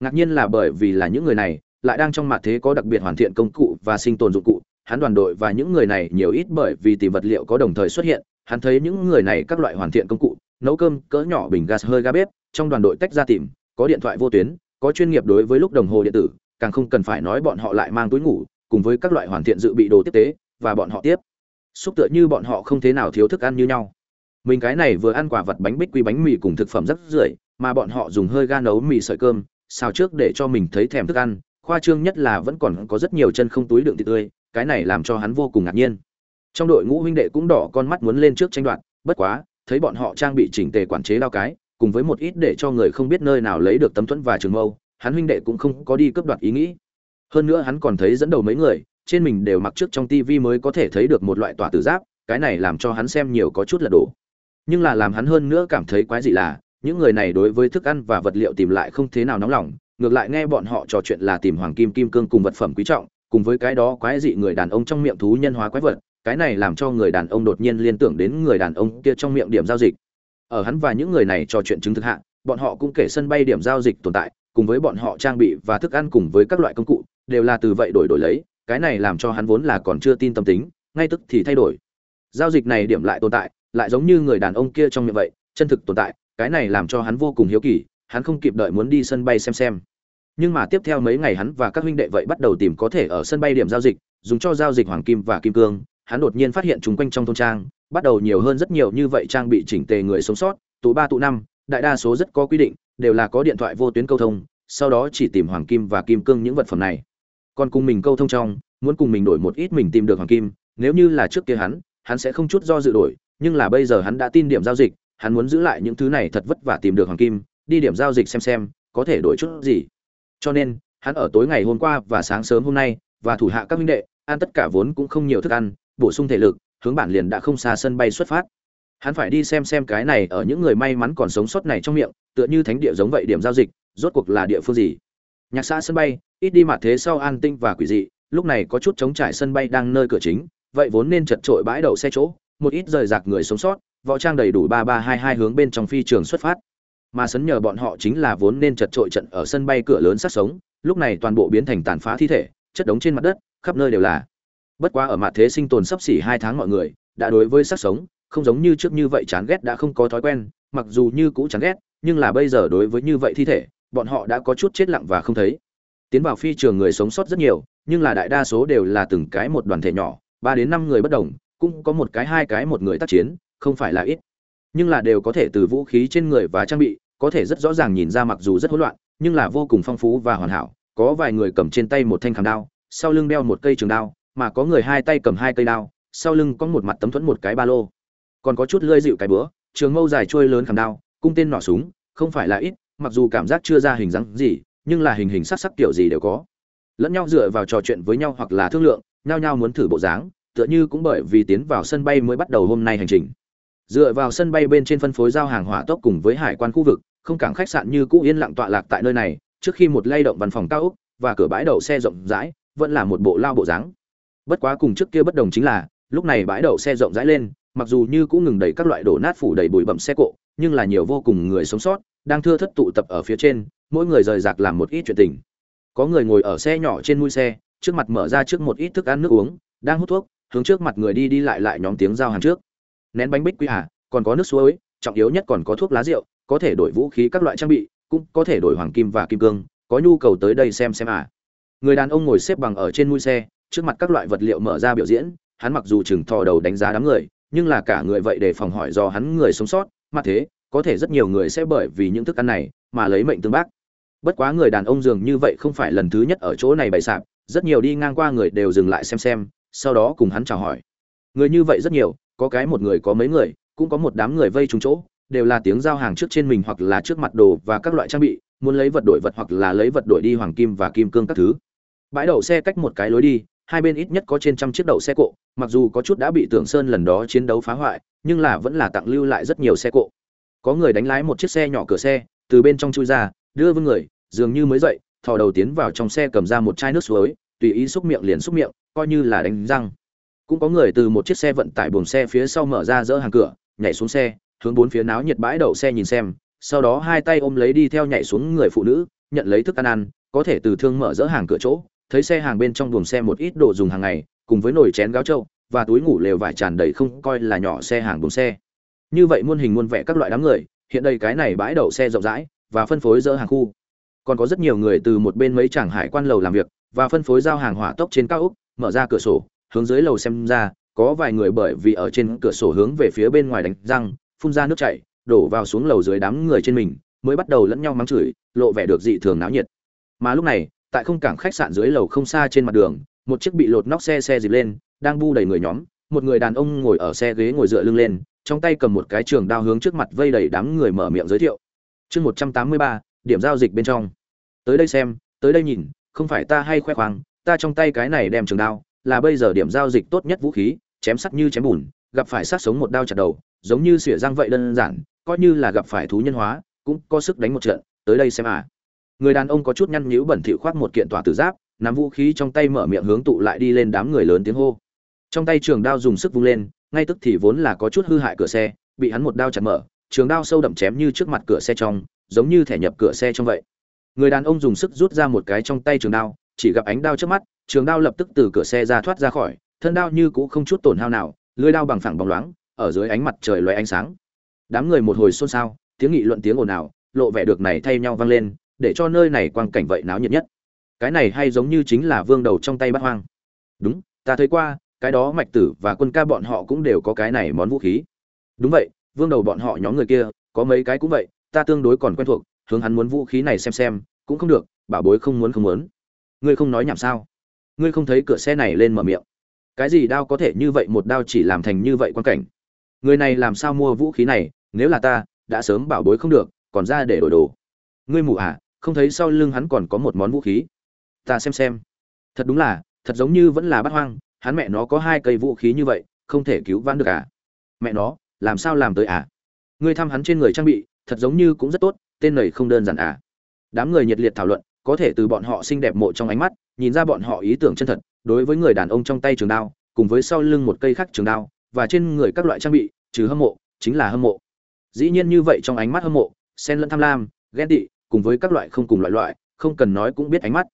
[SPEAKER 1] Ngạc nhiên là bởi vì là những người này lại đang trong mặt thế có đặc biệt hoàn thiện công cụ và sinh tồn dụng cụ. Hắn đoàn đội và những người này nhiều ít bởi vì tìm vật liệu có đồng thời xuất hiện, hắn thấy những người này các loại hoàn thiện công cụ, nấu cơm, cỡ nhỏ, bình gas hơi ga bếp, trong đoàn đội tách ra tìm, có điện thoại vô tuyến, có chuyên nghiệp đối với lúc đồng hồ điện tử, càng không cần phải nói bọn họ lại mang túi ngủ cùng với các loại hoàn thiện dự bị đồ tiếp tế, và bọn họ tiếp. Xúc tựa như bọn họ không thế nào thiếu thức ăn như nhau. Mình cái này vừa ăn quả vật bánh bích quy bánh mì cùng thực phẩm rất rưởi, mà bọn họ dùng hơi ga nấu mì sợi cơm, xào trước để cho mình thấy thèm thức ăn, khoa trương nhất là vẫn còn có rất nhiều chân không túi đựng thịt tươi, cái này làm cho hắn vô cùng ngạc nhiên. Trong đội ngũ huynh đệ cũng đỏ con mắt muốn lên trước tranh đoạt, bất quá, thấy bọn họ trang bị chỉnh tề quản chế đao cái, cùng với một ít để cho người không biết nơi nào lấy được tấm thuẫn và trường mâu, hắn huynh đệ cũng không có đi cướp đoạt ý nghĩ hơn nữa hắn còn thấy dẫn đầu mấy người, trên mình đều mặc trước trong tivi mới có thể thấy được một loại tỏa tử giáp, cái này làm cho hắn xem nhiều có chút là đổ nhưng là làm hắn hơn nữa cảm thấy quái dị là, những người này đối với thức ăn và vật liệu tìm lại không thế nào nóng lòng, ngược lại nghe bọn họ trò chuyện là tìm hoàng kim kim cương cùng vật phẩm quý trọng, cùng với cái đó quái dị người đàn ông trong miệng thú nhân hóa quái vật, cái này làm cho người đàn ông đột nhiên liên tưởng đến người đàn ông kia trong miệng điểm giao dịch. Ở hắn và những người này trò chuyện chứng thực hạ, bọn họ cũng kể sân bay điểm giao dịch tồn tại, cùng với bọn họ trang bị và thức ăn cùng với các loại công cụ đều là từ vậy đổi đổi lấy, cái này làm cho hắn vốn là còn chưa tin tâm tính, ngay tức thì thay đổi. Giao dịch này điểm lại tồn tại, lại giống như người đàn ông kia trong miệng vậy, chân thực tồn tại, cái này làm cho hắn vô cùng hiếu kỳ, hắn không kịp đợi muốn đi sân bay xem xem. Nhưng mà tiếp theo mấy ngày hắn và các huynh đệ vậy bắt đầu tìm có thể ở sân bay điểm giao dịch, dùng cho giao dịch hoàng kim và kim cương, hắn đột nhiên phát hiện chúng quanh trong thôn trang, bắt đầu nhiều hơn rất nhiều như vậy trang bị chỉnh tề người sống sót, tụ ba tụ năm, đại đa số rất có quy định, đều là có điện thoại vô tuyến câu thông, sau đó chỉ tìm hoàng kim và kim cương những vật phẩm này còn cùng mình câu thông trong, muốn cùng mình đổi một ít mình tìm được hoàng kim, nếu như là trước kia hắn hắn sẽ không chút do dự đổi, nhưng là bây giờ hắn đã tin điểm giao dịch, hắn muốn giữ lại những thứ này thật vất vả tìm được hoàng kim, đi điểm giao dịch xem xem, có thể đổi chút gì. Cho nên, hắn ở tối ngày hôm qua và sáng sớm hôm nay, và thủ hạ các minh đệ, ăn tất cả vốn cũng không nhiều thức ăn, bổ sung thể lực, hướng bản liền đã không xa sân bay xuất phát. Hắn phải đi xem xem cái này ở những người may mắn còn sống sót này trong miệng, tựa như thánh địa giống vậy điểm giao dịch, rốt cuộc là địa phương gì nhạc xã sân bay, ít đi mặt thế sau an tinh và quỷ dị, lúc này có chút chống trải sân bay đang nơi cửa chính, vậy vốn nên chật trội bãi đậu xe chỗ, một ít rời rạc người sống sót, võ trang đầy đủ ba ba hai hai hướng bên trong phi trường xuất phát. Mà sấn nhờ bọn họ chính là vốn nên chật trội trận ở sân bay cửa lớn sát sống, lúc này toàn bộ biến thành tàn phá thi thể, chất đống trên mặt đất, khắp nơi đều là. Bất quá ở mặt thế sinh tồn sắp xỉ hai tháng mọi người, đã đối với sát sống, không giống như trước như vậy chán ghét đã không có thói quen, mặc dù như cũ chán ghét, nhưng là bây giờ đối với như vậy thi thể bọn họ đã có chút chết lặng và không thấy. Tiến vào phi trường người sống sót rất nhiều, nhưng là đại đa số đều là từng cái một đoàn thể nhỏ, ba đến năm người bất đồng, cũng có một cái, hai cái, một người tác chiến, không phải là ít. Nhưng là đều có thể từ vũ khí trên người và trang bị, có thể rất rõ ràng nhìn ra mặc dù rất hỗn loạn, nhưng là vô cùng phong phú và hoàn hảo. Có vài người cầm trên tay một thanh khảm đao, sau lưng đeo một cây trường đao, mà có người hai tay cầm hai cây đao, sau lưng có một mặt tấm thuẫn một cái ba lô. Còn có chút lơi dịu cái bữa trường mâu dài trôi lớn khảm đao, cung tên nỏ súng, không phải là ít mặc dù cảm giác chưa ra hình dáng gì, nhưng là hình hình sắc sắc kiểu gì đều có. Lẫn nhau dựa vào trò chuyện với nhau hoặc là thương lượng nhau nhau muốn thử bộ dáng, tựa như cũng bởi vì tiến vào sân bay mới bắt đầu hôm nay hành trình. Dựa vào sân bay bên trên phân phối giao hàng hỏa tốc cùng với hải quan khu vực, không cảng khách sạn như cũ yên lặng tọa lạc tại nơi này, trước khi một lay động văn phòng cao ốc và cửa bãi đậu xe rộng rãi, vẫn là một bộ lao bộ dáng. Bất quá cùng trước kia bất đồng chính là, lúc này bãi đậu xe rộng rãi lên, mặc dù như cũng ngừng đầy các loại đổ nát phủ đầy bụi bậm xe cộ nhưng là nhiều vô cùng người sống sót, đang thưa thất tụ tập ở phía trên, mỗi người rời rạc làm một ít chuyện tình. Có người ngồi ở xe nhỏ trên mui xe, trước mặt mở ra trước một ít thức ăn nước uống, đang hút thuốc, hướng trước mặt người đi đi lại lại nhóm tiếng giao hàng trước. Nén bánh bích quy hà, còn có nước suối, trọng yếu nhất còn có thuốc lá rượu, có thể đổi vũ khí các loại trang bị, cũng có thể đổi hoàng kim và kim cương, có nhu cầu tới đây xem xem à. Người đàn ông ngồi xếp bằng ở trên mui xe, trước mặt các loại vật liệu mở ra biểu diễn, hắn mặc dù chừng thò đầu đánh giá đám người, nhưng là cả người vậy để phòng hỏi do hắn người sống sót mặt thế, có thể rất nhiều người sẽ bởi vì những thức ăn này mà lấy mệnh tương bác. Bất quá người đàn ông dường như vậy không phải lần thứ nhất ở chỗ này bày sạp, rất nhiều đi ngang qua người đều dừng lại xem xem, sau đó cùng hắn chào hỏi. Người như vậy rất nhiều, có cái một người có mấy người, cũng có một đám người vây trúng chỗ, đều là tiếng giao hàng trước trên mình hoặc là trước mặt đồ và các loại trang bị, muốn lấy vật đổi vật hoặc là lấy vật đổi đi hoàng kim và kim cương các thứ. Bãi đậu xe cách một cái lối đi hai bên ít nhất có trên trăm chiếc đậu xe cộ, mặc dù có chút đã bị tưởng sơn lần đó chiến đấu phá hoại, nhưng là vẫn là tặng lưu lại rất nhiều xe cộ. Có người đánh lái một chiếc xe nhỏ cửa xe, từ bên trong chui ra, đưa vương người, dường như mới dậy, thò đầu tiến vào trong xe cầm ra một chai nước suối, tùy ý xúc miệng liền xúc miệng, coi như là đánh răng. Cũng có người từ một chiếc xe vận tải buồng xe phía sau mở ra dỡ hàng cửa, nhảy xuống xe, hướng bốn phía náo nhiệt bãi đậu xe nhìn xem, sau đó hai tay ôm lấy đi theo nhảy xuống người phụ nữ, nhận lấy thức ăn ăn, có thể từ thương mở dỡ hàng cửa chỗ thấy xe hàng bên trong buồng xe một ít đồ dùng hàng ngày cùng với nồi chén gáo trâu và túi ngủ lều vải tràn đầy không coi là nhỏ xe hàng buồng xe. Như vậy muôn hình muôn vẻ các loại đám người hiện đây cái này bãi đậu xe rộng rãi và phân phối dỡ hàng khu. Còn có rất nhiều người từ một bên mấy chàng hải quan lầu làm việc và phân phối giao hàng hỏa tốc trên cao ốc, mở ra cửa sổ hướng dưới lầu xem ra có vài người bởi vì ở trên cửa sổ hướng về phía bên ngoài đánh răng phun ra nước chảy đổ vào xuống lầu dưới đám người trên mình mới bắt đầu lẫn nhau mắng chửi lộ vẻ được dị thường náo nhiệt. Mà lúc này tại không cảng khách sạn dưới lầu không xa trên mặt đường, một chiếc bị lột nóc xe xe dịp lên, đang bu đầy người nhóm, một người đàn ông ngồi ở xe ghế ngồi dựa lưng lên, trong tay cầm một cái trường đao hướng trước mặt vây đầy đám người mở miệng giới thiệu. Chương một trăm tám mươi ba, điểm giao dịch bên trong. Tới đây xem, tới đây nhìn, không phải ta hay khoe khoang, ta trong tay cái này đem trường đao, là bây giờ điểm giao dịch tốt nhất vũ khí, chém sắt như chém bùn, gặp phải sát sống một đao chặt đầu, giống như xỉa răng vậy đơn giản, coi như là gặp phải thú nhân hóa, cũng có sức đánh một trận, tới đây xem à người đàn ông có chút nhăn nhíu bẩn thỉu khoác một kiện tỏa tử giáp, nắm vũ khí trong tay mở miệng hướng tụ lại đi lên đám người lớn tiếng hô. Trong tay trường đao dùng sức vung lên, ngay tức thì vốn là có chút hư hại cửa xe, bị hắn một đao chặt mở, trường đao sâu đậm chém như trước mặt cửa xe trong, giống như thẻ nhập cửa xe trong vậy. Người đàn ông dùng sức rút ra một cái trong tay trường đao, chỉ gặp ánh đao trước mắt, trường đao lập tức từ cửa xe ra thoát ra khỏi, thân đao như cũ không chút tổn hao nào, lưỡi đao bằng phẳng bóng loáng, ở dưới ánh mặt trời loé ánh sáng. Đám người một hồi xôn xao, tiếng nghị luận tiếng ồn ào, lộ vẻ được này thay nhau vang lên để cho nơi này quang cảnh vậy náo nhiệt nhất. Cái này hay giống như chính là vương đầu trong tay bát hoang. Đúng, ta thấy qua, cái đó mạch tử và quân ca bọn họ cũng đều có cái này món vũ khí. Đúng vậy, vương đầu bọn họ nhóm người kia, có mấy cái cũng vậy, ta tương đối còn quen thuộc, hướng hắn muốn vũ khí này xem xem, cũng không được, bảo bối không muốn không muốn. Ngươi không nói nhảm sao? Ngươi không thấy cửa xe này lên mở miệng. Cái gì đao có thể như vậy, một đao chỉ làm thành như vậy quan cảnh? Người này làm sao mua vũ khí này, nếu là ta, đã sớm bảo bối không được, còn ra để đổi đồ. Ngươi mù à không thấy sau lưng hắn còn có một món vũ khí. Ta xem xem. Thật đúng là, thật giống như vẫn là bắt hoang, hắn mẹ nó có hai cây vũ khí như vậy, không thể cứu vãn được à? Mẹ nó, làm sao làm tới à? Ngươi thăm hắn trên người trang bị, thật giống như cũng rất tốt, tên này không đơn giản à? Đám người nhiệt liệt thảo luận, có thể từ bọn họ xinh đẹp mộ trong ánh mắt, nhìn ra bọn họ ý tưởng chân thật, đối với người đàn ông trong tay trường đao, cùng với sau lưng một cây khác trường đao, và trên người các loại trang bị, trừ hâm mộ, chính là hâm mộ. Dĩ nhiên như vậy trong ánh mắt hâm mộ, xen lẫn tham lam, ghen tị cùng với các loại không cùng loại loại, không cần nói cũng biết ánh mắt.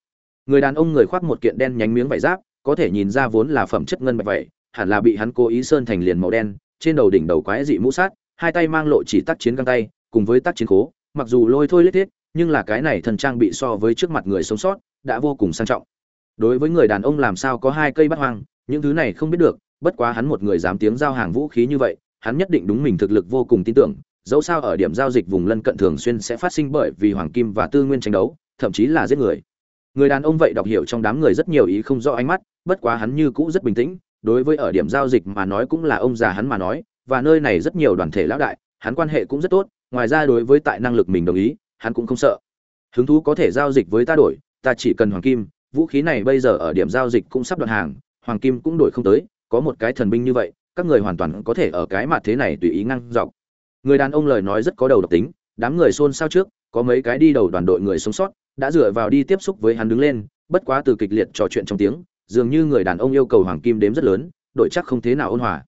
[SPEAKER 1] Người đàn ông người khoác một kiện đen nhánh miếng vải giáp, có thể nhìn ra vốn là phẩm chất ngân bạch vậy, hẳn là bị hắn cố ý sơn thành liền màu đen, trên đầu đỉnh đầu quái dị mũ sát, hai tay mang lộ chỉ tác chiến găng tay, cùng với tác chiến khố, mặc dù lôi thôi lết thiết, nhưng là cái này thần trang bị so với trước mặt người sống sót, đã vô cùng sang trọng. Đối với người đàn ông làm sao có hai cây bắt hoang, những thứ này không biết được, bất quá hắn một người dám tiếng giao hàng vũ khí như vậy, hắn nhất định đúng mình thực lực vô cùng tin tưởng dẫu sao ở điểm giao dịch vùng lân cận thường xuyên sẽ phát sinh bởi vì hoàng kim và tư nguyên tranh đấu, thậm chí là giết người. Người đàn ông vậy đọc hiểu trong đám người rất nhiều ý không rõ ánh mắt, bất quá hắn như cũ rất bình tĩnh, đối với ở điểm giao dịch mà nói cũng là ông già hắn mà nói, và nơi này rất nhiều đoàn thể lão đại, hắn quan hệ cũng rất tốt, ngoài ra đối với tại năng lực mình đồng ý, hắn cũng không sợ. Hứng thú có thể giao dịch với ta đổi, ta chỉ cần hoàng kim, vũ khí này bây giờ ở điểm giao dịch cũng sắp đoạn hàng, hoàng kim cũng đổi không tới, có một cái thần binh như vậy, các người hoàn toàn có thể ở cái mặt thế này tùy ý ngăn dọc người đàn ông lời nói rất có đầu độc tính, đám người xôn xao trước, có mấy cái đi đầu đoàn đội người sống sót, đã dựa vào đi tiếp xúc với hắn đứng lên, bất quá từ kịch liệt trò chuyện trong tiếng, dường như người đàn ông yêu cầu hoàng kim đếm rất lớn, đội chắc không thế nào ôn hòa.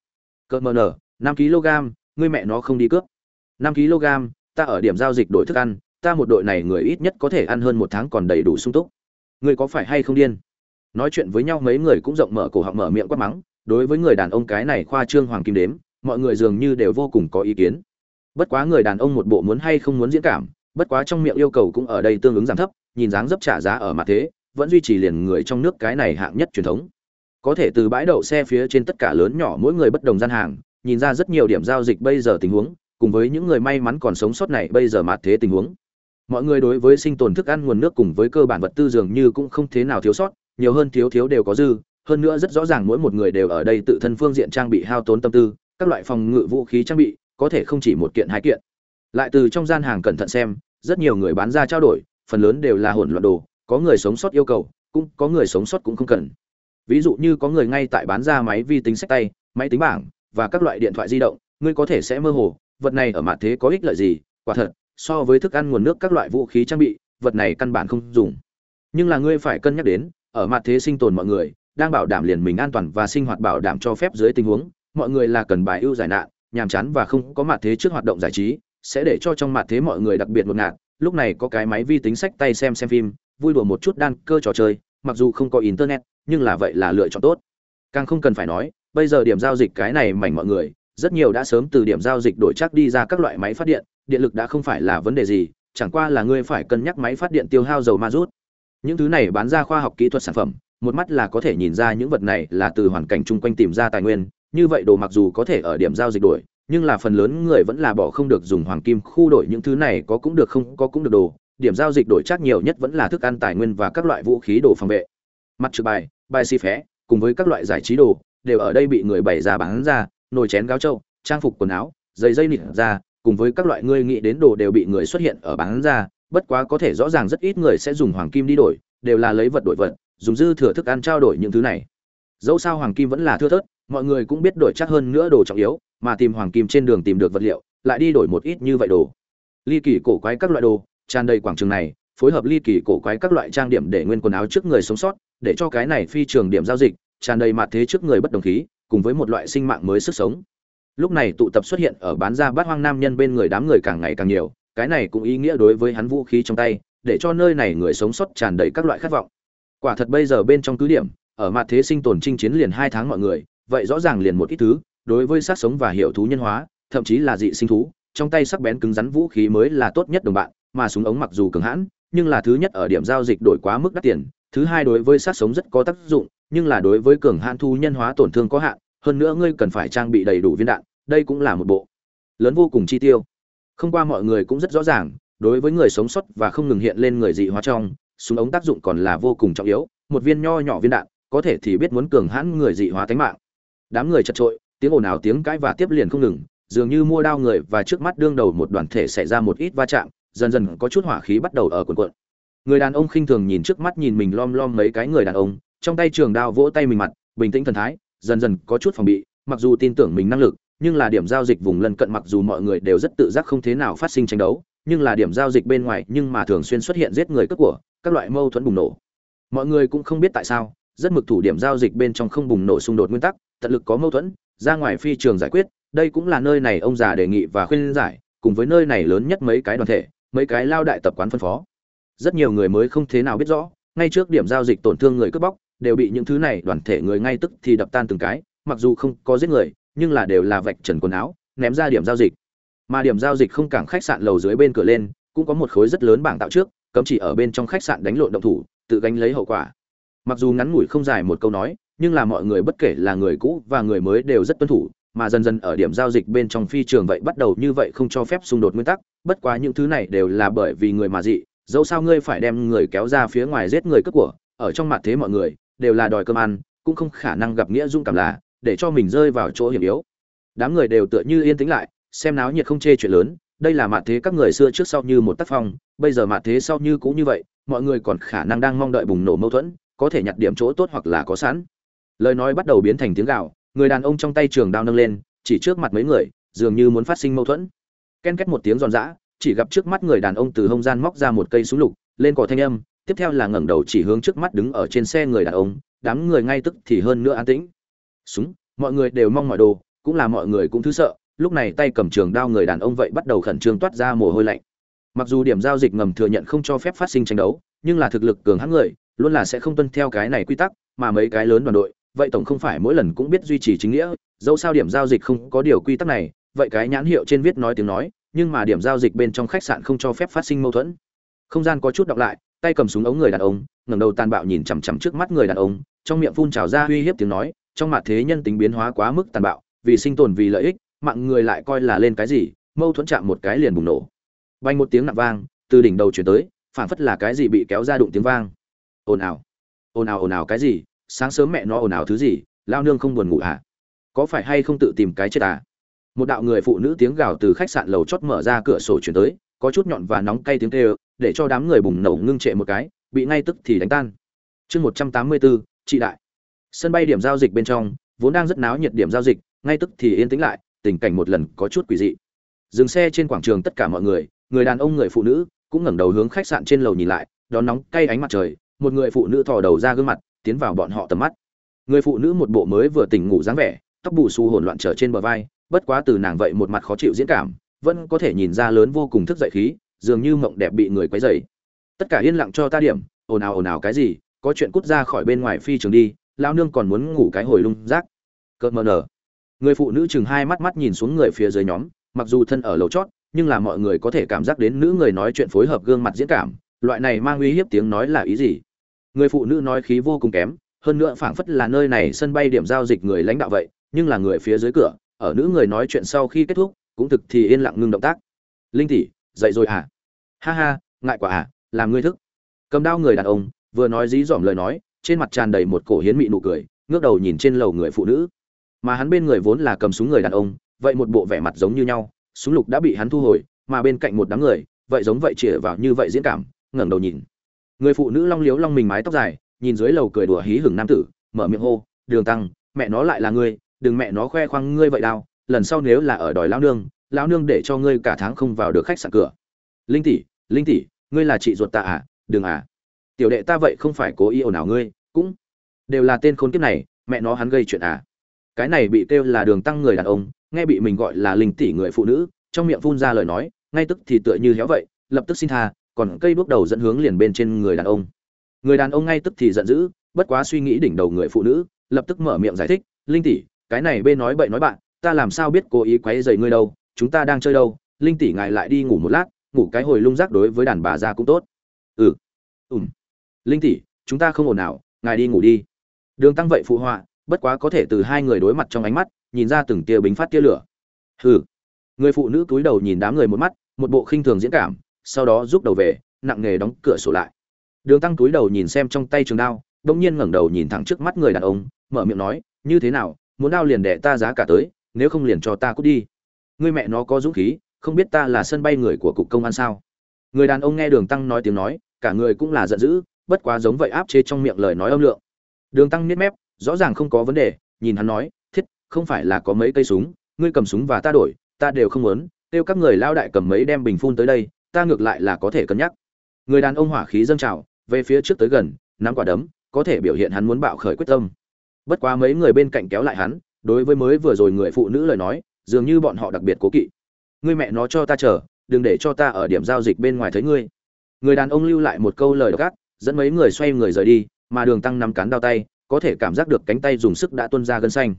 [SPEAKER 1] Cợt mờ nở, năm kg ngươi mẹ nó không đi cướp. Năm kg ta ở điểm giao dịch đổi thức ăn, ta một đội này người ít nhất có thể ăn hơn một tháng còn đầy đủ sung túc. Ngươi có phải hay không điên? Nói chuyện với nhau mấy người cũng rộng mở cổ họng mở miệng quát mắng, đối với người đàn ông cái này khoa trương hoàng kim đếm, mọi người dường như đều vô cùng có ý kiến bất quá người đàn ông một bộ muốn hay không muốn diễn cảm, bất quá trong miệng yêu cầu cũng ở đây tương ứng giảm thấp, nhìn dáng dấp trả giá ở mặt thế, vẫn duy trì liền người trong nước cái này hạng nhất truyền thống. Có thể từ bãi đậu xe phía trên tất cả lớn nhỏ mỗi người bất đồng gian hàng, nhìn ra rất nhiều điểm giao dịch bây giờ tình huống, cùng với những người may mắn còn sống sót này bây giờ mặt thế tình huống. Mọi người đối với sinh tồn thức ăn nguồn nước cùng với cơ bản vật tư dường như cũng không thế nào thiếu sót, nhiều hơn thiếu thiếu đều có dư, hơn nữa rất rõ ràng mỗi một người đều ở đây tự thân phương diện trang bị hao tốn tâm tư, các loại phòng ngự vũ khí trang bị có thể không chỉ một kiện hai kiện. Lại từ trong gian hàng cẩn thận xem, rất nhiều người bán ra trao đổi, phần lớn đều là hỗn loạn đồ, có người sống sót yêu cầu, cũng có người sống sót cũng không cần. Ví dụ như có người ngay tại bán ra máy vi tính sách tay, máy tính bảng, và các loại điện thoại di động, ngươi có thể sẽ mơ hồ, vật này ở mặt thế có ích lợi gì, quả thật, so với thức ăn nguồn nước các loại vũ khí trang bị, vật này căn bản không dùng. Nhưng là ngươi phải cân nhắc đến, ở mặt thế sinh tồn mọi người, đang bảo đảm liền mình an toàn và sinh hoạt bảo đảm cho phép dưới tình huống, mọi người là cần bài ưu giải nạn nhàm chán và không có mặt thế trước hoạt động giải trí, sẽ để cho trong mặt thế mọi người đặc biệt một ngạt. Lúc này có cái máy vi tính sách tay xem xem phim, vui đùa một chút đan cơ trò chơi, mặc dù không có internet, nhưng là vậy là lựa chọn tốt. Càng không cần phải nói, bây giờ điểm giao dịch cái này mảnh mọi người, rất nhiều đã sớm từ điểm giao dịch đổi chắc đi ra các loại máy phát điện điện lực đã không phải là vấn đề gì, chẳng qua là ngươi phải cân nhắc máy phát điện tiêu hao dầu ma rút. Những thứ này bán ra khoa học kỹ thuật sản phẩm, một mắt là có thể nhìn ra những vật này là từ hoàn cảnh chung quanh tìm ra tài nguyên như vậy đồ mặc dù có thể ở điểm giao dịch đổi, nhưng là phần lớn người vẫn là bỏ không được dùng hoàng kim khu đổi những thứ này, có cũng được không, có cũng được đồ. Điểm giao dịch đổi chắc nhiều nhất vẫn là thức ăn tài nguyên và các loại vũ khí đồ phòng vệ. Mặt trừ bài bài xi phé, cùng với các loại giải trí đồ, đều ở đây bị người bày ra bán ra, nồi chén gáo trâu, trang phục quần áo, giày dây nịt ra, cùng với các loại ngươi nghĩ đến đồ đều bị người xuất hiện ở bán ra. Bất quá có thể rõ ràng rất ít người sẽ dùng hoàng kim đi đổi, đều là lấy vật đổi vật, dùng dư thừa thức ăn trao đổi những thứ này. Dẫu sao hoàng kim vẫn là thưa thớt mọi người cũng biết đổi chắc hơn nữa đồ trọng yếu, mà tìm hoàng kim trên đường tìm được vật liệu, lại đi đổi một ít như vậy đồ. Ly kỳ cổ quái các loại đồ, tràn đầy quảng trường này, phối hợp ly kỳ cổ quái các loại trang điểm để nguyên quần áo trước người sống sót, để cho cái này phi trường điểm giao dịch, tràn đầy mặt thế trước người bất đồng khí, cùng với một loại sinh mạng mới sức sống. Lúc này tụ tập xuất hiện ở bán ra bát hoang nam nhân bên người đám người càng ngày càng nhiều, cái này cũng ý nghĩa đối với hắn vũ khí trong tay, để cho nơi này người sống sót tràn đầy các loại khát vọng. Quả thật bây giờ bên trong cứ điểm, ở mặt thế sinh tồn chinh chiến liền hai tháng mọi người vậy rõ ràng liền một ít thứ, đối với sát sống và hiệu thú nhân hóa, thậm chí là dị sinh thú, trong tay sắc bén cứng rắn vũ khí mới là tốt nhất đồng bạn, mà súng ống mặc dù cường hãn, nhưng là thứ nhất ở điểm giao dịch đổi quá mức đắt tiền, thứ hai đối với sát sống rất có tác dụng, nhưng là đối với cường hãn thú nhân hóa tổn thương có hạn, hơn nữa ngươi cần phải trang bị đầy đủ viên đạn, đây cũng là một bộ lớn vô cùng chi tiêu. Không qua mọi người cũng rất rõ ràng, đối với người sống sót và không ngừng hiện lên người dị hóa trong, súng ống tác dụng còn là vô cùng trọng yếu, một viên nho nhỏ viên đạn, có thể thì biết muốn cường hãn người dị hóa tính mạng đám người chật trội, tiếng ồn ào, tiếng cãi và tiếp liền không ngừng, dường như mua đao người và trước mắt đương đầu một đoàn thể xảy ra một ít va chạm, dần dần có chút hỏa khí bắt đầu ở quần quận người đàn ông khinh thường nhìn trước mắt nhìn mình lom lom mấy cái người đàn ông, trong tay trường đao vỗ tay mình mặt, bình tĩnh thần thái, dần dần có chút phòng bị, mặc dù tin tưởng mình năng lực, nhưng là điểm giao dịch vùng lân cận mặc dù mọi người đều rất tự giác không thế nào phát sinh tranh đấu, nhưng là điểm giao dịch bên ngoài nhưng mà thường xuyên xuất hiện giết người cướp của, các loại mâu thuẫn bùng nổ. Mọi người cũng không biết tại sao, rất mực thủ điểm giao dịch bên trong không bùng nổ xung đột nguyên tắc tận lực có mâu thuẫn, ra ngoài phi trường giải quyết, đây cũng là nơi này ông già đề nghị và khuyên giải, cùng với nơi này lớn nhất mấy cái đoàn thể, mấy cái lao đại tập quán phân phó. Rất nhiều người mới không thế nào biết rõ, ngay trước điểm giao dịch tổn thương người cướp bóc, đều bị những thứ này đoàn thể người ngay tức thì đập tan từng cái, mặc dù không có giết người, nhưng là đều là vạch trần quần áo, ném ra điểm giao dịch. Mà điểm giao dịch không cảng khách sạn lầu dưới bên cửa lên, cũng có một khối rất lớn bảng tạo trước, cấm chỉ ở bên trong khách sạn đánh lộn động thủ, tự gánh lấy hậu quả. Mặc dù ngắn ngủi không dài một câu nói nhưng là mọi người bất kể là người cũ và người mới đều rất tuân thủ, mà dần dần ở điểm giao dịch bên trong phi trường vậy bắt đầu như vậy không cho phép xung đột nguyên tắc, bất quá những thứ này đều là bởi vì người mà dị, dẫu sao ngươi phải đem người kéo ra phía ngoài giết người cướp của, ở trong mặt thế mọi người, đều là đòi cơm ăn, cũng không khả năng gặp nghĩa dung cảm là, để cho mình rơi vào chỗ hiểm yếu. Đám người đều tựa như yên tĩnh lại, xem náo nhiệt không chê chuyện lớn, đây là mặt thế các người xưa trước sau như một tác phong, bây giờ mặt thế sau như cũng như vậy, mọi người còn khả năng đang mong đợi bùng nổ mâu thuẫn, có thể nhặt điểm chỗ tốt hoặc là có sẵn lời nói bắt đầu biến thành tiếng gạo người đàn ông trong tay trường đao nâng lên, chỉ trước mặt mấy người, dường như muốn phát sinh mâu thuẫn. Ken két một tiếng giòn giã, chỉ gặp trước mắt người đàn ông từ hông gian móc ra một cây súng lục, lên cỏ thanh âm, tiếp theo là ngẩng đầu chỉ hướng trước mắt đứng ở trên xe người đàn ông, đám người ngay tức thì hơn nữa an tĩnh. Súng, mọi người đều mong mọi đồ, cũng là mọi người cũng thứ sợ, lúc này tay cầm trường đao người đàn ông vậy bắt đầu khẩn trương toát ra mồ hôi lạnh. Mặc dù điểm giao dịch ngầm thừa nhận không cho phép phát sinh tranh đấu, nhưng là thực lực cường hãn người, luôn là sẽ không tuân theo cái này quy tắc, mà mấy cái lớn đoàn đội vậy tổng không phải mỗi lần cũng biết duy trì chính nghĩa, dẫu sao điểm giao dịch không có điều quy tắc này, vậy cái nhãn hiệu trên viết nói tiếng nói, nhưng mà điểm giao dịch bên trong khách sạn không cho phép phát sinh mâu thuẫn. Không gian có chút đọc lại, tay cầm súng ống người đàn ông, ngẩng đầu tàn bạo nhìn chằm chằm trước mắt người đàn ông, trong miệng phun trào ra uy hiếp tiếng nói, trong mặt thế nhân tính biến hóa quá mức tàn bạo, vì sinh tồn vì lợi ích, mạng người lại coi là lên cái gì, mâu thuẫn chạm một cái liền bùng nổ. Vang một tiếng nặng vang, từ đỉnh đầu chuyển tới, phảng phất là cái gì bị kéo ra đụng tiếng vang. Ồn ào ồn ào ồn ào cái gì? Sáng sớm mẹ nó ồn ào thứ gì, lao nương không buồn ngủ à có phải hay không tự tìm cái chết à? Một đạo người phụ nữ tiếng gào từ khách sạn lầu chót mở ra cửa sổ chuyển tới, có chút nhọn và nóng cay tiếng kêu, để cho đám người bùng nổ ngưng trệ một cái, bị ngay tức thì đánh tan. Chương một trăm tám mươi bốn trị đại. Sân bay điểm giao dịch bên trong, vốn đang rất náo nhiệt điểm giao dịch, ngay tức thì yên tĩnh lại, tình cảnh một lần có chút quỷ dị. Dừng xe trên quảng trường tất cả mọi người người đàn ông người phụ nữ cũng ngẩng đầu hướng khách sạn trên lầu nhìn lại, đón nóng cay ánh mặt trời, một người phụ nữ thò đầu ra gương mặt tiến vào bọn họ tầm mắt. Người phụ nữ một bộ mới vừa tỉnh ngủ dáng vẻ, tóc bù xù hỗn loạn trở trên bờ vai, bất quá từ nàng vậy một mặt khó chịu diễn cảm, vẫn có thể nhìn ra lớn vô cùng thức dậy khí, dường như mộng đẹp bị người quấy rầy. Tất cả yên lặng cho ta điểm, ồn ào ồn ào cái gì, có chuyện cút ra khỏi bên ngoài phi trường đi lao nương còn muốn ngủ cái hồi lung rác. Cợt mờ nở. Người phụ nữ chừng hai mắt mắt nhìn xuống người phía dưới nhóm, mặc dù thân ở lầu chót, nhưng là mọi người có thể cảm giác đến nữ người nói chuyện phối hợp gương mặt diễn cảm, loại này mang uy hiếp tiếng nói là ý gì? Người phụ nữ nói khí vô cùng kém, hơn nữa phảng phất là nơi này sân bay điểm giao dịch người lãnh đạo vậy, nhưng là người phía dưới cửa, ở nữ người nói chuyện sau khi kết thúc, cũng thực thì yên lặng ngưng động tác. Linh tỷ, dậy rồi à? Ha ha, ngại quả à làm ngươi thức. Cầm đao người đàn ông, vừa nói dí dỏm lời nói, trên mặt tràn đầy một cổ hiến mị nụ cười, ngước đầu nhìn trên lầu người phụ nữ. Mà hắn bên người vốn là cầm súng người đàn ông, vậy một bộ vẻ mặt giống như nhau, súng lục đã bị hắn thu hồi, mà bên cạnh một đám người, vậy giống vậy chĩa vào như vậy diễn cảm, ngẩng đầu nhìn người phụ nữ long liếu long mình mái tóc dài, nhìn dưới lầu cười đùa hí hửng nam tử, mở miệng hô, đường tăng, mẹ nó lại là ngươi, đừng mẹ nó khoe khoang ngươi vậy đau, lần sau nếu là ở đòi lao nương lao nương để cho ngươi cả tháng không vào được khách sạn cửa. Linh tỷ linh tỷ, ngươi là chị ruột ta à đừng à. Tiểu đệ ta vậy không phải cố ý ồn ào ngươi, cũng đều là tên khốn kiếp này, mẹ nó hắn gây chuyện à. Cái này bị kêu là đường tăng người đàn ông, nghe bị mình gọi là linh tỷ người phụ nữ, trong miệng phun ra lời nói, ngay tức thì tựa như héo vậy, lập tức xin tha còn cây bước đầu dẫn hướng liền bên trên người đàn ông. Người đàn ông ngay tức thì giận dữ, bất quá suy nghĩ đỉnh đầu người phụ nữ, lập tức mở miệng giải thích, linh tỷ, cái này bên nói bậy nói bạn, ta làm sao biết cố ý quấy rầy ngươi đâu, chúng ta đang chơi đâu, linh tỷ ngài lại đi ngủ một lát, ngủ cái hồi lung rác đối với đàn bà ra cũng tốt. Ừ ừm. Linh tỷ, chúng ta không ổn nào ngài đi ngủ đi. Đường tăng vậy phụ họa, bất quá có thể từ hai người đối mặt trong ánh mắt, nhìn ra từng tia bính phát tia lửa. Hừ. Người phụ nữ cúi đầu nhìn đám người một mắt, một bộ khinh thường diễn cảm sau đó rút đầu về, nặng nghề đóng cửa sổ lại. Đường tăng cúi đầu nhìn xem trong tay trường đao đông nhiên ngẩng đầu nhìn thẳng trước mắt người đàn ông, mở miệng nói, như thế nào, muốn đao liền đẻ ta giá cả tới, nếu không liền cho ta cút đi. Người mẹ nó có dũng khí, không biết ta là sân bay người của cục công an sao? Người đàn ông nghe đường tăng nói tiếng nói, cả người cũng là giận dữ, bất quá giống vậy áp chế trong miệng lời nói âm lượng. Đường tăng niết mép, rõ ràng không có vấn đề, nhìn hắn nói, thiết, không phải là có mấy cây súng, ngươi cầm súng và ta đổi, ta đều không muốn, kêu các người lao đại cầm mấy đem bình phun tới đây ta ngược lại là có thể cân nhắc. Người đàn ông hỏa khí dâng trào, về phía trước tới gần, nắm quả đấm, có thể biểu hiện hắn muốn bạo khởi quyết tâm. Bất quá mấy người bên cạnh kéo lại hắn, đối với mới vừa rồi người phụ nữ lời nói, dường như bọn họ đặc biệt cố kỵ. Người mẹ nó cho ta chờ, đừng để cho ta ở điểm giao dịch bên ngoài thấy ngươi. Người đàn ông lưu lại một câu lời độc ác, dẫn mấy người xoay người rời đi, mà đường tăng nắm cán đao tay, có thể cảm giác được cánh tay dùng sức đã tuôn ra gân xanh.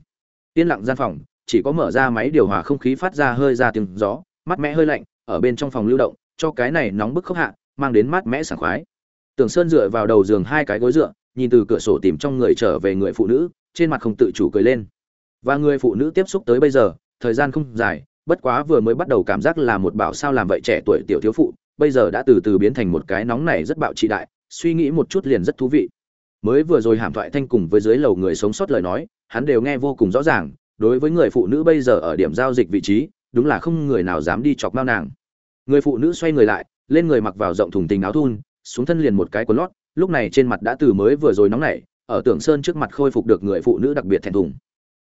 [SPEAKER 1] Yên lặng gian phòng, chỉ có mở ra máy điều hòa không khí phát ra hơi ra tiếng gió, mát mẻ hơi lạnh, ở bên trong phòng lưu động cho cái này nóng bức khốc hạ, mang đến mát mẽ sảng khoái. Tưởng sơn dựa vào đầu giường hai cái gối dựa, nhìn từ cửa sổ tìm trong người trở về người phụ nữ, trên mặt không tự chủ cười lên. Và người phụ nữ tiếp xúc tới bây giờ, thời gian không dài, bất quá vừa mới bắt đầu cảm giác là một bảo sao làm vậy trẻ tuổi tiểu thiếu phụ, bây giờ đã từ từ biến thành một cái nóng này rất bạo trị đại, suy nghĩ một chút liền rất thú vị. Mới vừa rồi hàm thoại thanh cùng với dưới lầu người sống sót lời nói, hắn đều nghe vô cùng rõ ràng, đối với người phụ nữ bây giờ ở điểm giao dịch vị trí, đúng là không người nào dám đi chọc mao nàng người phụ nữ xoay người lại, lên người mặc vào rộng thùng tình áo thun, xuống thân liền một cái quần lót, lúc này trên mặt đã từ mới vừa rồi nóng nảy, ở tưởng sơn trước mặt khôi phục được người phụ nữ đặc biệt thẹn thùng.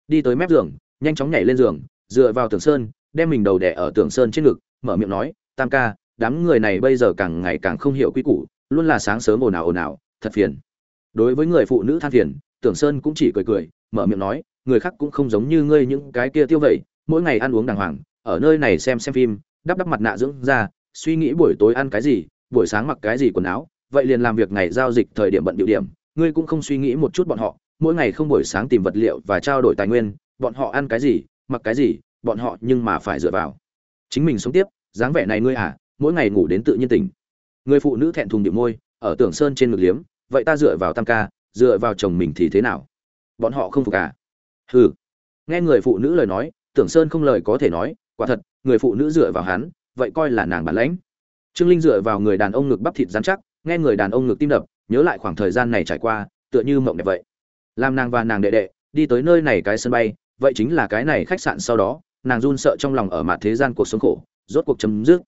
[SPEAKER 1] Đi tới mép giường, nhanh chóng nhảy lên giường, dựa vào tưởng sơn, đem mình đầu đẻ ở tưởng sơn trên ngực, mở miệng nói, tam ca, đám người này bây giờ càng ngày càng không hiểu quy củ, luôn là sáng sớm ồn ào ồn ào, thật phiền. Đối với người phụ nữ than phiền, tưởng sơn cũng chỉ cười cười, mở miệng nói, người khác cũng không giống như ngươi những cái kia tiêu vẩy mỗi ngày ăn uống đàng hoàng, ở nơi này xem xem phim đắp đắp mặt nạ dưỡng ra suy nghĩ buổi tối ăn cái gì, buổi sáng mặc cái gì quần áo, vậy liền làm việc ngày giao dịch thời điểm bận điều điểm. Ngươi cũng không suy nghĩ một chút bọn họ, mỗi ngày không buổi sáng tìm vật liệu và trao đổi tài nguyên, bọn họ ăn cái gì, mặc cái gì, bọn họ nhưng mà phải dựa vào. Chính mình sống tiếp, dáng vẻ này ngươi à mỗi ngày ngủ đến tự nhiên tỉnh. Người phụ nữ thẹn thùng điệu môi, ở tưởng sơn trên ngực liếm, vậy ta dựa vào tam ca, dựa vào chồng mình thì thế nào? Bọn họ không phục à? Hừ. Nghe người phụ nữ lời nói tưởng sơn không lời có thể nói quả thật, người phụ nữ dựa vào hắn, vậy coi là nàng bản lãnh. Trương linh dựa vào người đàn ông ngực bắp thịt dán chắc, nghe người đàn ông ngực tim đập, nhớ lại khoảng thời gian này trải qua, tựa như mộng đẹp vậy. Làm nàng và nàng đệ đệ, đi tới nơi này cái sân bay, vậy chính là cái này khách sạn sau đó, nàng run sợ trong lòng ở mặt thế gian cuộc sống khổ, rốt cuộc chấm dứt.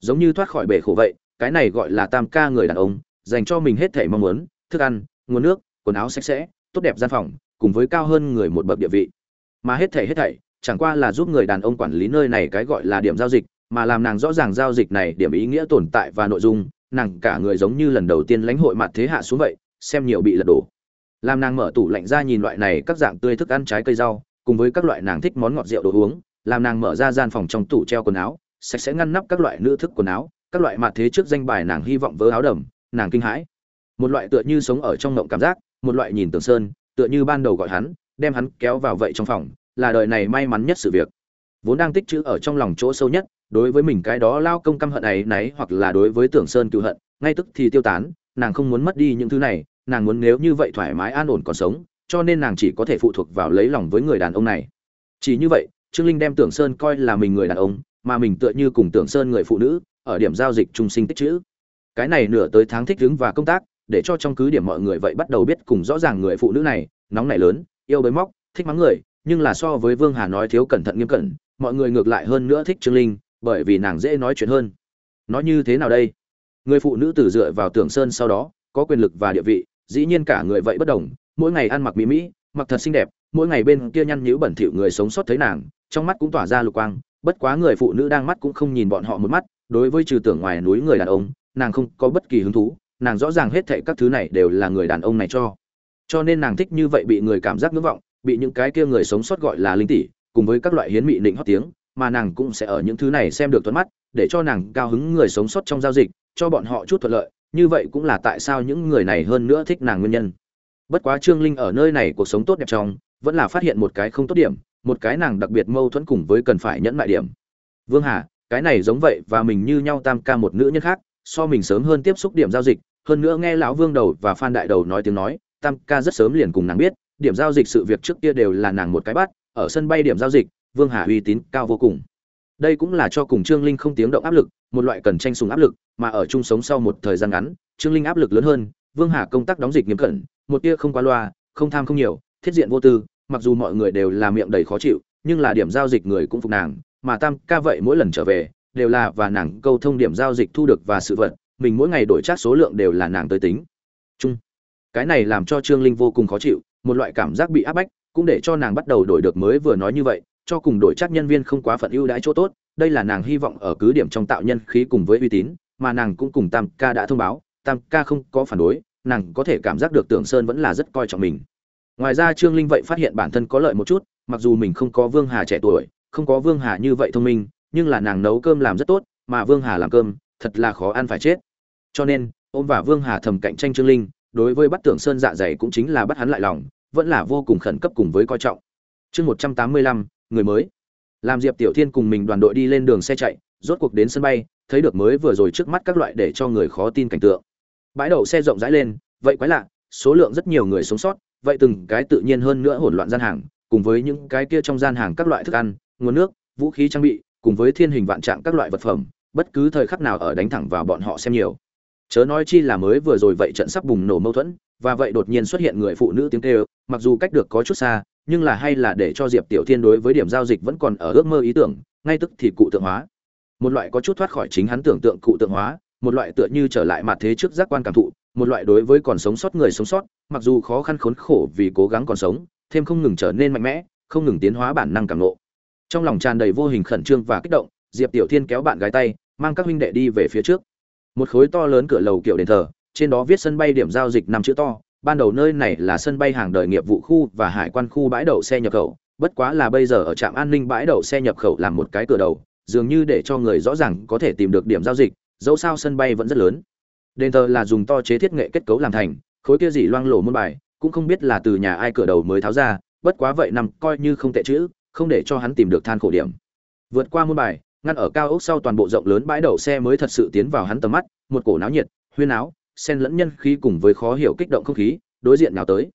[SPEAKER 1] Giống như thoát khỏi bể khổ vậy, cái này gọi là tam ca người đàn ông, dành cho mình hết thể mong muốn, thức ăn, nguồn nước, quần áo sạch sẽ, tốt đẹp gian phòng, cùng với cao hơn người một bậc địa vị. Mà hết thể hết thảy chẳng qua là giúp người đàn ông quản lý nơi này cái gọi là điểm giao dịch, mà làm nàng rõ ràng giao dịch này điểm ý nghĩa tồn tại và nội dung, nàng cả người giống như lần đầu tiên lãnh hội mặt thế hạ xuống vậy, xem nhiều bị lật đổ. Làm nàng mở tủ lạnh ra nhìn loại này các dạng tươi thức ăn trái cây rau, cùng với các loại nàng thích món ngọt rượu đồ uống, làm nàng mở ra gian phòng trong tủ treo quần áo, sạch sẽ ngăn nắp các loại nữ thức quần áo, các loại mặt thế trước danh bài nàng hy vọng vớ áo đầm, nàng kinh hãi. Một loại tựa như sống ở trong ngộng cảm giác, một loại nhìn tường sơn, tựa như ban đầu gọi hắn, đem hắn kéo vào vậy trong phòng là đời này may mắn nhất sự việc. Vốn đang tích chữ ở trong lòng chỗ sâu nhất, đối với mình cái đó lao công căm hận ấy nấy hoặc là đối với tưởng sơn cựu hận, ngay tức thì tiêu tán, nàng không muốn mất đi những thứ này, nàng muốn nếu như vậy thoải mái an ổn còn sống, cho nên nàng chỉ có thể phụ thuộc vào lấy lòng với người đàn ông này. Chỉ như vậy, trương linh đem tưởng sơn coi là mình người đàn ông, mà mình tựa như cùng tưởng sơn người phụ nữ, ở điểm giao dịch trung sinh tích chữ. Cái này nửa tới tháng thích đứng và công tác, để cho trong cứ điểm mọi người vậy bắt đầu biết cùng rõ ràng người phụ nữ này, nóng nảy lớn, yêu bới móc, thích mắng người nhưng là so với vương hà nói thiếu cẩn thận nghiêm cẩn, mọi người ngược lại hơn nữa thích trương linh, bởi vì nàng dễ nói chuyện hơn. Nói như thế nào đây? Người phụ nữ từ dựa vào tưởng sơn sau đó, có quyền lực và địa vị, dĩ nhiên cả người vậy bất đồng, mỗi ngày ăn mặc mỹ mỹ, mặc thật xinh đẹp, mỗi ngày bên kia nhăn nhíu bẩn thỉu người sống sót thấy nàng, trong mắt cũng tỏa ra lục quang, bất quá người phụ nữ đang mắt cũng không nhìn bọn họ một mắt, đối với trừ tưởng ngoài núi người đàn ông, nàng không có bất kỳ hứng thú, nàng rõ ràng hết thảy các thứ này đều là người đàn ông này cho. Cho nên nàng thích như vậy bị người cảm giác ngưỡng vọng bị những cái kia người sống sót gọi là linh tỷ, cùng với các loại hiến mị định hót tiếng, mà nàng cũng sẽ ở những thứ này xem được thuận mắt, để cho nàng cao hứng người sống sót trong giao dịch, cho bọn họ chút thuận lợi. Như vậy cũng là tại sao những người này hơn nữa thích nàng nguyên nhân. Bất quá trương linh ở nơi này cuộc sống tốt đẹp trong, vẫn là phát hiện một cái không tốt điểm, một cái nàng đặc biệt mâu thuẫn cùng với cần phải nhẫn mại điểm. Vương hà, cái này giống vậy và mình như nhau tam ca một nữ nhân khác, so mình sớm hơn tiếp xúc điểm giao dịch, hơn nữa nghe lão vương đầu và phan đại đầu nói tiếng nói, tam ca rất sớm liền cùng nàng biết điểm giao dịch sự việc trước kia đều là nàng một cái bắt, ở sân bay điểm giao dịch, vương hà uy tín cao vô cùng. Đây cũng là cho cùng trương linh không tiếng động áp lực, một loại cần tranh sùng áp lực, mà ở chung sống sau một thời gian ngắn, trương linh áp lực lớn hơn, vương hà công tác đóng dịch nghiêm cẩn, một tia không qua loa, không tham không nhiều, thiết diện vô tư, mặc dù mọi người đều là miệng đầy khó chịu, nhưng là điểm giao dịch người cũng phục nàng, mà tam ca vậy mỗi lần trở về, đều là và nàng câu thông điểm giao dịch thu được và sự vật, mình mỗi ngày đổi chắc số lượng đều là nàng tới tính. Chung, cái này làm cho trương linh vô cùng khó chịu một loại cảm giác bị áp bách, cũng để cho nàng bắt đầu đổi được mới vừa nói như vậy, cho cùng đổi chắc nhân viên không quá phận ưu đãi chỗ tốt, đây là nàng hy vọng ở cứ điểm trong tạo nhân khí cùng với uy tín, mà nàng cũng cùng tam ca đã thông báo, tam ca không có phản đối, nàng có thể cảm giác được tưởng sơn vẫn là rất coi trọng mình. Ngoài ra trương linh vậy phát hiện bản thân có lợi một chút, mặc dù mình không có vương hà trẻ tuổi, không có vương hà như vậy thông minh, nhưng là nàng nấu cơm làm rất tốt, mà vương hà làm cơm, thật là khó ăn phải chết. Cho nên, ôm và vương hà thầm cạnh tranh trương linh, đối với bắt tưởng sơn dạ dày cũng chính là bắt hắn lại lòng vẫn là vô cùng khẩn cấp cùng với coi trọng. Chương một trăm tám mươi lăm, người mới. Làm diệp tiểu thiên cùng mình đoàn đội đi lên đường xe chạy, rốt cuộc đến sân bay, thấy được mới vừa rồi trước mắt các loại để cho người khó tin cảnh tượng. Bãi đậu xe rộng rãi lên, vậy quái lạ, số lượng rất nhiều người sống sót, vậy từng cái tự nhiên hơn nữa hỗn loạn gian hàng, cùng với những cái kia trong gian hàng các loại thức ăn, nguồn nước, vũ khí trang bị, cùng với thiên hình vạn trạng các loại vật phẩm, bất cứ thời khắc nào ở đánh thẳng vào bọn họ xem nhiều. Chớ nói chi là mới vừa rồi vậy trận sắp bùng nổ mâu thuẫn và vậy đột nhiên xuất hiện người phụ nữ tiếng kêu, mặc dù cách được có chút xa, nhưng là hay là để cho diệp tiểu thiên đối với điểm giao dịch vẫn còn ở ước mơ ý tưởng, ngay tức thì cụ tượng hóa. Một loại có chút thoát khỏi chính hắn tưởng tượng cụ tượng hóa, một loại tựa như trở lại mặt thế trước giác quan cảm thụ, một loại đối với còn sống sót người sống sót, mặc dù khó khăn khốn khổ vì cố gắng còn sống, thêm không ngừng trở nên mạnh mẽ, không ngừng tiến hóa bản năng cảm ngộ. Trong lòng tràn đầy vô hình khẩn trương và kích động, diệp tiểu thiên kéo bạn gái tay, mang các huynh đệ đi về phía trước. Một khối to lớn cửa lầu kiểu đền thờ trên đó viết sân bay điểm giao dịch năm chữ to, ban đầu nơi này là sân bay hàng đời nghiệp vụ khu và hải quan khu bãi đậu xe nhập khẩu, bất quá là bây giờ ở trạm an ninh bãi đậu xe nhập khẩu làm một cái cửa đầu, dường như để cho người rõ ràng có thể tìm được điểm giao dịch, dẫu sao sân bay vẫn rất lớn. Đền thờ là dùng to chế thiết nghệ kết cấu làm thành, khối kia gì loang lổ môn bài, cũng không biết là từ nhà ai cửa đầu mới tháo ra, bất quá vậy nằm coi như không tệ chữ, không để cho hắn tìm được than khổ điểm. Vượt qua môn bài, ngăn ở cao ốc sau toàn bộ rộng lớn bãi đậu xe mới thật sự tiến vào hắn tầm mắt, một cổ náo nhiệt, huyên áo sen lẫn nhân khí cùng với khó hiểu kích động không khí, đối diện nào tới.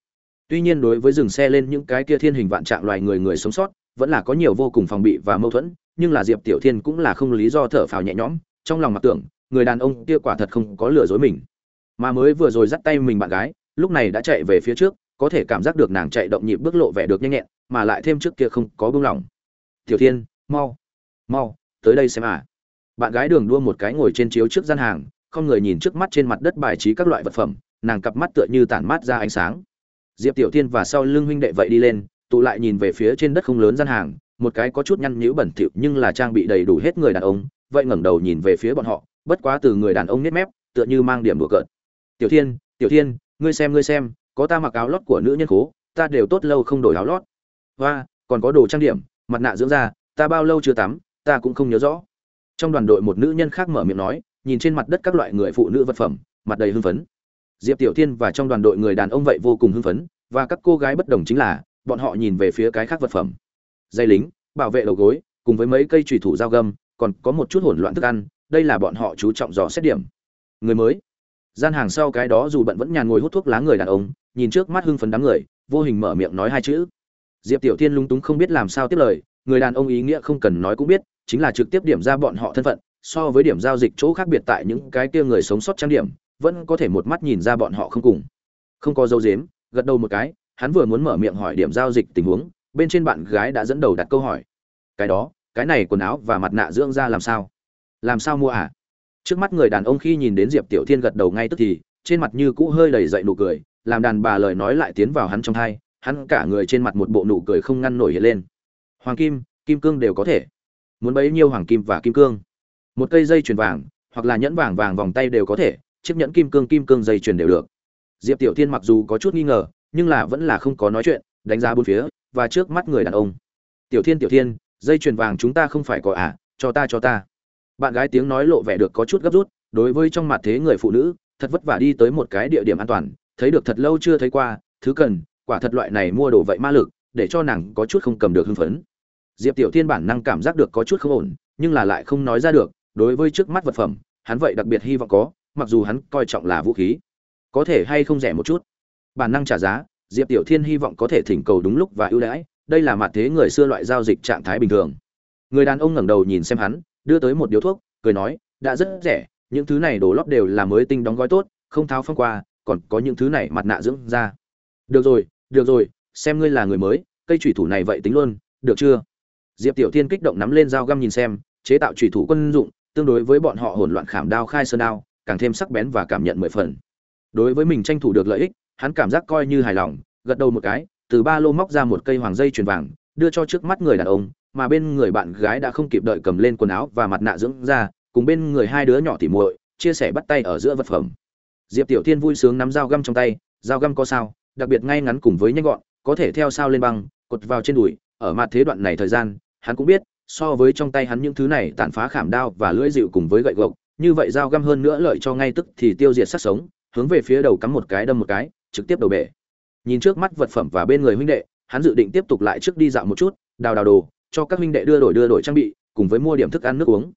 [SPEAKER 1] Tuy nhiên đối với dừng xe lên những cái kia thiên hình vạn trạng loài người người sống sót, vẫn là có nhiều vô cùng phòng bị và mâu thuẫn, nhưng là diệp tiểu thiên cũng là không lý do thở phào nhẹ nhõm, trong lòng mặc tưởng, người đàn ông kia quả thật không có lừa dối mình. Mà mới vừa rồi dắt tay mình bạn gái, lúc này đã chạy về phía trước, có thể cảm giác được nàng chạy động nhịp bước lộ vẻ được nhanh nhẹn, mà lại thêm trước kia không có buông lỏng. Tiểu thiên, mau mau, tới đây xem à. Bạn gái đường đua một cái ngồi trên chiếu trước gian hàng không người nhìn trước mắt trên mặt đất bài trí các loại vật phẩm, nàng cặp mắt tựa như tản mát ra ánh sáng. Diệp tiểu thiên và sau lưng huynh đệ vậy đi lên, tụ lại nhìn về phía trên đất không lớn gian hàng, một cái có chút nhăn nhữ bẩn thỉu nhưng là trang bị đầy đủ hết người đàn ông, vậy ngẩng đầu nhìn về phía bọn họ, bất quá từ người đàn ông nết mép, tựa như mang điểm đùa cợt. Tiểu thiên tiểu thiên, ngươi xem ngươi xem, có ta mặc áo lót của nữ nhân cố ta đều tốt lâu không đổi áo lót. Và còn có đồ trang điểm, mặt nạ dưỡng da, ta bao lâu chưa tắm, ta cũng không nhớ rõ. Trong đoàn đội một nữ nhân khác mở miệng nói nhìn trên mặt đất các loại người phụ nữ vật phẩm, mặt đầy hưng phấn. Diệp tiểu thiên và trong đoàn đội người đàn ông vậy vô cùng hưng phấn, và các cô gái bất đồng chính là, bọn họ nhìn về phía cái khác vật phẩm. Dây lính, bảo vệ đầu gối, cùng với mấy cây trùy thủ dao găm, còn có một chút hỗn loạn thức ăn, đây là bọn họ chú trọng dò xét điểm. Người mới. Gian hàng sau cái đó dù bận vẫn nhàn ngồi hút thuốc lá người đàn ông, nhìn trước mắt hưng phấn đám người, vô hình mở miệng nói hai chữ. Diệp tiểu thiên lung túng không biết làm sao tiếp lời, người đàn ông ý nghĩa không cần nói cũng biết, chính là trực tiếp điểm ra bọn họ thân phận so với điểm giao dịch chỗ khác biệt tại những cái kia người sống sót trang điểm, vẫn có thể một mắt nhìn ra bọn họ không cùng. Không có dấu dếm, gật đầu một cái, hắn vừa muốn mở miệng hỏi điểm giao dịch tình huống, bên trên bạn gái đã dẫn đầu đặt câu hỏi. Cái đó, cái này quần áo và mặt nạ dưỡng ra làm sao? Làm sao mua à? Trước mắt người đàn ông khi nhìn đến diệp tiểu thiên gật đầu ngay tức thì, trên mặt như cũ hơi đầy dậy nụ cười, làm đàn bà lời nói lại tiến vào hắn trong thai, hắn cả người trên mặt một bộ nụ cười không ngăn nổi hiện lên. Hoàng kim kim cương đều có thể. Muốn bấy nhiêu hoàng kim và kim cương? Một cây dây chuyền vàng, hoặc là nhẫn vàng vàng vòng tay đều có thể, chiếc nhẫn kim cương kim cương dây chuyền đều được. Diệp tiểu thiên mặc dù có chút nghi ngờ, nhưng là vẫn là không có nói chuyện, đánh giá bốn phía, và trước mắt người đàn ông. Tiểu thiên tiểu thiên, dây chuyền vàng chúng ta không phải có à cho ta cho ta. Bạn gái tiếng nói lộ vẻ được có chút gấp rút, đối với trong mặt thế người phụ nữ, thật vất vả đi tới một cái địa điểm an toàn, thấy được thật lâu chưa thấy qua, thứ cần, quả thật loại này mua đồ vậy ma lực, để cho nàng có chút không cầm được hưng phấn. Diệp tiểu thiên bản năng cảm giác được có chút không ổn, nhưng là lại không nói ra được đối với trước mắt vật phẩm, hắn vậy đặc biệt hy vọng có, mặc dù hắn coi trọng là vũ khí. Có thể hay không rẻ một chút? Bản năng trả giá, diệp tiểu thiên hy vọng có thể thỉnh cầu đúng lúc và ưu đãi, đây là mặt thế người xưa loại giao dịch trạng thái bình thường. Người đàn ông ngẩng đầu nhìn xem hắn, đưa tới một điếu thuốc, cười nói, đã rất rẻ, những thứ này đồ lót đều là mới tinh đóng gói tốt, không tháo phong qua, còn có những thứ này mặt nạ dưỡng da. Được rồi được rồi, xem ngươi là người mới, cây chủy thủ này vậy tính luôn, được chưa? Diệp tiểu thiên kích động nắm lên dao găm nhìn xem, chế tạo chủy thủ quân dụng tương đối với bọn họ hỗn loạn khảm đao khai sơn đao, càng thêm sắc bén và cảm nhận mười phần. Đối với mình tranh thủ được lợi ích, hắn cảm giác coi như hài lòng, gật đầu một cái, từ ba lô móc ra một cây hoàng dây chuyền vàng, đưa cho trước mắt người đàn ông, mà bên người bạn gái đã không kịp đợi cầm lên quần áo và mặt nạ dưỡng ra cùng bên người hai đứa nhỏ tỉ muội, chia sẻ bắt tay ở giữa vật phẩm. Diệp tiểu thiên vui sướng nắm dao găm trong tay, dao găm có sao, đặc biệt ngay ngắn cùng với nhanh gọn, có thể theo sao lên băng, cột vào trên đùi, ở mặt thế đoạn này thời gian, hắn cũng biết so với trong tay hắn những thứ này tàn phá khảm đao và lưỡi dịu cùng với gậy gộc, như vậy dao găm hơn nữa lợi cho ngay tức thì tiêu diệt sát sống, hướng về phía đầu cắm một cái đâm một cái, trực tiếp đầu bể. Nhìn trước mắt vật phẩm và bên người huynh đệ, hắn dự định tiếp tục lại trước đi dạo một chút, đào đào đồ, cho các huynh đệ đưa đổi đưa đổi trang bị, cùng với mua điểm thức ăn nước uống.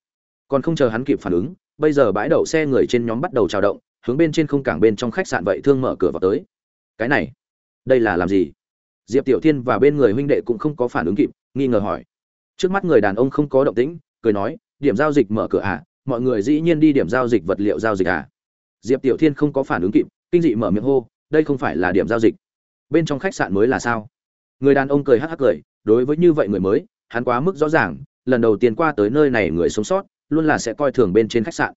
[SPEAKER 1] Còn không chờ hắn kịp phản ứng, bây giờ bãi đậu xe người trên nhóm bắt đầu trào động, hướng bên trên không cảng bên trong khách sạn vậy thương mở cửa vào tới. Cái này, đây là làm gì? Diệp tiểu thiên và bên người huynh đệ cũng không có phản ứng kịp, nghi ngờ hỏi trước mắt người đàn ông không có động tĩnh, cười nói, điểm giao dịch mở cửa à? Mọi người dĩ nhiên đi điểm giao dịch vật liệu giao dịch à? Diệp tiểu thiên không có phản ứng kịp, kinh dị mở miệng hô, đây không phải là điểm giao dịch. Bên trong khách sạn mới là sao? Người đàn ông cười hắc hắc cười, đối với như vậy người mới, hắn quá mức rõ ràng, lần đầu tiên qua tới nơi này người sống sót, luôn là sẽ coi thường bên trên khách sạn.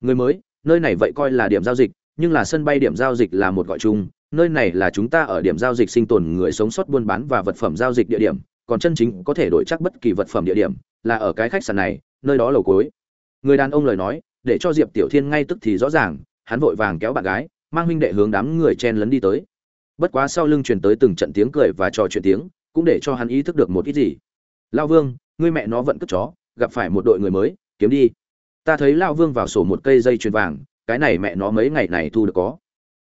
[SPEAKER 1] Người mới, nơi này vậy coi là điểm giao dịch, nhưng là sân bay điểm giao dịch là một gọi chung, nơi này là chúng ta ở điểm giao dịch sinh tồn người sống sót buôn bán và vật phẩm giao dịch địa điểm còn chân chính có thể đổi chắc bất kỳ vật phẩm địa điểm, là ở cái khách sạn này, nơi đó lầu cuối. Người đàn ông lời nói, để cho diệp tiểu thiên ngay tức thì rõ ràng, hắn vội vàng kéo bạn gái, mang huynh đệ hướng đám người chen lấn đi tới. Bất quá sau lưng truyền tới từng trận tiếng cười và trò chuyện tiếng, cũng để cho hắn ý thức được một ít gì. Lao vương, ngươi mẹ nó vẫn cất chó, gặp phải một đội người mới, kiếm đi. Ta thấy lao vương vào sổ một cây dây chuyền vàng, cái này mẹ nó mấy ngày này thu được có.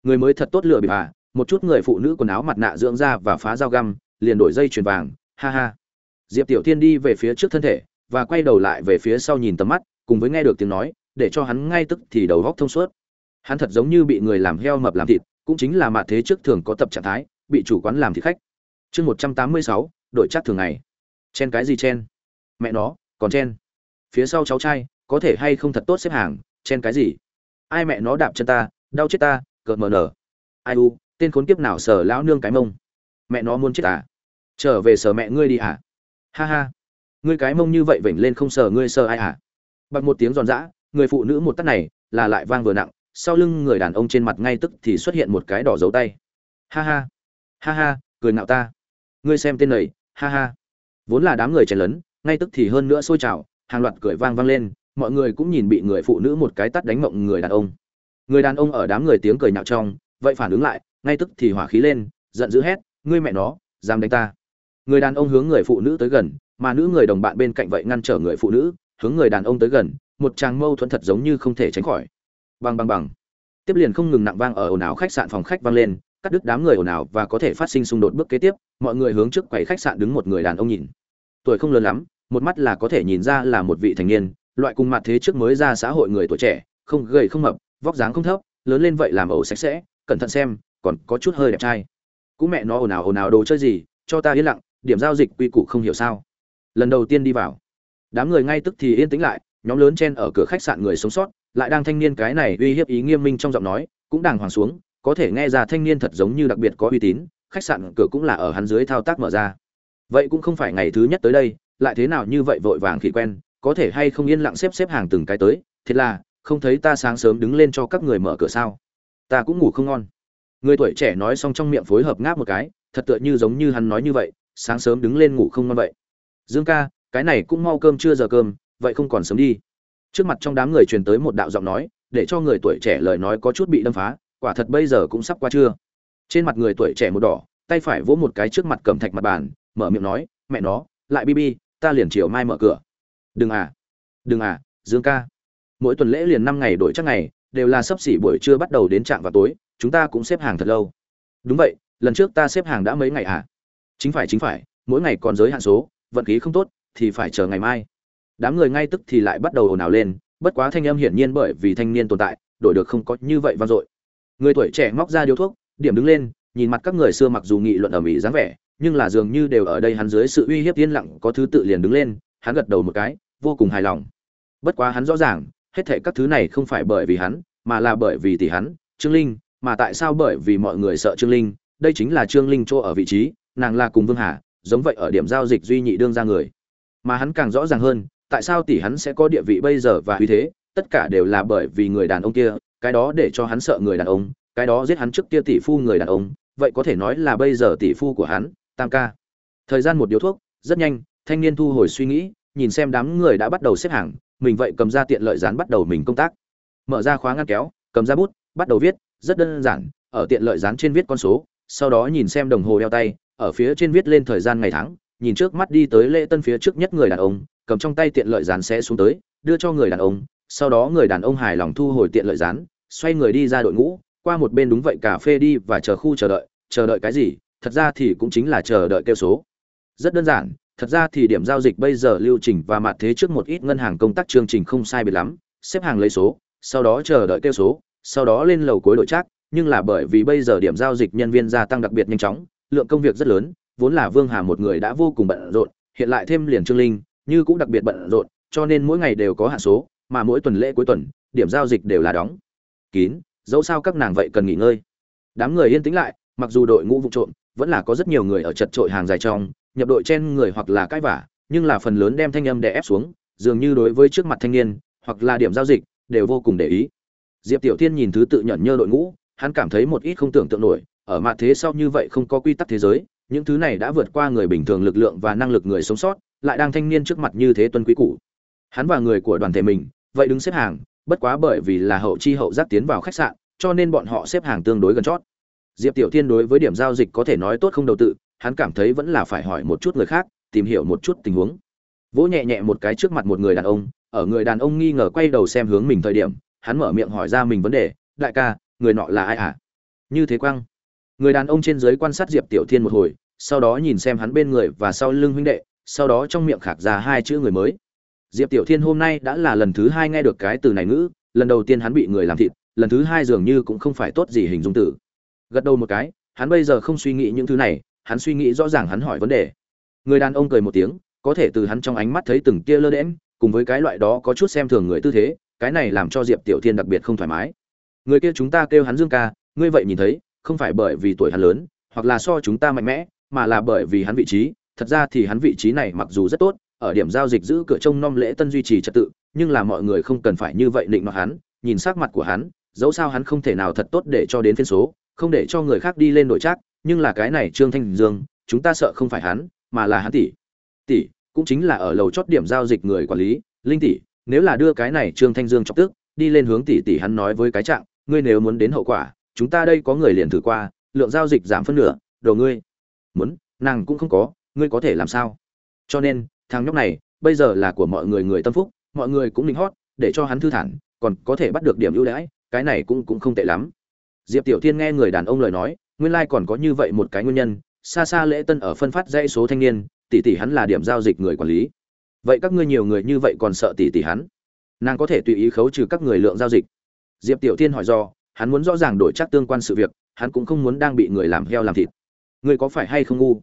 [SPEAKER 1] Người mới thật tốt lựa bị bà một chút người phụ nữ quần áo mặt nạ dưỡng da và phá dao găm, liền đổi dây chuyền vàng ha ha. Diệp tiểu thiên đi về phía trước thân thể và quay đầu lại về phía sau nhìn tầm mắt, cùng với nghe được tiếng nói, để cho hắn ngay tức thì đầu góc thông suốt. Hắn thật giống như bị người làm heo mập làm thịt, cũng chính là mạ thế trước thường có tập trạng thái, bị chủ quán làm thịt khách. Chương một trăm tám mươi sáu, đội chắc thường ngày. Chen cái gì chen? Mẹ nó, còn chen. Phía sau cháu trai, có thể hay không thật tốt xếp hàng, chen cái gì? Ai mẹ nó đạp chân ta, đau chết ta, cợt mờ nở. Ai u, tên khốn kiếp nào sờ lão nương cái mông. Mẹ nó muốn chết à? Trở về sờ mẹ ngươi đi à ha ha. Ngươi cái mông như vậy vểnh lên không sờ ngươi sờ ai à bằng một tiếng giòn giã, người phụ nữ một tắt này là lại vang vừa nặng, sau lưng người đàn ông trên mặt ngay tức thì xuất hiện một cái đỏ dấu tay. Ha ha. Ha ha, cười nạo ta. Ngươi xem tên này, ha ha. Vốn là đám người chen lấn ngay tức thì hơn nữa sôi trào, hàng loạt cười vang vang lên, mọi người cũng nhìn bị người phụ nữ một cái tắt đánh mộng người đàn ông. Người đàn ông ở đám người tiếng cười nhạo trong, vậy phản ứng lại, ngay tức thì hỏa khí lên, giận dữ hét, ngươi mẹ nó, dám đánh ta người đàn ông hướng người phụ nữ tới gần, mà nữ người đồng bạn bên cạnh vậy ngăn trở người phụ nữ, hướng người đàn ông tới gần, một tràng mâu thuẫn thật giống như không thể tránh khỏi. Bằng bằng bằng tiếp liền không ngừng nặng vang ở ồn ào khách sạn phòng khách vang lên, cắt đứt đám người ồn ào và có thể phát sinh xung đột bước kế tiếp, mọi người hướng trước quầy khách sạn đứng một người đàn ông nhìn. Tuổi không lớn lắm, một mắt là có thể nhìn ra là một vị thành niên, loại cùng mặt thế trước mới ra xã hội người tuổi trẻ, không gầy không mập, vóc dáng không thấp, lớn lên vậy làm ẩu sạch sẽ, cẩn thận xem, còn có chút hơi đẹp trai. Cũng mẹ nó ồn ào ồn ào đồ chơi gì, cho ta yên lặng điểm giao dịch quy củ không hiểu sao. Lần đầu tiên đi vào. Đám người ngay tức thì yên tĩnh lại, nhóm lớn chen ở cửa khách sạn người sống sót, lại đang thanh niên cái này uy hiếp ý nghiêm minh trong giọng nói, cũng đàng hoàng xuống, có thể nghe ra thanh niên thật giống như đặc biệt có uy tín, khách sạn cửa cũng là ở hắn dưới thao tác mở ra. Vậy cũng không phải ngày thứ nhất tới đây, lại thế nào như vậy vội vàng khỉ quen, có thể hay không yên lặng xếp xếp hàng từng cái tới, thiệt là, không thấy ta sáng sớm đứng lên cho các người mở cửa sao. Ta cũng ngủ không ngon. Người tuổi trẻ nói xong trong miệng phối hợp ngáp một cái, thật tựa như giống như hắn nói như vậy sáng sớm đứng lên ngủ không ngon vậy. Dương ca, cái này cũng mau cơm chưa giờ cơm, vậy không còn sớm đi. Trước mặt trong đám người truyền tới một đạo giọng nói, để cho người tuổi trẻ lời nói có chút bị đâm phá, quả thật bây giờ cũng sắp qua trưa. Trên mặt người tuổi trẻ một đỏ, tay phải vỗ một cái trước mặt cầm thạch mặt bàn, mở miệng nói, mẹ nó, lại bb ta liền chiều mai mở cửa. Đừng à đừng à dương ca. Mỗi tuần lễ liền năm ngày đổi chắc ngày, đều là sắp xỉ buổi trưa bắt đầu đến trạm vào tối, chúng ta cũng xếp hàng thật lâu. Đúng vậy, lần trước ta xếp hàng đã mấy ngày à? Chính phải chính phải, mỗi ngày còn giới hạn số, vận khí không tốt, thì phải chờ ngày mai. Đám người ngay tức thì lại bắt đầu ồn ào lên, bất quá thanh âm hiển nhiên bởi vì thanh niên tồn tại, đổi được không có như vậy vang dội. Người tuổi trẻ móc ra điếu thuốc, điểm đứng lên, nhìn mặt các người xưa mặc dù nghị luận ở mỹ dáng vẻ, nhưng là dường như đều ở đây hắn dưới sự uy hiếp yên lặng, có thứ tự liền đứng lên, hắn gật đầu một cái, vô cùng hài lòng. Bất quá hắn rõ ràng, hết thệ các thứ này không phải bởi vì hắn, mà là bởi vì tỷ hắn, trương linh, mà tại sao bởi vì mọi người sợ trương linh, đây chính là trương linh chỗ ở vị trí nàng là cùng vương hà, giống vậy ở điểm giao dịch duy nhị đương ra người. Mà hắn càng rõ ràng hơn, tại sao tỷ hắn sẽ có địa vị bây giờ và uy thế, tất cả đều là bởi vì người đàn ông kia, cái đó để cho hắn sợ người đàn ông, cái đó giết hắn trước kia tỷ phu người đàn ông, vậy có thể nói là bây giờ tỷ phu của hắn, tam ca. Thời gian một điếu thuốc, rất nhanh, thanh niên thu hồi suy nghĩ, nhìn xem đám người đã bắt đầu xếp hàng, mình vậy cầm ra tiện lợi dán bắt đầu mình công tác. Mở ra khóa ngăn kéo, cầm ra bút, bắt đầu viết, rất đơn giản, ở tiện lợi dán trên viết con số, sau đó nhìn xem đồng hồ đeo tay ở phía trên viết lên thời gian ngày tháng, nhìn trước mắt đi tới lễ tân phía trước nhất người đàn ông, cầm trong tay tiện lợi dán sẽ xuống tới, đưa cho người đàn ông, sau đó người đàn ông hài lòng thu hồi tiện lợi dán, xoay người đi ra đội ngũ, qua một bên đúng vậy cà phê đi và chờ khu chờ đợi chờ đợi cái gì, thật ra thì cũng chính là chờ đợi kêu số. Rất đơn giản, thật ra thì điểm giao dịch bây giờ lưu trình và mặt thế trước một ít ngân hàng công tác chương trình không sai biệt lắm, xếp hàng lấy số, sau đó chờ đợi kêu số, sau đó lên lầu cuối đội trác nhưng là bởi vì bây giờ điểm giao dịch nhân viên gia tăng đặc biệt nhanh chóng lượng công việc rất lớn, vốn là vương hà một người đã vô cùng bận rộn, hiện lại thêm liền trương linh, như cũng đặc biệt bận rộn, cho nên mỗi ngày đều có hạn số, mà mỗi tuần lễ cuối tuần, điểm giao dịch đều là đóng. Kín, dẫu sao các nàng vậy cần nghỉ ngơi. Đám người yên tĩnh lại, mặc dù đội ngũ vụ trộm, vẫn là có rất nhiều người ở chật trội hàng dài trong, nhập đội trên người hoặc là cãi vả nhưng là phần lớn đem thanh âm đè ép xuống, dường như đối với trước mặt thanh niên, hoặc là điểm giao dịch, đều vô cùng để ý. Diệp tiểu thiên nhìn thứ tự nhận nhơ đội ngũ, hắn cảm thấy một ít không tưởng tượng nổi ở mặt thế sau như vậy không có quy tắc thế giới, những thứ này đã vượt qua người bình thường lực lượng và năng lực người sống sót, lại đang thanh niên trước mặt như thế tuân quý cũ hắn và người của đoàn thể mình, vậy đứng xếp hàng, bất quá bởi vì là hậu chi hậu giác tiến vào khách sạn, cho nên bọn họ xếp hàng tương đối gần chót. Diệp tiểu thiên đối với điểm giao dịch có thể nói tốt không đầu tự, hắn cảm thấy vẫn là phải hỏi một chút người khác, tìm hiểu một chút tình huống. Vỗ nhẹ nhẹ một cái trước mặt một người đàn ông, ở người đàn ông nghi ngờ quay đầu xem hướng mình thời điểm, hắn mở miệng hỏi ra mình vấn đề, đại ca, người nọ là ai à như thế quang người đàn ông trên dưới quan sát diệp tiểu thiên một hồi, sau đó nhìn xem hắn bên người và sau lưng huynh đệ, sau đó trong miệng khạc ra hai chữ người mới. Diệp tiểu thiên hôm nay đã là lần thứ hai nghe được cái từ này ngữ, lần đầu tiên hắn bị người làm thịt, lần thứ hai dường như cũng không phải tốt gì hình dung tử. Gật đầu một cái, hắn bây giờ không suy nghĩ những thứ này, hắn suy nghĩ rõ ràng hắn hỏi vấn đề. Người đàn ông cười một tiếng, có thể từ hắn trong ánh mắt thấy từng tia lơ đễm cùng với cái loại đó có chút xem thường người tư thế, cái này làm cho diệp tiểu thiên đặc biệt không thoải mái. Người kia chúng ta kêu hắn dương ca, ngươi vậy nhìn thấy không phải bởi vì tuổi hắn lớn, hoặc là so chúng ta mạnh mẽ, mà là bởi vì hắn vị trí thật ra thì hắn vị trí này mặc dù rất tốt, ở điểm giao dịch giữ cửa trông nom lễ tân duy trì trật tự, nhưng là mọi người không cần phải như vậy định nó hắn, nhìn sắc mặt của hắn, dẫu sao hắn không thể nào thật tốt để cho đến phiên số, không để cho người khác đi lên đội trác. nhưng là cái này trương thanh dương, chúng ta sợ không phải hắn, mà là hắn tỷ tỷ, cũng chính là ở lầu chót điểm giao dịch người quản lý, linh tỷ, nếu là đưa cái này trương thanh dương chọc tức, đi lên hướng tỷ tỷ hắn nói với cái trạng, ngươi nếu muốn đến hậu quả chúng ta đây có người liền thử qua, lượng giao dịch giảm phân nửa, đồ ngươi. Muốn, nàng cũng không có, ngươi có thể làm sao? Cho nên, thằng nhóc này, bây giờ là của mọi người người tâm phúc, mọi người cũng linh hót, để cho hắn thư thản, còn có thể bắt được điểm ưu đãi, cái này cũng cũng không tệ lắm. Diệp tiểu thiên nghe người đàn ông lời nói, nguyên lai còn có như vậy một cái nguyên nhân, xa xa lễ tân ở phân phát dãy số thanh niên, tỷ tỷ hắn là điểm giao dịch người quản lý. Vậy các ngươi nhiều người như vậy còn sợ tỷ tỷ hắn? Nàng có thể tùy ý khấu trừ các người lượng giao dịch. Diệp tiểu thiên hỏi do hắn muốn rõ ràng đổi chắc tương quan sự việc, hắn cũng không muốn đang bị người làm heo làm thịt. Người có phải hay không ngu?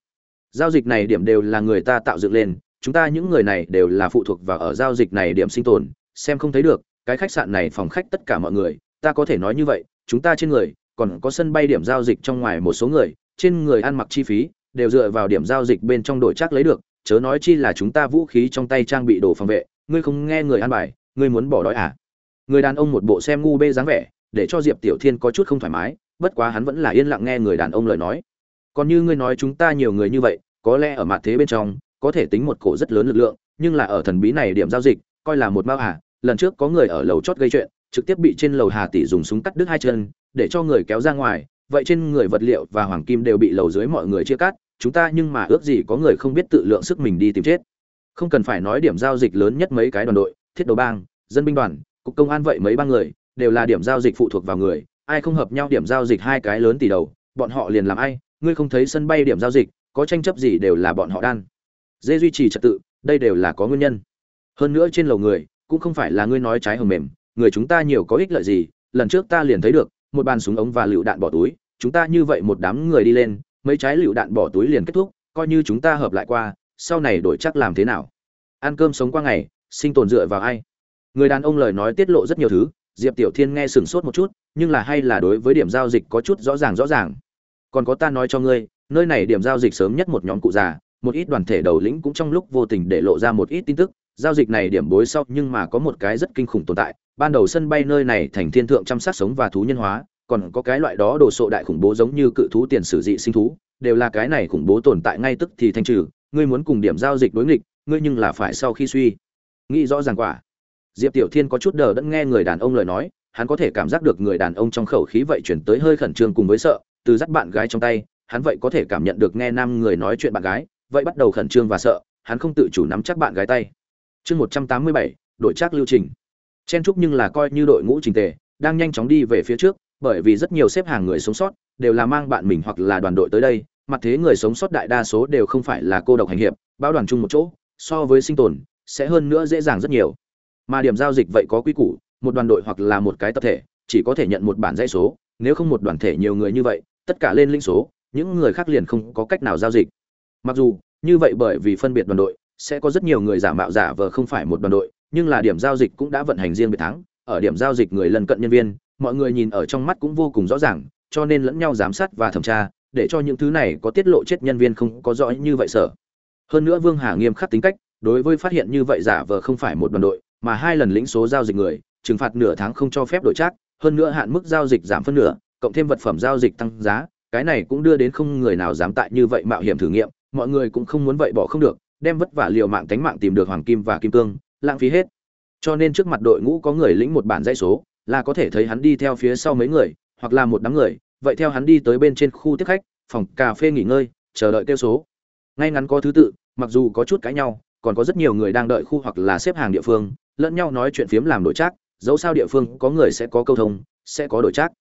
[SPEAKER 1] Giao dịch này điểm đều là người ta tạo dựng lên, chúng ta những người này đều là phụ thuộc vào ở giao dịch này điểm sinh tồn, xem không thấy được, cái khách sạn này phòng khách tất cả mọi người, ta có thể nói như vậy, chúng ta trên người, còn có sân bay điểm giao dịch trong ngoài một số người, trên người ăn mặc chi phí, đều dựa vào điểm giao dịch bên trong đổi chắc lấy được, chớ nói chi là chúng ta vũ khí trong tay trang bị đồ phòng vệ, ngươi không nghe người ăn bài, ngươi muốn bỏ đói à? Người đàn ông một bộ xem ngu bê dáng vẻ để cho diệp tiểu thiên có chút không thoải mái, bất quá hắn vẫn là yên lặng nghe người đàn ông lời nói. Còn như ngươi nói chúng ta nhiều người như vậy, có lẽ ở mặt thế bên trong, có thể tính một cổ rất lớn lực lượng, nhưng là ở thần bí này điểm giao dịch, coi là một mao hà. Lần trước có người ở lầu chót gây chuyện, trực tiếp bị trên lầu hà tỷ dùng súng cắt đứt hai chân, để cho người kéo ra ngoài. Vậy trên người vật liệu và hoàng kim đều bị lầu dưới mọi người chia cắt, chúng ta nhưng mà ước gì có người không biết tự lượng sức mình đi tìm chết. Không cần phải nói điểm giao dịch lớn nhất mấy cái đoàn đội, thiết đồ bang, dân binh đoàn, cục công an vậy mấy ba người đều là điểm giao dịch phụ thuộc vào người, ai không hợp nhau điểm giao dịch hai cái lớn tỷ đầu, bọn họ liền làm ai, ngươi không thấy sân bay điểm giao dịch, có tranh chấp gì đều là bọn họ đan. Dê duy trì trật tự, đây đều là có nguyên nhân. Hơn nữa trên lầu người, cũng không phải là ngươi nói trái hồng mềm, người chúng ta nhiều có ích lợi gì, lần trước ta liền thấy được, một bàn súng ống và lựu đạn bỏ túi, chúng ta như vậy một đám người đi lên, mấy trái lựu đạn bỏ túi liền kết thúc, coi như chúng ta hợp lại qua, sau này đổi chắc làm thế nào? Ăn cơm sống qua ngày, sinh tồn dựa vào ai? Người đàn ông lời nói tiết lộ rất nhiều thứ diệp tiểu thiên nghe sửng sốt một chút, nhưng là hay là đối với điểm giao dịch có chút rõ ràng rõ ràng. Còn có ta nói cho ngươi, nơi này điểm giao dịch sớm nhất một nhóm cụ già, một ít đoàn thể đầu lĩnh cũng trong lúc vô tình để lộ ra một ít tin tức. Giao dịch này điểm bối sau nhưng mà có một cái rất kinh khủng tồn tại, ban đầu sân bay nơi này thành thiên thượng chăm sát sống và thú nhân hóa, còn có cái loại đó đồ sộ đại khủng bố giống như cự thú tiền sử dị sinh thú, đều là cái này khủng bố tồn tại ngay tức thì thanh trừ. Ngươi muốn cùng điểm giao dịch đối nghịch, ngươi nhưng là phải sau khi suy. Nghĩ rõ ràng quả diệp tiểu thiên có chút đờ đẫn nghe người đàn ông lời nói, hắn có thể cảm giác được người đàn ông trong khẩu khí vậy chuyển tới hơi khẩn trương cùng với sợ, từ dắt bạn gái trong tay, hắn vậy có thể cảm nhận được nghe nam người nói chuyện bạn gái, vậy bắt đầu khẩn trương và sợ, hắn không tự chủ nắm chắc bạn gái tay. Chương một trăm tám mươi bảy, đội chắc lưu trình. Chen trúc nhưng là coi như đội ngũ trình tề, đang nhanh chóng đi về phía trước, bởi vì rất nhiều xếp hàng người sống sót đều là mang bạn mình hoặc là đoàn đội tới đây, mặt thế người sống sót đại đa số đều không phải là cô độc hành hiệp bao đoàn chung một chỗ, so với sinh tồn, sẽ hơn nữa dễ dàng rất nhiều mà điểm giao dịch vậy có quy củ, một đoàn đội hoặc là một cái tập thể, chỉ có thể nhận một bản dãy số, nếu không một đoàn thể nhiều người như vậy, tất cả lên linh số, những người khác liền không có cách nào giao dịch. Mặc dù, như vậy bởi vì phân biệt đoàn đội, sẽ có rất nhiều người giả mạo giả vờ không phải một đoàn đội, nhưng là điểm giao dịch cũng đã vận hành riêng biệt thắng, ở điểm giao dịch người lân cận nhân viên, mọi người nhìn ở trong mắt cũng vô cùng rõ ràng, cho nên lẫn nhau giám sát và thẩm tra, để cho những thứ này có tiết lộ chết nhân viên không có rõ như vậy sở hơn nữa vương hà nghiêm khắc tính cách, đối với phát hiện như vậy giả vờ không phải một đoàn đội mà hai lần lĩnh số giao dịch người, trừng phạt nửa tháng không cho phép đổi trác, hơn nữa hạn mức giao dịch giảm phân nửa, cộng thêm vật phẩm giao dịch tăng giá, cái này cũng đưa đến không người nào dám tại như vậy mạo hiểm thử nghiệm, mọi người cũng không muốn vậy bỏ không được, đem vất vả liều mạng tánh mạng tìm được hoàng kim và kim cương, lãng phí hết. Cho nên trước mặt đội ngũ có người lĩnh một bản dãy số, là có thể thấy hắn đi theo phía sau mấy người, hoặc là một đám người, vậy theo hắn đi tới bên trên khu tiếp khách, phòng cà phê nghỉ ngơi, chờ đợi tiêu số. Ngay ngắn có thứ tự, mặc dù có chút cãi nhau, còn có rất nhiều người đang đợi khu hoặc là xếp hàng địa phương lẫn nhau nói chuyện phiếm làm đổi trác, dẫu sao địa phương có người sẽ có câu thông, sẽ có đổi trác.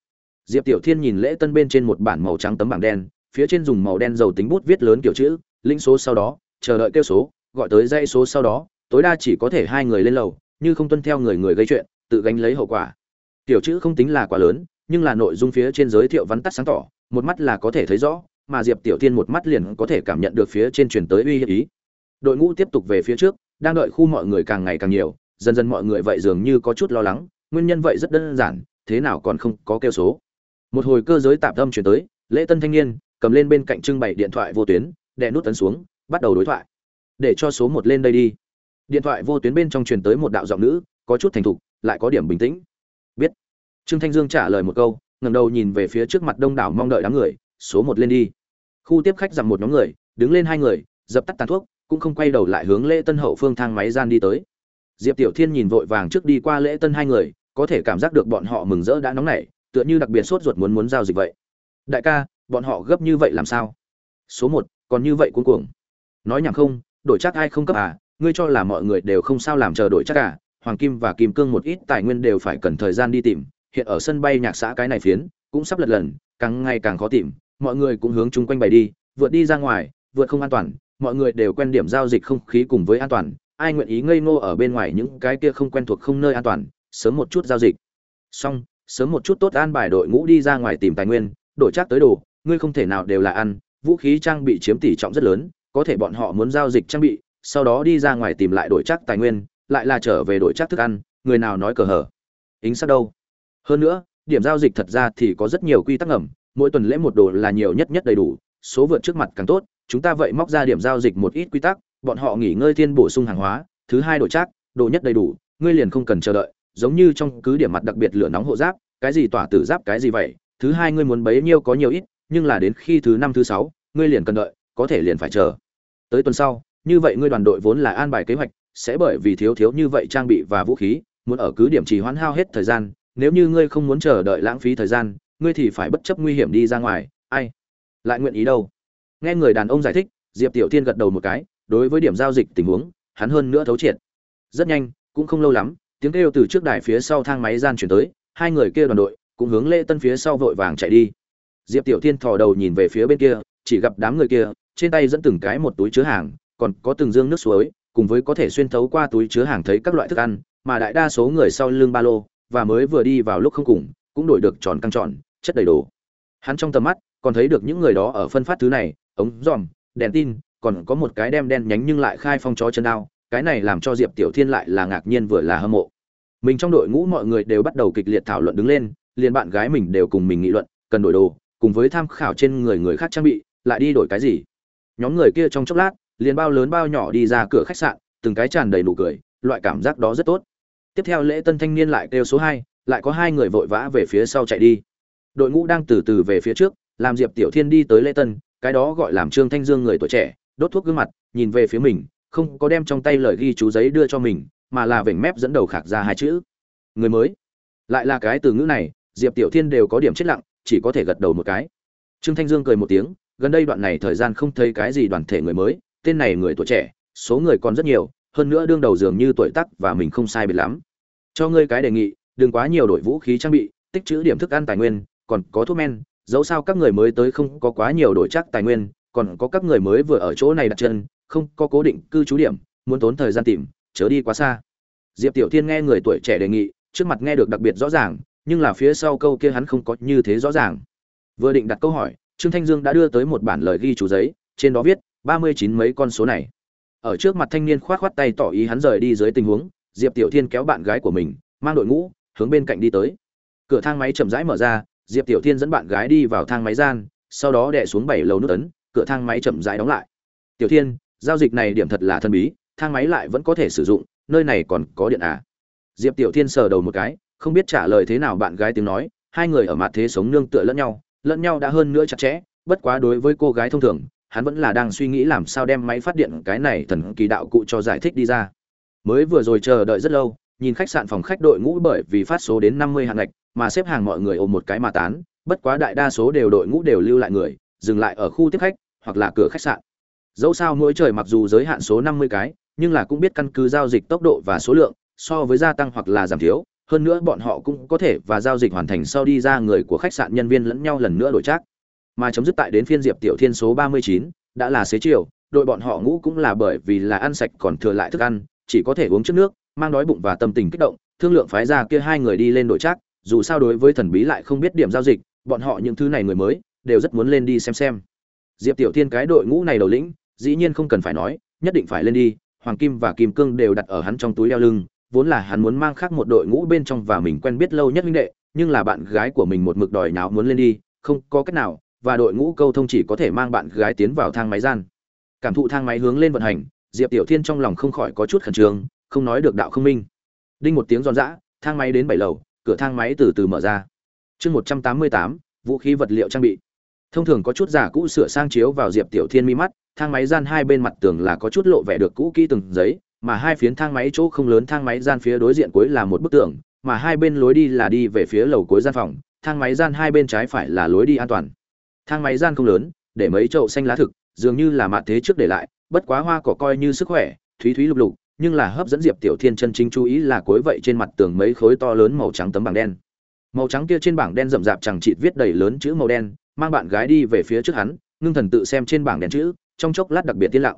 [SPEAKER 1] Diệp tiểu thiên nhìn lễ tân bên trên một bản màu trắng tấm bảng đen, phía trên dùng màu đen dầu tính bút viết lớn kiểu chữ, lĩnh số sau đó, chờ đợi kêu số, gọi tới dãy số sau đó, tối đa chỉ có thể hai người lên lầu, như không tuân theo người người gây chuyện, tự gánh lấy hậu quả. Tiểu chữ không tính là quá lớn, nhưng là nội dung phía trên giới thiệu vắn tắt sáng tỏ, một mắt là có thể thấy rõ, mà diệp tiểu thiên một mắt liền có thể cảm nhận được phía trên truyền tới uy hiếp ý. Đội ngũ tiếp tục về phía trước, đang đợi khu mọi người càng ngày càng nhiều dần dần mọi người vậy dường như có chút lo lắng, nguyên nhân vậy rất đơn giản, thế nào còn không có kêu số. Một hồi cơ giới tạm tâm chuyển tới, lễ tân thanh niên, cầm lên bên cạnh trưng bày điện thoại vô tuyến, đè nút tấn xuống, bắt đầu đối thoại. Để cho số một lên đây đi. Điện thoại vô tuyến bên trong truyền tới một đạo giọng nữ, có chút thành thục, lại có điểm bình tĩnh. Biết. Trương thanh dương trả lời một câu, ngẩng đầu nhìn về phía trước mặt đông đảo mong đợi đám người, số một lên đi. Khu tiếp khách rằng một nhóm người, đứng lên hai người, dập tắt tàn thuốc, cũng không quay đầu lại hướng lễ tân hậu phương thang máy gian đi tới diệp tiểu thiên nhìn vội vàng trước đi qua lễ tân hai người, có thể cảm giác được bọn họ mừng rỡ đã nóng nảy, tựa như đặc biệt sốt ruột muốn muốn giao dịch vậy. Đại ca, bọn họ gấp như vậy làm sao? Số một, còn như vậy cuống cuồng. Nói nhảm không, đổi chắc ai không cấp à ngươi cho là mọi người đều không sao làm chờ đổi chắc cả hoàng kim và kim cương một ít tài nguyên đều phải cần thời gian đi tìm, hiện ở sân bay nhạc xã cái này phiến, cũng sắp lật lần, càng ngày càng khó tìm, mọi người cũng hướng chung quanh bày đi, vượt đi ra ngoài, vượt không an toàn, mọi người đều quen điểm giao dịch không khí cùng với an toàn ai nguyện ý ngây ngô ở bên ngoài những cái kia không quen thuộc không nơi an toàn, sớm một chút giao dịch. Xong, sớm một chút tốt an bài đội ngũ đi ra ngoài tìm tài nguyên, đổi chắc tới đồ, ngươi không thể nào đều là ăn, vũ khí trang bị chiếm tỷ trọng rất lớn, có thể bọn họ muốn giao dịch trang bị, sau đó đi ra ngoài tìm lại đổi chắc tài nguyên, lại là trở về đổi chắc thức ăn, người nào nói cờ hở? Ính sắc đâu? Hơn nữa, điểm giao dịch thật ra thì có rất nhiều quy tắc ngầm, mỗi tuần lễ một đồ là nhiều nhất nhất đầy đủ, số vượt trước mặt càng tốt, chúng ta vậy móc ra điểm giao dịch một ít quy tắc bọn họ nghỉ ngơi thiên bổ sung hàng hóa, thứ hai đổi chắc đồ nhất đầy đủ, ngươi liền không cần chờ đợi, giống như trong cứ điểm mặt đặc biệt lửa nóng hộ giáp, cái gì tỏa tử giáp cái gì vậy, thứ hai ngươi muốn bấy nhiêu có nhiều ít, nhưng là đến khi thứ năm thứ sáu, ngươi liền cần đợi, có thể liền phải chờ. Tới tuần sau, như vậy ngươi đoàn đội vốn là an bài kế hoạch, sẽ bởi vì thiếu thiếu như vậy trang bị và vũ khí, muốn ở cứ điểm trì hoãn hao hết thời gian, nếu như ngươi không muốn chờ đợi lãng phí thời gian, ngươi thì phải bất chấp nguy hiểm đi ra ngoài, ai? Lại nguyện ý đâu? Nghe người đàn ông giải thích, diệp tiểu thiên gật đầu một cái đối với điểm giao dịch tình huống hắn hơn nữa thấu triệt. Rất nhanh cũng không lâu lắm tiếng kêu từ trước đài phía sau thang máy gian chuyển tới hai người kia đoàn đội cũng hướng lễ tân phía sau vội vàng chạy đi. Diệp tiểu thiên thò đầu nhìn về phía bên kia chỉ gặp đám người kia trên tay dẫn từng cái một túi chứa hàng còn có từng dương nước suối cùng với có thể xuyên thấu qua túi chứa hàng thấy các loại thức ăn mà đại đa số người sau lưng ba lô và mới vừa đi vào lúc không cùng cũng đổi được tròn căng tròn chất đầy đủ hắn trong tầm mắt còn thấy được những người đó ở phân phát thứ này ống giòm, đèn tin còn có một cái đem đen nhánh nhưng lại khai phong chó chân đao, cái này làm cho diệp tiểu thiên lại là ngạc nhiên vừa là hâm mộ. Mình trong đội ngũ mọi người đều bắt đầu kịch liệt thảo luận đứng lên, liền bạn gái mình đều cùng mình nghị luận, cần đổi đồ, cùng với tham khảo trên người người khác trang bị, lại đi đổi cái gì. Nhóm người kia trong chốc lát, liền bao lớn bao nhỏ đi ra cửa khách sạn, từng cái tràn đầy nụ cười, loại cảm giác đó rất tốt. Tiếp theo lễ tân thanh niên lại kêu số hai, lại có hai người vội vã về phía sau chạy đi. Đội ngũ đang từ từ về phía trước, làm diệp tiểu thiên đi tới lễ tân, cái đó gọi làm trương thanh dương người tuổi trẻ đốt thuốc gương mặt, nhìn về phía mình, không có đem trong tay lời ghi chú giấy đưa cho mình, mà là vểnh mép dẫn đầu khạc ra hai chữ. Người mới. Lại là cái từ ngữ này, diệp tiểu thiên đều có điểm chết lặng, chỉ có thể gật đầu một cái. Trương thanh dương cười một tiếng, gần đây đoạn này thời gian không thấy cái gì đoàn thể người mới, tên này người tuổi trẻ, số người còn rất nhiều, hơn nữa đương đầu dường như tuổi tác và mình không sai biệt lắm. Cho ngươi cái đề nghị, đừng quá nhiều đổi vũ khí trang bị, tích trữ điểm thức ăn tài nguyên, còn có thuốc men, dẫu sao các người mới tới không có quá nhiều đổi chắc tài nguyên còn có các người mới vừa ở chỗ này đặt chân, không có cố định cư trú điểm, muốn tốn thời gian tìm, chớ đi quá xa. Diệp tiểu thiên nghe người tuổi trẻ đề nghị, trước mặt nghe được đặc biệt rõ ràng, nhưng là phía sau câu kia hắn không có như thế rõ ràng. Vừa định đặt câu hỏi, trương thanh dương đã đưa tới một bản lời ghi chú giấy, trên đó viết, ba mươi chín mấy con số này. Ở trước mặt thanh niên khoát khoát tay tỏ ý hắn rời đi dưới tình huống, diệp tiểu thiên kéo bạn gái của mình, mang đội ngũ, hướng bên cạnh đi tới. Cửa thang máy chậm rãi mở ra, diệp tiểu thiên dẫn bạn gái đi vào thang máy gian, sau đó đè xuống bảy lầu nút ấn cửa thang máy chậm rãi đóng lại. Tiểu thiên, giao dịch này điểm thật là thân bí, thang máy lại vẫn có thể sử dụng, nơi này còn có điện à? Diệp tiểu thiên sờ đầu một cái, không biết trả lời thế nào bạn gái tiếng nói, hai người ở mặt thế sống nương tựa lẫn nhau lẫn nhau đã hơn nữa chặt chẽ, bất quá đối với cô gái thông thường, hắn vẫn là đang suy nghĩ làm sao đem máy phát điện cái này thần kỳ đạo cụ cho giải thích đi ra. Mới vừa rồi chờ đợi rất lâu, nhìn khách sạn phòng khách đội ngũ bởi vì phát số đến năm mươi hạng ngạch, mà xếp hàng mọi người ôm một cái mà tán, bất quá đại đa số đều đội ngũ đều lưu lại người, dừng lại ở khu tiếp khách hoặc là cửa khách sạn. Dẫu sao mỗi trời mặc dù giới hạn số năm mươi cái, nhưng là cũng biết căn cứ giao dịch tốc độ và số lượng, so với gia tăng hoặc là giảm thiếu, hơn nữa bọn họ cũng có thể và giao dịch hoàn thành sau đi ra người của khách sạn nhân viên lẫn nhau lần nữa đổi trác. Mà chấm dứt tại đến phiên diệp tiểu thiên số ba mươi chín, đã là xế chiều, đội bọn họ ngủ cũng là bởi vì là ăn sạch còn thừa lại thức ăn, chỉ có thể uống trước nước, mang đói bụng và tâm tình kích động, thương lượng phái ra kia hai người đi lên đổi trác, dù sao đối với thần bí lại không biết điểm giao dịch, bọn họ những thứ này người mới, đều rất muốn lên đi xem xem diệp tiểu thiên cái đội ngũ này đầu lĩnh, dĩ nhiên không cần phải nói, nhất định phải lên đi, hoàng kim và kim cương đều đặt ở hắn trong túi đeo lưng, vốn là hắn muốn mang khác một đội ngũ bên trong và mình quen biết lâu nhất huynh đệ, nhưng là bạn gái của mình một mực đòi nào muốn lên đi, không có cách nào, và đội ngũ câu thông chỉ có thể mang bạn gái tiến vào thang máy gian. Cảm thụ thang máy hướng lên vận hành, diệp tiểu thiên trong lòng không khỏi có chút khẩn trương, không nói được đạo không minh. Đinh một tiếng giòn giã, thang máy đến bảy lầu, cửa thang máy từ từ mở ra. Chương một trăm tám mươi tám, vũ khí vật liệu trang bị thông thường có chút giả cũ sửa sang chiếu vào diệp tiểu thiên mi mắt, thang máy gian hai bên mặt tường là có chút lộ vẻ được cũ kỹ từng giấy, mà hai phiến thang máy chỗ không lớn thang máy gian phía đối diện cuối là một bức tường, mà hai bên lối đi là đi về phía lầu cuối gian phòng, thang máy gian hai bên trái phải là lối đi an toàn. Thang máy gian không lớn, để mấy chậu xanh lá thực, dường như là mạ thế trước để lại, bất quá hoa cỏ coi như sức khỏe, thúy thúy lục lục, nhưng là hấp dẫn diệp tiểu thiên chân chính chú ý là cuối vậy trên mặt tường mấy khối to lớn màu trắng tấm bảng đen. Màu trắng kia trên bảng đen rậm rạp chẳng chịt viết đầy lớn chữ màu đen mang bạn gái đi về phía trước hắn, ngưng thần tự xem trên bảng đèn chữ, trong chốc lát đặc biệt tiên lặng.